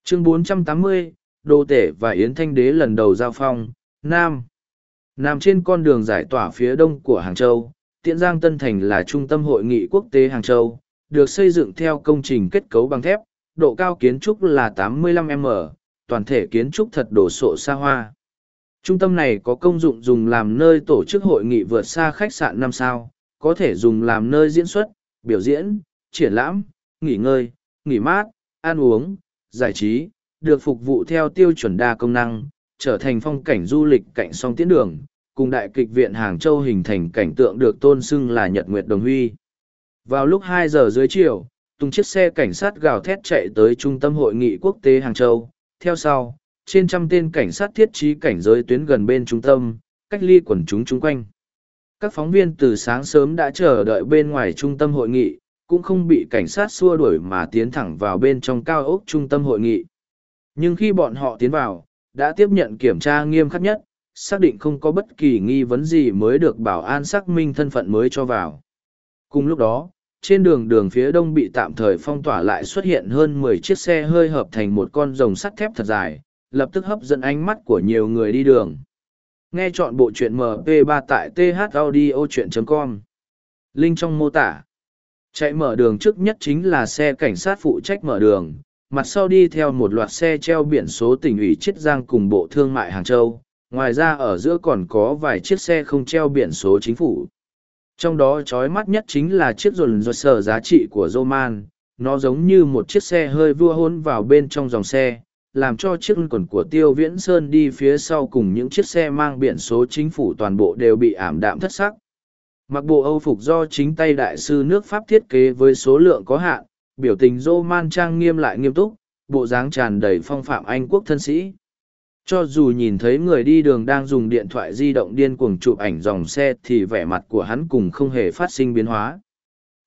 Chương 480, Đô Tể và Yến Thanh Đế lần đầu giao phong, Nam. Nằm trên con đường giải tỏa phía đông của Hàng Châu, Tiễn Giang Tân Thành là trung tâm hội nghị quốc tế Hàng Châu, được xây dựng theo công trình kết cấu bằng thép, độ cao kiến trúc là 85m, toàn thể kiến trúc thật đổ sộ xa hoa. Trung tâm này có công dụng dùng làm nơi tổ chức hội nghị vượt xa khách sạn năm sao, có thể dùng làm nơi diễn xuất, biểu diễn, triển lãm, nghỉ ngơi, nghỉ mát, ăn uống, giải trí, được phục vụ theo tiêu chuẩn đa công năng, trở thành phong cảnh du lịch cạnh song tiến đường, cùng đại kịch viện Hàng Châu hình thành cảnh tượng được tôn xưng là Nhật Nguyệt Đồng Huy. Vào lúc hai giờ dưới chiều, tung chiếc xe cảnh sát gào thét chạy tới trung tâm hội nghị quốc tế Hàng Châu. Theo sau, trên trăm tên cảnh sát thiết trí cảnh giới tuyến gần bên trung tâm, cách ly quần chúng chung quanh. Các phóng viên từ sáng sớm đã chờ đợi bên ngoài trung tâm hội nghị, cũng không bị cảnh sát xua đuổi mà tiến thẳng vào bên trong cao ốc trung tâm hội nghị. Nhưng khi bọn họ tiến vào, đã tiếp nhận kiểm tra nghiêm khắc nhất, xác định không có bất kỳ nghi vấn gì mới được bảo an xác minh thân phận mới cho vào. Cùng lúc đó, trên đường đường phía đông bị tạm thời phong tỏa lại xuất hiện hơn mười chiếc xe hơi hợp thành một con rồng sắt thép thật dài, lập tức hấp dẫn ánh mắt của nhiều người đi đường. Nghe chọn bộ truyện MP3 tại thaudio.com. Link trong mô tả. Chạy mở đường trước nhất chính là xe cảnh sát phụ trách mở đường, mặt sau đi theo một loạt xe treo biển số tỉnh ủy Chiết Giang cùng Bộ Thương mại Hàng Châu, ngoài ra ở giữa còn có vài chiếc xe không treo biển số chính phủ. Trong đó chói mắt nhất chính là chiếc rồn rột sở giá trị của Roman, nó giống như một chiếc xe hơi vua hôn vào bên trong dòng xe, làm cho chiếc quần của Tiêu Viễn Sơn đi phía sau cùng những chiếc xe mang biển số chính phủ toàn bộ đều bị ảm đạm thất sắc. Mặc bộ Âu phục do chính tay đại sư nước Pháp thiết kế với số lượng có hạn, biểu tình Roman trang nghiêm lại nghiêm túc, bộ dáng tràn đầy phong phạm Anh quốc thân sĩ. Cho dù nhìn thấy người đi đường đang dùng điện thoại di động điên cuồng chụp ảnh dòng xe thì vẻ mặt của hắn cùng không hề phát sinh biến hóa.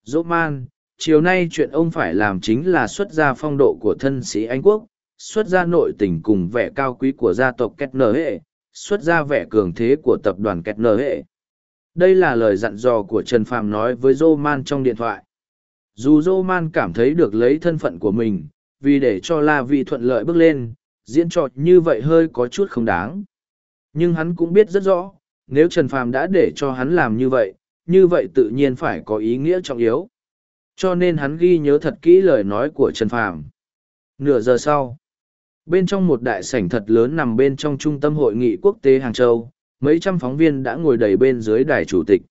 Dỗ man, chiều nay chuyện ông phải làm chính là xuất ra phong độ của thân sĩ Anh Quốc, xuất ra nội tình cùng vẻ cao quý của gia tộc két Nở Hệ, xuất ra vẻ cường thế của tập đoàn két Nở Hệ. Đây là lời dặn dò của Trần Phạm nói với Dô Man trong điện thoại. Dù Dô Man cảm thấy được lấy thân phận của mình, vì để cho La Vị thuận lợi bước lên, diễn trò như vậy hơi có chút không đáng. Nhưng hắn cũng biết rất rõ, nếu Trần Phàm đã để cho hắn làm như vậy, như vậy tự nhiên phải có ý nghĩa trọng yếu. Cho nên hắn ghi nhớ thật kỹ lời nói của Trần Phàm. Nửa giờ sau, bên trong một đại sảnh thật lớn nằm bên trong trung tâm hội nghị quốc tế Hàng Châu, mấy trăm phóng viên đã ngồi đầy bên dưới đài chủ tịch.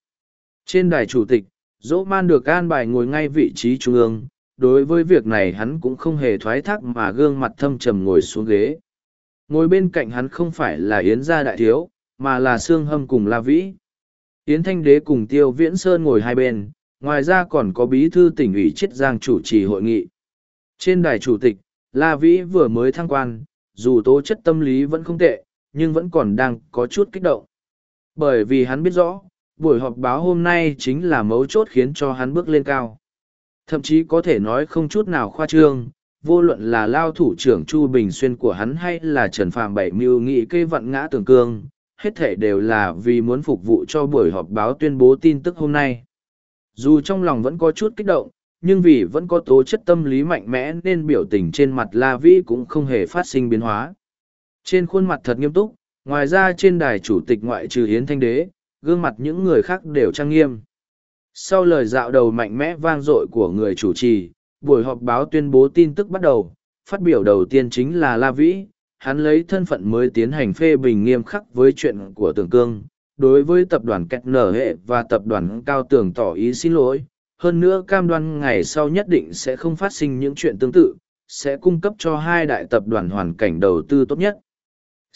Trên đài chủ tịch, Dỗ Man được an bài ngồi ngay vị trí trung ương, đối với việc này hắn cũng không hề thoái thác mà gương mặt thâm trầm ngồi xuống ghế. Ngồi bên cạnh hắn không phải là yến gia đại thiếu mà là sương hâm cùng la vĩ. Yến thanh đế cùng tiêu viễn sơn ngồi hai bên ngoài ra còn có bí thư tỉnh ủy chiết giang chủ trì hội nghị. Trên đài chủ tịch la vĩ vừa mới thăng quan dù tố chất tâm lý vẫn không tệ nhưng vẫn còn đang có chút kích động bởi vì hắn biết rõ buổi họp báo hôm nay chính là mấu chốt khiến cho hắn bước lên cao Thậm chí có thể nói không chút nào khoa trương, vô luận là lao thủ trưởng Chu Bình Xuyên của hắn hay là Trần Phạm Bảy Mưu nghị cây vận ngã tường cương, hết thể đều là vì muốn phục vụ cho buổi họp báo tuyên bố tin tức hôm nay. Dù trong lòng vẫn có chút kích động, nhưng vì vẫn có tố chất tâm lý mạnh mẽ nên biểu tình trên mặt La Vĩ cũng không hề phát sinh biến hóa. Trên khuôn mặt thật nghiêm túc, ngoài ra trên đài chủ tịch ngoại trừ Hiến Thanh Đế, gương mặt những người khác đều trang nghiêm. Sau lời dạo đầu mạnh mẽ vang dội của người chủ trì, buổi họp báo tuyên bố tin tức bắt đầu, phát biểu đầu tiên chính là La Vĩ, hắn lấy thân phận mới tiến hành phê bình nghiêm khắc với chuyện của Tưởng Cương, đối với tập đoàn Kẹt Nở Hệ và tập đoàn Cao Tường tỏ ý xin lỗi, hơn nữa cam đoan ngày sau nhất định sẽ không phát sinh những chuyện tương tự, sẽ cung cấp cho hai đại tập đoàn hoàn cảnh đầu tư tốt nhất.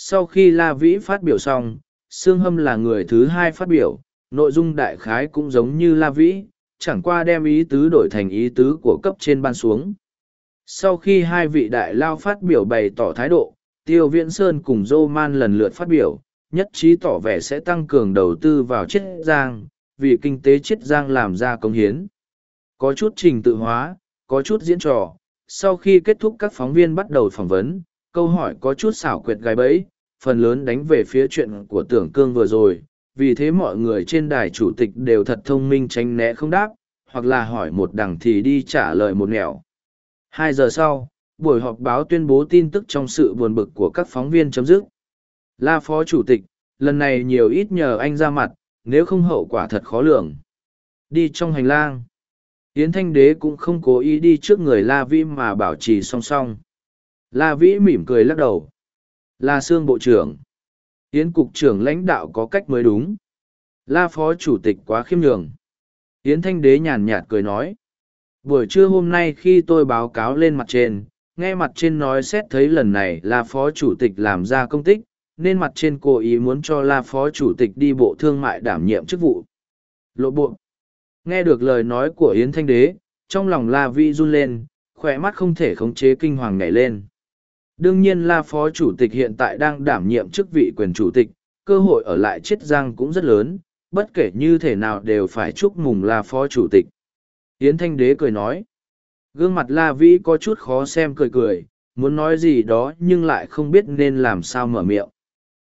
Sau khi La Vĩ phát biểu xong, Sương Hâm là người thứ hai phát biểu, Nội dung đại khái cũng giống như La Vĩ, chẳng qua đem ý tứ đổi thành ý tứ của cấp trên ban xuống. Sau khi hai vị đại lao phát biểu bày tỏ thái độ, Tiêu Viễn Sơn cùng Dô Man lần lượt phát biểu, nhất trí tỏ vẻ sẽ tăng cường đầu tư vào Chiết Giang, vì kinh tế Chiết Giang làm ra công hiến. Có chút trình tự hóa, có chút diễn trò. Sau khi kết thúc các phóng viên bắt đầu phỏng vấn, câu hỏi có chút xảo quyệt gai bẫy, phần lớn đánh về phía chuyện của tưởng cương vừa rồi, vì thế mọi người trên đài chủ tịch đều thật thông minh tránh né không đáp, hoặc là hỏi một đằng thì đi trả lời một nẻo. Hai giờ sau, buổi họp báo tuyên bố tin tức trong sự buồn bực của các phóng viên chấm dứt. La Phó Chủ tịch, lần này nhiều ít nhờ anh ra mặt, nếu không hậu quả thật khó lường. Đi trong hành lang. Yến Thanh Đế cũng không cố ý đi trước người La Vi mà bảo trì song song. La Vĩ mỉm cười lắc đầu. La Sương Bộ trưởng. Yến cục trưởng lãnh đạo có cách mới đúng. La phó chủ tịch quá khiêm nhường. Yến thanh đế nhàn nhạt cười nói. Buổi trưa hôm nay khi tôi báo cáo lên mặt trên, nghe mặt trên nói xét thấy lần này là phó chủ tịch làm ra công tích, nên mặt trên cố ý muốn cho la phó chủ tịch đi bộ thương mại đảm nhiệm chức vụ. Lộ bộ. Nghe được lời nói của Yến Thanh Đế, trong lòng La Vi run lên, khỏe mắt không thể khống chế kinh hoàng nhảy lên. Đương nhiên là phó chủ tịch hiện tại đang đảm nhiệm chức vị quyền chủ tịch, cơ hội ở lại chiết giang cũng rất lớn, bất kể như thế nào đều phải chúc mừng là phó chủ tịch. Yến Thanh Đế cười nói. Gương mặt La Vĩ có chút khó xem cười cười, muốn nói gì đó nhưng lại không biết nên làm sao mở miệng.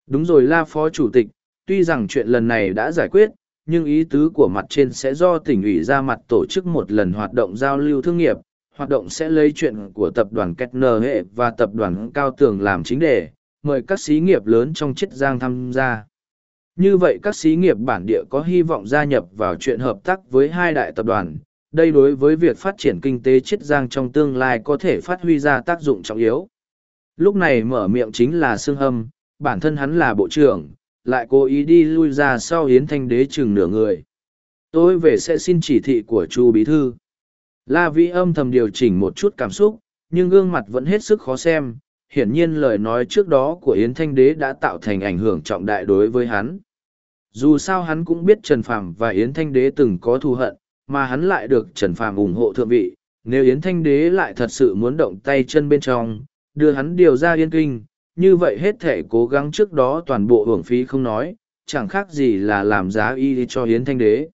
Đúng rồi La Phó Chủ tịch, tuy rằng chuyện lần này đã giải quyết, nhưng ý tứ của mặt trên sẽ do tỉnh ủy ra mặt tổ chức một lần hoạt động giao lưu thương nghiệp, hoạt động sẽ lấy chuyện của tập đoàn Kettner hệ và tập đoàn Cao Tường làm chính đề, mời các xí nghiệp lớn trong chiết giang tham gia. Như vậy các xí nghiệp bản địa có hy vọng gia nhập vào chuyện hợp tác với hai đại tập đoàn. Đây đối với việc phát triển kinh tế chiết giang trong tương lai có thể phát huy ra tác dụng trọng yếu. Lúc này mở miệng chính là Sương Hâm, bản thân hắn là bộ trưởng, lại cố ý đi lui ra sau hiến thanh đế chừng nửa người. Tôi về sẽ xin chỉ thị của chu bí thư. La Vĩ âm thầm điều chỉnh một chút cảm xúc, nhưng gương mặt vẫn hết sức khó xem. Hiển nhiên lời nói trước đó của Yến Thanh Đế đã tạo thành ảnh hưởng trọng đại đối với hắn. Dù sao hắn cũng biết Trần Phàm và Yến Thanh Đế từng có thù hận, mà hắn lại được Trần Phàm ủng hộ thượng vị. Nếu Yến Thanh Đế lại thật sự muốn động tay chân bên trong, đưa hắn điều ra yên kinh, như vậy hết thể cố gắng trước đó toàn bộ hưởng phí không nói, chẳng khác gì là làm giá y cho Yến Thanh Đế.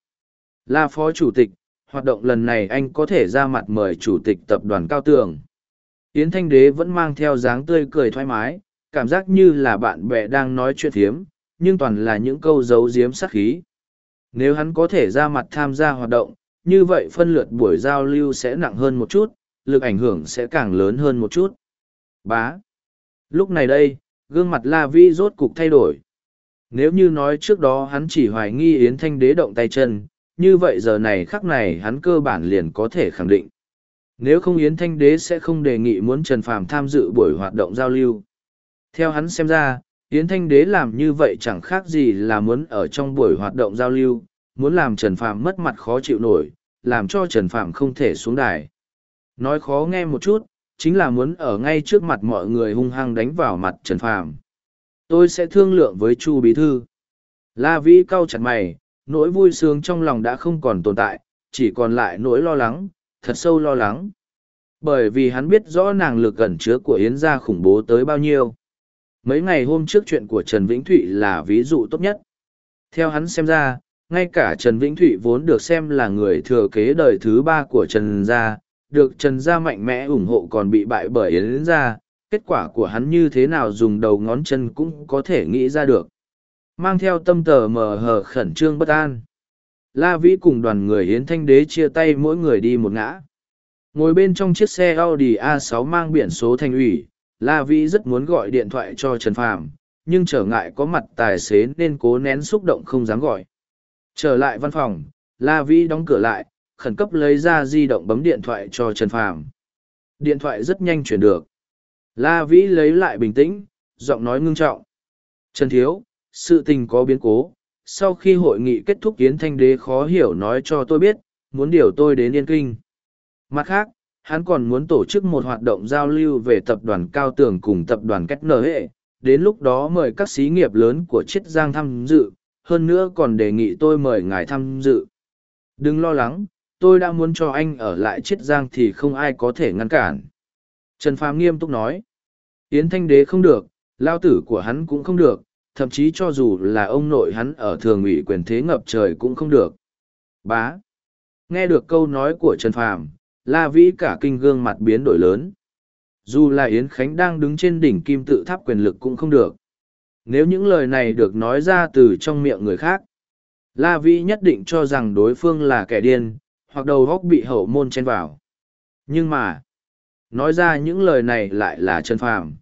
Là phó chủ tịch, hoạt động lần này anh có thể ra mặt mời chủ tịch tập đoàn Cao Tường. Yến Thanh Đế vẫn mang theo dáng tươi cười thoải mái, cảm giác như là bạn bè đang nói chuyện thiếm, nhưng toàn là những câu giấu giếm sắc khí. Nếu hắn có thể ra mặt tham gia hoạt động, như vậy phân lượt buổi giao lưu sẽ nặng hơn một chút, lực ảnh hưởng sẽ càng lớn hơn một chút. Bá. Lúc này đây, gương mặt La Vi rốt cục thay đổi. Nếu như nói trước đó hắn chỉ hoài nghi Yến Thanh Đế động tay chân, như vậy giờ này khắc này hắn cơ bản liền có thể khẳng định. Nếu không Yến Thanh Đế sẽ không đề nghị muốn Trần Phàm tham dự buổi hoạt động giao lưu. Theo hắn xem ra, Yến Thanh Đế làm như vậy chẳng khác gì là muốn ở trong buổi hoạt động giao lưu, muốn làm Trần Phàm mất mặt khó chịu nổi, làm cho Trần Phàm không thể xuống đài. Nói khó nghe một chút, chính là muốn ở ngay trước mặt mọi người hung hăng đánh vào mặt Trần Phàm. Tôi sẽ thương lượng với Chu Bí Thư. La Vĩ cau chặt mày, nỗi vui sướng trong lòng đã không còn tồn tại, chỉ còn lại nỗi lo lắng, thật sâu lo lắng. Bởi vì hắn biết rõ nàng lực ẩn chứa của Yến gia khủng bố tới bao nhiêu. Mấy ngày hôm trước chuyện của Trần Vĩnh Thụy là ví dụ tốt nhất. Theo hắn xem ra, ngay cả Trần Vĩnh Thụy vốn được xem là người thừa kế đời thứ ba của Trần Gia, được Trần Gia mạnh mẽ ủng hộ còn bị bại bởi Yến Gia, kết quả của hắn như thế nào dùng đầu ngón chân cũng có thể nghĩ ra được. Mang theo tâm tờ mờ hờ khẩn trương bất an. La Vĩ cùng đoàn người Yến Thanh Đế chia tay mỗi người đi một ngã. Ngồi bên trong chiếc xe Audi A6 mang biển số thành ủy, La Vĩ rất muốn gọi điện thoại cho Trần Phàm, nhưng trở ngại có mặt tài xế nên cố nén xúc động không dám gọi. Trở lại văn phòng, La Vĩ đóng cửa lại, khẩn cấp lấy ra di động bấm điện thoại cho Trần Phàm. Điện thoại rất nhanh chuyển được. La Vĩ lấy lại bình tĩnh, giọng nói ngưng trọng. Trần Thiếu, sự tình có biến cố. Sau khi hội nghị kết thúc Yến Thanh Đế khó hiểu nói cho tôi biết, muốn điều tôi đến Yên Kinh. Mặt khác, hắn còn muốn tổ chức một hoạt động giao lưu về tập đoàn Cao Tường cùng tập đoàn Cách Nở Hệ, đến lúc đó mời các xí nghiệp lớn của Chiết Giang tham dự, hơn nữa còn đề nghị tôi mời ngài tham dự. Đừng lo lắng, tôi đã muốn cho anh ở lại Chiết Giang thì không ai có thể ngăn cản. Trần Phàm nghiêm túc nói, Yến Thanh Đế không được, lao tử của hắn cũng không được, thậm chí cho dù là ông nội hắn ở thường ủy quyền thế ngập trời cũng không được. Bá. Nghe được câu nói của Trần Phàm, La Vĩ cả kinh gương mặt biến đổi lớn. Dù là Yến Khánh đang đứng trên đỉnh kim tự tháp quyền lực cũng không được. Nếu những lời này được nói ra từ trong miệng người khác, La Vĩ nhất định cho rằng đối phương là kẻ điên, hoặc đầu góc bị hậu môn chen vào. Nhưng mà, nói ra những lời này lại là Trần Phàm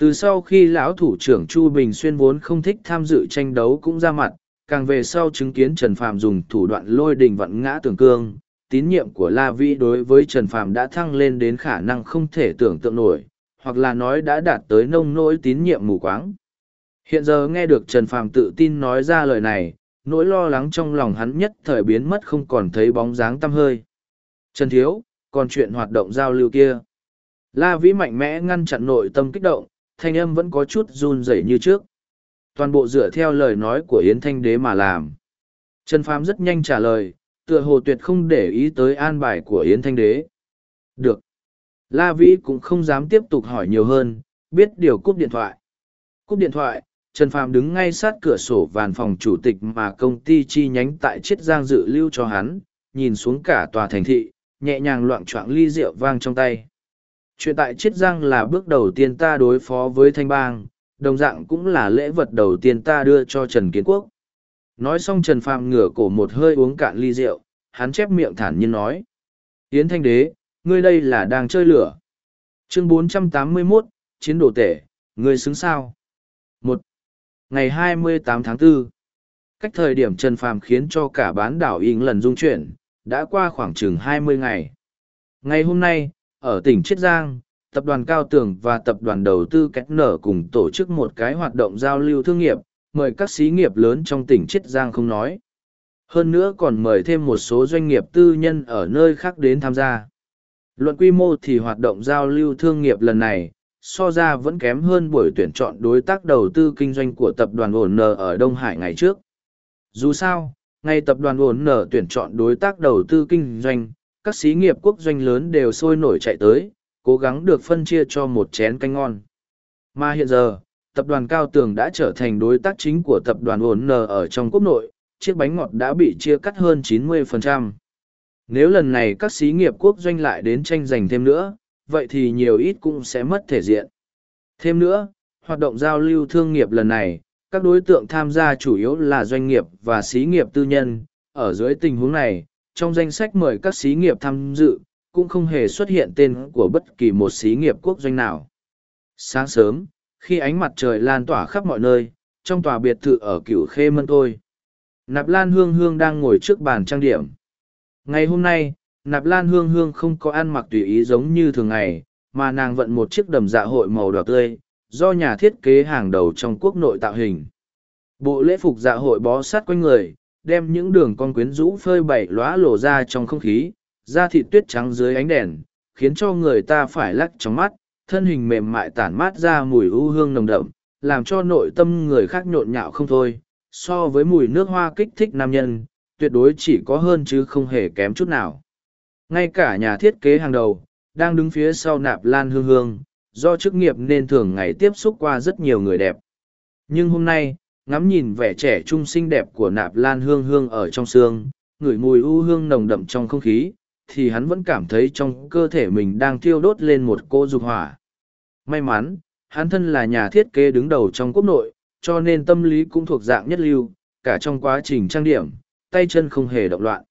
từ sau khi lão thủ trưởng chu bình xuyên vốn không thích tham dự tranh đấu cũng ra mặt, càng về sau chứng kiến trần Phạm dùng thủ đoạn lôi đình vặn ngã tường cương, tín nhiệm của la vĩ đối với trần Phạm đã thăng lên đến khả năng không thể tưởng tượng nổi, hoặc là nói đã đạt tới nông nỗi tín nhiệm mù quáng. Hiện giờ nghe được trần Phạm tự tin nói ra lời này, nỗi lo lắng trong lòng hắn nhất thời biến mất không còn thấy bóng dáng tăm hơi. Trần thiếu, còn chuyện hoạt động giao lưu kia. La vĩ mạnh mẽ ngăn chặn nội tâm kích động thanh âm vẫn có chút run rẩy như trước. Toàn bộ dựa theo lời nói của Yến Thanh Đế mà làm. Trần Phàm rất nhanh trả lời, tựa hồ tuyệt không để ý tới an bài của Yến Thanh Đế. Được. La Vĩ cũng không dám tiếp tục hỏi nhiều hơn, biết điều cúp điện thoại. Cúp điện thoại, Trần Phàm đứng ngay sát cửa sổ vàn phòng chủ tịch mà công ty chi nhánh tại Chiết Giang dự lưu cho hắn, nhìn xuống cả tòa thành thị, nhẹ nhàng loạn choạng ly rượu vang trong tay chuyện tại chiết giang là bước đầu tiên ta đối phó với thanh bang đồng dạng cũng là lễ vật đầu tiên ta đưa cho trần kiến quốc. Nói xong trần phàm ngửa cổ một hơi uống cạn ly rượu hắn chép miệng thản nhiên nói yến thanh đế ngươi đây là đang chơi lửa. Chương 481, chiến đồ tể ngươi xứng sao? Một. Ngày 28 tháng 4, Cách thời điểm Trần Phàm khiến cho cả bán đảo Ing lần dung chuyển, đã qua khoảng chừng hai mươi ngày. Ngày hôm nay, ở tỉnh Chiết Giang, tập đoàn Cao Tường và tập đoàn đầu tư Cách Nở cùng tổ chức một cái hoạt động giao lưu thương nghiệp, mời các xí nghiệp lớn trong tỉnh Chiết Giang không nói. Hơn nữa còn mời thêm một số doanh nghiệp tư nhân ở nơi khác đến tham gia. Luận quy mô thì hoạt động giao lưu thương nghiệp lần này, so ra vẫn kém hơn buổi tuyển chọn đối tác đầu tư kinh doanh của tập đoàn ổn nở ở Đông Hải ngày trước. Dù sao, ngày tập đoàn ổn nở tuyển chọn đối tác đầu tư kinh doanh, các xí nghiệp quốc doanh lớn đều sôi nổi chạy tới, cố gắng được phân chia cho một chén canh ngon. Mà hiện giờ, tập đoàn Cao Tường đã trở thành đối tác chính của tập đoàn ổn nở ở trong quốc nội, chiếc bánh ngọt đã bị chia cắt hơn 90%. Nếu lần này các xí nghiệp quốc doanh lại đến tranh giành thêm nữa, vậy thì nhiều ít cũng sẽ mất thể diện. Thêm nữa, hoạt động giao lưu thương nghiệp lần này, các đối tượng tham gia chủ yếu là doanh nghiệp và xí nghiệp tư nhân. Ở dưới tình huống này, trong danh sách mời các xí nghiệp tham dự, cũng không hề xuất hiện tên của bất kỳ một xí nghiệp quốc doanh nào. Sáng sớm, khi ánh mặt trời lan tỏa khắp mọi nơi, trong tòa biệt thự ở cửu khê mân tôi, Nạp Lan Hương Hương đang ngồi trước bàn trang điểm. Ngày hôm nay, Nạp Lan Hương Hương không có ăn mặc tùy ý giống như thường ngày, mà nàng vận một chiếc đầm dạ hội màu đỏ tươi, do nhà thiết kế hàng đầu trong quốc nội tạo hình. Bộ lễ phục dạ hội bó sát quanh người, đem những đường con quyến rũ phơi bày lóa lộ ra trong không khí, da thịt tuyết trắng dưới ánh đèn, khiến cho người ta phải lắc trong mắt, thân hình mềm mại tản mát ra mùi ưu hương nồng đậm, làm cho nội tâm người khác nhộn nhạo không thôi. So với mùi nước hoa kích thích nam nhân, tuyệt đối chỉ có hơn chứ không hề kém chút nào. Ngay cả nhà thiết kế hàng đầu, đang đứng phía sau nạp lan hương hương, do chức nghiệp nên thường ngày tiếp xúc qua rất nhiều người đẹp. Nhưng hôm nay, ngắm nhìn vẻ trẻ trung xinh đẹp của nạp lan hương hương ở trong xương, ngửi mùi u hương nồng đậm trong không khí, thì hắn vẫn cảm thấy trong cơ thể mình đang thiêu đốt lên một cô dục hỏa. May mắn, hắn thân là nhà thiết kế đứng đầu trong quốc nội, cho nên tâm lý cũng thuộc dạng nhất lưu, cả trong quá trình trang điểm, tay chân không hề động loạn.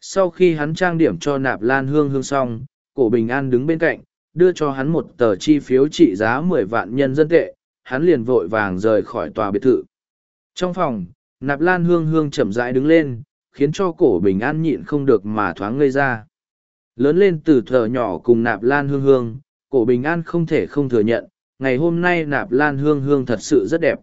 Sau khi hắn trang điểm cho nạp lan hương hương xong, cổ bình an đứng bên cạnh, đưa cho hắn một tờ chi phiếu trị giá mười vạn nhân dân tệ, hắn liền vội vàng rời khỏi tòa biệt thự. Trong phòng, nạp lan hương hương chậm rãi đứng lên, khiến cho cổ bình an nhịn không được mà thoáng ngây ra. Lớn lên từ thờ nhỏ cùng nạp lan hương hương, cổ bình an không thể không thừa nhận, ngày hôm nay nạp lan hương hương thật sự rất đẹp.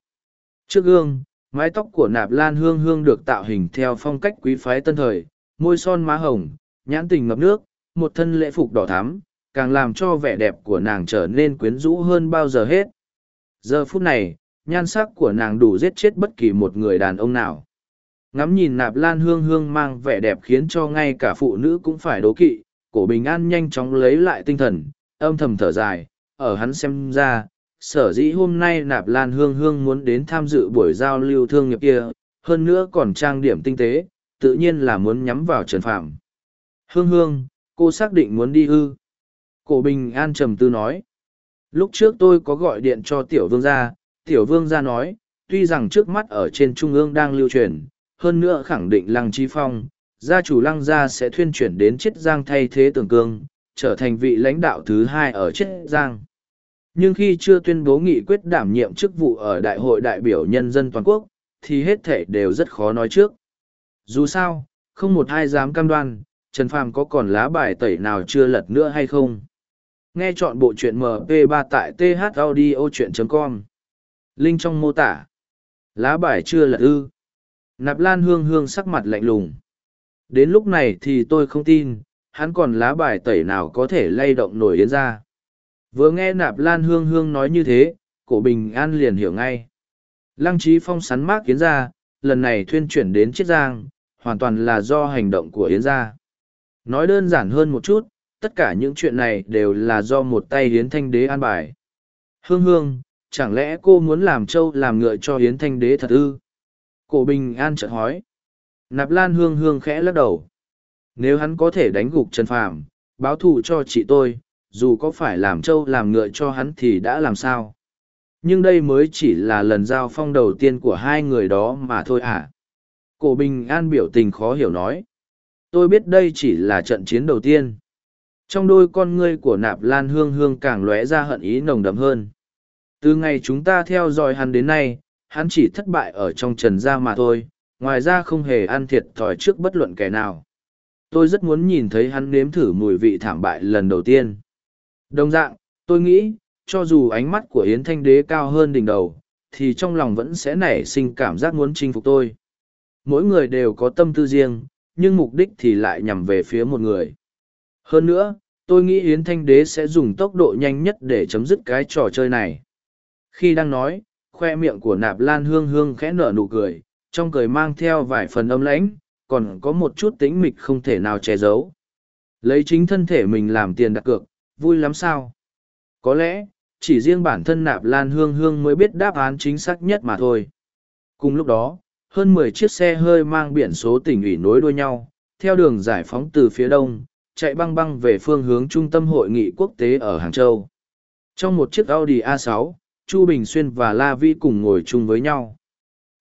Trước gương, mái tóc của nạp lan hương hương được tạo hình theo phong cách quý phái tân thời, môi son má hồng, nhãn tình ngập nước, một thân lễ phục đỏ thắm, càng làm cho vẻ đẹp của nàng trở nên quyến rũ hơn bao giờ hết. Giờ phút này, nhan sắc của nàng đủ giết chết bất kỳ một người đàn ông nào. Ngắm nhìn nạp lan hương hương mang vẻ đẹp khiến cho ngay cả phụ nữ cũng phải đố kỵ, cổ bình an nhanh chóng lấy lại tinh thần, âm thầm thở dài, ở hắn xem ra, sở dĩ hôm nay nạp lan hương hương muốn đến tham dự buổi giao lưu thương nghiệp kia, hơn nữa còn trang điểm tinh tế, tự nhiên là muốn nhắm vào trần phạm. Hương hương, cô xác định muốn đi ư. Cổ bình an trầm tư nói. Lúc trước tôi có gọi điện cho tiểu vương gia, tiểu vương gia nói, tuy rằng trước mắt ở trên trung ương đang lưu truyền, hơn nữa khẳng định lăng trí phong, gia chủ lăng gia sẽ thuyên chuyển đến chiết giang thay thế tưởng cương, trở thành vị lãnh đạo thứ hai ở chiết giang. Nhưng khi chưa tuyên bố nghị quyết đảm nhiệm chức vụ ở Đại hội đại biểu nhân dân toàn quốc, thì hết thể đều rất khó nói trước. Dù sao, không một ai dám cam đoan, Trần Phàm có còn lá bài tẩy nào chưa lật nữa hay không. Nghe chọn bộ truyện MP3 tại thaudio.com. Linh trong mô tả. Lá bài chưa lật ư. Nạp Lan Hương Hương sắc mặt lạnh lùng. Đến lúc này thì tôi không tin, hắn còn lá bài tẩy nào có thể lay động nổi yến ra. Vừa nghe Nạp Lan Hương Hương nói như thế, cổ bình an liền hiểu ngay. Lăng trí phong sắn mác yến ra, lần này thuyên chuyển đến Chiết Giang, hoàn toàn là do hành động của Yến gia. Nói đơn giản hơn một chút, tất cả những chuyện này đều là do một tay Yến Thanh Đế an bài. Hương hương, chẳng lẽ cô muốn làm trâu làm ngựa cho Yến Thanh Đế thật ư? Cổ Bình An chợt hỏi. Nạp Lan hương hương khẽ lắc đầu. Nếu hắn có thể đánh gục Trần Phàm, báo thù cho chị tôi, dù có phải làm trâu làm ngựa cho hắn thì đã làm sao? Nhưng đây mới chỉ là lần giao phong đầu tiên của hai người đó mà thôi à. Cổ Bình An biểu tình khó hiểu nói. Tôi biết đây chỉ là trận chiến đầu tiên. Trong đôi con ngươi của nạp lan hương hương càng lóe ra hận ý nồng đậm hơn. Từ ngày chúng ta theo dõi hắn đến nay, hắn chỉ thất bại ở trong trần gia mà thôi, ngoài ra không hề ăn thiệt thòi trước bất luận kẻ nào. Tôi rất muốn nhìn thấy hắn nếm thử mùi vị thảm bại lần đầu tiên. Đồng dạng, tôi nghĩ, cho dù ánh mắt của Yến Thanh Đế cao hơn đỉnh đầu, thì trong lòng vẫn sẽ nảy sinh cảm giác muốn chinh phục tôi. Mỗi người đều có tâm tư riêng, nhưng mục đích thì lại nhằm về phía một người. Hơn nữa, tôi nghĩ Yến Thanh Đế sẽ dùng tốc độ nhanh nhất để chấm dứt cái trò chơi này. Khi đang nói, khoe miệng của nạp lan hương hương khẽ nở nụ cười, trong cười mang theo vài phần âm lãnh, còn có một chút tĩnh mịch không thể nào che giấu. Lấy chính thân thể mình làm tiền đặt cược, vui lắm sao? Có lẽ, chỉ riêng bản thân nạp lan hương hương mới biết đáp án chính xác nhất mà thôi. Cùng lúc đó, hơn mười chiếc xe hơi mang biển số tỉnh ủy nối đuôi nhau, theo đường giải phóng từ phía đông, chạy băng băng về phương hướng trung tâm hội nghị quốc tế ở Hàng Châu. Trong một chiếc Audi A6, Chu Bình Xuyên và La Vi cùng ngồi chung với nhau.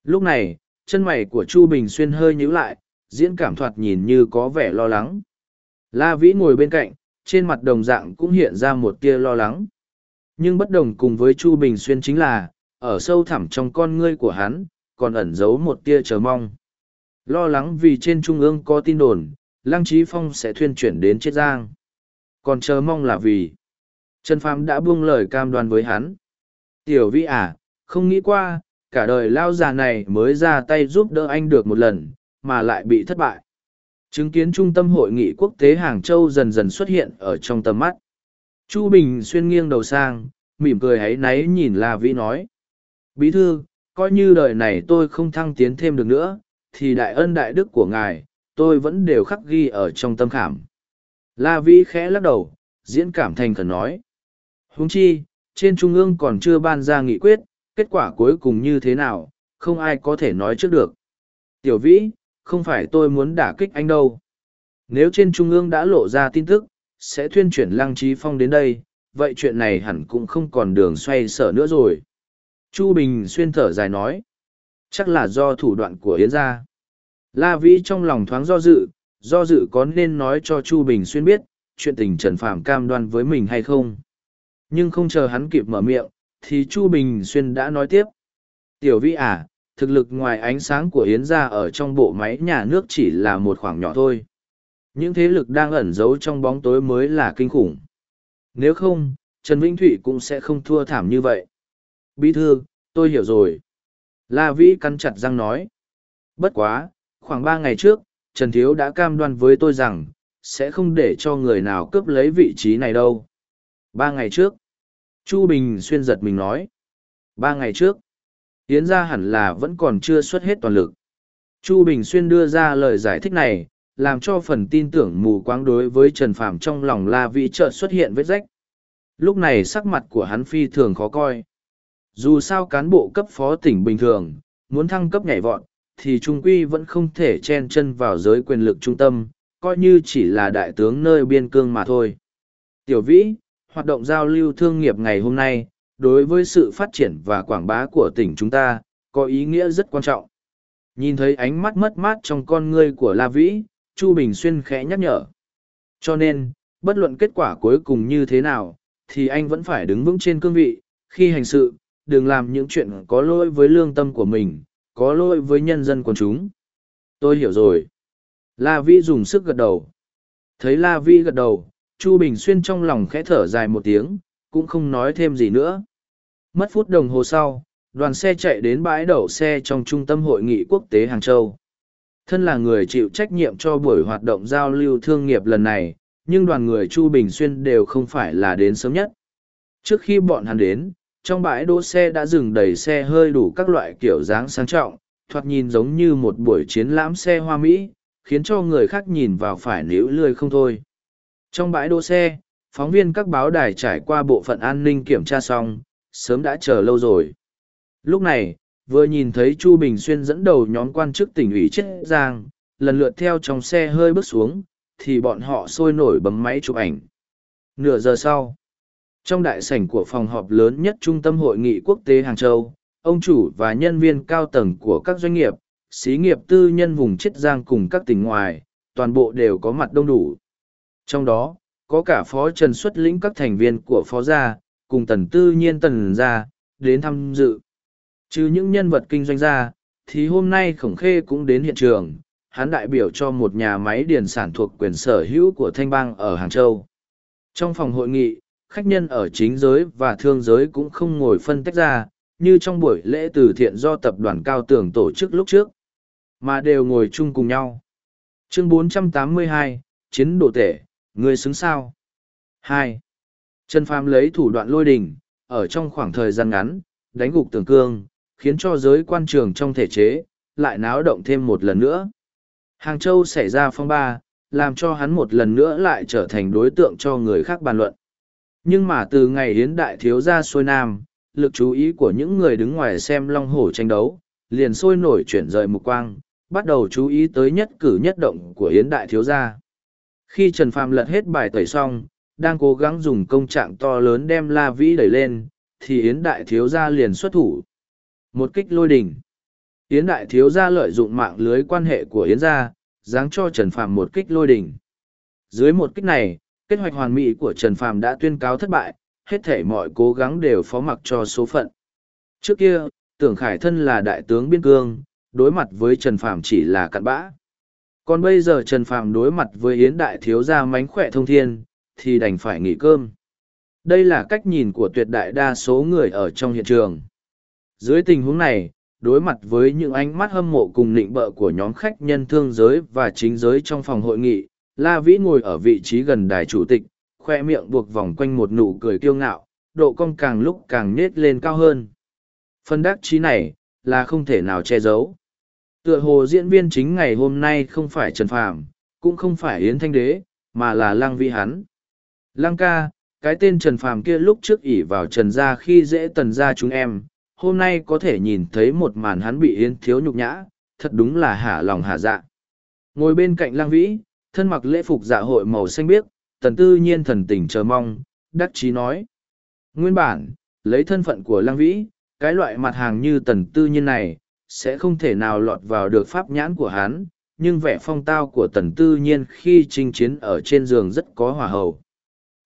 Lúc này, chân mày của Chu Bình Xuyên hơi nhíu lại, diễn cảm thoạt nhìn như có vẻ lo lắng. La Vĩ ngồi bên cạnh, trên mặt đồng dạng cũng hiện ra một tia lo lắng. Nhưng bất đồng cùng với Chu Bình Xuyên chính là, ở sâu thẳm trong con ngươi của hắn, còn ẩn giấu một tia chờ mong. Lo lắng vì trên trung ương có tin đồn, Lăng Trí Phong sẽ thuyên chuyển đến Chiết Giang. Còn chờ mong là vì, Trần Phàm đã buông lời cam đoan với hắn. Tiểu Vi à, không nghĩ qua, cả đời lao già này mới ra tay giúp đỡ anh được một lần, mà lại bị thất bại. Chứng kiến trung tâm hội nghị quốc tế Hàng Châu dần dần xuất hiện ở trong tầm mắt. Chu Bình xuyên nghiêng đầu sang, mỉm cười hãy náy nhìn La Vĩ nói. Bí thư, coi như đời này tôi không thăng tiến thêm được nữa, thì đại ân đại đức của ngài, tôi vẫn đều khắc ghi ở trong tâm khảm. La Vĩ khẽ lắc đầu, diễn cảm thành khẩn nói. Huống chi, trên trung ương còn chưa ban ra nghị quyết, kết quả cuối cùng như thế nào, không ai có thể nói trước được. Tiểu Vĩ, không phải tôi muốn đả kích anh đâu. Nếu trên trung ương đã lộ ra tin tức, sẽ thuyên chuyển Lăng Trí Phong đến đây, vậy chuyện này hẳn cũng không còn đường xoay sở nữa rồi. Chu Bình xuyên thở dài nói, chắc là do thủ đoạn của Yến gia. La Vĩ trong lòng thoáng do dự, do dự có nên nói cho Chu Bình xuyên biết, chuyện tình Trần Phạm cam đoan với mình hay không. Nhưng không chờ hắn kịp mở miệng, thì Chu Bình xuyên đã nói tiếp. Tiểu Vĩ à, thực lực ngoài ánh sáng của Yến gia ở trong bộ máy nhà nước chỉ là một khoảng nhỏ thôi. Những thế lực đang ẩn giấu trong bóng tối mới là kinh khủng. Nếu không, Trần Vĩnh Thụy cũng sẽ không thua thảm như vậy. Bí thư, tôi hiểu rồi. La Vĩ cắn chặt răng nói. Bất quá, khoảng ba ngày trước, Trần Thiếu đã cam đoan với tôi rằng, sẽ không để cho người nào cướp lấy vị trí này đâu. Ba ngày trước, Chu Bình xuyên giật mình nói. Ba ngày trước, Yến gia hẳn là vẫn còn chưa xuất hết toàn lực. Chu Bình Xuyên đưa ra lời giải thích này, làm cho phần tin tưởng mù quáng đối với Trần Phàm trong lòng La Vĩ chợt xuất hiện vết rách. Lúc này sắc mặt của hắn phi thường khó coi. Dù sao cán bộ cấp phó tỉnh bình thường, muốn thăng cấp nhảy vọt, thì trung quy vẫn không thể chen chân vào giới quyền lực trung tâm, coi như chỉ là đại tướng nơi biên cương mà thôi. Tiểu Vĩ, hoạt động giao lưu thương nghiệp ngày hôm nay, đối với sự phát triển và quảng bá của tỉnh chúng ta, có ý nghĩa rất quan trọng. Nhìn thấy ánh mắt mất mát trong con ngươi của La Vĩ, Chu Bình Xuyên khẽ nhắc nhở. Cho nên, bất luận kết quả cuối cùng như thế nào, thì anh vẫn phải đứng vững trên cương vị, khi hành sự, đừng làm những chuyện có lỗi với lương tâm của mình, có lỗi với nhân dân quần chúng. Tôi hiểu rồi. La Vĩ dùng sức gật đầu. Thấy La Vĩ gật đầu, Chu Bình Xuyên trong lòng khẽ thở dài một tiếng, cũng không nói thêm gì nữa. Mất phút đồng hồ sau, đoàn xe chạy đến bãi đậu xe trong trung tâm hội nghị quốc tế Hàng Châu. Thân là người chịu trách nhiệm cho buổi hoạt động giao lưu thương nghiệp lần này, nhưng đoàn người Chu Bình Xuyên đều không phải là đến sớm nhất. Trước khi bọn hắn đến, trong bãi đỗ xe đã dừng đầy xe hơi đủ các loại kiểu dáng sang trọng, thoạt nhìn giống như một buổi chiến lãm xe hoa Mỹ, khiến cho người khác nhìn vào phải níu lươi không thôi. Trong bãi đỗ xe, phóng viên các báo đài trải qua bộ phận an ninh kiểm tra xong, sớm đã chờ lâu rồi. Lúc này, vừa nhìn thấy Chu Bình Xuyên dẫn đầu nhóm quan chức tỉnh ủy Chiết Giang, lần lượt theo trong xe hơi bước xuống, thì bọn họ sôi nổi bấm máy chụp ảnh. Nửa giờ sau, trong đại sảnh của phòng họp lớn nhất Trung tâm Hội nghị Quốc tế Hàng Châu, ông chủ và nhân viên cao tầng của các doanh nghiệp, xí nghiệp tư nhân vùng Chiết Giang cùng các tỉnh ngoài, toàn bộ đều có mặt đông đủ. Trong đó, có cả phó trần xuất lĩnh các thành viên của phó gia, cùng tần tư nhiên tần gia, đến tham dự. Chứ những nhân vật kinh doanh gia, thì hôm nay khổng khê cũng đến hiện trường. Hắn đại biểu cho một nhà máy điền sản thuộc quyền sở hữu của thanh bang ở hàng châu. Trong phòng hội nghị khách nhân ở chính giới và thương giới cũng không ngồi phân tách ra như trong buổi lễ từ thiện do tập đoàn cao tường tổ chức lúc trước mà đều ngồi chung cùng nhau. Chương 482, chiến độ tể ngươi xứng sao? Hai. Trần phàm lấy thủ đoạn lôi đình, ở trong khoảng thời gian ngắn, đánh gục tường cương, khiến cho giới quan trường trong thể chế lại náo động thêm một lần nữa. Hàng châu xảy ra phong ba, làm cho hắn một lần nữa lại trở thành đối tượng cho người khác bàn luận. Nhưng mà từ ngày hiến đại thiếu gia xuôi nam, lực chú ý của những người đứng ngoài xem long hổ tranh đấu liền sôi nổi chuyển rời mục quang, bắt đầu chú ý tới nhất cử nhất động của hiến đại thiếu gia khi trần phàm lật hết bài tẩy xong, đang cố gắng dùng công trạng to lớn đem la vĩ đẩy lên, thì yến đại thiếu gia liền xuất thủ. Một kích lôi đình yến đại thiếu gia lợi dụng mạng lưới quan hệ của yến gia, giáng cho trần phàm một kích lôi đình dưới một kích này, kế hoạch hoàn mỹ của trần phàm đã tuyên cáo thất bại, hết thể mọi cố gắng đều phó mặc cho số phận. Trước kia, tưởng khải thân là đại tướng biên cương, đối mặt với trần phàm chỉ là cặn bã còn bây giờ trần phàm đối mặt với yến đại thiếu gia mánh khỏe thông thiên, thì đành phải nghỉ cơm. Đây là cách nhìn của tuyệt đại đa số người ở trong hiện trường. Dưới tình huống này, đối mặt với những ánh mắt hâm mộ cùng nịnh bợ của nhóm khách nhân thương giới và chính giới trong phòng hội nghị, la vĩ ngồi ở vị trí gần đài chủ tịch, khoe miệng buộc vòng quanh một nụ cười kiêu ngạo, độ cong càng lúc càng nết lên cao hơn. Phân đắc trí này là không thể nào che giấu tựa hồ diễn viên chính ngày hôm nay không phải trần phàm cũng không phải yến thanh đế mà là lang vĩ hắn Lăng ca, cái tên Trần Phàm kia lúc trước ỉ vào Trần gia khi dễ tần gia chúng em, hôm nay có thể nhìn thấy một màn hắn bị yến thiếu nhục nhã, thật đúng là hả lòng hả dạ. Ngồi bên cạnh Lăng Vĩ, thân mặc lễ phục dạ hội màu xanh biếc, tần tư nhiên thần tình chờ mong, đắc chí nói. Nguyên bản, lấy thân phận của Lăng Vĩ, cái loại mặt hàng như tần tư nhiên này, sẽ không thể nào lọt vào được pháp nhãn của hắn, nhưng vẻ phong tao của tần tư nhiên khi chinh chiến ở trên giường rất có hỏa hầu.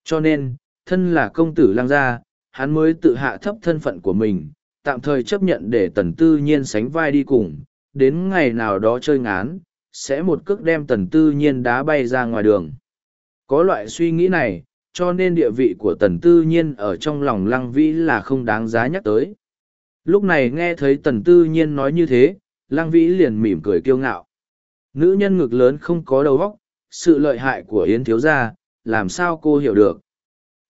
Cho nên, thân là công tử lang gia, hắn mới tự hạ thấp thân phận của mình, tạm thời chấp nhận để tần tư nhiên sánh vai đi cùng, đến ngày nào đó chơi ngán, sẽ một cước đem tần tư nhiên đá bay ra ngoài đường. Có loại suy nghĩ này, cho nên địa vị của tần tư nhiên ở trong lòng lăng vĩ là không đáng giá nhắc tới. Lúc này nghe thấy tần tư nhiên nói như thế, lăng vĩ liền mỉm cười kiêu ngạo. Nữ nhân ngực lớn không có đầu óc, sự lợi hại của Yến thiếu gia, làm sao cô hiểu được?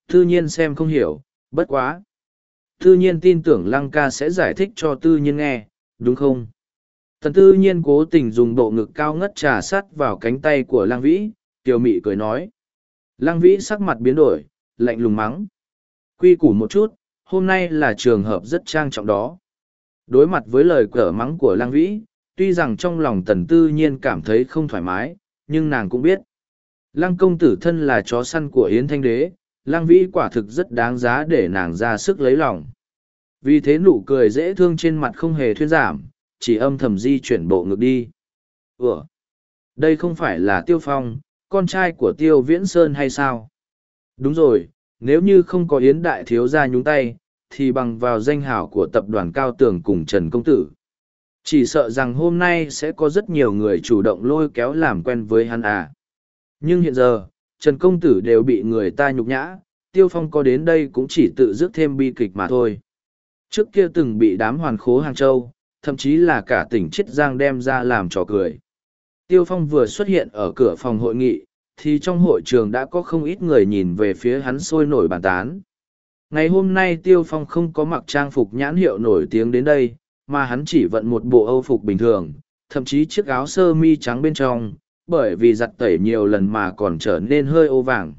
Tư nhiên xem không hiểu bất quá. Tư nhiên tin tưởng lăng ca sẽ giải thích cho tư nhiên nghe đúng không? Tần tư nhiên cố tình dùng bộ ngực cao ngất trà sắt vào cánh tay của lăng vĩ tiểu mị cười nói. Lăng vĩ sắc mặt biến đổi lạnh lùng mắng. Quy củ một chút hôm nay là trường hợp rất trang trọng đó đối mặt với lời cở mắng của lăng vĩ tuy rằng trong lòng tần tư nhiên cảm thấy không thoải mái nhưng nàng cũng biết Lăng công tử thân là chó săn của Yến Thanh Đế, lăng vĩ quả thực rất đáng giá để nàng ra sức lấy lòng. Vì thế nụ cười dễ thương trên mặt không hề thuyên giảm, chỉ âm thầm di chuyển bộ ngực đi. Ủa? Đây không phải là Tiêu Phong, con trai của Tiêu Viễn Sơn hay sao? Đúng rồi, nếu như không có Yến Đại Thiếu gia nhúng tay, thì bằng vào danh hảo của tập đoàn Cao Tường cùng Trần Công Tử. Chỉ sợ rằng hôm nay sẽ có rất nhiều người chủ động lôi kéo làm quen với hắn à. Nhưng hiện giờ, Trần Công Tử đều bị người ta nhục nhã, Tiêu Phong có đến đây cũng chỉ tự dứt thêm bi kịch mà thôi. Trước kia từng bị đám hoàn khố Hàng Châu, thậm chí là cả tỉnh Chiết Giang đem ra làm trò cười. Tiêu Phong vừa xuất hiện ở cửa phòng hội nghị, thì trong hội trường đã có không ít người nhìn về phía hắn sôi nổi bàn tán. Ngày hôm nay Tiêu Phong không có mặc trang phục nhãn hiệu nổi tiếng đến đây, mà hắn chỉ vận một bộ âu phục bình thường, thậm chí chiếc áo sơ mi trắng bên trong, bởi vì giặt tẩy nhiều lần mà còn trở nên hơi ô vàng.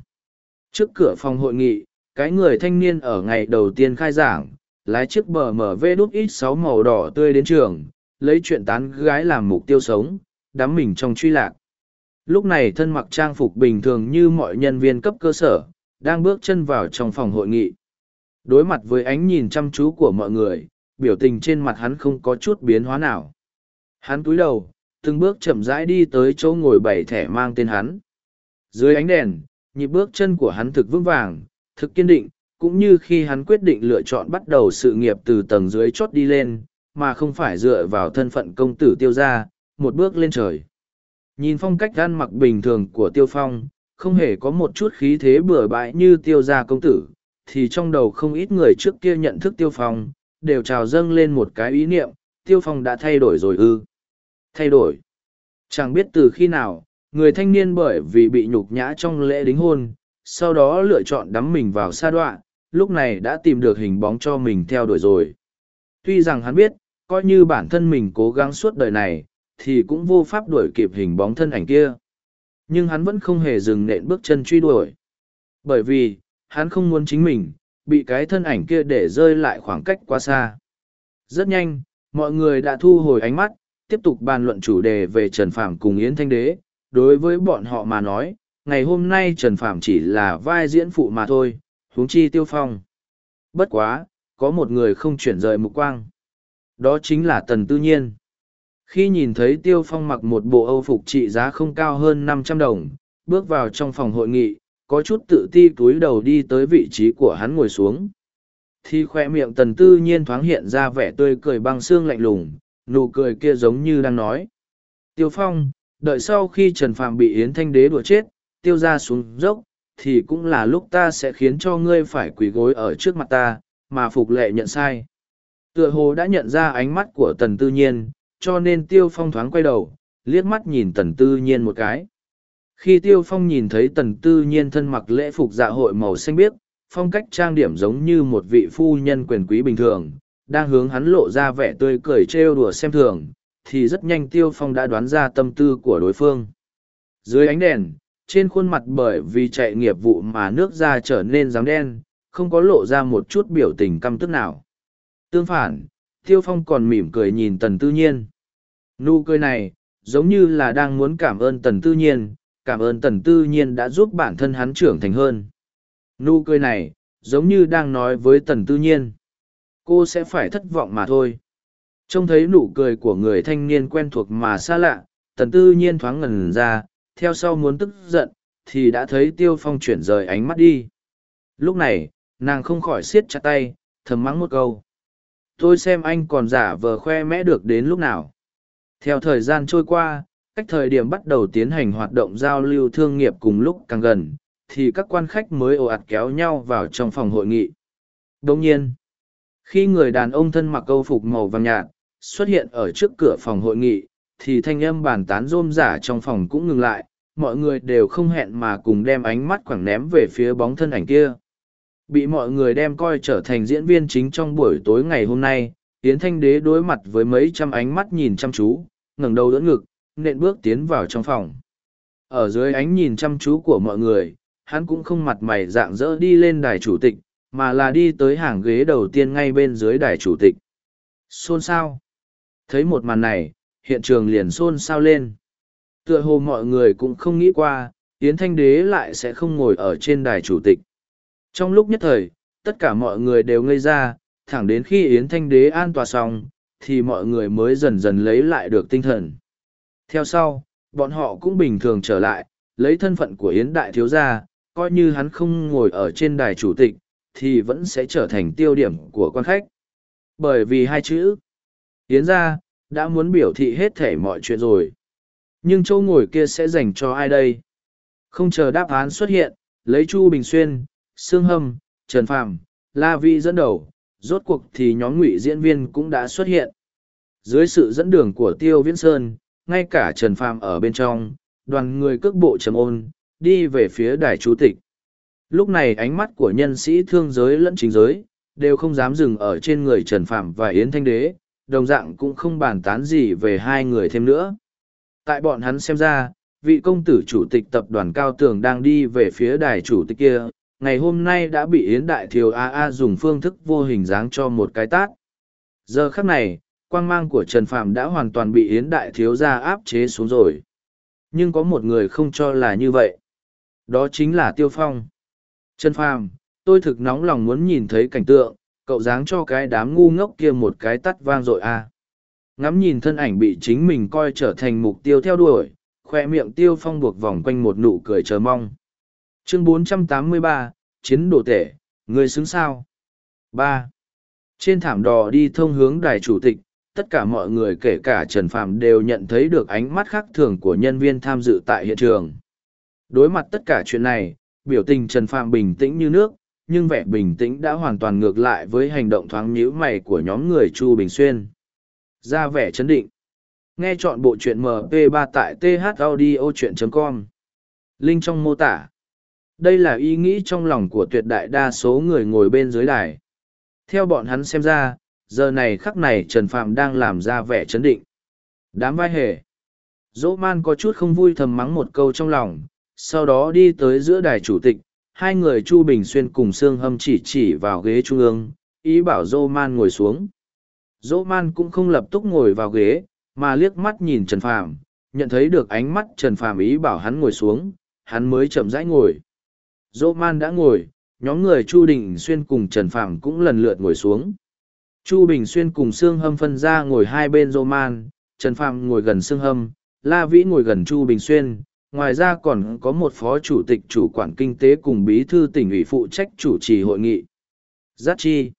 Trước cửa phòng hội nghị, cái người thanh niên ở ngày đầu tiên khai giảng, lái chiếc bờ mở vê đút ít sáu màu đỏ tươi đến trường, lấy chuyện tán gái làm mục tiêu sống, đắm mình trong truy lạc. Lúc này thân mặc trang phục bình thường như mọi nhân viên cấp cơ sở, đang bước chân vào trong phòng hội nghị. Đối mặt với ánh nhìn chăm chú của mọi người, biểu tình trên mặt hắn không có chút biến hóa nào. Hắn cúi đầu, từng bước chậm rãi đi tới chỗ ngồi bảy thẻ mang tên hắn. Dưới ánh đèn, nhịp bước chân của hắn thực vững vàng, thực kiên định, cũng như khi hắn quyết định lựa chọn bắt đầu sự nghiệp từ tầng dưới chót đi lên, mà không phải dựa vào thân phận công tử tiêu gia, một bước lên trời. Nhìn phong cách ăn mặc bình thường của tiêu phong, không hề có một chút khí thế bừa bãi như tiêu gia công tử, thì trong đầu không ít người trước kia nhận thức tiêu phong, đều trào dâng lên một cái ý niệm, tiêu phong đã thay đổi rồi ư. Thay đổi. Chẳng biết từ khi nào, người thanh niên bởi vì bị nhục nhã trong lễ đính hôn, sau đó lựa chọn đắm mình vào sa đoạn, lúc này đã tìm được hình bóng cho mình theo đuổi rồi. Tuy rằng hắn biết, coi như bản thân mình cố gắng suốt đời này, thì cũng vô pháp đuổi kịp hình bóng thân ảnh kia. Nhưng hắn vẫn không hề dừng nện bước chân truy đuổi. Bởi vì, hắn không muốn chính mình, bị cái thân ảnh kia để rơi lại khoảng cách quá xa. Rất nhanh, mọi người đã thu hồi ánh mắt, tiếp tục bàn luận chủ đề về Trần Phạm cùng Yến Thanh Đế. Đối với bọn họ mà nói, ngày hôm nay Trần Phạm chỉ là vai diễn phụ mà thôi, huống chi tiêu phong. Bất quá, có một người không chuyển rời mục quang. Đó chính là Tần Tư Nhiên. Khi nhìn thấy Tiêu Phong mặc một bộ âu phục trị giá không cao hơn năm trăm đồng, bước vào trong phòng hội nghị, có chút tự ti túi đầu đi tới vị trí của hắn ngồi xuống. Thì khoe miệng Tần Tư Nhiên thoáng hiện ra vẻ tươi cười băng xương lạnh lùng, nụ cười kia giống như đang nói. Tiêu Phong, đợi sau khi Trần Phạm bị Yến Thanh Đế đùa chết, tiêu ra xuống dốc, thì cũng là lúc ta sẽ khiến cho ngươi phải quỳ gối ở trước mặt ta, mà phục lệ nhận sai. Tựa hồ đã nhận ra ánh mắt của Tần Tư Nhiên, cho nên Tiêu Phong thoáng quay đầu, liếc mắt nhìn Tần Tư Nhiên một cái. Khi Tiêu Phong nhìn thấy Tần Tư Nhiên thân mặc lễ phục dạ hội màu xanh biếc, phong cách trang điểm giống như một vị phu nhân quyền quý bình thường, đang hướng hắn lộ ra vẻ tươi cười trêu đùa xem thường, thì rất nhanh Tiêu Phong đã đoán ra tâm tư của đối phương. Dưới ánh đèn, trên khuôn mặt bởi vì chạy nghiệp vụ mà nước da trở nên rám đen, không có lộ ra một chút biểu tình căm tức nào. Tương phản, Tiêu Phong còn mỉm cười nhìn Tần Tư Nhiên. Nụ cười này, giống như là đang muốn cảm ơn Tần Tư Nhiên, cảm ơn Tần Tư Nhiên đã giúp bản thân hắn trưởng thành hơn. Nụ cười này, giống như đang nói với Tần Tư Nhiên. Cô sẽ phải thất vọng mà thôi. Trông thấy nụ cười của người thanh niên quen thuộc mà xa lạ, Tần Tư Nhiên thoáng ngần ra, theo sau muốn tức giận, thì đã thấy Tiêu Phong chuyển rời ánh mắt đi. Lúc này, nàng không khỏi siết chặt tay, thầm mắng một câu tôi xem anh còn giả vờ khoe mẽ được đến lúc nào. Theo thời gian trôi qua, cách thời điểm bắt đầu tiến hành hoạt động giao lưu thương nghiệp cùng lúc càng gần, thì các quan khách mới ồ ạt kéo nhau vào trong phòng hội nghị. Đông nhiên, khi người đàn ông thân mặc câu phục màu vàng nhạt xuất hiện ở trước cửa phòng hội nghị, thì thanh âm bàn tán rôm rả trong phòng cũng ngừng lại, mọi người đều không hẹn mà cùng đem ánh mắt quẳng ném về phía bóng thân ảnh kia. Bị mọi người đem coi trở thành diễn viên chính trong buổi tối ngày hôm nay, Yến Thanh Đế đối mặt với mấy trăm ánh mắt nhìn chăm chú, ngẩng đầu đỡ ngực, nện bước tiến vào trong phòng. Ở dưới ánh nhìn chăm chú của mọi người, hắn cũng không mặt mày dạng dỡ đi lên đài chủ tịch, mà là đi tới hàng ghế đầu tiên ngay bên dưới đài chủ tịch. Xôn xao. Thấy một màn này, hiện trường liền xôn xao lên. Tựa hồ mọi người cũng không nghĩ qua, Yến Thanh Đế lại sẽ không ngồi ở trên đài chủ tịch. Trong lúc nhất thời, tất cả mọi người đều ngây ra, thẳng đến khi Yến Thanh Đế an tòa xong, thì mọi người mới dần dần lấy lại được tinh thần. Theo sau, bọn họ cũng bình thường trở lại, lấy thân phận của Yến Đại Thiếu Gia, coi như hắn không ngồi ở trên đài chủ tịch, thì vẫn sẽ trở thành tiêu điểm của quan khách. Bởi vì hai chữ, Yến gia đã muốn biểu thị hết thể mọi chuyện rồi. Nhưng châu ngồi kia sẽ dành cho ai đây? Không chờ đáp án xuất hiện, lấy Chu Bình Xuyên, Sương Hâm, Trần Phàm, La Vi dẫn đầu, rốt cuộc thì nhóm ngụy diễn viên cũng đã xuất hiện. Dưới sự dẫn đường của Tiêu Viễn Sơn, ngay cả Trần Phàm ở bên trong, đoàn người cước bộ trầm ôn, đi về phía đài chủ tịch. Lúc này ánh mắt của nhân sĩ thương giới lẫn chính giới, đều không dám dừng ở trên người Trần Phàm và Yến Thanh Đế, đồng dạng cũng không bàn tán gì về hai người thêm nữa. Tại bọn hắn xem ra, vị công tử chủ tịch tập đoàn Cao Tường đang đi về phía đài chủ tịch kia, ngày hôm nay đã bị Yến Đại Thiều A A dùng phương thức vô hình dáng cho một cái tát. Giờ khắc này, quang mang của Trần Phạm đã hoàn toàn bị Yến Đại Thiếu gia áp chế xuống rồi. Nhưng có một người không cho là như vậy. Đó chính là Tiêu Phong. Trần Phạm, tôi thực nóng lòng muốn nhìn thấy cảnh tượng, cậu dáng cho cái đám ngu ngốc kia một cái tắt vang dội a. Ngắm nhìn thân ảnh bị chính mình coi trở thành mục tiêu theo đuổi, khoe miệng Tiêu Phong buộc vòng quanh một nụ cười chờ mong chương 483, chiến đồ tể người xứng sao ba trên thảm đò đi thông hướng đài chủ tịch tất cả mọi người kể cả Trần Phạm đều nhận thấy được ánh mắt khác thường của nhân viên tham dự tại hiện trường. Đối mặt tất cả chuyện này, biểu tình Trần Phạm bình tĩnh như nước, nhưng vẻ bình tĩnh đã hoàn toàn ngược lại với hành động thoáng nhíu mày của nhóm người Chu Bình Xuyên. Ra vẻ chấn định. Nghe chọn bộ truyện MP3 tại th audio chuyện com Link trong mô tả. Đây là ý nghĩ trong lòng của tuyệt đại đa số người ngồi bên dưới đài. Theo bọn hắn xem ra, giờ này khắc này Trần Phạm đang làm ra vẻ chấn định. Đám vai hề. Dỗ man có chút không vui thầm mắng một câu trong lòng, sau đó đi tới giữa đài chủ tịch, hai người Chu Bình Xuyên cùng Sương Hâm chỉ chỉ vào ghế trung ương, ý bảo Dỗ man ngồi xuống. Dỗ man cũng không lập tức ngồi vào ghế, mà liếc mắt nhìn Trần Phạm, nhận thấy được ánh mắt Trần Phạm ý bảo hắn ngồi xuống, hắn mới chậm rãi ngồi. Dỗ man đã ngồi, nhóm người Chu Đình Xuyên cùng Trần phàm cũng lần lượt ngồi xuống. Chu Bình Xuyên cùng Sương Hâm phân ra ngồi hai bên Dỗ man, Trần phàm ngồi gần Sương Hâm, La Vĩ ngồi gần Chu Bình Xuyên, ngoài ra còn có một phó chủ tịch chủ quản kinh tế cùng bí thư tỉnh ủy phụ trách chủ trì hội nghị. Giác chi.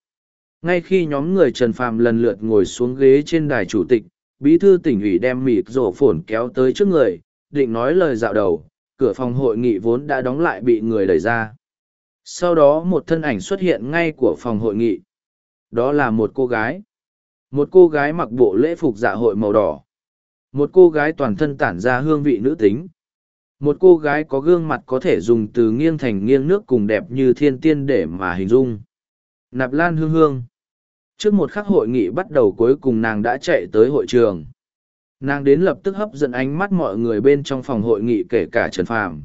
Ngay khi nhóm người Trần phàm lần lượt ngồi xuống ghế trên đài chủ tịch, bí thư tỉnh ủy đem mịt rổ phổn kéo tới trước người, định nói lời dạo đầu, cửa phòng hội nghị vốn đã đóng lại bị người đẩy ra. Sau đó một thân ảnh xuất hiện ngay của phòng hội nghị. Đó là một cô gái. Một cô gái mặc bộ lễ phục dạ hội màu đỏ. Một cô gái toàn thân tản ra hương vị nữ tính. Một cô gái có gương mặt có thể dùng từ nghiêng thành nghiêng nước cùng đẹp như thiên tiên để mà hình dung. Nạp Lan Hương Hương. Trước một khắc hội nghị bắt đầu cuối cùng nàng đã chạy tới hội trường. Nàng đến lập tức hấp dẫn ánh mắt mọi người bên trong phòng hội nghị kể cả Trần Phàm.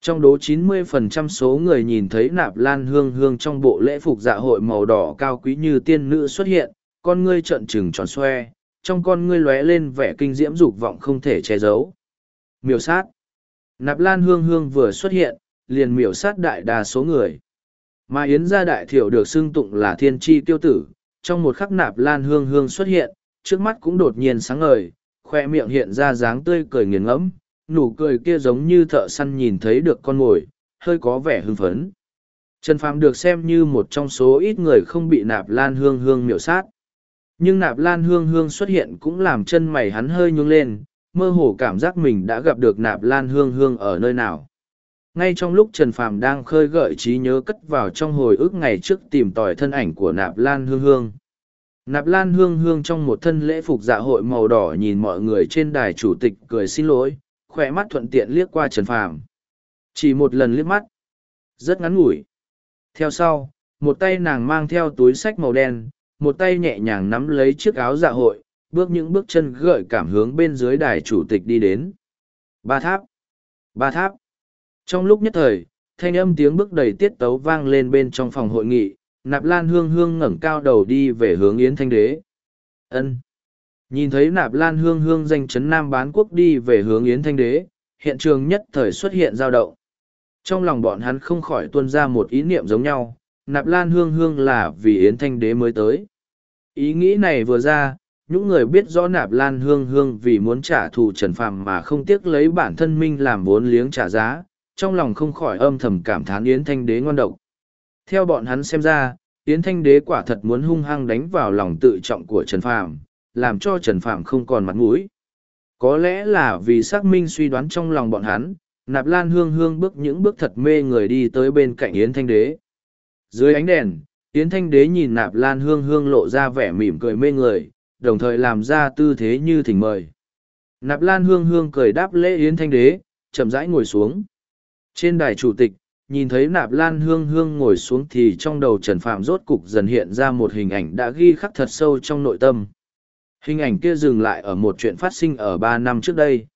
Trong đó 90% số người nhìn thấy nạp lan hương hương trong bộ lễ phục dạ hội màu đỏ cao quý như tiên nữ xuất hiện, con ngươi trợn trừng tròn xoe, trong con ngươi lóe lên vẻ kinh diễm dục vọng không thể che giấu. Miểu sát. Nạp lan hương hương vừa xuất hiện, liền miểu sát đại đa số người. Mà Yến gia đại thiểu được xưng tụng là thiên tri tiêu tử, trong một khắc nạp lan hương hương xuất hiện, trước mắt cũng đột nhiên sáng ngời, khoe miệng hiện ra dáng tươi cười nghiền ngẫm, nụ cười kia giống như thợ săn nhìn thấy được con mồi, hơi có vẻ hưng phấn. Trần Phàm được xem như một trong số ít người không bị nạp lan hương hương miểu sát. Nhưng nạp lan hương hương xuất hiện cũng làm chân mày hắn hơi nhướng lên, mơ hồ cảm giác mình đã gặp được nạp lan hương hương ở nơi nào. Ngay trong lúc Trần Phàm đang khơi gợi trí nhớ cất vào trong hồi ức ngày trước tìm tòi thân ảnh của nạp lan hương hương. Nạp lan hương hương trong một thân lễ phục dạ hội màu đỏ nhìn mọi người trên đài chủ tịch cười xin lỗi, khỏe mắt thuận tiện liếc qua Trần Phàm. Chỉ một lần liếc mắt. Rất ngắn ngủi. Theo sau, một tay nàng mang theo túi sách màu đen, một tay nhẹ nhàng nắm lấy chiếc áo dạ hội, bước những bước chân gợi cảm hướng bên dưới đài chủ tịch đi đến. Ba tháp. Ba tháp. Trong lúc nhất thời, thanh âm tiếng bước đầy tiết tấu vang lên bên trong phòng hội nghị, nạp lan hương hương ngẩng cao đầu đi về hướng yến thanh đế. ân Nhìn thấy nạp lan hương hương danh chấn Nam bán quốc đi về hướng Yến Thanh Đế, hiện trường nhất thời xuất hiện dao động. Trong lòng bọn hắn không khỏi tuôn ra một ý niệm giống nhau, nạp lan hương hương là vì Yến Thanh Đế mới tới. Ý nghĩ này vừa ra, những người biết rõ nạp lan hương hương vì muốn trả thù trần phàm mà không tiếc lấy bản thân minh làm vốn liếng trả giá, trong lòng không khỏi âm thầm cảm thán Yến Thanh Đế ngon độc. Theo bọn hắn xem ra, Yến Thanh Đế quả thật muốn hung hăng đánh vào lòng tự trọng của Trần Phàm, làm cho Trần Phạm không còn mặt mũi. Có lẽ là vì xác minh suy đoán trong lòng bọn hắn, Nạp Lan Hương Hương bước những bước thật mê người đi tới bên cạnh Yến Thanh Đế. Dưới ánh đèn, Yến Thanh Đế nhìn Nạp Lan Hương Hương lộ ra vẻ mỉm cười mê người, đồng thời làm ra tư thế như thỉnh mời. Nạp Lan Hương Hương cười đáp lễ Yến Thanh Đế, chậm rãi ngồi xuống. Trên đài chủ tịch, nhìn thấy Nạp Lan Hương Hương ngồi xuống thì trong đầu Trần Phạm rốt cục dần hiện ra một hình ảnh đã ghi khắc thật sâu trong nội tâm. Hình ảnh kia dừng lại ở một chuyện phát sinh ở ba năm trước đây.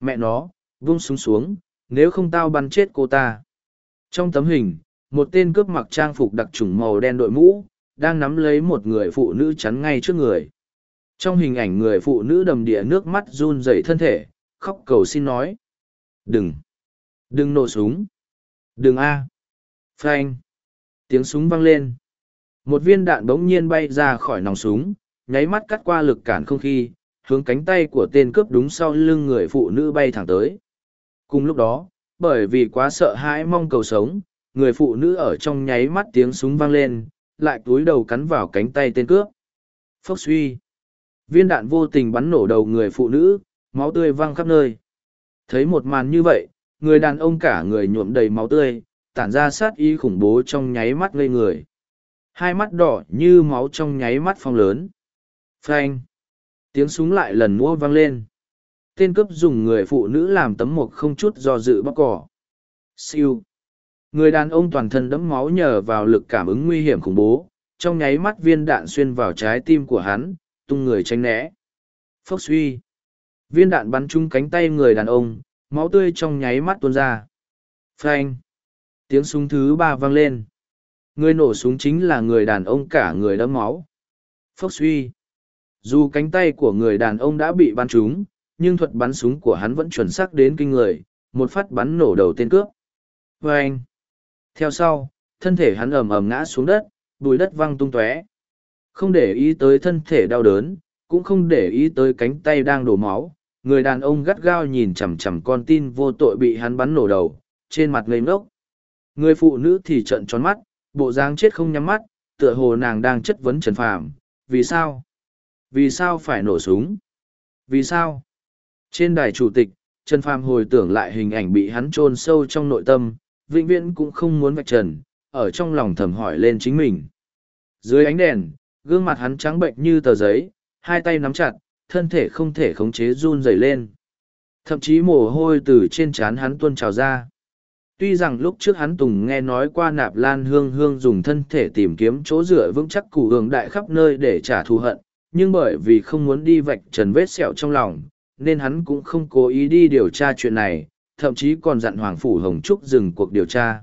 Mẹ nó, vung súng xuống, nếu không tao bắn chết cô ta. Trong tấm hình, một tên cướp mặc trang phục đặc trùng màu đen đội mũ, đang nắm lấy một người phụ nữ chắn ngay trước người. Trong hình ảnh người phụ nữ đầm địa nước mắt run rẩy thân thể, khóc cầu xin nói. Đừng! Đừng nổ súng! Đừng a! frank Tiếng súng vang lên. Một viên đạn bỗng nhiên bay ra khỏi nòng súng, nháy mắt cắt qua lực cản không khí, hướng cánh tay của tên cướp đúng sau lưng người phụ nữ bay thẳng tới. Cùng lúc đó, bởi vì quá sợ hãi mong cầu sống, người phụ nữ ở trong nháy mắt tiếng súng vang lên, lại túi đầu cắn vào cánh tay tên cướp. Phốc suy. Viên đạn vô tình bắn nổ đầu người phụ nữ, máu tươi văng khắp nơi. Thấy một màn như vậy, người đàn ông cả người nhuộm đầy máu tươi, tản ra sát ý khủng bố trong nháy mắt ngây người. Hai mắt đỏ như máu trong nháy mắt phong lớn. Phanh! Tiếng súng lại lần nữa vang lên. Tên cướp dùng người phụ nữ làm tấm mộc không chút do dự bóc cỏ. Siêu! Người đàn ông toàn thân đẫm máu nhờ vào lực cảm ứng nguy hiểm khủng bố, trong nháy mắt viên đạn xuyên vào trái tim của hắn, tung người tránh né. Phốc suy! Viên đạn bắn trúng cánh tay người đàn ông, máu tươi trong nháy mắt tuôn ra. Phanh! Tiếng súng thứ ba vang lên. Người nổ súng chính là người đàn ông cả người đẫm máu. Phốc suy! Dù cánh tay của người đàn ông đã bị bắn trúng, nhưng thuật bắn súng của hắn vẫn chuẩn xác đến kinh người, một phát bắn nổ đầu tên cướp. Phanh! Theo sau, thân thể hắn ầm ầm ngã xuống đất, bùi đất văng tung tóe. Không để ý tới thân thể đau đớn, cũng không để ý tới cánh tay đang đổ máu, người đàn ông gắt gao nhìn chằm chằm con tin vô tội bị hắn bắn nổ đầu, trên mặt ngây ngốc. Người phụ nữ thì trợn tròn mắt, bộ dáng chết không nhắm mắt, tựa hồ nàng đang chất vấn Trần Phàm, vì sao? Vì sao phải nổ súng? Vì sao? Trên đài chủ tịch, Trần Phàm hồi tưởng lại hình ảnh bị hắn chôn sâu trong nội tâm, vĩnh viễn cũng không muốn vạch trần, ở trong lòng thầm hỏi lên chính mình. Dưới ánh đèn, gương mặt hắn trắng bệnh như tờ giấy, hai tay nắm chặt, thân thể không thể khống chế run rẩy lên. Thậm chí mồ hôi từ trên trán hắn tuôn trào ra. Tuy rằng lúc trước hắn Tùng nghe nói qua nạp lan hương hương dùng thân thể tìm kiếm chỗ dựa vững chắc củ hương đại khắp nơi để trả thù hận, nhưng bởi vì không muốn đi vạch trần vết sẹo trong lòng, nên hắn cũng không cố ý đi điều tra chuyện này, thậm chí còn dặn Hoàng Phủ Hồng Trúc dừng cuộc điều tra.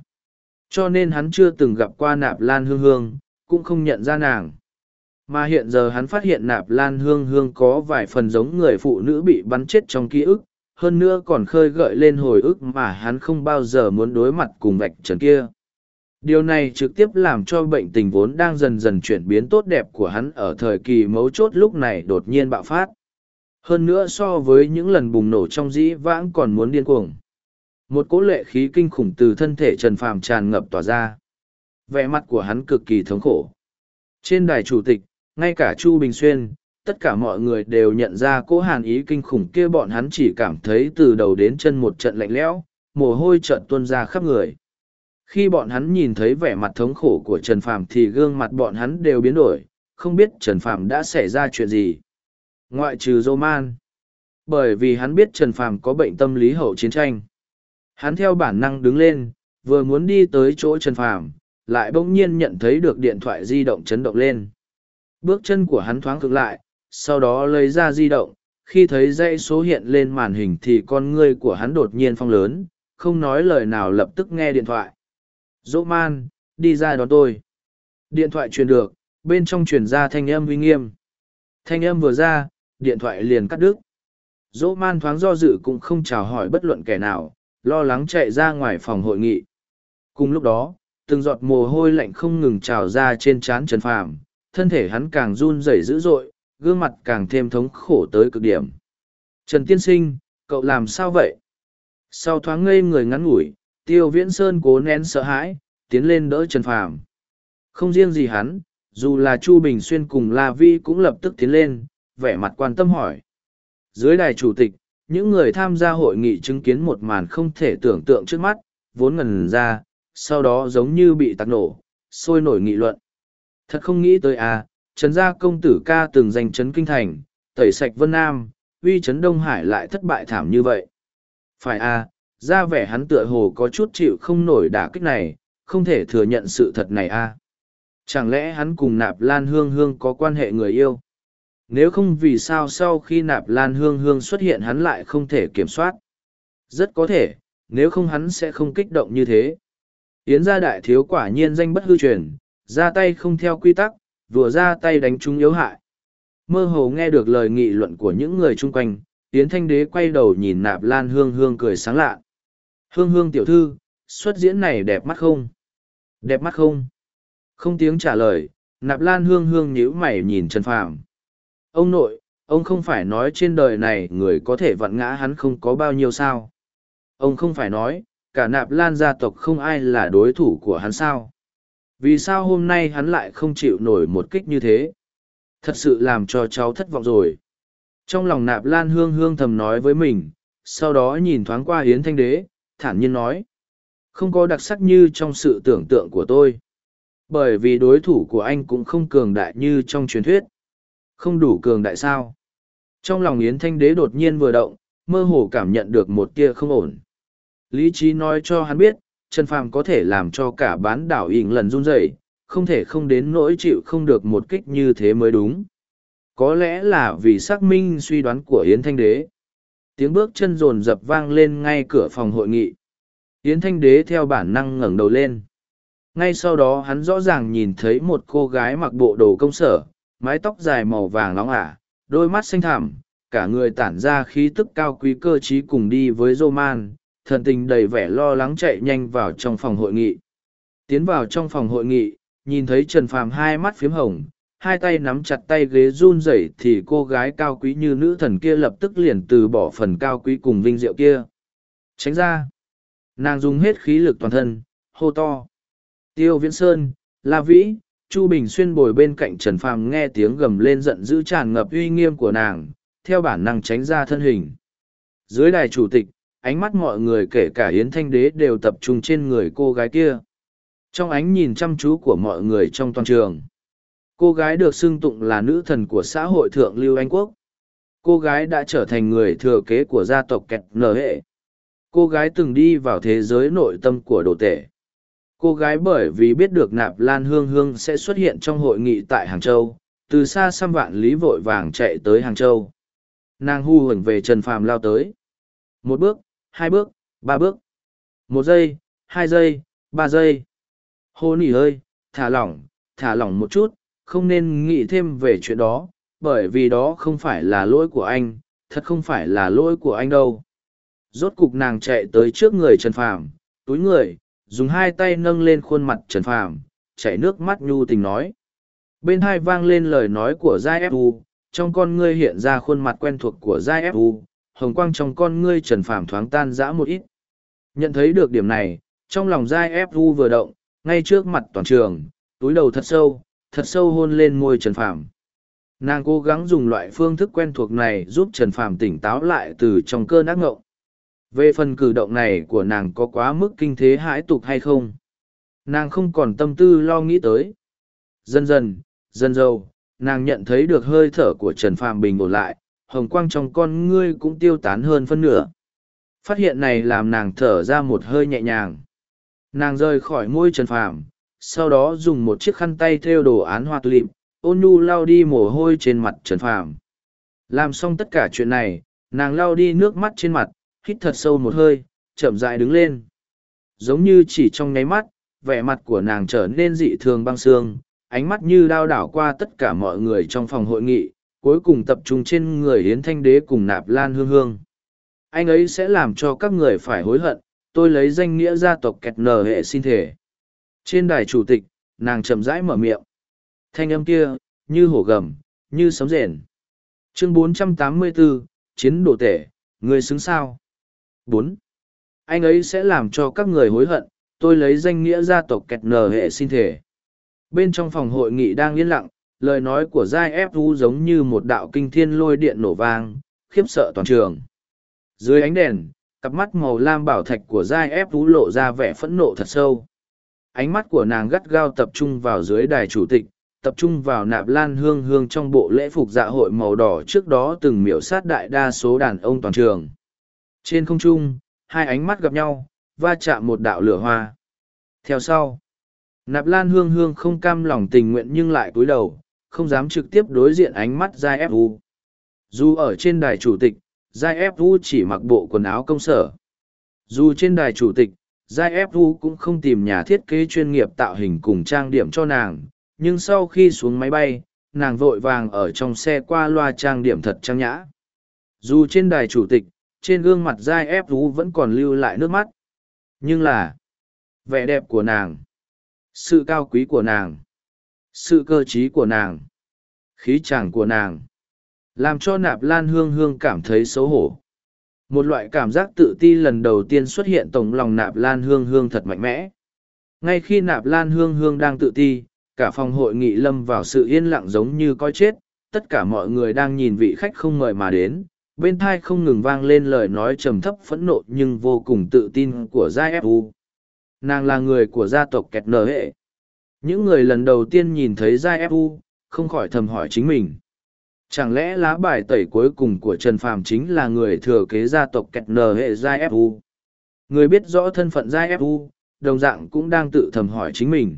Cho nên hắn chưa từng gặp qua nạp lan hương hương, cũng không nhận ra nàng. Mà hiện giờ hắn phát hiện nạp lan hương hương có vài phần giống người phụ nữ bị bắn chết trong ký ức, hơn nữa còn khơi gợi lên hồi ức mà hắn không bao giờ muốn đối mặt cùng vạch trần kia. Điều này trực tiếp làm cho bệnh tình vốn đang dần dần chuyển biến tốt đẹp của hắn ở thời kỳ mấu chốt lúc này đột nhiên bạo phát. Hơn nữa so với những lần bùng nổ trong dĩ vãng còn muốn điên cuồng. Một cỗ lệ khí kinh khủng từ thân thể Trần Phàm tràn ngập tỏa ra. Vẻ mặt của hắn cực kỳ thống khổ. Trên đài chủ tịch, ngay cả Chu Bình Xuyên, tất cả mọi người đều nhận ra cỗ hàn ý kinh khủng kia bọn hắn chỉ cảm thấy từ đầu đến chân một trận lạnh lẽo, mồ hôi trận tuôn ra khắp người. Khi bọn hắn nhìn thấy vẻ mặt thống khổ của Trần Phàm thì gương mặt bọn hắn đều biến đổi, không biết Trần Phàm đã xảy ra chuyện gì. Ngoại trừ dô man. Bởi vì hắn biết Trần Phàm có bệnh tâm lý hậu chiến tranh. Hắn theo bản năng đứng lên, vừa muốn đi tới chỗ Trần Phàm, lại bỗng nhiên nhận thấy được điện thoại di động chấn động lên. Bước chân của hắn thoáng cực lại, sau đó lấy ra di động, khi thấy dãy số hiện lên màn hình thì con ngươi của hắn đột nhiên phong lớn, không nói lời nào lập tức nghe điện thoại. Dỗ man, đi ra đón tôi. Điện thoại truyền được, bên trong truyền ra thanh âm uy nghiêm. Thanh âm vừa ra, điện thoại liền cắt đứt. Dỗ man thoáng do dự cũng không chào hỏi bất luận kẻ nào, lo lắng chạy ra ngoài phòng hội nghị. Cùng lúc đó, từng giọt mồ hôi lạnh không ngừng trào ra trên trán Trần Phàm, thân thể hắn càng run rẩy dữ dội, gương mặt càng thêm thống khổ tới cực điểm. Trần Tiên Sinh, cậu làm sao vậy? Sau thoáng ngây người ngắn ngủi, Tiêu Viễn Sơn cố nén sợ hãi, tiến lên đỡ Trần Phàm. Không riêng gì hắn, dù là Chu Bình Xuyên cùng La Vi cũng lập tức tiến lên, vẻ mặt quan tâm hỏi. Dưới đài chủ tịch, những người tham gia hội nghị chứng kiến một màn không thể tưởng tượng trước mắt, vốn ngần ra, sau đó giống như bị tạc nổ, sôi nổi nghị luận. Thật không nghĩ tới à, Trấn gia công tử ca từng giành Trấn Kinh Thành, tẩy sạch Vân Nam, uy Trấn Đông Hải lại thất bại thảm như vậy. Phải à, ra vẻ hắn tựa hồ có chút chịu không nổi đả kích này, không thể thừa nhận sự thật này à. Chẳng lẽ hắn cùng nạp lan hương hương có quan hệ người yêu? Nếu không vì sao sau khi nạp lan hương hương xuất hiện hắn lại không thể kiểm soát? Rất có thể, nếu không hắn sẽ không kích động như thế. Yến gia đại thiếu quả nhiên danh bất hư truyền, ra tay không theo quy tắc, vừa ra tay đánh chúng yếu hại. Mơ hồ nghe được lời nghị luận của những người chung quanh, Yến Thanh Đế quay đầu nhìn nạp lan hương hương cười sáng lạ. Hương hương tiểu thư, xuất diễn này đẹp mắt không? Đẹp mắt không? Không tiếng trả lời, nạp lan hương hương nhíu mày nhìn Trần Phàm. Ông nội, ông không phải nói trên đời này người có thể vặn ngã hắn không có bao nhiêu sao? Ông không phải nói, cả nạp lan gia tộc không ai là đối thủ của hắn sao? Vì sao hôm nay hắn lại không chịu nổi một kích như thế? Thật sự làm cho cháu thất vọng rồi. Trong lòng nạp lan hương hương thầm nói với mình, sau đó nhìn thoáng qua Yến Thanh Đế, thản nhiên nói. Không có đặc sắc như trong sự tưởng tượng của tôi. Bởi vì đối thủ của anh cũng không cường đại như trong truyền thuyết. Không đủ cường đại sao. Trong lòng Yến Thanh Đế đột nhiên vừa động, mơ hồ cảm nhận được một tia không ổn. Lý trí nói cho hắn biết, Trần Phàm có thể làm cho cả bán đảo ỉn lần run rẩy, không thể không đến nỗi chịu không được một kích như thế mới đúng. Có lẽ là vì xác minh suy đoán của Yến Thanh Đế. Tiếng bước chân rồn rập vang lên ngay cửa phòng hội nghị. Yến Thanh Đế theo bản năng ngẩng đầu lên. Ngay sau đó hắn rõ ràng nhìn thấy một cô gái mặc bộ đồ công sở, mái tóc dài màu vàng nóng ả, đôi mắt xanh thẳm, cả người tản ra khí tức cao quý cơ trí cùng đi với Roman, thần tình đầy vẻ lo lắng chạy nhanh vào trong phòng hội nghị. Tiến vào trong phòng hội nghị, nhìn thấy Trần Phàm hai mắt phiếm hồng, hai tay nắm chặt tay ghế run rẩy thì cô gái cao quý như nữ thần kia lập tức liền từ bỏ phần cao quý cùng vinh diệu kia. Tránh ra. Nàng dùng hết khí lực toàn thân, hô to. Tiêu Viễn Sơn, La Vĩ, Chu Bình Xuyên bồi bên cạnh Trần Phàm nghe tiếng gầm lên giận dữ tràn ngập uy nghiêm của nàng, theo bản năng tránh ra thân hình. Dưới đài chủ tịch, ánh mắt mọi người kể cả Hiến Thanh Đế đều tập trung trên người cô gái kia. Trong ánh nhìn chăm chú của mọi người trong toàn trường, cô gái được xưng tụng là nữ thần của xã hội thượng lưu Anh Quốc. Cô gái đã trở thành người thừa kế của gia tộc kẹt nở hệ. Cô gái từng đi vào thế giới nội tâm của đồ tể. Cô gái bởi vì biết được nạp lan hương hương sẽ xuất hiện trong hội nghị tại Hàng Châu, từ xa xăm vạn lý vội vàng chạy tới Hàng Châu. Nàng hu hưởng về Trần Phàm lao tới. Một bước, hai bước, ba bước. Một giây, hai giây, ba giây. Hô nỉ ơi, thả lỏng, thả lỏng một chút, không nên nghĩ thêm về chuyện đó, bởi vì đó không phải là lỗi của anh, thật không phải là lỗi của anh đâu. Rốt cục nàng chạy tới trước người Trần Phàm, túi người, dùng hai tay nâng lên khuôn mặt Trần Phàm, chảy nước mắt nhu tình nói. Bên hai vang lên lời nói của Giai Fu, trong con ngươi hiện ra khuôn mặt quen thuộc của Giai Fu, hồng quang trong con ngươi Trần Phàm thoáng tan rã một ít. Nhận thấy được điểm này, trong lòng Giai Fu vừa động, ngay trước mặt toàn trường, túi đầu thật sâu, thật sâu hôn lên môi Trần Phàm. Nàng cố gắng dùng loại phương thức quen thuộc này giúp Trần Phàm tỉnh táo lại từ trong cơn ác ngộng. Về phần cử động này của nàng có quá mức kinh thế hãi tục hay không? Nàng không còn tâm tư lo nghĩ tới. Dần dần, dần dầu, nàng nhận thấy được hơi thở của Trần Phàm bình ổn lại, hồng quang trong con ngươi cũng tiêu tán hơn phân nửa. Phát hiện này làm nàng thở ra một hơi nhẹ nhàng. Nàng rời khỏi môi Trần Phàm, sau đó dùng một chiếc khăn tay thêu đồ án hoa tulip, ôn nhu lau đi mồ hôi trên mặt Trần Phàm. Làm xong tất cả chuyện này, nàng lau đi nước mắt trên mặt, hít thật sâu một hơi, chậm rãi đứng lên. Giống như chỉ trong nháy mắt, vẻ mặt của nàng trở nên dị thường băng xương, ánh mắt như đao đảo qua tất cả mọi người trong phòng hội nghị, cuối cùng tập trung trên người Yến Thanh Đế cùng Nạp Lan Hương Hương. Anh ấy sẽ làm cho các người phải hối hận, tôi lấy danh nghĩa gia tộc kẹt nở hệ xin thể. Trên đài chủ tịch, nàng chậm rãi mở miệng. Thanh âm kia, như hổ gầm, như sấm rền. Chương 484, Chiến đồ tể, người xứng sao? bốn anh ấy sẽ làm cho các người hối hận tôi lấy danh nghĩa gia tộc kẹt nở hệ xin thể bên trong phòng hội nghị đang yên lặng lời nói của giai fu giống như một đạo kinh thiên lôi điện nổ vang khiếp sợ toàn trường. Dưới ánh đèn cặp mắt màu lam bảo thạch của giai fu lộ ra vẻ phẫn nộ thật sâu. Ánh mắt của nàng gắt gao tập trung vào dưới đài chủ tịch tập trung vào nạp lan hương hương trong bộ lễ phục dạ hội màu đỏ trước đó từng miểu sát đại đa số đàn ông toàn trường. Trên không trung, hai ánh mắt gặp nhau, va chạm một đạo lửa hoa. Theo sau, nạp lan hương hương không cam lòng tình nguyện nhưng lại cúi đầu, không dám trực tiếp đối diện ánh mắt Giai Fu. Dù ở trên đài chủ tịch, Giai Fu chỉ mặc bộ quần áo công sở. Dù trên đài chủ tịch, Giai Fu cũng không tìm nhà thiết kế chuyên nghiệp tạo hình cùng trang điểm cho nàng, nhưng sau khi xuống máy bay, nàng vội vàng ở trong xe qua loa trang điểm thật trang nhã. Dù trên đài chủ tịch, trên gương mặt giai ép rú vẫn còn lưu lại nước mắt nhưng là vẻ đẹp của nàng sự cao quý của nàng sự cơ t r í của nàng khí chàng của nàng làm cho nạp lan hương hương cảm thấy xấu hổ. Một loại cảm giác tự ti lần đầu tiên xuất hiện tổng lòng nạp lan hương hương thật mạnh mẽ. Ngay khi nạp lan hương hương đang tự ti cả phòng hội nghị lâm vào sự yên lặng giống như coi chết tất cả mọi người đang nhìn vị khách không mời mà đến, bên thai không ngừng vang lên lời nói trầm thấp phẫn nộ nhưng vô cùng tự tin của gia fu nàng là người của gia tộc kẹt nở hệ những người lần đầu tiên nhìn thấy giai fu không khỏi thầm hỏi chính mình. Chẳng lẽ lá bài tẩy cuối cùng của trần phàm chính là người thừa kế gia tộc kẹt nờ hệ giai fu người biết rõ thân phận giai fu đồng dạng cũng đang tự thầm hỏi chính mình.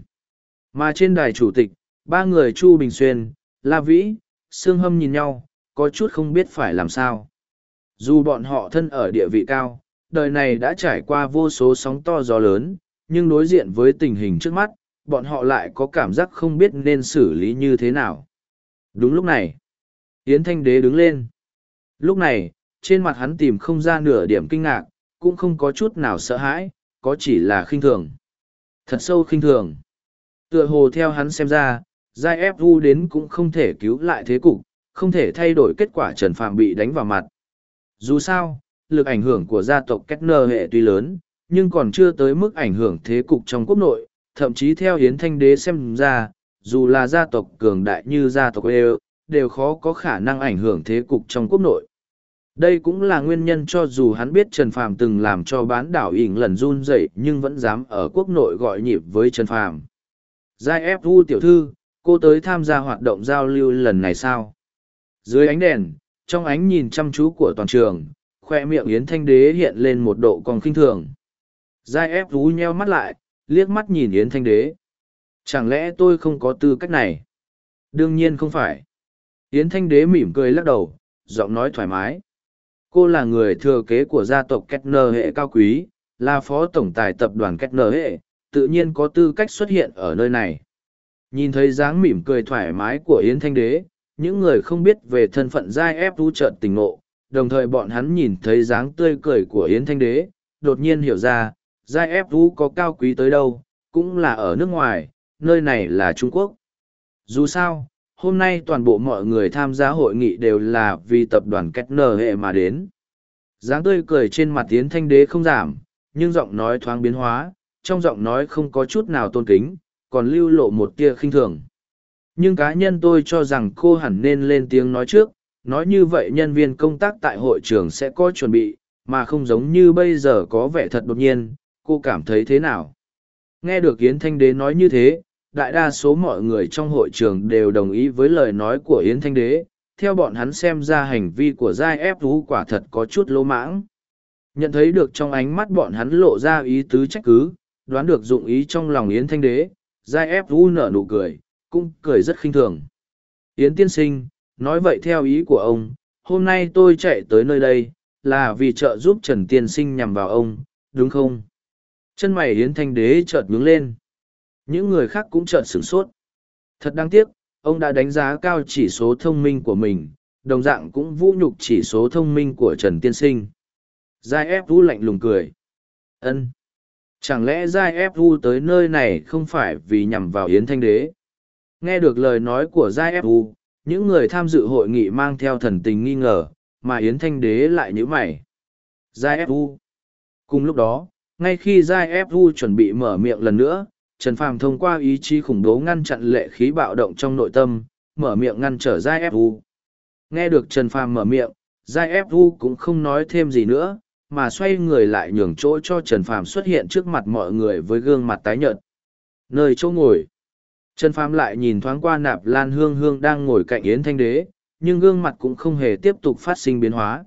Mà trên đài chủ tịch ba người chu bình xuyên la vĩ sương hâm nhìn nhau có chút không biết phải làm sao. Dù bọn họ thân ở địa vị cao, đời này đã trải qua vô số sóng to gió lớn, nhưng đối diện với tình hình trước mắt, bọn họ lại có cảm giác không biết nên xử lý như thế nào. Đúng lúc này, Yến Thanh Đế đứng lên. Lúc này, trên mặt hắn tìm không ra nửa điểm kinh ngạc, cũng không có chút nào sợ hãi, có chỉ là khinh thường. Thật sâu khinh thường. Tựa hồ theo hắn xem ra, giai ép vu đến cũng không thể cứu lại thế cục, không thể thay đổi kết quả Trần Phạm bị đánh vào mặt. Dù sao, lực ảnh hưởng của gia tộc Kettner hệ tuy lớn, nhưng còn chưa tới mức ảnh hưởng thế cục trong quốc nội, thậm chí theo Hiến Thanh Đế xem ra, dù là gia tộc cường đại như gia tộc EU, đều khó có khả năng ảnh hưởng thế cục trong quốc nội. Đây cũng là nguyên nhân cho dù hắn biết Trần Phàm từng làm cho bán đảo ỉn lần run dậy nhưng vẫn dám ở quốc nội gọi nhịp với Trần Phàm. Giai ép tiểu thư, cô tới tham gia hoạt động giao lưu lần này sao? dưới ánh đèn trong ánh nhìn chăm chú của toàn trường khoe miệng yến thanh đế hiện lên một độ còn khinh thường giai ép vu nheo mắt lại liếc mắt nhìn yến thanh đế. Chẳng lẽ tôi không có tư cách này? Đương nhiên không phải. Yến thanh đế mỉm cười lắc đầu giọng nói thoải mái. Cô là người thừa kế của gia tộc kettner hệ cao quý là phó tổng tài tập đoàn kettner hệ tự nhiên có tư cách xuất hiện ở nơi này. Nhìn thấy dáng mỉm cười thoải mái của yến thanh đế những người không biết về thân phận giai ép thú trợn tình ngộ, đồng thời bọn hắn nhìn thấy dáng tươi cười của Yến Thanh Đế, đột nhiên hiểu ra, giai ép vũ có cao quý tới đâu, cũng là ở nước ngoài, nơi này là Trung Quốc. Dù sao, hôm nay toàn bộ mọi người tham gia hội nghị đều là vì tập đoàn Kettner hệ mà đến. dáng tươi cười trên mặt tiến Thanh Đế không giảm, nhưng giọng nói thoáng biến hóa, trong giọng nói không có chút nào tôn kính, còn lưu lộ một tia khinh thường nhưng cá nhân tôi cho rằng cô hẳn nên lên tiếng nói trước nói như vậy nhân viên công tác tại hội trường sẽ có chuẩn bị mà không giống như bây giờ có vẻ thật đột nhiên cô cảm thấy thế nào nghe được yến thanh đế nói như thế đại đa số mọi người trong hội trường đều đồng ý với lời nói của yến thanh đế theo bọn hắn xem ra hành vi của giai ép thú quả thật có chút lỗ mãng nhận thấy được trong ánh mắt bọn hắn lộ ra ý tứ trách cứ đoán được dụng ý trong lòng yến thanh đế giai ép thú nở nụ cười cũng cười rất khinh thường. Yến tiên sinh, nói vậy theo ý của ông, hôm nay tôi chạy tới nơi đây, là vì trợ giúp Trần tiên sinh nhằm vào ông, đúng không? Chân mày Yến thanh đế chợt nhướng lên. Những người khác cũng chợt sửng sốt. Thật đáng tiếc, ông đã đánh giá cao chỉ số thông minh của mình, đồng dạng cũng vũ nhục chỉ số thông minh của Trần tiên sinh. Giai ép vũ lạnh lùng cười. ân Chẳng lẽ Giai ép vũ tới nơi này không phải vì nhằm vào Yến thanh đế? Nghe được lời nói của Giai ép vũ, những người tham dự hội nghị mang theo thần tình nghi ngờ, mà Yến Thanh Đế lại nhíu mày. Giai ép vũ. Cùng lúc đó, ngay khi Giai Fu chuẩn bị mở miệng lần nữa, Trần Phàm thông qua ý chí khủng bố ngăn chặn lệ khí bạo động trong nội tâm, mở miệng ngăn trở Giai Fu. Nghe được Trần Phàm mở miệng, Giai Fu cũng không nói thêm gì nữa, mà xoay người lại nhường chỗ cho Trần Phàm xuất hiện trước mặt mọi người với gương mặt tái nhợt. Nơi chỗ ngồi. Trần Phàm lại nhìn thoáng qua nạp lan hương hương đang ngồi cạnh Yến Thanh Đế, nhưng gương mặt cũng không hề tiếp tục phát sinh biến hóa.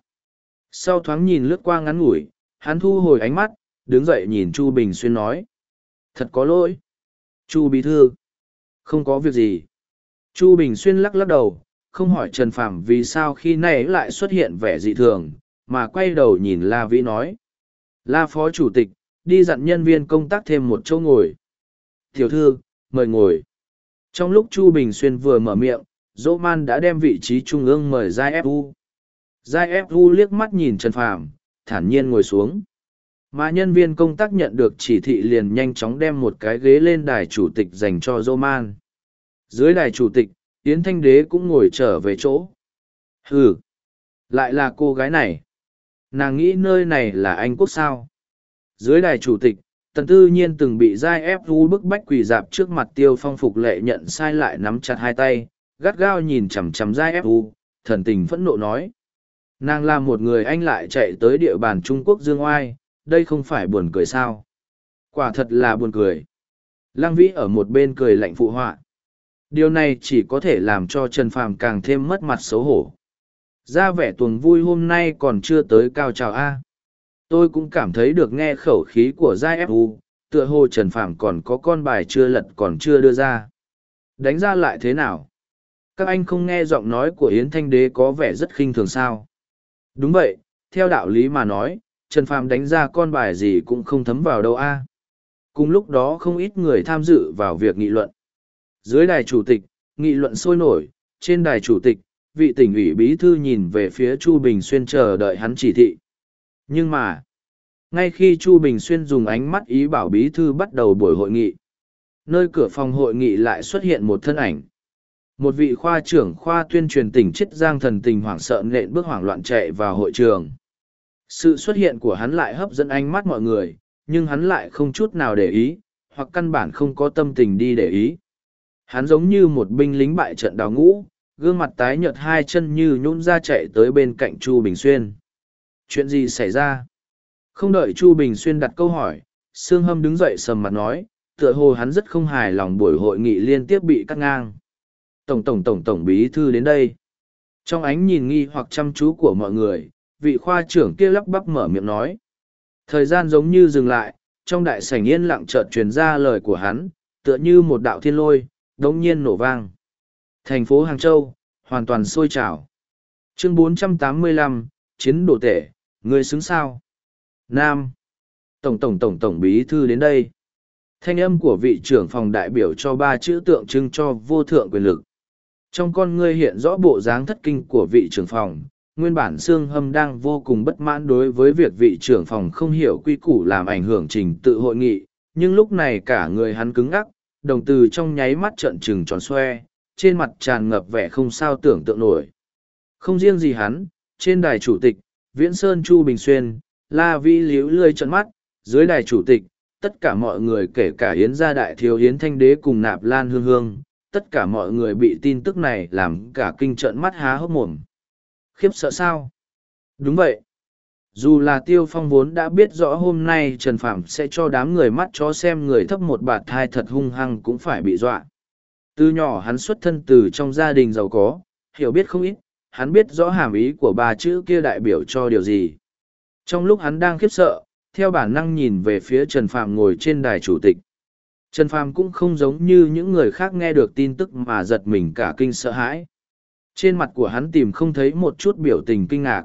Sau thoáng nhìn lướt qua ngắn ngủi, hắn thu hồi ánh mắt, đứng dậy nhìn Chu Bình Xuyên nói. Thật có lỗi. Chu Bí Thư. Không có việc gì. Chu Bình Xuyên lắc lắc đầu, không hỏi Trần Phạm vì sao khi này lại xuất hiện vẻ dị thường, mà quay đầu nhìn La Vĩ nói. La Phó Chủ tịch, đi dặn nhân viên công tác thêm một chỗ ngồi. Tiểu thư, mời ngồi. Trong lúc Chu Bình Xuyên vừa mở miệng, Dỗ Man đã đem vị trí trung ương mời Giai Fu. Giai Fu liếc mắt nhìn Trần Phàm, thản nhiên ngồi xuống. Mà nhân viên công tác nhận được chỉ thị liền nhanh chóng đem một cái ghế lên đài chủ tịch dành cho Roman. Man. Dưới đài chủ tịch, Yến Thanh Đế cũng ngồi trở về chỗ. Hừ, lại là cô gái này. Nàng nghĩ nơi này là Anh Quốc sao. Dưới đài chủ tịch, tần tư nhiên từng bị giai ép vu bức bách quỳ dạp trước mặt tiêu phong phục lệ nhận sai lại nắm chặt hai tay gắt gao nhìn chằm chằm giai ép u thần tình phẫn nộ nói nàng là một người anh lại chạy tới địa bàn trung quốc dương oai đây không phải buồn cười sao? Quả thật là buồn cười. Lăng vĩ ở một bên cười lạnh phụ họa. Điều này chỉ có thể làm cho trần phàm càng thêm mất mặt xấu hổ. Ra vẻ tuồng vui hôm nay còn chưa tới cao trào a. Tôi cũng cảm thấy được nghe khẩu khí của giai fu tựa hồ trần phàm còn có con bài chưa lật còn chưa đưa ra. Đánh ra lại thế nào? Các anh không nghe giọng nói của yến thanh đế có vẻ rất khinh thường sao? Đúng vậy, theo đạo lý mà nói trần phàm đánh ra con bài gì cũng không thấm vào đâu a. Cùng lúc đó không ít người tham dự vào việc nghị luận. Dưới đài chủ tịch, nghị luận sôi nổi. Trên đài chủ tịch, vị tỉnh ủy bí thư nhìn về phía chu bình xuyên chờ đợi hắn chỉ thị. Nhưng mà, ngay khi chu bình xuyên dùng ánh mắt ý bảo bí thư bắt đầu buổi hội nghị, nơi cửa phòng hội nghị lại xuất hiện một thân ảnh. Một vị khoa trưởng khoa tuyên truyền tỉnh chiết giang thần tình hoảng sợ nện bước hoảng loạn chạy vào hội trường sự xuất hiện của hắn lại hấp dẫn ánh mắt mọi người, nhưng hắn lại không chút nào để ý, hoặc căn bản không có tâm tình đi để ý. Hắn giống như một binh lính bại trận đào ngũ, gương mặt tái nhợt hai chân như nhún ra chạy tới bên cạnh chu bình xuyên. Chuyện gì xảy ra? Không đợi chu bình xuyên đặt câu hỏi, sương hâm đứng dậy sầm mặt nói, tựa hồ hắn rất không hài lòng buổi hội nghị liên tiếp bị cắt ngang. Tổng tổng tổng tổng bí thư đến đây. Trong ánh nhìn nghi hoặc chăm chú của mọi người vị khoa trưởng kia lắp bắp mở miệng nói. Thời gian giống như dừng lại trong đại sảnh yên lặng chợt truyền ra lời của hắn tựa như một đạo thiên lôi đống nhiên nổ vang. Thành phố hàng châu hoàn toàn sôi trào. Chương 485, chiến đồ tể người xứng sao? Nam. Tổng tổng tổng tổng bí thư đến đây. Thanh âm của vị trưởng phòng đại biểu cho ba chữ tượng trưng cho vô thượng quyền lực. Trong con ngươi hiện rõ bộ dáng thất kinh của vị trưởng phòng, nguyên bản Sương Hâm đang vô cùng bất mãn đối với việc vị trưởng phòng không hiểu quy củ làm ảnh hưởng trình tự hội nghị, nhưng lúc này cả người hắn cứng ngắc, đồng từ trong nháy mắt trợn trừng tròn xoe, trên mặt tràn ngập vẻ không sao tưởng tượng nổi. Không riêng gì hắn, trên đài chủ tịch, Viễn Sơn Chu Bình Xuyên, La Vi liếu lươi trận mắt, dưới đài chủ tịch, tất cả mọi người kể cả Yến gia đại thiếu Yến Thanh Đế cùng Nạp Lan Hương Hương, tất cả mọi người bị tin tức này làm cả kinh trợn mắt há hốc mồm. Khiếp sợ sao? Đúng vậy. Dù là Tiêu Phong vốn đã biết rõ hôm nay Trần Phạm sẽ cho đám người mắt chó xem người thấp một bạt thai thật hung hăng cũng phải bị dọa. Từ nhỏ hắn xuất thân từ trong gia đình giàu có, hiểu biết không ít, hắn biết rõ hàm ý của ba chữ kia đại biểu cho điều gì. Trong lúc hắn đang khiếp sợ, theo bản năng nhìn về phía Trần Phạm ngồi trên đài chủ tịch. Trần phạm cũng không giống như những người khác nghe được tin tức mà giật mình cả kinh sợ hãi. Trên mặt của hắn tìm không thấy một chút biểu tình kinh ngạc.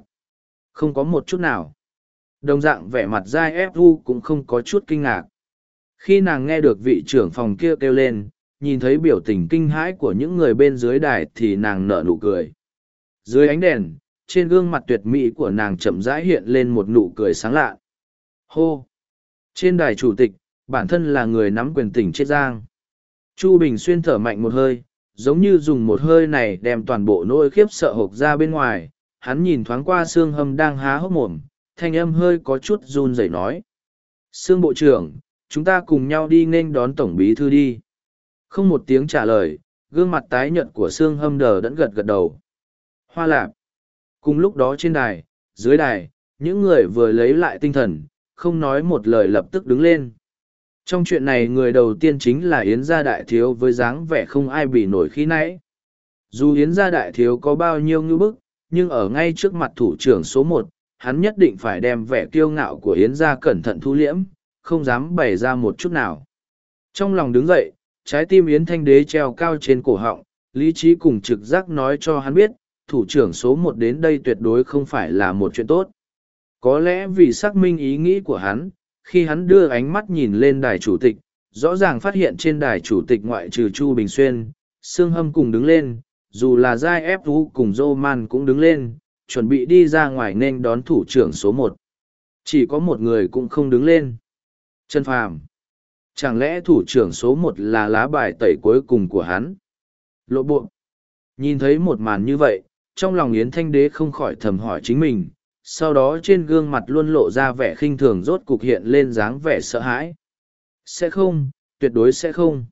Không có một chút nào. Đồng dạng vẻ mặt dai ép u cũng không có chút kinh ngạc. Khi nàng nghe được vị trưởng phòng kia kêu lên, nhìn thấy biểu tình kinh hãi của những người bên dưới đài thì nàng nở nụ cười. Dưới ánh đèn, trên gương mặt tuyệt mỹ của nàng chậm rãi hiện lên một nụ cười sáng lạ. Hô! Trên đài chủ tịch, bản thân là người nắm quyền tỉnh Chiết giang. Chu Bình xuyên thở mạnh một hơi, giống như dùng một hơi này đem toàn bộ nỗi khiếp sợ hộp ra bên ngoài, hắn nhìn thoáng qua xương hâm đang há hốc mồm, thanh âm hơi có chút run rẩy nói. Sương Bộ trưởng, chúng ta cùng nhau đi nên đón Tổng Bí Thư đi. Không một tiếng trả lời, gương mặt tái nhợt của xương hâm đờ đẫn gật gật đầu. Hoa lạp. Cùng lúc đó trên đài, dưới đài, những người vừa lấy lại tinh thần, không nói một lời lập tức đứng lên. Trong chuyện này người đầu tiên chính là Yến gia đại thiếu với dáng vẻ không ai bị nổi khi nãy. Dù Yến gia đại thiếu có bao nhiêu ngư bức, nhưng ở ngay trước mặt thủ trưởng số một, hắn nhất định phải đem vẻ kiêu ngạo của Yến gia cẩn thận thu liễm, không dám bày ra một chút nào. Trong lòng đứng dậy, trái tim Yến Thanh Đế treo cao trên cổ họng, lý trí cùng trực giác nói cho hắn biết, thủ trưởng số một đến đây tuyệt đối không phải là một chuyện tốt. Có lẽ vì xác minh ý nghĩ của hắn, khi hắn đưa ánh mắt nhìn lên đài chủ tịch, rõ ràng phát hiện trên đài chủ tịch ngoại trừ chu bình xuyên, sương hâm cùng đứng lên, dù là giai ép vũ cùng dô man cũng đứng lên, chuẩn bị đi ra ngoài nên đón thủ trưởng số một. Chỉ có một người cũng không đứng lên. Trần phàm, chẳng lẽ thủ trưởng số một là lá bài tẩy cuối cùng của hắn? Lộ bộ, nhìn thấy một màn như vậy, trong lòng yến thanh đế không khỏi thầm hỏi chính mình sau đó trên gương mặt luôn lộ ra vẻ khinh thường rốt cục hiện lên dáng vẻ sợ hãi. Sẽ không, tuyệt đối sẽ không.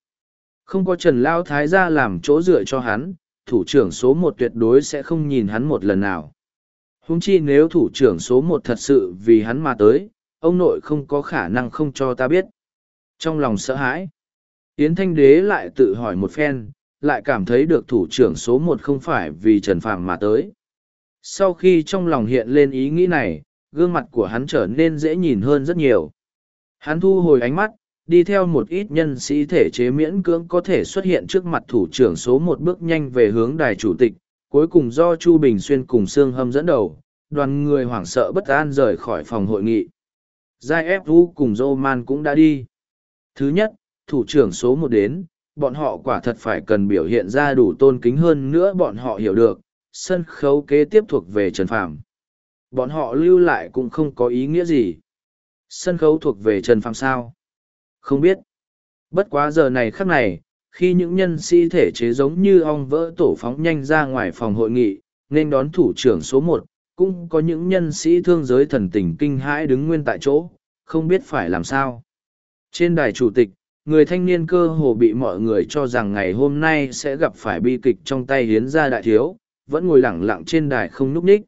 Không có Trần Lao Thái ra làm chỗ dựa cho hắn, thủ trưởng số một tuyệt đối sẽ không nhìn hắn một lần nào. Húng chi nếu thủ trưởng số một thật sự vì hắn mà tới, ông nội không có khả năng không cho ta biết. Trong lòng sợ hãi, Yến Thanh Đế lại tự hỏi một phen, lại cảm thấy được thủ trưởng số một không phải vì Trần Phàm mà tới. Sau khi trong lòng hiện lên ý nghĩ này, gương mặt của hắn trở nên dễ nhìn hơn rất nhiều. Hắn thu hồi ánh mắt, đi theo một ít nhân sĩ thể chế miễn cưỡng có thể xuất hiện trước mặt thủ trưởng số một bước nhanh về hướng đài chủ tịch, cuối cùng do Chu Bình Xuyên cùng Sương Hâm dẫn đầu, đoàn người hoảng sợ bất an rời khỏi phòng hội nghị. Giai Fu cùng Roman cũng đã đi. Thứ nhất, thủ trưởng số một đến, bọn họ quả thật phải cần biểu hiện ra đủ tôn kính hơn nữa bọn họ hiểu được, sân khấu kế tiếp thuộc về Trần Phàm. Bọn họ lưu lại cũng không có ý nghĩa gì. Sân khấu thuộc về Trần Phàm sao? Không biết. Bất quá giờ này khắc này, khi những nhân sĩ thể chế giống như ong vỡ tổ phóng nhanh ra ngoài phòng hội nghị, nên đón thủ trưởng số một, cũng có những nhân sĩ thương giới thần tình kinh hãi đứng nguyên tại chỗ, không biết phải làm sao. Trên đài chủ tịch, người thanh niên cơ hồ bị mọi người cho rằng ngày hôm nay sẽ gặp phải bi kịch trong tay hiến gia đại thiếu, vẫn ngồi lẳng lặng trên đài không núp ních.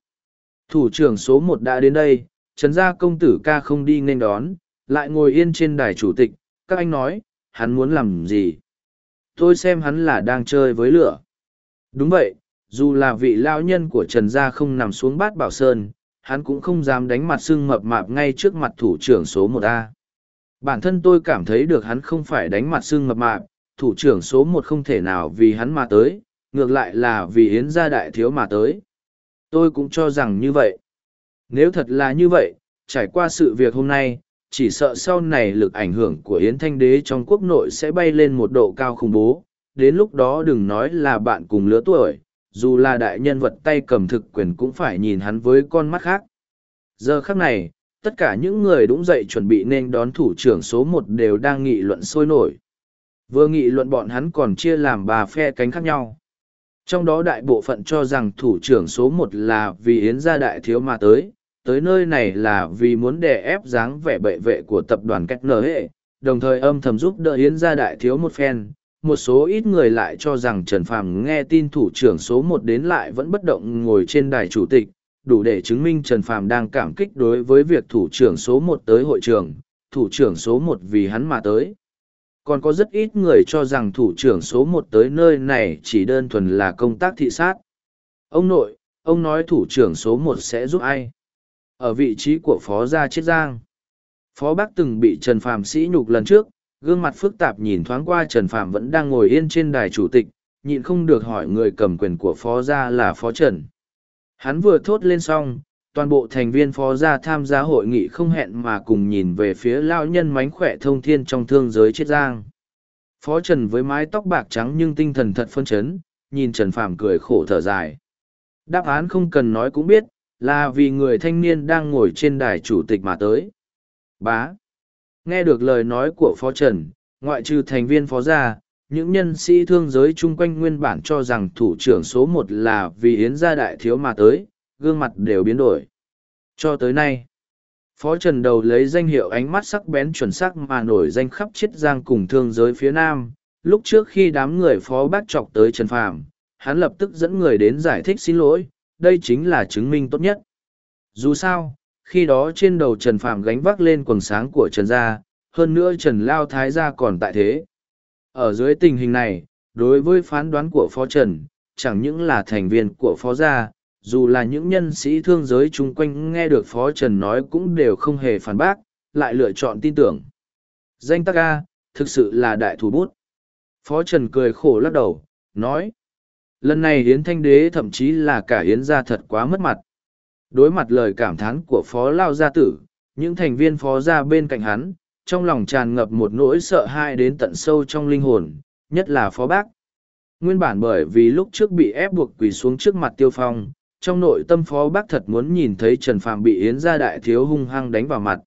Thủ trưởng số một đã đến đây, trần gia công tử ca không đi nên đón, lại ngồi yên trên đài chủ tịch, các anh nói, hắn muốn làm gì? Tôi xem hắn là đang chơi với lửa. Đúng vậy, dù là vị lao nhân của Trần Gia không nằm xuống bát bảo sơn, hắn cũng không dám đánh mặt sưng mập mạp ngay trước mặt thủ trưởng số một a Bản thân tôi cảm thấy được hắn không phải đánh mặt sưng mập mạp, thủ trưởng số một không thể nào vì hắn mà tới, ngược lại là vì Yến gia đại thiếu mà tới. Tôi cũng cho rằng như vậy. Nếu thật là như vậy, trải qua sự việc hôm nay, chỉ sợ sau này lực ảnh hưởng của Yến Thanh Đế trong quốc nội sẽ bay lên một độ cao khủng bố. Đến lúc đó đừng nói là bạn cùng lứa tuổi, dù là đại nhân vật tay cầm thực quyền cũng phải nhìn hắn với con mắt khác. Giờ khắc này, tất cả những người đúng dậy chuẩn bị nên đón thủ trưởng số một đều đang nghị luận sôi nổi. Vừa nghị luận bọn hắn còn chia làm ba phe cánh khác nhau. Trong đó đại bộ phận cho rằng thủ trưởng số một là vì Yến gia đại thiếu mà tới, tới nơi này là vì muốn đè ép dáng vẻ bệ vệ của tập đoàn cách nở hệ, đồng thời âm thầm giúp đỡ Yến gia đại thiếu một phen. Một số ít người lại cho rằng Trần Phàm nghe tin thủ trưởng số một đến lại vẫn bất động ngồi trên đài chủ tịch, đủ để chứng minh Trần Phàm đang cảm kích đối với việc thủ trưởng số một tới hội trường, thủ trưởng số một vì hắn mà tới. Còn có rất ít người cho rằng thủ trưởng số một tới nơi này chỉ đơn thuần là công tác thị sát. Ông nội, ông nói thủ trưởng số một sẽ giúp ai? Ở vị trí của Phó Gia Chiết Giang. Phó bắc từng bị Trần phạm sĩ nhục lần trước, gương mặt phức tạp nhìn thoáng qua Trần phạm vẫn đang ngồi yên trên đài chủ tịch, nhịn không được hỏi người cầm quyền của Phó Gia là Phó Trần. Hắn vừa thốt lên xong, toàn bộ thành viên phó gia tham gia hội nghị không hẹn mà cùng nhìn về phía lao nhân mánh khỏe thông thiên trong thương giới chết giang. Phó Trần với mái tóc bạc trắng nhưng tinh thần thật phân chấn, nhìn Trần Phàm cười khổ thở dài. Đáp án không cần nói cũng biết, là vì người thanh niên đang ngồi trên đài chủ tịch mà tới. Bá. Nghe được lời nói của Phó Trần, ngoại trừ thành viên phó gia, những nhân sĩ thương giới chung quanh nguyên bản cho rằng thủ trưởng số một là vì yến gia đại thiếu mà tới gương mặt đều biến đổi. Cho tới nay phó trần đầu lấy danh hiệu ánh mắt sắc bén chuẩn xác mà nổi danh khắp chiết giang cùng thương giới phía nam. Lúc trước khi đám người phó bác chọc tới trần phàm hắn lập tức dẫn người đến giải thích xin lỗi đây chính là chứng minh tốt nhất. Dù sao khi đó trên đầu trần phàm gánh vác lên quần sáng của trần gia hơn nữa trần lao thái gia còn tại thế. Ở dưới tình hình này, đối với phán đoán của Phó Trần, chẳng những là thành viên của Phó Gia, dù là những nhân sĩ thương giới chung quanh nghe được Phó Trần nói cũng đều không hề phản bác, lại lựa chọn tin tưởng. Danh tắc A, thực sự là đại thủ bút. Phó Trần cười khổ lắc đầu, nói. Lần này Hiến Thanh Đế thậm chí là cả Hiến gia thật quá mất mặt. Đối mặt lời cảm thán của Phó Lao Gia Tử, những thành viên Phó Gia bên cạnh hắn, trong lòng tràn ngập một nỗi sợ hãi đến tận sâu trong linh hồn, nhất là phó bác. Nguyên bản bởi vì lúc trước bị ép buộc quỳ xuống trước mặt tiêu phong, trong nội tâm phó bác thật muốn nhìn thấy Trần Phạm bị Yến gia đại thiếu hung hăng đánh vào mặt.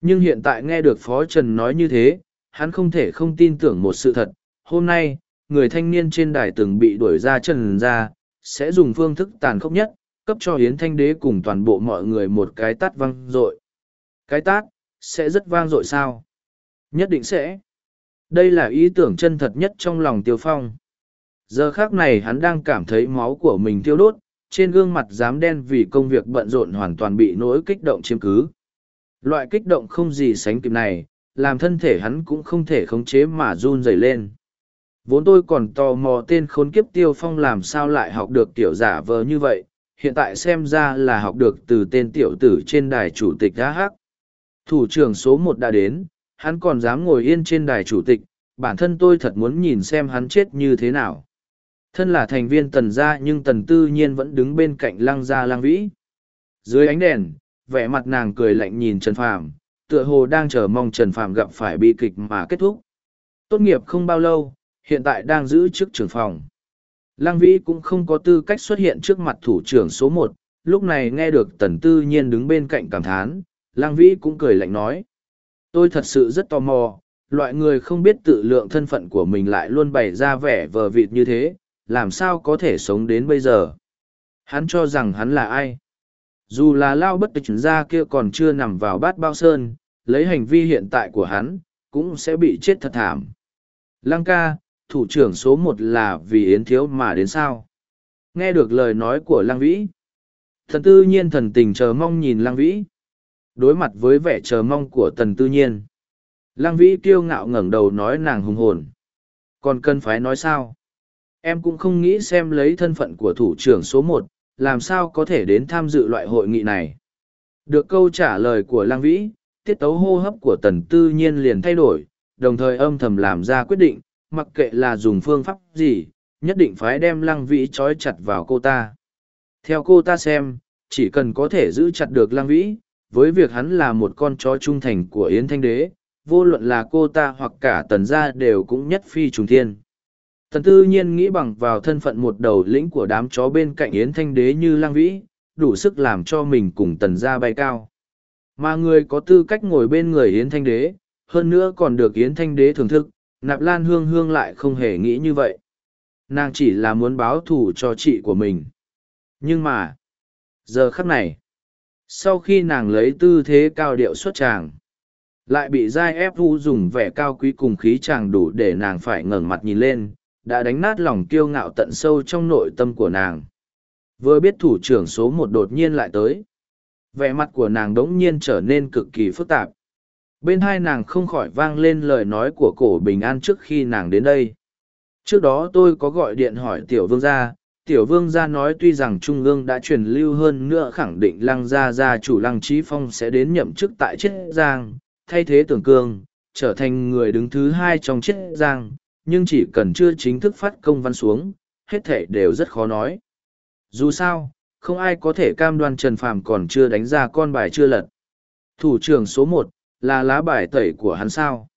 Nhưng hiện tại nghe được phó Trần nói như thế, hắn không thể không tin tưởng một sự thật. Hôm nay, người thanh niên trên đài từng bị đuổi ra Trần gia sẽ dùng phương thức tàn khốc nhất, cấp cho Yến Thanh Đế cùng toàn bộ mọi người một cái tát vang dội. Cái tát, sẽ rất vang dội sao? Nhất định sẽ. Đây là ý tưởng chân thật nhất trong lòng Tiêu Phong. giờ khác này hắn đang cảm thấy máu của mình tiêu đốt trên gương mặt dám đen vì công việc bận rộn hoàn toàn bị nỗi kích động chiếm cứ. Loại kích động không gì sánh kịp này, làm thân thể hắn cũng không thể khống chế mà run rẩy lên. Vốn tôi còn tò mò tên khốn kiếp tiêu phong làm sao lại học được tiểu giả vờ như vậy, hiện tại xem ra là học được từ tên tiểu tử trên đài chủ tịch đã hắc thủ trưởng số một đã đến, hắn còn dám ngồi yên trên đài chủ tịch, bản thân tôi thật muốn nhìn xem hắn chết như thế nào thân là thành viên tần gia nhưng tần tư nhiên vẫn đứng bên cạnh lăng gia lăng vĩ. Dưới ánh đèn, vẻ mặt nàng cười lạnh nhìn trần phàm, tựa hồ đang chờ mong trần phàm gặp phải bi kịch mà kết thúc. Tốt nghiệp không bao lâu, hiện tại đang giữ chức trưởng phòng. Lăng vĩ cũng không có tư cách xuất hiện trước mặt thủ trưởng số một, lúc này nghe được tần tư nhiên đứng bên cạnh cảm thán, lăng vĩ cũng cười lạnh nói. Tôi thật sự rất tò mò, loại người không biết tự lượng thân phận của mình lại luôn bày ra vẻ vờ vịt như thế làm sao có thể sống đến bây giờ? Hắn cho rằng hắn là ai? Dù là lao bất tịch ra kia còn chưa nằm vào bát bao sơn, lấy hành vi hiện tại của hắn, cũng sẽ bị chết thật thảm. Lăng ca, thủ trưởng số một là vì yến thiếu mà đến sao? Nghe được lời nói của lăng vĩ, thần tư nhiên thần tình chờ mong nhìn lăng vĩ. Đối mặt với vẻ chờ mong của tần tư nhiên, lăng vĩ kiêu ngạo ngẩng đầu nói nàng hùng hồn. Còn cần phải nói sao? Em cũng không nghĩ xem lấy thân phận của thủ trưởng số một, làm sao có thể đến tham dự loại hội nghị này. Được câu trả lời của Lang vĩ, tiết tấu hô hấp của tần tư nhiên liền thay đổi, đồng thời âm thầm làm ra quyết định, mặc kệ là dùng phương pháp gì, nhất định phải đem lăng vĩ trói chặt vào cô ta. Theo cô ta xem, chỉ cần có thể giữ chặt được lăng vĩ, với việc hắn là một con chó trung thành của yến thanh đế, vô luận là cô ta hoặc cả tần gia đều cũng nhất phi trùng thiên. Tần tư nhiên nghĩ bằng vào thân phận một đầu lĩnh của đám chó bên cạnh Yến Thanh Đế như lang vĩ, đủ sức làm cho mình cùng tần gia bay cao. Mà người có tư cách ngồi bên người Yến Thanh Đế, hơn nữa còn được Yến Thanh Đế thưởng thức, nạp lan hương hương lại không hề nghĩ như vậy. Nàng chỉ là muốn báo thù cho chị của mình. Nhưng mà, giờ khắc này, sau khi nàng lấy tư thế cao điệu xuất tràng, lại bị giai ép thu dùng vẻ cao quý cùng khí chàng đủ để nàng phải ngẩng mặt nhìn lên đã đánh nát lòng kiêu ngạo tận sâu trong nội tâm của nàng. Vừa biết thủ trưởng số một đột nhiên lại tới. Vẻ mặt của nàng đống nhiên trở nên cực kỳ phức tạp. Bên hai nàng không khỏi vang lên lời nói của cổ bình an trước khi nàng đến đây. Trước đó tôi có gọi điện hỏi tiểu vương gia. Tiểu vương gia nói tuy rằng trung ương đã truyền lưu hơn nữa khẳng định lăng gia gia chủ lăng trí phong sẽ đến nhậm chức tại chiết giang. Thay thế tưởng cương, trở thành người đứng thứ hai trong chiết giang nhưng chỉ cần chưa chính thức phát công văn xuống, hết thể đều rất khó nói. Dù sao, không ai có thể cam đoan Trần Phàm còn chưa đánh ra con bài chưa lật. Thủ trưởng số một là lá bài tẩy của hắn sao.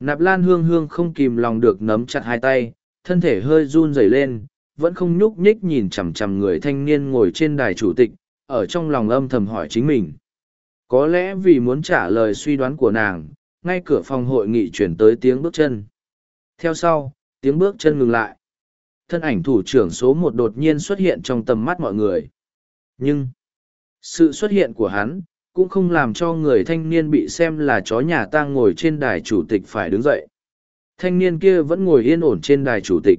Nạp Lan Hương Hương không kìm lòng được nắm chặt hai tay, thân thể hơi run rẩy lên, vẫn không nhúc nhích nhìn chằm chằm người thanh niên ngồi trên đài chủ tịch, ở trong lòng âm thầm hỏi chính mình. Có lẽ vì muốn trả lời suy đoán của nàng, ngay cửa phòng hội nghị chuyển tới tiếng bước chân. Theo sau, tiếng bước chân ngừng lại. Thân ảnh thủ trưởng số một đột nhiên xuất hiện trong tầm mắt mọi người. Nhưng, sự xuất hiện của hắn, cũng không làm cho người thanh niên bị xem là chó nhà ta ngồi trên đài chủ tịch phải đứng dậy. Thanh niên kia vẫn ngồi yên ổn trên đài chủ tịch.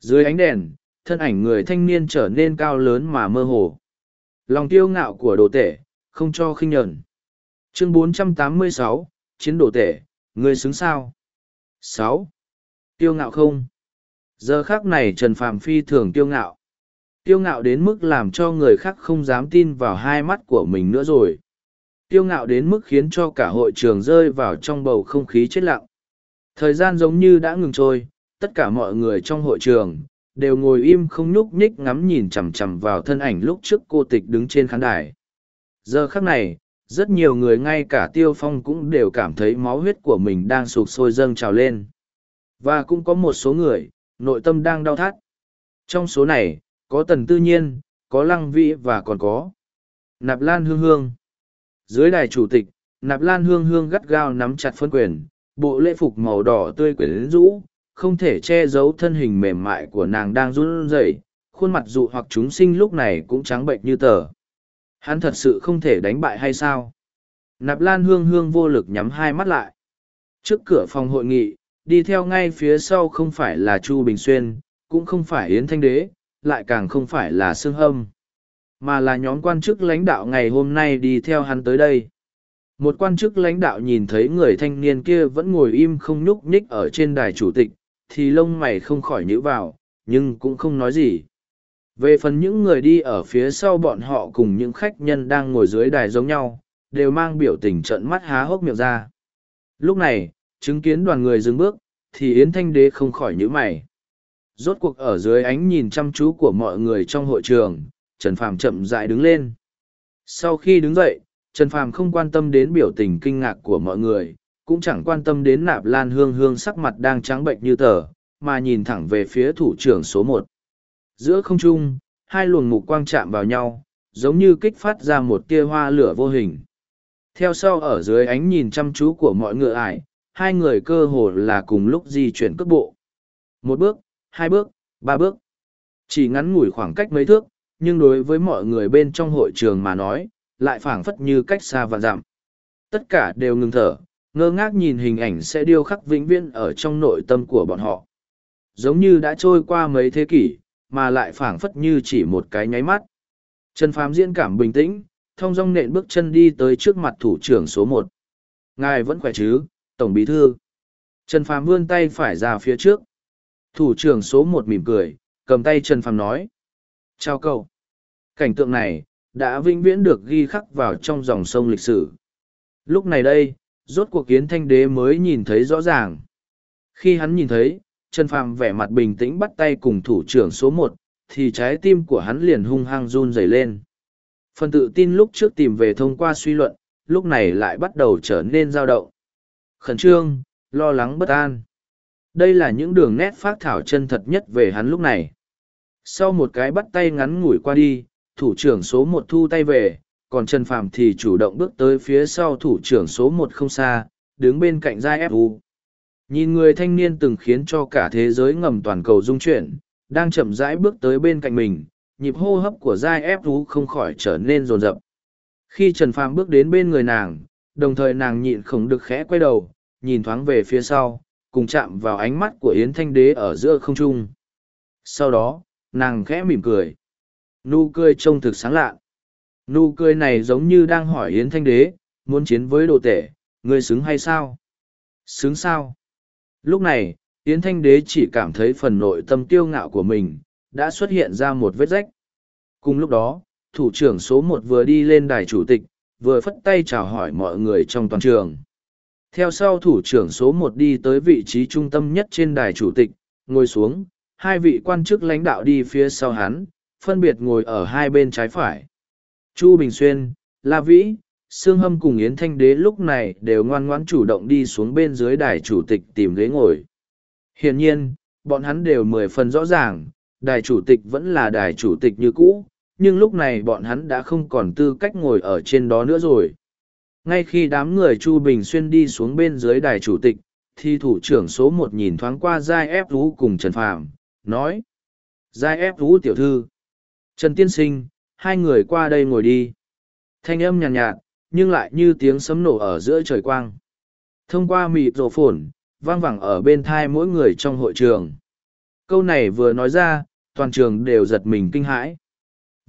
Dưới ánh đèn, thân ảnh người thanh niên trở nên cao lớn mà mơ hồ. Lòng tiêu ngạo của đồ tể, không cho khinh nhẫn. Chương 486, Chiến đồ tể, người xứng sao? 6. Tiêu ngạo không? Giờ khác này Trần Phàm phi thường tiêu ngạo. Tiêu ngạo đến mức làm cho người khác không dám tin vào hai mắt của mình nữa rồi. Tiêu ngạo đến mức khiến cho cả hội trường rơi vào trong bầu không khí chết lặng. Thời gian giống như đã ngừng trôi, tất cả mọi người trong hội trường, đều ngồi im không nhúc nhích ngắm nhìn chằm chằm vào thân ảnh lúc trước cô tịch đứng trên khán đài. Giờ khắc này, rất nhiều người ngay cả tiêu phong cũng đều cảm thấy máu huyết của mình đang sụp sôi dâng trào lên. Và cũng có một số người, nội tâm đang đau thắt. Trong số này, có tần tư nhiên, có lăng vĩ và còn có nạp lan hương hương. Dưới đài chủ tịch, nạp lan hương hương gắt gao nắm chặt phân quyền, bộ lễ phục màu đỏ tươi quyển rũ, không thể che giấu thân hình mềm mại của nàng đang run rẩy, khuôn mặt dụ hoặc chúng sinh lúc này cũng trắng bệnh như tờ. Hắn thật sự không thể đánh bại hay sao? Nạp lan hương hương vô lực nhắm hai mắt lại. Trước cửa phòng hội nghị, đi theo ngay phía sau không phải là Chu Bình Xuyên, cũng không phải Yến Thanh Đế, lại càng không phải là Sương Hâm, mà là nhóm quan chức lãnh đạo ngày hôm nay đi theo hắn tới đây. Một quan chức lãnh đạo nhìn thấy người thanh niên kia vẫn ngồi im không nhúc nhích ở trên đài chủ tịch, thì lông mày không khỏi nhíu vào, nhưng cũng không nói gì. Về phần những người đi ở phía sau bọn họ cùng những khách nhân đang ngồi dưới đài giống nhau, đều mang biểu tình trận mắt há hốc miệng ra. Lúc này, chứng kiến đoàn người dừng bước, thì Yến Thanh Đế không khỏi nhíu mày. Rốt cuộc ở dưới ánh nhìn chăm chú của mọi người trong hội trường, Trần Phàm chậm rãi đứng lên. Sau khi đứng dậy, Trần Phàm không quan tâm đến biểu tình kinh ngạc của mọi người, cũng chẳng quan tâm đến nạp lan hương hương sắc mặt đang trắng bệnh như tờ, mà nhìn thẳng về phía thủ trưởng số một. Giữa không trung, hai luồng mục quang chạm vào nhau, giống như kích phát ra một tia hoa lửa vô hình. Theo sau ở dưới ánh nhìn chăm chú của mọi ngựa ải, hai người cơ hồ là cùng lúc di chuyển cước bộ. Một bước, hai bước, ba bước. Chỉ ngắn ngủi khoảng cách mấy thước, nhưng đối với mọi người bên trong hội trường mà nói, lại phảng phất như cách xa và giảm. Tất cả đều ngừng thở, ngơ ngác nhìn hình ảnh sẽ điêu khắc vĩnh viễn ở trong nội tâm của bọn họ. Giống như đã trôi qua mấy thế kỷ, mà lại phảng phất như chỉ một cái nháy mắt. Trần Phàm diễn cảm bình tĩnh, thông dong nện bước chân đi tới trước mặt thủ trưởng số một. Ngài vẫn khỏe chứ, Tổng Bí Thư. Trần Phàm vươn tay phải ra phía trước. Thủ trưởng số một mỉm cười, cầm tay Trần Phàm nói. Chào cậu. Cảnh tượng này, đã vĩnh viễn được ghi khắc vào trong dòng sông lịch sử. Lúc này đây, rốt cuộc kiến thanh đế mới nhìn thấy rõ ràng. Khi hắn nhìn thấy, Trần Phàm vẻ mặt bình tĩnh bắt tay cùng thủ trưởng số một, thì trái tim của hắn liền hung hăng run rẩy lên. Phần tự tin lúc trước tìm về thông qua suy luận, lúc này lại bắt đầu trở nên dao động. Khẩn trương, lo lắng bất an. Đây là những đường nét phát thảo chân thật nhất về hắn lúc này. Sau một cái bắt tay ngắn ngủi qua đi, thủ trưởng số một thu tay về, còn Trần Phàm thì chủ động bước tới phía sau thủ trưởng số một không xa, đứng bên cạnh Giai Fu. Nhìn người thanh niên từng khiến cho cả thế giới ngầm toàn cầu dung chuyển, đang chậm rãi bước tới bên cạnh mình, nhịp hô hấp của Giai Fu không khỏi trở nên rồn rập. Khi Trần Phàm bước đến bên người nàng, đồng thời nàng nhịn không được khẽ quay đầu, nhìn thoáng về phía sau, cùng chạm vào ánh mắt của Yến Thanh Đế ở giữa không trung. Sau đó, nàng khẽ mỉm cười. Nụ cười trông thực sáng lạ. Nụ cười này giống như đang hỏi Yến Thanh Đế, muốn chiến với đồ tể, ngươi xứng hay sao? Xứng sao? Lúc này, Yến Thanh Đế chỉ cảm thấy phần nội tâm tiêu ngạo của mình, đã xuất hiện ra một vết rách. Cùng lúc đó, thủ trưởng số một vừa đi lên đài chủ tịch, vừa phất tay chào hỏi mọi người trong toàn trường. Theo sau thủ trưởng số một đi tới vị trí trung tâm nhất trên đài chủ tịch, ngồi xuống, hai vị quan chức lãnh đạo đi phía sau hắn, phân biệt ngồi ở hai bên trái phải. Chu Bình Xuyên, La Vĩ, Sương Hâm cùng Yến Thanh Đế lúc này đều ngoan ngoãn chủ động đi xuống bên dưới đài chủ tịch tìm ghế ngồi. Hiển nhiên, bọn hắn đều mười phần rõ ràng, đài chủ tịch vẫn là đài chủ tịch như cũ, nhưng lúc này bọn hắn đã không còn tư cách ngồi ở trên đó nữa rồi. Ngay khi đám người Chu Bình Xuyên đi xuống bên dưới đài chủ tịch, thì thủ trưởng số một nhìn thoáng qua Giai Ép Vũ cùng Trần Phàm nói. Giai Ép Vũ tiểu thư. Trần Tiên Sinh, hai người qua đây ngồi đi. Thanh âm nhàn nhạt, nhạt, nhưng lại như tiếng sấm nổ ở giữa trời quang. Thông qua mịt rổ phổn, vang vẳng ở bên thai mỗi người trong hội trường. Câu này vừa nói ra, toàn trường đều giật mình kinh hãi.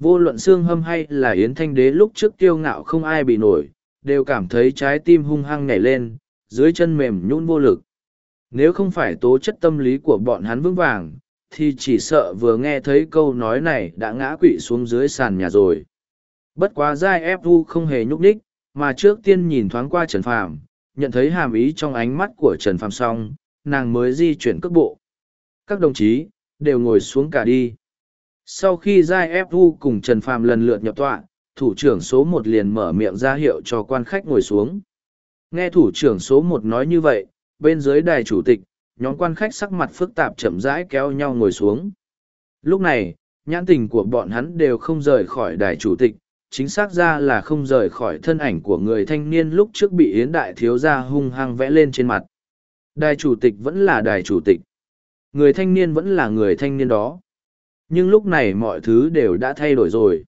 Vô luận xương hâm hay là Yến Thanh Đế lúc trước kiêu ngạo không ai bị nổi, đều cảm thấy trái tim hung hăng nhảy lên, dưới chân mềm nhũn vô lực. Nếu không phải tố chất tâm lý của bọn hắn vững vàng, thì chỉ sợ vừa nghe thấy câu nói này đã ngã quỵ xuống dưới sàn nhà rồi. Bất quá giai ép vu không hề nhúc nhích, mà trước tiên nhìn thoáng qua Trần Phàm, nhận thấy hàm ý trong ánh mắt của Trần Phàm xong, nàng mới di chuyển cước bộ. Các đồng chí, đều ngồi xuống cả đi. Sau khi giai ép cùng Trần Phàm lần lượt nhập tọa, thủ trưởng số một liền mở miệng ra hiệu cho quan khách ngồi xuống. Nghe thủ trưởng số một nói như vậy, bên dưới đài chủ tịch, nhóm quan khách sắc mặt phức tạp chậm rãi kéo nhau ngồi xuống. Lúc này, nhãn tình của bọn hắn đều không rời khỏi đài chủ tịch, chính xác ra là không rời khỏi thân ảnh của người thanh niên lúc trước bị Yến Đại Thiếu Gia hung hăng vẽ lên trên mặt. Đài chủ tịch vẫn là đài chủ tịch. Người thanh niên vẫn là người thanh niên đó. Nhưng lúc này mọi thứ đều đã thay đổi rồi.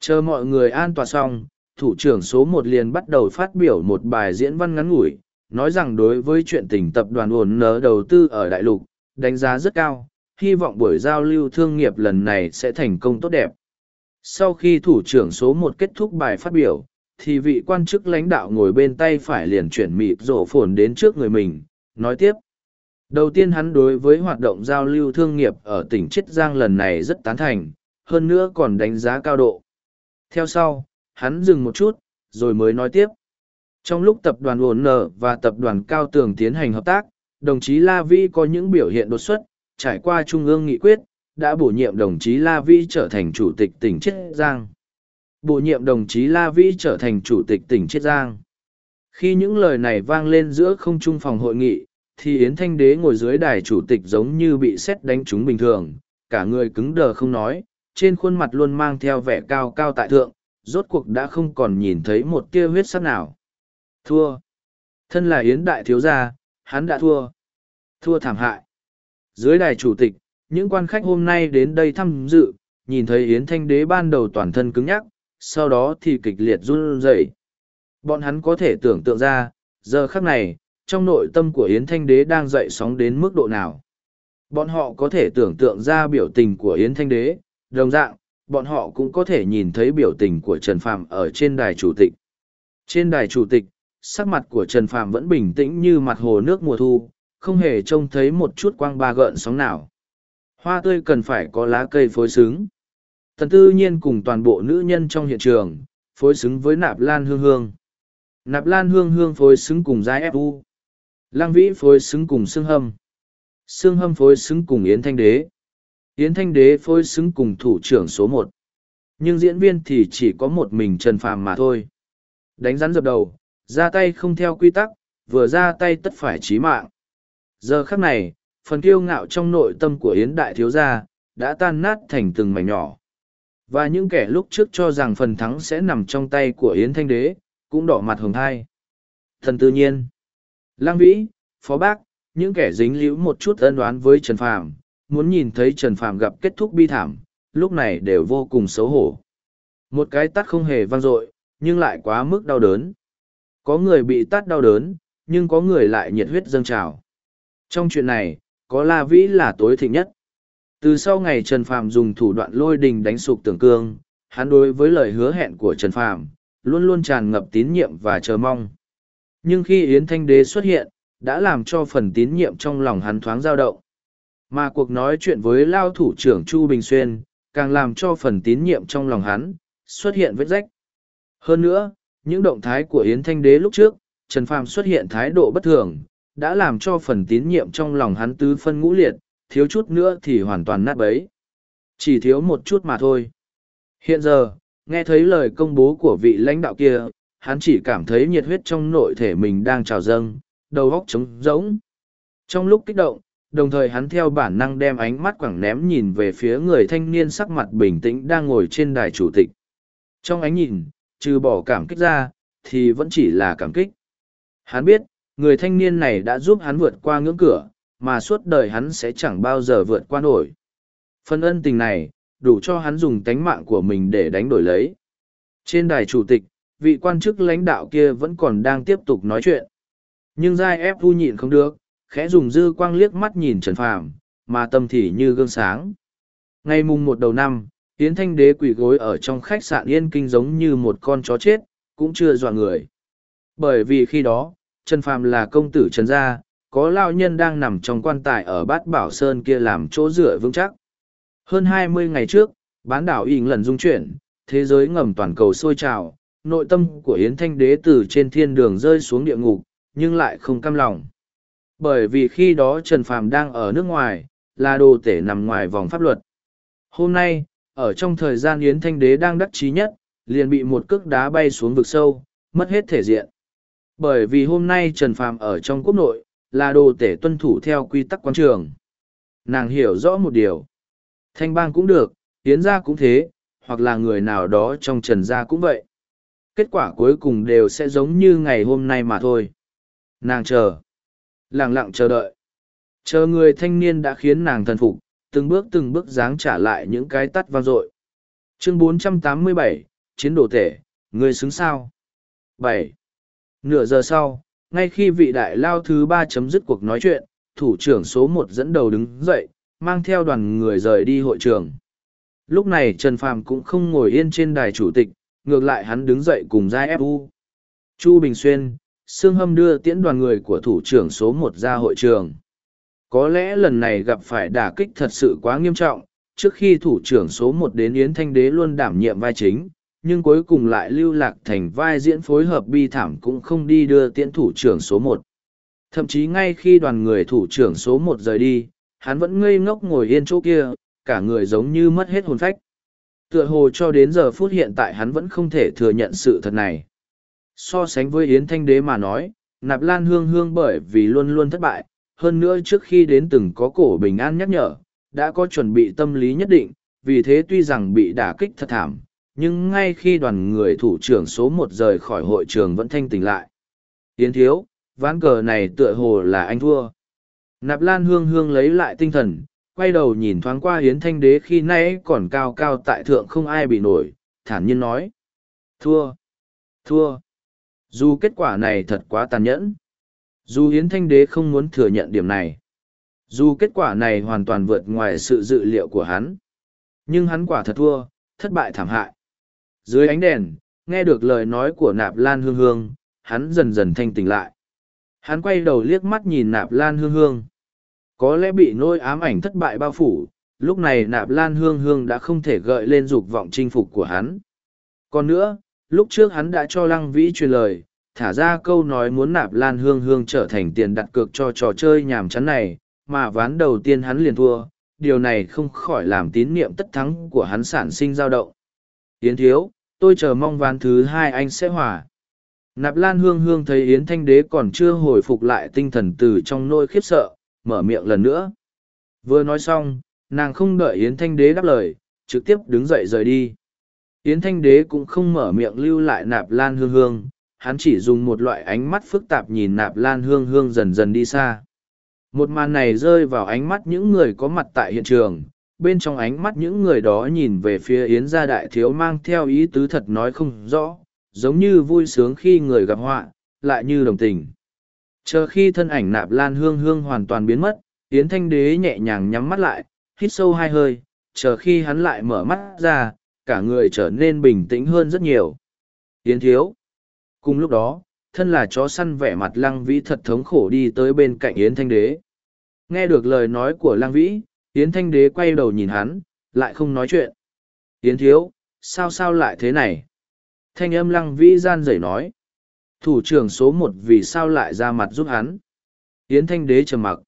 Chờ mọi người an toàn xong, thủ trưởng số một liền bắt đầu phát biểu một bài diễn văn ngắn ngủi, nói rằng đối với chuyện tình tập đoàn ổn nở đầu tư ở đại lục, đánh giá rất cao, hy vọng buổi giao lưu thương nghiệp lần này sẽ thành công tốt đẹp. Sau khi thủ trưởng số một kết thúc bài phát biểu, thì vị quan chức lãnh đạo ngồi bên tay phải liền chuyển mịp rổ phồn đến trước người mình, nói tiếp. Đầu tiên hắn đối với hoạt động giao lưu thương nghiệp ở tỉnh Chiết Giang lần này rất tán thành, hơn nữa còn đánh giá cao độ. Theo sau, hắn dừng một chút, rồi mới nói tiếp. Trong lúc tập đoàn ổn nở và tập đoàn Cao Tường tiến hành hợp tác, đồng chí La Vi có những biểu hiện đột xuất, trải qua Trung ương nghị quyết, đã bổ nhiệm đồng chí La Vi trở thành chủ tịch tỉnh Chiết Giang. Bổ nhiệm đồng chí La Vi trở thành chủ tịch tỉnh Chiết Giang. Khi những lời này vang lên giữa không trung phòng hội nghị, thì Yến Thanh Đế ngồi dưới đài chủ tịch giống như bị xét đánh trúng bình thường, cả người cứng đờ không nói, trên khuôn mặt luôn mang theo vẻ cao cao tại thượng, rốt cuộc đã không còn nhìn thấy một tia huyết sắc nào. Thua. Thân là Yến Đại Thiếu Gia, hắn đã thua. Thua thảm hại. Dưới đài chủ tịch, những quan khách hôm nay đến đây thăm dự, nhìn thấy Yến Thanh Đế ban đầu toàn thân cứng nhắc, sau đó thì kịch liệt run rẩy. Bọn hắn có thể tưởng tượng ra, giờ khắc này, trong nội tâm của Yến Thanh Đế đang dậy sóng đến mức độ nào. Bọn họ có thể tưởng tượng ra biểu tình của Yến Thanh Đế, đồng dạng, bọn họ cũng có thể nhìn thấy biểu tình của Trần Phạm ở trên đài chủ tịch. Trên đài chủ tịch, sắc mặt của Trần Phạm vẫn bình tĩnh như mặt hồ nước mùa thu, không hề trông thấy một chút quang ba gợn sóng nào. Hoa tươi cần phải có lá cây phối xứng. Tần tư nhiên cùng toàn bộ nữ nhân trong hiện trường, phối xứng với nạp lan hương hương. Nạp lan hương hương phối xứng cùng giai fu. Lang vĩ phối xứng cùng xương hâm. Xương hâm phối xứng cùng Yến Thanh Đế. Yến Thanh Đế phối xứng cùng thủ trưởng số một. Nhưng diễn viên thì chỉ có một mình Trần Phàm mà thôi. Đánh rắn dập đầu, ra tay không theo quy tắc, vừa ra tay tất phải chí mạng. Giờ khắc này, phần kiêu ngạo trong nội tâm của Yến Đại Thiếu Gia, đã tan nát thành từng mảnh nhỏ. Và những kẻ lúc trước cho rằng phần thắng sẽ nằm trong tay của Yến Thanh Đế, cũng đỏ mặt hồng thai. Thần tự nhiên. Lang Vĩ, Phó Bác, những kẻ dính líu một chút ân đoán với Trần Phàm, muốn nhìn thấy Trần Phàm gặp kết thúc bi thảm, lúc này đều vô cùng xấu hổ. Một cái tát không hề vang dội, nhưng lại quá mức đau đớn. Có người bị tát đau đớn, nhưng có người lại nhiệt huyết dâng trào. Trong chuyện này, có La Vĩ là tối thịnh nhất. Từ sau ngày Trần Phàm dùng thủ đoạn lôi đình đánh sụp tưởng cương, hắn đối với lời hứa hẹn của Trần Phàm luôn luôn tràn ngập tín nhiệm và chờ mong. Nhưng khi Yến Thanh Đế xuất hiện, đã làm cho phần tín nhiệm trong lòng hắn thoáng dao động. Mà cuộc nói chuyện với lao thủ trưởng Chu Bình Xuyên, càng làm cho phần tín nhiệm trong lòng hắn, xuất hiện vết rách. Hơn nữa, những động thái của Yến Thanh Đế lúc trước, Trần Phàm xuất hiện thái độ bất thường, đã làm cho phần tín nhiệm trong lòng hắn tứ phân ngũ liệt, thiếu chút nữa thì hoàn toàn nát bấy. Chỉ thiếu một chút mà thôi. Hiện giờ, nghe thấy lời công bố của vị lãnh đạo kia, hắn chỉ cảm thấy nhiệt huyết trong nội thể mình đang trào dâng, đầu óc trống rỗng. Trong lúc kích động, đồng thời hắn theo bản năng đem ánh mắt quẳng ném nhìn về phía người thanh niên sắc mặt bình tĩnh đang ngồi trên đài chủ tịch. Trong ánh nhìn, trừ bỏ cảm kích ra, thì vẫn chỉ là cảm kích. Hắn biết, người thanh niên này đã giúp hắn vượt qua ngưỡng cửa, mà suốt đời hắn sẽ chẳng bao giờ vượt qua nổi. Phần ân tình này, đủ cho hắn dùng tánh mạng của mình để đánh đổi lấy. Trên đài chủ tịch, vị quan chức lãnh đạo kia vẫn còn đang tiếp tục nói chuyện. Nhưng Giai ép thu nhịn không được, khẽ dùng dư quang liếc mắt nhìn Trần Phàm, mà tâm thì như gương sáng. Ngày mùng một đầu năm, Yến Thanh Đế quỳ gối ở trong khách sạn Yên Kinh giống như một con chó chết, cũng chưa dọa người. Bởi vì khi đó, Trần Phàm là công tử Trần Gia, có lao nhân đang nằm trong quan tài ở bát bảo sơn kia làm chỗ dựa vững chắc. Hơn hai mươi ngày trước, bán đảo ỉn lần dung chuyển, thế giới ngầm toàn cầu sôi trào, nội tâm của Yến Thanh Đế từ trên thiên đường rơi xuống địa ngục, nhưng lại không cam lòng. Bởi vì khi đó Trần Phàm đang ở nước ngoài, là đồ tể nằm ngoài vòng pháp luật. Hôm nay, ở trong thời gian Yến Thanh Đế đang đắc chí nhất, liền bị một cước đá bay xuống vực sâu, mất hết thể diện. Bởi vì hôm nay Trần Phàm ở trong quốc nội, là đồ tể tuân thủ theo quy tắc quan trường. Nàng hiểu rõ một điều. Thanh bang cũng được, Yến gia cũng thế, hoặc là người nào đó trong Trần gia cũng vậy. Kết quả cuối cùng đều sẽ giống như ngày hôm nay mà thôi. Nàng chờ. Lặng lặng chờ đợi. Chờ người thanh niên đã khiến nàng thần phục, từng bước từng bước dáng trả lại những cái tắt vang dội. Chương 487, Chiến đồ tể, người xứng sao? Bảy. Nửa giờ sau, ngay khi vị đại lao thứ ba chấm dứt cuộc nói chuyện, thủ trưởng số một dẫn đầu đứng dậy, mang theo đoàn người rời đi hội trường. Lúc này Trần Phàm cũng không ngồi yên trên đài chủ tịch, ngược lại hắn đứng dậy cùng giai fu chu bình xuyên, sương hâm đưa tiễn đoàn người của thủ trưởng số một ra hội trường. Có lẽ lần này gặp phải đả kích thật sự quá nghiêm trọng, trước khi thủ trưởng số một đến yến thanh đế luôn đảm nhiệm vai chính, nhưng cuối cùng lại lưu lạc thành vai diễn phối hợp bi thảm cũng không đi đưa tiễn thủ trưởng số một. Thậm chí ngay khi đoàn người thủ trưởng số một rời đi, hắn vẫn ngây ngốc ngồi yên chỗ kia, cả người giống như mất hết hồn phách tựa hồ cho đến giờ phút hiện tại hắn vẫn không thể thừa nhận sự thật này. So sánh với yến thanh đế mà nói, nạp lan hương hương bởi vì luôn luôn thất bại, hơn nữa trước khi đến từng có cổ bình an nhắc nhở, đã có chuẩn bị tâm lý nhất định, vì thế tuy rằng bị đả kích thật thảm, nhưng ngay khi đoàn người thủ trưởng số một rời khỏi hội trường vẫn thanh tỉnh lại. Yến thiếu, ván cờ này tựa hồ là anh thua. Nạp lan hương hương lấy lại tinh thần quay đầu nhìn thoáng qua hiến thanh đế khi nay còn cao cao tại thượng không ai bị nổi, thản nhiên nói. Thua thua. Dù kết quả này thật quá tàn nhẫn. Dù hiến thanh đế không muốn thừa nhận điểm này. Dù kết quả này hoàn toàn vượt ngoài sự dự liệu của hắn. Nhưng hắn quả thật thua, thất bại thảm hại. Dưới ánh đèn, nghe được lời nói của nạp lan hương hương, hắn dần dần thanh tỉnh lại. Hắn quay đầu liếc mắt nhìn nạp lan hương hương có lẽ bị nỗi ám ảnh thất bại bao phủ, lúc này nạp lan hương hương đã không thể gợi lên dục vọng chinh phục của hắn. Còn nữa, lúc trước hắn đã cho lăng vĩ truyền lời, thả ra câu nói muốn nạp lan hương hương trở thành tiền đặt cược cho trò chơi nhàm chán này, mà ván đầu tiên hắn liền thua, điều này không khỏi làm tín niệm tất thắng của hắn sản sinh dao động. Yến thiếu, tôi chờ mong ván thứ hai anh sẽ hòa. Nạp Lan Hương Hương thấy Yến Thanh Đế còn chưa hồi phục lại tinh thần từ trong nỗi khiếp sợ, mở miệng lần nữa. Vừa nói xong, nàng không đợi Yến Thanh Đế đáp lời, trực tiếp đứng dậy rời đi. Yến Thanh Đế cũng không mở miệng lưu lại nạp lan hương hương, hắn chỉ dùng một loại ánh mắt phức tạp nhìn nạp lan hương hương dần dần đi xa. Một màn này rơi vào ánh mắt những người có mặt tại hiện trường, bên trong ánh mắt những người đó nhìn về phía Yến gia đại thiếu mang theo ý tứ thật nói không rõ, giống như vui sướng khi người gặp họa, lại như đồng tình. Chờ khi thân ảnh nạp lan hương hương hoàn toàn biến mất, Yến Thanh Đế nhẹ nhàng nhắm mắt lại, hít sâu hai hơi, chờ khi hắn lại mở mắt ra, cả người trở nên bình tĩnh hơn rất nhiều. Yến Thiếu. Cùng lúc đó, thân là chó săn vẻ mặt Lăng Vĩ thật thống khổ đi tới bên cạnh Yến Thanh Đế. Nghe được lời nói của Lăng Vĩ, Yến Thanh Đế quay đầu nhìn hắn, lại không nói chuyện. Yến Thiếu, sao sao lại thế này? Thanh âm Lăng Vĩ gian rẩy nói. Thủ trưởng số một vì sao lại ra mặt giúp hắn? Yến Thanh Đế trầm mặc.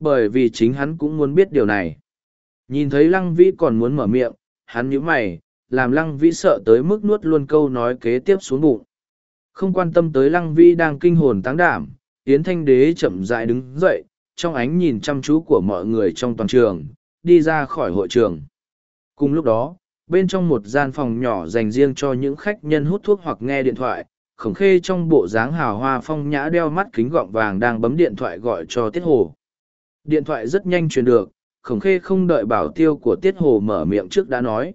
Bởi vì chính hắn cũng muốn biết điều này. Nhìn thấy Lăng Vĩ còn muốn mở miệng, hắn nhíu mày, làm Lăng Vĩ sợ tới mức nuốt luôn câu nói kế tiếp xuống bụng. Không quan tâm tới Lăng Vĩ đang kinh hồn táng đảm, Yến Thanh Đế chậm rãi đứng dậy, trong ánh nhìn chăm chú của mọi người trong toàn trường, đi ra khỏi hội trường. Cùng lúc đó, bên trong một gian phòng nhỏ dành riêng cho những khách nhân hút thuốc hoặc nghe điện thoại, khổng khê trong bộ dáng hào hoa phong nhã đeo mắt kính gọng vàng đang bấm điện thoại gọi cho tiết hồ. Điện thoại rất nhanh truyền được, khổng khê không đợi bảo tiêu của tiết hồ mở miệng trước đã nói.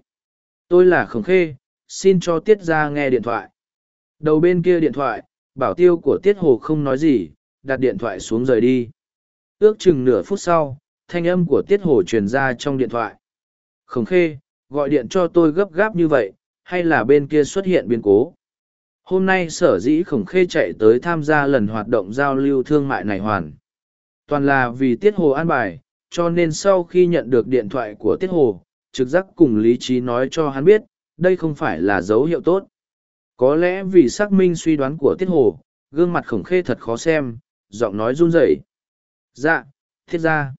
Tôi là khổng khê, xin cho tiết ra nghe điện thoại. Đầu bên kia điện thoại, bảo tiêu của tiết hồ không nói gì, đặt điện thoại xuống rời đi. Ước chừng nửa phút sau, thanh âm của tiết hồ truyền ra trong điện thoại. Khổng khê, gọi điện cho tôi gấp gáp như vậy, hay là bên kia xuất hiện biến cố? Hôm nay sở dĩ khổng khê chạy tới tham gia lần hoạt động giao lưu thương mại này hoàn. Toàn là vì Tiết Hồ an bài, cho nên sau khi nhận được điện thoại của Tiết Hồ, trực giác cùng lý trí nói cho hắn biết, đây không phải là dấu hiệu tốt. Có lẽ vì xác minh suy đoán của Tiết Hồ, gương mặt khổng khê thật khó xem, giọng nói run rẩy. Dạ, thiết ra.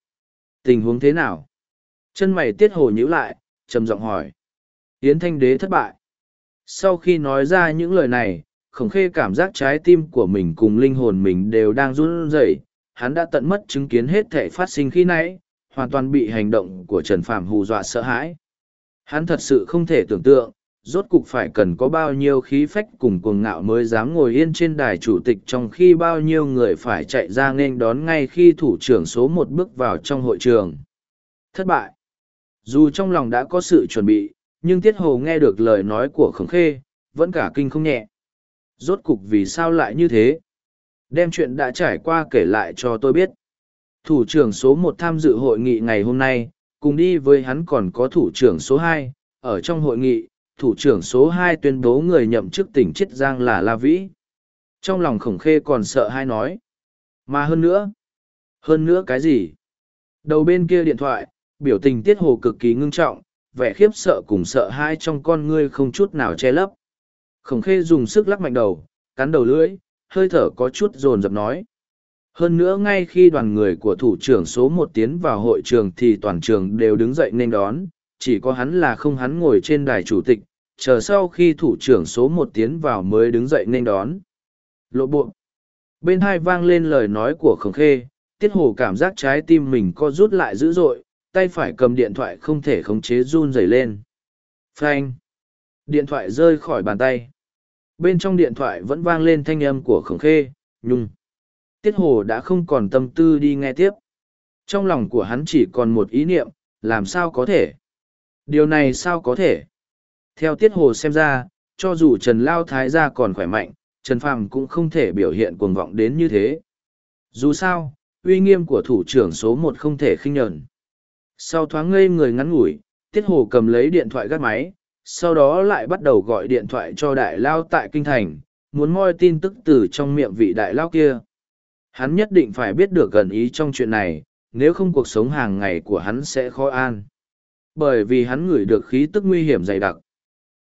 Tình huống thế nào? Chân mày Tiết Hồ nhíu lại, trầm giọng hỏi. Yến Thanh Đế thất bại. Sau khi nói ra những lời này, khổng khê cảm giác trái tim của mình cùng linh hồn mình đều đang run rẩy. Hắn đã tận mất chứng kiến hết thể phát sinh khi nãy hoàn toàn bị hành động của trần Phạm hù dọa sợ hãi. Hắn thật sự không thể tưởng tượng rốt cục phải cần có bao nhiêu khí phách cùng cuồng ngạo mới dám ngồi yên trên đài chủ tịch trong khi bao nhiêu người phải chạy ra nghênh đón ngay khi thủ trưởng số một bước vào trong hội trường. Thất bại. Dù trong lòng đã có sự chuẩn bị nhưng tiết hồ nghe được lời nói của khổng khê vẫn cả kinh không nhẹ rốt cục vì sao lại như thế đem chuyện đã trải qua kể lại cho tôi biết Thủ trưởng số một tham dự hội nghị ngày hôm nay, cùng đi với hắn còn có thủ trưởng số hai. Ở trong hội nghị, thủ trưởng số hai tuyên bố người nhậm chức tỉnh Chiết Giang là La Vĩ. Trong lòng khổng khê còn sợ hai nói. Mà hơn nữa. Hơn nữa cái gì? Đầu bên kia điện thoại, biểu tình tiết hồ cực kỳ ngưng trọng, vẻ khiếp sợ cùng sợ hai trong con ngươi không chút nào che lấp. Khổng khê dùng sức lắc mạnh đầu, cắn đầu lưỡi, hơi thở có chút dồn dập nói. Hơn nữa ngay khi đoàn người của thủ trưởng số một tiến vào hội trường thì toàn trường đều đứng dậy nên đón, chỉ có hắn là không hắn ngồi trên đài chủ tịch, chờ sau khi thủ trưởng số một tiến vào mới đứng dậy nên đón. Lộ buộc. Bên hai vang lên lời nói của khổng khê, tiết hồ cảm giác trái tim mình co rút lại dữ dội, tay phải cầm điện thoại không thể khống chế run rẩy lên. Phanh. Điện thoại rơi khỏi bàn tay. Bên trong điện thoại vẫn vang lên thanh âm của khổng khê, nhung. Tiết hồ đã không còn tâm tư đi nghe tiếp. Trong lòng của hắn chỉ còn một ý niệm, làm sao có thể? Điều này sao có thể? Theo tiết hồ xem ra, cho dù Trần Lao Thái gia còn khỏe mạnh, Trần Phàm cũng không thể biểu hiện cuồng vọng đến như thế. Dù sao, uy nghiêm của thủ trưởng số một không thể khinh nhẫn. Sau thoáng ngây người ngắn ngủi, Tiết Hồ cầm lấy điện thoại gắt máy, sau đó lại bắt đầu gọi điện thoại cho đại lao tại kinh thành, muốn moi tin tức từ trong miệng vị đại lao kia. Hắn nhất định phải biết được gần ý trong chuyện này, nếu không cuộc sống hàng ngày của hắn sẽ khó an. Bởi vì hắn ngửi được khí tức nguy hiểm dày đặc.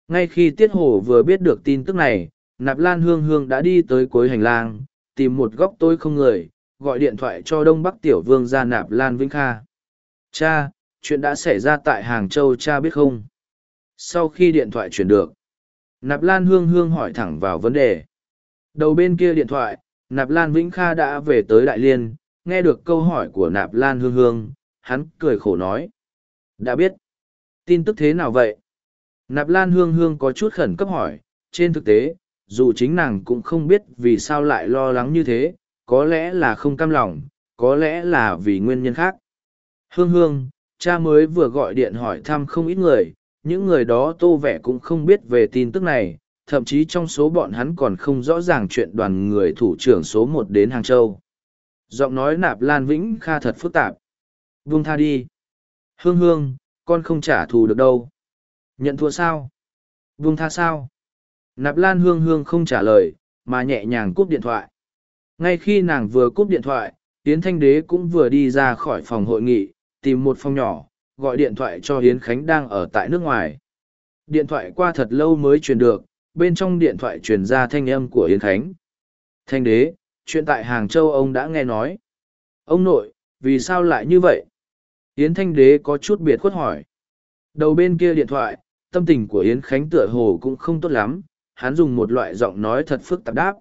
Ngay khi Tiết Hồ vừa biết được tin tức này, Nạp Lan Hương Hương đã đi tới cuối hành lang, tìm một góc tôi không người, gọi điện thoại cho Đông Bắc Tiểu Vương ra Nạp Lan Vĩnh Kha. Cha, chuyện đã xảy ra tại Hàng Châu cha biết không? Sau khi điện thoại chuyển được, Nạp Lan Hương Hương hỏi thẳng vào vấn đề. Đầu bên kia điện thoại, Nạp Lan Vĩnh Kha đã về tới Đại Liên, nghe được câu hỏi của Nạp Lan Hương Hương, hắn cười khổ nói. Đã biết. Tin tức thế nào vậy? Nạp Lan Hương Hương có chút khẩn cấp hỏi, trên thực tế, dù chính nàng cũng không biết vì sao lại lo lắng như thế, có lẽ là không cam lòng, có lẽ là vì nguyên nhân khác. Hương Hương, cha mới vừa gọi điện hỏi thăm không ít người, những người đó tô vẻ cũng không biết về tin tức này, thậm chí trong số bọn hắn còn không rõ ràng chuyện đoàn người thủ trưởng số một đến Hàng Châu. Giọng nói nạp Lan Vĩnh Kha thật phức tạp. Vung tha đi. Hương hương, con không trả thù được đâu. Nhận thua sao? Vung tha sao? Nạp Lan hương hương không trả lời, mà nhẹ nhàng cúp điện thoại. Ngay khi nàng vừa cúp điện thoại, Yến Thanh Đế cũng vừa đi ra khỏi phòng hội nghị, tìm một phòng nhỏ, gọi điện thoại cho Yến Khánh đang ở tại nước ngoài. Điện thoại qua thật lâu mới truyền được, bên trong điện thoại truyền ra thanh âm của Yến Khánh. Thanh Đế, chuyện tại Hàng Châu ông đã nghe nói. Ông nội, vì sao lại như vậy? Yến Thanh Đế có chút biệt khuất hỏi. Đầu bên kia điện thoại, tâm tình của Yến Khánh tựa hồ cũng không tốt lắm, hắn dùng một loại giọng nói thật phức tạp đáp.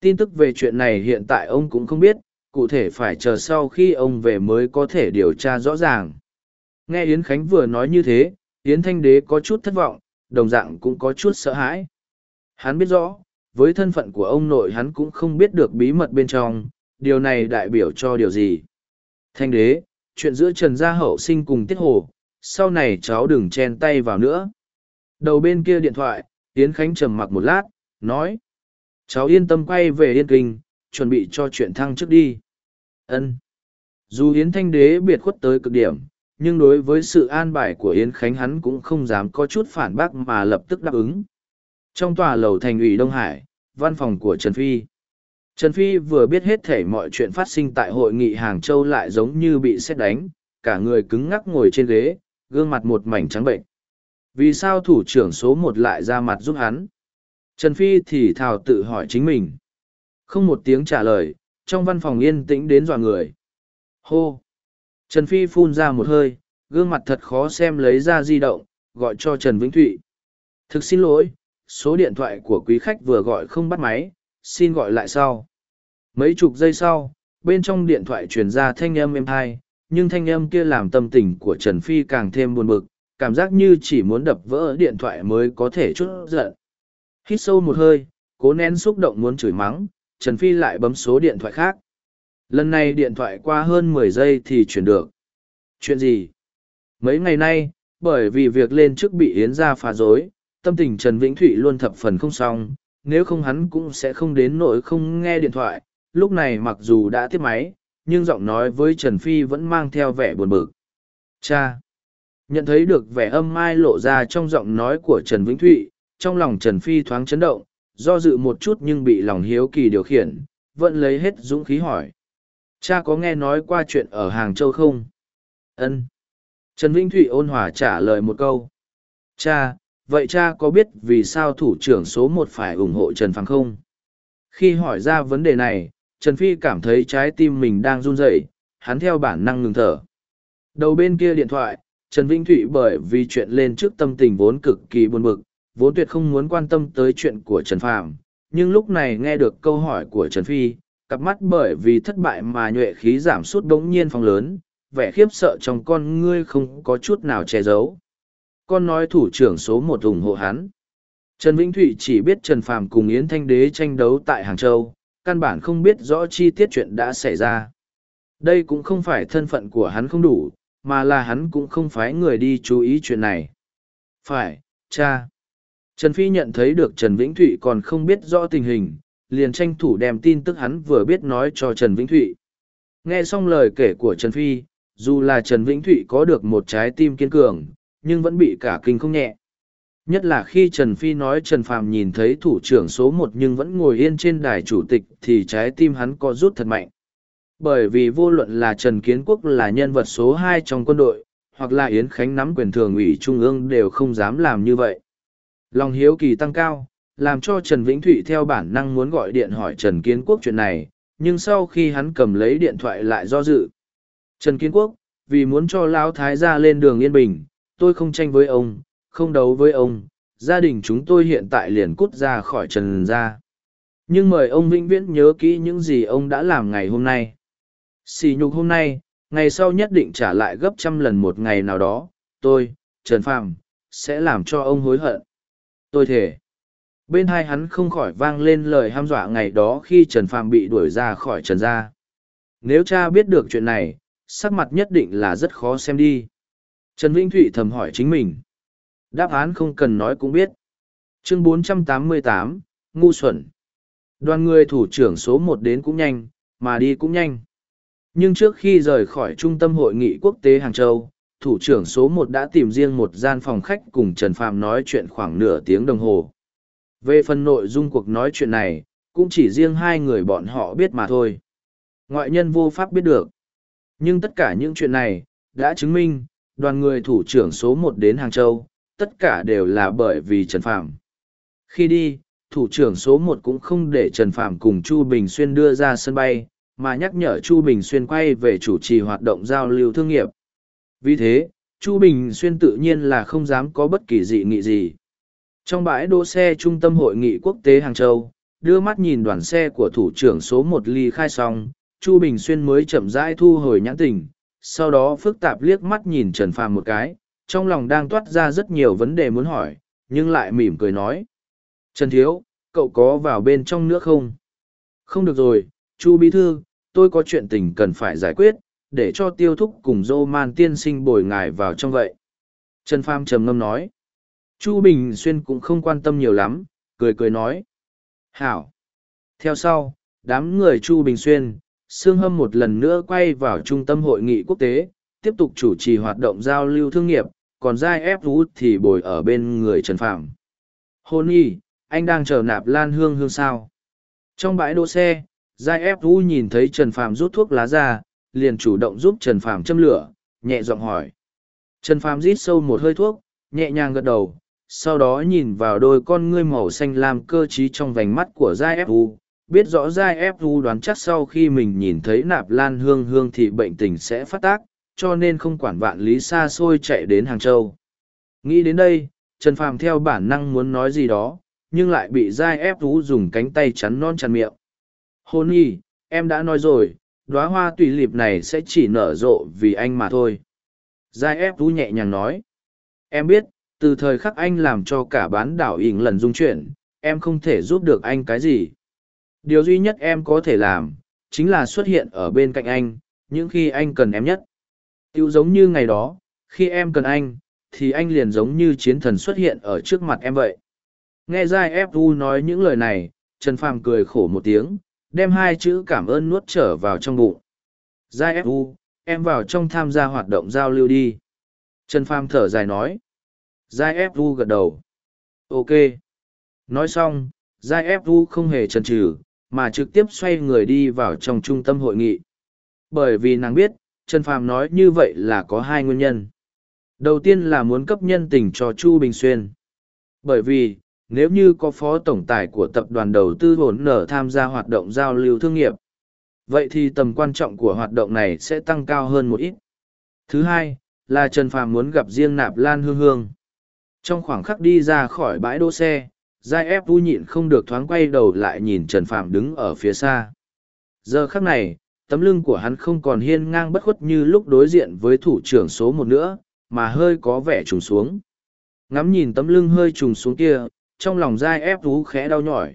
Tin tức về chuyện này hiện tại ông cũng không biết, cụ thể phải chờ sau khi ông về mới có thể điều tra rõ ràng. Nghe Yến Khánh vừa nói như thế, Yến Thanh Đế có chút thất vọng, đồng dạng cũng có chút sợ hãi. Hắn biết rõ, với thân phận của ông nội hắn cũng không biết được bí mật bên trong, điều này đại biểu cho điều gì. Thanh Đế, chuyện giữa Trần Gia Hậu sinh cùng Tiết Hồ, sau này cháu đừng chen tay vào nữa. Đầu bên kia điện thoại, Yến Khánh trầm mặc một lát, nói. Cháu yên tâm quay về Yên Kinh, chuẩn bị cho chuyện thăng trước đi. Ân. Dù Yến Thanh Đế biệt khuất tới cực điểm, nhưng đối với sự an bài của Yến Khánh hắn cũng không dám có chút phản bác mà lập tức đáp ứng. Trong tòa lầu thành ủy Đông Hải, văn phòng của Trần Phi. Trần Phi vừa biết hết thể mọi chuyện phát sinh tại hội nghị Hàng Châu lại giống như bị xét đánh, cả người cứng ngắc ngồi trên ghế, gương mặt một mảnh trắng bệnh. Vì sao thủ trưởng số một lại ra mặt giúp hắn? Trần Phi thì thào tự hỏi chính mình. Không một tiếng trả lời, trong văn phòng yên tĩnh đến dọa người. Hô! Trần Phi phun ra một hơi, gương mặt thật khó xem lấy ra di động, gọi cho Trần Vĩnh Thụy. Thực xin lỗi, số điện thoại của quý khách vừa gọi không bắt máy, xin gọi lại sau. Mấy chục giây sau, bên trong điện thoại truyền ra thanh âm êm hai, nhưng thanh âm kia làm tâm tình của Trần Phi càng thêm buồn bực, cảm giác như chỉ muốn đập vỡ điện thoại mới có thể chút giận. Hít sâu một hơi, cố nén xúc động muốn chửi mắng, Trần Phi lại bấm số điện thoại khác. Lần này điện thoại qua hơn mười giây thì chuyển được. Chuyện gì? Mấy ngày nay, bởi vì việc lên trước bị Yến ra phá rối, tâm tình Trần Vĩnh Thụy luôn thập phần không xong, nếu không hắn cũng sẽ không đến nỗi không nghe điện thoại. Lúc này mặc dù đã tiếp máy, nhưng giọng nói với Trần Phi vẫn mang theo vẻ buồn bực. Cha! Nhận thấy được vẻ âm mai lộ ra trong giọng nói của Trần Vĩnh Thụy, trong lòng Trần Phi thoáng chấn động, do dự một chút nhưng bị lòng hiếu kỳ điều khiển, vẫn lấy hết dũng khí hỏi. Cha có nghe nói qua chuyện ở Hàng Châu không? Ân. Trần Vĩnh Thụy ôn hòa trả lời một câu. Cha, vậy cha có biết vì sao thủ trưởng số một phải ủng hộ Trần Phàng không? Khi hỏi ra vấn đề này, Trần Phi cảm thấy trái tim mình đang run rẩy, hắn theo bản năng ngừng thở. Đầu bên kia điện thoại, Trần Vĩnh Thụy bởi vì chuyện lên trước tâm tình vốn cực kỳ buồn bực, vốn tuyệt không muốn quan tâm tới chuyện của Trần Phàm, nhưng lúc này nghe được câu hỏi của Trần Phi, cặp mắt bởi vì thất bại mà nhuệ khí giảm sút đống nhiên phong lớn, vẻ khiếp sợ trong con ngươi không có chút nào che giấu. Con nói thủ trưởng số một ủng hộ hắn. Trần Vĩnh Thụy chỉ biết Trần Phàm cùng Yến Thanh Đế tranh đấu tại Hàng Châu, căn bản không biết rõ chi tiết chuyện đã xảy ra. Đây cũng không phải thân phận của hắn không đủ, mà là hắn cũng không phải người đi chú ý chuyện này. Phải, cha. Trần Phi nhận thấy được Trần Vĩnh Thụy còn không biết rõ tình hình, liền tranh thủ đem tin tức hắn vừa biết nói cho Trần Vĩnh Thụy. Nghe xong lời kể của Trần Phi, dù là Trần Vĩnh Thụy có được một trái tim kiên cường, nhưng vẫn bị cả kinh không nhẹ. Nhất là khi Trần Phi nói Trần Phàm nhìn thấy thủ trưởng số một nhưng vẫn ngồi yên trên đài chủ tịch thì trái tim hắn có rút thật mạnh. Bởi vì vô luận là Trần Kiến Quốc là nhân vật số hai trong quân đội, hoặc là Yến Khánh nắm quyền thường ủy Trung ương đều không dám làm như vậy. Lòng hiếu kỳ tăng cao, làm cho Trần Vĩnh Thụy theo bản năng muốn gọi điện hỏi Trần Kiến Quốc chuyện này, nhưng sau khi hắn cầm lấy điện thoại lại do dự. Trần Kiến Quốc, vì muốn cho Lão Thái gia lên đường yên bình, tôi không tranh với ông, không đấu với ông, gia đình chúng tôi hiện tại liền cút ra khỏi Trần gia. Nhưng mời ông vĩnh viễn nhớ kỹ những gì ông đã làm ngày hôm nay. Xì nhục hôm nay, ngày sau nhất định trả lại gấp trăm lần một ngày nào đó, tôi, Trần Phàm, sẽ làm cho ông hối hận. Tôi thể. Bên hai hắn không khỏi vang lên lời ham dọa ngày đó khi Trần Phàm bị đuổi ra khỏi Trần gia. Nếu cha biết được chuyện này, sắc mặt nhất định là rất khó xem đi. Trần Vĩnh Thụy thầm hỏi chính mình. Đáp án không cần nói cũng biết. Chương 488, Ngu xuẩn. Đoàn người thủ trưởng số một đến cũng nhanh, mà đi cũng nhanh. Nhưng trước khi rời khỏi trung tâm hội nghị quốc tế Hàng Châu, thủ trưởng số một đã tìm riêng một gian phòng khách cùng Trần Phàm nói chuyện khoảng nửa tiếng đồng hồ. Về phần nội dung cuộc nói chuyện này, cũng chỉ riêng hai người bọn họ biết mà thôi. Ngoại nhân vô pháp biết được. Nhưng tất cả những chuyện này, đã chứng minh, đoàn người thủ trưởng số một đến Hàng Châu, tất cả đều là bởi vì Trần Phàm. Khi đi, thủ trưởng số một cũng không để Trần Phàm cùng Chu Bình Xuyên đưa ra sân bay, mà nhắc nhở Chu Bình Xuyên quay về chủ trì hoạt động giao lưu thương nghiệp. Vì thế, Chu Bình Xuyên tự nhiên là không dám có bất kỳ dị nghị gì. Trong bãi đỗ xe trung tâm hội nghị quốc tế Hàng Châu, đưa mắt nhìn đoàn xe của thủ trưởng số một ly khai xong, Chu Bình Xuyên mới chậm rãi thu hồi nhãn tình, sau đó phức tạp liếc mắt nhìn Trần Phàm một cái, trong lòng đang toát ra rất nhiều vấn đề muốn hỏi, nhưng lại mỉm cười nói. Trần Thiếu, cậu có vào bên trong nữa không? Không được rồi, Chu Bí Thư, tôi có chuyện tình cần phải giải quyết, để cho tiêu thúc cùng dô man tiên sinh bồi ngài vào trong vậy. Trần Pham trầm ngâm nói. Chu Bình Xuyên cũng không quan tâm nhiều lắm, cười cười nói. Hảo. Theo sau, đám người Chu Bình Xuyên, Sương Hâm một lần nữa quay vào trung tâm hội nghị quốc tế, tiếp tục chủ trì hoạt động giao lưu thương nghiệp, còn Giai ép Vũ thì bồi ở bên người Trần Phạm. Hôn y, anh đang chờ nạp lan hương hương sao? Trong bãi đỗ xe, Giai ép Vũ nhìn thấy Trần Phạm rút thuốc lá ra, liền chủ động giúp Trần Phàm châm lửa, nhẹ giọng hỏi. Trần Phàm rít sâu một hơi thuốc, nhẹ nhàng gật đầu, sau đó nhìn vào đôi con ngươi màu xanh lam cơ trí trong vành mắt của Giai ép Vũ, biết rõ Giai ép Vũ đoán chắc sau khi mình nhìn thấy nạp lan hương hương thì bệnh tình sẽ phát tác, cho nên không quản vạn lý xa xôi chạy đến Hàng Châu. Nghĩ đến đây, Trần Phàm theo bản năng muốn nói gì đó, nhưng lại bị Giai ép Vũ dùng cánh tay chắn non chắn miệng. Hôn y, em đã nói rồi, đóa hoa tùy liệp này sẽ chỉ nở rộ vì anh mà thôi. Giai ép Vũ nhẹ nhàng nói. Em biết, từ thời khắc anh làm cho cả bán đảo ỉng lần dung chuyển, em không thể giúp được anh cái gì. Điều duy nhất em có thể làm, chính là xuất hiện ở bên cạnh anh, những khi anh cần em nhất. Tiêu giống như ngày đó, khi em cần anh, thì anh liền giống như chiến thần xuất hiện ở trước mặt em vậy. Nghe Giai ép u nói những lời này, Trần Phàm cười khổ một tiếng, đem hai chữ cảm ơn nuốt trở vào trong bụng. Giai fu em vào trong tham gia hoạt động giao lưu đi. Trần pham thở dài nói. Giai fu gật đầu. Ok. Nói xong, Giai fu không hề chần chừ, mà trực tiếp xoay người đi vào trong trung tâm hội nghị. Bởi vì nàng biết, trần phàm nói như vậy là có hai nguyên nhân. Đầu tiên là muốn cấp nhân tình cho chu bình xuyên. Bởi vì nếu như có phó tổng tài của tập đoàn đầu tư hồn nở tham gia hoạt động giao lưu thương nghiệp, vậy thì tầm quan trọng của hoạt động này sẽ tăng cao hơn một ít. Thứ hai, là trần phàm muốn gặp riêng nạp lan hương hương. Trong khoảng khắc đi ra khỏi bãi đỗ xe, giai ép vui nhịn không được thoáng quay đầu lại nhìn trần phàm đứng ở phía xa. Giờ khắc này, tấm lưng của hắn không còn hiên ngang bất khuất như lúc đối diện với thủ trưởng số một nữa, mà hơi có vẻ trùng xuống. Ngắm nhìn tấm lưng hơi trùng xuống kia trong lòng dai ép vú khẽ đau nhỏi.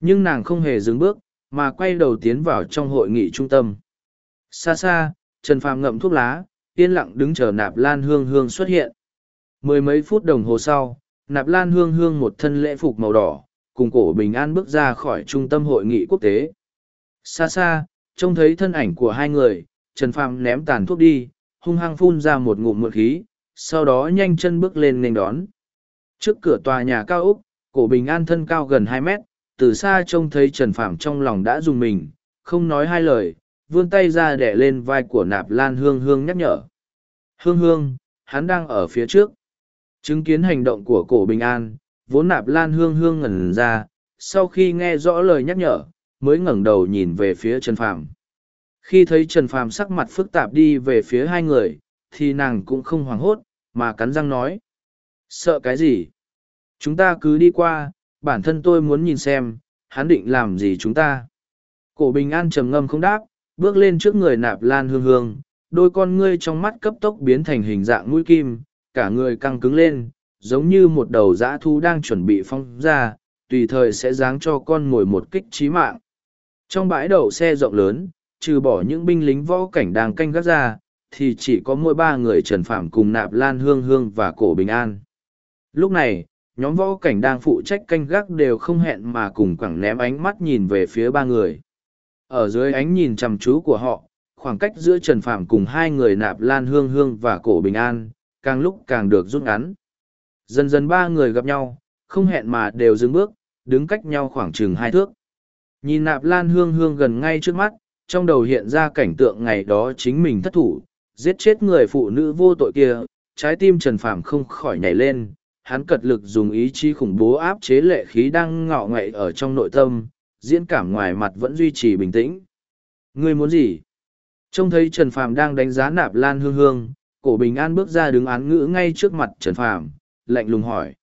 Nhưng nàng không hề dừng bước, mà quay đầu tiến vào trong hội nghị trung tâm. Xa xa, trần phàm ngậm thuốc lá, yên lặng đứng chờ nạp lan hương hương xuất hiện. Mười mấy phút đồng hồ sau, nạp lan hương hương một thân lễ phục màu đỏ, cùng cổ bình an bước ra khỏi trung tâm hội nghị quốc tế. Xa xa, trông thấy thân ảnh của hai người, trần phàm ném tàn thuốc đi, hung hăng phun ra một ngụm mượn khí, sau đó nhanh chân bước lên nên đón. Trước cửa tòa nhà cao úc cổ bình an thân cao gần hai mét, từ xa trông thấy trần Phạm trong lòng đã dùng mình, không nói hai lời, vươn tay ra đẻ lên vai của nạp lan hương hương nhắc nhở. Hương hương, hắn đang ở phía trước. Chứng kiến hành động của cổ bình an, vốn nạp lan hương hương ngẩn ra, sau khi nghe rõ lời nhắc nhở, mới ngẩng đầu nhìn về phía trần Phạm. khi thấy trần Phạm sắc mặt phức tạp đi về phía hai người, thì nàng cũng không hoảng hốt, mà cắn răng nói, sợ cái gì? Chúng ta cứ đi qua, bản thân tôi muốn nhìn xem, hắn định làm gì chúng ta. Cổ bình an trầm ngâm không đáp, bước lên trước người nạp lan hương hương, đôi con ngươi trong mắt cấp tốc biến thành hình dạng mũi kim, cả người căng cứng lên, giống như một đầu dã thu đang chuẩn bị phong ra, tùy thời sẽ giáng cho con mồi một kích trí mạng. Trong bãi đậu xe rộng lớn, trừ bỏ những binh lính võ cảnh đang canh gác ra, thì chỉ có mỗi ba người trần phạm cùng nạp lan hương hương và cổ bình an. Lúc này nhóm võ cảnh đang phụ trách canh gác đều không hẹn mà cùng quẳng ném ánh mắt nhìn về phía ba người. Ở dưới ánh nhìn chăm chú của họ, khoảng cách giữa trần phạm cùng hai người nạp lan hương hương và cổ bình an, càng lúc càng được rút ngắn. Dần dần ba người gặp nhau, không hẹn mà đều dừng bước, đứng cách nhau khoảng chừng hai thước. Nhìn nạp lan hương hương gần ngay trước mắt, trong đầu hiện ra cảnh tượng ngày đó chính mình thất thủ, giết chết người phụ nữ vô tội kia, trái tim trần Phạm không khỏi nhảy lên hắn cật lực dùng ý chí khủng bố áp chế lệ khí đang ngọ ngậy ở trong nội tâm, diễn cảm ngoài mặt vẫn duy trì bình tĩnh. Ngươi muốn gì? Trông thấy trần phàm đang đánh giá nạp lan hương hương, cổ bình an bước ra đứng án ngữ ngay trước mặt trần phàm, lạnh lùng hỏi.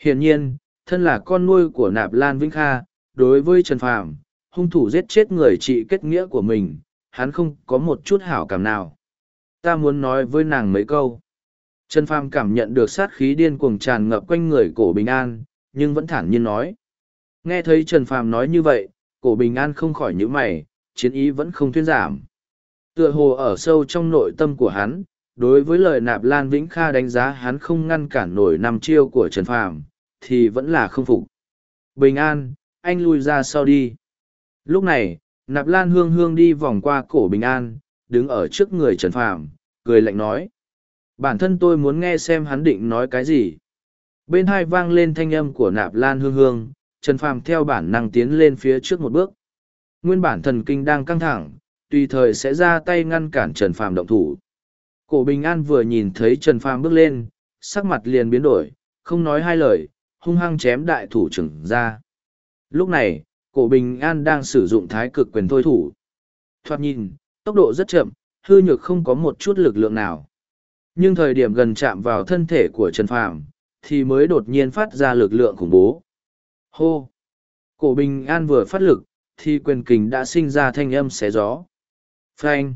Hiển nhiên, thân là con nuôi của nạp lan vĩnh kha, đối với trần phàm, hung thủ giết chết người chị kết nghĩa của mình, hắn không có một chút hảo cảm nào. Ta muốn nói với nàng mấy câu trần phàm cảm nhận được sát khí điên cuồng tràn ngập quanh người cổ bình an, nhưng vẫn thản nhiên nói. Nghe thấy trần phàm nói như vậy, cổ bình an không khỏi nhíu mày, chiến ý vẫn không thuyên giảm. Tựa hồ ở sâu trong nội tâm của hắn, đối với lời nạp lan vĩnh kha đánh giá hắn không ngăn cản nổi năm chiêu của trần phàm, thì vẫn là không phục. Bình an, anh lui ra sau đi. Lúc này, nạp lan hương hương đi vòng qua cổ bình an, đứng ở trước người trần phàm, cười lạnh nói bản thân tôi muốn nghe xem hắn định nói cái gì. Bên hai vang lên thanh âm của nạp lan hương hương, trần phàm theo bản năng tiến lên phía trước một bước. Nguyên bản thần kinh đang căng thẳng, tùy thời sẽ ra tay ngăn cản trần phàm động thủ. Cổ bình an vừa nhìn thấy trần phàm bước lên, sắc mặt liền biến đổi, không nói hai lời, hung hăng chém đại thủ trưởng ra. Lúc này, cổ bình an đang sử dụng thái cực quyền thôi thủ. Thoạt nhìn, tốc độ rất chậm, hư nhược không có một chút lực lượng nào nhưng thời điểm gần chạm vào thân thể của trần phàm thì mới đột nhiên phát ra lực lượng khủng bố. Hô! Cổ bình an vừa phát lực thì quyền kình đã sinh ra thanh âm xé gió. Phanh!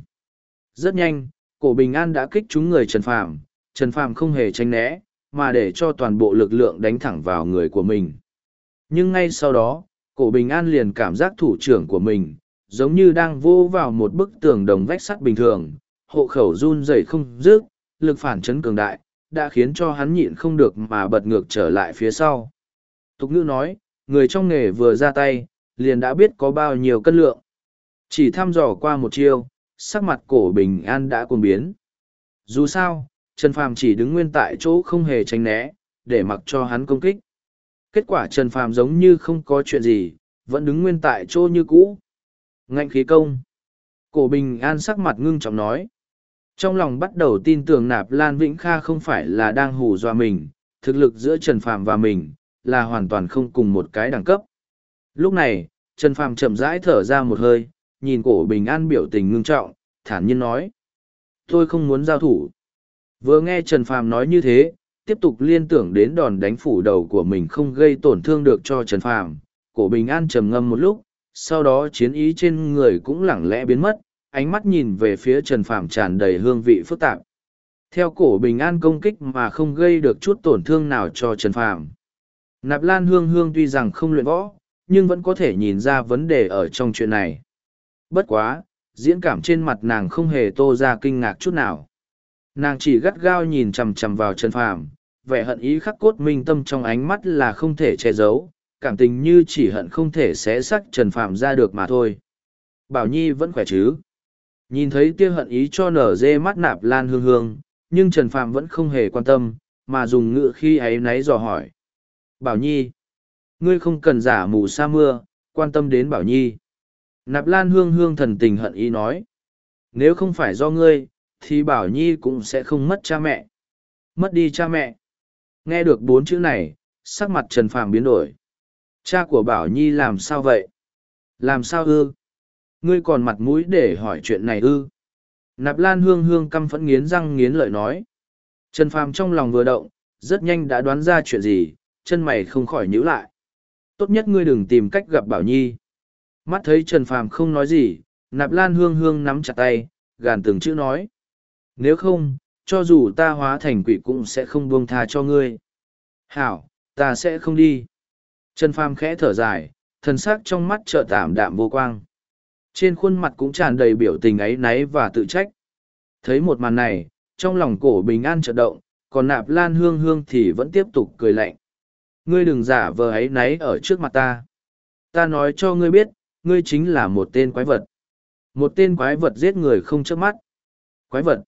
Rất nhanh, cổ bình an đã kích trúng người trần phàm. Trần phàm không hề tránh né, mà để cho toàn bộ lực lượng đánh thẳng vào người của mình. Nhưng ngay sau đó, cổ bình an liền cảm giác thủ trưởng của mình giống như đang vô vào một bức tường đồng vách sắt bình thường, hộ khẩu run rẩy không dứt lực phản chấn cường đại đã khiến cho hắn nhịn không được mà bật ngược trở lại phía sau tục ngữ nói người trong nghề vừa ra tay liền đã biết có bao nhiêu cân lượng chỉ thăm dò qua một chiêu sắc mặt cổ bình an đã cuồng biến. Dù sao, Trần Phàm chỉ đứng nguyên tại chỗ không hề tránh né, để mặc cho hắn công kích. Kết quả Trần Phàm giống như không có chuyện gì, vẫn đứng nguyên tại chỗ như cũ. Ngạnh khí công. Cổ bình an sắc mặt ngưng trọng nói. Trong lòng bắt đầu tin tưởng nạp Lan Vĩnh Kha không phải là đang hù dọa mình, thực lực giữa Trần Phàm và mình, là hoàn toàn không cùng một cái đẳng cấp. Lúc này, Trần Phàm chậm rãi thở ra một hơi, nhìn cổ bình an biểu tình ngưng trọng, thản nhiên nói. Tôi không muốn giao thủ. Vừa nghe Trần Phàm nói như thế, tiếp tục liên tưởng đến đòn đánh phủ đầu của mình không gây tổn thương được cho Trần Phàm, cổ bình an trầm ngâm một lúc, sau đó chiến ý trên người cũng lẳng lẽ biến mất, ánh mắt nhìn về phía Trần Phàm tràn đầy hương vị phức tạp. Theo cổ bình an công kích mà không gây được chút tổn thương nào cho Trần Phàm. Nạp Lan Hương Hương tuy rằng không luyện võ, nhưng vẫn có thể nhìn ra vấn đề ở trong chuyện này. Bất quá, diễn cảm trên mặt nàng không hề tô ra kinh ngạc chút nào. Nàng chỉ gắt gao nhìn chằm chằm vào Trần Phàm, vẻ hận ý khắc cốt minh tâm trong ánh mắt là không thể che giấu, cảm tình như chỉ hận không thể xé xác Trần Phàm ra được mà thôi. Bảo Nhi vẫn khỏe chứ? Nhìn thấy tia hận ý cho nở dê mắt nạp lan hương hương, nhưng Trần Phàm vẫn không hề quan tâm, mà dùng ngữ khi ấy náy dò hỏi. Bảo Nhi, ngươi không cần giả mù sa mưa, quan tâm đến Bảo Nhi. Nạp lan hương hương thần tình hận ý nói. Nếu không phải do ngươi, thì Bảo Nhi cũng sẽ không mất cha mẹ. Mất đi cha mẹ. Nghe được bốn chữ này, sắc mặt Trần Phàm biến đổi. Cha của Bảo Nhi làm sao vậy? Làm sao ư? Ngươi còn mặt mũi để hỏi chuyện này ư? Nạp Lan Hương Hương căm phẫn nghiến răng nghiến lợi nói. Trần Phàm trong lòng vừa động, rất nhanh đã đoán ra chuyện gì, chân mày không khỏi nhíu lại. Tốt nhất ngươi đừng tìm cách gặp Bảo Nhi. Mắt thấy Trần Phàm không nói gì, Nạp Lan Hương Hương nắm chặt tay, gàn từng chữ nói. Nếu không, cho dù ta hóa thành quỷ cũng sẽ không buông tha cho ngươi. Hảo, ta sẽ không đi. Trần Phàm khẽ thở dài, thần xác trong mắt trợ tảm đạm vô quang. Trên khuôn mặt cũng tràn đầy biểu tình ấy náy và tự trách. Thấy một màn này, trong lòng cổ bình an chợt động, còn nạp lan hương hương thì vẫn tiếp tục cười lạnh. Ngươi đừng giả vờ ấy náy ở trước mặt ta. Ta nói cho ngươi biết, ngươi chính là một tên quái vật. Một tên quái vật giết người không chớp mắt. Quái vật.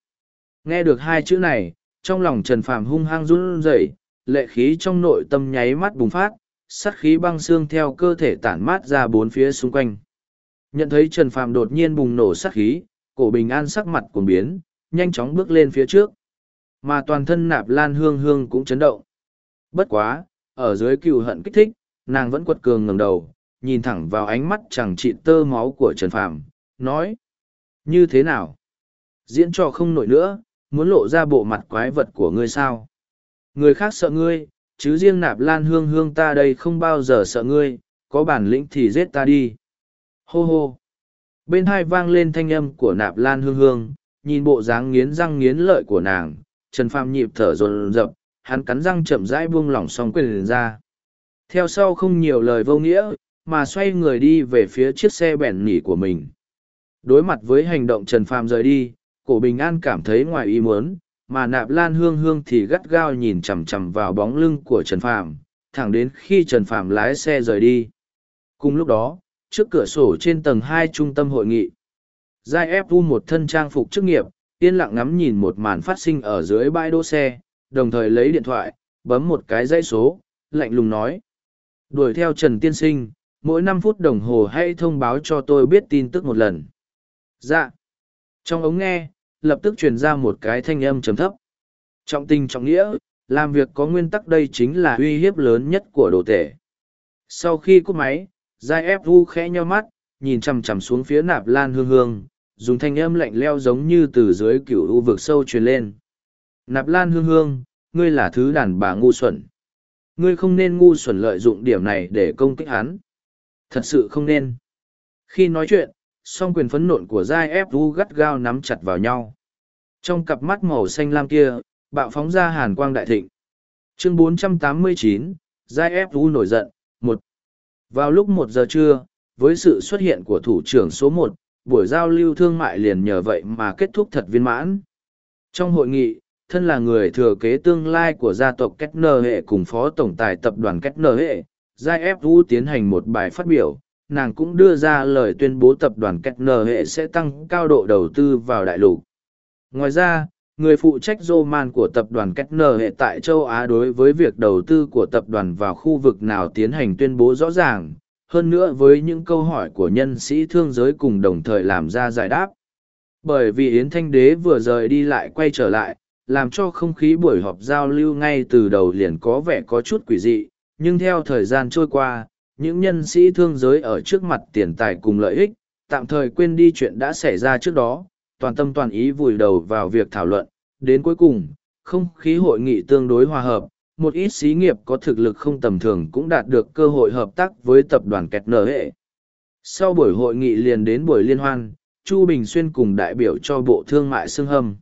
Nghe được hai chữ này, trong lòng Trần Phàm hung hăng run rẩy, lệ khí trong nội tâm nháy mắt bùng phát, sát khí băng xương theo cơ thể tản mát ra bốn phía xung quanh. Nhận thấy Trần Phàm đột nhiên bùng nổ sát khí, cổ bình an sắc mặt cuồng biến, nhanh chóng bước lên phía trước. Mà toàn thân nạp lan hương hương cũng chấn động. Bất quá, ở dưới cựu hận kích thích, nàng vẫn quật cường ngẩng đầu, nhìn thẳng vào ánh mắt chẳng trị tơ máu của Trần Phàm, nói. Như thế nào? Diễn trò không nổi nữa, muốn lộ ra bộ mặt quái vật của ngươi sao? Người khác sợ ngươi, chứ riêng nạp lan hương hương ta đây không bao giờ sợ ngươi, có bản lĩnh thì giết ta đi. Hô hô! Bên hai vang lên thanh âm của nạp lan hương hương, nhìn bộ dáng nghiến răng nghiến lợi của nàng, Trần Phàm nhịp thở dồn dập, hắn cắn răng chậm rãi buông lỏng xong quyền ra. Theo sau không nhiều lời vô nghĩa, mà xoay người đi về phía chiếc xe bẻn nỉ của mình. Đối mặt với hành động Trần Phàm rời đi, cổ bình an cảm thấy ngoài ý muốn, mà nạp lan hương hương thì gắt gao nhìn chằm chằm vào bóng lưng của Trần Phàm, thẳng đến khi Trần Phàm lái xe rời đi. Cùng lúc đó, trước cửa sổ trên tầng hai trung tâm hội nghị. Giai ép vu một thân trang phục chức nghiệp, yên lặng ngắm nhìn một màn phát sinh ở dưới bãi đỗ xe, đồng thời lấy điện thoại, bấm một cái dãy số, lạnh lùng nói. Đuổi theo Trần Tiên Sinh, mỗi năm phút đồng hồ hãy thông báo cho tôi biết tin tức một lần. Dạ. Trong ống nghe, lập tức truyền ra một cái thanh âm trầm thấp. Trọng tình trọng nghĩa, làm việc có nguyên tắc đây chính là uy hiếp lớn nhất của đồ tể. Sau khi cúp máy, Giai ép vu khẽ nheo mắt, nhìn chằm chằm xuống phía nạp lan hương hương, dùng thanh âm lạnh leo giống như từ dưới cựu u vực sâu truyền lên. Nạp lan hương hương, ngươi là thứ đàn bà ngu xuẩn. Ngươi không nên ngu xuẩn lợi dụng điểm này để công kích hắn. Thật sự không nên. Khi nói chuyện, song quyền phấn nộn của Giai ép vu gắt gao nắm chặt vào nhau. Trong cặp mắt màu xanh lam kia, bạo phóng ra hàn quang đại thịnh. Chương 489, Giai ép vu nổi giận, một vào lúc một giờ trưa, với sự xuất hiện của thủ trưởng số một, buổi giao lưu thương mại liền nhờ vậy mà kết thúc thật viên mãn. Trong hội nghị, thân là người thừa kế tương lai của gia tộc Kết Nơ Hệ cùng phó tổng tài tập đoàn Kết Nơ Hệ, Giai Fu tiến hành một bài phát biểu, nàng cũng đưa ra lời tuyên bố tập đoàn Kết hệ sẽ tăng cao độ đầu tư vào đại lục. Ngoài ra, người phụ trách Roman của tập đoàn Kết hệ tại châu Á đối với việc đầu tư của tập đoàn vào khu vực nào tiến hành tuyên bố rõ ràng, hơn nữa với những câu hỏi của nhân sĩ thương giới cùng đồng thời làm ra giải đáp. Bởi vì Yến Thanh Đế vừa rời đi lại quay trở lại, làm cho không khí buổi họp giao lưu ngay từ đầu liền có vẻ có chút quỷ dị, nhưng theo thời gian trôi qua, những nhân sĩ thương giới ở trước mặt tiền tài cùng lợi ích, tạm thời quên đi chuyện đã xảy ra trước đó, toàn tâm toàn ý vùi đầu vào việc thảo luận. Đến cuối cùng, không khí hội nghị tương đối hòa hợp, một ít xí nghiệp có thực lực không tầm thường cũng đạt được cơ hội hợp tác với tập đoàn kẹt nở hệ. Sau buổi hội nghị liền đến buổi liên hoan, Chu Bình Xuyên cùng đại biểu cho Bộ Thương mại Sương Hâm.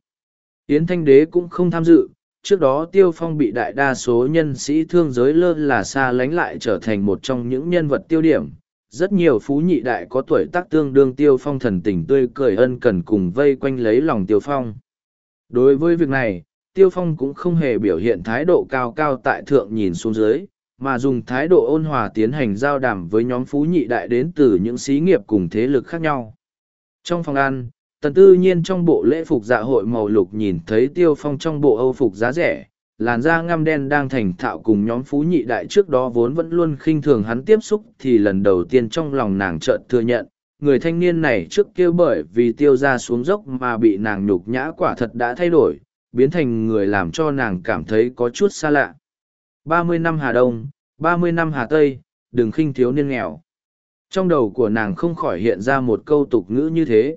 Yến Thanh Đế cũng không tham dự, trước đó Tiêu Phong bị đại đa số nhân sĩ thương giới lơ là xa lánh lại trở thành một trong những nhân vật tiêu điểm. Rất nhiều phú nhị đại có tuổi tác tương đương Tiêu Phong thần tình tươi cười ân cần cùng vây quanh lấy lòng Tiêu Phong. Đối với việc này, Tiêu Phong cũng không hề biểu hiện thái độ cao cao tại thượng nhìn xuống dưới, mà dùng thái độ ôn hòa tiến hành giao đàm với nhóm phú nhị đại đến từ những xí nghiệp cùng thế lực khác nhau. Trong phòng ăn, tần tư nhiên trong bộ lễ phục dạ hội màu lục nhìn thấy Tiêu Phong trong bộ âu phục giá rẻ, làn da ngăm đen đang thành thạo cùng nhóm phú nhị đại trước đó vốn vẫn luôn khinh thường hắn tiếp xúc thì lần đầu tiên trong lòng nàng chợt thừa nhận, người thanh niên này trước kia bởi vì tiêu ra xuống dốc mà bị nàng nhục nhã quả thật đã thay đổi, biến thành người làm cho nàng cảm thấy có chút xa lạ. ba mươi năm Hà Đông, ba mươi năm Hà Tây, đừng khinh thiếu niên nghèo. Trong đầu của nàng không khỏi hiện ra một câu tục ngữ như thế.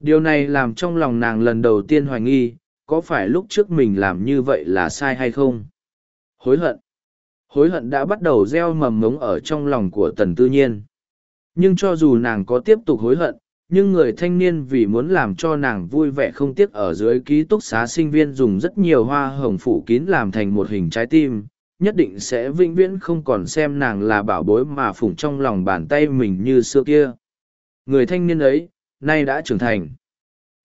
Điều này làm trong lòng nàng lần đầu tiên hoài nghi, có phải lúc trước mình làm như vậy là sai hay không? Hối hận. Hối hận đã bắt đầu gieo mầm ngống ở trong lòng của tần tư nhiên. Nhưng cho dù nàng có tiếp tục hối hận, nhưng người thanh niên vì muốn làm cho nàng vui vẻ không tiếc ở dưới ký túc xá sinh viên dùng rất nhiều hoa hồng phủ kín làm thành một hình trái tim nhất định sẽ vĩnh viễn không còn xem nàng là bảo bối mà phủng trong lòng bàn tay mình như xưa kia người thanh niên ấy nay đã trưởng thành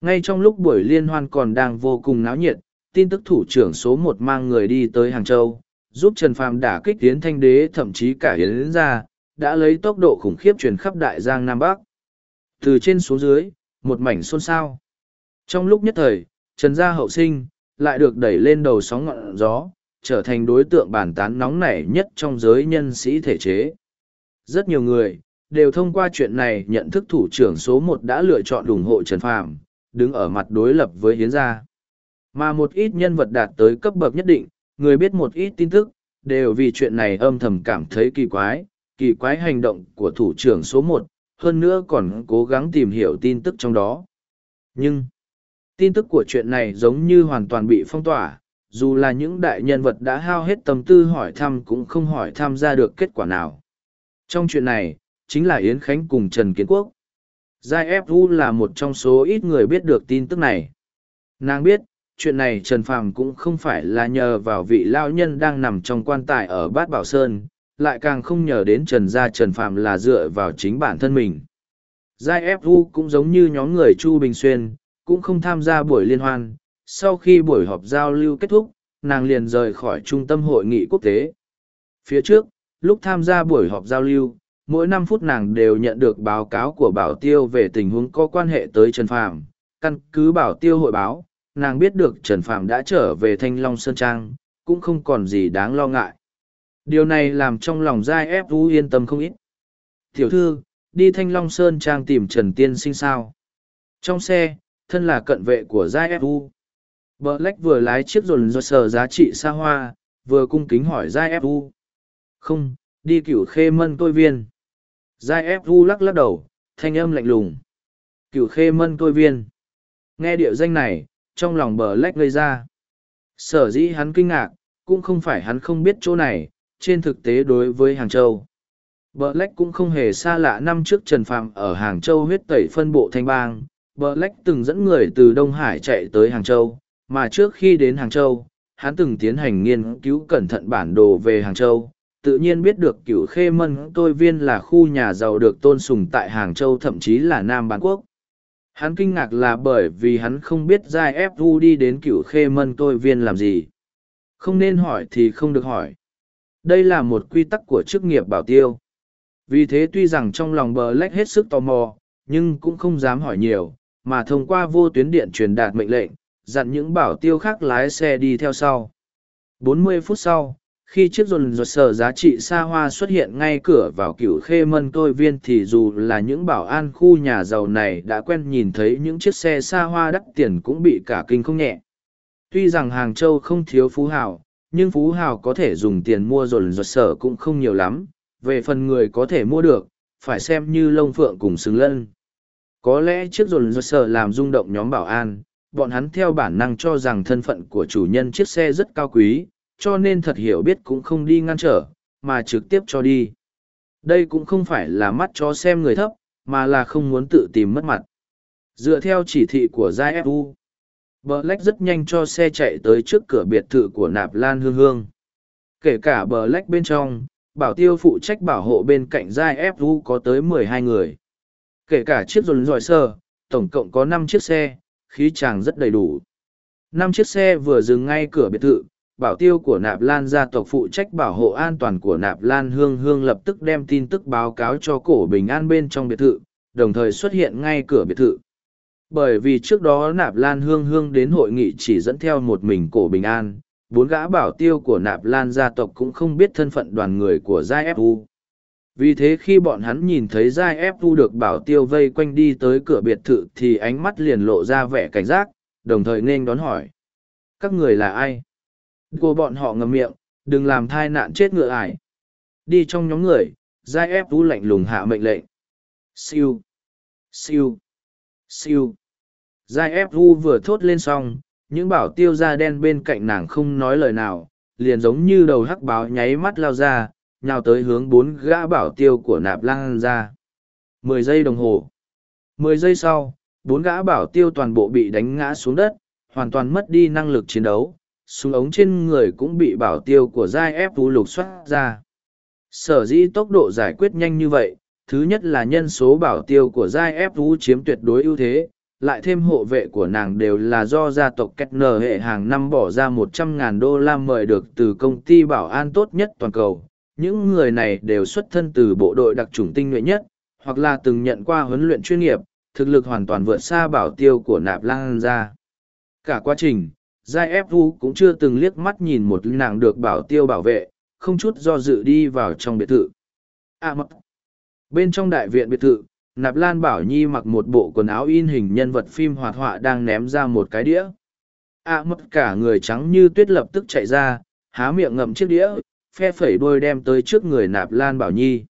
ngay trong lúc buổi liên hoan còn đang vô cùng náo nhiệt tin tức thủ trưởng số một mang người đi tới hàng châu giúp trần phàm đả kích tiến thanh đế thậm chí cả hiến ra đã lấy tốc độ khủng khiếp truyền khắp đại giang nam bắc từ trên xuống dưới, một mảnh xôn xao. Trong lúc nhất thời, Trần Gia hậu sinh, lại được đẩy lên đầu sóng ngọn gió, trở thành đối tượng bàn tán nóng nảy nhất trong giới nhân sĩ thể chế. Rất nhiều người, đều thông qua chuyện này nhận thức thủ trưởng số một đã lựa chọn ủng hộ Trần Phàm, đứng ở mặt đối lập với Hiến gia. Mà một ít nhân vật đạt tới cấp bậc nhất định, người biết một ít tin tức, đều vì chuyện này âm thầm cảm thấy kỳ quái, kỳ quái hành động của thủ trưởng số một, hơn nữa còn cố gắng tìm hiểu tin tức trong đó. Nhưng, tin tức của chuyện này giống như hoàn toàn bị phong tỏa, dù là những đại nhân vật đã hao hết tâm tư hỏi thăm cũng không hỏi tham gia được kết quả nào. Trong chuyện này, chính là Yến Khánh cùng Trần Kiến Quốc. Giai ép u là một trong số ít người biết được tin tức này. Nàng biết, chuyện này Trần Phàm cũng không phải là nhờ vào vị lao nhân đang nằm trong quan tài ở Bát Bảo Sơn, lại càng không nhờ đến trần gia trần phạm là dựa vào chính bản thân mình. Giai ép u cũng giống như nhóm người chu bình xuyên cũng không tham gia buổi liên hoan. Sau khi buổi họp giao lưu kết thúc nàng liền rời khỏi trung tâm hội nghị quốc tế. Phía trước lúc tham gia buổi họp giao lưu mỗi năm phút nàng đều nhận được báo cáo của bảo tiêu về tình huống có quan hệ tới trần Phàm. căn cứ bảo tiêu hội báo, nàng biết được trần Phàm đã trở về thanh long sơn trang, cũng không còn gì đáng lo ngại. Điều này làm trong lòng giai ép vũ yên tâm không ít. Tiểu thư, đi thanh long sơn trang tìm trần tiên sinh sao? Trong xe, thân là cận vệ của giai ép vũ. Black lách vừa lái chiếc rồn do sờ giá trị xa hoa, vừa cung kính hỏi giai ép vũ. Không, đi cửu khê mân tôi viên giai ép vu lắc lắc đầu thanh âm lạnh lùng Cửu khê mân tôi viên nghe điệu danh này trong lòng bờ lách gây ra sở dĩ hắn kinh ngạc cũng không phải hắn không biết chỗ này trên thực tế đối với Hàng Châu. Black cũng không hề xa lạ năm trước Trần Phạm ở Hàng Châu huyết tẩy phân bộ thanh bang. Black từng dẫn người từ Đông Hải chạy tới Hàng Châu, mà trước khi đến Hàng Châu, hắn từng tiến hành nghiên cứu cẩn thận bản đồ về Hàng Châu. Tự nhiên biết được cửu khê mân tôi viên là khu nhà giàu được tôn sùng tại Hàng Châu thậm chí là Nam Bán Quốc. Hắn kinh ngạc là bởi vì hắn không biết Giai ép Fu đi đến cửu khê mân tôi viên làm gì. Không nên hỏi thì không được hỏi đây là một quy tắc của chức nghiệp bảo tiêu Vì thế tuy rằng trong lòng bờ lách hết sức tò mò, nhưng cũng không dám hỏi nhiều, mà thông qua vô tuyến điện truyền đạt mệnh lệnh, dặn những bảo tiêu khác lái xe đi theo sau. 40 phút sau, khi chiếc dồn dột sở giá trị xa hoa xuất hiện ngay cửa vào cửu khê mân tôi viên thì dù là những bảo an khu nhà giàu này đã quen nhìn thấy những chiếc xe xa hoa đắt tiền cũng bị cả kinh không nhẹ. Tuy rằng hàng châu không thiếu phú hào, nhưng phú hào có thể dùng tiền mua dồn dột sở cũng không nhiều lắm, về phần người có thể mua được, phải xem như lông phượng cùng xứng lân. Có lẽ chiếc dồn dột sở làm rung động nhóm bảo an, bọn hắn theo bản năng cho rằng thân phận của chủ nhân chiếc xe rất cao quý cho nên thật hiểu biết cũng không đi ngăn trở, mà trực tiếp cho đi. Đây cũng không phải là mắt cho xem người thấp, mà là không muốn tự tìm mất mặt. Dựa theo chỉ thị của Giai FU, Black rất nhanh cho xe chạy tới trước cửa biệt thự của Nạp Lan Hương Hương. Kể cả Black bên trong, bảo tiêu phụ trách bảo hộ bên cạnh Giai FU có tới mười hai người. Kể cả chiếc rồn dòi sơ, tổng cộng có năm chiếc xe, khí chàng rất đầy đủ. năm chiếc xe vừa dừng ngay cửa biệt thự, bảo tiêu của nạp lan gia tộc phụ trách bảo hộ an toàn của nạp lan hương hương lập tức đem tin tức báo cáo cho cổ bình an bên trong biệt thự, đồng thời xuất hiện ngay cửa biệt thự. Bởi vì trước đó nạp lan hương hương đến hội nghị chỉ dẫn theo một mình cổ bình an, bốn gã bảo tiêu của nạp lan gia tộc cũng không biết thân phận đoàn người của giai fu vì thế khi bọn hắn nhìn thấy giai fu được bảo tiêu vây quanh đi tới cửa biệt thự thì ánh mắt liền lộ ra vẻ cảnh giác, đồng thời nên đón hỏi. Các người là ai? Cô bọn họ ngầm miệng, đừng làm thai nạn chết ngựa ải. Đi trong nhóm người, giai ép vũ lạnh lùng hạ mệnh lệnh. Siêu, siêu, siêu. Giai ép vũ vừa thốt lên xong, những bảo tiêu da đen bên cạnh nàng không nói lời nào, liền giống như đầu hắc báo nháy mắt lao ra, nhào tới hướng bốn gã bảo tiêu của nạp lang ra. Mười giây đồng hồ. Mười giây sau, bốn gã bảo tiêu toàn bộ bị đánh ngã xuống đất, hoàn toàn mất đi năng lực chiến đấu, súng ống trên người cũng bị bảo tiêu của giai ép vũ lục xoát ra. Sở dĩ tốc độ giải quyết nhanh như vậy, thứ nhất là nhân số bảo tiêu của giai ép vũ chiếm tuyệt đối ưu thế, lại thêm hộ vệ của nàng đều là do gia tộc cách nở hệ hàng năm bỏ ra một trăm ngàn đô la mời được từ công ty bảo an tốt nhất toàn cầu. Những người này đều xuất thân từ bộ đội đặc trùng tinh nhuệ nhất, hoặc là từng nhận qua huấn luyện chuyên nghiệp, thực lực hoàn toàn vượt xa bảo tiêu của nạp lan ra. Cả quá trình giai ép vu cũng chưa từng liếc mắt nhìn một nàng được bảo tiêu bảo vệ, không chút do dự đi vào trong biệt thự. À mặc bên trong đại viện biệt thự, nạp lan bảo nhi mặc một bộ quần áo in hình nhân vật phim hoạt họa đang ném ra một cái đĩa. À, A mất cả người trắng như tuyết lập tức chạy ra, há miệng ngậm chiếc đĩa, phe phẩy đôi đem tới trước người nạp lan bảo nhi.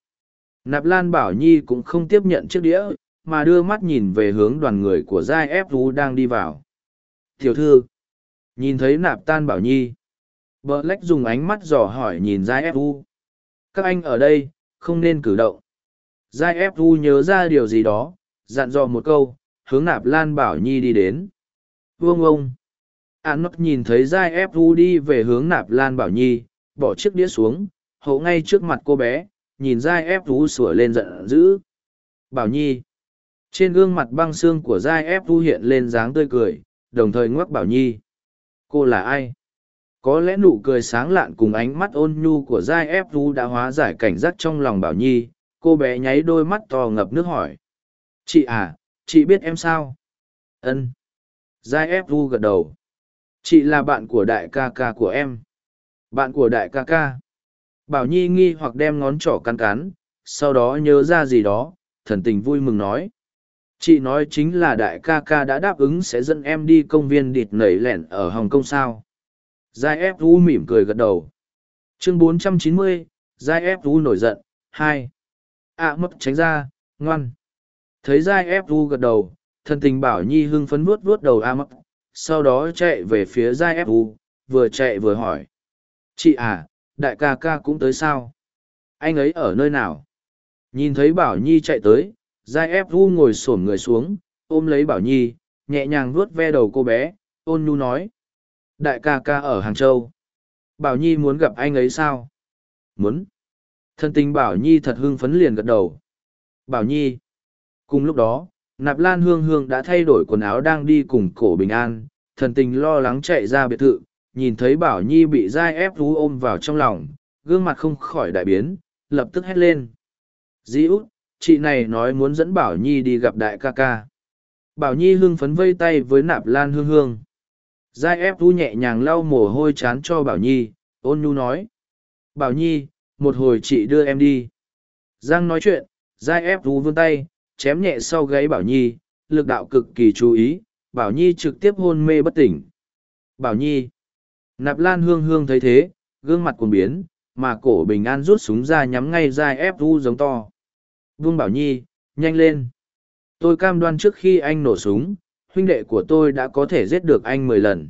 Nạp lan bảo nhi cũng không tiếp nhận chiếc đĩa, mà đưa mắt nhìn về hướng đoàn người của giai ép vu đang đi vào. Tiểu thư Nhìn thấy nạp tan bảo nhi. Bờ lách dùng ánh mắt dò hỏi nhìn Giai Fu. Các anh ở đây, không nên cử động. Giai Fu nhớ ra điều gì đó, dặn dò một câu, hướng nạp lan bảo nhi đi đến. Vương ông. an nốt nhìn thấy Giai Fu đi về hướng nạp lan bảo nhi, bỏ chiếc đĩa xuống, hậu ngay trước mặt cô bé, nhìn Giai Fu sủa lên giận dữ. Bảo nhi. Trên gương mặt băng xương của Giai Fu hiện lên dáng tươi cười, đồng thời ngoắc bảo nhi cô là ai? Có lẽ nụ cười sáng lạn cùng ánh mắt ôn nhu của giai ép vu đã hóa giải cảnh giác trong lòng bảo nhi, cô bé nháy đôi mắt to ngập nước hỏi. Chị à chị biết em sao? Ân. Giai ép vu gật đầu. Chị là bạn của đại ca ca của em. Bạn của đại ca ca. Bảo nhi nghi hoặc đem ngón trỏ căn cán sau đó nhớ ra gì đó, thần tình vui mừng nói chị nói chính là đại ca ca đã đáp ứng sẽ dẫn em đi công viên địt nẩy lẻn ở hồng kông sao? Giai ép u mỉm cười gật đầu. Chương 490, giai ép u nổi giận hai. Ạ mất tránh ra ngoan. Thấy giai ép u gật đầu thần tình bảo nhi hưng phấn vuốt vuốt đầu a mất sau đó chạy về phía giai ép u vừa chạy vừa hỏi. Chị à đại ca ca cũng tới sao? Anh ấy ở nơi nào? Nhìn thấy bảo nhi chạy tới giai ép vu ngồi s ổ m người xuống ôm lấy bảo nhi nhẹ nhàng vuốt ve đầu cô bé ôn nhu nói. Đại ca ca ở hàng châu. Bảo nhi muốn gặp anh ấy sao? Muốn. Thân tình bảo nhi thật hưng phấn liền gật đầu. Bảo nhi. Cùng lúc đó nạp lan hương hương đã thay đổi quần áo đang đi cùng cổ bình an. Thần tình lo lắng chạy ra biệt thự nhìn thấy bảo nhi bị giai ép rú ôm vào trong lòng gương mặt không khỏi đại biến lập tức hét lên. Dĩ út, chị này nói muốn dẫn Bảo Nhi đi gặp đại ca ca. Bảo Nhi hưng phấn vây tay với nạp lan hương hương. Giai ép thu nhẹ nhàng lau mồ hôi chán cho Bảo Nhi, ôn nhu nói. Bảo Nhi, một hồi chị đưa em đi. Giang nói chuyện, Giai ép thu vươn tay, chém nhẹ sau gáy Bảo Nhi, lực đạo cực kỳ chú ý, Bảo Nhi trực tiếp hôn mê bất tỉnh. Bảo Nhi. Nạp lan hương hương thấy thế, gương mặt cuồng biến, mà cổ bình an rút súng ra nhắm ngay Giai ép thu giống to. Vương Bảo Nhi, nhanh lên. Tôi cam đoan trước khi anh nổ súng, huynh đệ của tôi đã có thể giết được anh mười lần.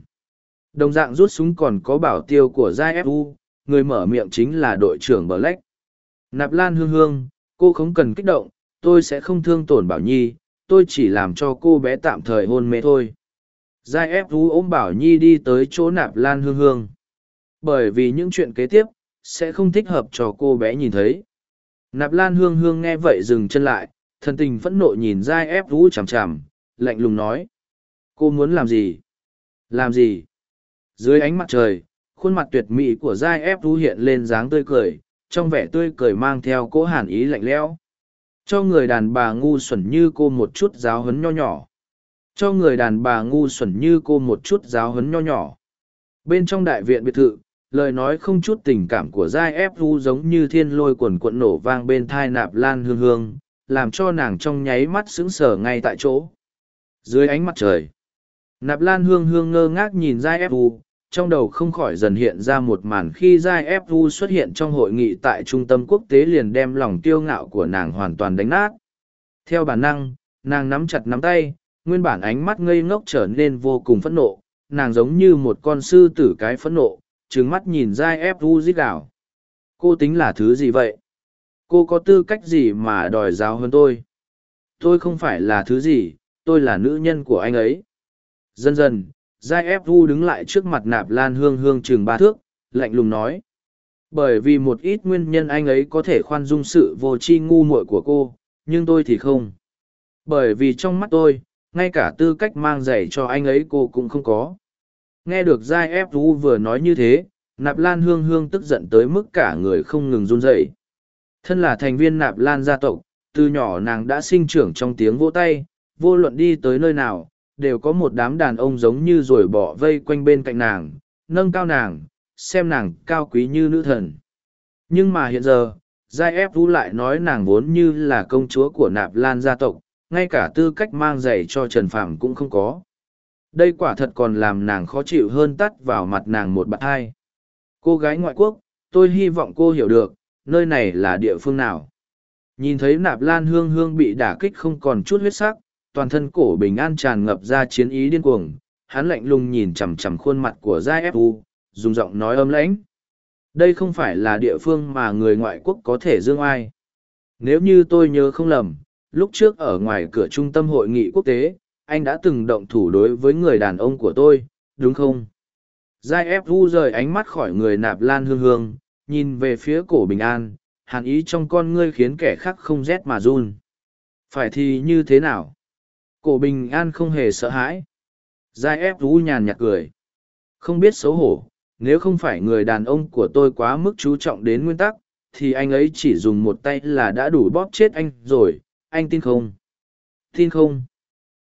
Đồng dạng rút súng còn có bảo tiêu của Giai Fu, người mở miệng chính là đội trưởng Black. Nạp Lan Hương Hương, cô không cần kích động, tôi sẽ không thương tổn Bảo Nhi, tôi chỉ làm cho cô bé tạm thời hôn mê thôi. Giai Fu ôm Bảo Nhi đi tới chỗ Nạp Lan Hương Hương. Bởi vì những chuyện kế tiếp, sẽ không thích hợp cho cô bé nhìn thấy. Nạp Lan Hương Hương nghe vậy dừng chân lại, thần tình phẫn nộ nhìn Giai Fu chằm chằm, lạnh lùng nói. Cô muốn làm gì? Làm gì? Dưới ánh mặt trời, khuôn mặt tuyệt mỹ của Giai ép Vũ hiện lên dáng tươi cười, trong vẻ tươi cười mang theo cỗ hàn ý lạnh lẽo. Cho người đàn bà ngu xuẩn như cô một chút giáo huấn nho nhỏ. Cho người đàn bà ngu xuẩn như cô một chút giáo huấn nho nhỏ. Bên trong đại viện biệt thự, lời nói không chút tình cảm của Giai ép u giống như thiên lôi quần cuộn nổ vang bên thai nạp lan hương hương, làm cho nàng trong nháy mắt sững sờ ngay tại chỗ. Dưới ánh mặt trời, Nạp Lan Hương Hương ngơ ngác nhìn Giai Fu, trong đầu không khỏi dần hiện ra một màn khi Giai Fu xuất hiện trong hội nghị tại trung tâm quốc tế liền đem lòng tiêu ngạo của nàng hoàn toàn đánh nát. Theo bản năng, nàng nắm chặt nắm tay, nguyên bản ánh mắt ngây ngốc trở nên vô cùng phẫn nộ, nàng giống như một con sư tử cái phẫn nộ, trừng mắt nhìn Giai vu dít đảo. Cô tính là thứ gì vậy? Cô có tư cách gì mà đòi giáo hơn tôi? Tôi không phải là thứ gì, tôi là nữ nhân của anh ấy Dần dần, Giai ép vu đứng lại trước mặt nạp lan hương hương chừng ba thước, lạnh lùng nói. Bởi vì một ít nguyên nhân anh ấy có thể khoan dung sự vô tri ngu muội của cô, nhưng tôi thì không. Bởi vì trong mắt tôi, ngay cả tư cách mang giày cho anh ấy cô cũng không có. Nghe được Giai ép vu vừa nói như thế, nạp lan hương hương tức giận tới mức cả người không ngừng run rẩy. Thân là thành viên nạp lan gia tộc, từ nhỏ nàng đã sinh trưởng trong tiếng vỗ tay, vô luận đi tới nơi nào, đều có một đám đàn ông giống như rồi bỏ vây quanh bên cạnh nàng, nâng cao nàng, xem nàng cao quý như nữ thần. Nhưng mà hiện giờ, Giai ép Vũ lại nói nàng vốn như là công chúa của nạp lan gia tộc, ngay cả tư cách mang giày cho Trần Phạm cũng không có. Đây quả thật còn làm nàng khó chịu hơn tắt vào mặt nàng một bạn hai. Cô gái ngoại quốc, tôi hy vọng cô hiểu được, nơi này là địa phương nào. Nhìn thấy nạp lan hương hương bị đả kích không còn chút huyết sắc, toàn thân cổ bình an tràn ngập ra chiến ý điên cuồng, hắn lạnh lùng nhìn chằm chằm khuôn mặt của Giai Fu, dùng giọng nói ấm lãnh. Đây không phải là địa phương mà người ngoại quốc có thể dương ai. Nếu như tôi nhớ không lầm, lúc trước ở ngoài cửa trung tâm hội nghị quốc tế, anh đã từng động thủ đối với người đàn ông của tôi, đúng không? Giai Fu rời ánh mắt khỏi người nạp lan hương hương, nhìn về phía cổ bình an, hàn ý trong con ngươi khiến kẻ khác không rét mà run. Phải thì như thế nào? Cổ bình an không hề sợ hãi. Giai ép vu nhàn nhạt cười. Không biết xấu hổ, nếu không phải người đàn ông của tôi quá mức chú trọng đến nguyên tắc, thì anh ấy chỉ dùng một tay là đã đủ bóp chết anh rồi, anh tin không? Tin không?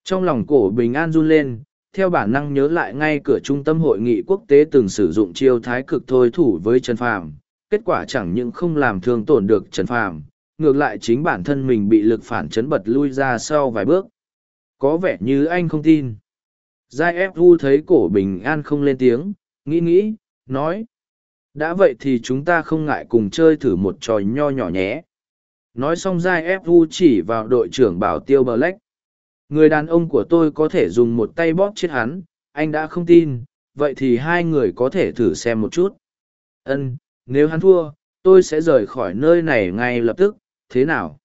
Trong lòng cổ bình an run lên, theo bản năng nhớ lại ngay cửa trung tâm hội nghị quốc tế từng sử dụng chiêu thái cực thôi thủ với Trần Phàm, kết quả chẳng những không làm thương tổn được Trần Phàm, ngược lại chính bản thân mình bị lực phản chấn bật lui ra sau vài bước. Có vẻ như anh không tin. Giai ép vu thấy cổ bình an không lên tiếng nghĩ nghĩ nói đã vậy thì chúng ta không ngại cùng chơi thử một trò nho nhỏ nhé. Nói xong giai ép vu chỉ vào đội trưởng bảo tiêu Black người đàn ông của tôi có thể dùng một tay bóp chết hắn anh đã không tin vậy thì hai người có thể thử xem một chút ân nếu hắn thua tôi sẽ rời khỏi nơi này ngay lập tức thế nào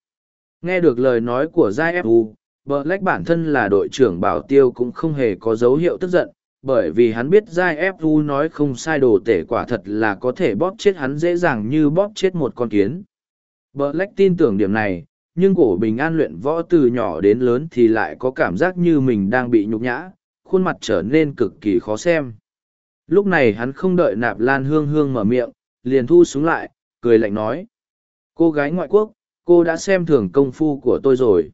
nghe được lời nói của giai fu Black bản thân là đội trưởng bảo tiêu cũng không hề có dấu hiệu tức giận, bởi vì hắn biết Giai Fu nói không sai đồ tể quả thật là có thể bóp chết hắn dễ dàng như bóp chết một con kiến. Black tin tưởng điểm này, nhưng cổ bình an luyện võ từ nhỏ đến lớn thì lại có cảm giác như mình đang bị nhục nhã, khuôn mặt trở nên cực kỳ khó xem. Lúc này hắn không đợi nạp lan hương hương mở miệng, liền thu xuống lại, cười lạnh nói. Cô gái ngoại quốc, cô đã xem thường công phu của tôi rồi.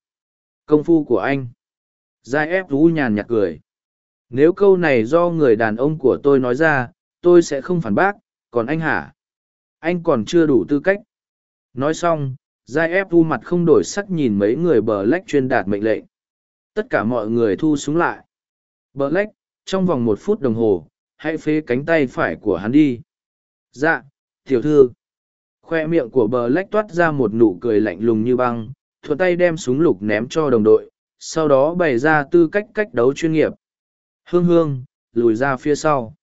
Công phu của anh. Giai ép rú nhàn nhạt cười. Nếu câu này do người đàn ông của tôi nói ra tôi sẽ không phản bác còn anh hả? Anh còn chưa đủ tư cách. Nói xong giai ép thu mặt không đổi sắc nhìn mấy người bờ lách chuyên đạt mệnh lệnh. Tất cả mọi người thu súng lại. Bờ lách, trong vòng một phút đồng hồ, hãy phế cánh tay phải của hắn đi. Dạ tiểu thư. Khoe miệng của bờ lách toát ra một nụ cười lạnh lùng như băng, thuận tay đem súng lục ném cho đồng đội, sau đó bày ra tư cách cách đấu chuyên nghiệp. Hương hương, lùi ra phía sau.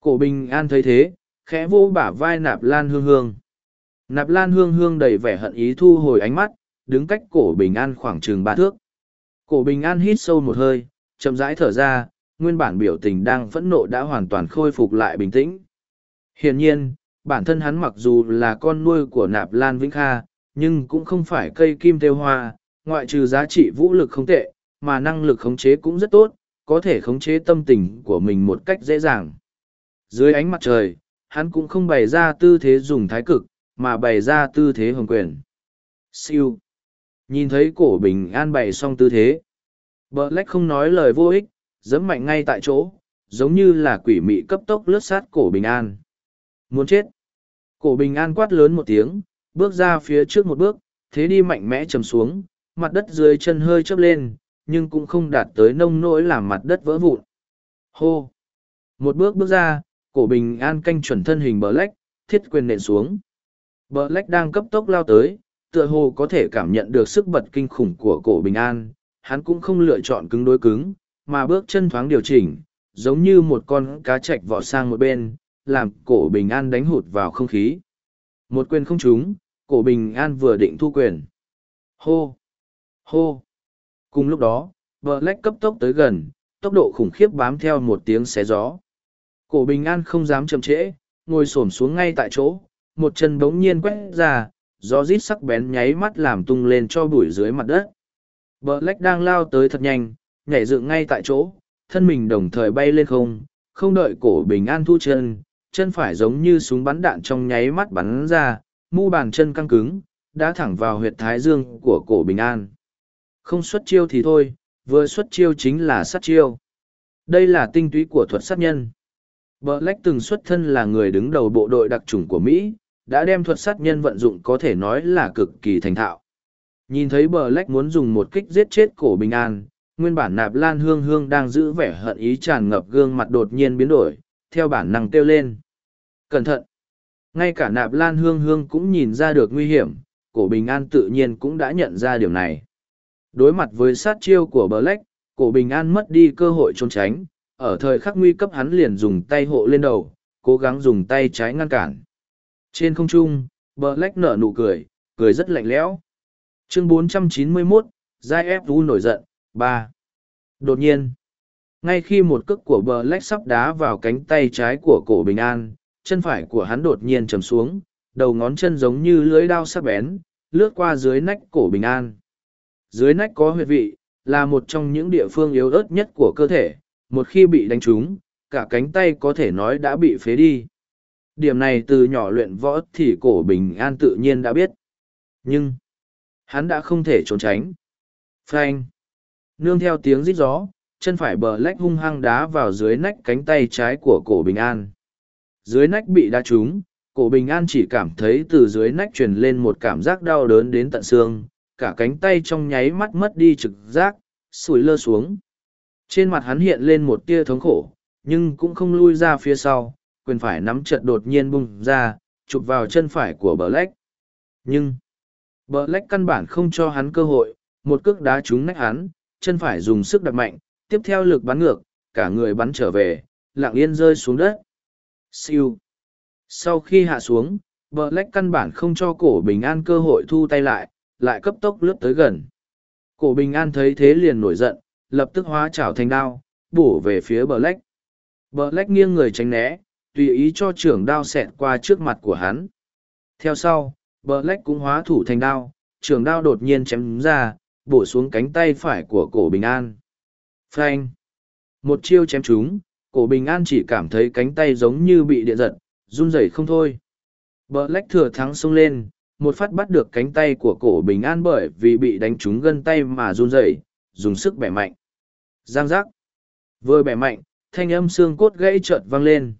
Cổ bình an thấy thế, khẽ vô bả vai nạp lan hương hương nạp lan hương hương đầy vẻ hận ý thu hồi ánh mắt, đứng cách cổ bình an khoảng chừng ba thước. Cổ bình an hít sâu một hơi, chậm rãi thở ra, nguyên bản biểu tình đang phẫn nộ đã hoàn toàn khôi phục lại bình tĩnh. Hiển nhiên, bản thân hắn mặc dù là con nuôi của nạp lan vĩnh kha, nhưng cũng không phải cây kim tiêu hoa, ngoại trừ giá trị vũ lực không tệ, mà năng lực khống chế cũng rất tốt, có thể khống chế tâm tình của mình một cách dễ dàng. Dưới ánh mặt trời, hắn cũng không bày ra tư thế dùng thái cực mà bày ra tư thế hồng quyền. Siêu. Nhìn thấy cổ bình an bày xong tư thế. Bờ lách không nói lời vô ích dẫm mạnh ngay tại chỗ, giống như là quỷ mị cấp tốc lướt sát cổ bình an. Muốn chết. Cổ bình an quát lớn một tiếng, bước ra phía trước một bước, thế đi mạnh mẽ chầm xuống, mặt đất dưới chân hơi chớp lên, nhưng cũng không đạt tới nông nỗi làm mặt đất vỡ vụn. Hô. Một bước bước ra, cổ bình an canh chuẩn thân hình bờ lách, thiết quyền nện xuống bờ lách đang cấp tốc lao tới, tựa hồ có thể cảm nhận được sức bật kinh khủng của cổ bình an. Hắn cũng không lựa chọn cứng đối cứng, mà bước chân thoáng điều chỉnh, giống như một con cá chạch vọ sang một bên, làm cổ bình an đánh hụt vào không khí. Một quyền không trúng, cổ bình an vừa định thu quyền. Hô! Hô! Cùng lúc đó, bờ lách cấp tốc tới gần, tốc độ khủng khiếp bám theo một tiếng xé gió. Cổ bình an không dám chậm trễ, ngồi xổm xuống ngay tại chỗ một chân bỗng nhiên quét ra gió rít sắc bén nháy mắt làm tung lên cho bụi dưới mặt đất. Vợ lách đang lao tới thật nhanh nhảy dựng ngay tại chỗ thân mình đồng thời bay lên không không đợi cổ bình an thu chân chân phải giống như súng bắn đạn trong nháy mắt bắn ra mu bàn chân căng cứng đã thẳng vào huyệt thái dương của cổ bình an. Không xuất chiêu thì thôi vừa xuất chiêu chính là sát chiêu. Đây là tinh túy của thuật sát nhân. Bờ Lách từng xuất thân là người đứng đầu bộ đội đặc chủng của Mỹ, đã đem thuật sát nhân vận dụng có thể nói là cực kỳ thành thạo. Nhìn thấy bờ lách muốn dùng một kích giết chết cổ bình an, nguyên bản nạp lan hương hương đang giữ vẻ hận ý tràn ngập gương mặt đột nhiên biến đổi, theo bản năng kêu lên. Cẩn thận! Ngay cả nạp lan hương hương cũng nhìn ra được nguy hiểm, cổ bình an tự nhiên cũng đã nhận ra điều này. Đối mặt với sát chiêu của bờ lách, cổ bình an mất đi cơ hội trốn tránh, ở thời khắc nguy cấp hắn liền dùng tay hộ lên đầu, cố gắng dùng tay trái ngăn cản. Trên không trung, bờ lách nở nụ cười, cười rất lạnh lẽo. Chương 491, Giai ép Vũ nổi giận, ba. Đột nhiên, ngay khi một cước của bờ lách sắp đá vào cánh tay trái của cổ bình an, chân phải của hắn đột nhiên trầm xuống, đầu ngón chân giống như lưỡi đao sắc bén, lướt qua dưới nách cổ bình an. Dưới nách có huyệt vị, là một trong những địa phương yếu ớt nhất của cơ thể, một khi bị đánh trúng, cả cánh tay có thể nói đã bị phế đi. Điểm này từ nhỏ luyện võ thì cổ bình an tự nhiên đã biết. Nhưng, hắn đã không thể trốn tránh. Frank! Nương theo tiếng rít gió, chân phải bờ lách hung hăng đá vào dưới nách cánh tay trái của cổ bình an. Dưới nách bị đá trúng, cổ bình an chỉ cảm thấy từ dưới nách truyền lên một cảm giác đau đớn đến tận xương, cả cánh tay trong nháy mắt mất đi trực giác, sủi lơ xuống. Trên mặt hắn hiện lên một tia thống khổ, nhưng cũng không lui ra phía sau, quyền phải nắm chặt đột nhiên bung ra, chụp vào chân phải của bờ lách. Nhưng, bờ lách căn bản không cho hắn cơ hội, một cước đá trúng nách hắn, chân phải dùng sức đập mạnh, tiếp theo lực bắn ngược, cả người bắn trở về, lặng yên rơi xuống đất. Siêu. Sau khi hạ xuống, bờ lách căn bản không cho cổ bình an cơ hội thu tay lại, lại cấp tốc lướt tới gần. Cổ bình an thấy thế liền nổi giận, lập tức hóa chảo thành đao, bổ về phía bờ lách. Bờ lách nghiêng người tránh né, tùy ý cho trưởng đao xẹt qua trước mặt của hắn. Theo sau, bờ lách cũng hóa thủ thành đao, trưởng đao đột nhiên chém ra, bổ xuống cánh tay phải của cổ bình an. Phanh! Một chiêu chém trúng, cổ bình an chỉ cảm thấy cánh tay giống như bị điện giật, run rẩy không thôi. Bờ lách thừa thắng xông lên, một phát bắt được cánh tay của cổ bình an bởi vì bị đánh trúng gân tay mà run rẩy dùng sức bẻ mạnh giang giác vừa bẻ mạnh thanh âm xương cốt gãy chợt vang lên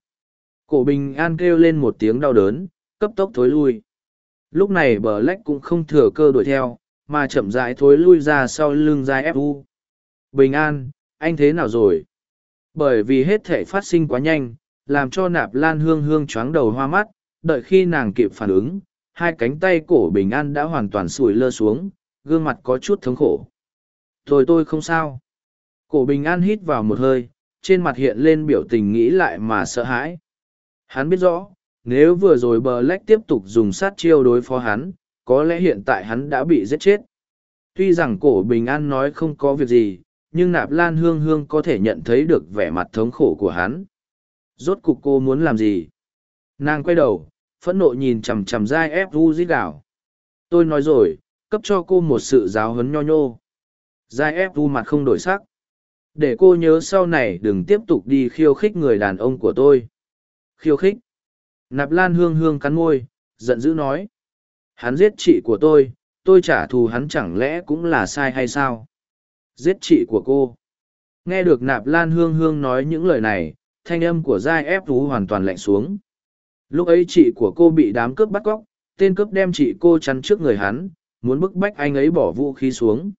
cổ bình an kêu lên một tiếng đau đớn, cấp tốc thối lui. Lúc này bờ lách cũng không thừa cơ đuổi theo, mà chậm rãi thối lui ra sau lưng dài ép u. bình an, anh thế nào rồi? Bởi vì hết thể phát sinh quá nhanh, làm cho nạp lan hương hương choáng đầu hoa mắt, đợi khi nàng kịp phản ứng, hai cánh tay cổ bình an đã hoàn toàn sủi lơ xuống, gương mặt có chút thống khổ. Thôi tôi không sao. Cổ bình an hít vào một hơi, trên mặt hiện lên biểu tình nghĩ lại mà sợ hãi hắn biết rõ, nếu vừa rồi bờ lách tiếp tục dùng sát chiêu đối phó hắn, có lẽ hiện tại hắn đã bị giết chết. Tuy rằng cổ bình an nói không có việc gì, nhưng nạp lan hương hương có thể nhận thấy được vẻ mặt thống khổ của hắn. Rốt cục cô muốn làm gì? Nàng quay đầu, phẫn nộ nhìn chằm chằm dai ép vu dít đảo. Tôi nói rồi, cấp cho cô một sự giáo huấn nho nhô. Dai ép vu mặt không đổi sắc. Để cô nhớ sau này đừng tiếp tục đi khiêu khích người đàn ông của tôi khiêu khích. Nạp lan hương hương cắn môi, giận dữ nói. Hắn giết chị của tôi tôi trả thù hắn chẳng lẽ cũng là sai hay sao? Giết chị của cô. Nghe được nạp lan hương hương nói những lời này, thanh âm của giai ép thú hoàn toàn lạnh xuống. Lúc ấy chị của cô bị đám cướp bắt cóc, tên cướp đem chị cô chắn trước người hắn, muốn bức bách anh ấy bỏ vũ khí xuống.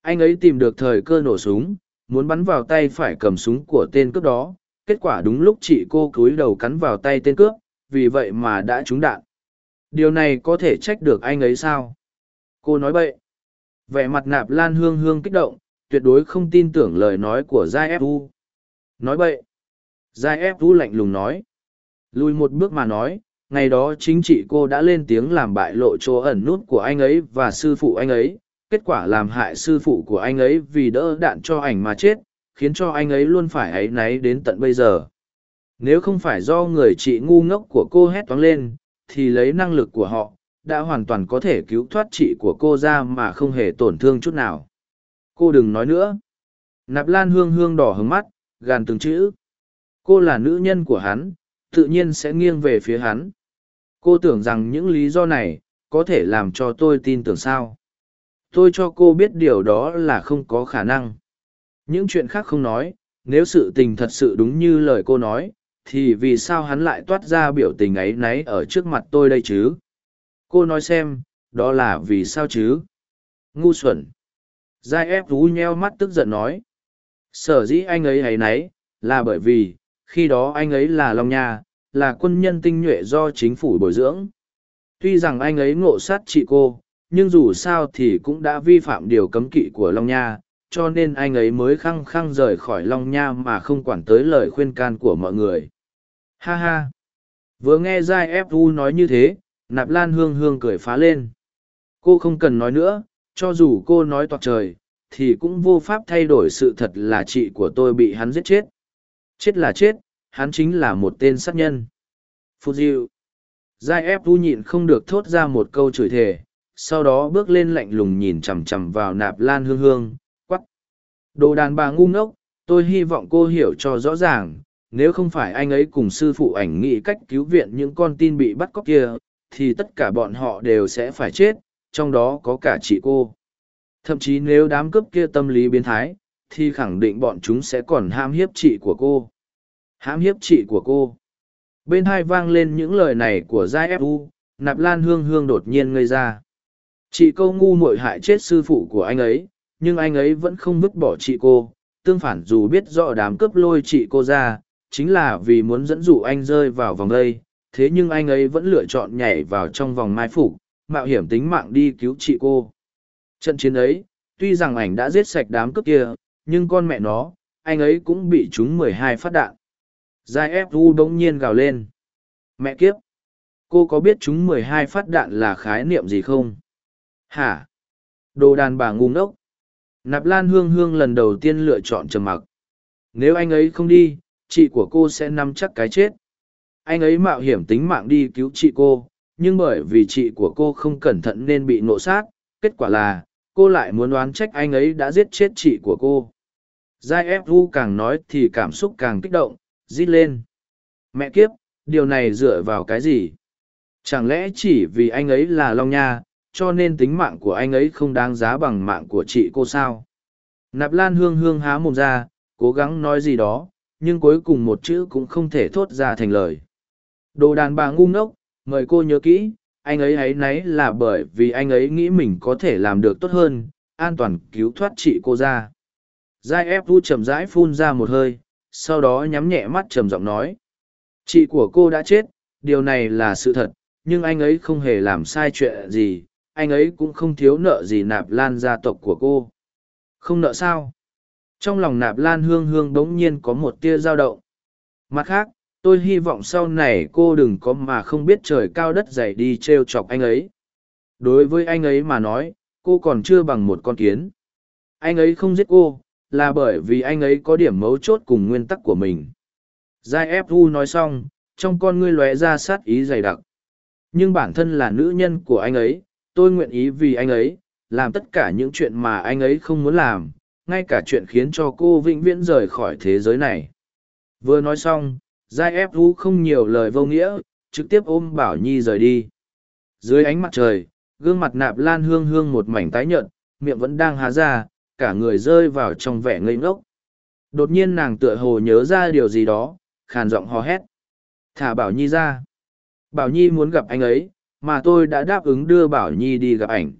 Anh ấy tìm được thời cơ nổ súng, muốn bắn vào tay phải cầm súng của tên cướp đó kết quả đúng lúc chị cô cúi đầu cắn vào tay tên cướp, vì vậy mà đã trúng đạn. Điều này có thể trách được anh ấy sao? Cô nói bậy. Vẻ mặt nạp lan hương hương kích động, tuyệt đối không tin tưởng lời nói của giai fu nói bậy. Giai fu lạnh lùng nói. Lùi một bước mà nói, ngày đó chính chị cô đã lên tiếng làm bại lộ chỗ ẩn nút của anh ấy và sư phụ anh ấy. Kết quả làm hại sư phụ của anh ấy vì đỡ đạn cho ảnh mà chết khiến cho anh ấy luôn phải áy náy đến tận bây giờ. Nếu không phải do người chị ngu ngốc của cô hét toáng lên, thì lấy năng lực của họ, đã hoàn toàn có thể cứu thoát chị của cô ra mà không hề tổn thương chút nào. Cô đừng nói nữa. Nạp lan hương hương đỏ hứng mắt, gàn từng chữ. Cô là nữ nhân của hắn, tự nhiên sẽ nghiêng về phía hắn. Cô tưởng rằng những lý do này có thể làm cho tôi tin tưởng sao? Tôi cho cô biết điều đó là không có khả năng những chuyện khác không nói, nếu sự tình thật sự đúng như lời cô nói, thì vì sao hắn lại toát ra biểu tình ấy náy ở trước mặt tôi đây chứ? Cô nói xem, đó là vì sao chứ? Ngu xuẩn. Giai ép rú nheo mắt tức giận nói. Sở dĩ anh ấy hay náy, là bởi vì, khi đó anh ấy là long nha, là quân nhân tinh nhuệ do chính phủ bồi dưỡng. Tuy rằng anh ấy ngộ sát chị cô, nhưng dù sao thì cũng đã vi phạm điều cấm kỵ của long nha cho nên anh ấy mới khăng khăng rời khỏi long nha mà không quản tới lời khuyên can của mọi người. Ha ha. Vừa nghe giai ép u nói như thế, nạp lan hương hương cười phá lên. Cô không cần nói nữa, cho dù cô nói toạc trời, thì cũng vô pháp thay đổi sự thật là chị của tôi bị hắn giết chết. Chết là chết, hắn chính là một tên sát nhân. Phù diệu giai ép u nhịn không được thốt ra một câu chửi thề, sau đó bước lên lạnh lùng nhìn chằm chằm vào nạp lan hương hương đồ đàn bà ngu ngốc, tôi hy vọng cô hiểu cho rõ ràng, nếu không phải anh ấy cùng sư phụ ảnh nghĩ cách cứu viện những con tin bị bắt cóc kia, thì tất cả bọn họ đều sẽ phải chết, trong đó có cả chị cô. Thậm chí nếu đám cướp kia tâm lý biến thái, thì khẳng định bọn chúng sẽ còn ham hiếp chị của cô. Hãm hiếp chị của cô. Bên hai vang lên những lời này của giai fu nạp lan hương hương đột nhiên ngây ra. Chị câu ngu muội hại chết sư phụ của anh ấy nhưng anh ấy vẫn không vứt bỏ chị cô. Tương phản dù biết rõ đám cướp lôi chị cô ra, chính là vì muốn dẫn dụ anh rơi vào vòng đây. Thế nhưng anh ấy vẫn lựa chọn nhảy vào trong vòng mai phục, mạo hiểm tính mạng đi cứu chị cô. Trận chiến ấy, tuy rằng ảnh đã giết sạch đám cướp kia, nhưng con mẹ nó, anh ấy cũng bị chúng mười hai phát đạn. Giai ép u bỗng nhiên gào lên. Mẹ kiếp, cô có biết chúng mười hai phát đạn là khái niệm gì không? Hả? Đồ đàn bà ngu ngốc nạp lan hương hương lần đầu tiên lựa chọn trầm mặc. Nếu anh ấy không đi, chị của cô sẽ nắm chắc cái chết. Anh ấy mạo hiểm tính mạng đi cứu chị cô, nhưng bởi vì chị của cô không cẩn thận nên bị nộ sát, kết quả là, cô lại muốn oán trách anh ấy đã giết chết chị của cô. Giai ép u càng nói thì cảm xúc càng kích động, rít lên. Mẹ kiếp, điều này dựa vào cái gì? Chẳng lẽ chỉ vì anh ấy là long nha cho nên tính mạng của anh ấy không đáng giá bằng mạng của chị cô sao. Nạp lan hương hương há mồm ra, cố gắng nói gì đó, nhưng cuối cùng một chữ cũng không thể thốt ra thành lời. Đồ đàn bà ngu ngốc, mời cô nhớ kỹ, anh ấy ấy nấy là bởi vì anh ấy nghĩ mình có thể làm được tốt hơn, an toàn cứu thoát chị cô ra. Giai ép vu chậm rãi phun ra một hơi, sau đó nhắm nhẹ mắt trầm giọng nói. Chị của cô đã chết, điều này là sự thật, nhưng anh ấy không hề làm sai chuyện gì anh ấy cũng không thiếu nợ gì nạp lan gia tộc của cô. Không nợ sao? Trong lòng nạp lan hương hương bỗng nhiên có một tia dao động. Mặt khác, tôi hy vọng sau này cô đừng có mà không biết trời cao đất dày đi t r e o chọc anh ấy. Đối với anh ấy mà nói, cô còn chưa bằng một con kiến. Anh ấy không giết cô, là bởi vì anh ấy có điểm mấu chốt cùng nguyên tắc của mình. Giai ép u nói xong, trong con ngươi lóe ra sát ý dày đặc. Nhưng bản thân là nữ nhân của anh ấy tôi nguyện ý vì anh ấy, làm tất cả những chuyện mà anh ấy không muốn làm, ngay cả chuyện khiến cho cô vĩnh viễn rời khỏi thế giới này. Vừa nói xong, giai ép vũ không nhiều lời vô nghĩa, trực tiếp ôm bảo nhi rời đi. Dưới ánh mặt trời, gương mặt nạp lan hương hương một mảnh tái nhợt, miệng vẫn đang há ra, cả người rơi vào trong vẻ ngây ngốc. Đột nhiên nàng tựa hồ nhớ ra điều gì đó, khàn giọng hò hét. Thả bảo nhi ra. Bảo nhi muốn gặp anh ấy mà tôi đã đáp ứng đưa bảo nhi đi gặp ảnh.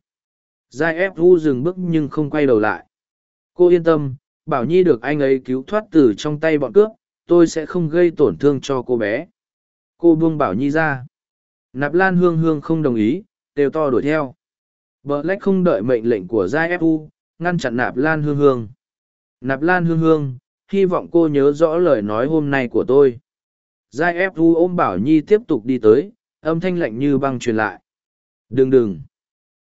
Giai ép vu dừng bước nhưng không quay đầu lại. Cô yên tâm, bảo nhi được anh ấy cứu thoát từ trong tay bọn cướp, tôi sẽ không gây tổn thương cho cô bé. Cô buông bảo nhi ra. Nạp lan hương hương không đồng ý đều to đuổi theo. Vợ lách không đợi mệnh lệnh của giai fu ngăn chặn nạp lan hương hương. Nạp lan hương hương, hy vọng cô nhớ rõ lời nói hôm nay của tôi. Giai fu ôm bảo nhi tiếp tục đi tới âm thanh lạnh như băng truyền lại đừng đừng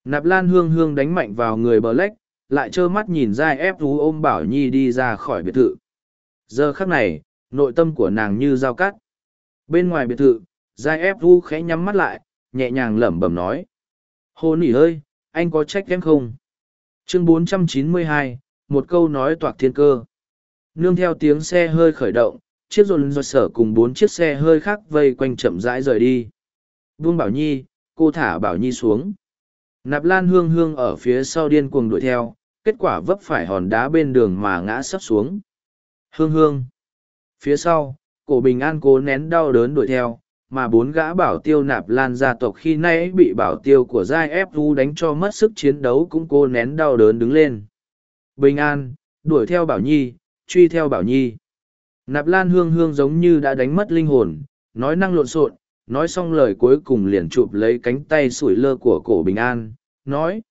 nạp lan hương hương đánh mạnh vào người bờ lách lại trơ mắt nhìn dai ép thú ôm bảo nhi đi ra khỏi biệt thự giờ khắc này nội tâm của nàng như dao cắt. Bên ngoài biệt thự, dai ép thú khẽ nhắm mắt lại, nhẹ nhàng lẩm bẩm nói. Hồ nỉ ơi, anh có trách em không? Chương 492, một câu nói toạc thiên cơ. Nương theo tiếng xe hơi khởi động, chiếc rồn rột sở cùng bốn chiếc xe hơi khác vây quanh chậm rãi rời đi. Vương Bảo Nhi, cô thả Bảo Nhi xuống. Nạp Lan Hương Hương ở phía sau điên cuồng đuổi theo, kết quả vấp phải hòn đá bên đường mà ngã sắp xuống. Hương Hương phía sau cổ bình an cố nén đau đớn đuổi theo mà bốn gã bảo tiêu nạp lan gia tộc khi nay bị bảo tiêu của giai ép u đánh cho mất sức chiến đấu cũng cố nén đau đớn đứng lên bình an đuổi theo bảo nhi truy theo bảo nhi nạp lan hương hương giống như đã đánh mất linh hồn nói năng lộn xộn nói xong lời cuối cùng liền chụp lấy cánh tay sủi lơ của cổ bình an nói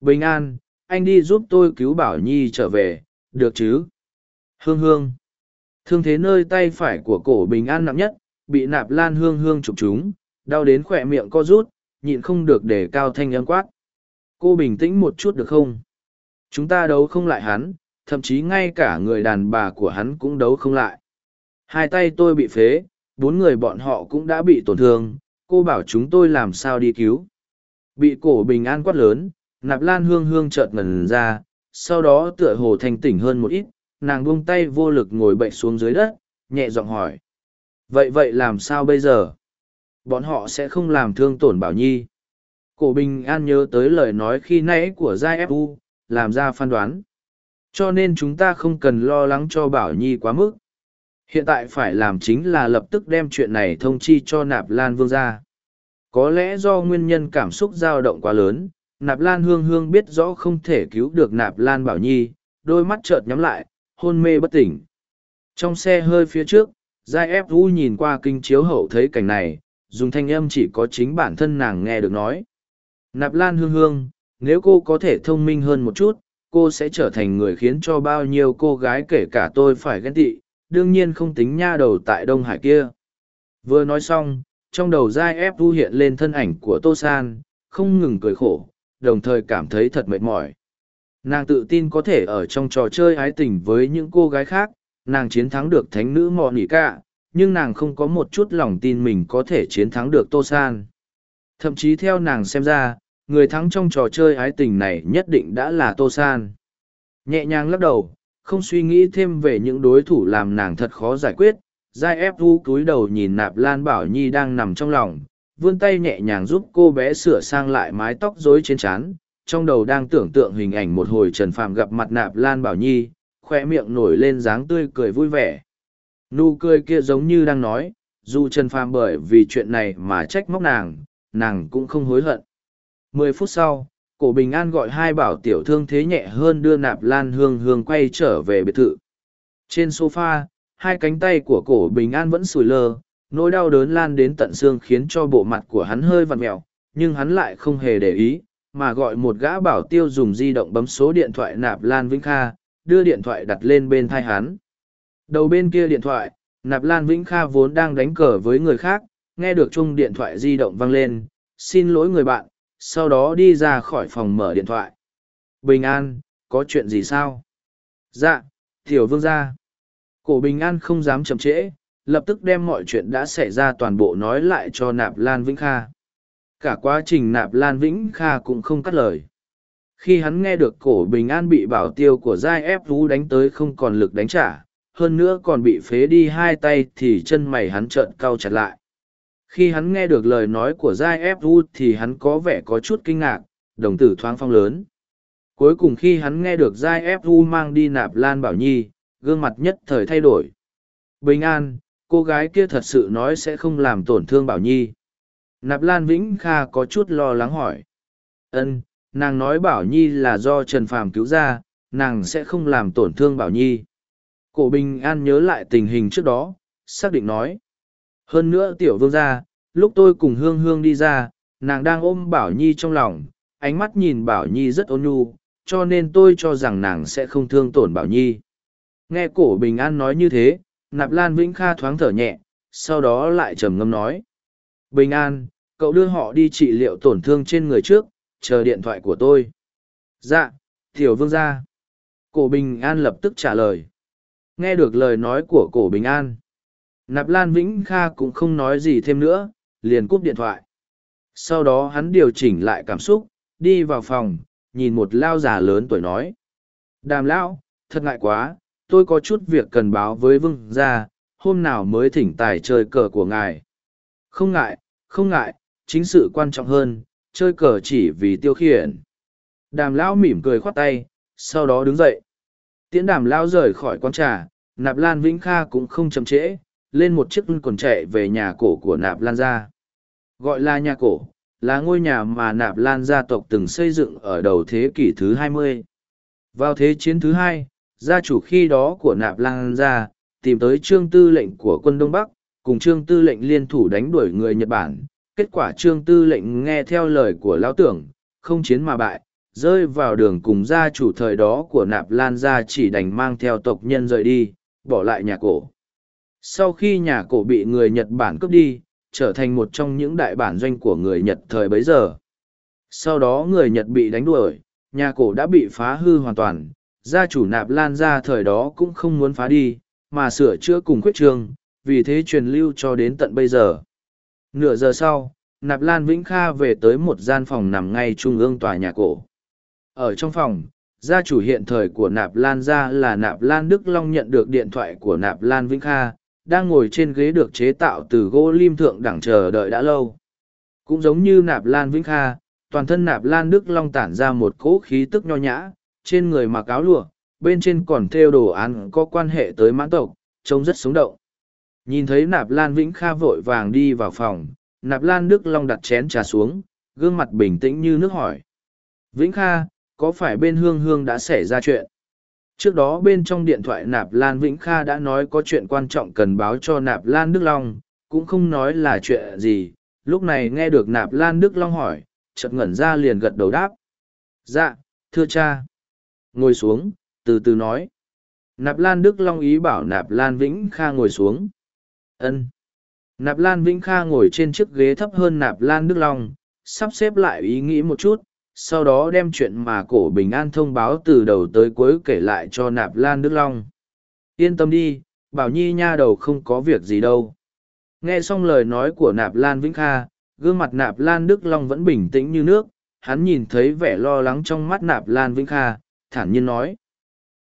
bình an anh đi giúp tôi cứu bảo nhi trở về được chứ hương hương Thương thế nơi tay phải của cổ bình an nặng nhất, bị nạp lan hương hương chụp chúng, đau đến khỏe miệng co rút, nhịn không được để cao thanh âm quát. Cô bình tĩnh một chút được không? Chúng ta đấu không lại hắn, thậm chí ngay cả người đàn bà của hắn cũng đấu không lại. Hai tay tôi bị phế, bốn người bọn họ cũng đã bị tổn thương, cô bảo chúng tôi làm sao đi cứu. Bị cổ bình an quát lớn, nạp lan hương hương chợt ngần ra, sau đó tựa hồ thanh tỉnh hơn một ít, nàng buông tay vô lực ngồi bệnh xuống dưới đất nhẹ giọng hỏi. Vậy vậy làm sao bây giờ? Bọn họ sẽ không làm thương tổn bảo nhi. Cổ bình an nhớ tới lời nói khi nãy của giai fu làm ra phán đoán. Cho nên chúng ta không cần lo lắng cho bảo nhi quá mức hiện tại phải làm chính là lập tức đem chuyện này thông chi cho nạp lan vương ra có lẽ do nguyên nhân cảm xúc dao động quá lớn nạp lan hương hương biết rõ không thể cứu được nạp lan bảo nhi đôi mắt chợt nhắm lại hôn mê bất tỉnh. Trong xe hơi phía trước, Giai ép u nhìn qua kinh chiếu hậu thấy cảnh này, dùng thanh âm chỉ có chính bản thân nàng nghe được nói. Nạp lan hương hương, nếu cô có thể thông minh hơn một chút, cô sẽ trở thành người khiến cho bao nhiêu cô gái kể cả tôi phải ghen tị, đương nhiên không tính nha đầu tại Đông Hải kia. Vừa nói xong, trong đầu Giai ép vu hiện lên thân ảnh của Tô San, không ngừng cười khổ, đồng thời cảm thấy thật mệt mỏi. Nàng tự tin có thể ở trong trò chơi ái tình với những cô gái khác nàng chiến thắng được thánh nữ mò nỉ cả nhưng nàng không có một chút lòng tin mình có thể chiến thắng được tô san. Thậm chí theo nàng xem ra người thắng trong trò chơi ái tình này nhất định đã là tô san. Nhẹ nhàng lắc đầu không suy nghĩ thêm về những đối thủ làm nàng thật khó giải quyết, giai ép vu cúi đầu nhìn nạp lan bảo nhi đang nằm trong lòng, vươn tay nhẹ nhàng giúp cô bé sửa sang lại mái tóc rối trên trán, trong đầu đang tưởng tượng hình ảnh một hồi trần phàm gặp mặt nạp lan bảo nhi khoe miệng nổi lên dáng tươi cười vui vẻ. Nụ cười kia giống như đang nói, dù trần phàm bởi vì chuyện này mà trách móc nàng nàng cũng không hối hận. Mười phút sau cổ bình an gọi hai bảo tiểu thương thế nhẹ hơn đưa nạp lan hương hương quay trở về biệt thự. Trên sofa, hai cánh tay của cổ bình an vẫn sùi lơ, nỗi đau đớn lan đến tận xương khiến cho bộ mặt của hắn hơi vặn mẹo, nhưng hắn lại không hề để ý, mà gọi một gã bảo tiêu dùng di động bấm số điện thoại nạp lan vĩnh kha, đưa điện thoại đặt lên bên thai hắn. Đầu bên kia điện thoại, nạp lan vĩnh kha vốn đang đánh cờ với người khác, nghe được chung điện thoại di động vang lên, xin lỗi người bạn sau đó đi ra khỏi phòng mở điện thoại. Bình an, có chuyện gì sao? Dạ tiểu vương gia cổ bình an không dám chậm trễ, lập tức đem mọi chuyện đã xảy ra toàn bộ nói lại cho nạp lan vĩnh kha. Cả quá trình nạp lan vĩnh kha cũng không cắt lời. Khi hắn nghe được cổ bình an bị bảo tiêu của giai ép Vũ đánh tới không còn lực đánh trả, hơn nữa còn bị phế đi hai tay thì chân mày hắn trợn cau chặt lại khi hắn nghe được lời nói của giai ép u thì hắn có vẻ có chút kinh ngạc, đồng tử thoáng phong lớn. Cuối cùng khi hắn nghe được giai ép u mang đi nạp lan bảo nhi, gương mặt nhất thời thay đổi. Bình an, cô gái kia thật sự nói sẽ không làm tổn thương bảo nhi. Nạp lan vĩnh kha có chút lo lắng hỏi. Ân, nàng nói bảo nhi là do trần phàm cứu ra, nàng sẽ không làm tổn thương bảo nhi. Cổ bình an nhớ lại tình hình trước đó, xác định nói hơn nữa tiểu vương gia, lúc tôi cùng hương hương đi ra, nàng đang ôm bảo nhi trong lòng, ánh mắt nhìn bảo nhi rất ôn nhu, cho nên tôi cho rằng nàng sẽ không thương tổn bảo nhi. Nghe cổ bình an nói như thế, nạp lan vĩnh kha thoáng thở nhẹ, sau đó lại trầm ngâm nói. Bình an, cậu đưa họ đi trị liệu tổn thương trên người trước, chờ điện thoại của tôi. Dạ tiểu vương gia. Cổ bình an lập tức trả lời. Nghe được lời nói của cổ bình an nạp lan vĩnh kha cũng không nói gì thêm nữa, liền cúp điện thoại. Sau đó hắn điều chỉnh lại cảm xúc, đi vào phòng, nhìn một lao già lớn tuổi nói. Đàm lão, thật ngại quá, tôi có chút việc cần báo với vương gia, hôm nào mới thỉnh tài chơi cờ của ngài. Không ngại không ngại, chính sự quan trọng hơn, chơi cờ chỉ vì tiêu khiển. Đàm lão mỉm cười khoát tay, sau đó đứng dậy. Tiễn đàm lão rời khỏi quán trà, nạp lan vĩnh kha cũng không chậm trễ lên một chiếc quần chạy về nhà cổ của nạp lan gia. Gọi là nhà cổ, là ngôi nhà mà nạp lan gia tộc từng xây dựng ở đầu thế kỷ thứ 20. vào thế chiến thứ hai, gia chủ khi đó của nạp lan gia tìm tới trương tư lệnh của quân đông bắc, cùng trương tư lệnh liên thủ đánh đuổi người nhật bản. Kết quả trương tư lệnh nghe theo lời của lão tưởng, không chiến mà bại, rơi vào đường cùng gia chủ thời đó của nạp lan gia chỉ đành mang theo tộc nhân rời đi, bỏ lại nhà cổ sau khi nhà cổ bị người nhật bản cướp đi trở thành một trong những đại bản doanh của người nhật thời bấy giờ. Sau đó người nhật bị đánh đuổi nhà cổ đã bị phá hư hoàn toàn. Gia chủ nạp lan gia thời đó cũng không muốn phá đi mà sửa chữa cùng khuyết trương vì thế truyền lưu cho đến tận bây giờ. Nửa giờ sau, Nạp Lan Vĩnh Kha về tới một gian phòng nằm ngay trung ương tòa nhà cổ. Ở trong phòng, gia chủ hiện thời của Nạp Lan gia là Nạp Lan Đức Long nhận được điện thoại của Nạp Lan Vĩnh Kha, đang ngồi trên ghế được chế tạo từ gỗ lim thượng đẳng chờ đợi đã lâu. Cũng giống như Nạp Lan Vĩnh Kha, toàn thân Nạp Lan Đức Long tản ra một cỗ khí tức nho nhã, trên người mặc áo lụa, bên trên còn thêu đồ án có quan hệ tới mãn tộc, trông rất sống động. Nhìn thấy nạp lan Vĩnh Kha vội vàng đi vào phòng, nạp lan Đức Long đặt chén trà xuống, gương mặt bình tĩnh như nước hỏi. Vĩnh Kha, có phải bên hương hương đã xảy ra chuyện? Trước đó bên trong điện thoại nạp lan Vĩnh Kha đã nói có chuyện quan trọng cần báo cho nạp lan Đức Long, cũng không nói là chuyện gì. Lúc này nghe được nạp lan Đức Long hỏi, chợt ngẩn ra liền gật đầu đáp. Dạ, thưa cha. Ngồi xuống, từ từ nói. Nạp Lan Đức Long ý bảo Nạp Lan Vĩnh Kha ngồi xuống ân nạp lan vĩnh kha ngồi trên chiếc ghế thấp hơn nạp lan đức long sắp xếp lại ý nghĩ một chút sau đó đem chuyện mà cổ bình an thông báo từ đầu tới cuối kể lại cho nạp lan đức long. Yên tâm đi bảo nhi nha đầu không có việc gì đâu. Nghe xong lời nói của nạp lan vĩnh kha gương mặt nạp lan đức long vẫn bình tĩnh như nước hắn nhìn thấy vẻ lo lắng trong mắt nạp lan vĩnh kha thản nhiên nói.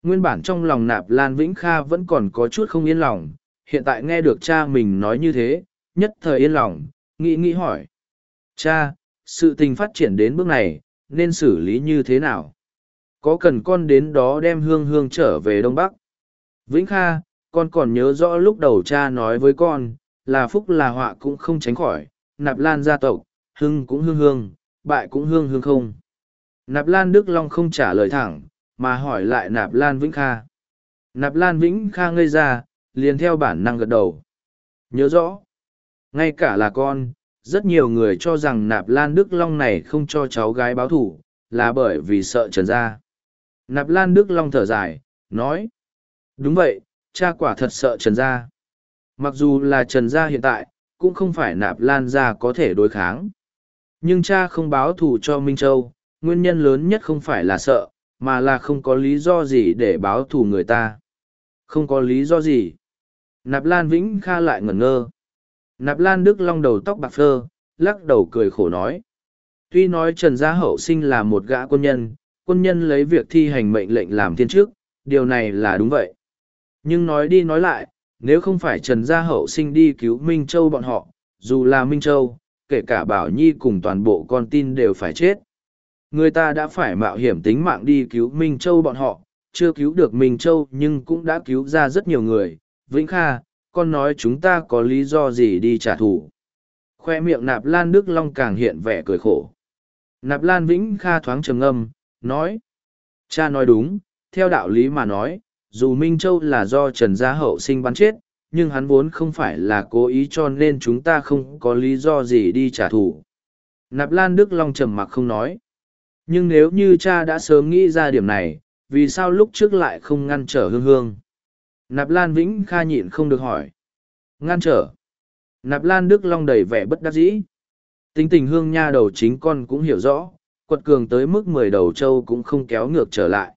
Nguyên bản trong lòng nạp lan vĩnh kha vẫn còn có chút không yên lòng hiện tại nghe được cha mình nói như thế, nhất thời yên lòng, nghĩ nghĩ hỏi, Cha, sự tình phát triển đến bước này, nên xử lý như thế nào? Có cần con đến đó đem hương hương trở về Đông Bắc? Vĩnh Kha, con còn nhớ rõ lúc đầu cha nói với con, là phúc là họa cũng không tránh khỏi, nạp lan gia tộc, hưng cũng hương hương, bại cũng hương hương không. Nạp lan Đức Long không trả lời thẳng, mà hỏi lại nạp lan Vĩnh Kha. Nạp lan Vĩnh Kha ngây ra, liền theo bản năng gật đầu. Nhớ rõ, ngay cả là con, rất nhiều người cho rằng nạp lan Đức Long này không cho cháu gái báo thủ, là bởi vì sợ trần gia. Nạp lan Đức Long thở dài, nói. Đúng vậy, cha quả thật sợ trần gia. Mặc dù là trần gia hiện tại, cũng không phải nạp lan gia có thể đối kháng. Nhưng cha không báo thù cho Minh Châu, nguyên nhân lớn nhất không phải là sợ, mà là không có lý do gì để báo thù người ta. Không có lý do gì. Nạp Lan Vĩnh Kha lại ngẩn ngơ. Nạp Lan Đức Long đầu tóc bạc phơ, lắc đầu cười khổ nói. Tuy nói Trần Gia Hậu sinh là một gã quân nhân, quân nhân lấy việc thi hành mệnh lệnh làm thiên chức, điều này là đúng vậy. Nhưng nói đi nói lại, nếu không phải Trần Gia Hậu sinh đi cứu Minh Châu bọn họ, dù là Minh Châu, kể cả Bảo Nhi cùng toàn bộ con tin đều phải chết. Người ta đã phải mạo hiểm tính mạng đi cứu Minh Châu bọn họ, chưa cứu được Minh Châu nhưng cũng đã cứu ra rất nhiều người. Vĩnh Kha, con nói chúng ta có lý do gì đi trả thù. Khoe miệng Nạp Lan Đức Long càng hiện vẻ cười khổ. Nạp Lan Vĩnh Kha thoáng trầm ngâm, nói. Cha nói đúng, theo đạo lý mà nói, dù Minh Châu là do Trần Gia Hậu sinh bắn chết, nhưng hắn vốn không phải là cố ý cho nên chúng ta không có lý do gì đi trả thù. Nạp Lan Đức Long trầm mặc không nói. Nhưng nếu như cha đã sớm nghĩ ra điểm này, vì sao lúc trước lại không ngăn trở hương hương? Nạp Lan Vĩnh Kha nhịn không được hỏi. Ngăn trở. Nạp Lan Đức Long đầy vẻ bất đắc dĩ. Tính tình hương nha đầu chính con cũng hiểu rõ, quật cường tới mức mười đầu trâu cũng không kéo ngược trở lại.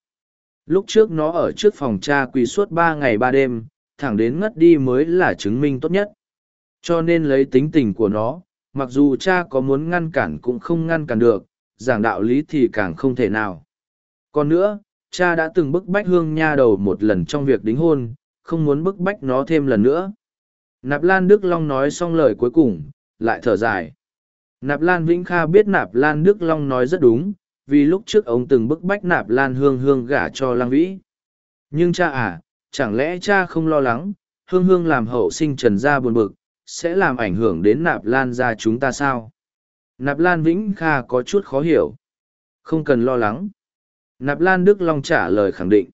Lúc trước nó ở trước phòng cha quỳ suốt ba ngày ba đêm, thẳng đến ngất đi mới là chứng minh tốt nhất. Cho nên lấy tính tình của nó, mặc dù cha có muốn ngăn cản cũng không ngăn cản được, giảng đạo lý thì càng không thể nào. Còn nữa, cha đã từng bức bách hương nha đầu một lần trong việc đính hôn, không muốn bức bách nó thêm lần nữa. Nạp Lan Đức Long nói xong lời cuối cùng, lại thở dài. Nạp Lan Vĩnh Kha biết Nạp Lan Đức Long nói rất đúng, vì lúc trước ông từng bức bách Nạp Lan Hương Hương gả cho Lang Vĩ. Nhưng cha à, chẳng lẽ cha không lo lắng, Hương Hương làm hậu sinh trần gia buồn bực, sẽ làm ảnh hưởng đến Nạp Lan gia chúng ta sao? Nạp Lan Vĩnh Kha có chút khó hiểu. Không cần lo lắng. Nạp Lan Đức Long trả lời khẳng định.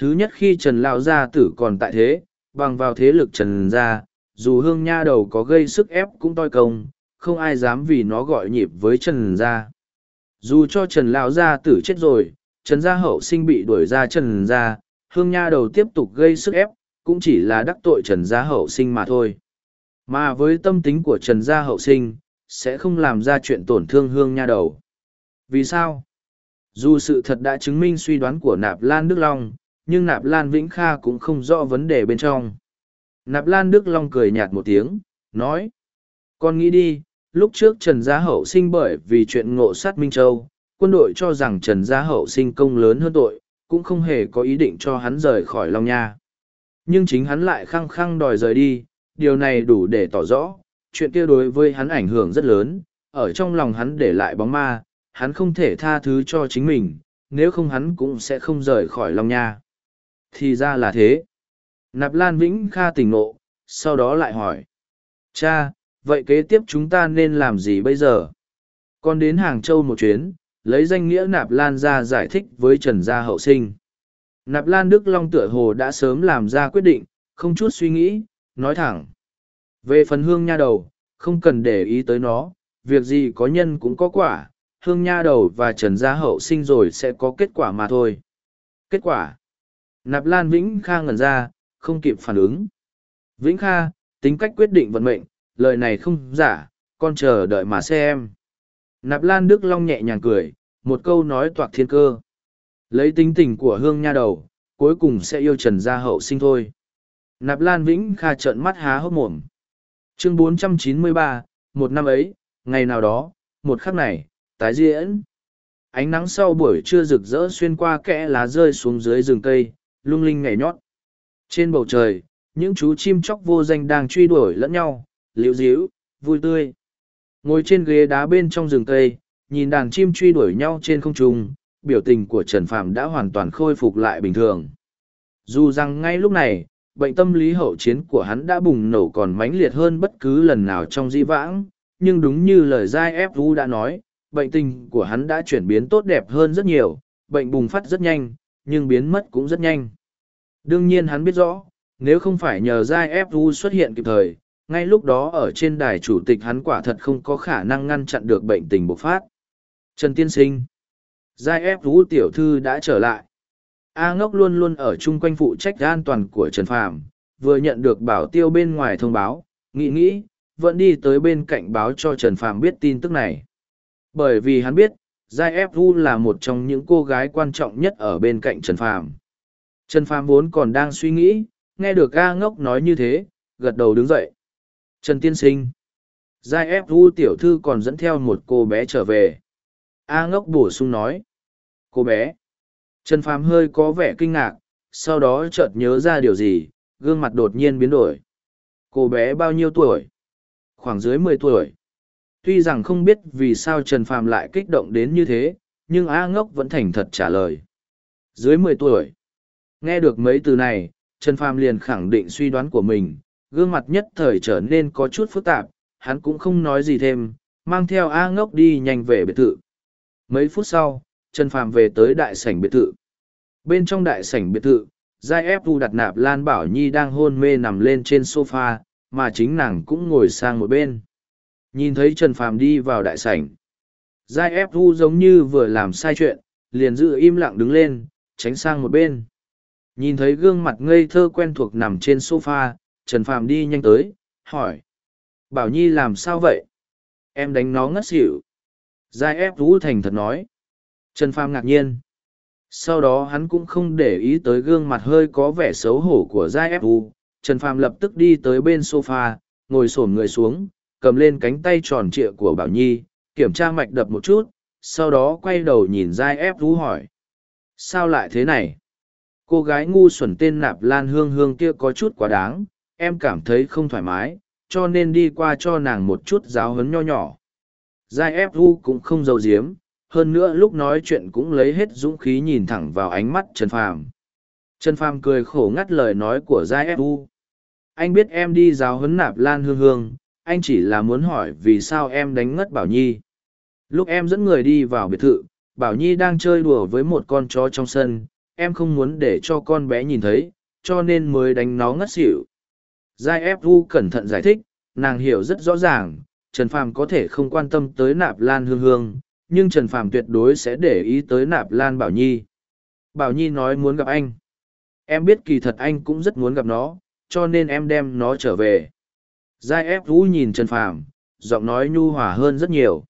Thứ nhất khi Trần Lao Gia tử còn tại thế, bằng vào thế lực Trần Gia, dù hương nha đầu có gây sức ép cũng toi công, không ai dám vì nó gọi nhịp với Trần Gia. Dù cho Trần Lao Gia tử chết rồi, Trần Gia hậu sinh bị đuổi ra Trần Gia, hương nha đầu tiếp tục gây sức ép, cũng chỉ là đắc tội Trần Gia hậu sinh mà thôi. Mà với tâm tính của Trần Gia hậu sinh, sẽ không làm ra chuyện tổn thương hương nha đầu. Vì sao? Dù sự thật đã chứng minh suy đoán của Nạp Lan Đức Long, nhưng Nạp Lan Vĩnh Kha cũng không rõ vấn đề bên trong. Nạp Lan Đức Long cười nhạt một tiếng, nói. Con nghĩ đi, lúc trước Trần Gia Hậu sinh bởi vì chuyện ngộ sát Minh Châu, quân đội cho rằng Trần Gia Hậu sinh công lớn hơn tội, cũng không hề có ý định cho hắn rời khỏi Long Nha. Nhưng chính hắn lại khăng khăng đòi rời đi, điều này đủ để tỏ rõ, chuyện kia đối với hắn ảnh hưởng rất lớn, ở trong lòng hắn để lại bóng ma, hắn không thể tha thứ cho chính mình, nếu không hắn cũng sẽ không rời khỏi Long Nha. Thì ra là thế. Nạp Lan Vĩnh Kha tỉnh nộ, sau đó lại hỏi. Cha, vậy kế tiếp chúng ta nên làm gì bây giờ? Con đến Hàng Châu một chuyến, lấy danh nghĩa Nạp Lan ra giải thích với Trần Gia Hậu Sinh. Nạp Lan Đức Long tựa hồ đã sớm làm ra quyết định, không chút suy nghĩ, nói thẳng. Về phần hương nha đầu, không cần để ý tới nó, việc gì có nhân cũng có quả, hương nha đầu và trần gia hậu sinh rồi sẽ có kết quả mà thôi. Kết quả? Nạp Lan Vĩnh Kha ngẩn ra, không kịp phản ứng. Vĩnh Kha, tính cách quyết định vận mệnh, lời này không giả, con chờ đợi mà xem. Nạp Lan Đức Long nhẹ nhàng cười, một câu nói toạc thiên cơ. Lấy tính tình của hương nha đầu, cuối cùng sẽ yêu trần gia hậu sinh thôi. Nạp Lan Vĩnh Kha trợn mắt há hốc mồm chương 493, một năm ấy ngày nào đó một khắc này tái diễn ánh nắng sau buổi trưa rực rỡ xuyên qua kẽ lá rơi xuống dưới rừng cây lung linh nhảy nhót trên bầu trời những chú chim chóc vô danh đang truy đuổi lẫn nhau liễu díu vui tươi Ngồi trên ghế đá bên trong rừng cây, nhìn đàn chim truy đuổi nhau trên không trung, biểu tình của Trần Phàm đã hoàn toàn khôi phục lại bình thường. Dù rằng ngay lúc này, bệnh tâm lý hậu chiến của hắn đã bùng nổ còn mãnh liệt hơn bất cứ lần nào trong di vãng, nhưng đúng như lời Giai F.U. đã nói, bệnh tình của hắn đã chuyển biến tốt đẹp hơn rất nhiều, bệnh bùng phát rất nhanh, nhưng biến mất cũng rất nhanh. Đương nhiên hắn biết rõ, nếu không phải nhờ Giai F.U. xuất hiện kịp thời, ngay lúc đó ở trên đài chủ tịch hắn quả thật không có khả năng ngăn chặn được bệnh tình bộc phát. Trần Tiên Sinh Giai F.U. tiểu thư đã trở lại. A ngốc luôn luôn ở chung quanh phụ trách an toàn của Trần Phàm, vừa nhận được bảo tiêu bên ngoài thông báo, nghĩ nghĩ, vẫn đi tới bên cạnh báo cho Trần Phàm biết tin tức này. Bởi vì hắn biết, Giai ép vu là một trong những cô gái quan trọng nhất ở bên cạnh Trần Phàm. Trần Phàm vốn còn đang suy nghĩ, nghe được Ga ngốc nói như thế, gật đầu đứng dậy. Trần Tiên Sinh Giai ép vu tiểu thư còn dẫn theo một cô bé trở về. A ngốc bổ sung nói. Cô bé. Trần Phàm hơi có vẻ kinh ngạc, sau đó chợt nhớ ra điều gì, gương mặt đột nhiên biến đổi. Cô bé bao nhiêu tuổi? Khoảng dưới mười tuổi. Tuy rằng không biết vì sao Trần Phàm lại kích động đến như thế, nhưng A ngốc vẫn thành thật trả lời. Dưới mười tuổi. Nghe được mấy từ này, Trần Phàm liền khẳng định suy đoán của mình, gương mặt nhất thời trở nên có chút phức tạp, hắn cũng không nói gì thêm, mang theo A ngốc đi nhanh về biệt thự. Mấy phút sau, Trần Phàm về tới đại sảnh biệt thự. Bên trong đại sảnh biệt thự, Giai ép u đặt nạp Lan Bảo Nhi đang hôn mê nằm lên trên sofa, mà chính nàng cũng ngồi sang một bên. Nhìn thấy Trần Phàm đi vào đại sảnh. Giai ép thu giống như vừa làm sai chuyện, liền giữ im lặng đứng lên, tránh sang một bên. Nhìn thấy gương mặt ngây thơ quen thuộc nằm trên sofa, Trần Phàm đi nhanh tới, hỏi. Bảo Nhi làm sao vậy? Em đánh nó ngất xỉu. Giai ép Vũ thành thật nói. Trần Phàm ngạc nhiên. Sau đó hắn cũng không để ý tới gương mặt hơi có vẻ xấu hổ của Giai ép Vũ. Trần Phàm lập tức đi tới bên sofa, ngồi xổm người xuống, cầm lên cánh tay tròn trịa của Bảo Nhi, kiểm tra mạch đập một chút, sau đó quay đầu nhìn Giai ép Vũ hỏi. Sao lại thế này? Cô gái ngu xuẩn tên nạp lan hương hương kia có chút quá đáng, em cảm thấy không thoải mái, cho nên đi qua cho nàng một chút giáo hấn nho nhỏ. Giai ép u cũng không giấu giếm, hơn nữa lúc nói chuyện cũng lấy hết dũng khí nhìn thẳng vào ánh mắt Trần Phàm. Trần Phàm cười khổ ngắt lời nói của Giai ép u. Anh biết em đi giáo huấn nạp lan hương hương, anh chỉ là muốn hỏi vì sao em đánh ngất Bảo Nhi. Lúc em dẫn người đi vào biệt thự, Bảo Nhi đang chơi đùa với một con chó trong sân, em không muốn để cho con bé nhìn thấy, cho nên mới đánh nó ngất xỉu. Giai ép u cẩn thận giải thích, nàng hiểu rất rõ ràng, Trần Phàm có thể không quan tâm tới nạp lan hương hương, nhưng Trần Phàm tuyệt đối sẽ để ý tới nạp lan Bảo Nhi. Bảo Nhi nói muốn gặp anh. Em biết kỳ thật anh cũng rất muốn gặp nó, cho nên em đem nó trở về. Giai ép vũ nhìn Trần Phàm, giọng nói nhu hòa hơn rất nhiều.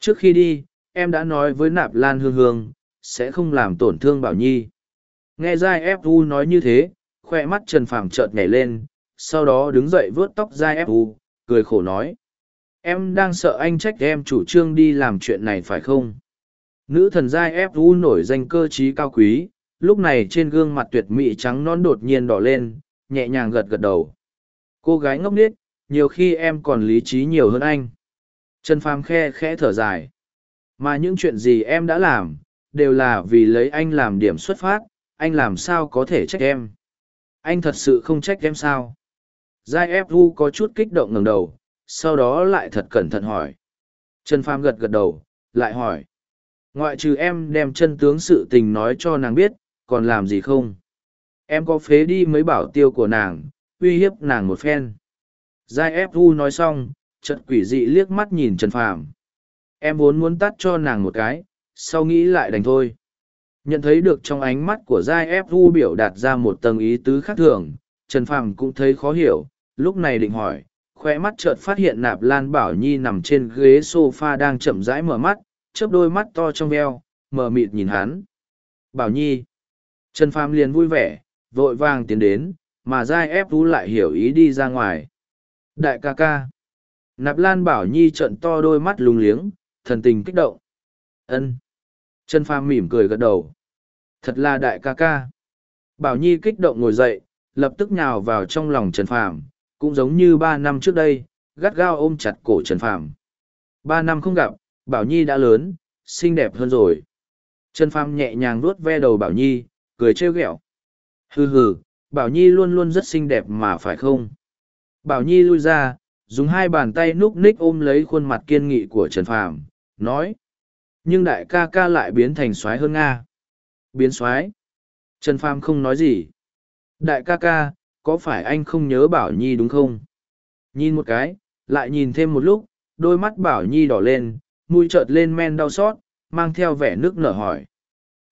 Trước khi đi, em đã nói với nạp lan hương hương, sẽ không làm tổn thương Bảo Nhi. Nghe Giai ép vũ nói như thế, khoe mắt Trần Phàm chợt nhảy lên, sau đó đứng dậy vớt tóc Giai ép vũ, cười khổ nói em đang sợ anh trách em chủ trương đi làm chuyện này phải không nữ thần giai ép vũ nổi danh cơ trí cao quý lúc này trên gương mặt tuyệt mỹ trắng non đột nhiên đỏ lên nhẹ nhàng gật gật đầu cô gái ngốc nghếch nhiều khi em còn lý trí nhiều hơn anh trần phàm khe khẽ thở dài mà những chuyện gì em đã làm đều là vì lấy anh làm điểm xuất phát anh làm sao có thể trách em anh thật sự không trách em sao giai ép u có chút kích động ngẩng đầu sau đó lại thật cẩn thận hỏi. Trần Phàm gật gật đầu, lại hỏi. Ngoại trừ em đem chân tướng sự tình nói cho nàng biết, còn làm gì không? Em có phế đi mấy bảo tiêu của nàng, uy hiếp nàng một phen. Giai ép u nói xong, trận quỷ dị liếc mắt nhìn Trần Phàm. Em vốn muốn tắt cho nàng một cái, sau nghĩ lại đành thôi. Nhận thấy được trong ánh mắt của Giai ép u biểu đạt ra một tầng ý tứ khác thường, Trần Phàm cũng thấy khó hiểu, lúc này định hỏi, khoe mắt chợt phát hiện nạp lan bảo nhi nằm trên ghế s o f a đang chậm rãi mở mắt chớp đôi mắt to trong veo mờ mịt nhìn hắn bảo nhi trần phàm liền vui vẻ vội vàng tiến đến mà giai ép u lại hiểu ý đi ra ngoài đại ca ca nạp lan bảo nhi trận to đôi mắt lung liếng thần tình kích động ân trần phàm mỉm cười gật đầu thật là đại ca ca bảo nhi kích động ngồi dậy lập tức nhào vào trong lòng trần phàm cũng giống như ba năm trước đây, gắt gao ôm chặt cổ Trần Phàm. Ba năm không gặp, Bảo Nhi đã lớn, xinh đẹp hơn rồi. Trần Phàm nhẹ nhàng vuốt ve đầu Bảo Nhi, cười trêu ghẹo. Hừ hừ, Bảo Nhi luôn luôn rất xinh đẹp mà phải không? Bảo Nhi lui ra, dùng hai bàn tay núp ních ôm lấy khuôn mặt kiên nghị của Trần Phàm, nói. Nhưng đại ca ca lại biến thành soái hơn Nga. Biến soái Trần Phàm không nói gì. Đại ca ca, có phải anh không nhớ Bảo Nhi đúng không? Nhìn một cái, lại nhìn thêm một lúc, đôi mắt Bảo Nhi đỏ lên, mũi chợt lên men đau xót, mang theo vẻ nước nở hỏi.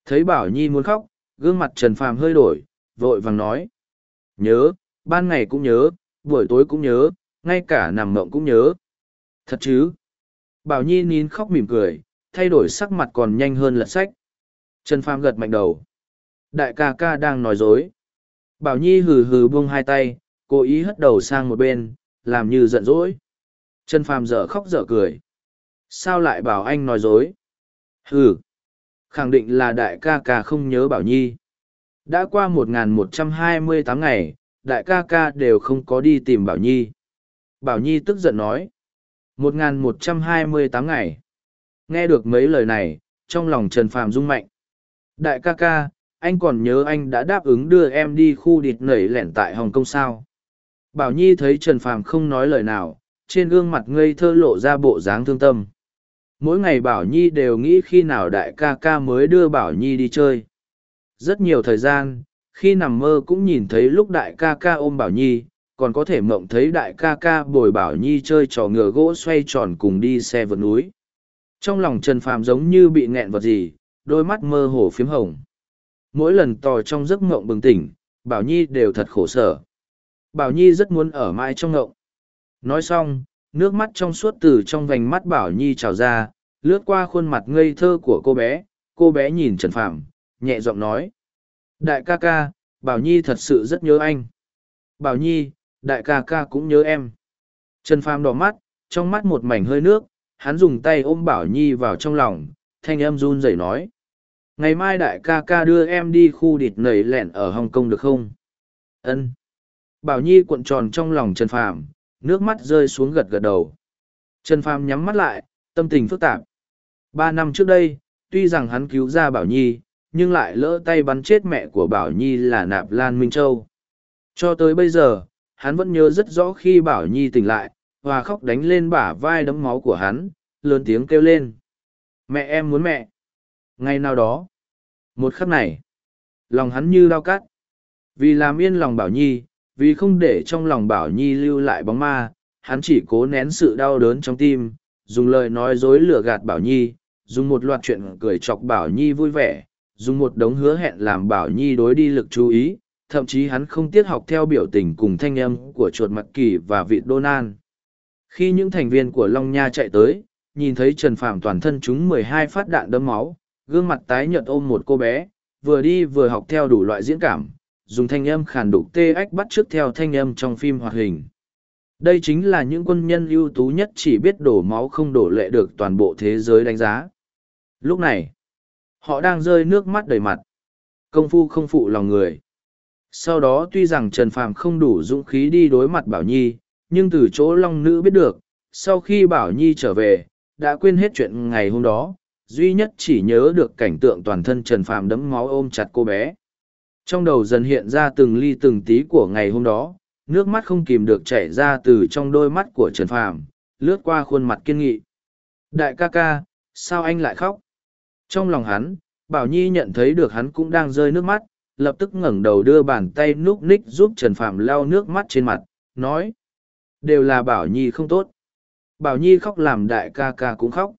Thấy Bảo Nhi muốn khóc, gương mặt Trần Phàm hơi đổi, vội vàng nói. Nhớ, ban ngày cũng nhớ, buổi tối cũng nhớ, ngay cả nằm mộng cũng nhớ. Thật chứ? Bảo Nhi nín khóc mỉm cười, thay đổi sắc mặt còn nhanh hơn lật sách. Trần Phàm gật mạnh đầu. Đại ca ca đang nói dối. Bảo Nhi hừ hừ buông hai tay, cố ý hất đầu sang một bên, làm như giận dỗi. Trần Phàm dở khóc dở cười. Sao lại bảo anh nói dối? Hừ, khẳng định là đại ca ca không nhớ Bảo Nhi. Đã qua 1128 ngày, đại ca ca đều không có đi tìm Bảo Nhi. Bảo Nhi tức giận nói. 1128 ngày. Nghe được mấy lời này, trong lòng Trần Phàm rung mạnh. Đại ca ca, anh còn nhớ anh đã đáp ứng đưa em đi khu địt nẩy lẻn tại Hồng Kông sao? Bảo Nhi thấy Trần Phàm không nói lời nào, trên gương mặt ngây thơ lộ ra bộ dáng thương tâm. Mỗi ngày Bảo Nhi đều nghĩ khi nào đại ca ca mới đưa Bảo Nhi đi chơi. Rất nhiều thời gian, khi nằm mơ cũng nhìn thấy lúc đại ca ca ôm Bảo Nhi, còn có thể mộng thấy đại ca ca bồi Bảo Nhi chơi trò ngựa gỗ xoay tròn cùng đi xe vượt núi. Trong lòng Trần Phàm giống như bị nghẹn vật gì, đôi mắt mơ hồ phiếm hồng. Mỗi lần tò trong giấc mộng bừng tỉnh, Bảo Nhi đều thật khổ sở. Bảo Nhi rất muốn ở mãi trong ngộng. Nói xong, nước mắt trong suốt từ trong vành mắt Bảo Nhi trào ra, lướt qua khuôn mặt ngây thơ của cô bé, cô bé nhìn Trần Phạm, nhẹ giọng nói. Đại ca ca, Bảo Nhi thật sự rất nhớ anh. Bảo Nhi, đại ca ca cũng nhớ em. Trần Phàm đỏ mắt, trong mắt một mảnh hơi nước, hắn dùng tay ôm Bảo Nhi vào trong lòng, thanh âm run rẩy nói. Ngày mai đại ca ca đưa em đi khu địt nầy lẹn ở Hồng Kông được không? Ân. Bảo Nhi cuộn tròn trong lòng Trần Phàm, nước mắt rơi xuống gật gật đầu. Trần Phàm nhắm mắt lại, tâm tình phức tạp. Ba năm trước đây, tuy rằng hắn cứu ra Bảo Nhi, nhưng lại lỡ tay bắn chết mẹ của Bảo Nhi là Nạp Lan Minh Châu. Cho tới bây giờ, hắn vẫn nhớ rất rõ khi Bảo Nhi tỉnh lại, và khóc đánh lên bả vai đấm máu của hắn, lớn tiếng kêu lên. Mẹ em muốn mẹ. Ngày nào đó, một khắc này, lòng hắn như đau cắt. Vì làm yên lòng Bảo Nhi, vì không để trong lòng Bảo Nhi lưu lại bóng ma, hắn chỉ cố nén sự đau đớn trong tim, dùng lời nói dối lừa gạt Bảo Nhi, dùng một loạt chuyện cười chọc Bảo Nhi vui vẻ, dùng một đống hứa hẹn làm Bảo Nhi đối đi lực chú ý, thậm chí hắn không tiếc học theo biểu tình cùng thanh âm của chuột mặt kỳ và vị đô nan. Khi những thành viên của Long Nha chạy tới, nhìn thấy Trần Phàm toàn thân chúng mười hai phát đạn đấm máu, gương mặt tái nhợt ôm một cô bé, vừa đi vừa học theo đủ loại diễn cảm, dùng thanh âm khàn đục tê ách bắt trước theo thanh âm trong phim hoạt hình. Đây chính là những quân nhân ưu tú nhất chỉ biết đổ máu không đổ lệ được toàn bộ thế giới đánh giá. Lúc này, họ đang rơi nước mắt đầy mặt. Công phu không phụ lòng người. Sau đó tuy rằng Trần Phàm không đủ dũng khí đi đối mặt Bảo Nhi, nhưng từ chỗ Long Nữ biết được, sau khi Bảo Nhi trở về, đã quên hết chuyện ngày hôm đó, duy nhất chỉ nhớ được cảnh tượng toàn thân Trần Phàm đẫm máu ôm chặt cô bé. Trong đầu dần hiện ra từng ly từng tí của ngày hôm đó, nước mắt không kìm được chảy ra từ trong đôi mắt của Trần Phàm, lướt qua khuôn mặt kiên nghị. Đại ca ca, sao anh lại khóc? Trong lòng hắn, Bảo Nhi nhận thấy được hắn cũng đang rơi nước mắt, lập tức ngẩng đầu đưa bàn tay núp ních giúp Trần phạm lau nước mắt trên mặt, nói. Đều là Bảo Nhi không tốt. Bảo Nhi khóc làm đại ca ca cũng khóc.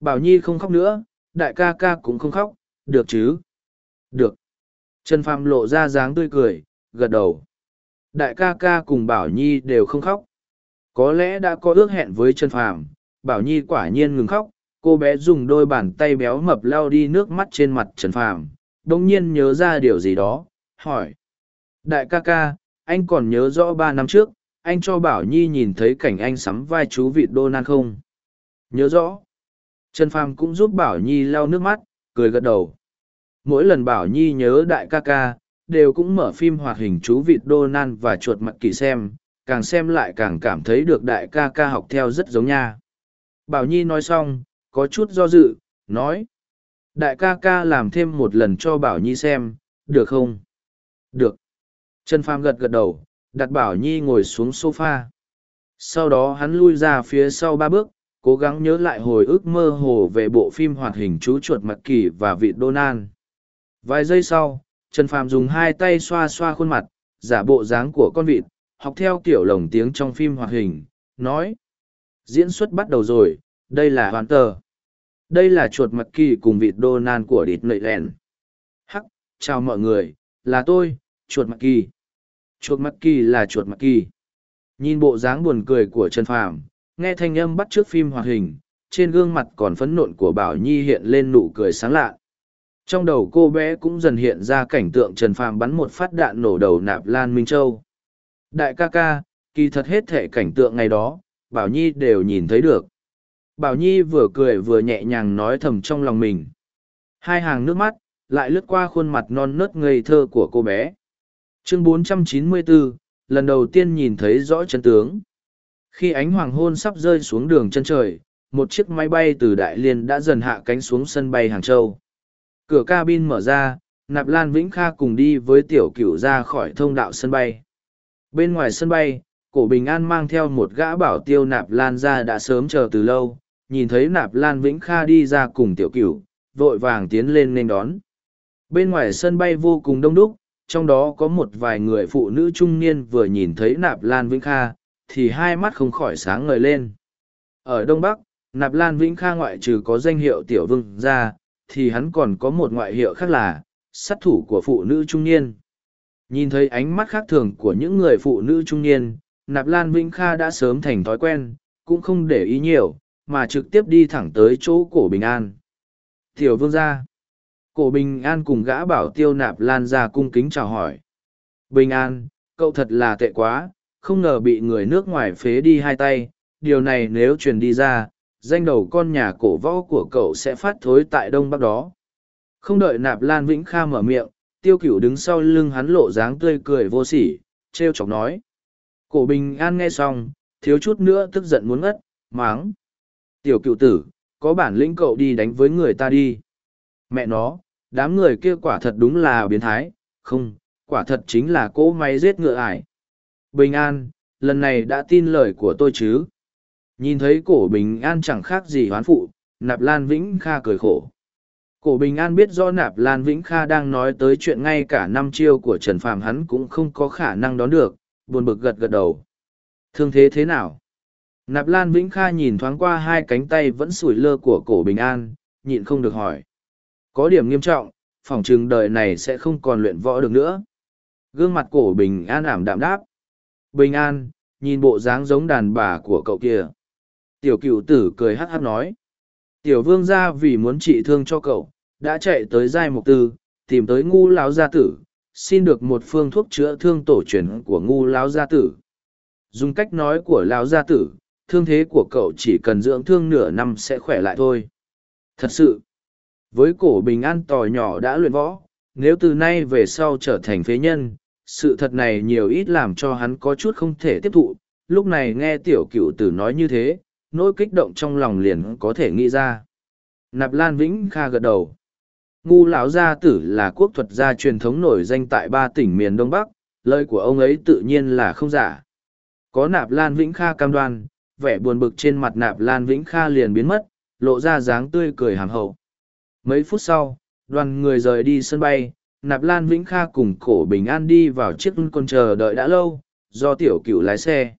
Bảo Nhi không khóc nữa, đại ca ca cũng không khóc, được chứ? Được. Trần phạm lộ ra dáng tươi cười, gật đầu. Đại ca ca cùng Bảo Nhi đều không khóc. Có lẽ đã có ước hẹn với Trần phạm. Bảo Nhi quả nhiên ngừng khóc, cô bé dùng đôi bàn tay béo mập lau đi nước mắt trên mặt Trần Phàm, đông nhiên nhớ ra điều gì đó, hỏi. Đại ca ca, anh còn nhớ rõ ba năm trước, anh cho Bảo Nhi nhìn thấy cảnh anh sắm vai chú vịt đô nan không? Nhớ rõ. Trần Phàm cũng giúp Bảo Nhi lau nước mắt, cười gật đầu. Mỗi lần Bảo Nhi nhớ đại ca ca, đều cũng mở phim hoạt hình chú vịt đô nan và chuột mặt kỳ xem, càng xem lại càng cảm thấy được đại ca ca học theo rất giống nha. Bảo Nhi nói xong, có chút do dự, nói. Đại ca ca làm thêm một lần cho Bảo Nhi xem, được không? Được. Trần Phàm gật gật đầu, đặt Bảo Nhi ngồi xuống sofa. Sau đó hắn lui ra phía sau ba bước, cố gắng nhớ lại hồi ức mơ hồ về bộ phim hoạt hình chú chuột mặt kỳ và vị Donald. Vài giây sau, Trần Phàm dùng hai tay xoa xoa khuôn mặt, giả bộ dáng của con vịt, học theo kiểu lồng tiếng trong phim hoạt hình, nói. Diễn xuất bắt đầu rồi, đây là hoàn tờ. Đây là chuột mặt kỳ cùng vịt nan của địt nlợi lẻn. Hắc, chào mọi người, là tôi, chuột mặt kỳ. Chuột mặt kỳ là chuột mặt kỳ. Nhìn bộ dáng buồn cười của Trần Phàm, nghe thanh âm bắt trước phim hoạt hình, trên gương mặt còn phấn nộn của Bảo Nhi hiện lên nụ cười sáng lạ. Trong đầu cô bé cũng dần hiện ra cảnh tượng Trần Phàm bắn một phát đạn nổ đầu nạp Lan Minh Châu. Đại ca ca, kỳ thật hết thể cảnh tượng ngày đó, Bảo Nhi đều nhìn thấy được. Bảo Nhi vừa cười vừa nhẹ nhàng nói thầm trong lòng mình. Hai hàng nước mắt, lại lướt qua khuôn mặt non nớt ngây thơ của cô bé. Chương 494, lần đầu tiên nhìn thấy rõ chân tướng. Khi ánh hoàng hôn sắp rơi xuống đường chân trời, một chiếc máy bay từ Đại Liên đã dần hạ cánh xuống sân bay Hàng Châu. Cửa cabin mở ra, Nạp Lan Vĩnh Kha cùng đi với tiểu cửu ra khỏi thông đạo sân bay. Bên ngoài sân bay, cổ bình an mang theo một gã bảo tiêu Nạp Lan ra đã sớm chờ từ lâu, nhìn thấy Nạp Lan Vĩnh Kha đi ra cùng tiểu cửu, vội vàng tiến lên nên đón. Bên ngoài sân bay vô cùng đông đúc, trong đó có một vài người phụ nữ trung niên vừa nhìn thấy Nạp Lan Vĩnh Kha, thì hai mắt không khỏi sáng ngời lên. Ở Đông Bắc, Nạp Lan Vĩnh Kha ngoại trừ có danh hiệu tiểu vương ra, thì hắn còn có một ngoại hiệu khác là sát thủ của phụ nữ trung niên. Nhìn thấy ánh mắt khác thường của những người phụ nữ trung niên, Nạp Lan Vĩnh Kha đã sớm thành thói quen, cũng không để ý nhiều, mà trực tiếp đi thẳng tới chỗ cổ Bình An. Tiểu vương gia. Cổ Bình An cùng gã bảo tiêu Nạp Lan ra cung kính chào hỏi. Bình An, cậu thật là tệ quá, không ngờ bị người nước ngoài phế đi hai tay, điều này nếu truyền đi ra, danh đầu con nhà cổ võ của cậu sẽ phát thối tại đông bắc đó. Không đợi nạp Lan Vĩnh Kha mở miệng, tiêu cửu đứng sau lưng hắn lộ dáng tươi cười vô sỉ, treo chọc nói. Cổ bình an nghe xong, thiếu chút nữa tức giận muốn ngất, máng. Tiểu cựu tử, có bản lĩnh cậu đi đánh với người ta đi. Mẹ nó, đám người kia quả thật đúng là biến thái, không, quả thật chính là cỗ máy giết ngựa ải. Bình an, lần này đã tin lời của tôi chứ. Nhìn thấy cổ bình an chẳng khác gì hoán phụ, nạp lan vĩnh kha cười khổ. Cổ bình an biết do nạp lan vĩnh kha đang nói tới chuyện ngay cả năm chiêu của Trần Phàm hắn cũng không có khả năng đón được, buồn bực gật gật đầu. Thương thế thế nào? Nạp lan vĩnh kha nhìn thoáng qua hai cánh tay vẫn sủi lơ của cổ bình an, nhịn không được hỏi. Có điểm nghiêm trọng, phòng chừng đời này sẽ không còn luyện võ được nữa. Gương mặt cổ bình an ảm đạm đáp. Bình an, nhìn bộ dáng giống đàn bà của cậu kia. Tiểu cựu tử cười hát hát nói. Tiểu vương gia vì muốn trị thương cho cậu, đã chạy tới giai mục tư, tìm tới ngu lão gia tử, xin được một phương thuốc chữa thương tổ truyền của ngu lão gia tử. Dùng cách nói của lão gia tử, thương thế của cậu chỉ cần dưỡng thương nửa năm sẽ khỏe lại thôi. Thật sự, với cổ bình an tò nhỏ đã luyện võ, nếu từ nay về sau trở thành phế nhân, sự thật này nhiều ít làm cho hắn có chút không thể tiếp thụ. Lúc này nghe tiểu cựu tử nói như thế nỗi kích động trong lòng liền có thể nghĩ ra. Nạp lan vĩnh kha gật đầu. Ngu lão gia tử là quốc thuật gia truyền thống nổi danh tại ba tỉnh miền đông bắc lời của ông ấy tự nhiên là không giả. Có nạp lan vĩnh kha cam đoan vẻ buồn bực trên mặt nạp lan vĩnh kha liền biến mất, lộ ra dáng tươi cười hàm hậu. Mấy phút sau, đoàn người rời đi sân bay, nạp lan vĩnh kha cùng cổ bình an đi vào chiếc con chờ đợi đã lâu, do tiểu cựu lái xe.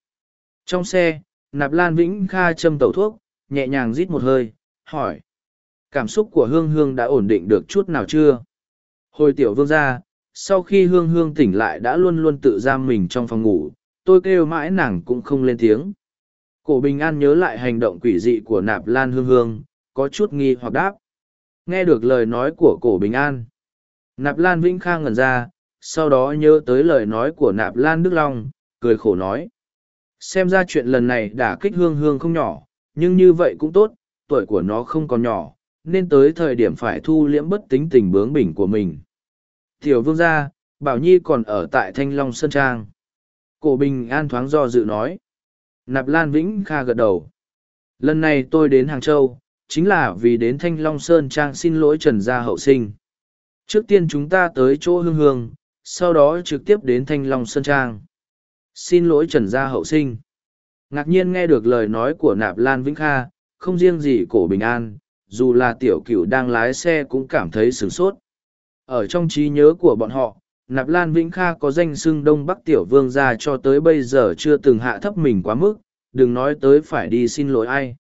Trong xe, nạp lan vĩnh kha châm tẩu thuốc, nhẹ nhàng rít một hơi, hỏi, cảm xúc của hương hương đã ổn định được chút nào chưa? Hồi tiểu vương ra, sau khi hương hương tỉnh lại đã luôn luôn tự giam mình trong phòng ngủ, tôi kêu mãi nàng cũng không lên tiếng cổ bình an nhớ lại hành động quỷ dị của nạp lan hương hương có chút nghi hoặc đáp nghe được lời nói của cổ bình an Nạp Lan Vĩnh Khang ngẩn ra, sau đó nhớ tới lời nói của Nạp Lan Đức Long, cười khổ nói. Xem ra chuyện lần này đã kích hương hương không nhỏ, nhưng như vậy cũng tốt, tuổi của nó không còn nhỏ, nên tới thời điểm phải thu liễm bất tính tình bướng bỉnh của mình. Tiểu vương gia, Bảo Nhi còn ở tại Thanh Long Sơn Trang. Cổ Bình An thoáng do dự nói. Nạp Lan Vĩnh Kha gật đầu. Lần này tôi đến Hàng Châu, chính là vì đến Thanh Long Sơn Trang xin lỗi Trần Gia Hậu Sinh. Trước tiên chúng ta tới chỗ hương hương, sau đó trực tiếp đến Thanh Long Sơn Trang. Xin lỗi Trần Gia Hậu Sinh. Ngạc nhiên nghe được lời nói của Nạp Lan Vĩnh Kha, không riêng gì cổ bình an, dù là tiểu cửu đang lái xe cũng cảm thấy sửng sốt. Ở trong trí nhớ của bọn họ, Nạp Lan Vĩnh Kha có danh xưng Đông Bắc Tiểu Vương gia cho tới bây giờ chưa từng hạ thấp mình quá mức, đừng nói tới phải đi xin lỗi ai.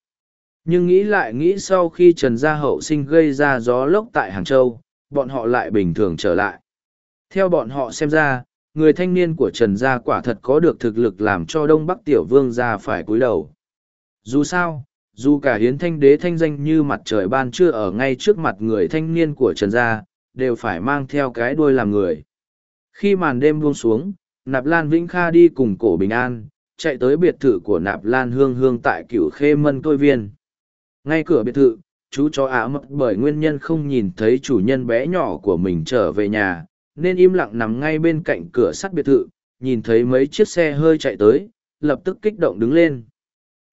Nhưng nghĩ lại nghĩ sau khi Trần Gia Hậu sinh gây ra gió lốc tại Hàng Châu, bọn họ lại bình thường trở lại. Theo bọn họ xem ra, người thanh niên của Trần Gia quả thật có được thực lực làm cho Đông Bắc Tiểu Vương gia phải cúi đầu. Dù sao, dù cả hiến thanh đế thanh danh như mặt trời ban trưa ở ngay trước mặt người thanh niên của Trần Gia, đều phải mang theo cái đuôi làm người. Khi màn đêm buông xuống, Nạp Lan Vĩnh Kha đi cùng cổ bình an, chạy tới biệt thự của Nạp Lan Hương Hương tại cửu khê mân tôi viên. Ngay cửa biệt thự, chú chó ả mất bởi nguyên nhân không nhìn thấy chủ nhân bé nhỏ của mình trở về nhà, nên im lặng nằm ngay bên cạnh cửa sắt biệt thự, nhìn thấy mấy chiếc xe hơi chạy tới, lập tức kích động đứng lên.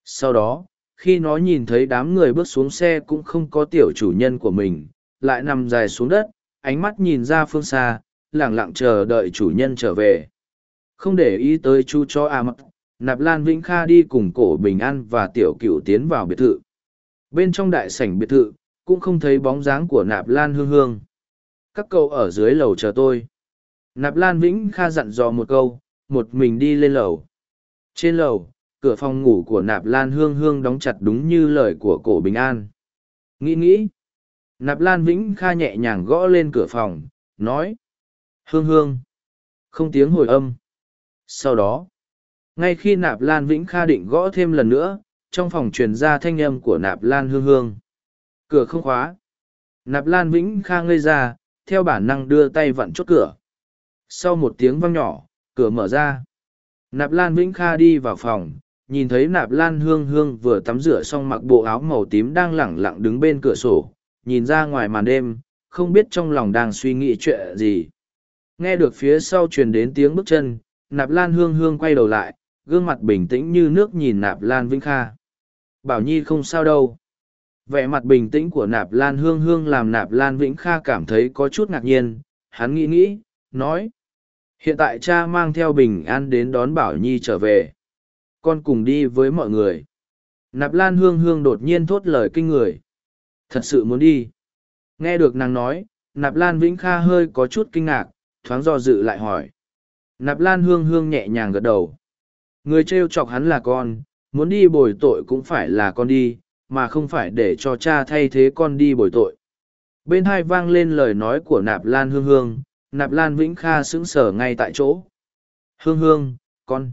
Sau đó, khi nó nhìn thấy đám người bước xuống xe cũng không có tiểu chủ nhân của mình, lại nằm dài xuống đất, ánh mắt nhìn ra phương xa, lẳng lặng chờ đợi chủ nhân trở về. Không để ý tới chú chó à mất, Nạp Lan Vĩnh Kha đi cùng cổ bình an và tiểu cửu tiến vào biệt thự. Bên trong đại sảnh biệt thự, cũng không thấy bóng dáng của Nạp Lan Hương Hương. Các cậu ở dưới lầu chờ tôi. Nạp Lan Vĩnh Kha dặn dò một câu, một mình đi lên lầu. Trên lầu, cửa phòng ngủ của Nạp Lan Hương Hương đóng chặt đúng như lời của cổ bình an. Nghĩ nghĩ. Nạp Lan Vĩnh Kha nhẹ nhàng gõ lên cửa phòng, nói. Hương Hương. Không tiếng hồi âm. Sau đó, ngay khi nạp lan vĩnh kha định gõ thêm lần nữa trong phòng truyền ra thanh âm của nạp lan hương hương. Cửa không khóa. Nạp lan vĩnh kha ngây ra theo bản năng đưa tay vặn chốt cửa. Sau một tiếng văng nhỏ cửa mở ra. Nạp lan vĩnh kha đi vào phòng nhìn thấy nạp lan hương hương vừa tắm rửa xong mặc bộ áo màu tím đang lẳng lặng đứng bên cửa sổ nhìn ra ngoài màn đêm không biết trong lòng đang suy nghĩ chuyện gì nghe được phía sau truyền đến tiếng bước chân, nạp lan hương hương quay đầu lại, gương mặt bình tĩnh như nước nhìn nạp lan vĩnh kha. Bảo nhi không sao đâu. Vẻ mặt bình tĩnh của nạp lan hương hương làm nạp lan vĩnh kha cảm thấy có chút ngạc nhiên. Hắn nghĩ nghĩ, nói, hiện tại cha mang theo bình an đến đón bảo nhi trở về. Con cùng đi với mọi người. Nạp lan hương hương đột nhiên thốt lời kinh người. Thật sự muốn đi. Nghe được nàng nói, nạp lan vĩnh kha hơi có chút kinh ngạc thoáng do dự lại hỏi nạp lan hương hương nhẹ nhàng gật đầu Người trêu chọc hắn là con, muốn đi bồi tội cũng phải là con đi, mà không phải để cho cha thay thế con đi bồi tội. Bên hai vang lên lời nói của Nạp Lan Hương Hương, Nạp Lan Vĩnh Kha sững sờ ngay tại chỗ. Hương Hương, con,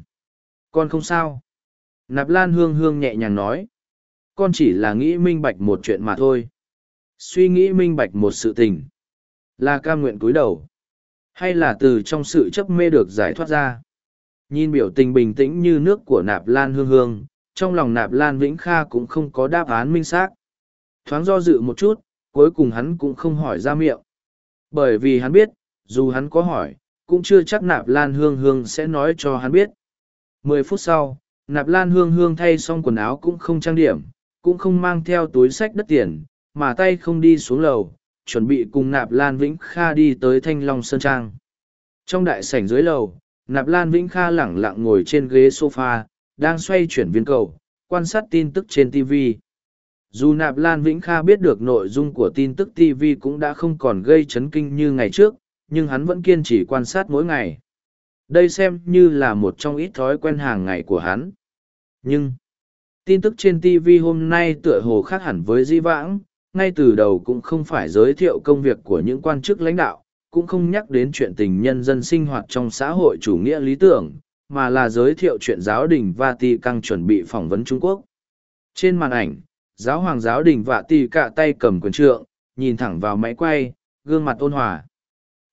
con không sao. Nạp Lan Hương Hương nhẹ nhàng nói. Con chỉ là nghĩ minh bạch một chuyện mà thôi. Suy nghĩ minh bạch một sự tình. Là ca nguyện cúi đầu. Hay là từ trong sự chấp mê được giải thoát ra. Nhìn biểu tình bình tĩnh như nước của nạp lan hương hương, trong lòng nạp lan vĩnh kha cũng không có đáp án minh xác. Thoáng do dự một chút cuối cùng hắn cũng không hỏi ra miệng. Bởi vì hắn biết dù hắn có hỏi cũng chưa chắc nạp lan hương hương sẽ nói cho hắn biết. Mười phút sau nạp lan hương hương thay xong quần áo cũng không trang điểm cũng không mang theo túi sách đất tiền mà tay không đi xuống lầu chuẩn bị cùng nạp lan vĩnh kha đi tới thanh long sơn trang trong đại sảnh dưới lầu Nạp Lan Vĩnh Kha lẳng lặng ngồi trên ghế sofa, đang xoay chuyển viên cầu, quan sát tin tức trên TV. Dù Nạp Lan Vĩnh Kha biết được nội dung của tin tức TV cũng đã không còn gây chấn kinh như ngày trước, nhưng hắn vẫn kiên trì quan sát mỗi ngày. Đây xem như là một trong ít thói quen hàng ngày của hắn. Nhưng, tin tức trên TV hôm nay tựa hồ khác hẳn với di vãng, ngay từ đầu cũng không phải giới thiệu công việc của những quan chức lãnh đạo, cũng không nhắc đến chuyện tình nhân dân sinh hoạt trong xã hội chủ nghĩa lý tưởng, mà là giới thiệu chuyện giáo đình Vati Căng chuẩn bị phỏng vấn Trung Quốc. Trên màn ảnh, giáo hoàng giáo đình Vati cạ tay cầm quyền trượng, nhìn thẳng vào máy quay, gương mặt ôn hòa.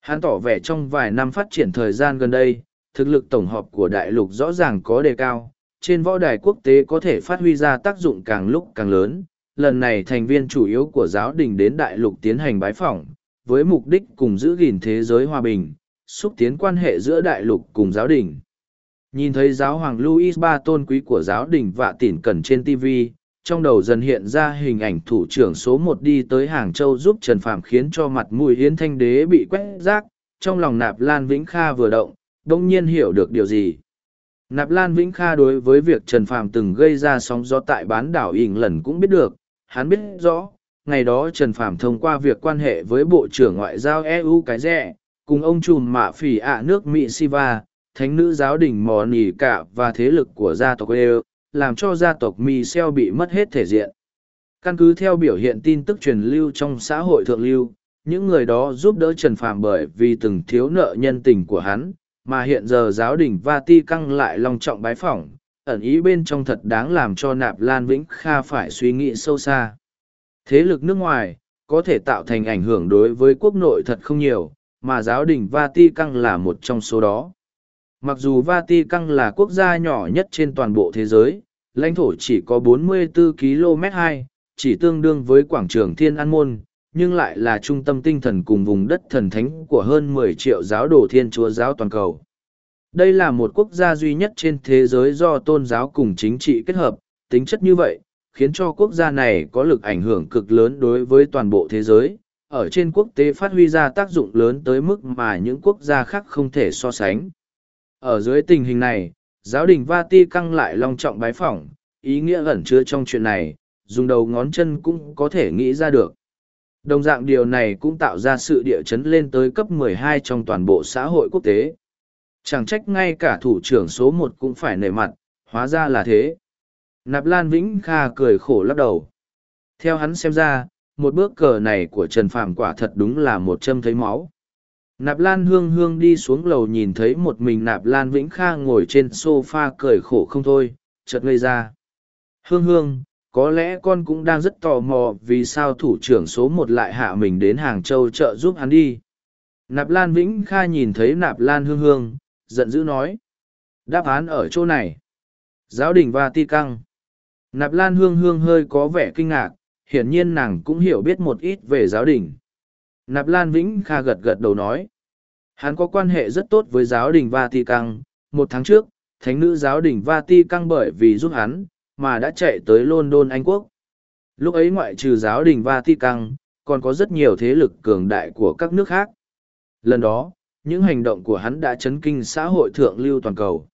Hắn tỏ vẻ trong vài năm phát triển thời gian gần đây, thực lực tổng hợp của đại lục rõ ràng có đề cao, trên võ đài quốc tế có thể phát huy ra tác dụng càng lúc càng lớn. Lần này thành viên chủ yếu của giáo đình đến đại lục tiến hành bái phỏng, với mục đích cùng giữ gìn thế giới hòa bình, xúc tiến quan hệ giữa đại lục cùng giáo đình. Nhìn thấy giáo hoàng Louis ba tôn quý của giáo đình vạ tỉn cẩn trên TV, trong đầu dần hiện ra hình ảnh thủ trưởng số một đi tới Hàng Châu giúp Trần Phạm khiến cho mặt mũi Yến Thanh Đế bị quét rác, trong lòng Nạp Lan Vĩnh Kha vừa động, đông nhiên hiểu được điều gì. Nạp Lan Vĩnh Kha đối với việc Trần Phạm từng gây ra sóng gió tại bán đảo Ỉng lần cũng biết được, hắn biết rõ, ngày đó Trần Phạm thông qua việc quan hệ với Bộ trưởng Ngoại giao EU cái rẻ, cùng ông trùm mạ phỉ ạ nước Mỹ Siva, thánh nữ giáo đình Mò nỉ Cả và thế lực của gia tộc EU, làm cho gia tộc Michel bị mất hết thể diện. Căn cứ theo biểu hiện tin tức truyền lưu trong xã hội thượng lưu, những người đó giúp đỡ Trần Phạm bởi vì từng thiếu nợ nhân tình của hắn, mà hiện giờ giáo đình Vati căng lại long trọng bái phỏng, ẩn ý bên trong thật đáng làm cho Nạp Lan Vĩnh Kha phải suy nghĩ sâu xa. Thế lực nước ngoài, có thể tạo thành ảnh hưởng đối với quốc nội thật không nhiều, mà giáo đình Vati căng là một trong số đó. Mặc dù Vati căng là quốc gia nhỏ nhất trên toàn bộ thế giới, lãnh thổ chỉ có 44 km 2, chỉ tương đương với quảng trường Thiên An Môn, nhưng lại là trung tâm tinh thần cùng vùng đất thần thánh của hơn 10 triệu giáo đồ thiên chúa giáo toàn cầu. Đây là một quốc gia duy nhất trên thế giới do tôn giáo cùng chính trị kết hợp, tính chất như vậy, khiến cho quốc gia này có lực ảnh hưởng cực lớn đối với toàn bộ thế giới, ở trên quốc tế phát huy ra tác dụng lớn tới mức mà những quốc gia khác không thể so sánh. Ở dưới tình hình này, giáo đình Vati căng lại long trọng bái phỏng, ý nghĩa ẩn chứa trong chuyện này, dùng đầu ngón chân cũng có thể nghĩ ra được. Đồng dạng điều này cũng tạo ra sự địa chấn lên tới cấp 12 trong toàn bộ xã hội quốc tế. Chẳng trách ngay cả thủ trưởng số một cũng phải nể mặt, hóa ra là thế. Nạp Lan Vĩnh Kha cười khổ lắc đầu. Theo hắn xem ra, một bước cờ này của Trần Phạm quả thật đúng là một châm thấy máu. Nạp Lan Hương Hương đi xuống lầu nhìn thấy một mình Nạp Lan Vĩnh Kha ngồi trên sofa cười khổ không thôi, chợt ngây ra. Hương Hương, có lẽ con cũng đang rất tò mò vì sao thủ trưởng số một lại hạ mình đến Hàng Châu trợ giúp hắn đi. Nạp Lan Vĩnh Kha nhìn thấy Nạp Lan Hương Hương, giận dữ nói. Đáp án ở chỗ này. Giáo đình và ti căng. Nạp Lan Hương Hương hơi có vẻ kinh ngạc, hiển nhiên nàng cũng hiểu biết một ít về giáo đình. Nạp Lan Vĩnh Kha gật gật đầu nói. Hắn có quan hệ rất tốt với giáo đình Vatican. Một tháng trước, thánh nữ giáo đình Vatican bởi vì giúp hắn, mà đã chạy tới London Anh Quốc. Lúc ấy ngoại trừ giáo đình Vatican, còn có rất nhiều thế lực cường đại của các nước khác. Lần đó, những hành động của hắn đã chấn kinh xã hội thượng lưu toàn cầu.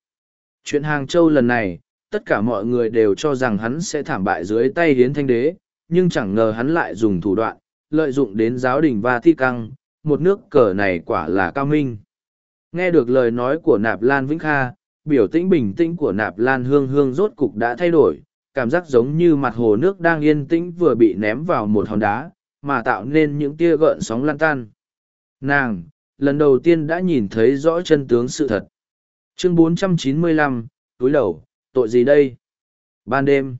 Chuyện Hàng Châu lần này, tất cả mọi người đều cho rằng hắn sẽ thảm bại dưới tay hiến thanh đế, nhưng chẳng ngờ hắn lại dùng thủ đoạn, lợi dụng đến giáo đình và thi căng, một nước cờ này quả là cao minh. Nghe được lời nói của Nạp Lan Vĩnh Kha, biểu tĩnh bình tĩnh của Nạp Lan Hương Hương rốt cục đã thay đổi, cảm giác giống như mặt hồ nước đang yên tĩnh vừa bị ném vào một hòn đá, mà tạo nên những tia gợn sóng lan tan. Nàng, lần đầu tiên đã nhìn thấy rõ chân tướng sự thật. Chương 495, túi đầu, tội gì đây? Ban đêm,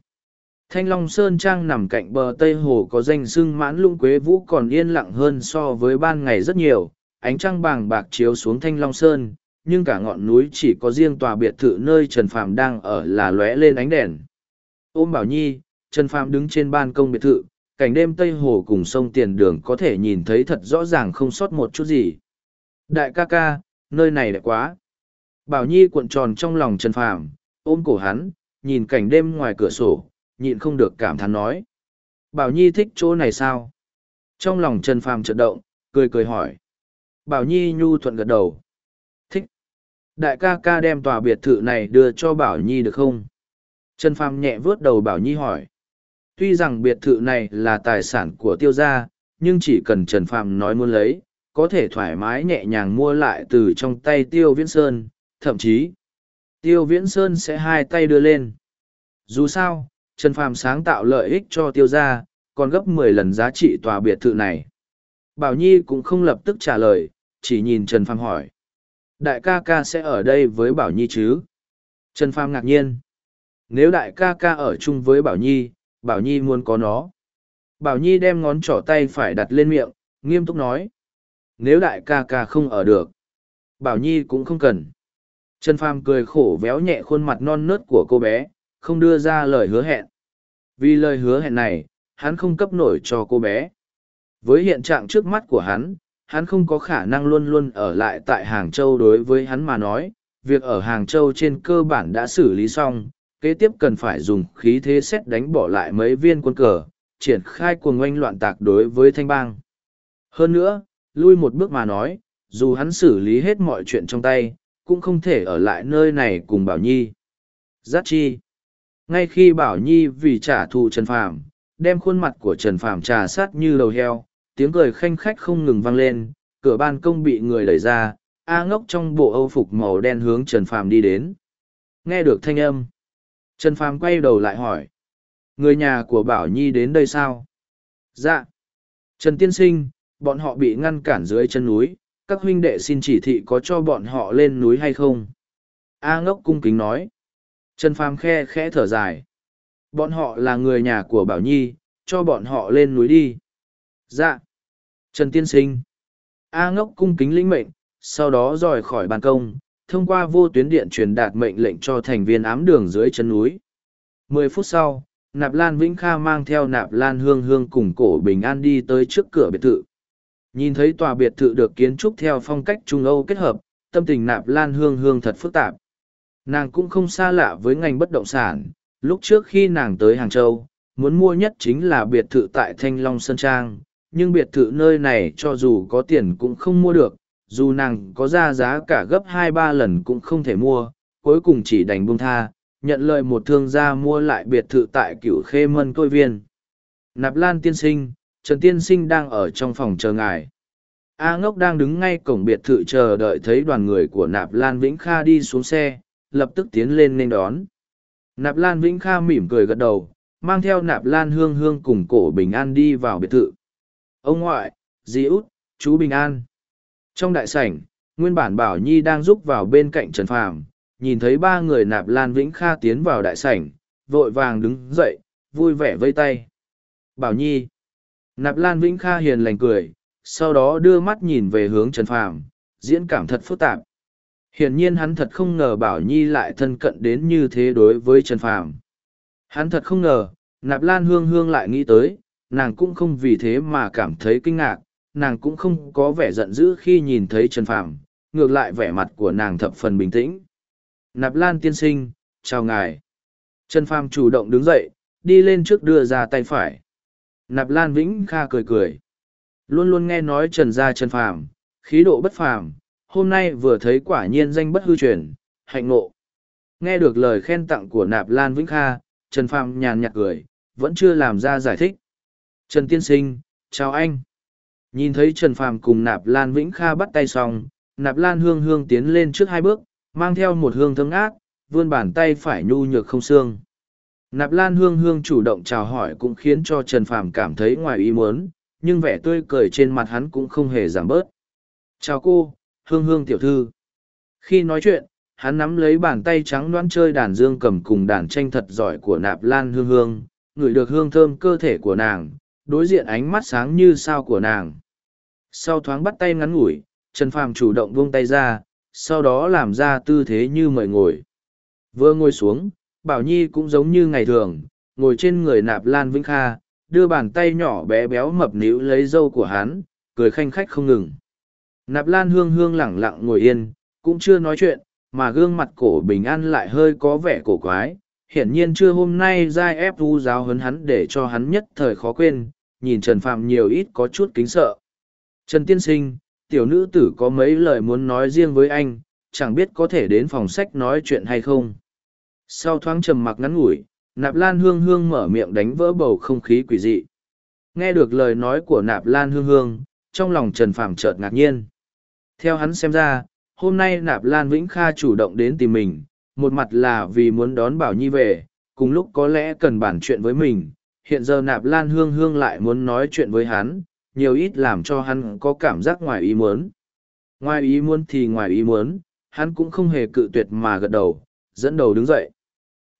Thanh Long Sơn Trang nằm cạnh bờ Tây Hồ có danh sưng mãn lung quế vũ còn yên lặng hơn so với ban ngày rất nhiều, ánh trăng bàng bạc chiếu xuống Thanh Long Sơn, nhưng cả ngọn núi chỉ có riêng tòa biệt thự nơi Trần Phạm đang ở là lóe lên ánh đèn. Ôm Bảo Nhi, Trần Phạm đứng trên ban công biệt thự, cảnh đêm Tây Hồ cùng sông Tiền Đường có thể nhìn thấy thật rõ ràng không sót một chút gì. Đại ca ca, nơi này đẹp quá. Bảo Nhi cuộn tròn trong lòng Trần Phàm, ôm cổ hắn, nhìn cảnh đêm ngoài cửa sổ, nhịn không được cảm thán nói. Bảo Nhi thích chỗ này sao? Trong lòng Trần Phàm chợt động, cười cười hỏi. Bảo Nhi nhu thuận gật đầu. Thích. Đại ca ca đem tòa biệt thự này đưa cho Bảo Nhi được không? Trần Phàm nhẹ vướt đầu Bảo Nhi hỏi. Tuy rằng biệt thự này là tài sản của tiêu gia, nhưng chỉ cần Trần Phàm nói muốn lấy, có thể thoải mái nhẹ nhàng mua lại từ trong tay Tiêu Viễn Sơn, thậm chí Tiêu Viễn Sơn sẽ hai tay đưa lên. Dù sao, Trần Phàm sáng tạo lợi ích cho tiêu gia, còn gấp mười lần giá trị tòa biệt thự này. Bảo Nhi cũng không lập tức trả lời, chỉ nhìn Trần Phàm hỏi. Đại ca ca sẽ ở đây với Bảo Nhi chứ? Trần Phàm ngạc nhiên. Nếu đại ca ca ở chung với Bảo Nhi, Bảo Nhi muốn có nó. Bảo Nhi đem ngón trỏ tay phải đặt lên miệng, nghiêm túc nói. Nếu đại ca ca không ở được, Bảo Nhi cũng không cần. Trần Phàm cười khổ véo nhẹ khuôn mặt non nớt của cô bé, không đưa ra lời hứa hẹn. Vì lời hứa hẹn này, hắn không cấp nổi cho cô bé. Với hiện trạng trước mắt của hắn, hắn không có khả năng luôn luôn ở lại tại Hàng Châu đối với hắn mà nói, việc ở Hàng Châu trên cơ bản đã xử lý xong, kế tiếp cần phải dùng khí thế xét đánh bỏ lại mấy viên quân cờ, triển khai cuồng oanh loạn tạc đối với thanh bang. Hơn nữa, lui một bước mà nói, dù hắn xử lý hết mọi chuyện trong tay, cũng không thể ở lại nơi này cùng Bảo Nhi. Giác chi. Ngay khi Bảo Nhi vì trả thù Trần Phàm, đem khuôn mặt của Trần Phàm trà sát như đầu heo, tiếng cười khanh khách không ngừng vang lên, cửa ban công bị người đẩy ra, A ngốc trong bộ âu phục màu đen hướng Trần Phàm đi đến. Nghe được thanh âm. Trần Phàm quay đầu lại hỏi. Người nhà của Bảo Nhi đến đây sao? Dạ. Trần Tiên Sinh, bọn họ bị ngăn cản dưới chân núi, các huynh đệ xin chỉ thị có cho bọn họ lên núi hay không? A ngốc cung kính nói. Trần Phàm khe khẽ thở dài. Bọn họ là người nhà của Bảo Nhi, cho bọn họ lên núi đi. Dạ. Trần Tiên Sinh. A ngốc cung kính lĩnh mệnh, sau đó rời khỏi ban công, thông qua vô tuyến điện truyền đạt mệnh lệnh cho thành viên ám đường dưới chân núi. Mười phút sau, Nạp Lan Vĩnh Kha mang theo Nạp Lan Hương Hương cùng cổ bình an đi tới trước cửa biệt thự. Nhìn thấy tòa biệt thự được kiến trúc theo phong cách Trung Âu kết hợp, tâm tình Nạp Lan Hương Hương thật phức tạp. Nàng cũng không xa lạ với ngành bất động sản, lúc trước khi nàng tới Hàng Châu, muốn mua nhất chính là biệt thự tại Thanh Long Sơn Trang, nhưng biệt thự nơi này cho dù có tiền cũng không mua được, dù nàng có ra giá cả gấp hai ba lần cũng không thể mua, cuối cùng chỉ đành buông tha, nhận lời một thương gia mua lại biệt thự tại cửu khê mân côi viên. Nạp Lan tiên sinh, Trần tiên sinh đang ở trong phòng chờ ngài. A ngốc đang đứng ngay cổng biệt thự chờ đợi thấy đoàn người của Nạp Lan Vĩnh Kha đi xuống xe, lập tức tiến lên nên đón. Nạp Lan Vĩnh Kha mỉm cười gật đầu, mang theo Nạp Lan Hương Hương cùng cổ Bình An đi vào biệt thự. Ông ngoại, dì út, chú Bình An. Trong đại sảnh, nguyên bản Bảo Nhi đang giúp vào bên cạnh Trần Phàm, nhìn thấy ba người nạp Lan Vĩnh Kha tiến vào đại sảnh, vội vàng đứng dậy, vui vẻ vây tay. Bảo Nhi. Nạp Lan Vĩnh Kha hiền lành cười, sau đó đưa mắt nhìn về hướng Trần Phàm, diễn cảm thật phức tạp. Hiển nhiên hắn thật không ngờ Bảo Nhi lại thân cận đến như thế đối với Trần Phàm. Hắn thật không ngờ, Nạp Lan Hương Hương lại nghĩ tới, nàng cũng không vì thế mà cảm thấy kinh ngạc, nàng cũng không có vẻ giận dữ khi nhìn thấy Trần Phàm, ngược lại vẻ mặt của nàng thập phần bình tĩnh. Nạp Lan tiên sinh, chào ngài. Trần Phàm chủ động đứng dậy, đi lên trước đưa ra tay phải. Nạp Lan Vĩnh Kha cười cười. Luôn luôn nghe nói Trần gia Trần Phàm, khí độ bất phàm, hôm nay vừa thấy quả nhiên danh bất hư truyền, hạnh ngộ. Nghe được lời khen tặng của Nạp Lan Vĩnh Kha, Trần Phàm nhàn nhạt cười, vẫn chưa làm ra giải thích. Trần Tiên Sinh, chào anh. Nhìn thấy Trần Phàm cùng Nạp Lan Vĩnh Kha bắt tay xong, Nạp Lan Hương Hương tiến lên trước hai bước, mang theo một hương thơm ác, vươn bàn tay phải nhu nhược không xương. Nạp Lan Hương Hương chủ động chào hỏi cũng khiến cho Trần Phàm cảm thấy ngoài ý muốn, nhưng vẻ tươi cười trên mặt hắn cũng không hề giảm bớt. Chào cô, Hương Hương tiểu thư. Khi nói chuyện, hắn nắm lấy bàn tay trắng đoán chơi đàn dương cầm cùng đàn tranh thật giỏi của Nạp Lan Hương Hương, ngửi được hương thơm cơ thể của nàng, đối diện ánh mắt sáng như sao của nàng. Sau thoáng bắt tay ngắn ngủi, Trần Phàm chủ động buông tay ra, sau đó làm ra tư thế như mời ngồi. Vừa ngồi xuống, Bảo Nhi cũng giống như ngày thường, ngồi trên người nạp Lan Vĩnh Kha, đưa bàn tay nhỏ bé béo mập níu lấy dâu của hắn, cười khanh khách không ngừng. Nạp Lan hương hương lẳng lặng ngồi yên, cũng chưa nói chuyện, mà gương mặt cổ bình an lại hơi có vẻ cổ quái. Hiển nhiên chưa hôm nay giai ép vu giáo hấn hắn để cho hắn nhất thời khó quên, nhìn Trần Phạm nhiều ít có chút kính sợ. Trần Tiên Sinh, tiểu nữ tử có mấy lời muốn nói riêng với anh, chẳng biết có thể đến phòng sách nói chuyện hay không. Sau thoáng trầm mặc ngắn ngủi, Nạp Lan Hương Hương mở miệng đánh vỡ bầu không khí quỷ dị. Nghe được lời nói của Nạp Lan Hương Hương, trong lòng Trần phàm chợt ngạc nhiên. Theo hắn xem ra, hôm nay Nạp Lan Vĩnh Kha chủ động đến tìm mình, một mặt là vì muốn đón Bảo Nhi về, cùng lúc có lẽ cần bàn chuyện với mình, hiện giờ nạp lan hương hương lại muốn nói chuyện với hắn nhiều ít làm cho hắn có cảm giác ngoài ý muốn ngoài ý muốn thì ngoài ý muốn hắn cũng không hề cự tuyệt mà gật đầu dẫn đầu đứng dậy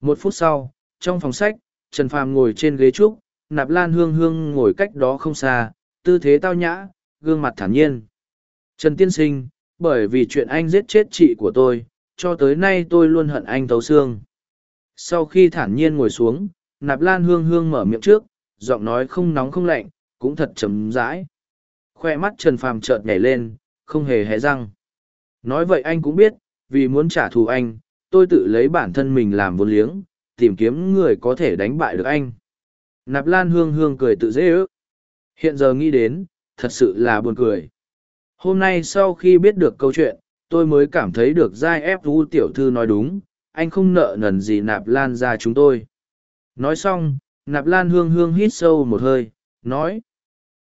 một phút sau, trong phòng sách, trần phàm ngồi trên ghế trúc, nạp lan hương hương ngồi cách đó không xa, tư thế tao nhã, gương mặt thản nhiên. Trần tiên sinh, bởi vì chuyện anh giết chết chị của tôi, cho tới nay tôi luôn hận anh tấu xương. Sau khi thản nhiên ngồi xuống, nạp lan hương hương mở miệng trước, giọng nói không nóng không lạnh, cũng thật chấm rãi. khoe mắt trần phàm chợt nhảy lên, không hề hé răng. Nói vậy anh cũng biết, vì muốn trả thù anh tôi tự lấy bản thân mình làm vốn liếng tìm kiếm người có thể đánh bại được anh. Nạp Lan Hương Hương cười tự dễ ước. Hiện giờ nghĩ đến, thật sự là buồn cười. Hôm nay sau khi biết được câu chuyện, tôi mới cảm thấy được giai ép Vu tiểu thư nói đúng, anh không nợ nần gì Nạp Lan ra chúng tôi. Nói xong, Nạp Lan Hương Hương hít sâu một hơi, nói.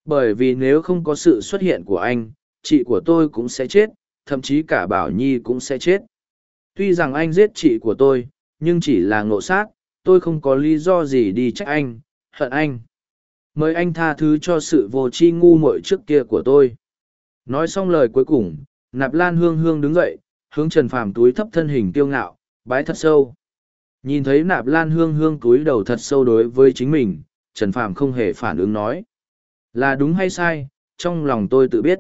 Bởi vì nếu không có sự xuất hiện của anh, chị của tôi cũng sẽ chết, thậm chí cả Bảo Nhi cũng sẽ chết. Tuy rằng anh giết chị của tôi, nhưng chỉ là ngộ sát, tôi không có lý do gì đi trách anh, hận anh. Mời anh tha thứ cho sự vô tri ngu muội trước kia của tôi. Nói xong lời cuối cùng, Nạp Lan Hương Hương đứng dậy, hướng Trần Phàm túi thấp thân hình tiêu ngạo, bái thật sâu. Nhìn thấy Nạp Lan Hương Hương túi đầu thật sâu đối với chính mình, Trần Phàm không hề phản ứng nói. Là đúng hay sai, trong lòng tôi tự biết.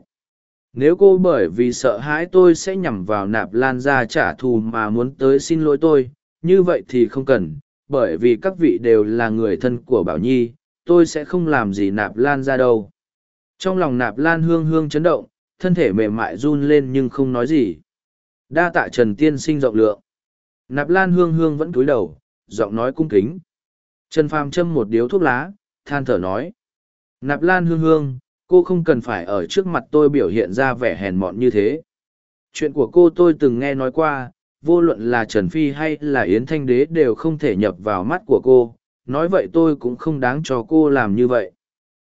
Nếu cô bởi vì sợ hãi tôi sẽ nhằm vào Nạp Lan ra trả thù mà muốn tới xin lỗi tôi, như vậy thì không cần, bởi vì các vị đều là người thân của Bảo Nhi, tôi sẽ không làm gì Nạp Lan ra đâu. Trong lòng Nạp Lan Hương Hương chấn động, thân thể mềm mại run lên nhưng không nói gì. Đa tạ Trần Tiên sinh rộng lượng. Nạp Lan Hương Hương vẫn cúi đầu, giọng nói cung kính. Trần Phàm châm một điếu thuốc lá, than thở nói. Nạp Lan Hương Hương, cô không cần phải ở trước mặt tôi biểu hiện ra vẻ hèn mọn như thế. Chuyện của cô tôi từng nghe nói qua, vô luận là Trần Phi hay là Yến Thanh Đế đều không thể nhập vào mắt của cô. Nói vậy tôi cũng không đáng cho cô làm như vậy.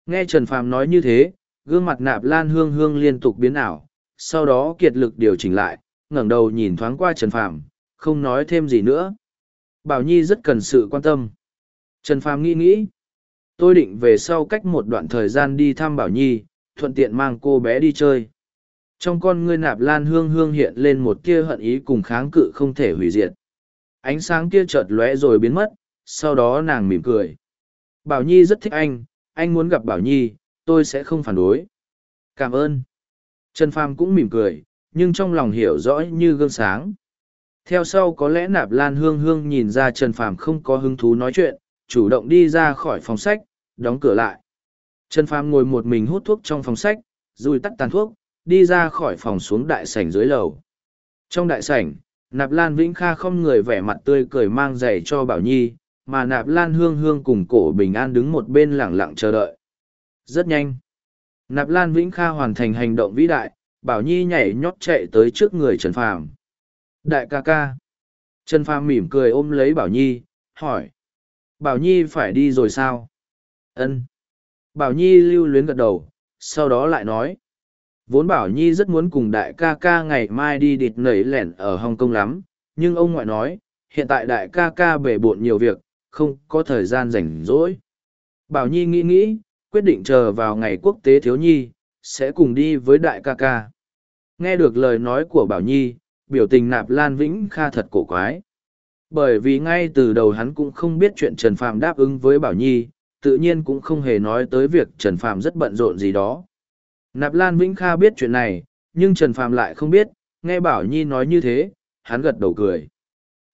Nghe Trần Phàm nói như thế, gương mặt nạp lan hương hương liên tục biến ảo, sau đó kiệt lực điều chỉnh lại, ngẩng đầu nhìn thoáng qua Trần Phàm, không nói thêm gì nữa. Bảo Nhi rất cần sự quan tâm. Trần Phàm nghĩ nghĩ. Tôi định về sau cách một đoạn thời gian đi thăm Bảo Nhi, thuận tiện mang cô bé đi chơi. Trong con ngươi nạp lan hương hương hiện lên một tia hận ý cùng kháng cự không thể hủy diệt. Ánh sáng kia chợt lóe rồi biến mất, sau đó nàng mỉm cười. Bảo Nhi rất thích anh, anh muốn gặp Bảo Nhi, tôi sẽ không phản đối. Cảm ơn. Trần Phàm cũng mỉm cười, nhưng trong lòng hiểu rõ như gương sáng. Theo sau có lẽ nạp lan hương hương nhìn ra Trần Phàm không có hứng thú nói chuyện, chủ động đi ra khỏi phòng sách, đóng cửa lại. Trần Phàm ngồi một mình hút thuốc trong phòng sách, rồi tắt tàn thuốc, đi ra khỏi phòng xuống đại sảnh dưới lầu. Trong đại sảnh, Nạp Lan Vĩnh Kha không người vẻ mặt tươi cười mang giày cho Bảo Nhi, mà Nạp Lan Hương Hương cùng cổ bình an đứng một bên lẳng lặng chờ đợi. Rất nhanh. Nạp Lan Vĩnh Kha hoàn thành hành động vĩ đại, Bảo Nhi nhảy nhót chạy tới trước người Trần Phàm. Đại ca ca. Trần Phàm mỉm cười ôm lấy Bảo Nhi, hỏi. Bảo Nhi phải đi rồi sao? Ân. Bảo Nhi lưu luyến gật đầu, sau đó lại nói. Vốn Bảo Nhi rất muốn cùng đại ca ca ngày mai đi địt nảy lẻn ở Hồng Kông lắm, nhưng ông ngoại nói, hiện tại đại ca ca bể bộn nhiều việc, không có thời gian rảnh rỗi. Bảo Nhi nghĩ nghĩ, quyết định chờ vào ngày quốc tế thiếu nhi, sẽ cùng đi với đại ca ca. Nghe được lời nói của Bảo Nhi, biểu tình nạp Lan Vĩnh Kha thật cổ quái. Bởi vì ngay từ đầu hắn cũng không biết chuyện Trần Phạm đáp ứng với Bảo Nhi, tự nhiên cũng không hề nói tới việc Trần Phạm rất bận rộn gì đó. Nạp Lan Vĩnh Kha biết chuyện này, nhưng Trần Phạm lại không biết, nghe Bảo Nhi nói như thế, hắn gật đầu cười.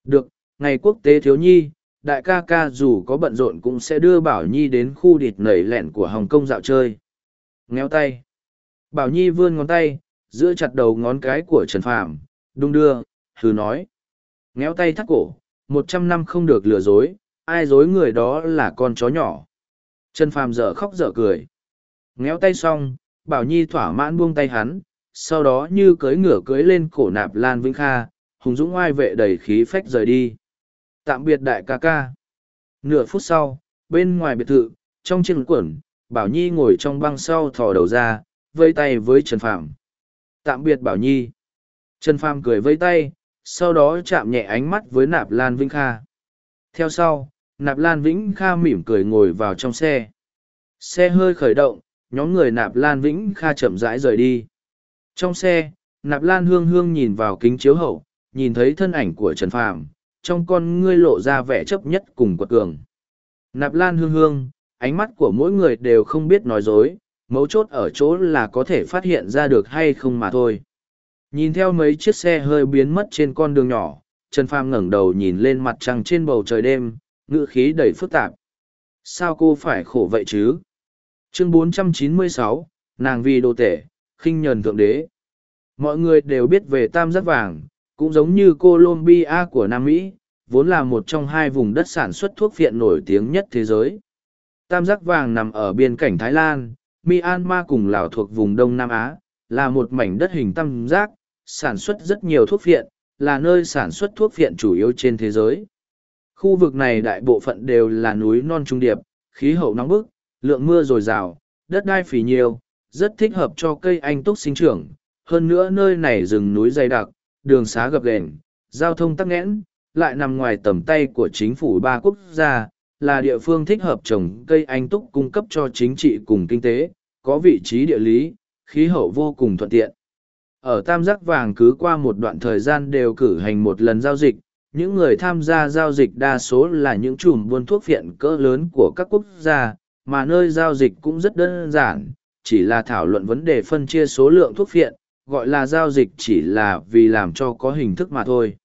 Được, ngày quốc tế thiếu nhi, đại ca ca dù có bận rộn cũng sẽ đưa Bảo Nhi đến khu địt nảy lẹn của Hồng Kông dạo chơi. Ngéo tay. Bảo Nhi vươn ngón tay, giữa chặt đầu ngón cái của Trần Phạm, đung đưa, hừ nói. Ngéo tay thắt cổ, một trăm năm không được lừa dối, ai dối người đó là con chó nhỏ. Trần Phàm dở khóc dở cười. Ngéo tay xong, Bảo Nhi thỏa mãn buông tay hắn, sau đó như cưới ngửa cưới lên cổ nạp Lan Vĩnh Kha, hùng dũng oai vệ đầy khí phách rời đi. Tạm biệt đại ca ca. Nửa phút sau bên ngoài biệt thự trong chiếc quẩn bảo nhi ngồi trong băng sau thò đầu ra vây tay với trần phàm. Tạm biệt bảo nhi. Trần phàm cười vây tay sau đó chạm nhẹ ánh mắt với nạp lan vĩnh kha. Theo sau nạp lan vĩnh kha mỉm cười ngồi vào trong xe xe hơi khởi động nhóm người nạp lan vĩnh kha chậm rãi rời đi trong xe nạp lan hương hương nhìn vào kính chiếu hậu nhìn thấy thân ảnh của trần phàm trong con ngươi lộ ra vẻ chấp nhất cùng quật cường. Nạp lan hương hương, ánh mắt của mỗi người đều không biết nói dối, mấu chốt ở chỗ là có thể phát hiện ra được hay không mà thôi. Nhìn theo mấy chiếc xe hơi biến mất trên con đường nhỏ, Trần Phàm ngẩng đầu nhìn lên mặt trăng trên bầu trời đêm, ngữ khí đầy phức tạp. Sao cô phải khổ vậy chứ? Chương 496, nàng vì đồ tể, khinh nhờn thượng đế. Mọi người đều biết về tam giác vàng, cũng giống như Colombia của Nam Mỹ, vốn là một trong hai vùng đất sản xuất thuốc phiện nổi tiếng nhất thế giới. Tam giác vàng nằm ở biên cảnh Thái Lan, Myanmar cùng Lào thuộc vùng Đông Nam Á, là một mảnh đất hình tam giác, sản xuất rất nhiều thuốc phiện, là nơi sản xuất thuốc phiện chủ yếu trên thế giới. Khu vực này đại bộ phận đều là núi non trung điệp, khí hậu nóng bức, lượng mưa dồi dào, đất đai phì nhiều, rất thích hợp cho cây anh túc sinh trưởng. Hơn nữa nơi này rừng núi dày đặc, đường xá gập ghềnh, giao thông tắc nghẽn, lại nằm ngoài tầm tay của chính phủ ba quốc gia, là địa phương thích hợp trồng cây anh túc cung cấp cho chính trị cùng kinh tế, có vị trí địa lý, khí hậu vô cùng thuận tiện. Ở Tam Giác Vàng cứ qua một đoạn thời gian đều cử hành một lần giao dịch, những người tham gia giao dịch đa số là những chùm buôn thuốc phiện cỡ lớn của các quốc gia, mà nơi giao dịch cũng rất đơn giản, chỉ là thảo luận vấn đề phân chia số lượng thuốc phiện, gọi là giao dịch chỉ là vì làm cho có hình thức mà thôi.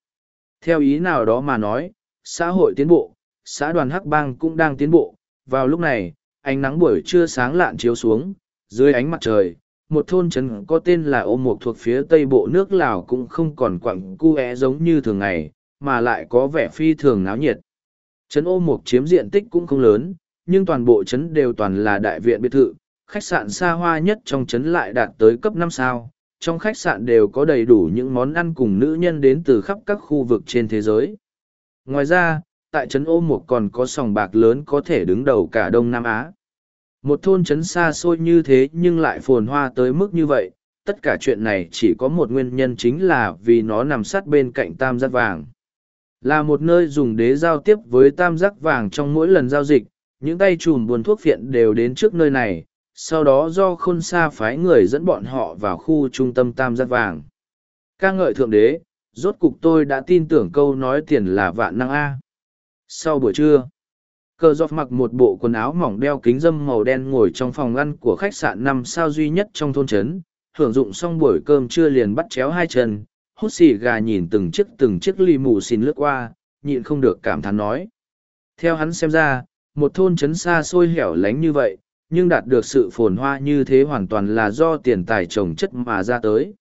Theo ý nào đó mà nói, xã hội tiến bộ, xã đoàn Hắc Bang cũng đang tiến bộ. Vào lúc này, ánh nắng buổi trưa sáng lạn chiếu xuống, dưới ánh mặt trời, một thôn trấn có tên là ô mục thuộc phía tây bộ nước Lào cũng không còn quặng cu é giống như thường ngày, mà lại có vẻ phi thường náo nhiệt. Trấn ô mục chiếm diện tích cũng không lớn, nhưng toàn bộ trấn đều toàn là đại viện biệt thự, khách sạn xa hoa nhất trong trấn lại đạt tới cấp năm sao. Trong khách sạn đều có đầy đủ những món ăn cùng nữ nhân đến từ khắp các khu vực trên thế giới. Ngoài ra, tại trấn ô mục còn có sòng bạc lớn có thể đứng đầu cả Đông Nam Á. Một thôn trấn xa xôi như thế nhưng lại phồn hoa tới mức như vậy, tất cả chuyện này chỉ có một nguyên nhân chính là vì nó nằm sát bên cạnh tam giác vàng. Là một nơi dùng để giao tiếp với tam giác vàng trong mỗi lần giao dịch, những tay chùm buôn thuốc phiện đều đến trước nơi này, sau đó do khôn xa phái người dẫn bọn họ vào khu trung tâm tam giác vàng. ca ngợi thượng đế, rốt cục tôi đã tin tưởng câu nói tiền là vạn năng A. Sau buổi trưa, cờ giọt mặc một bộ quần áo mỏng đeo kính dâm màu đen ngồi trong phòng ăn của khách sạn năm sao duy nhất trong thôn trấn hưởng dụng xong buổi cơm trưa liền bắt chéo hai chân hút xì gà nhìn từng chiếc từng chiếc ly mù xin lướt qua, nhịn không được cảm thán nói. Theo hắn xem ra, một thôn trấn xa xôi hẻo lánh như vậy, nhưng đạt được sự phồn hoa như thế hoàn toàn là do tiền tài trồng chất mà ra tới.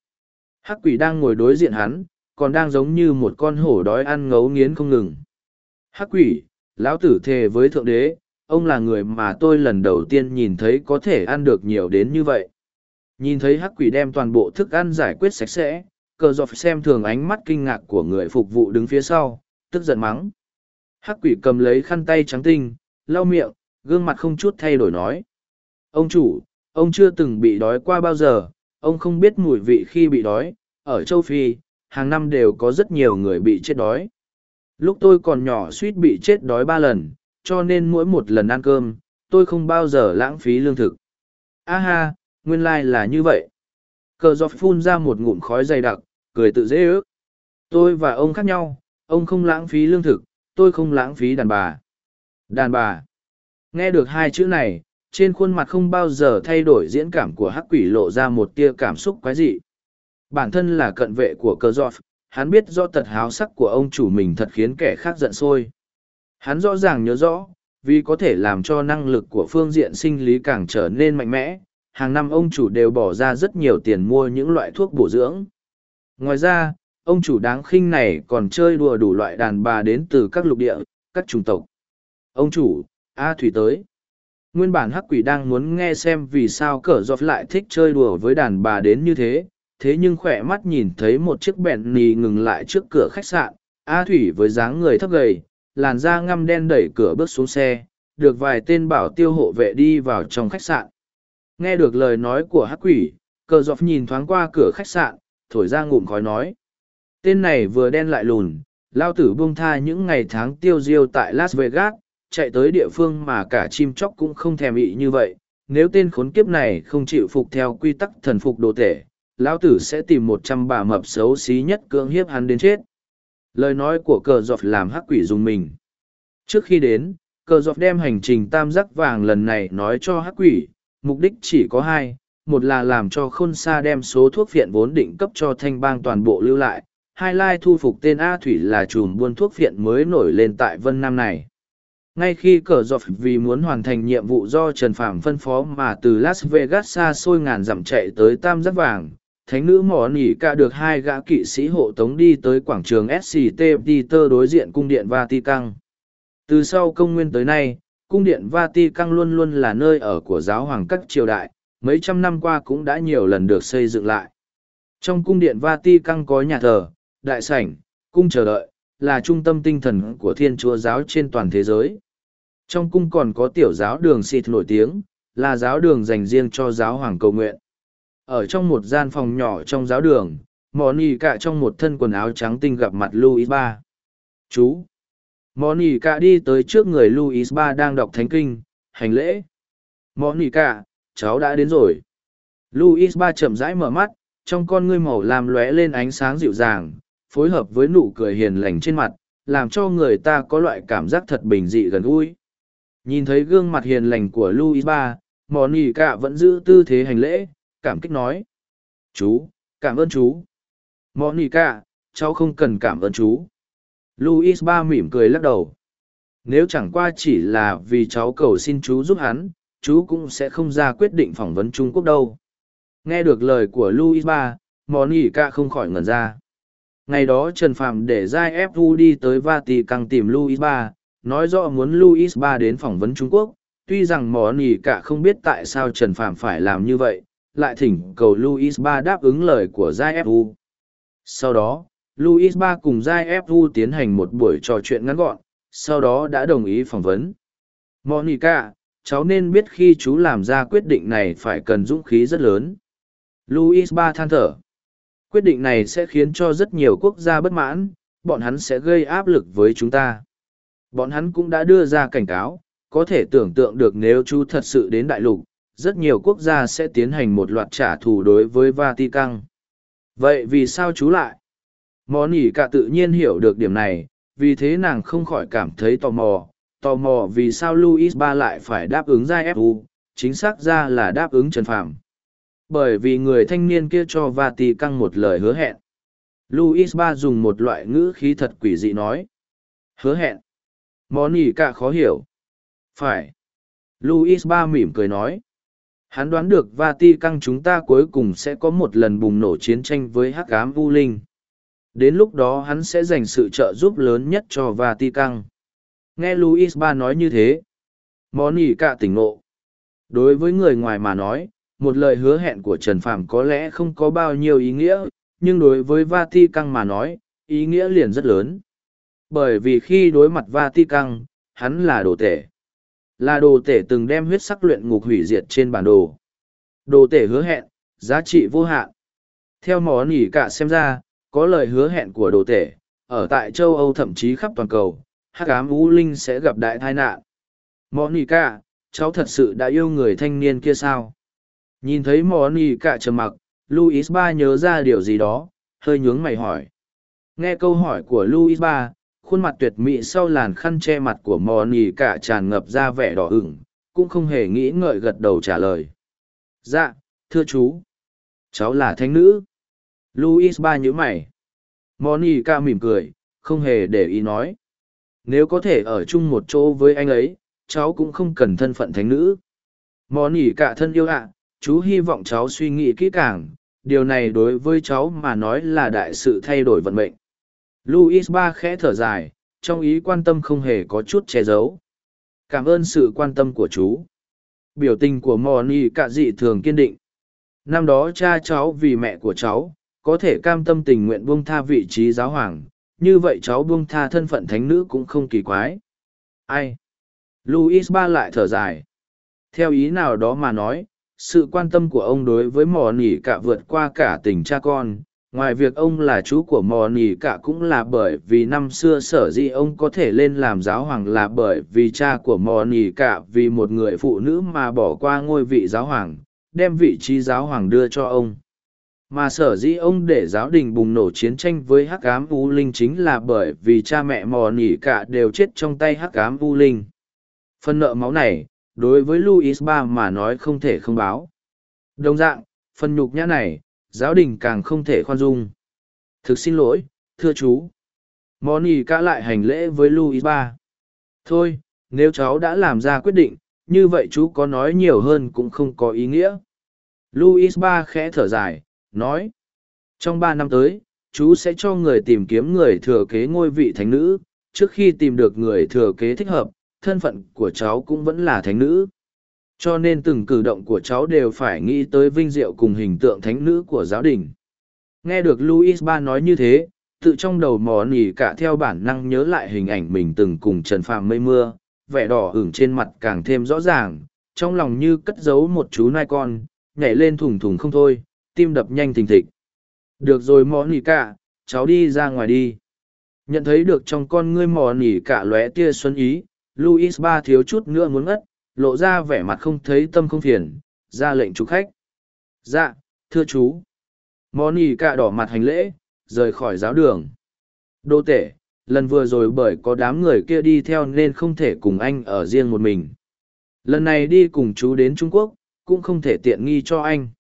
Hắc quỷ đang ngồi đối diện hắn, còn đang giống như một con hổ đói ăn ngấu nghiến không ngừng. Hắc quỷ, lão tử thề với thượng đế, ông là người mà tôi lần đầu tiên nhìn thấy có thể ăn được nhiều đến như vậy. Nhìn thấy hắc quỷ đem toàn bộ thức ăn giải quyết sạch sẽ cờ dọc xem thường ánh mắt kinh ngạc của người phục vụ đứng phía sau, tức giận mắng. Hắc quỷ cầm lấy khăn tay trắng tinh, lau miệng, gương mặt không chút thay đổi nói. Ông chủ, ông chưa từng bị đói qua bao giờ, ông không biết mùi vị khi bị đói. Ở châu phi, hàng năm đều có rất nhiều người bị chết đói. Lúc tôi còn nhỏ suýt bị chết đói ba lần, cho nên mỗi một lần ăn cơm, tôi không bao giờ lãng phí lương thực. A ha nguyên lai、like、là như vậy. Cờ giọt phun ra một ngụm khói dày đặc cười tự dễ ước. Tôi và ông khác nhau, ông không lãng phí lương thực, tôi không lãng phí đàn bà. Đàn bà. Nghe được hai chữ này, trên khuôn mặt không bao giờ thay đổi diễn cảm của hắc quỷ lộ ra một tia cảm xúc quái dị. Bản thân là cận vệ của cơ giọt, hắn biết do tật háo sắc của ông chủ mình thật khiến kẻ khác giận sôi. Hắn rõ ràng nhớ rõ, vì có thể làm cho năng lực của phương diện sinh lý càng trở nên mạnh mẽ, hàng năm ông chủ đều bỏ ra rất nhiều tiền mua những loại thuốc bổ dưỡng ngoài ra, ông chủ đáng khinh này còn chơi đùa đủ loại đàn bà đến từ các lục địa, các chủng tộc. Ông chủ, a thủy tới. Nguyên bản hắc quỷ đang muốn nghe xem vì sao cờ dọc lại thích chơi đùa với đàn bà đến như thế thế nhưng khỏe mắt nhìn thấy một chiếc bẹn nì ngừng lại trước cửa khách sạn. A thủy với dáng người thấp gầy, làn da ngăm đen đẩy cửa bước xuống xe, được vài tên bảo tiêu hộ vệ đi vào trong khách sạn. Nghe được lời nói của hắc quỷ, cờ dọc nhìn thoáng qua cửa khách sạn thổi ra ngụm khói nói. Tên này vừa đen lại lùn, lao tử buông tha những ngày tháng tiêu diêu tại las vegas, chạy tới địa phương mà cả chim chóc cũng không thèm ị như vậy. Nếu tên khốn kiếp này không chịu phục theo quy tắc thần phục đồ tể, lão tử sẽ tìm một trăm bà mập xấu xí nhất cưỡng hiếp hắn đến chết. Lời nói của cờ dọc làm hắc quỷ dùng mình. Trước khi đến, cờ dọc đem hành trình tam giác vàng lần này nói cho hắc quỷ, mục đích chỉ có hai một là làm cho khôn xa đem số thuốc phiện vốn định cấp cho thanh bang toàn bộ lưu lại, hai lai thu phục tên a thủy là chùm buôn thuốc phiện mới nổi lên tại vân nam này. Ngay khi cờ dọc vì muốn hoàn thành nhiệm vụ do trần phạm phân phó mà từ las vegas xa xôi ngàn dặm chạy tới tam giác vàng, thánh nữ mỏ nỉ cả được hai gã kỵ sĩ hộ tống đi tới quảng trường sct peter đối diện cung điện vatican. Từ sau công nguyên tới nay, cung điện vatican luôn luôn là nơi ở của giáo hoàng các triều đại mấy trăm năm qua cũng đã nhiều lần được xây dựng lại. Trong cung điện vatican có nhà thờ đại sảnh cung chờ đợi là trung tâm tinh thần của thiên chúa giáo trên toàn thế giới. Trong cung còn có tiểu giáo đường xịt nổi tiếng là giáo đường dành riêng cho giáo hoàng cầu nguyện. Ở trong một gian phòng nhỏ trong giáo đường mò nỉ trong một thân quần áo trắng tinh gặp mặt Louis ba. Chú Monica nỉ đi tới trước người Louis ba đang đọc thánh kinh hành lễ. Monica, nỉ cháu đã đến rồi luis ba chậm rãi mở mắt trong con ngươi màu làm lóe lên ánh sáng dịu dàng phối hợp với nụ cười hiền lành trên mặt làm cho người ta có loại cảm giác thật bình dị gần gũi nhìn thấy gương mặt hiền lành của luis ba mò nỉ cạ vẫn giữ tư thế hành lễ cảm kích nói. Chú, cảm ơn chú. Monica, cháu không cần cảm ơn chú. Louis ba mỉm cười lắc đầu. Nếu chẳng qua chỉ là vì cháu cầu xin chú giúp hắn, chú cũng sẽ không ra quyết định phỏng vấn Trung Quốc đâu. Nghe được lời của Louis ba, Monica không khỏi ngẩn ra. Ngày đó Trần Phạm để Giai Fu đi tới Vatican tìm Louis ba, nói rõ muốn Louis ba đến phỏng vấn Trung Quốc. Tuy rằng Monica không biết tại sao Trần Phạm phải làm như vậy, lại thỉnh cầu Louis Ba đáp ứng lời của Giai Fu. Sau đó, Louis Ba cùng Giai Fu tiến hành một buổi trò chuyện ngắn gọn, sau đó đã đồng ý phỏng vấn. Monica, cháu nên biết khi chú làm ra quyết định này phải cần dũng khí rất lớn. Luis Ba than thở. Quyết định này sẽ khiến cho rất nhiều quốc gia bất mãn, bọn hắn sẽ gây áp lực với chúng ta. Bọn hắn cũng đã đưa ra cảnh cáo, có thể tưởng tượng được nếu chú thật sự đến đại lục, rất nhiều quốc gia sẽ tiến hành một loạt trả thù đối với Vatican. Vậy vì sao chú lại? Món ỉ cả tự nhiên hiểu được điểm này, vì thế nàng không khỏi cảm thấy tò mò. Tò mò vì sao Louis Ba lại phải đáp ứng ra FU, chính xác ra là đáp ứng Trần Phạm. Bởi vì người thanh niên kia cho Vatican một lời hứa hẹn. Louis Ba dùng một loại ngữ khí thật quỷ dị nói. Hứa hẹn. Món cả khó hiểu. Phải. Louis Ba mỉm cười nói. Hắn đoán được Vatican chúng ta cuối cùng sẽ có một lần bùng nổ chiến tranh với hắc ám u linh. Đến lúc đó hắn sẽ dành sự trợ giúp lớn nhất cho Vatican. Nghe Luis Ba nói như thế. Moni cả tỉnh ngộ. Đối với người ngoài mà nói, một lời hứa hẹn của Trần Phàm có lẽ không có bao nhiêu ý nghĩa, nhưng đối với Vatican mà nói, ý nghĩa liền rất lớn. Bởi vì khi đối mặt Vatican, hắn là đồ tể. Là đồ tể từng đem huyết sắc luyện ngục hủy diệt trên bản đồ. Đồ tể hứa hẹn, giá trị vô hạn. Theo mỏ nỉ cả xem ra, có lời hứa hẹn của đồ tể, ở tại châu Âu thậm chí khắp toàn cầu, hắc ám u linh sẽ gặp đại tai nạn. monica cháu thật sự đã yêu người thanh niên kia sao? Nhìn thấy monica trầm mặc, luis Ba nhớ ra điều gì đó, hơi nhướng mày hỏi. Nghe câu hỏi của luis Ba, khuôn mặt tuyệt mỹ sau làn khăn che mặt của monica tràn ngập ra vẻ đỏ ửng cũng không hề nghĩ ngợi gật đầu trả lời dạ thưa chú cháu là thánh nữ luis ba nhữ mày monica mỉm cười không hề để ý nói nếu có thể ở chung một chỗ với anh ấy cháu cũng không cần thân phận thánh nữ mò nỉ cả thân yêu ạ chú hy vọng cháu suy nghĩ kỹ càng điều này đối với cháu mà nói là đại sự thay đổi vận mệnh Luis ba khẽ thở dài, trong ý quan tâm không hề có chút che giấu. Cảm ơn sự quan tâm của chú. Biểu tình của Moni cả dị thường kiên định. Năm đó cha cháu vì mẹ của cháu, có thể cam tâm tình nguyện buông tha vị trí giáo hoàng, như vậy cháu buông tha thân phận thánh nữ cũng không kỳ quái. Ai? Louis ba lại thở dài. Theo ý nào đó mà nói, sự quan tâm của ông đối với mò nỉ cả vượt qua cả tình cha con, ngoài việc ông là chú của mò nỉ cả cũng là bởi vì năm xưa sở dĩ ông có thể lên làm giáo hoàng là bởi vì cha của mò nỉ cả vì một người phụ nữ mà bỏ qua ngôi vị giáo hoàng đem vị trí giáo hoàng đưa cho ông mà sở dĩ ông để giáo đình bùng nổ chiến tranh với hắc ám u linh chính là bởi vì cha mẹ mò nỉ cả đều chết trong tay hắc ám u linh phần nợ máu này đối với luis ba mà nói không thể không báo đồng dạng phần nhục nhã này giáo đình càng không thể khoan dung. Thực xin lỗi, thưa chú. Mò nỉ cả lại hành lễ với luis ba. Thôi, nếu cháu đã làm ra quyết định, như vậy chú có nói nhiều hơn cũng không có ý nghĩa. luis ba khẽ thở dài, nói. Trong ba năm tới, chú sẽ cho người tìm kiếm người thừa kế ngôi vị thánh nữ, trước khi tìm được người thừa kế thích hợp, thân phận của cháu cũng vẫn là thánh nữ. Cho nên từng cử động của cháu đều phải nghĩ tới vinh diệu cùng hình tượng thánh nữ của giáo đình. Nghe được Louis Ba nói như thế, tự trong đầu mò nỉ cả theo bản năng nhớ lại hình ảnh mình từng cùng Trần Phàm mây mưa, vẻ đỏ ửng trên mặt càng thêm rõ ràng, trong lòng như cất giấu một chú nai con, nhảy lên thùng thùng không thôi, tim đập nhanh thình thịch. Được rồi mò nỉ cả, cháu đi ra ngoài đi. Nhận thấy được trong con ngươi mò nỉ cả lóe tia xuân ý, Luis Ba thiếu chút nữa muốn ngất, lộ ra vẻ mặt không thấy tâm không phiền, ra lệnh chủ khách. Dạ, thưa chú. Mò nỉ cả đỏ mặt hành lễ, rời khỏi giáo đường. Đô tể, lần vừa rồi bởi có đám người kia đi theo nên không thể cùng anh ở riêng một mình. Lần này đi cùng chú đến Trung Quốc, cũng không thể tiện nghi cho anh.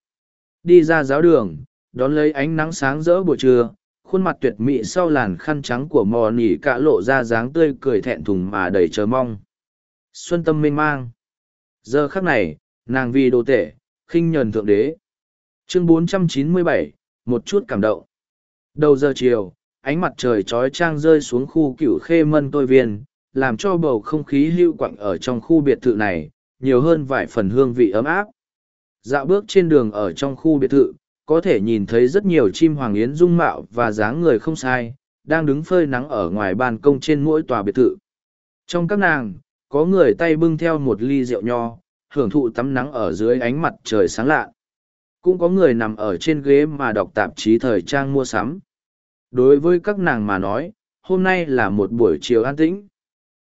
Đi ra giáo đường, đón lấy ánh nắng sáng rỡ buổi trưa, khuôn mặt tuyệt mỹ sau làn khăn trắng của mò nỉ cả lộ ra dáng tươi cười thẹn thùng mà đầy chờ mong. Xuân tâm mênh mang. Giờ khắc này, nàng vì đồ tể, khinh nhờn thượng đế. Chương 497, một chút cảm động. Đầu giờ chiều, ánh mặt trời trói trang rơi xuống khu cựu khê mân tôi viên, làm cho bầu không khí hưu quạnh ở trong khu biệt thự này, nhiều hơn vài phần hương vị ấm áp. Dạo bước trên đường ở trong khu biệt thự, có thể nhìn thấy rất nhiều chim hoàng yến dung mạo và dáng người không sai, đang đứng phơi nắng ở ngoài ban công trên mỗi tòa biệt thự. Trong các nàng, có người tay bưng theo một ly rượu nho, hưởng thụ tắm nắng ở dưới ánh mặt trời sáng lạ. Cũng có người nằm ở trên ghế mà đọc tạp chí thời trang mua sắm. Đối với các nàng mà nói, hôm nay là một buổi chiều an tĩnh.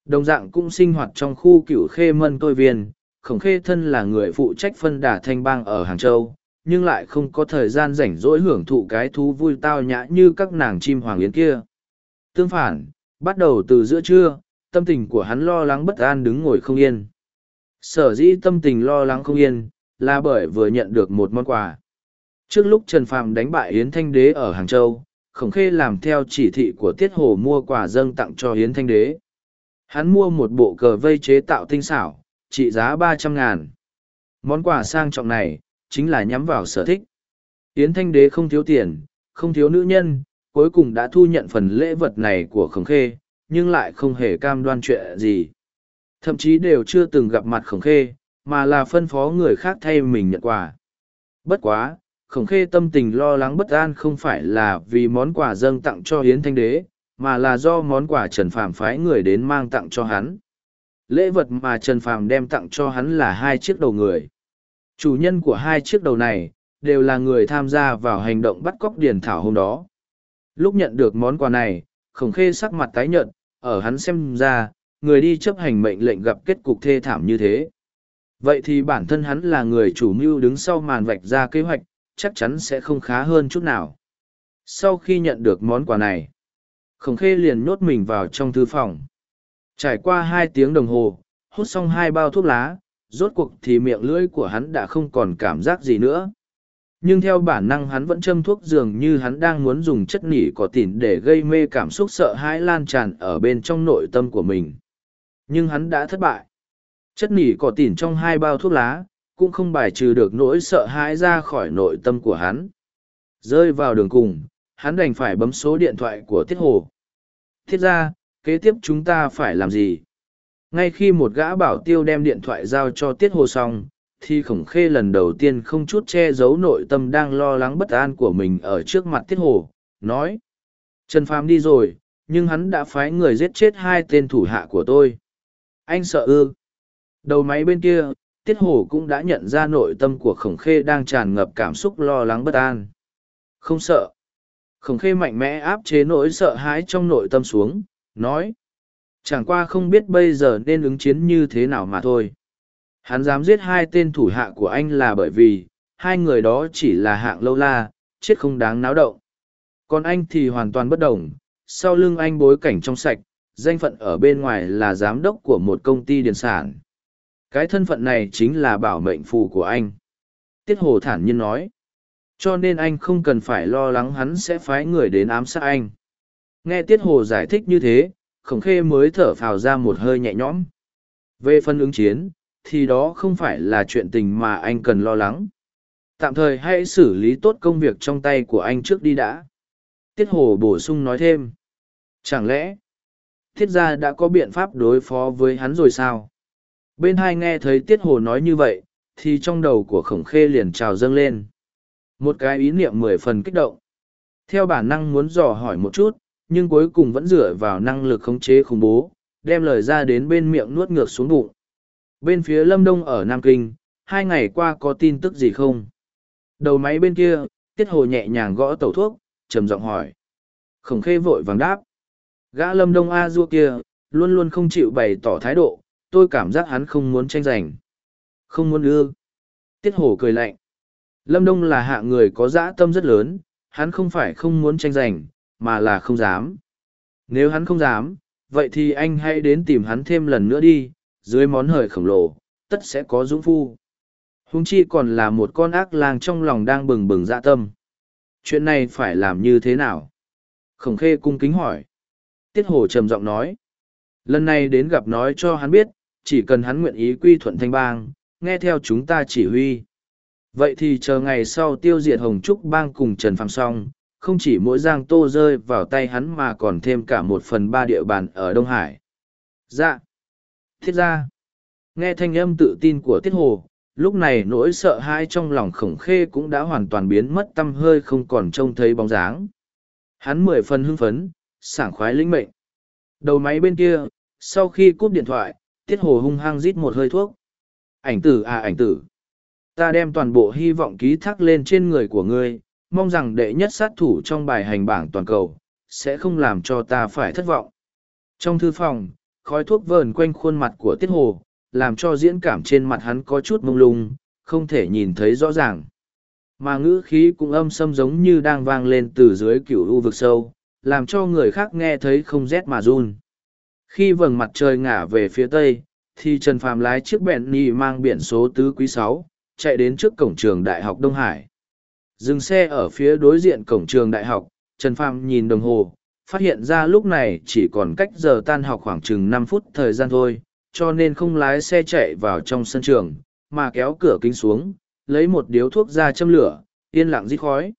Đồng dạng cũng sinh hoạt trong khu cựu khê mân tôi viên, khổng khê thân là người phụ trách phân đà thanh bang ở Hàng Châu, nhưng lại không có thời gian rảnh rỗi hưởng thụ cái thú vui tao nhã như các nàng chim hoàng yến kia. Tương phản, bắt đầu từ giữa trưa, tâm tình của hắn lo lắng bất an đứng ngồi không yên. Sở dĩ tâm tình lo lắng không yên, là bởi vừa nhận được một món quà. Trước lúc Trần Phàm đánh bại Yến Thanh Đế ở Hàng Châu, Khổng Khê làm theo chỉ thị của Tiết Hồ mua quà dâng tặng cho Yến Thanh Đế. Hắn mua một bộ cờ vây chế tạo tinh xảo, trị giá ba trăm ngàn. Món quà sang trọng này, chính là nhắm vào sở thích. Yến Thanh Đế không thiếu tiền, không thiếu nữ nhân, cuối cùng đã thu nhận phần lễ vật này của Khổng Khê, nhưng lại không hề cam đoan chuyện gì. Thậm chí đều chưa từng gặp mặt Khổng Khê, mà là phân phó người khác thay mình nhận quà. Bất quá, khổng khê tâm tình lo lắng bất an không phải là vì món quà dâng tặng cho yến thanh đế, mà là do món quà Trần Phàm phái người đến mang tặng cho hắn. Lễ vật mà Trần Phàm đem tặng cho hắn là hai chiếc đầu người. Chủ nhân của hai chiếc đầu này, đều là người tham gia vào hành động bắt cóc điền thảo hôm đó. Lúc nhận được món quà này, khổng khê sắc mặt tái nhợt, ở hắn xem ra, người đi chấp hành mệnh lệnh gặp kết cục thê thảm như thế. Vậy thì bản thân hắn là người chủ mưu đứng sau màn vạch ra kế hoạch, chắc chắn sẽ không khá hơn chút nào. Sau khi nhận được món quà này, Khổng Khê liền nhốt mình vào trong thư phòng. Trải qua hai tiếng đồng hồ, hút xong hai bao thuốc lá, rốt cuộc thì miệng lưỡi của hắn đã không còn cảm giác gì nữa. Nhưng theo bản năng hắn vẫn châm thuốc dường như hắn đang muốn dùng chất nỉ có tỉn để gây mê cảm xúc sợ hãi lan tràn ở bên trong nội tâm của mình. Nhưng hắn đã thất bại. Chất nỉ cỏ tỉn trong hai bao thuốc lá, cũng không bài trừ được nỗi sợ hãi ra khỏi nội tâm của hắn. Rơi vào đường cùng, hắn đành phải bấm số điện thoại của Thiết Hồ. Thiết ra, kế tiếp chúng ta phải làm gì? Ngay khi một gã bảo tiêu đem điện thoại giao cho Tiết Hồ xong, thì khổng khê lần đầu tiên không chút che giấu nội tâm đang lo lắng bất an của mình ở trước mặt Tiết Hồ, nói. Trần Phàm đi rồi, nhưng hắn đã phái người giết chết hai tên thủ hạ của tôi. Anh sợ ư? Đầu máy bên kia, Tiết Hồ cũng đã nhận ra nội tâm của Khổng Khê đang tràn ngập cảm xúc lo lắng bất an. Không sợ. Khổng Khê mạnh mẽ áp chế nỗi sợ hãi trong nội tâm xuống, nói. Chẳng qua không biết bây giờ nên ứng chiến như thế nào mà thôi. Hắn dám giết hai tên thủ hạ của anh là bởi vì, hai người đó chỉ là hạng lâu la, chết không đáng náo động. Còn anh thì hoàn toàn bất đồng, sau lưng anh bối cảnh trong sạch, danh phận ở bên ngoài là giám đốc của một công ty điện sản cái thân phận này chính là bảo mệnh phù của anh tiết hồ thản nhiên nói cho nên anh không cần phải lo lắng hắn sẽ phái người đến ám sát anh nghe tiết hồ giải thích như thế, khổng khê mới thở phào ra một hơi nhẹ nhõm. Về phân ứng chiến, thì đó không phải là chuyện tình mà anh cần lo lắng. Tạm thời hãy xử lý tốt công việc trong tay của anh trước đi đã. Tiết hồ bổ sung nói thêm. Chẳng lẽ, thiết gia đã có biện pháp đối phó với hắn rồi sao? Bên hai nghe thấy tiết hồ nói như vậy, thì trong đầu của khổng khê liền trào dâng lên. Một cái ý niệm mười phần kích động. Theo bản năng muốn dò hỏi một chút nhưng cuối cùng vẫn dựa vào năng lực khống chế khủng bố, đem lời ra đến bên miệng nuốt ngược xuống bụng. Bên phía lâm đông ở nam kinh, hai ngày qua có tin tức gì không? Đầu máy bên kia, tiết hồ nhẹ nhàng gõ tẩu thuốc, trầm giọng hỏi. Khổng khê vội vàng đáp. Gã lâm đông a Du kia, luôn luôn không chịu bày tỏ thái độ, tôi cảm giác hắn không muốn tranh giành. Không muốn ưa. Tiết hồ cười lạnh. Lâm đông là hạ người có dã tâm rất lớn, hắn không phải không muốn tranh giành mà là không dám. Nếu hắn không dám, vậy thì anh hãy đến tìm hắn thêm lần nữa đi, dưới món hời khổng lồ, tất sẽ có dũng phu. Hùng chi còn là một con ác lang trong lòng đang bừng bừng dạ tâm. Chuyện này phải làm như thế nào? Khổng khê cung kính hỏi. Tiết Hổ trầm giọng nói. Lần này đến gặp nói cho hắn biết, chỉ cần hắn nguyện ý quy thuận thanh bang, nghe theo chúng ta chỉ huy. Vậy thì chờ ngày sau tiêu diệt hồng trúc bang cùng trần phàm xong không chỉ mỗi giang tô rơi vào tay hắn mà còn thêm cả một phần ba địa bàn ở đông hải. Dạ. Thiết ra nghe thanh âm tự tin của tiết hồ, lúc này nỗi sợ hãi trong lòng khổng khê cũng đã hoàn toàn biến mất t â m hơi không còn trông thấy bóng dáng. Hắn mười phần hưng phấn, sảng khoái lĩnh mệnh. Đầu máy bên kia, sau khi cúp điện thoại tiết hồ hung hăng rít một hơi thuốc. Ảnh tử à ảnh tử. Ta đem toàn bộ hy vọng ký thác lên trên người của ngươi mong rằng đệ nhất sát thủ trong bài hành bảng toàn cầu sẽ không làm cho ta phải thất vọng. Trong thư phòng, khói thuốc vờn quanh khuôn mặt của tiết hồ, làm cho diễn cảm trên mặt hắn có chút mông lung, không thể nhìn thấy rõ ràng. Mà ngữ khí cũng âm xâm giống như đang vang lên từ dưới cựu u vực sâu, làm cho người khác nghe thấy không rét mà run. Khi vầng mặt trời ngả về phía tây, thì trần phàm lái chiếc bẹn nhì mang biển số tứ quý sáu, chạy đến trước cổng trường đại học đông hải dừng xe ở phía đối diện cổng trường đại học, trần phàm nhìn đồng hồ, phát hiện ra lúc này chỉ còn cách giờ tan học khoảng chừng năm phút thời gian thôi, cho nên không lái xe chạy vào trong sân trường, mà kéo cửa kính xuống, lấy một điếu thuốc ra châm lửa, yên lặng rít khói.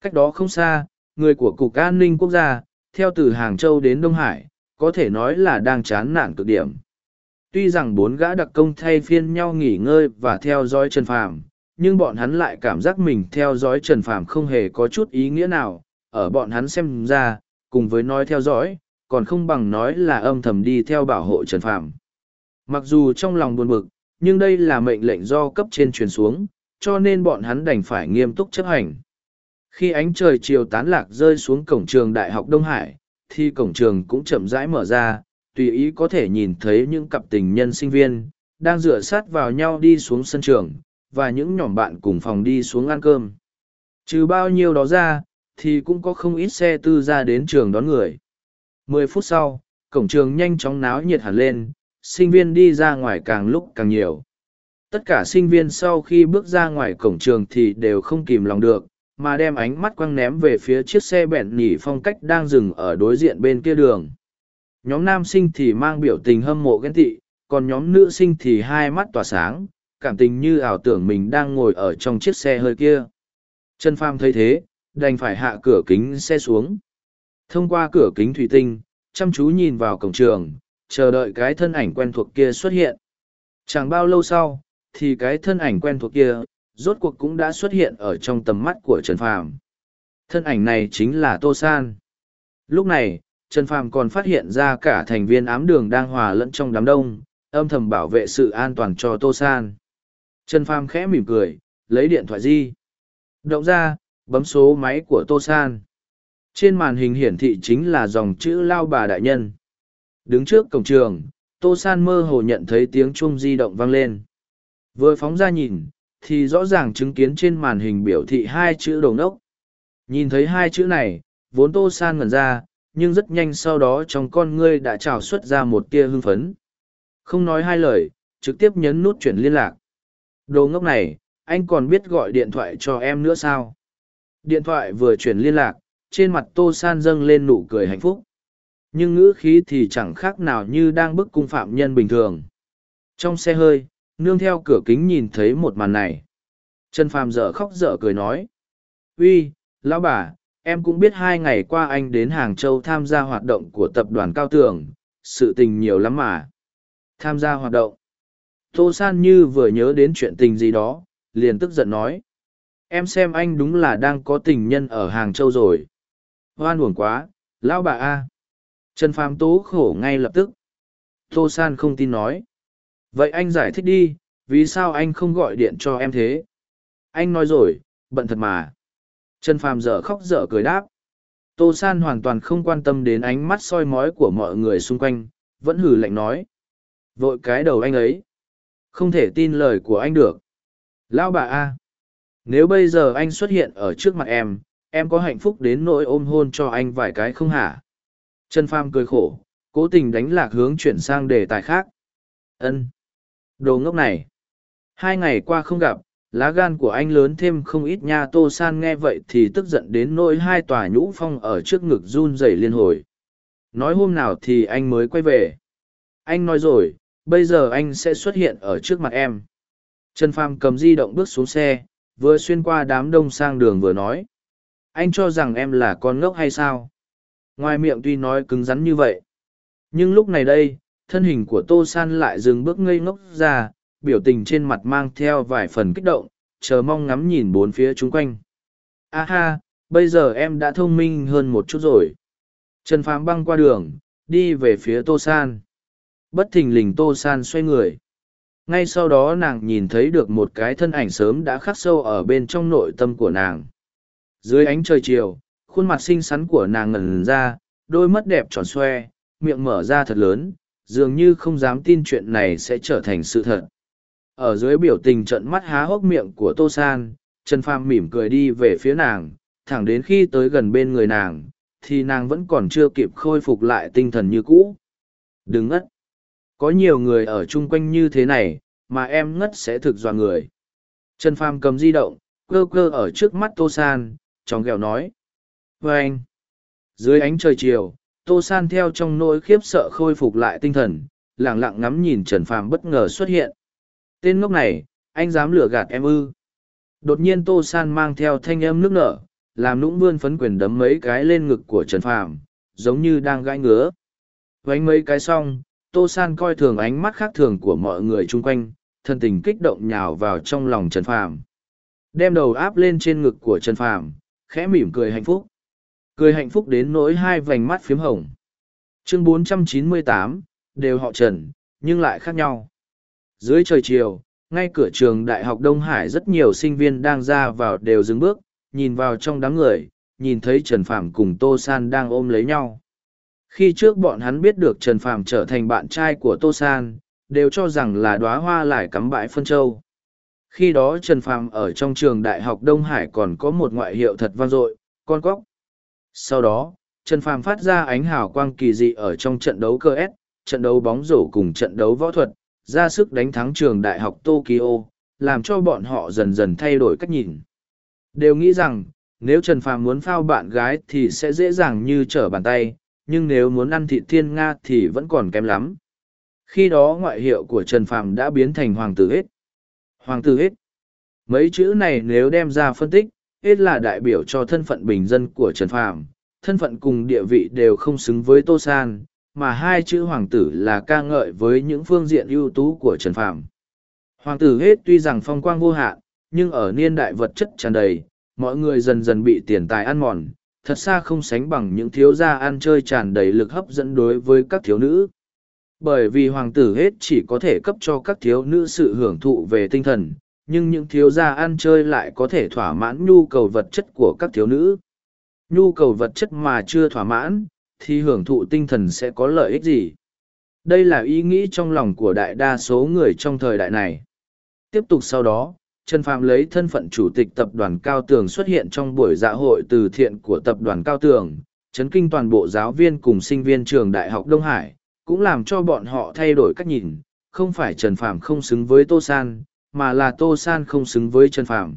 Cách đó không xa, người của cục an ninh quốc gia, theo từ hàng châu đến đông hải, có thể nói là đang chán nản cực điểm. Tuy rằng bốn gã đặc công thay phiên nhau nghỉ ngơi và theo dõi trần phàm nhưng bọn hắn lại cảm giác mình theo dõi trần phàm không hề có chút ý nghĩa nào, ở bọn hắn xem ra, cùng với nói theo dõi, còn không bằng nói là âm thầm đi theo bảo hộ trần phàm. Mặc dù trong lòng buồn bực, nhưng đây là mệnh lệnh do cấp trên truyền xuống, cho nên bọn hắn đành phải nghiêm túc chấp hành. Khi ánh trời chiều tán lạc rơi xuống cổng trường đại học đông hải, thì cổng trường cũng chậm rãi mở ra, tùy ý có thể nhìn thấy những cặp tình nhân sinh viên, đang dựa sát vào nhau đi xuống sân trường và những nhóm bạn cùng phòng đi xuống ăn cơm. Trừ bao nhiêu đó ra, thì cũng có không ít xe tư ra đến trường đón người. Mười phút sau, cổng trường nhanh chóng náo nhiệt hẳn lên, sinh viên đi ra ngoài càng lúc càng nhiều. Tất cả sinh viên sau khi bước ra ngoài cổng trường thì đều không kìm lòng được, mà đem ánh mắt quăng ném về phía chiếc xe bẹn nhỉ phong cách đang dừng ở đối diện bên kia đường. Nhóm nam sinh thì mang biểu tình hâm mộ ghen tị, còn nhóm nữ sinh thì hai mắt tỏa sáng cảm tình như ảo tưởng mình đang ngồi ở trong chiếc xe hơi kia. Trần pham thấy thế, đành phải hạ cửa kính xe xuống. Thông qua cửa kính thủy tinh, chăm chú nhìn vào cổng trường, chờ đợi cái thân ảnh quen thuộc kia xuất hiện. Chẳng bao lâu sau, thì cái thân ảnh quen thuộc kia, rốt cuộc cũng đã xuất hiện ở trong tầm mắt của trần phàm. Thân ảnh này chính là tô san. Lúc này, trần phàm còn phát hiện ra cả thành viên ám đường đang hòa lẫn trong đám đông, âm thầm bảo vệ sự an toàn cho tô san trần phàm khẽ mỉm cười, lấy điện thoại di. Động ra, bấm số máy của tô san. Trên màn hình hiển thị chính là dòng chữ lao bà đại nhân. Đứng trước cổng trường, tô san mơ hồ nhận thấy tiếng chuông di động vang lên. Vừa phóng ra nhìn, thì rõ ràng chứng kiến trên màn hình biểu thị hai chữ đầu nốc nhìn thấy hai chữ này, vốn tô san ngẩn ra, nhưng rất nhanh sau đó trong con ngươi đã trào xuất ra một tia hưng phấn. Không nói hai lời, trực tiếp nhấn nút chuyển liên lạc đồ ngốc này anh còn biết gọi điện thoại cho em nữa sao điện thoại vừa chuyển liên lạc trên mặt tô san dâng lên nụ cười hạnh phúc nhưng ngữ khí thì chẳng khác nào như đang bức cung phạm nhân bình thường trong xe hơi nương theo cửa kính nhìn thấy một màn này Trần Phàm dở khóc dở cười nói. Uy, lão bà, em cũng biết hai ngày qua anh đến Hàng Châu tham gia hoạt động của tập đoàn Cao Tường, sự tình nhiều lắm mà. Tham gia hoạt động. Tô San như vừa nhớ đến chuyện tình gì đó, liền tức giận nói. Em xem anh đúng là đang có tình nhân ở Hàng Châu rồi. Hoan uổng quá, lão bà A. Trần Phàm tố khổ ngay lập tức. Tô San không tin nói. Vậy anh giải thích đi, vì sao anh không gọi điện cho em thế? Anh nói rồi, bận thật mà. Trần Phàm dở khóc dở cười đáp. Tô San hoàn toàn không quan tâm đến ánh mắt soi mói của mọi người xung quanh, vẫn hử lạnh nói. Vội cái đầu anh ấy. Không thể tin lời của anh được. Lão bà A. Nếu bây giờ anh xuất hiện ở trước mặt em, em có hạnh phúc đến nỗi ôm hôn cho anh vài cái không hả? Trần pham cười khổ, cố tình đánh lạc hướng chuyển sang đề tài khác. Ân, Đồ ngốc này! Hai ngày qua không gặp, lá gan của anh lớn thêm không ít nha tô san nghe vậy thì tức giận đến nỗi hai tòa nhũ phong ở trước ngực run rẩy liên hồi nói hôm nào thì anh mới quay về anh nói rồi bây giờ anh sẽ xuất hiện ở trước mặt em trần phàm cầm di động bước xuống xe vừa xuyên qua đám đông sang đường vừa nói anh cho rằng em là con ngốc hay sao ngoài miệng tuy nói cứng rắn như vậy nhưng lúc này đây thân hình của tô san lại dừng bước ngây ngốc ra biểu tình trên mặt mang theo vài phần kích động, chờ mong ngắm nhìn bốn phía chung quanh. A ha, bây giờ em đã thông minh hơn một chút rồi. Trần Phàm băng qua đường, đi về phía Tô San. Bất thình lình Tô San xoay người. Ngay sau đó nàng nhìn thấy được một cái thân ảnh sớm đã khắc sâu ở bên trong nội tâm của nàng. Dưới ánh trời chiều, khuôn mặt xinh xắn của nàng ngẩn ra, đôi mắt đẹp tròn xoe, miệng mở ra thật lớn, dường như không dám tin chuyện này sẽ trở thành sự thật ở dưới biểu tình trận mắt há hốc miệng của tô san trần pham mỉm cười đi về phía nàng thẳng đến khi tới gần bên người nàng thì nàng vẫn còn chưa kịp khôi phục lại tinh thần như cũ đừng ngất có nhiều người ở chung quanh như thế này mà em ngất sẽ thực dọa người trần phàm cầm di động cơ cơ ở trước mắt tô san chóng ghẹo nói vê anh dưới ánh trời chiều tô san theo trong nỗi khiếp sợ khôi phục lại tinh thần lẳng lặng ngắm nhìn trần phàm bất ngờ xuất hiện Tên ngốc này, anh dám lừa gạt em ư. Đột nhiên Tô San mang theo thanh âm nước nở, làm nũng vươn phấn quyền đấm mấy cái lên ngực của Trần Phàm, giống như đang gãi ngứa. Vánh mấy cái xong, Tô San coi thường ánh mắt khác thường của mọi người chung quanh, thân tình kích động nhào vào trong lòng Trần Phàm. Đem đầu áp lên trên ngực của Trần Phàm, khẽ mỉm cười hạnh phúc. Cười hạnh phúc đến nỗi hai vành mắt phiếm hồng. Chương 498, đều họ Trần, nhưng lại khác nhau. Dưới trời chiều, ngay cửa trường Đại học Đông Hải rất nhiều sinh viên đang ra vào đều dừng bước, nhìn vào trong đám người, nhìn thấy Trần Phạm cùng Tô San đang ôm lấy nhau. Khi trước bọn hắn biết được Trần Phạm trở thành bạn trai của Tô San, đều cho rằng là đóa hoa lại cắm bãi phân châu. Khi đó Trần Phạm ở trong trường Đại học Đông Hải còn có một ngoại hiệu thật vang dội, con cóc. Sau đó, Trần Phạm phát ra ánh hào quang kỳ dị ở trong trận đấu cơ S, trận đấu bóng rổ cùng trận đấu võ thuật, ra sức đánh thắng trường đại học Tokyo, làm cho bọn họ dần dần thay đổi cách nhìn. Đều nghĩ rằng, nếu Trần Phàm muốn phao bạn gái thì sẽ dễ dàng như trở bàn tay, nhưng nếu muốn ăn thịt thiên Nga thì vẫn còn kém lắm. Khi đó ngoại hiệu của Trần Phàm đã biến thành Hoàng tử hết. Hoàng tử hết. Mấy chữ này nếu đem ra phân tích, hết là đại biểu cho thân phận bình dân của Trần Phàm, thân phận cùng địa vị đều không xứng với Tô San, mà hai chữ hoàng tử là ca ngợi với những phương diện ưu tú của Trần Phàm. Hoàng tử hết tuy rằng phong quang vô hạn, nhưng ở niên đại vật chất tràn đầy, mọi người dần dần bị tiền tài ăn mòn, thật xa không sánh bằng những thiếu gia ăn chơi tràn đầy lực hấp dẫn đối với các thiếu nữ. Bởi vì hoàng tử hết chỉ có thể cấp cho các thiếu nữ sự hưởng thụ về tinh thần, nhưng những thiếu gia ăn chơi lại có thể thỏa mãn nhu cầu vật chất của các thiếu nữ. Nhu cầu vật chất mà chưa thỏa mãn, thì hưởng thụ tinh thần sẽ có lợi ích gì đây là ý nghĩ trong lòng của đại đa số người trong thời đại này tiếp tục sau đó trần phạm lấy thân phận chủ tịch tập đoàn cao tường xuất hiện trong buổi dạ hội từ thiện của tập đoàn cao tường, chấn kinh toàn bộ giáo viên cùng sinh viên trường đại học đông hải, cũng làm cho bọn họ thay đổi cách nhìn. Không phải trần phạm không xứng với tô san, mà là tô san không xứng với trần phạm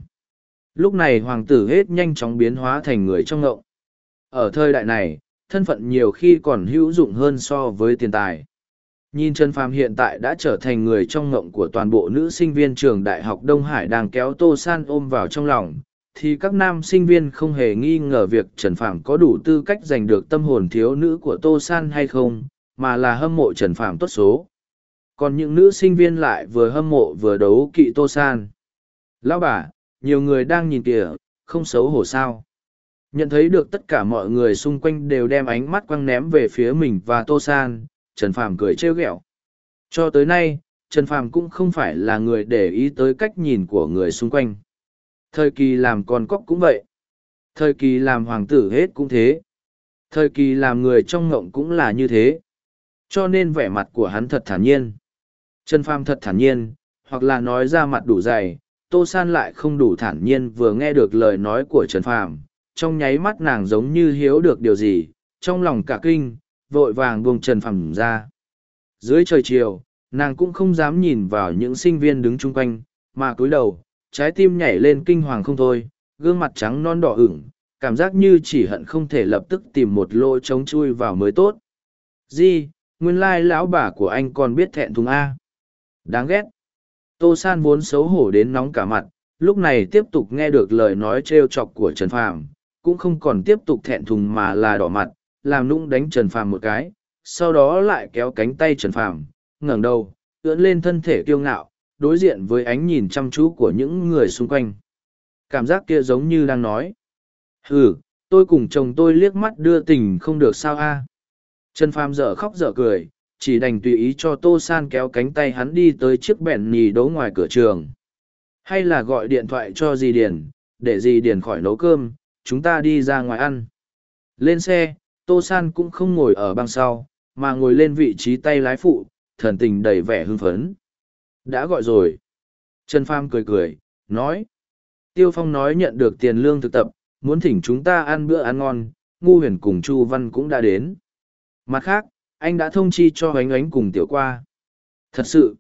lúc này hoàng tử hết nhanh chóng biến hóa thành người trong ngộng. Ở thời đại này, thân phận nhiều khi còn hữu dụng hơn so với tiền tài. Nhìn Trần Phàm hiện tại đã trở thành người trong ngộng của toàn bộ nữ sinh viên trường Đại học Đông Hải đang kéo Tô San ôm vào trong lòng, thì các nam sinh viên không hề nghi ngờ việc Trần Phàm có đủ tư cách giành được tâm hồn thiếu nữ của Tô San hay không, mà là hâm mộ Trần Phàm tốt số. Còn những nữ sinh viên lại vừa hâm mộ vừa đấu kỵ Tô San. Lão bà, nhiều người đang nhìn kìa, không xấu hổ sao. Nhận thấy được tất cả mọi người xung quanh đều đem ánh mắt quăng ném về phía mình và Tô San, Trần Phàm cười trêu ghẹo. Cho tới nay, Trần Phàm cũng không phải là người để ý tới cách nhìn của người xung quanh. Thời kỳ làm con cóc cũng vậy. Thời kỳ làm hoàng tử hết cũng thế. Thời kỳ làm người trong ngộng cũng là như thế. Cho nên vẻ mặt của hắn thật thản nhiên. Trần Phàm thật thản nhiên, hoặc là nói ra mặt đủ dày, Tô San lại không đủ thản nhiên vừa nghe được lời nói của Trần Phàm, trong nháy mắt nàng giống như hiếu được điều gì, trong lòng cả kinh, vội vàng buông Trần Phàm ra. Dưới trời chiều, nàng cũng không dám nhìn vào những sinh viên đứng chung quanh, mà cúi đầu, trái tim nhảy lên kinh hoàng không thôi, gương mặt trắng non đỏ ửng, cảm giác như chỉ hận không thể lập tức tìm một lỗ trống chui vào mới tốt. Di, nguyên lai lão bà của anh còn biết thẹn thùng A. Đáng ghét. Tô San vốn xấu hổ đến nóng cả mặt, lúc này tiếp tục nghe được lời nói trêu chọc của Trần Phàm, cũng không còn tiếp tục thẹn thùng mà là đỏ mặt, làm nũng đánh Trần Phàm một cái, sau đó lại kéo cánh tay Trần Phàm, ngẩng đầu, ưỡn lên thân thể kiêu ngạo, đối diện với ánh nhìn chăm chú của những người xung quanh. Cảm giác kia giống như đang nói. Ừ, tôi cùng chồng tôi liếc mắt đưa tình không được sao a. Trần Phàm dở khóc dở cười, chỉ đành tùy ý cho Tô San kéo cánh tay hắn đi tới chiếc bẹn nhì đố ngoài cửa trường. Hay là gọi điện thoại cho dì Điền, để dì Điền khỏi nấu cơm, chúng ta đi ra ngoài ăn. Lên xe, Tô San cũng không ngồi ở băng sau, mà ngồi lên vị trí tay lái phụ, thần tình đầy vẻ hưng phấn. Đã gọi rồi. Trần Pham cười cười, nói. Tiêu Phong nói nhận được tiền lương thực tập, muốn thỉnh chúng ta ăn bữa ăn ngon, Ngu Huyền cùng Chu Văn cũng đã đến. Mặt khác, anh đã thông chi cho ánh ánh cùng tiểu qua. Thật sự,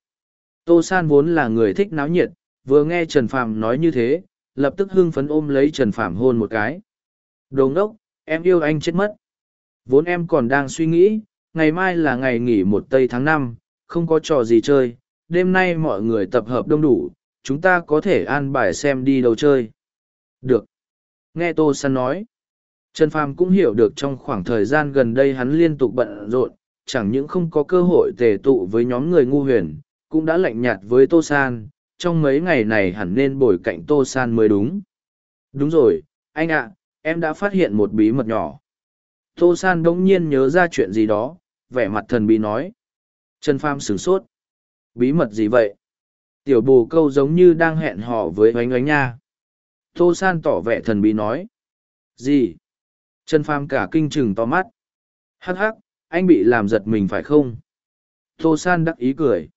Tô San vốn là người thích náo nhiệt, vừa nghe Trần Phàm nói như thế, lập tức hưng phấn ôm lấy Trần Phàm hôn một cái. Đồ ngốc, em yêu anh chết mất. Vốn em còn đang suy nghĩ, ngày mai là ngày nghỉ một tây tháng năm, không có trò gì chơi, đêm nay mọi người tập hợp đông đủ, chúng ta có thể an bài xem đi đâu chơi. Được. Nghe Tô San nói, Trần Phàm cũng hiểu được trong khoảng thời gian gần đây hắn liên tục bận rộn, chẳng những không có cơ hội tề tụ với nhóm người ngu huyền, cũng đã lạnh nhạt với Tô San, trong mấy ngày này hẳn nên bồi cạnh Tô San mới đúng. Đúng rồi, anh ạ, em đã phát hiện một bí mật nhỏ. Tô San đống nhiên nhớ ra chuyện gì đó, vẻ mặt thần bí nói. Trần Pham sửng sốt. Bí mật gì vậy? Tiểu bồ câu giống như đang hẹn hò với oánh oánh nha. Tô San tỏ vẻ thần bí nói. Gì? Trần Pham cả kinh chừng to mắt. Hắc hắc, anh bị làm giật mình phải không? Tô San đắc ý cười.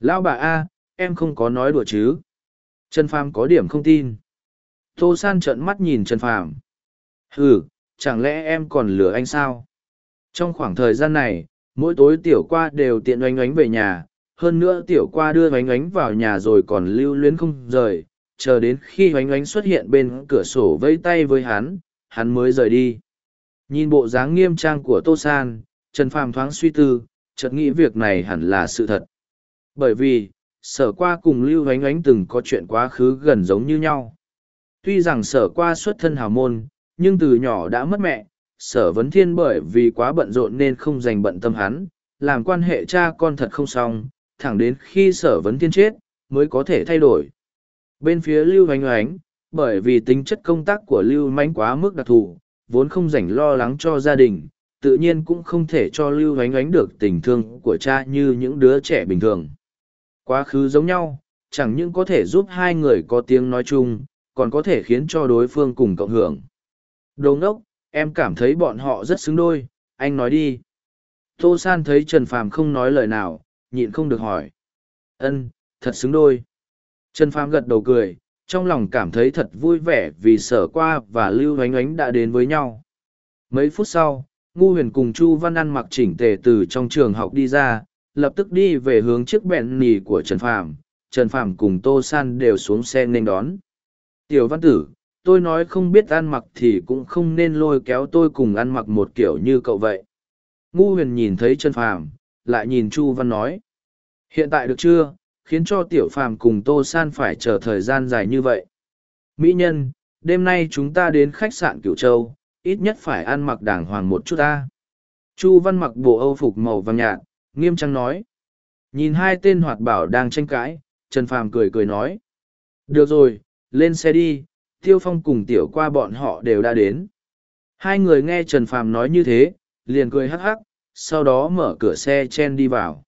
Lão bà A, em không có nói đùa chứ. Trần Phàm có điểm không tin. Tô San trợn mắt nhìn Trần Phàm. Hừ, chẳng lẽ em còn lừa anh sao? Trong khoảng thời gian này, mỗi tối tiểu qua đều tiện oánh oánh về nhà, hơn nữa tiểu qua đưa oánh oánh vào nhà rồi còn lưu luyến không rời, chờ đến khi oánh oánh xuất hiện bên cửa sổ vẫy tay với hắn, hắn mới rời đi. Nhìn bộ dáng nghiêm trang của Tô San, Trần Phàm thoáng suy tư, chợt nghĩ việc này hẳn là sự thật. Bởi vì, sở qua cùng Lưu Ánh Ánh từng có chuyện quá khứ gần giống như nhau. Tuy rằng sở qua xuất thân hào môn, nhưng từ nhỏ đã mất mẹ, sở vấn thiên bởi vì quá bận rộn nên không dành bận tâm hắn, làm quan hệ cha con thật không xong, thẳng đến khi sở vấn thiên chết, mới có thể thay đổi. Bên phía Lưu Hoành Hoánh, bởi vì tính chất công tác của Lưu Mánh quá mức đặc thù, vốn không dành lo lắng cho gia đình, tự nhiên cũng không thể cho lưu Hoánh Hoánh được tình thương của cha như những đứa trẻ bình thường quá khứ giống nhau chẳng những có thể giúp hai người có tiếng nói chung còn có thể khiến cho đối phương cùng cộng hưởng đồ ngốc, em cảm thấy bọn họ rất xứng đôi, anh nói đi. Tô san thấy trần phàm không nói lời nào, nhịn không được hỏi. Ân, thật xứng đôi. Trần phàm gật đầu cười, trong lòng cảm thấy thật vui vẻ vì sở qua và lưu oánh oánh đã đến với nhau. Mấy phút sau, ngu huyền cùng chu văn ăn mặc chỉnh tề từ trong trường học đi ra, lập tức đi về hướng chiếc bẹn nì của trần phàm. Trần phàm cùng tô san đều xuống xe nên đón. Tiểu văn tử tôi nói không biết ăn mặc thì cũng không nên lôi kéo tôi cùng ăn mặc một kiểu như cậu vậy. Ngu huyền nhìn thấy trần phàm, lại nhìn chu văn nói, hiện tại được chưa? Khiến cho tiểu phàm cùng tô san phải chờ thời gian dài như vậy. Mỹ nhân, đêm nay chúng ta đến khách sạn cửu châu, ít nhất phải ăn mặc đàng hoàng một chút ta. Chu văn mặc bộ âu phục màu vàng nhạt, nghiêm trang nói, nhìn hai tên hoạt bảo đang tranh cãi, trần phàm cười cười nói, được rồi, lên xe đi tiêu phong cùng tiểu qua bọn họ đều đã đến. Hai người nghe trần phàm nói như thế, liền cười hắc hắc, sau đó mở cửa xe chen đi vào.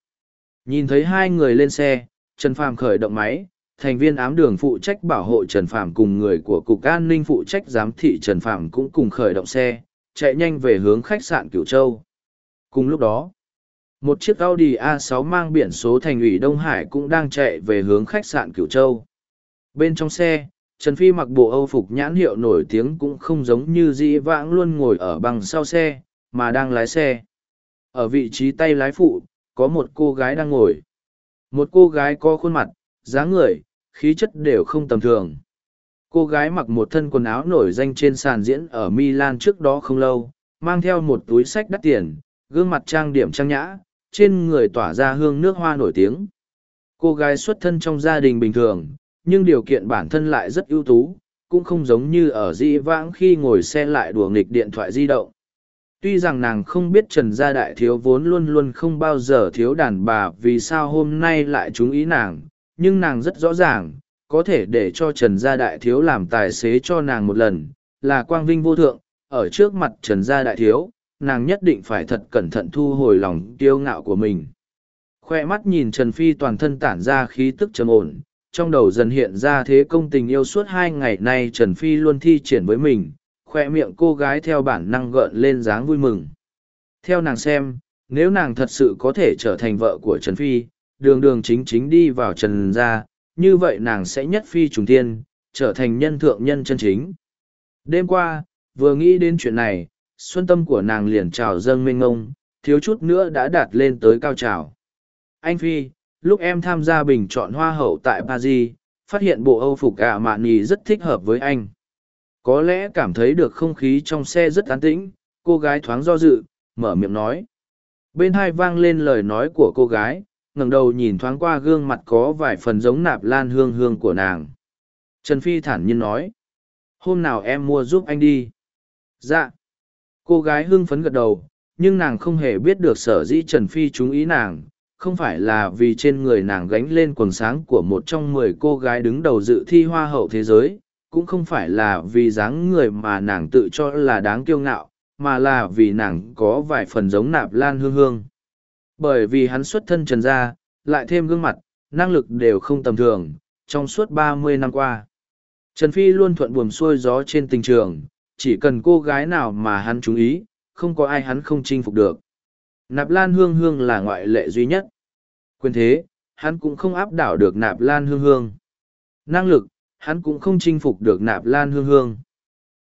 Nhìn thấy hai người lên xe, trần phàm khởi động máy, thành viên ám đường phụ trách bảo hộ trần phàm cùng người của cục an ninh phụ trách giám thị trần phàm cũng cùng khởi động xe, chạy nhanh về hướng khách sạn cửu châu. Cùng lúc đó, một chiếc audi a 6 mang biển số thành ủy đông hải cũng đang chạy về hướng khách sạn cửu châu. Bên trong xe Trần Phi mặc bộ âu phục nhãn hiệu nổi tiếng cũng không giống như dĩ vãng luôn ngồi ở bằng sau xe, mà đang lái xe. Ở vị trí tay lái phụ, có một cô gái đang ngồi. Một cô gái có khuôn mặt, dáng người, khí chất đều không tầm thường. Cô gái mặc một thân quần áo nổi danh trên sàn diễn ở Milan trước đó không lâu, mang theo một túi sách đắt tiền, gương mặt trang điểm trang nhã, trên người tỏa ra hương nước hoa nổi tiếng. Cô gái xuất thân trong gia đình bình thường, nhưng điều kiện bản thân lại rất ưu tú, cũng không giống như ở dĩ vãng khi ngồi xe lại đùa nghịch điện thoại di động. Tuy rằng nàng không biết Trần Gia Đại Thiếu vốn luôn luôn không bao giờ thiếu đàn bà vì sao hôm nay lại chú ý nàng, nhưng nàng rất rõ ràng, có thể để cho Trần Gia Đại Thiếu làm tài xế cho nàng một lần, là quang vinh vô thượng, ở trước mặt Trần Gia Đại Thiếu, nàng nhất định phải thật cẩn thận thu hồi lòng kiêu ngạo của mình. Khoe mắt nhìn Trần Phi toàn thân tản ra khí tức trầm ổn, trong đầu dần hiện ra thế công tình yêu suốt hai ngày nay Trần Phi luôn thi triển với mình, khoe miệng cô gái theo bản năng gợn lên dáng vui mừng. Theo nàng xem, nếu nàng thật sự có thể trở thành vợ của Trần Phi, đường đường chính chính đi vào Trần gia, như vậy nàng sẽ nhất phi trùng tiên, trở thành nhân thượng nhân chân chính. Đêm qua, vừa nghĩ đến chuyện này, xuân tâm của nàng liền trào dâng mênh ngông, thiếu chút nữa đã đạt lên tới cao trào. Anh Phi, lúc em tham gia bình chọn hoa hậu tại paris, phát hiện bộ âu phục ả mạn nhì rất thích hợp với anh. Có lẽ cảm thấy được không khí trong xe rất tán tĩnh, cô gái thoáng do dự, mở miệng nói. Bên hai vang lên lời nói của cô gái, ngẩng đầu nhìn thoáng qua gương mặt có vài phần giống nạp lan hương hương của nàng. Trần phi thản nhiên nói. Hôm nào em mua giúp anh đi. Dạ. Cô gái hưng phấn gật đầu, nhưng nàng không hề biết được sở dĩ trần phi chú ý nàng không phải là vì trên người nàng gánh lên quần sáng của một trong mười cô gái đứng đầu dự thi hoa hậu thế giới, cũng không phải là vì dáng người mà nàng tự cho là đáng kiêu ngạo, mà là vì nàng có vài phần giống nạp lan hương hương. Bởi vì hắn xuất thân trần gia, lại thêm gương mặt, năng lực đều không tầm thường, trong suốt ba mươi năm qua. Trần phi luôn thuận buồm xuôi gió trên tình trường, chỉ cần cô gái nào mà hắn chú ý, không có ai hắn không chinh phục được nạp lan hương hương là ngoại lệ duy nhất Quyền thế, hắn cũng không áp đảo được nạp lan hương hương. Năng lực, hắn cũng không chinh phục được nạp lan hương hương.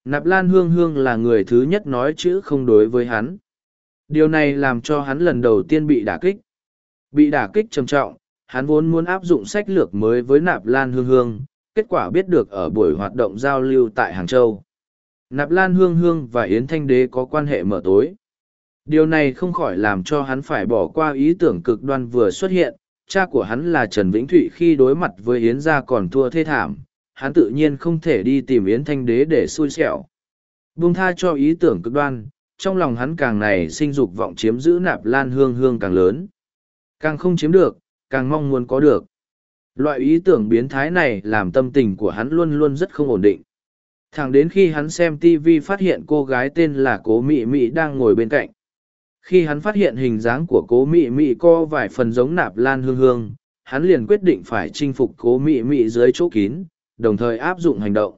Nạp lan hương hương là người thứ nhất nói chữ không đối với hắn. Điều này làm cho hắn lần đầu tiên bị đả kích. Bị đả kích trầm trọng, hắn vốn muốn áp dụng sách lược mới với nạp lan hương hương, kết quả biết được ở buổi hoạt động giao lưu tại Hàng Châu. Nạp Lan Hương Hương và Yến Thanh Đế có quan hệ mở tối. Điều này không khỏi làm cho hắn phải bỏ qua ý tưởng cực đoan vừa xuất hiện, cha của hắn là Trần Vĩnh Thụy khi đối mặt với Yến gia còn thua thê thảm, hắn tự nhiên không thể đi tìm Yến Thanh Đế để xui xẻo. Buông tha cho ý tưởng cực đoan, trong lòng hắn càng này sinh dục vọng chiếm giữ nạp lan hương hương càng lớn. Càng không chiếm được, càng mong muốn có được. Loại ý tưởng biến thái này làm tâm tình của hắn luôn luôn rất không ổn định. Thẳng đến khi hắn xem TV phát hiện cô gái tên là Cố Mị Mị đang ngồi bên cạnh khi hắn phát hiện hình dáng của cố mị mị co vài phần giống nạp lan hương hương, hắn liền quyết định phải chinh phục cố mị mị dưới chỗ kín, đồng thời áp dụng hành động.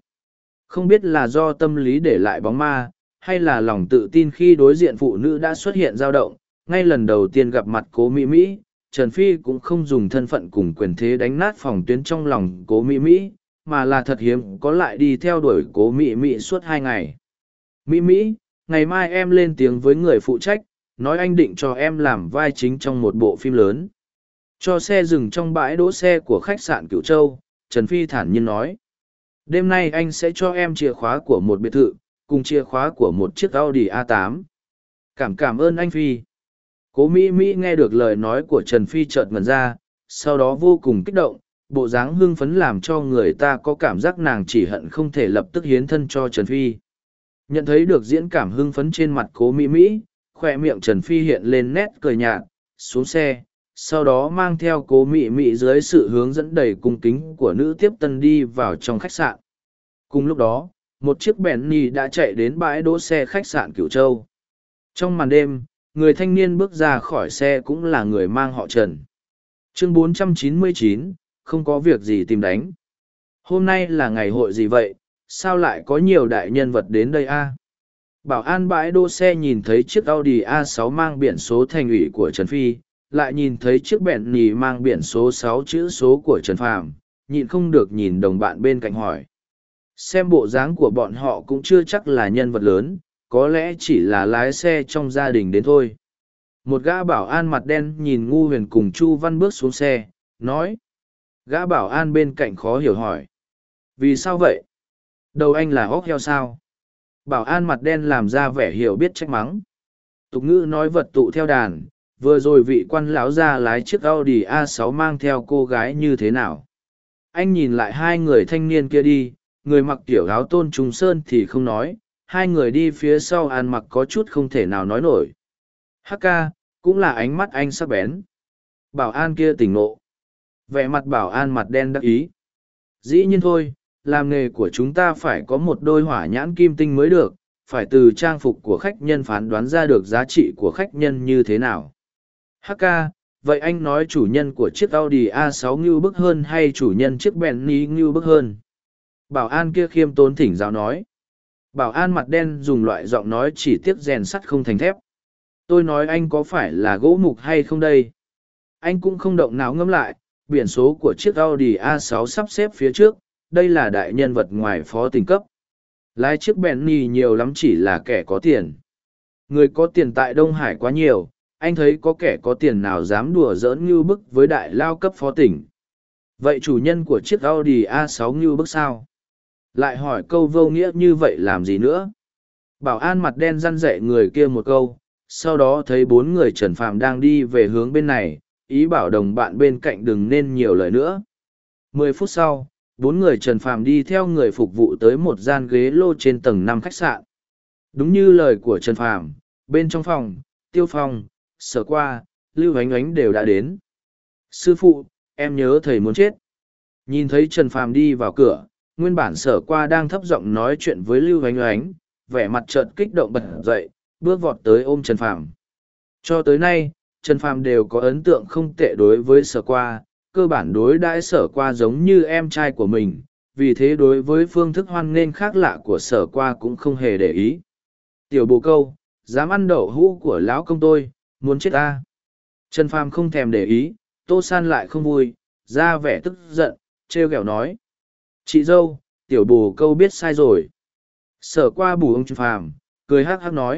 Không biết là do tâm lý để lại bóng ma, hay là lòng tự tin khi đối diện phụ nữ đã xuất hiện dao động, ngay lần đầu tiên gặp mặt cố mỹ mỹ trần phi cũng không dùng thân phận cùng quyền thế đánh nát phòng tuyến trong lòng cố mỹ mỹ mà là thật hiếm có lại đi theo đuổi cố mỹ mỹ suốt hai ngày. Mỹ mỹ ngày mai em lên tiếng với người phụ trách nói anh định cho em làm vai chính trong một bộ phim lớn. Cho xe dừng trong bãi đỗ xe của khách sạn cửu châu trần phi thản nhiên nói. Đêm nay anh sẽ cho em chìa khóa của một biệt thự cùng chìa khóa của một chiếc audi a 8 cảm cảm ơn anh phi. Cố Mỹ Mỹ nghe được lời nói của Trần Phi chợt ngần ra, sau đó vô cùng kích động, bộ dáng hưng phấn làm cho người ta có cảm giác nàng chỉ hận không thể lập tức hiến thân cho Trần Phi. Nhận thấy được diễn cảm hưng phấn trên mặt cố Mỹ Mỹ, khoe miệng Trần Phi hiện lên nét cười nhạt, xuống xe, sau đó mang theo cố Mị Mị dưới sự hướng dẫn đầy cung kính của nữ tiếp tân đi vào trong khách sạn. Cùng lúc đó, một chiếc bèn Bentley đã chạy đến bãi đỗ xe khách sạn Cửu Châu. Trong màn đêm, người thanh niên bước ra khỏi xe cũng là người mang họ Trần. Chương 499, không có việc gì tìm đánh. Hôm nay là ngày hội gì vậy, sao lại có nhiều đại nhân vật đến đây a? Bảo an bãi đỗ xe nhìn thấy chiếc Audi A6 mang biển số thành ủy của Trần Phi, lại nhìn thấy chiếc bẹn nì mang biển số sáu chữ số của Trần Phàm, nhịn không được nhìn đồng bạn bên cạnh hỏi. Xem bộ dáng của bọn họ cũng chưa chắc là nhân vật lớn, có lẽ chỉ là lái xe trong gia đình đến thôi. Một gã bảo an mặt đen nhìn Ngu Huyền cùng Chu Văn bước xuống xe, nói. Gã bảo an bên cạnh khó hiểu hỏi. Vì sao vậy? Đầu anh là hóc heo sao? Bảo an mặt đen làm ra vẻ hiểu biết trách mắng. Tục ngữ nói vật tụ theo đàn, vừa rồi vị quan lão ra lái chiếc Audi A6 mang theo cô gái như thế nào. Anh nhìn lại hai người thanh niên kia đi, người mặc kiểu áo tôn trùng sơn thì không nói, hai người đi phía sau ăn mặc có chút không thể nào nói nổi. Hắc ca, cũng là ánh mắt anh sắc bén. Bảo an kia tỉnh nộ. Vẻ mặt bảo an mặt đen đắc ý. Dĩ nhiên thôi, làm nghề của chúng ta phải có một đôi hỏa nhãn kim tinh mới được, phải từ trang phục của khách nhân phán đoán ra được giá trị của khách nhân như thế nào. HK, vậy anh nói chủ nhân của chiếc Audi A6 ngưu bức hơn hay chủ nhân chiếc Bentley ngưu bức hơn? Bảo an kia khiêm tốn thỉnh giáo nói. Bảo an mặt đen dùng loại giọng nói chỉ tiếc rèn sắt không thành thép. Tôi nói anh có phải là gỗ mục hay không đây? Anh cũng không động não ngẫm lại, biển số của chiếc Audi A6 sắp xếp phía trước, đây là đại nhân vật ngoài phó tình cấp. Lái chiếc Bentley nhiều lắm chỉ là kẻ có tiền. Người có tiền tại Đông Hải quá nhiều, anh thấy có kẻ có tiền nào dám đùa giỡn như bức với đại lao cấp phó tỉnh. Vậy chủ nhân của chiếc Audi A6 như bức sao? Lại hỏi câu vô nghĩa như vậy làm gì nữa? Bảo an mặt đen răn dạy người kia một câu, sau đó thấy bốn người Trần phàm đang đi về hướng bên này, ý bảo đồng bạn bên cạnh đừng nên nhiều lời nữa. Mười phút sau, bốn người Trần phàm đi theo người phục vụ tới một gian ghế lô trên tầng năm khách sạn. Đúng như lời của Trần phàm bên trong phòng, Tiêu Phong, sở qua, lưu ánh ánh đều đã đến. Sư phụ, em nhớ thầy muốn chết. Nhìn thấy Trần Phàm đi vào cửa, nguyên bản sở qua đang thấp giọng nói chuyện với lưu ánh ánh, vẻ mặt chợt kích động bật dậy, bước vọt tới ôm Trần Phàm. Cho tới nay, Trần Phàm đều có ấn tượng không tệ đối với sở qua, cơ bản đối đãi sở qua giống như em trai của mình, vì thế đối với phương thức hoan nghênh khác lạ của sở qua cũng không hề để ý. Tiểu bồ câu, dám ăn đậu hũ của lão công tôi, muốn chết ta. Trần phàm không thèm để ý tô san lại không vui ra vẻ tức giận t r e o ghẹo nói. Chị dâu tiểu bù câu biết sai rồi. Sở qua bù ông trần phàm cười hắc hắc nói.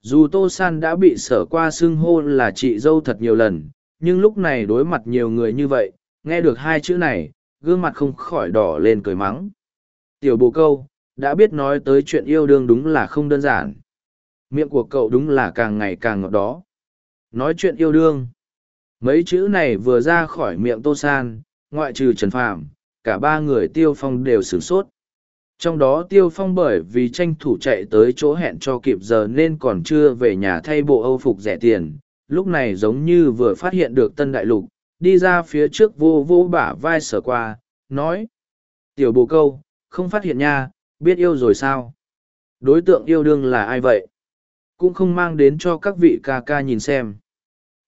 Dù tô san đã bị sở qua xưng hô là chị dâu thật nhiều lần nhưng lúc này đối mặt nhiều người như vậy, nghe được hai chữ này, gương mặt không khỏi đỏ lên cười mắng. Tiểu bồ câu, đã biết nói tới chuyện yêu đương đúng là không đơn giản. Miệng của cậu đúng là càng ngày càng ngọt đó. Nói chuyện yêu đương. Mấy chữ này vừa ra khỏi miệng tô san, ngoại trừ trần phàm, cả ba người tiêu phong đều sửng sốt. Trong đó tiêu phong bởi vì tranh thủ chạy tới chỗ hẹn cho kịp giờ nên còn chưa về nhà thay bộ âu phục rẻ tiền lúc này giống như vừa phát hiện được tân đại lục đi ra phía trước vô vô bả vai sở qua nói tiểu bồ câu không phát hiện nha biết yêu rồi sao đối tượng yêu đương là ai vậy cũng không mang đến cho các vị ca ca nhìn xem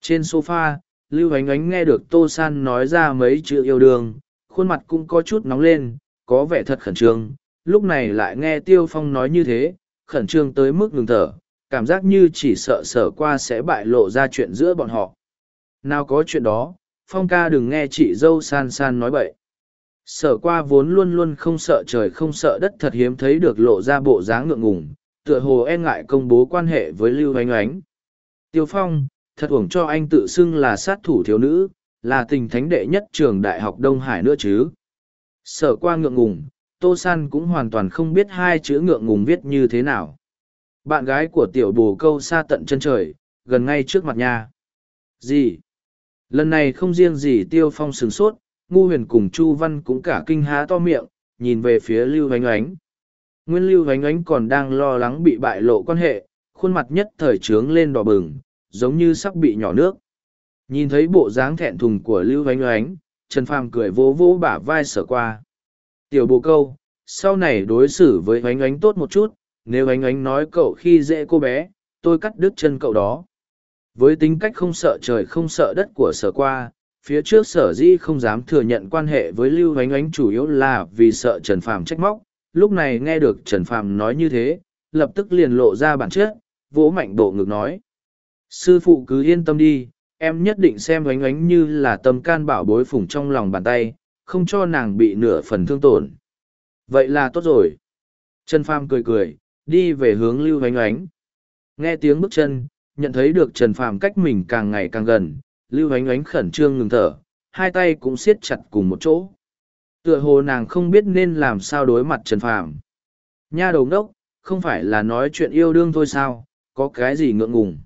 trên sofa, Lưu Ánh Ánh nghe được Tô San nói ra mấy chữ yêu đương, khuôn mặt cũng có chút nóng lên, có vẻ thật khẩn trương. Lúc này lại nghe Tiêu Phong nói như thế, khẩn trương tới mức ngừng thở, cảm giác như chỉ sợ sở qua sẽ bại lộ ra chuyện giữa bọn họ. Nào có chuyện đó, Phong ca đừng nghe chị dâu San San nói bậy. Sở qua vốn luôn luôn không sợ trời không sợ đất thật hiếm thấy được lộ ra bộ dáng ngượng ngùng, tựa hồ e ngại công bố quan hệ với Lưu Ánh Ánh. Tiêu Phong, thật uổng cho anh tự xưng là sát thủ thiếu nữ, là tình thánh đệ nhất trường Đại học Đông Hải nữa chứ. Sở qua ngượng ngùng, Tô San cũng hoàn toàn không biết hai chữ ngượng ngùng viết như thế nào. Bạn gái của tiểu bồ câu xa tận chân trời, gần ngay trước mặt nhà. Gì? Lần này không riêng gì Tiêu Phong sửng sốt, Ngu Huyền cùng Chu Văn cũng cả kinh há to miệng, nhìn về phía Lưu Hoánh Oánh. Nguyên Lưu Hoánh Oánh còn đang lo lắng bị bại lộ quan hệ, khuôn mặt nhất thời trướng lên đỏ bừng, giống như sắp bị nhỏ nước. Nhìn thấy bộ dáng thẹn thùng của Lưu Hoánh Oánh, Trần Phàm cười vỗ vỗ bả vai sở qua. Tiểu bồ câu, sau này đối xử với Hoánh Oánh tốt một chút, nếu ánh ánh nói cậu khi dễ cô bé, tôi cắt đứt chân cậu đó. Với tính cách không sợ trời không sợ đất của sở qua, phía trước sở dĩ không dám thừa nhận quan hệ với Lưu ánh ánh chủ yếu là vì sợ Trần Phàm trách móc. Lúc này nghe được Trần Phàm nói như thế, lập tức liền lộ ra bản chất, vỗ mạnh bộ ngực nói. Sư phụ cứ yên tâm đi, em nhất định xem oánh oánh như là tâm can bảo bối phủng trong lòng bàn tay, không cho nàng bị nửa phần thương tổn. Vậy là tốt rồi. Trần Phàm cười cười, đi về hướng Lưu Oánh Oánh. Nghe tiếng bước chân, nhận thấy được Trần Phàm cách mình càng ngày càng gần, Lưu Oánh Oánh khẩn trương ngừng thở, hai tay cũng siết chặt cùng một chỗ. Tựa hồ nàng không biết nên làm sao đối mặt Trần Phàm. Nha đầu ngốc không phải là nói chuyện yêu đương thôi sao, có cái gì ngượng ngùng.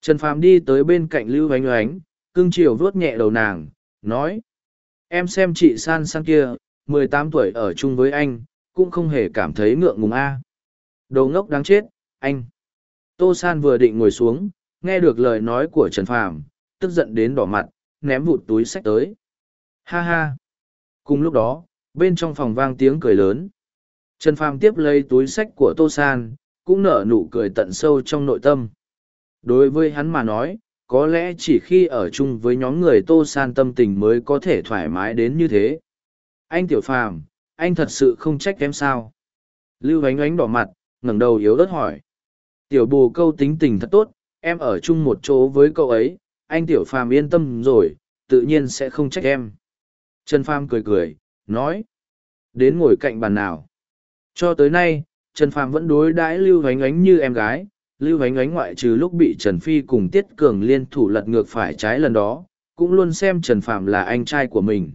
Trần Phàm đi tới bên cạnh Lưu Oánh Oánh, cưng chiều vuốt nhẹ đầu nàng, nói. Em xem chị San San kia, mười tám tuổi ở chung với anh, cũng không hề cảm thấy ngượng ngùng a. À. Đồ ngốc đáng chết, anh. Tô San vừa định ngồi xuống, nghe được lời nói của Trần Phàm, tức giận đến đỏ mặt, ném vụt túi sách tới. Ha ha. Cùng lúc đó, bên trong phòng vang tiếng cười lớn. Trần Phàm tiếp lấy túi sách của Tô San, cũng nở nụ cười tận sâu trong nội tâm. Đối với hắn mà nói, có lẽ chỉ khi ở chung với nhóm người Tô San tâm tình mới có thể thoải mái đến như thế. Anh Tiểu Phàm, anh thật sự không trách em sao? Lưu ánh ánh đỏ mặt, ngẩng đầu yếu ớt hỏi. Tiểu bù câu tính tình thật tốt, em ở chung một chỗ với cậu ấy, anh Tiểu Phàm yên tâm rồi, tự nhiên sẽ không trách em. Trần Phàm cười cười, nói. Đến ngồi cạnh bàn nào. Cho tới nay, Trần Phàm vẫn đối đãi Lưu Hoánh Ánh như em gái, Lưu Hoánh Ánh ngoại trừ lúc bị Trần Phi cùng Tiết Cường liên thủ lật ngược phải trái lần đó, cũng luôn xem Trần Phàm là anh trai của mình.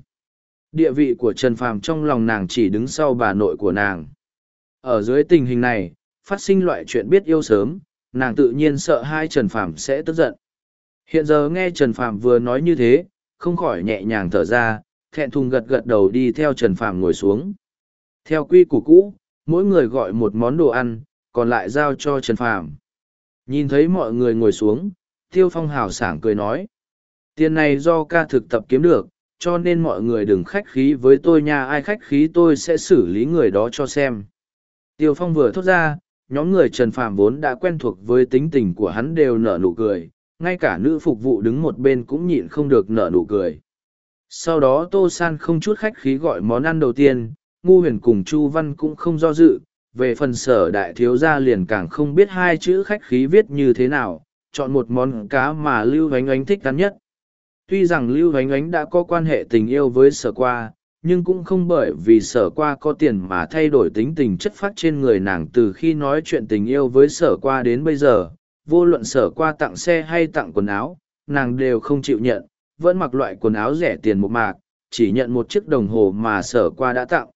Địa vị của Trần Phàm trong lòng nàng chỉ đứng sau bà nội của nàng. Ở dưới tình hình này, phát sinh loại chuyện biết yêu sớm, nàng tự nhiên sợ hai Trần Phàm sẽ tức giận. Hiện giờ nghe Trần Phàm vừa nói như thế, không khỏi nhẹ nhàng thở ra, thẹn thùng gật gật đầu đi theo Trần Phàm ngồi xuống. Theo quy củ cũ, mỗi người gọi một món đồ ăn, còn lại giao cho Trần Phàm. Nhìn thấy mọi người ngồi xuống, Tiêu Phong hào sảng cười nói. Tiền này do ca thực tập kiếm được, cho nên mọi người đừng khách khí với tôi nha ai khách khí tôi sẽ xử lý người đó cho xem. Tiêu Phong vừa thốt ra, nhóm người Trần Phàm vốn đã quen thuộc với tính tình của hắn đều nở nụ cười, ngay cả nữ phục vụ đứng một bên cũng nhịn không được nở nụ cười. Sau đó Tô San không chút khách khí gọi món ăn đầu tiên, Ngu Huyền cùng Chu Văn cũng không do dự, về phần sở đại thiếu gia liền càng không biết hai chữ khách khí viết như thế nào, chọn một món cá mà Lưu ánh Ánh thích ăn nhất. Tuy rằng Lưu ánh Ánh đã có quan hệ tình yêu với sở qua, nhưng cũng không bởi vì sở qua có tiền mà thay đổi tính tình chất phát trên người nàng từ khi nói chuyện tình yêu với sở qua đến bây giờ. Vô luận sở qua tặng xe hay tặng quần áo, nàng đều không chịu nhận, vẫn mặc loại quần áo rẻ tiền một mạc, chỉ nhận một chiếc đồng hồ mà sở qua đã tặng.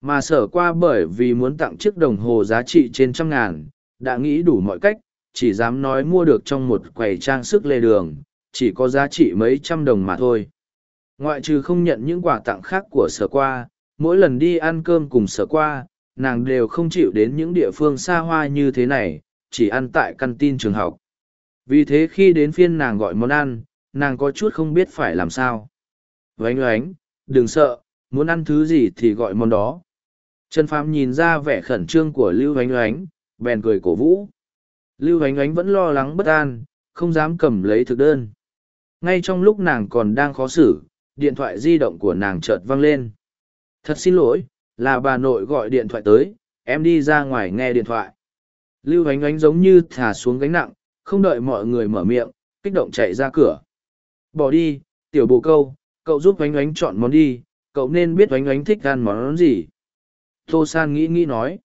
Mà sở qua bởi vì muốn tặng chiếc đồng hồ giá trị trên trăm ngàn, đã nghĩ đủ mọi cách, chỉ dám nói mua được trong một quầy trang sức lê đường, chỉ có giá trị mấy trăm đồng mà thôi. Ngoại trừ không nhận những quà tặng khác của sở qua, mỗi lần đi ăn cơm cùng sở qua, nàng đều không chịu đến những địa phương xa hoa như thế này, chỉ ăn tại căn tin trường học. Vì thế khi đến phiên nàng gọi món ăn, nàng có chút không biết phải làm sao. Vánh oánh, đừng sợ, muốn ăn thứ gì thì gọi món đó. Trần Phàm nhìn ra vẻ khẩn trương của Lưu Ánh Ánh, bèn cười cổ vũ. Lưu Ánh Ánh vẫn lo lắng bất an, không dám cầm lấy thực đơn. Ngay trong lúc nàng còn đang khó xử, điện thoại di động của nàng chợt vang lên. Thật xin lỗi, là bà nội gọi điện thoại tới, em đi ra ngoài nghe điện thoại. Lưu Ánh Ánh giống như thả xuống gánh nặng, không đợi mọi người mở miệng, kích động chạy ra cửa. Bỏ đi, tiểu bồ câu, cậu giúp Ánh Ánh chọn món đi, cậu nên biết Ánh Ánh thích ăn món gì. Tô San nghĩ nghĩ nói.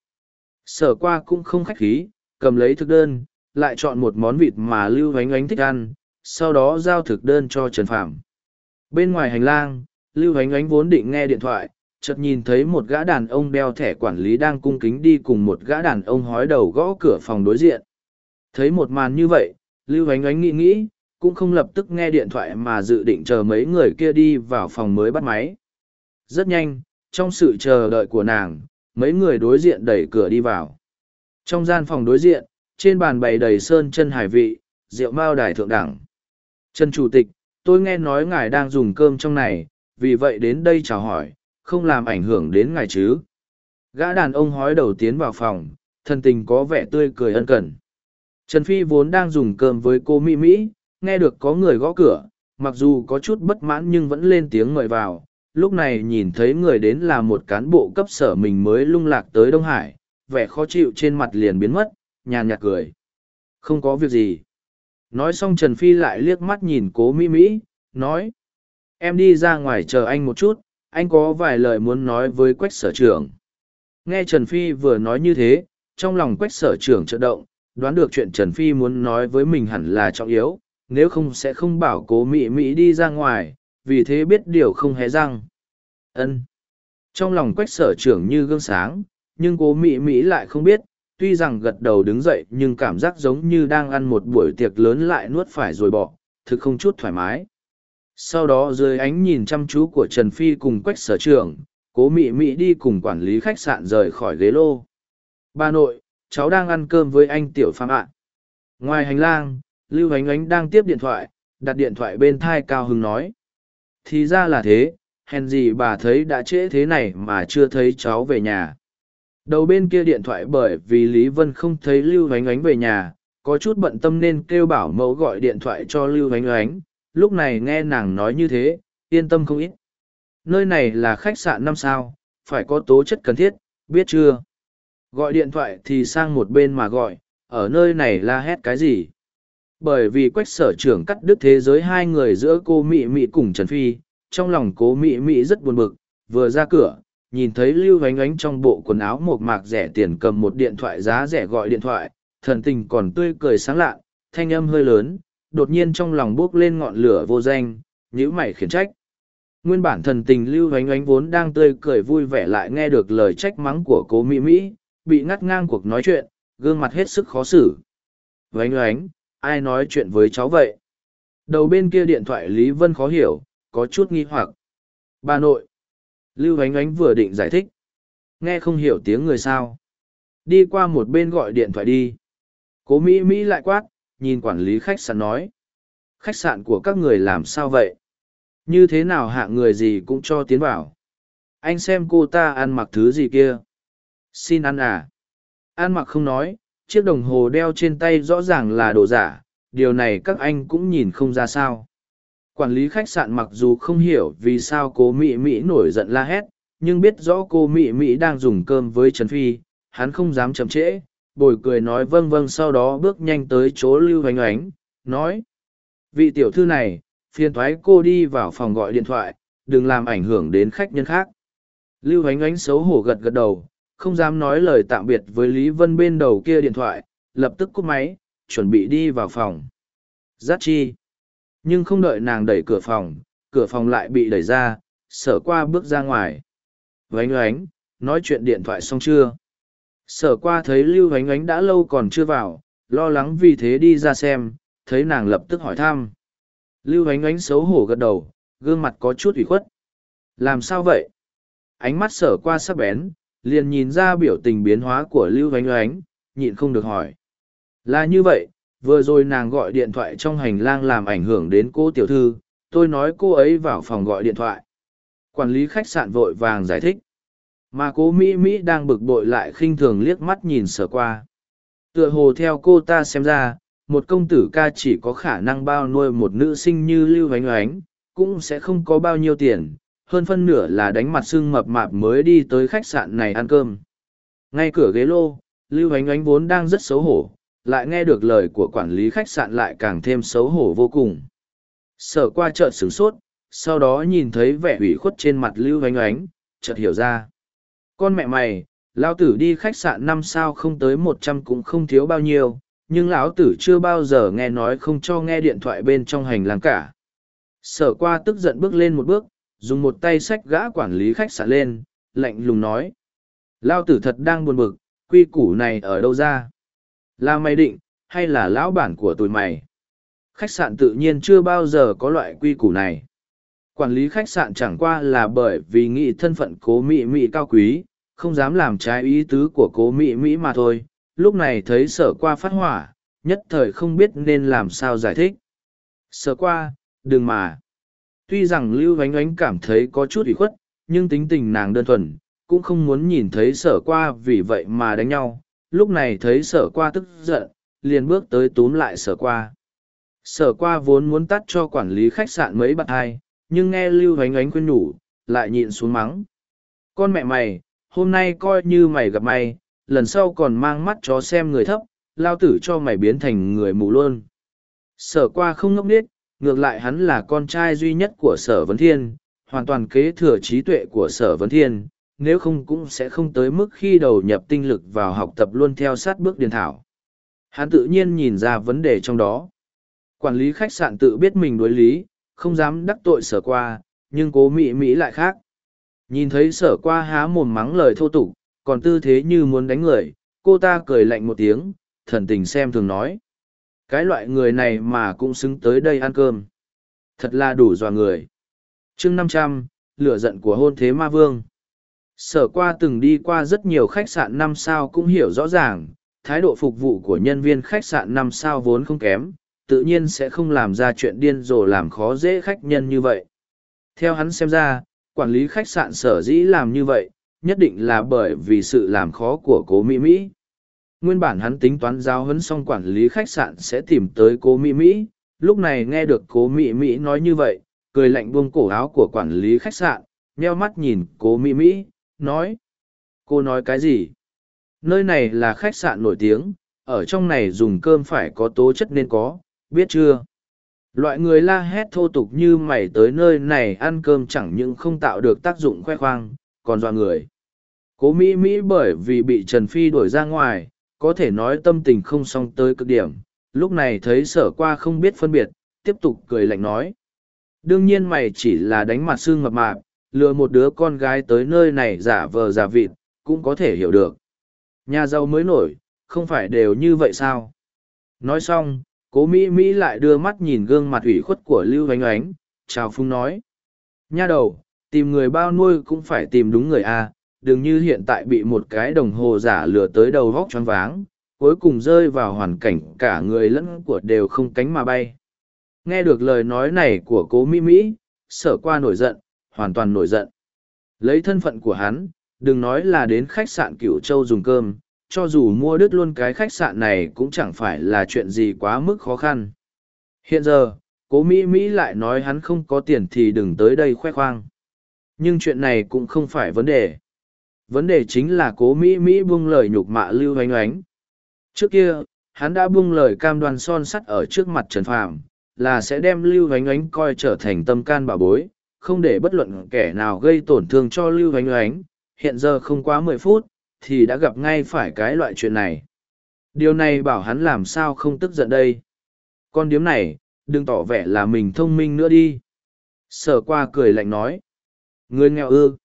Sở qua cũng không khách khí, cầm lấy thực đơn, lại chọn một món vịt mà Lưu Ánh Ánh thích ăn, sau đó giao thực đơn cho Trần Phạm. Bên ngoài hành lang, Lưu Hánh Ánh vốn định nghe điện thoại, chợt nhìn thấy một gã đàn ông đeo thẻ quản lý đang cung kính đi cùng một gã đàn ông hói đầu gõ cửa phòng đối diện. Thấy một màn như vậy, lưu Hánh ánh nghĩ nghĩ cũng không lập tức nghe điện thoại mà dự định chờ mấy người kia đi vào phòng mới bắt máy. Rất nhanh trong sự chờ đợi của nàng mấy người đối diện đẩy cửa đi vào. Trong gian phòng đối diện trên bàn bày đầy sơn chân hải vị rượu mao đài thượng đẳng. Trần chủ tịch tôi nghe nói ngài đang dùng cơm trong này, vì vậy đến đây chào hỏi, không làm ảnh hưởng đến ngài chứ. Gã đàn ông hói đầu tiến vào phòng, thân tình có vẻ tươi cười ân cần. Trần phi vốn đang dùng cơm với cô mỹ mỹ, nghe được có người gõ cửa, mặc dù có chút bất mãn nhưng vẫn lên tiếng mời vào. Lúc này nhìn thấy người đến là một cán bộ cấp sở mình mới lung lạc tới đông hải, vẻ khó chịu trên mặt liền biến mất, nhàn nhạt cười. Không có việc gì nói xong trần phi lại liếc mắt nhìn cố mỹ mỹ, nói, em đi ra ngoài chờ anh một chút, anh có vài lời muốn nói với quách sở trưởng. Nghe trần phi vừa nói như thế, trong lòng quách sở trưởng trợ động, đoán được chuyện trần phi muốn nói với mình hẳn là trọng yếu, nếu không sẽ không bảo cố mỹ mỹ đi ra ngoài, vì thế biết điều không hé răng. Ân. Trong lòng quách sở trưởng như gương sáng, nhưng cố mỹ mỹ lại không biết tuy rằng gật đầu đứng dậy nhưng cảm giác giống như đang ăn một buổi tiệc lớn lại nuốt phải rồi bỏ, thực không chút thoải mái. Sau đó dưới ánh nhìn chăm chú của trần phi cùng quách sở trưởng cố mị mị đi cùng quản lý khách sạn rời khỏi ghế lô. Bà nội, cháu đang ăn cơm với anh tiểu phạm ạ. Ngoài hành lang, lưu ánh ánh đang tiếp điện thoại, đặt điện thoại bên thai cao hưng nói. Thì ra là thế, hèn gì bà thấy đã trễ thế này mà chưa thấy cháu về nhà đầu bên kia điện thoại bởi vì lý vân không thấy lưu ánh ánh về nhà, có chút bận tâm nên kêu bảo mẫu gọi điện thoại cho lưu ánh ánh lúc này nghe nàng nói như thế, yên tâm không ít. Nơi này là khách sạn năm sao, phải có tố chất cần thiết, biết chưa? Gọi điện thoại thì sang một bên mà gọi, ở nơi này la hét cái gì? Bởi vì quách sở trưởng cắt đứt thế giới hai người giữa cô mị mị cùng trần phi, trong lòng cố mị mị rất buồn bực, vừa ra cửa nhìn thấy lưu ánh ánh trong bộ quần áo một mạc rẻ tiền cầm một điện thoại giá rẻ gọi điện thoại, thần tình còn tươi cười sáng lạ thanh âm hơi lớn, đột nhiên trong lòng buốc lên ngọn lửa vô danh nhữ mày khiển trách. Nguyên bản thần tình lưu ánh ánh vốn đang tươi cười vui vẻ lại nghe được lời trách mắng của cố mỹ mỹ, bị ngắt ngang cuộc nói chuyện, gương mặt hết sức khó xử. Vánh Ánh, ai nói chuyện với cháu vậy? Đầu bên kia điện thoại lý vân khó hiểu, có chút nghi hoặc. Bà nội lưu ánh ánh vừa định giải thích. Nghe không hiểu tiếng người sao. Đi qua một bên gọi điện thoại đi. Cố mỹ mỹ lại quát, nhìn quản lý khách sạn nói. Khách sạn của các người làm sao vậy? Như thế nào hạ người gì cũng cho tiến vào? Anh xem cô ta ăn mặc thứ gì kia? Xin ăn à? Ăn mặc không nói, chiếc đồng hồ đeo trên tay rõ ràng là đồ giả, điều này các anh cũng nhìn không ra sao quản lý khách sạn mặc dù không hiểu vì sao cô mỹ mỹ nổi giận la hét, nhưng biết rõ cô mỹ mỹ đang dùng cơm với trần phi, hắn không dám chậm trễ, bồi cười nói vâng vâng sau đó bước nhanh tới chỗ lưu oánh oánh nói, vị tiểu thư này, phiền thoái cô đi vào phòng gọi điện thoại, đừng làm ảnh hưởng đến khách nhân khác. Lưu oánh oánh xấu hổ gật gật đầu, không dám nói lời tạm biệt với lý vân bên đầu kia điện thoại, lập tức cúp máy, chuẩn bị đi vào phòng. Giác chi nhưng không đợi nàng đẩy cửa phòng cửa phòng lại bị đẩy ra, sở qua bước ra ngoài. Vánh oánh nói chuyện điện thoại xong chưa? Sở qua thấy lưu vánh oánh đã lâu còn chưa vào, lo lắng vì thế đi ra xem, thấy nàng lập tức hỏi thăm. Lưu vánh oánh xấu hổ gật đầu, gương mặt có chút ủy khuất. Làm sao vậy? Ánh mắt sở qua sắc bén, liền nhìn ra biểu tình biến hóa của lưu vánh oánh nhịn không được hỏi. Là như vậy vừa rồi nàng gọi điện thoại trong hành lang làm ảnh hưởng đến cô tiểu thư, tôi nói cô ấy vào phòng gọi điện thoại. Quản lý khách sạn vội vàng giải thích. Mà cố mỹ mỹ đang bực bội lại khinh thường liếc mắt nhìn sở qua. Tựa hồ theo cô ta xem ra, một công tử ca chỉ có khả năng bao nuôi một nữ sinh như lưu oánh oánh cũng sẽ không có bao nhiêu tiền, hơn phân nửa là đánh mặt sưng mập mạp mới đi tới khách sạn này ăn cơm. Ngay cửa ghế lô, lưu oánh oánh vốn đang rất xấu hổ lại nghe được lời của quản lý khách sạn lại càng thêm xấu hổ vô cùng. Sở qua chợt sửng sốt, sau đó nhìn thấy vẻ ủy khuất trên mặt lưu oánh oánh chợt hiểu ra. Con mẹ mày, lão tử đi khách sạn năm sao không tới một trăm cũng không thiếu bao nhiêu, nhưng lão tử chưa bao giờ nghe nói không cho nghe điện thoại bên trong hành lang cả. Sở qua tức giận bước lên một bước, dùng một tay xách gã quản lý khách sạn lên, lạnh lùng nói. Lao tử thật đang buồn bực, quy củ này ở đâu ra? Là mày định, hay là lão bản của tụi mày? Khách sạn tự nhiên chưa bao giờ có loại quy củ này. Quản lý khách sạn chẳng qua là bởi vì nghĩ thân phận cố mỹ mỹ cao quý, không dám làm trái ý tứ của cố mỹ mỹ mà thôi. Lúc này thấy sở qua phát hỏa, nhất thời không biết nên làm sao giải thích. Sở qua, đừng mà. Tuy rằng lưu oánh Ánh cảm thấy có chút ủy khuất, nhưng tính tình nàng đơn thuần, cũng không muốn nhìn thấy sở qua vì vậy mà đánh nhau lúc này thấy sở qua tức giận, liền bước tới túm lại sở qua. Sở qua vốn muốn tắt cho quản lý khách sạn mấy bạn hai, nhưng nghe lưu oánh Ánh khuyên nhủ, lại nhịn xuống mắng. Con mẹ mày, hôm nay coi như mày gặp mày lần sau còn mang mắt chó xem người thấp, lao tử cho mày biến thành người mù luôn. Sở qua không ngốc nghếch, ngược lại hắn là con trai duy nhất của sở vấn thiên, hoàn toàn kế thừa trí tuệ của sở vấn thiên nếu không cũng sẽ không tới mức khi đầu nhập tinh lực vào học tập luôn theo sát bước điền thảo. Hắn tự nhiên nhìn ra vấn đề trong đó. Quản lý khách sạn tự biết mình đối lý, không dám đắc tội sở qua, nhưng cố mỹ mỹ lại khác. Nhìn thấy sở qua há mồm mắng lời thô tục, còn tư thế như muốn đánh người, cô ta cười lạnh một tiếng, thần tình xem thường nói. Cái loại người này mà cũng xứng tới đây ăn cơm. Thật là đủ dọa người. Chương năm trăm, lửa giận của hôn thế ma vương sở qua từng đi qua rất nhiều khách sạn năm sao cũng hiểu rõ ràng, thái độ phục vụ của nhân viên khách sạn năm sao vốn không kém, tự nhiên sẽ không làm ra chuyện điên rồ làm khó dễ khách nhân như vậy. Theo hắn xem ra, quản lý khách sạn sở dĩ làm như vậy, nhất định là bởi vì sự làm khó của cố mỹ mỹ. Nguyên bản hắn tính toán giao huấn xong quản lý khách sạn sẽ tìm tới cố mỹ mỹ, lúc này nghe được cố mỹ mỹ nói như vậy, cười lạnh buông cổ áo của quản lý khách sạn, nheo mắt nhìn cố mỹ mỹ nói. Cô nói cái gì? Nơi này là khách sạn nổi tiếng, ở trong này dùng cơm phải có tố chất nên có, biết chưa? Loại người la hét thô tục như mày tới nơi này ăn cơm chẳng những không tạo được tác dụng khoe khoang, còn dọa người. Cố mỹ mỹ bởi vì bị trần phi đuổi ra ngoài, có thể nói tâm tình không xong tới cực điểm. Lúc này thấy sở qua không biết phân biệt, tiếp tục cười lạnh nói. Đương nhiên mày chỉ là đánh mặt xương mập mạp lừa một đứa con gái tới nơi này giả vờ giả vịt, cũng có thể hiểu được. Nhà giàu mới nổi, không phải đều như vậy sao? Nói xong, cố mỹ mỹ lại đưa mắt nhìn gương mặt ủy khuất của lưu oánh oánh chào phung nói. Nha đầu, tìm người bao nuôi cũng phải tìm đúng người a đừng như hiện tại bị một cái đồng hồ giả lừa tới đầu vóc choáng váng, cuối cùng rơi vào hoàn cảnh cả người lẫn của đều không cánh mà bay. Nghe được lời nói này của cố mỹ mỹ, sở qua nổi giận hoàn toàn nổi giận. Lấy thân phận của hắn, đừng nói là đến khách sạn cửu châu dùng cơm, cho dù mua đứt luôn cái khách sạn này cũng chẳng phải là chuyện gì quá mức khó khăn. Hiện giờ, cố mỹ mỹ lại nói hắn không có tiền thì đừng tới đây khoe khoang. Nhưng chuyện này cũng không phải vấn đề. Vấn đề chính là cố mỹ mỹ buông lời nhục mạ lưu oanh oánh trước kia, hắn đã buông lời cam đoan son sắt ở trước mặt trần phàm, là sẽ đem lưu oanh oánh coi trở thành tâm can bà bối không để bất luận kẻ nào gây tổn thương cho lưu oanh oánh hiện giờ không quá mười phút, thì đã gặp ngay phải cái loại chuyện này. Điều này bảo hắn làm sao không tức giận đây? Con điếm này, đừng tỏ vẻ là mình thông minh nữa đi. Sở qua cười lạnh nói. Người nghèo ư?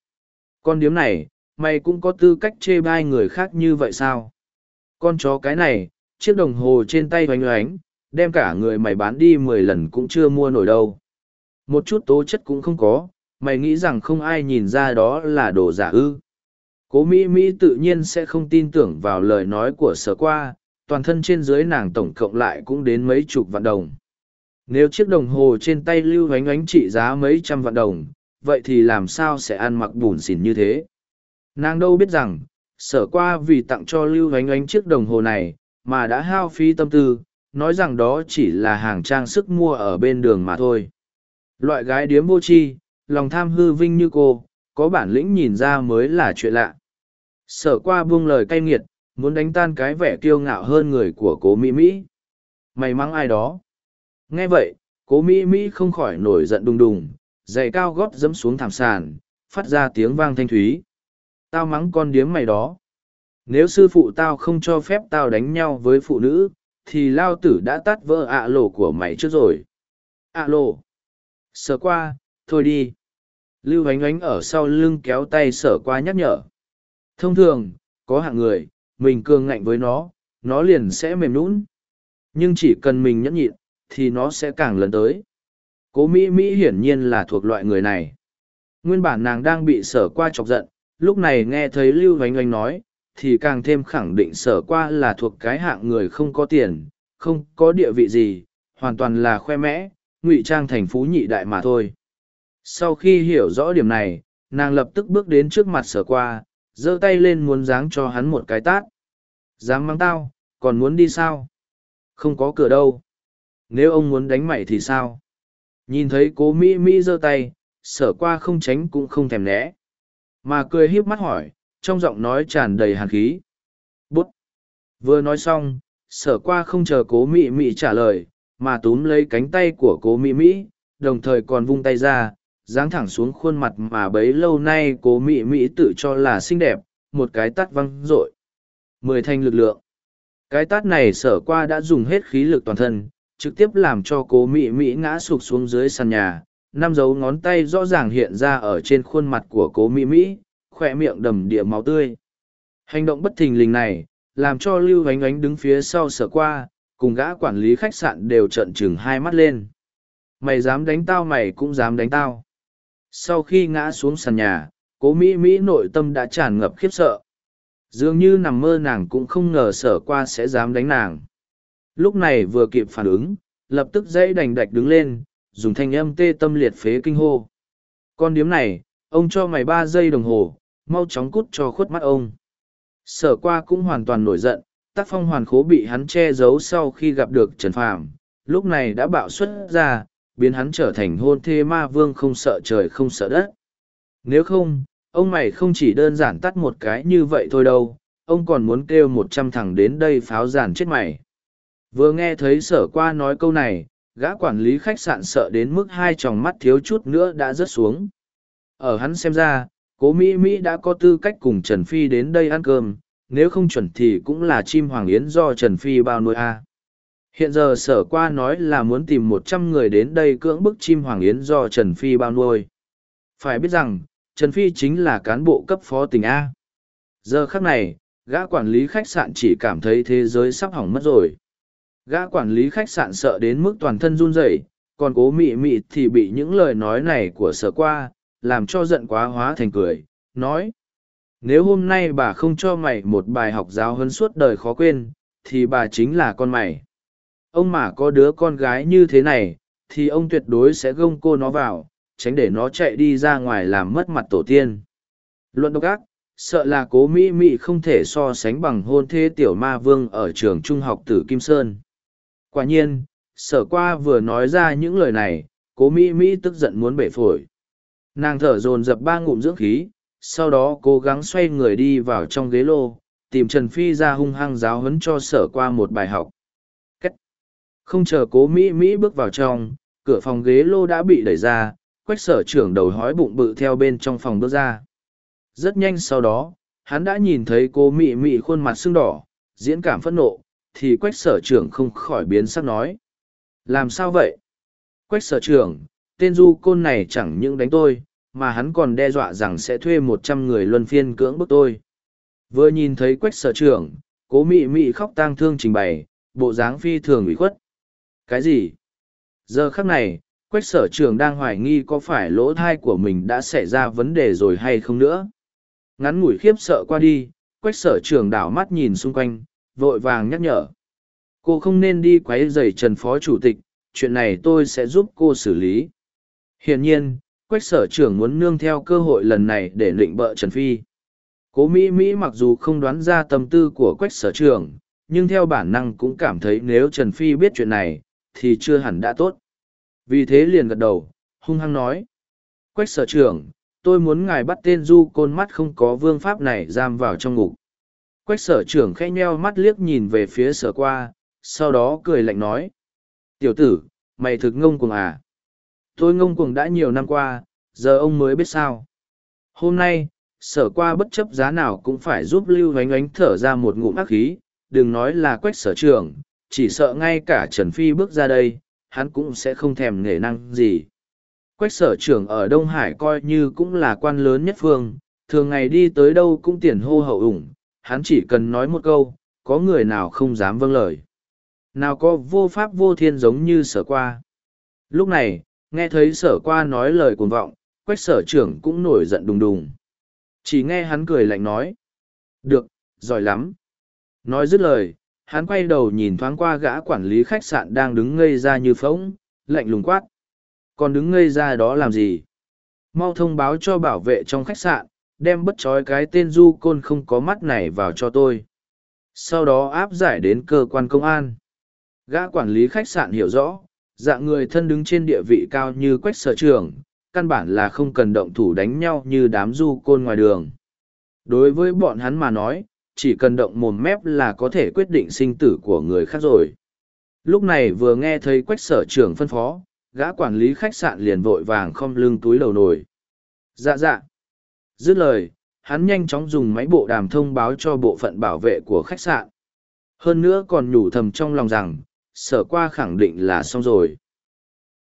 Con điếm này, mày cũng có tư cách chê bai người khác như vậy sao? Con chó cái này, chiếc đồng hồ trên tay oanh oánh đem cả người mày bán đi mười lần cũng chưa mua nổi đâu một chút tố chất cũng không có, mày nghĩ rằng không ai nhìn ra đó là đồ giả ư? Cố mỹ mỹ tự nhiên sẽ không tin tưởng vào lời nói của sở qua, toàn thân trên dưới nàng tổng cộng lại cũng đến mấy chục vạn đồng. Nếu chiếc đồng hồ trên tay lưu ánh ánh trị giá mấy trăm vạn đồng, vậy thì làm sao sẽ ăn mặc bùn xỉn như thế? Nàng đâu biết rằng, sở qua vì tặng cho lưu ánh ánh chiếc đồng hồ này mà đã hao phí tâm tư, nói rằng đó chỉ là hàng trang sức mua ở bên đường mà thôi loại gái điếm vô tri, lòng tham hư vinh như cô, có bản lĩnh nhìn ra mới là chuyện lạ. Sở qua buông lời cay nghiệt, muốn đánh tan cái vẻ kiêu ngạo hơn người của cố mỹ mỹ. Mày mắng ai đó. Nghe vậy, cố mỹ mỹ không khỏi nổi giận đùng đùng, giày cao gót dẫm xuống thảm sàn, phát ra tiếng vang thanh thúy. Tao mắng con điếm mày đó. Nếu sư phụ tao không cho phép tao đánh nhau với phụ nữ, thì lao tử đã tắt vỡ ạ lộ của mày trước rồi. Ạ lộ sở qua thôi đi lưu ánh ánh ở sau lưng kéo tay sở qua nhắc nhở thông thường có hạng người mình cường ngạnh với nó nó liền sẽ mềm lún nhưng chỉ cần mình nhẫn nhịn thì nó sẽ càng lớn tới. Cố Mỹ Mỹ hiển nhiên là thuộc loại người này. Nguyên bản nàng đang bị sở qua chọc giận, lúc này nghe thấy Lưu Hoánh Oanh nói, thì càng thêm khẳng định sở qua là thuộc cái hạng người không có tiền, không có địa vị gì, hoàn toàn là khoe mẽ, ngụy trang thành phú nhị đại mà thôi. Sau khi hiểu rõ điểm này, nàng lập tức bước đến trước mặt sở qua, giơ tay lên muốn giáng cho hắn một cái tát. Dám mang tao, còn muốn đi sao? Không có cửa đâu. Nếu ông muốn đánh mày thì sao? Nhìn thấy cố Mỹ Mỹ giơ tay, sở qua không tránh cũng không thèm né. Mà cười hiếp mắt hỏi, trong giọng nói tràn đầy hàn khí. Bút! Vừa nói xong, sở qua không chờ cố Mị Mị trả lời, mà túm lấy cánh tay của cố Mỹ Mỹ, đồng thời còn vung tay ra, giáng thẳng xuống khuôn mặt mà bấy lâu nay cố Mỹ Mỹ tự cho là xinh đẹp, một cái tắt văng rội. Mười thanh lực lượng. Cái tát này sở qua đã dùng hết khí lực toàn thân, trực tiếp làm cho cố Mỹ Mỹ ngã sụp xuống dưới sàn nhà, năm dấu ngón tay rõ ràng hiện ra ở trên khuôn mặt của cố Mỹ Mỹ, khoe miệng đầm địa máu tươi. Hành động bất thình lình này, làm cho Lưu Ánh Ánh đứng phía sau sở qua, cùng gã quản lý khách sạn đều trợn chừng hai mắt lên. Mày dám đánh tao mày cũng dám đánh tao. Sau khi ngã xuống sàn nhà, cố Mỹ Mỹ nội tâm đã tràn ngập khiếp sợ. Dường như nằm mơ nàng cũng không ngờ sở qua sẽ dám đánh nàng. Lúc này vừa kịp phản ứng, lập tức dãy đành đạch đứng lên, dùng thanh âm tê tâm liệt phế kinh hô. Con điếm này, ông cho mày ba giây đồng hồ, mau chóng cút cho khuất mắt ông. Sở qua cũng hoàn toàn nổi giận, tác phong hoàn khố bị hắn che giấu sau khi gặp được Trần Phàm, lúc này đã bạo xuất ra, biến hắn trở thành hôn thê ma vương không sợ trời không sợ đất. Nếu không, ông mày không chỉ đơn giản tắt một cái như vậy thôi đâu, ông còn muốn kêu một trăm thằng đến đây pháo giàn chết mày. Vừa nghe thấy sở qua nói câu này, gã quản lý khách sạn sợ đến mức hai tròng mắt thiếu chút nữa đã rớt xuống. Ở hắn xem ra, cố Mỹ Mỹ đã có tư cách cùng Trần Phi đến đây ăn cơm, nếu không chuẩn thì cũng là chim hoàng yến do Trần Phi bao nuôi a. Hiện giờ sở qua nói là muốn tìm một trăm người đến đây cưỡng bức chim hoàng yến do Trần Phi bao nuôi. Phải biết rằng, Trần Phi chính là cán bộ cấp phó tỉnh A. Giờ khắc này, gã quản lý khách sạn chỉ cảm thấy thế giới sắp hỏng mất rồi. Gã quản lý khách sạn sợ đến mức toàn thân run rẩy, còn cố mị mị thì bị những lời nói này của sở qua, làm cho giận quá hóa thành cười, nói. Nếu hôm nay bà không cho mày một bài học giáo hơn suốt đời khó quên, thì bà chính là con mày. Ông mà có đứa con gái như thế này, thì ông tuyệt đối sẽ gông cô nó vào, tránh để nó chạy đi ra ngoài làm mất mặt tổ tiên. Luận độc ác, sợ là cố Mỹ Mỹ không thể so sánh bằng hôn thế tiểu ma vương ở trường trung học tử Kim Sơn. Quả nhiên, sở qua vừa nói ra những lời này, cố Mỹ Mỹ tức giận muốn bể phổi. Nàng thở dồn dập ba ngụm dưỡng khí, sau đó cố gắng xoay người đi vào trong ghế lô, tìm Trần Phi ra hung hăng giáo huấn cho sở qua một bài học. Cách. Không chờ cố Mỹ Mỹ bước vào trong, cửa phòng ghế lô đã bị đẩy ra, quách sở trưởng đầu hói bụng bự theo bên trong phòng bước ra. Rất nhanh sau đó, hắn đã nhìn thấy cô mị mị khuôn mặt sưng đỏ, diễn cảm phẫn nộ, thì quách sở trưởng không khỏi biến sắc nói. Làm sao vậy? Quách sở trưởng, tên du côn này chẳng những đánh tôi, mà hắn còn đe dọa rằng sẽ thuê một trăm người luân phiên cưỡng bức tôi. Vừa nhìn thấy quách sở trưởng, cố mị mị khóc tang thương trình bày, bộ dáng phi thường ủy khuất. Cái gì? Giờ khắc này, quách sở trường đang hoài nghi có phải lỗ thai của mình đã xảy ra vấn đề rồi hay không nữa ngắn ngủi khiếp sợ qua đi quách sở trường đảo mắt nhìn xung quanh vội vàng nhắc nhở cô không nên đi q u ấ y dày trần phó chủ tịch chuyện này tôi sẽ giúp cô xử lý hiển nhiên quách sở trưởng muốn nương theo cơ hội lần này để định bợ trần phi cố mỹ mỹ mặc dù không đoán ra tâm tư của quách sở trưởng nhưng theo bản năng cũng cảm thấy nếu trần phi biết chuyện này thì chưa hẳn đã tốt vì thế liền gật đầu, hung hăng nói. Quách sở trưởng, tôi muốn ngài bắt tên du côn mắt không có vương pháp này giam vào trong ngục. Quách sở trưởng khẽ nheo mắt liếc nhìn về phía sở qua, sau đó cười lạnh nói. Tiểu tử, mày thực ngông cuồng à? Tôi ngông cuồng đã nhiều năm qua, giờ ông mới biết sao. Hôm nay, sở qua bất chấp giá nào cũng phải giúp lưu ánh ánh thở ra một ngụm ác khí, đừng nói là quách sở trưởng, chỉ sợ ngay cả Trần Phi bước ra đây, hắn cũng sẽ không thèm nể năng gì. Quách sở trưởng ở Đông Hải coi như cũng là quan lớn nhất phương, thường ngày đi tới đâu cũng tiền hô hậu ủng, hắn chỉ cần nói một câu, có người nào không dám vâng lời. nào có vô pháp vô thiên giống như sở qua lúc này nghe thấy sở qua nói lời cuồng vọng, quách sở trưởng cũng nổi giận đùng đùng. Chỉ nghe hắn cười lạnh nói, được, giỏi lắm. Nói dứt lời, hắn quay đầu nhìn thoáng qua gã quản lý khách sạn đang đứng ngây ra như phỗng, lạnh lùng quát, còn đứng ngây ra đó làm gì? Mau thông báo cho bảo vệ trong khách sạn, đem bất trói cái tên du côn không có mắt này vào cho tôi. Sau đó áp giải đến cơ quan công an. Gã quản lý khách sạn hiểu rõ dạng người thân đứng trên địa vị cao như quách sở trường, căn bản là không cần động thủ đánh nhau như đám du côn ngoài đường. Đối với bọn hắn mà nói, chỉ cần động mồm mép là có thể quyết định sinh tử của người khác rồi. Lúc này vừa nghe thấy quách sở trưởng phân phó, gã quản lý khách sạn liền vội vàng không lưng túi lầu nổi dạ dạ. Dứt lời, hắn nhanh chóng dùng máy bộ đàm thông báo cho bộ phận bảo vệ của khách sạn. Hơn nữa còn nhủ thầm trong lòng rằng sở qua khẳng định là xong rồi.